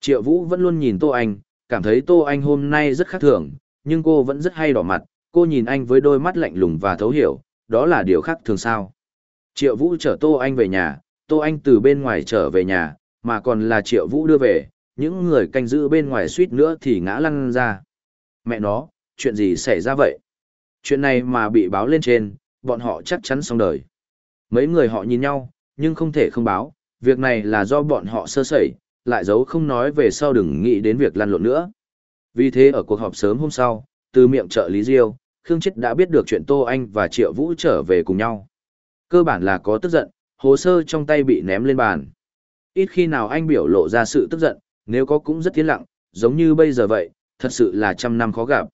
Triệu Vũ vẫn luôn nhìn Tô Anh, cảm thấy Tô Anh hôm nay rất khác thường, nhưng cô vẫn rất hay đỏ mặt, cô nhìn anh với đôi mắt lạnh lùng và thấu hiểu, đó là điều khác thường sao. Triệu Vũ chở Tô Anh về nhà, Tô Anh từ bên ngoài trở về nhà, mà còn là Triệu Vũ đưa về, những người canh giữ bên ngoài suýt nữa thì ngã lăn ra mẹ nó, chuyện gì xảy ra vậy? Chuyện này mà bị báo lên trên, bọn họ chắc chắn xong đời. Mấy người họ nhìn nhau, nhưng không thể không báo, việc này là do bọn họ sơ sẩy, lại giấu không nói về sau đừng nghĩ đến việc lăn lộn nữa. Vì thế ở cuộc họp sớm hôm sau, từ miệng trợ Lý Diêu, Khương Chết đã biết được chuyện Tô Anh và Triệu Vũ trở về cùng nhau. Cơ bản là có tức giận, hồ sơ trong tay bị ném lên bàn. Ít khi nào anh biểu lộ ra sự tức giận, nếu có cũng rất tiến lặng, giống như bây giờ vậy, thật sự là trăm năm khó gặp.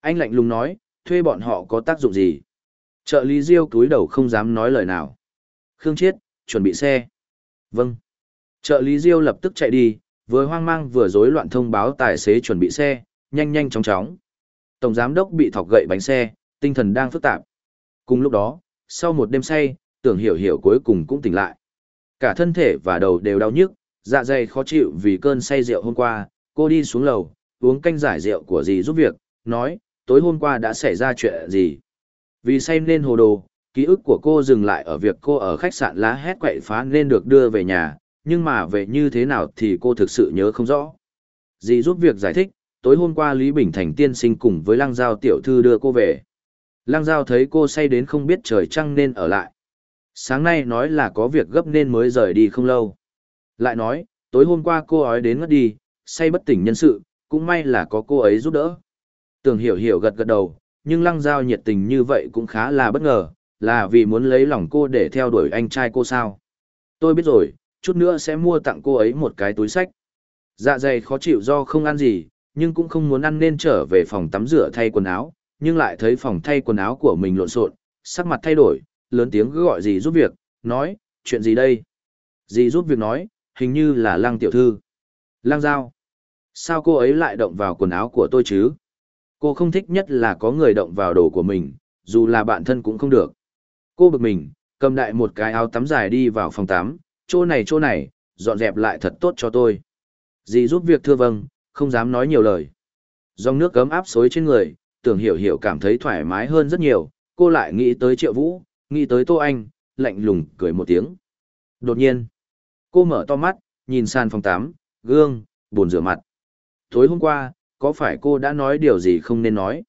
Anh lạnh lùng nói, thuê bọn họ có tác dụng gì? Trợ lý Diêu túi đầu không dám nói lời nào. Khương Chiết, chuẩn bị xe. Vâng. Trợ lý Diêu lập tức chạy đi, vừa hoang mang vừa rối loạn thông báo tài xế chuẩn bị xe, nhanh nhanh chóng chóng. Tổng giám đốc bị thọc gậy bánh xe, tinh thần đang phức tạp. Cùng lúc đó, sau một đêm say, tưởng hiểu hiểu cuối cùng cũng tỉnh lại. Cả thân thể và đầu đều đau nhức, dạ dày khó chịu vì cơn say rượu hôm qua, cô đi xuống lầu, uống canh giải rượu của dì giúp việc, nói, tối hôm qua đã xảy ra chuyện gì. Vì say nên hồ đồ, ký ức của cô dừng lại ở việc cô ở khách sạn lá hét quậy phá nên được đưa về nhà, nhưng mà về như thế nào thì cô thực sự nhớ không rõ. Dì giúp việc giải thích, tối hôm qua Lý Bình Thành tiên sinh cùng với Lăng Giao tiểu thư đưa cô về. Lăng Giao thấy cô say đến không biết trời trăng nên ở lại. Sáng nay nói là có việc gấp nên mới rời đi không lâu. Lại nói, tối hôm qua cô ói đến ngất đi, say bất tỉnh nhân sự, cũng may là có cô ấy giúp đỡ. Tưởng hiểu hiểu gật gật đầu, nhưng lăng giao nhiệt tình như vậy cũng khá là bất ngờ, là vì muốn lấy lòng cô để theo đuổi anh trai cô sao. Tôi biết rồi, chút nữa sẽ mua tặng cô ấy một cái túi sách. Dạ dày khó chịu do không ăn gì, nhưng cũng không muốn ăn nên trở về phòng tắm rửa thay quần áo, nhưng lại thấy phòng thay quần áo của mình lộn xộn, sắc mặt thay đổi, lớn tiếng cứ gọi gì giúp việc, nói, chuyện gì đây? Dì giúp việc nói, hình như là lăng tiểu thư. Lăng giao sao cô ấy lại động vào quần áo của tôi chứ? Cô không thích nhất là có người động vào đồ của mình, dù là bạn thân cũng không được. Cô bực mình, cầm đại một cái áo tắm dài đi vào phòng tắm, chỗ này chỗ này, dọn dẹp lại thật tốt cho tôi. Dì giúp việc thưa vâng, không dám nói nhiều lời. Dòng nước cấm áp xối trên người, tưởng hiểu hiểu cảm thấy thoải mái hơn rất nhiều, cô lại nghĩ tới triệu vũ, nghĩ tới tô anh, lạnh lùng cười một tiếng. Đột nhiên, cô mở to mắt, nhìn sàn phòng tắm, gương, buồn rửa mặt. Tối hôm qua, có phải cô đã nói điều gì không nên nói?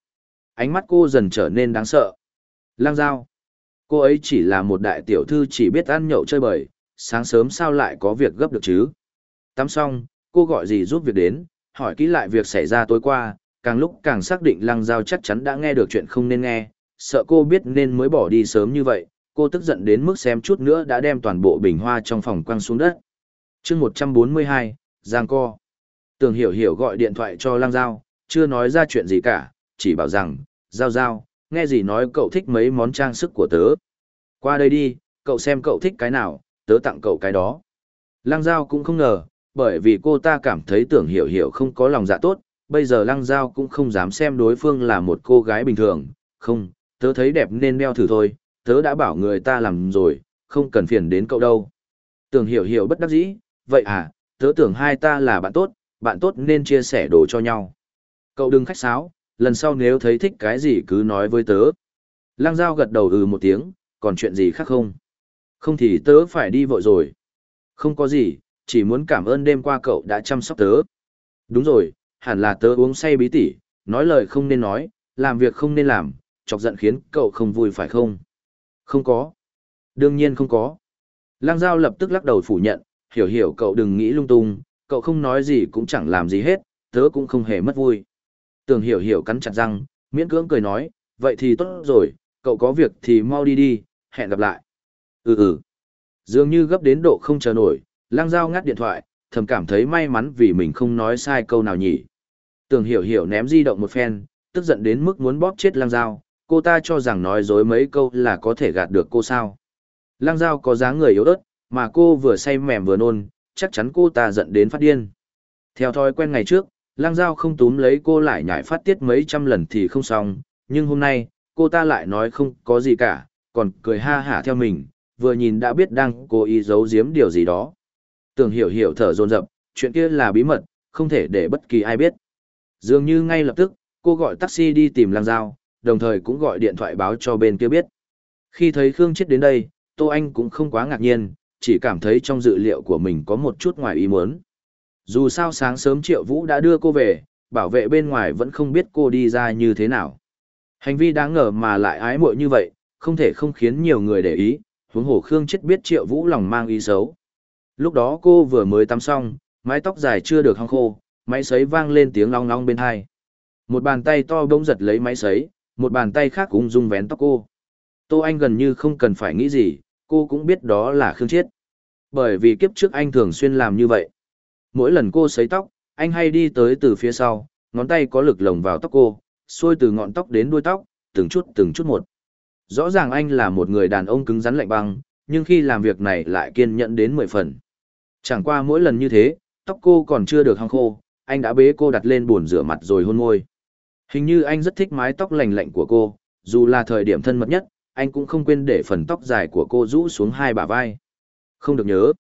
Ánh mắt cô dần trở nên đáng sợ. Lang Giao. Cô ấy chỉ là một đại tiểu thư chỉ biết ăn nhậu chơi bời, sáng sớm sao lại có việc gấp được chứ? Tắm xong, cô gọi gì giúp việc đến, hỏi kỹ lại việc xảy ra tối qua, càng lúc càng xác định Lang Giao chắc chắn đã nghe được chuyện không nên nghe, sợ cô biết nên mới bỏ đi sớm như vậy, cô tức giận đến mức xem chút nữa đã đem toàn bộ bình hoa trong phòng quăng xuống đất. chương 142, Giang Co Tường Hiểu Hiểu gọi điện thoại cho Lang Giao, chưa nói ra chuyện gì cả, chỉ bảo rằng, Giao Giao, nghe gì nói cậu thích mấy món trang sức của tớ. Qua đây đi, cậu xem cậu thích cái nào, tớ tặng cậu cái đó. Lang Giao cũng không ngờ, bởi vì cô ta cảm thấy Tưởng Hiểu Hiểu không có lòng dạ tốt, bây giờ Lang Giao cũng không dám xem đối phương là một cô gái bình thường, không, tớ thấy đẹp nên đeo thử thôi, tớ đã bảo người ta làm rồi, không cần phiền đến cậu đâu. Tưởng hiểu hiểu bất đắc dĩ, vậy à, tớ tưởng hai ta là bạn tốt, bạn tốt nên chia sẻ đồ cho nhau. Cậu đừng khách sáo, lần sau nếu thấy thích cái gì cứ nói với tớ. Lăng Giao gật đầu ừ một tiếng, còn chuyện gì khác không? Không thì tớ phải đi vội rồi. Không có gì, chỉ muốn cảm ơn đêm qua cậu đã chăm sóc tớ. Đúng rồi, hẳn là tớ uống say bí tỉ, nói lời không nên nói, làm việc không nên làm, chọc giận khiến cậu không vui phải không? Không có. Đương nhiên không có. Lăng Giao lập tức lắc đầu phủ nhận, hiểu hiểu cậu đừng nghĩ lung tung, cậu không nói gì cũng chẳng làm gì hết, tớ cũng không hề mất vui. Tường hiểu hiểu cắn chặt răng, miễn cưỡng cười nói, vậy thì tốt rồi, cậu có việc thì mau đi đi, hẹn gặp lại. Ừ ừ. Dường như gấp đến độ không chờ nổi, lang dao ngắt điện thoại, thầm cảm thấy may mắn vì mình không nói sai câu nào nhỉ. Tường hiểu hiểu ném di động một phen, tức giận đến mức muốn bóp chết lang dao, cô ta cho rằng nói dối mấy câu là có thể gạt được cô sao. Lang dao có dáng người yếu ớt, mà cô vừa say mềm vừa nôn, chắc chắn cô ta giận đến phát điên. Theo thói quen ngày trước, lang Giao không túm lấy cô lại nhảy phát tiết mấy trăm lần thì không xong, nhưng hôm nay, cô ta lại nói không có gì cả, còn cười ha hả theo mình, vừa nhìn đã biết đang cố ý giấu giếm điều gì đó. Tưởng hiểu hiểu thở dồn dập, chuyện kia là bí mật, không thể để bất kỳ ai biết. Dường như ngay lập tức, cô gọi taxi đi tìm lang Giao, đồng thời cũng gọi điện thoại báo cho bên kia biết. Khi thấy Khương Chết đến đây, Tô Anh cũng không quá ngạc nhiên, chỉ cảm thấy trong dự liệu của mình có một chút ngoài ý muốn. Dù sao sáng sớm Triệu Vũ đã đưa cô về, bảo vệ bên ngoài vẫn không biết cô đi ra như thế nào. Hành vi đáng ngờ mà lại ái muội như vậy, không thể không khiến nhiều người để ý, huống hồ Khương chết biết Triệu Vũ lòng mang ý xấu. Lúc đó cô vừa mới tắm xong, mái tóc dài chưa được hong khô, máy sấy vang lên tiếng long long bên hai. Một bàn tay to bỗng giật lấy máy sấy, một bàn tay khác cũng rung vén tóc cô. Tô Anh gần như không cần phải nghĩ gì, cô cũng biết đó là Khương Chiết. Bởi vì kiếp trước anh thường xuyên làm như vậy. Mỗi lần cô sấy tóc, anh hay đi tới từ phía sau, ngón tay có lực lồng vào tóc cô, xuôi từ ngọn tóc đến đuôi tóc, từng chút từng chút một. Rõ ràng anh là một người đàn ông cứng rắn lạnh băng, nhưng khi làm việc này lại kiên nhẫn đến mười phần. Chẳng qua mỗi lần như thế, tóc cô còn chưa được hong khô, anh đã bế cô đặt lên bồn rửa mặt rồi hôn môi. Hình như anh rất thích mái tóc lành lạnh của cô, dù là thời điểm thân mật nhất, anh cũng không quên để phần tóc dài của cô rũ xuống hai bả vai. Không được nhớ.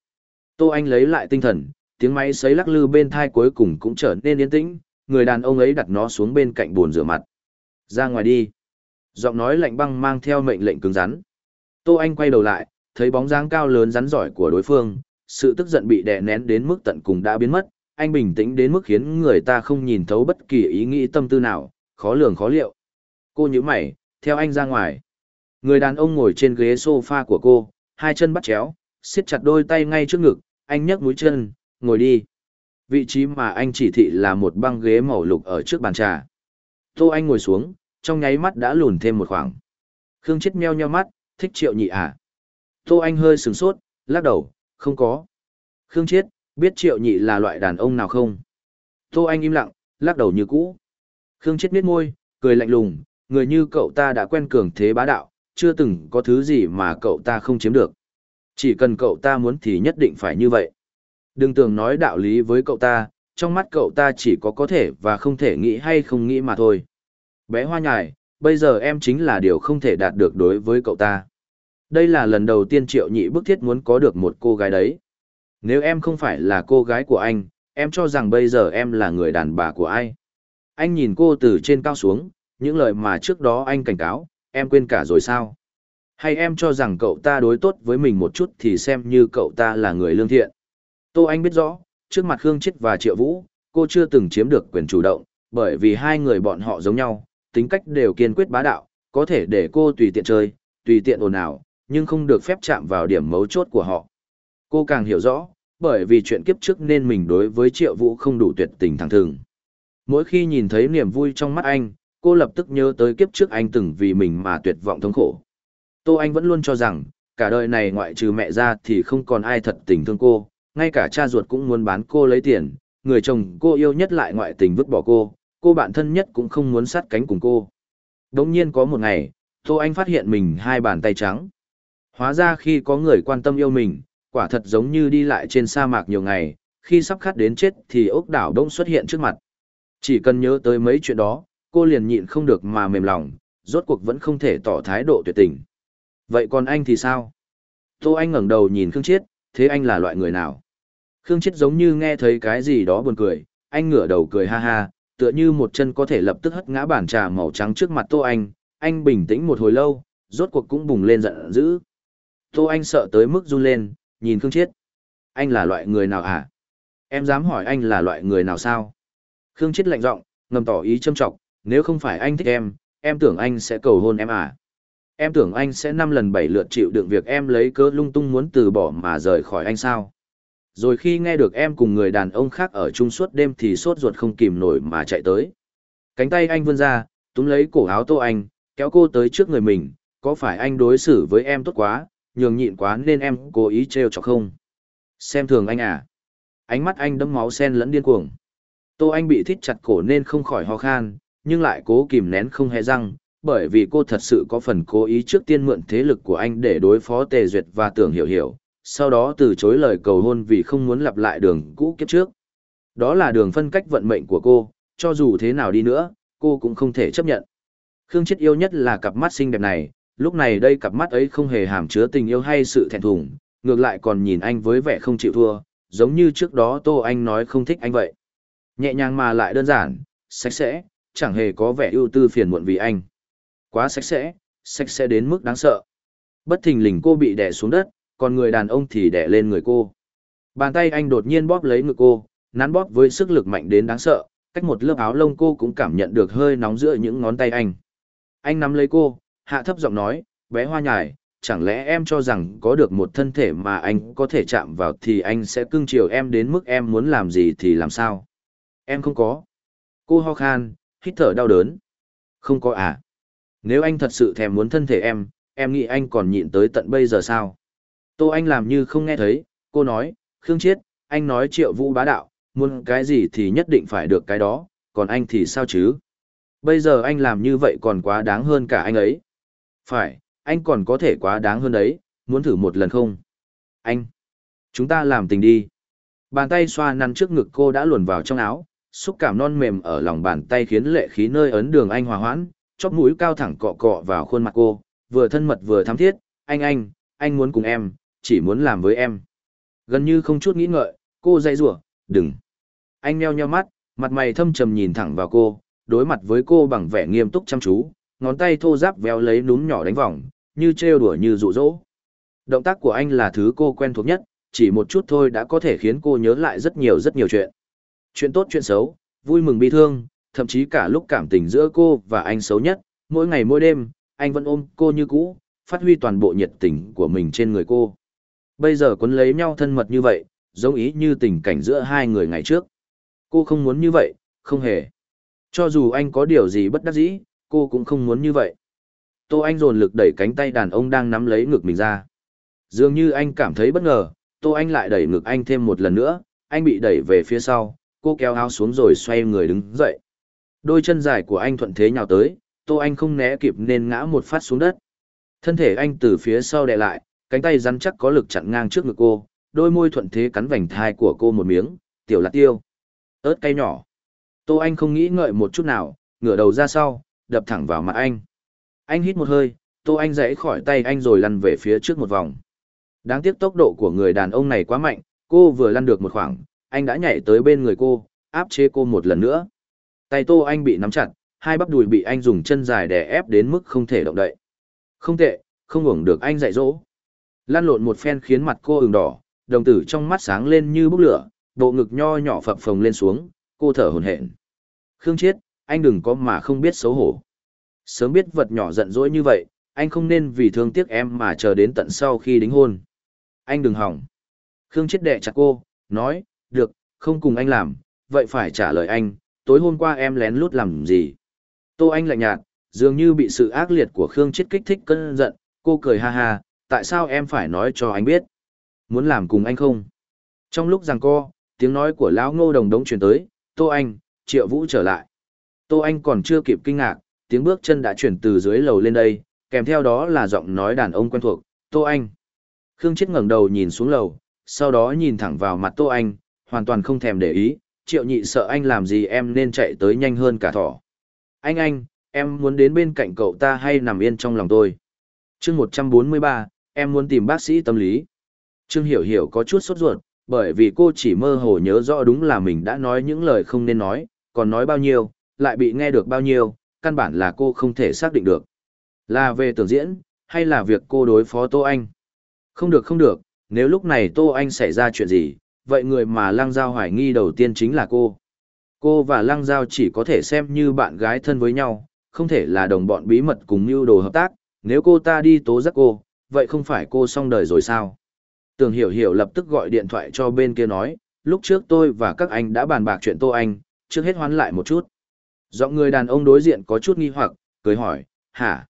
Tô Anh lấy lại tinh thần, tiếng máy sấy lắc lư bên thai cuối cùng cũng trở nên yên tĩnh, người đàn ông ấy đặt nó xuống bên cạnh bồn rửa mặt. Ra ngoài đi. Giọng nói lạnh băng mang theo mệnh lệnh cứng rắn. Tô Anh quay đầu lại, thấy bóng dáng cao lớn rắn giỏi của đối phương, sự tức giận bị đè nén đến mức tận cùng đã biến mất, anh bình tĩnh đến mức khiến người ta không nhìn thấu bất kỳ ý nghĩ tâm tư nào, khó lường khó liệu. Cô nhíu mày, theo anh ra ngoài. Người đàn ông ngồi trên ghế sofa của cô, hai chân bắt chéo, siết chặt đôi tay ngay trước ngực, anh nhấc mũi chân, ngồi đi. Vị trí mà anh chỉ thị là một băng ghế màu lục ở trước bàn trà. Tô Anh ngồi xuống, trong nháy mắt đã lùn thêm một khoảng. Khương chết meo nheo mắt, thích triệu nhị à? Tô Anh hơi sừng sốt, lắc đầu, không có. Khương chết, biết triệu nhị là loại đàn ông nào không? Tô Anh im lặng, lắc đầu như cũ. Khương chết miết môi, cười lạnh lùng, người như cậu ta đã quen cường thế bá đạo, chưa từng có thứ gì mà cậu ta không chiếm được. Chỉ cần cậu ta muốn thì nhất định phải như vậy. Đừng tưởng nói đạo lý với cậu ta, trong mắt cậu ta chỉ có có thể và không thể nghĩ hay không nghĩ mà thôi. Bé hoa nhài, bây giờ em chính là điều không thể đạt được đối với cậu ta. Đây là lần đầu tiên Triệu Nhị bức thiết muốn có được một cô gái đấy. Nếu em không phải là cô gái của anh, em cho rằng bây giờ em là người đàn bà của ai. Anh nhìn cô từ trên cao xuống, những lời mà trước đó anh cảnh cáo, em quên cả rồi sao? Hay em cho rằng cậu ta đối tốt với mình một chút thì xem như cậu ta là người lương thiện? Tô Anh biết rõ, trước mặt Khương Chết và Triệu Vũ, cô chưa từng chiếm được quyền chủ động, bởi vì hai người bọn họ giống nhau, tính cách đều kiên quyết bá đạo, có thể để cô tùy tiện chơi, tùy tiện ồn ào, nhưng không được phép chạm vào điểm mấu chốt của họ. Cô càng hiểu rõ, bởi vì chuyện kiếp trước nên mình đối với Triệu Vũ không đủ tuyệt tình thẳng thường. Mỗi khi nhìn thấy niềm vui trong mắt anh, cô lập tức nhớ tới kiếp trước anh từng vì mình mà tuyệt vọng thống khổ. Tô Anh vẫn luôn cho rằng, cả đời này ngoại trừ mẹ ra thì không còn ai thật tình thương cô, ngay cả cha ruột cũng muốn bán cô lấy tiền, người chồng cô yêu nhất lại ngoại tình vứt bỏ cô, cô bạn thân nhất cũng không muốn sát cánh cùng cô. Đống nhiên có một ngày, Tô Anh phát hiện mình hai bàn tay trắng. Hóa ra khi có người quan tâm yêu mình, quả thật giống như đi lại trên sa mạc nhiều ngày, khi sắp khát đến chết thì ốc đảo đông xuất hiện trước mặt. Chỉ cần nhớ tới mấy chuyện đó, cô liền nhịn không được mà mềm lòng, rốt cuộc vẫn không thể tỏ thái độ tuyệt tình. Vậy còn anh thì sao? Tô Anh ngẩng đầu nhìn Khương Chiết, thế anh là loại người nào? Khương Chiết giống như nghe thấy cái gì đó buồn cười, anh ngửa đầu cười ha ha, tựa như một chân có thể lập tức hất ngã bàn trà màu trắng trước mặt Tô Anh, anh bình tĩnh một hồi lâu, rốt cuộc cũng bùng lên giận dữ. Tô Anh sợ tới mức run lên, nhìn Khương Chiết. Anh là loại người nào hả? À? Em dám hỏi anh là loại người nào sao? Khương Chiết lạnh giọng, ngầm tỏ ý châm trọng, nếu không phải anh thích em, em tưởng anh sẽ cầu hôn em à. Em tưởng anh sẽ năm lần bảy lượt chịu đựng việc em lấy cớ lung tung muốn từ bỏ mà rời khỏi anh sao. Rồi khi nghe được em cùng người đàn ông khác ở chung suốt đêm thì sốt ruột không kìm nổi mà chạy tới. Cánh tay anh vươn ra, túm lấy cổ áo tô anh, kéo cô tới trước người mình, có phải anh đối xử với em tốt quá, nhường nhịn quá nên em cố ý trêu chọc không? Xem thường anh à? Ánh mắt anh đẫm máu sen lẫn điên cuồng. Tô Anh bị thít chặt cổ nên không khỏi ho khan, nhưng lại cố kìm nén không hề răng, bởi vì cô thật sự có phần cố ý trước tiên mượn thế lực của anh để đối phó Tề Duyệt và Tưởng Hiểu Hiểu, sau đó từ chối lời cầu hôn vì không muốn lặp lại đường cũ kiếp trước. Đó là đường phân cách vận mệnh của cô, cho dù thế nào đi nữa, cô cũng không thể chấp nhận. Khương Chết yêu nhất là cặp mắt xinh đẹp này, lúc này đây cặp mắt ấy không hề hàm chứa tình yêu hay sự thẹn thùng, ngược lại còn nhìn anh với vẻ không chịu thua, giống như trước đó Tô Anh nói không thích anh vậy. Nhẹ nhàng mà lại đơn giản, sạch sẽ, chẳng hề có vẻ ưu tư phiền muộn vì anh. Quá sạch sẽ, sạch sẽ đến mức đáng sợ. Bất thình lình cô bị đè xuống đất, còn người đàn ông thì đè lên người cô. Bàn tay anh đột nhiên bóp lấy ngực cô, nắn bóp với sức lực mạnh đến đáng sợ, cách một lớp áo lông cô cũng cảm nhận được hơi nóng giữa những ngón tay anh. Anh nắm lấy cô, hạ thấp giọng nói, bé hoa nhài, chẳng lẽ em cho rằng có được một thân thể mà anh có thể chạm vào thì anh sẽ cưng chiều em đến mức em muốn làm gì thì làm sao? Em không có. Cô ho khan, hít thở đau đớn. Không có à? Nếu anh thật sự thèm muốn thân thể em, em nghĩ anh còn nhịn tới tận bây giờ sao? Tô Anh làm như không nghe thấy, cô nói, Khương Chiết, anh nói triệu vũ bá đạo, muốn cái gì thì nhất định phải được cái đó, còn anh thì sao chứ? Bây giờ anh làm như vậy còn quá đáng hơn cả anh ấy. Phải, anh còn có thể quá đáng hơn đấy, muốn thử một lần không? Anh! Chúng ta làm tình đi. Bàn tay xoa năn trước ngực cô đã luồn vào trong áo, xúc cảm non mềm ở lòng bàn tay khiến lệ khí nơi ấn đường anh hòa hoãn, chóp mũi cao thẳng cọ cọ vào khuôn mặt cô, vừa thân mật vừa thắm thiết, anh anh, anh muốn cùng em, chỉ muốn làm với em. Gần như không chút nghĩ ngợi, cô dạy rủa, đừng. Anh meo nheo mắt, mặt mày thâm trầm nhìn thẳng vào cô, đối mặt với cô bằng vẻ nghiêm túc chăm chú, ngón tay thô ráp véo lấy núm nhỏ đánh vòng, như trêu đùa như dụ dỗ. Động tác của anh là thứ cô quen thuộc nhất, chỉ một chút thôi đã có thể khiến cô nhớ lại rất nhiều rất nhiều chuyện. Chuyện tốt chuyện xấu, vui mừng bi thương, thậm chí cả lúc cảm tình giữa cô và anh xấu nhất, mỗi ngày mỗi đêm, anh vẫn ôm cô như cũ, phát huy toàn bộ nhiệt tình của mình trên người cô. Bây giờ quấn lấy nhau thân mật như vậy, giống ý như tình cảnh giữa hai người ngày trước. Cô không muốn như vậy, không hề. Cho dù anh có điều gì bất đắc dĩ, cô cũng không muốn như vậy. Tô Anh dồn lực đẩy cánh tay đàn ông đang nắm lấy ngực mình ra. Dường như anh cảm thấy bất ngờ, Tô Anh lại đẩy ngực anh thêm một lần nữa, anh bị đẩy về phía sau, cô kéo áo xuống rồi xoay người đứng dậy. Đôi chân dài của anh thuận thế nhào tới, Tô Anh không né kịp nên ngã một phát xuống đất. Thân thể anh từ phía sau đè lại, cánh tay rắn chắc có lực chặn ngang trước ngực cô, đôi môi thuận thế cắn vành thai của cô một miếng, tiểu lạc tiêu. Ớt cay nhỏ. Tô Anh không nghĩ ngợi một chút nào, ngửa đầu ra sau, đập thẳng vào mặt anh. Anh hít một hơi, Tô Anh dãy khỏi tay anh rồi lăn về phía trước một vòng. Đáng tiếc tốc độ của người đàn ông này quá mạnh, cô vừa lăn được một khoảng, anh đã nhảy tới bên người cô, áp chế cô một lần nữa. Tay Tô Anh bị nắm chặt, hai bắp đùi bị anh dùng chân dài đè ép đến mức không thể động đậy. Không tệ, không hưởng được anh dạy dỗ. Lan lộn một phen khiến mặt cô ửng đỏ, đồng tử trong mắt sáng lên như bốc lửa, bộ ngực nho nhỏ phập phồng lên xuống, cô thở hổn hển. Khương Chiết, anh đừng có mà không biết xấu hổ. Sớm biết vật nhỏ giận dỗi như vậy, anh không nên vì thương tiếc em mà chờ đến tận sau khi đính hôn. Anh đừng hỏng. Khương Chiết đệ chặt cô, nói, được, không cùng anh làm, vậy phải trả lời anh, tối hôm qua em lén lút làm gì? Tô Anh lạnh nhạt, dường như bị sự ác liệt của Khương Chết kích thích cơn giận, cô cười ha ha, tại sao em phải nói cho anh biết? Muốn làm cùng anh không? Trong lúc giằng co, tiếng nói của lão ngô đồng đống truyền tới, Tô Anh, Triệu Vũ trở lại. Tô Anh còn chưa kịp kinh ngạc, tiếng bước chân đã chuyển từ dưới lầu lên đây, kèm theo đó là giọng nói đàn ông quen thuộc, Tô Anh. Khương Chết ngẩng đầu nhìn xuống lầu, sau đó nhìn thẳng vào mặt Tô Anh, hoàn toàn không thèm để ý, triệu nhị sợ anh làm gì em nên chạy tới nhanh hơn cả thỏ. Anh anh, em muốn đến bên cạnh cậu ta hay nằm yên trong lòng tôi. chương 143, em muốn tìm bác sĩ tâm lý. Trương Hiểu Hiểu có chút sốt ruột, bởi vì cô chỉ mơ hồ nhớ rõ đúng là mình đã nói những lời không nên nói, còn nói bao nhiêu, lại bị nghe được bao nhiêu, căn bản là cô không thể xác định được. Là về tưởng diễn, hay là việc cô đối phó Tô Anh? Không được không được, nếu lúc này Tô Anh xảy ra chuyện gì, vậy người mà Lăng Giao hoài nghi đầu tiên chính là cô. Cô và Lăng Giao chỉ có thể xem như bạn gái thân với nhau, không thể là đồng bọn bí mật cùng mưu đồ hợp tác, nếu cô ta đi tố giác cô, vậy không phải cô xong đời rồi sao? Tường Hiểu Hiểu lập tức gọi điện thoại cho bên kia nói, lúc trước tôi và các anh đã bàn bạc chuyện Tô Anh, trước hết hoán lại một chút. Giọng người đàn ông đối diện có chút nghi hoặc, cười hỏi, hả?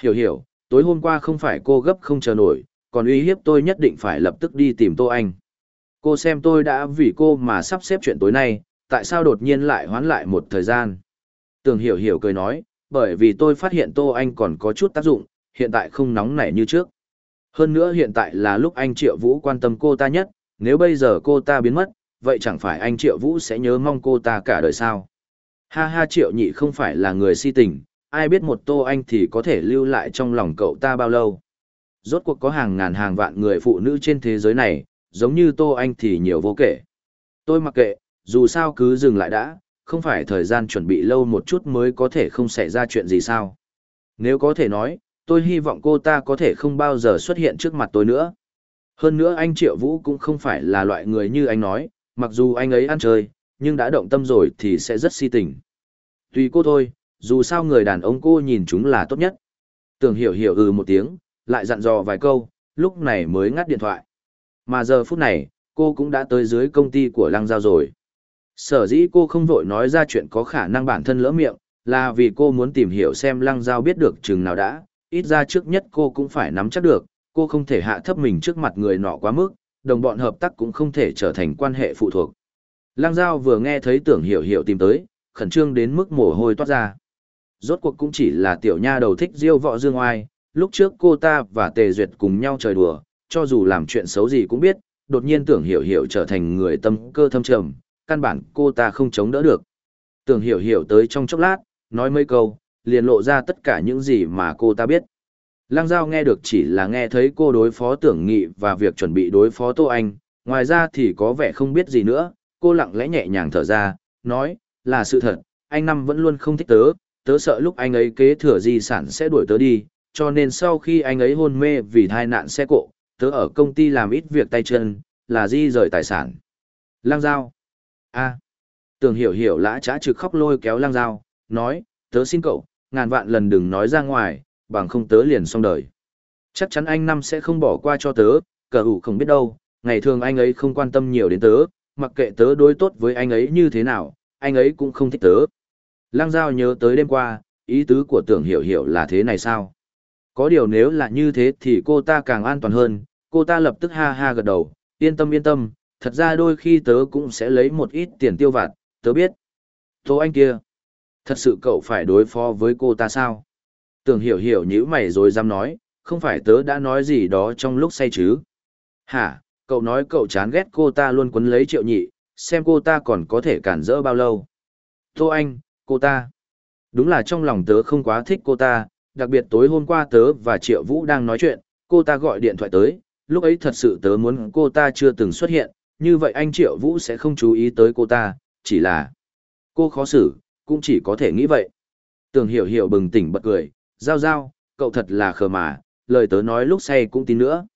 Hiểu hiểu, tối hôm qua không phải cô gấp không chờ nổi, còn uy hiếp tôi nhất định phải lập tức đi tìm Tô Anh cô xem tôi đã vì cô mà sắp xếp chuyện tối nay, tại sao đột nhiên lại hoãn lại một thời gian? Tường hiểu hiểu cười nói, bởi vì tôi phát hiện Tô Anh còn có chút tác dụng, hiện tại không nóng nảy như trước. Hơn nữa hiện tại là lúc anh Triệu Vũ quan tâm cô ta nhất, nếu bây giờ cô ta biến mất, vậy chẳng phải anh Triệu Vũ sẽ nhớ mong cô ta cả đời sao? Ha ha Triệu Nhị không phải là người si tình, ai biết một Tô Anh thì có thể lưu lại trong lòng cậu ta bao lâu? Rốt cuộc có hàng ngàn hàng vạn người phụ nữ trên thế giới này, giống như Tô Anh thì nhiều vô kể. Tôi mặc kệ, dù sao cứ dừng lại đã, không phải thời gian chuẩn bị lâu một chút mới có thể không xảy ra chuyện gì sao. Nếu có thể nói, tôi hy vọng cô ta có thể không bao giờ xuất hiện trước mặt tôi nữa. Hơn nữa anh Triệu Vũ cũng không phải là loại người như anh nói, mặc dù anh ấy ăn chơi, nhưng đã động tâm rồi thì sẽ rất si tình. Tùy cô thôi, dù sao người đàn ông cô nhìn chúng là tốt nhất. Tưởng hiểu hiểu ừ một tiếng, lại dặn dò vài câu, lúc này mới ngắt điện thoại. Mà giờ phút này, cô cũng đã tới dưới công ty của Lăng Giao rồi. Sở dĩ cô không vội nói ra chuyện có khả năng bản thân lỡ miệng, là vì cô muốn tìm hiểu xem Lăng Giao biết được chừng nào đã, ít ra trước nhất cô cũng phải nắm chắc được, cô không thể hạ thấp mình trước mặt người nọ quá mức, đồng bọn hợp tác cũng không thể trở thành quan hệ phụ thuộc. Lăng Giao vừa nghe thấy tưởng hiểu hiểu tìm tới, khẩn trương đến mức mồ hôi toát ra. Rốt cuộc cũng chỉ là tiểu nha đầu thích diêu võ dương oai, lúc trước cô ta và Tề Duyệt cùng nhau trời đùa, cho dù làm chuyện xấu gì cũng biết, đột nhiên tưởng hiểu hiểu trở thành người tâm cơ thâm trầm, căn bản cô ta không chống đỡ được. Tưởng hiểu hiểu tới trong chốc lát, nói mấy câu, liền lộ ra tất cả những gì mà cô ta biết. Lăng Giao nghe được chỉ là nghe thấy cô đối phó tưởng nghị và việc chuẩn bị đối phó Tô Anh, ngoài ra thì có vẻ không biết gì nữa, cô lặng lẽ nhẹ nhàng thở ra, nói, là sự thật, anh Năm vẫn luôn không thích tớ, tớ sợ lúc anh ấy kế thừa di sản sẽ đuổi tớ đi, cho nên sau khi anh ấy hôn mê vì thai nạn xe cộ, tớ ở công ty làm ít việc tay chân, là di rời tài sản. Lang Giao. a à. Tưởng hiểu hiểu lã trá trực khóc lôi kéo Lang Giao, nói, tớ xin cậu, ngàn vạn lần đừng nói ra ngoài, bằng không tớ liền xong đời. Chắc chắn anh năm sẽ không bỏ qua cho tớ, cờ ủ không biết đâu, ngày thường anh ấy không quan tâm nhiều đến tớ, mặc kệ tớ đối tốt với anh ấy như thế nào, anh ấy cũng không thích tớ. Lăng Giao nhớ tới đêm qua, ý tứ của tưởng hiểu hiểu là thế này sao? Có điều nếu là như thế thì cô ta càng an toàn hơn, cô ta lập tức ha ha gật đầu, yên tâm yên tâm, thật ra đôi khi tớ cũng sẽ lấy một ít tiền tiêu vặt, tớ biết. Tô anh kia, thật sự cậu phải đối phó với cô ta sao? Tưởng hiểu hiểu nhữ mày rồi dám nói, không phải tớ đã nói gì đó trong lúc say chứ. Hả, cậu nói cậu chán ghét cô ta luôn quấn lấy triệu nhị, xem cô ta còn có thể cản rỡ bao lâu. Tô anh, cô ta. Đúng là trong lòng tớ không quá thích cô ta, đặc biệt tối hôm qua tớ và triệu vũ đang nói chuyện, cô ta gọi điện thoại tới, lúc ấy thật sự tớ muốn cô ta chưa từng xuất hiện, như vậy anh Triệu Vũ sẽ không chú ý tới cô ta, chỉ là cô khó xử, cũng chỉ có thể nghĩ vậy. tưởng hiểu hiểu bừng tỉnh bật cười, giao giao, cậu thật là khờ mà, lời tớ nói lúc say cũng tin nữa.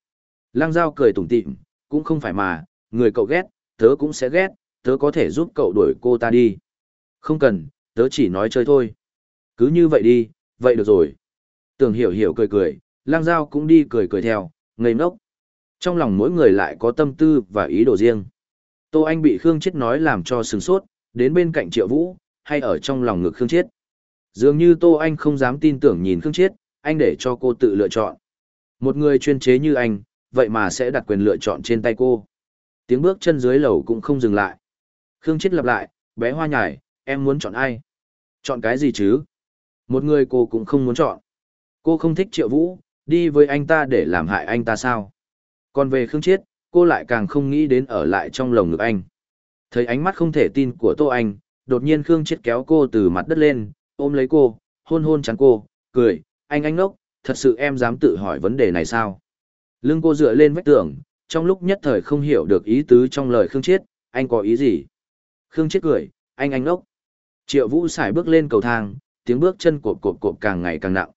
Lang giao cười tủm tỉm, cũng không phải mà, người cậu ghét, tớ cũng sẽ ghét, tớ có thể giúp cậu đuổi cô ta đi. Không cần, tớ chỉ nói chơi thôi. Cứ như vậy đi, vậy được rồi. tưởng hiểu hiểu cười cười, lang giao cũng đi cười cười theo, ngây ngốc. Trong lòng mỗi người lại có tâm tư và ý đồ riêng. Tô Anh bị Khương Chết nói làm cho sừng sốt, đến bên cạnh Triệu Vũ, hay ở trong lòng ngực Khương Chết. Dường như Tô Anh không dám tin tưởng nhìn Khương Chết, anh để cho cô tự lựa chọn. Một người chuyên chế như anh, vậy mà sẽ đặt quyền lựa chọn trên tay cô. Tiếng bước chân dưới lầu cũng không dừng lại. Khương Chết lặp lại, bé hoa nhải, em muốn chọn ai? Chọn cái gì chứ? Một người cô cũng không muốn chọn. Cô không thích Triệu Vũ, đi với anh ta để làm hại anh ta sao? Còn về Khương Chiết, cô lại càng không nghĩ đến ở lại trong lồng ngực anh. Thấy ánh mắt không thể tin của Tô Anh, đột nhiên Khương Chiết kéo cô từ mặt đất lên, ôm lấy cô, hôn hôn chắn cô, cười, anh anh ngốc, thật sự em dám tự hỏi vấn đề này sao? Lưng cô dựa lên vách tường, trong lúc nhất thời không hiểu được ý tứ trong lời Khương Chiết, anh có ý gì? Khương Chiết cười, anh anh ngốc. Triệu Vũ xài bước lên cầu thang, tiếng bước chân cộp cộp cộp càng ngày càng nặng.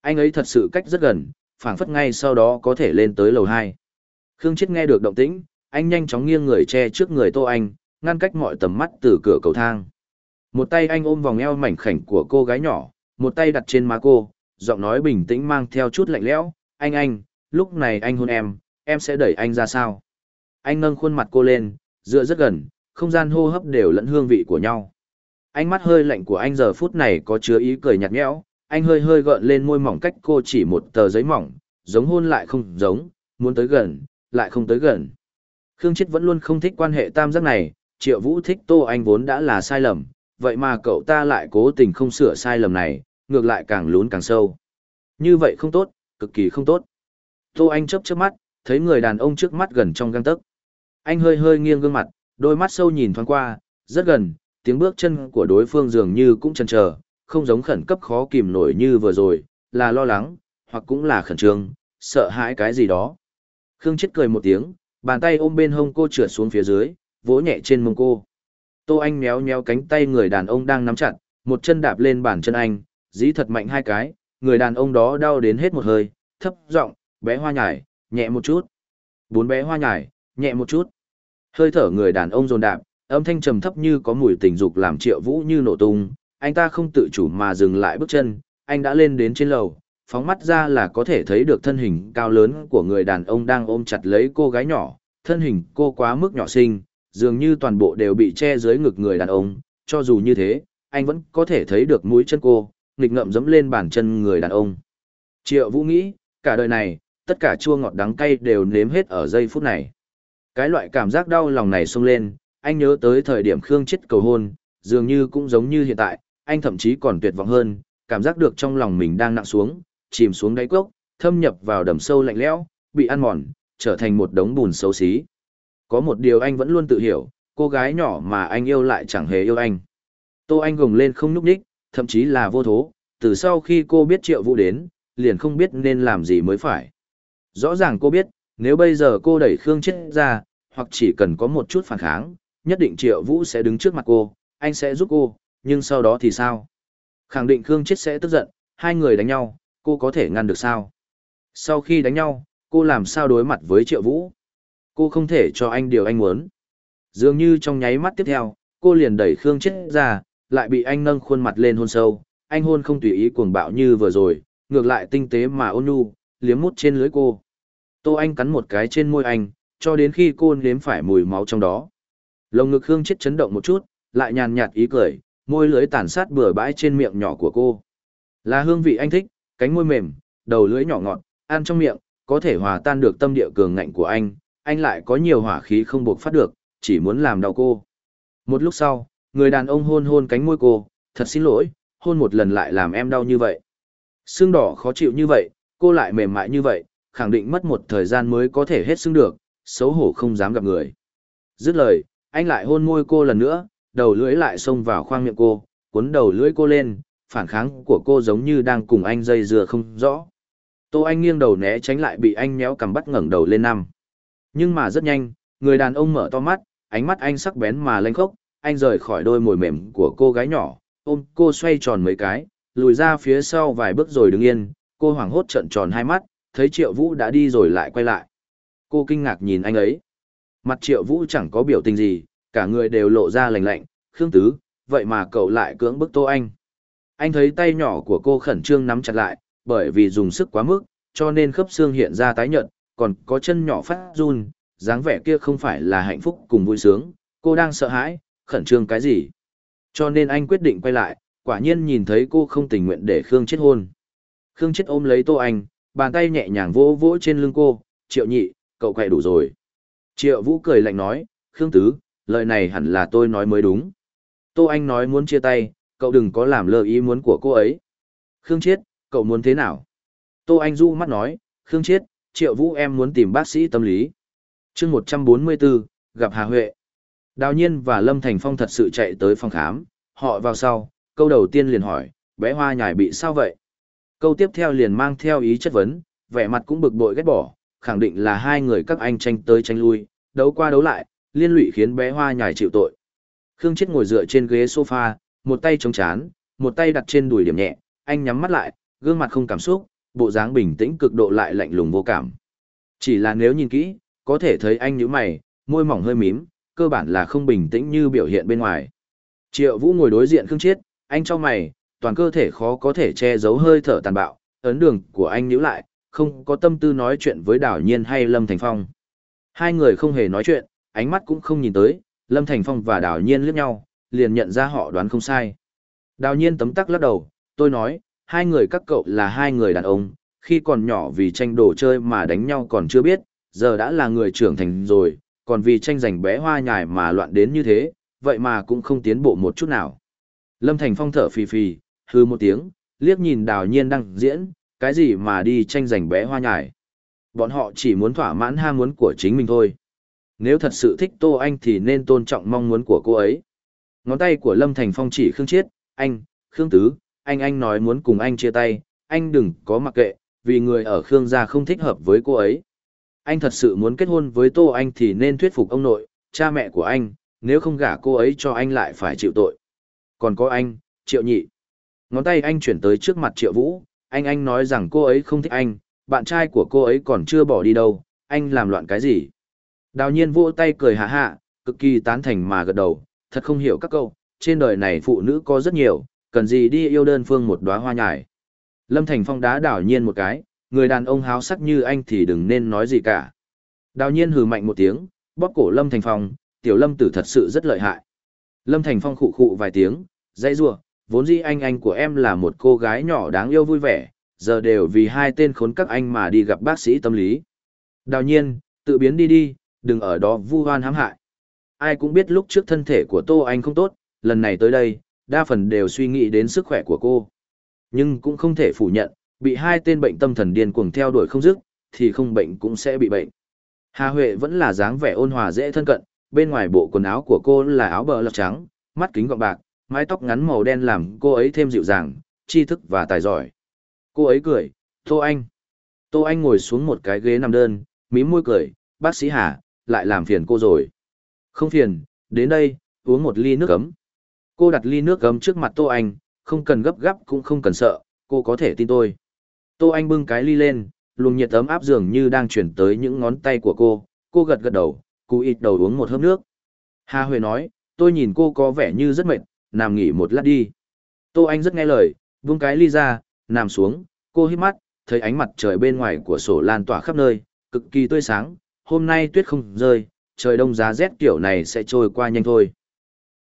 Anh ấy thật sự cách rất gần, phảng phất ngay sau đó có thể lên tới lầu 2. Khương Chết nghe được động tĩnh, anh nhanh chóng nghiêng người che trước người Tô Anh, ngăn cách mọi tầm mắt từ cửa cầu thang. Một tay anh ôm vòng eo mảnh khảnh của cô gái nhỏ, một tay đặt trên má cô, giọng nói bình tĩnh mang theo chút lạnh lẽo, "Anh anh, lúc này anh hôn em, em sẽ đẩy anh ra sao?" Anh nâng khuôn mặt cô lên, dựa rất gần, không gian hô hấp đều lẫn hương vị của nhau. Ánh mắt hơi lạnh của anh giờ phút này có chứa ý cười nhạt nhẽo, anh hơi hơi gợn lên môi mỏng cách cô chỉ một tờ giấy mỏng, giống hôn lại không giống, muốn tới gần, lại không tới gần. Khương Chết vẫn luôn không thích quan hệ tam giác này, Triệu Vũ thích Tô Anh vốn đã là sai lầm, vậy mà cậu ta lại cố tình không sửa sai lầm này, ngược lại càng lún càng sâu. Như vậy không tốt, cực kỳ không tốt. Tô Anh chớp chớp mắt, thấy người đàn ông trước mắt gần trong gang tấc. Anh hơi hơi nghiêng gương mặt, đôi mắt sâu nhìn thoáng qua, rất gần, tiếng bước chân của đối phương dường như cũng chần chờ, không giống khẩn cấp khó kìm nổi như vừa rồi, là lo lắng, hoặc cũng là khẩn trương, sợ hãi cái gì đó. Khương chết cười một tiếng, bàn tay ôm bên hông cô trượt xuống phía dưới, vỗ nhẹ trên mông cô. Tô Anh méo méo cánh tay người đàn ông đang nắm chặt, một chân đạp lên bàn chân anh, dí thật mạnh hai cái, người đàn ông đó đau đến hết một hơi, thấp giọng, bé hoa nhải, nhẹ một chút. Bốn bé hoa nhải, nhẹ một chút. Hơi thở người đàn ông dồn đạp, âm thanh trầm thấp như có mùi tình dục làm Triệu Vũ như nổ tung, anh ta không tự chủ mà dừng lại bước chân, anh đã lên đến trên lầu, phóng mắt ra là có thể thấy được thân hình cao lớn của người đàn ông đang ôm chặt lấy cô gái nhỏ, thân hình cô quá mức nhỏ xinh, dường như toàn bộ đều bị che dưới ngực người đàn ông, cho dù như thế, anh vẫn có thể thấy được mũi chân cô, nghịch ngậm dẫm lên bàn chân người đàn ông. Triệu Vũ nghĩ, cả đời này, tất cả chua ngọt đắng cay đều nếm hết ở giây phút này. Cái loại cảm giác đau lòng này xông lên, anh nhớ tới thời điểm Khương chết cầu hôn, dường như cũng giống như hiện tại, anh thậm chí còn tuyệt vọng hơn, cảm giác được trong lòng mình đang nặng xuống, chìm xuống đáy cốc, thâm nhập vào đầm sâu lạnh lẽo, bị ăn mòn, trở thành một đống bùn xấu xí. Có một điều anh vẫn luôn tự hiểu, cô gái nhỏ mà anh yêu lại chẳng hề yêu anh. Tô Anh gồng lên không nhúc nhích, thậm chí là vô thố, từ sau khi cô biết Triệu Vũ đến, liền không biết nên làm gì mới phải. Rõ ràng cô biết, nếu bây giờ cô đẩy Khương chết ra, hoặc chỉ cần có một chút phản kháng, nhất định Triệu Vũ sẽ đứng trước mặt cô, anh sẽ giúp cô, nhưng sau đó thì sao? Khẳng định Khương chết sẽ tức giận, hai người đánh nhau, cô có thể ngăn được sao? Sau khi đánh nhau, cô làm sao đối mặt với triệu vũ? Cô không thể cho anh điều anh muốn. Dường như trong nháy mắt tiếp theo, cô liền đẩy Khương chết ra, lại bị anh nâng khuôn mặt lên hôn sâu. Anh hôn không tùy ý cuồng bạo như vừa rồi, ngược lại tinh tế mà ôn nhu, liếm mút trên lưới cô. Tô Anh cắn một cái trên môi anh, cho đến khi cô nếm phải mùi máu trong đó. Lồng ngực Khương chết chấn động một chút, lại nhàn nhạt ý cười, môi lưới tàn sát bừa bãi trên miệng nhỏ của cô. Là hương vị anh thích, cánh môi mềm, đầu lưỡi nhỏ ngọt, ăn trong miệng, có thể hòa tan được tâm địa cường ngạnh của anh, anh lại có nhiều hỏa khí không buộc phát được, chỉ muốn làm đau cô. Một lúc sau, người đàn ông hôn hôn cánh môi cô, thật xin lỗi, hôn một lần lại làm em đau như vậy. Sưng đỏ khó chịu như vậy, cô lại mềm mại như vậy, khẳng định mất một thời gian mới có thể hết sưng được, xấu hổ không dám gặp người. Dứt lời, anh lại hôn môi cô lần nữa, đầu lưỡi lại xông vào khoang miệng cô, cuốn đầu lưỡi cô lên, phản kháng của cô giống như đang cùng anh dây dưa không rõ. Tô Anh nghiêng đầu né tránh lại bị anh méo cầm bắt ngẩng đầu lên năm. Nhưng mà rất nhanh, người đàn ông mở to mắt, ánh mắt anh sắc bén mà lanh khốc, anh rời khỏi đôi mồi mềm của cô gái nhỏ, ôm cô xoay tròn mấy cái, lùi ra phía sau vài bước rồi đứng yên, cô hoảng hốt trận tròn hai mắt, thấy Triệu Vũ đã đi rồi lại quay lại. Cô kinh ngạc nhìn anh ấy. Mặt Triệu Vũ chẳng có biểu tình gì, cả người đều lộ ra lạnh lạnh, "Khương Tứ, vậy mà cậu lại cưỡng bức Tô Anh?" anh thấy tay nhỏ của cô khẩn trương nắm chặt lại, bởi vì dùng sức quá mức, cho nên khớp xương hiện ra tái nhợt, còn có chân nhỏ phát run, dáng vẻ kia không phải là hạnh phúc cùng vui sướng, cô đang sợ hãi, khẩn trương cái gì. Cho nên anh quyết định quay lại, quả nhiên nhìn thấy cô không tình nguyện để Khương chết hôn. Khương chết ôm lấy Tô Anh, bàn tay nhẹ nhàng vỗ vỗ trên lưng cô, triệu nhị, cậu quậy đủ rồi. Triệu Vũ cười lạnh nói, Khương Tứ, lời này hẳn là tôi nói mới đúng. Tô Anh nói muốn chia tay, cậu đừng có làm lơ ý muốn của cô ấy. Khương Chiết, cậu muốn thế nào? Tô Anh Du mắt nói, Khương Chiết, Triệu Vũ em muốn tìm bác sĩ tâm lý. chương 144, gặp Hà Huệ. Đào Nhiên và Lâm Thành Phong thật sự chạy tới phòng khám, họ vào sau, câu đầu tiên liền hỏi, bé hoa nhài bị sao vậy? Câu tiếp theo liền mang theo ý chất vấn, vẻ mặt cũng bực bội ghét bỏ, khẳng định là hai người các anh tranh tới tranh lui, đấu qua đấu lại, liên lụy khiến bé hoa nhài chịu tội. Khương Chết ngồi dựa trên ghế sofa, một tay chống chán, một tay đặt trên đùi điểm nhẹ, anh nhắm mắt lại, gương mặt không cảm xúc, bộ dáng bình tĩnh cực độ lại lạnh lùng vô cảm. Chỉ là nếu nhìn kỹ, có thể thấy anh nhíu mày, môi mỏng hơi mím, cơ bản là không bình tĩnh như biểu hiện bên ngoài. Triệu Vũ ngồi đối diện Khương Chiết, anh cho mày, toàn cơ thể khó có thể che giấu hơi thở tàn bạo, ấn đường của anh nhíu lại, không có tâm tư nói chuyện với đảo Nhiên hay Lâm Thành Phong. Hai người không hề nói chuyện, ánh mắt cũng không nhìn tới, Lâm Thành Phong và đảo Nhiên liếc nhau, liền nhận ra họ đoán không sai. Đào nhiên tấm tắc lắc đầu, tôi nói, hai người các cậu là hai người đàn ông, khi còn nhỏ vì tranh đồ chơi mà đánh nhau còn chưa biết, giờ đã là người trưởng thành rồi, còn vì tranh giành bé hoa nhài mà loạn đến như thế, vậy mà cũng không tiến bộ một chút nào. Lâm Thành Phong thở phì phì, hư một tiếng, liếc nhìn đào nhiên đang diễn, cái gì mà đi tranh giành bé hoa nhài. Bọn họ chỉ muốn thỏa mãn ham muốn của chính mình thôi. Nếu thật sự thích Tô Anh thì nên tôn trọng mong muốn của cô ấy. Ngón tay của Lâm Thành Phong chỉ Khương Chiết, anh, Khương Tứ, anh anh nói muốn cùng anh chia tay, anh đừng có mặc kệ, vì người ở Khương gia không thích hợp với cô ấy. Anh thật sự muốn kết hôn với Tô Anh thì nên thuyết phục ông nội, cha mẹ của anh, nếu không gả cô ấy cho anh lại phải chịu tội. Còn có anh, Triệu Nhị. Ngón tay anh chuyển tới trước mặt Triệu Vũ, anh anh nói rằng cô ấy không thích anh, bạn trai của cô ấy còn chưa bỏ đi đâu, anh làm loạn cái gì. Đào nhiên vỗ tay cười hạ hạ, cực kỳ tán thành mà gật đầu, thật không hiểu các câu, trên đời này phụ nữ có rất nhiều, cần gì đi yêu đơn phương một đóa hoa nhài. Lâm Thành Phong đá đảo nhiên một cái, người đàn ông háo sắc như anh thì đừng nên nói gì cả. Đào nhiên hừ mạnh một tiếng, bóp cổ Lâm Thành Phong, tiểu Lâm tử thật sự rất lợi hại. Lâm Thành Phong khụ khụ vài tiếng, dãy rủa, vốn dĩ anh anh của em là một cô gái nhỏ đáng yêu vui vẻ, giờ đều vì hai tên khốn các anh mà đi gặp bác sĩ tâm lý. Đào nhiên, tự biến đi đi, đừng ở đó vu oan hãm hại ai cũng biết lúc trước thân thể của Tô Anh không tốt, lần này tới đây, đa phần đều suy nghĩ đến sức khỏe của cô. Nhưng cũng không thể phủ nhận, bị hai tên bệnh tâm thần điên cuồng theo đuổi không dứt, thì không bệnh cũng sẽ bị bệnh. Hà Huệ vẫn là dáng vẻ ôn hòa dễ thân cận, bên ngoài bộ quần áo của cô là áo bờ lọc trắng, mắt kính gọng bạc, mái tóc ngắn màu đen làm cô ấy thêm dịu dàng, tri thức và tài giỏi. Cô ấy cười, Tô Anh. Tô Anh ngồi xuống một cái ghế nằm đơn, mím môi cười, bác sĩ Hà, lại làm phiền cô rồi. Không phiền, đến đây, uống một ly nước cấm. Cô đặt ly nước cấm trước mặt Tô Anh, không cần gấp gáp cũng không cần sợ, cô có thể tin tôi. Tô Anh bưng cái ly lên, luồng nhiệt ấm áp dường như đang chuyển tới những ngón tay của cô, cô gật gật đầu, cụ ít đầu uống một hớp nước. Hà Huệ nói, tôi nhìn cô có vẻ như rất mệt, nằm nghỉ một lát đi. Tô Anh rất nghe lời, vung cái ly ra, nằm xuống, cô hít mắt, thấy ánh mặt trời bên ngoài của sổ lan tỏa khắp nơi, cực kỳ tươi sáng, hôm nay tuyết không rơi, trời đông giá rét kiểu này sẽ trôi qua nhanh thôi.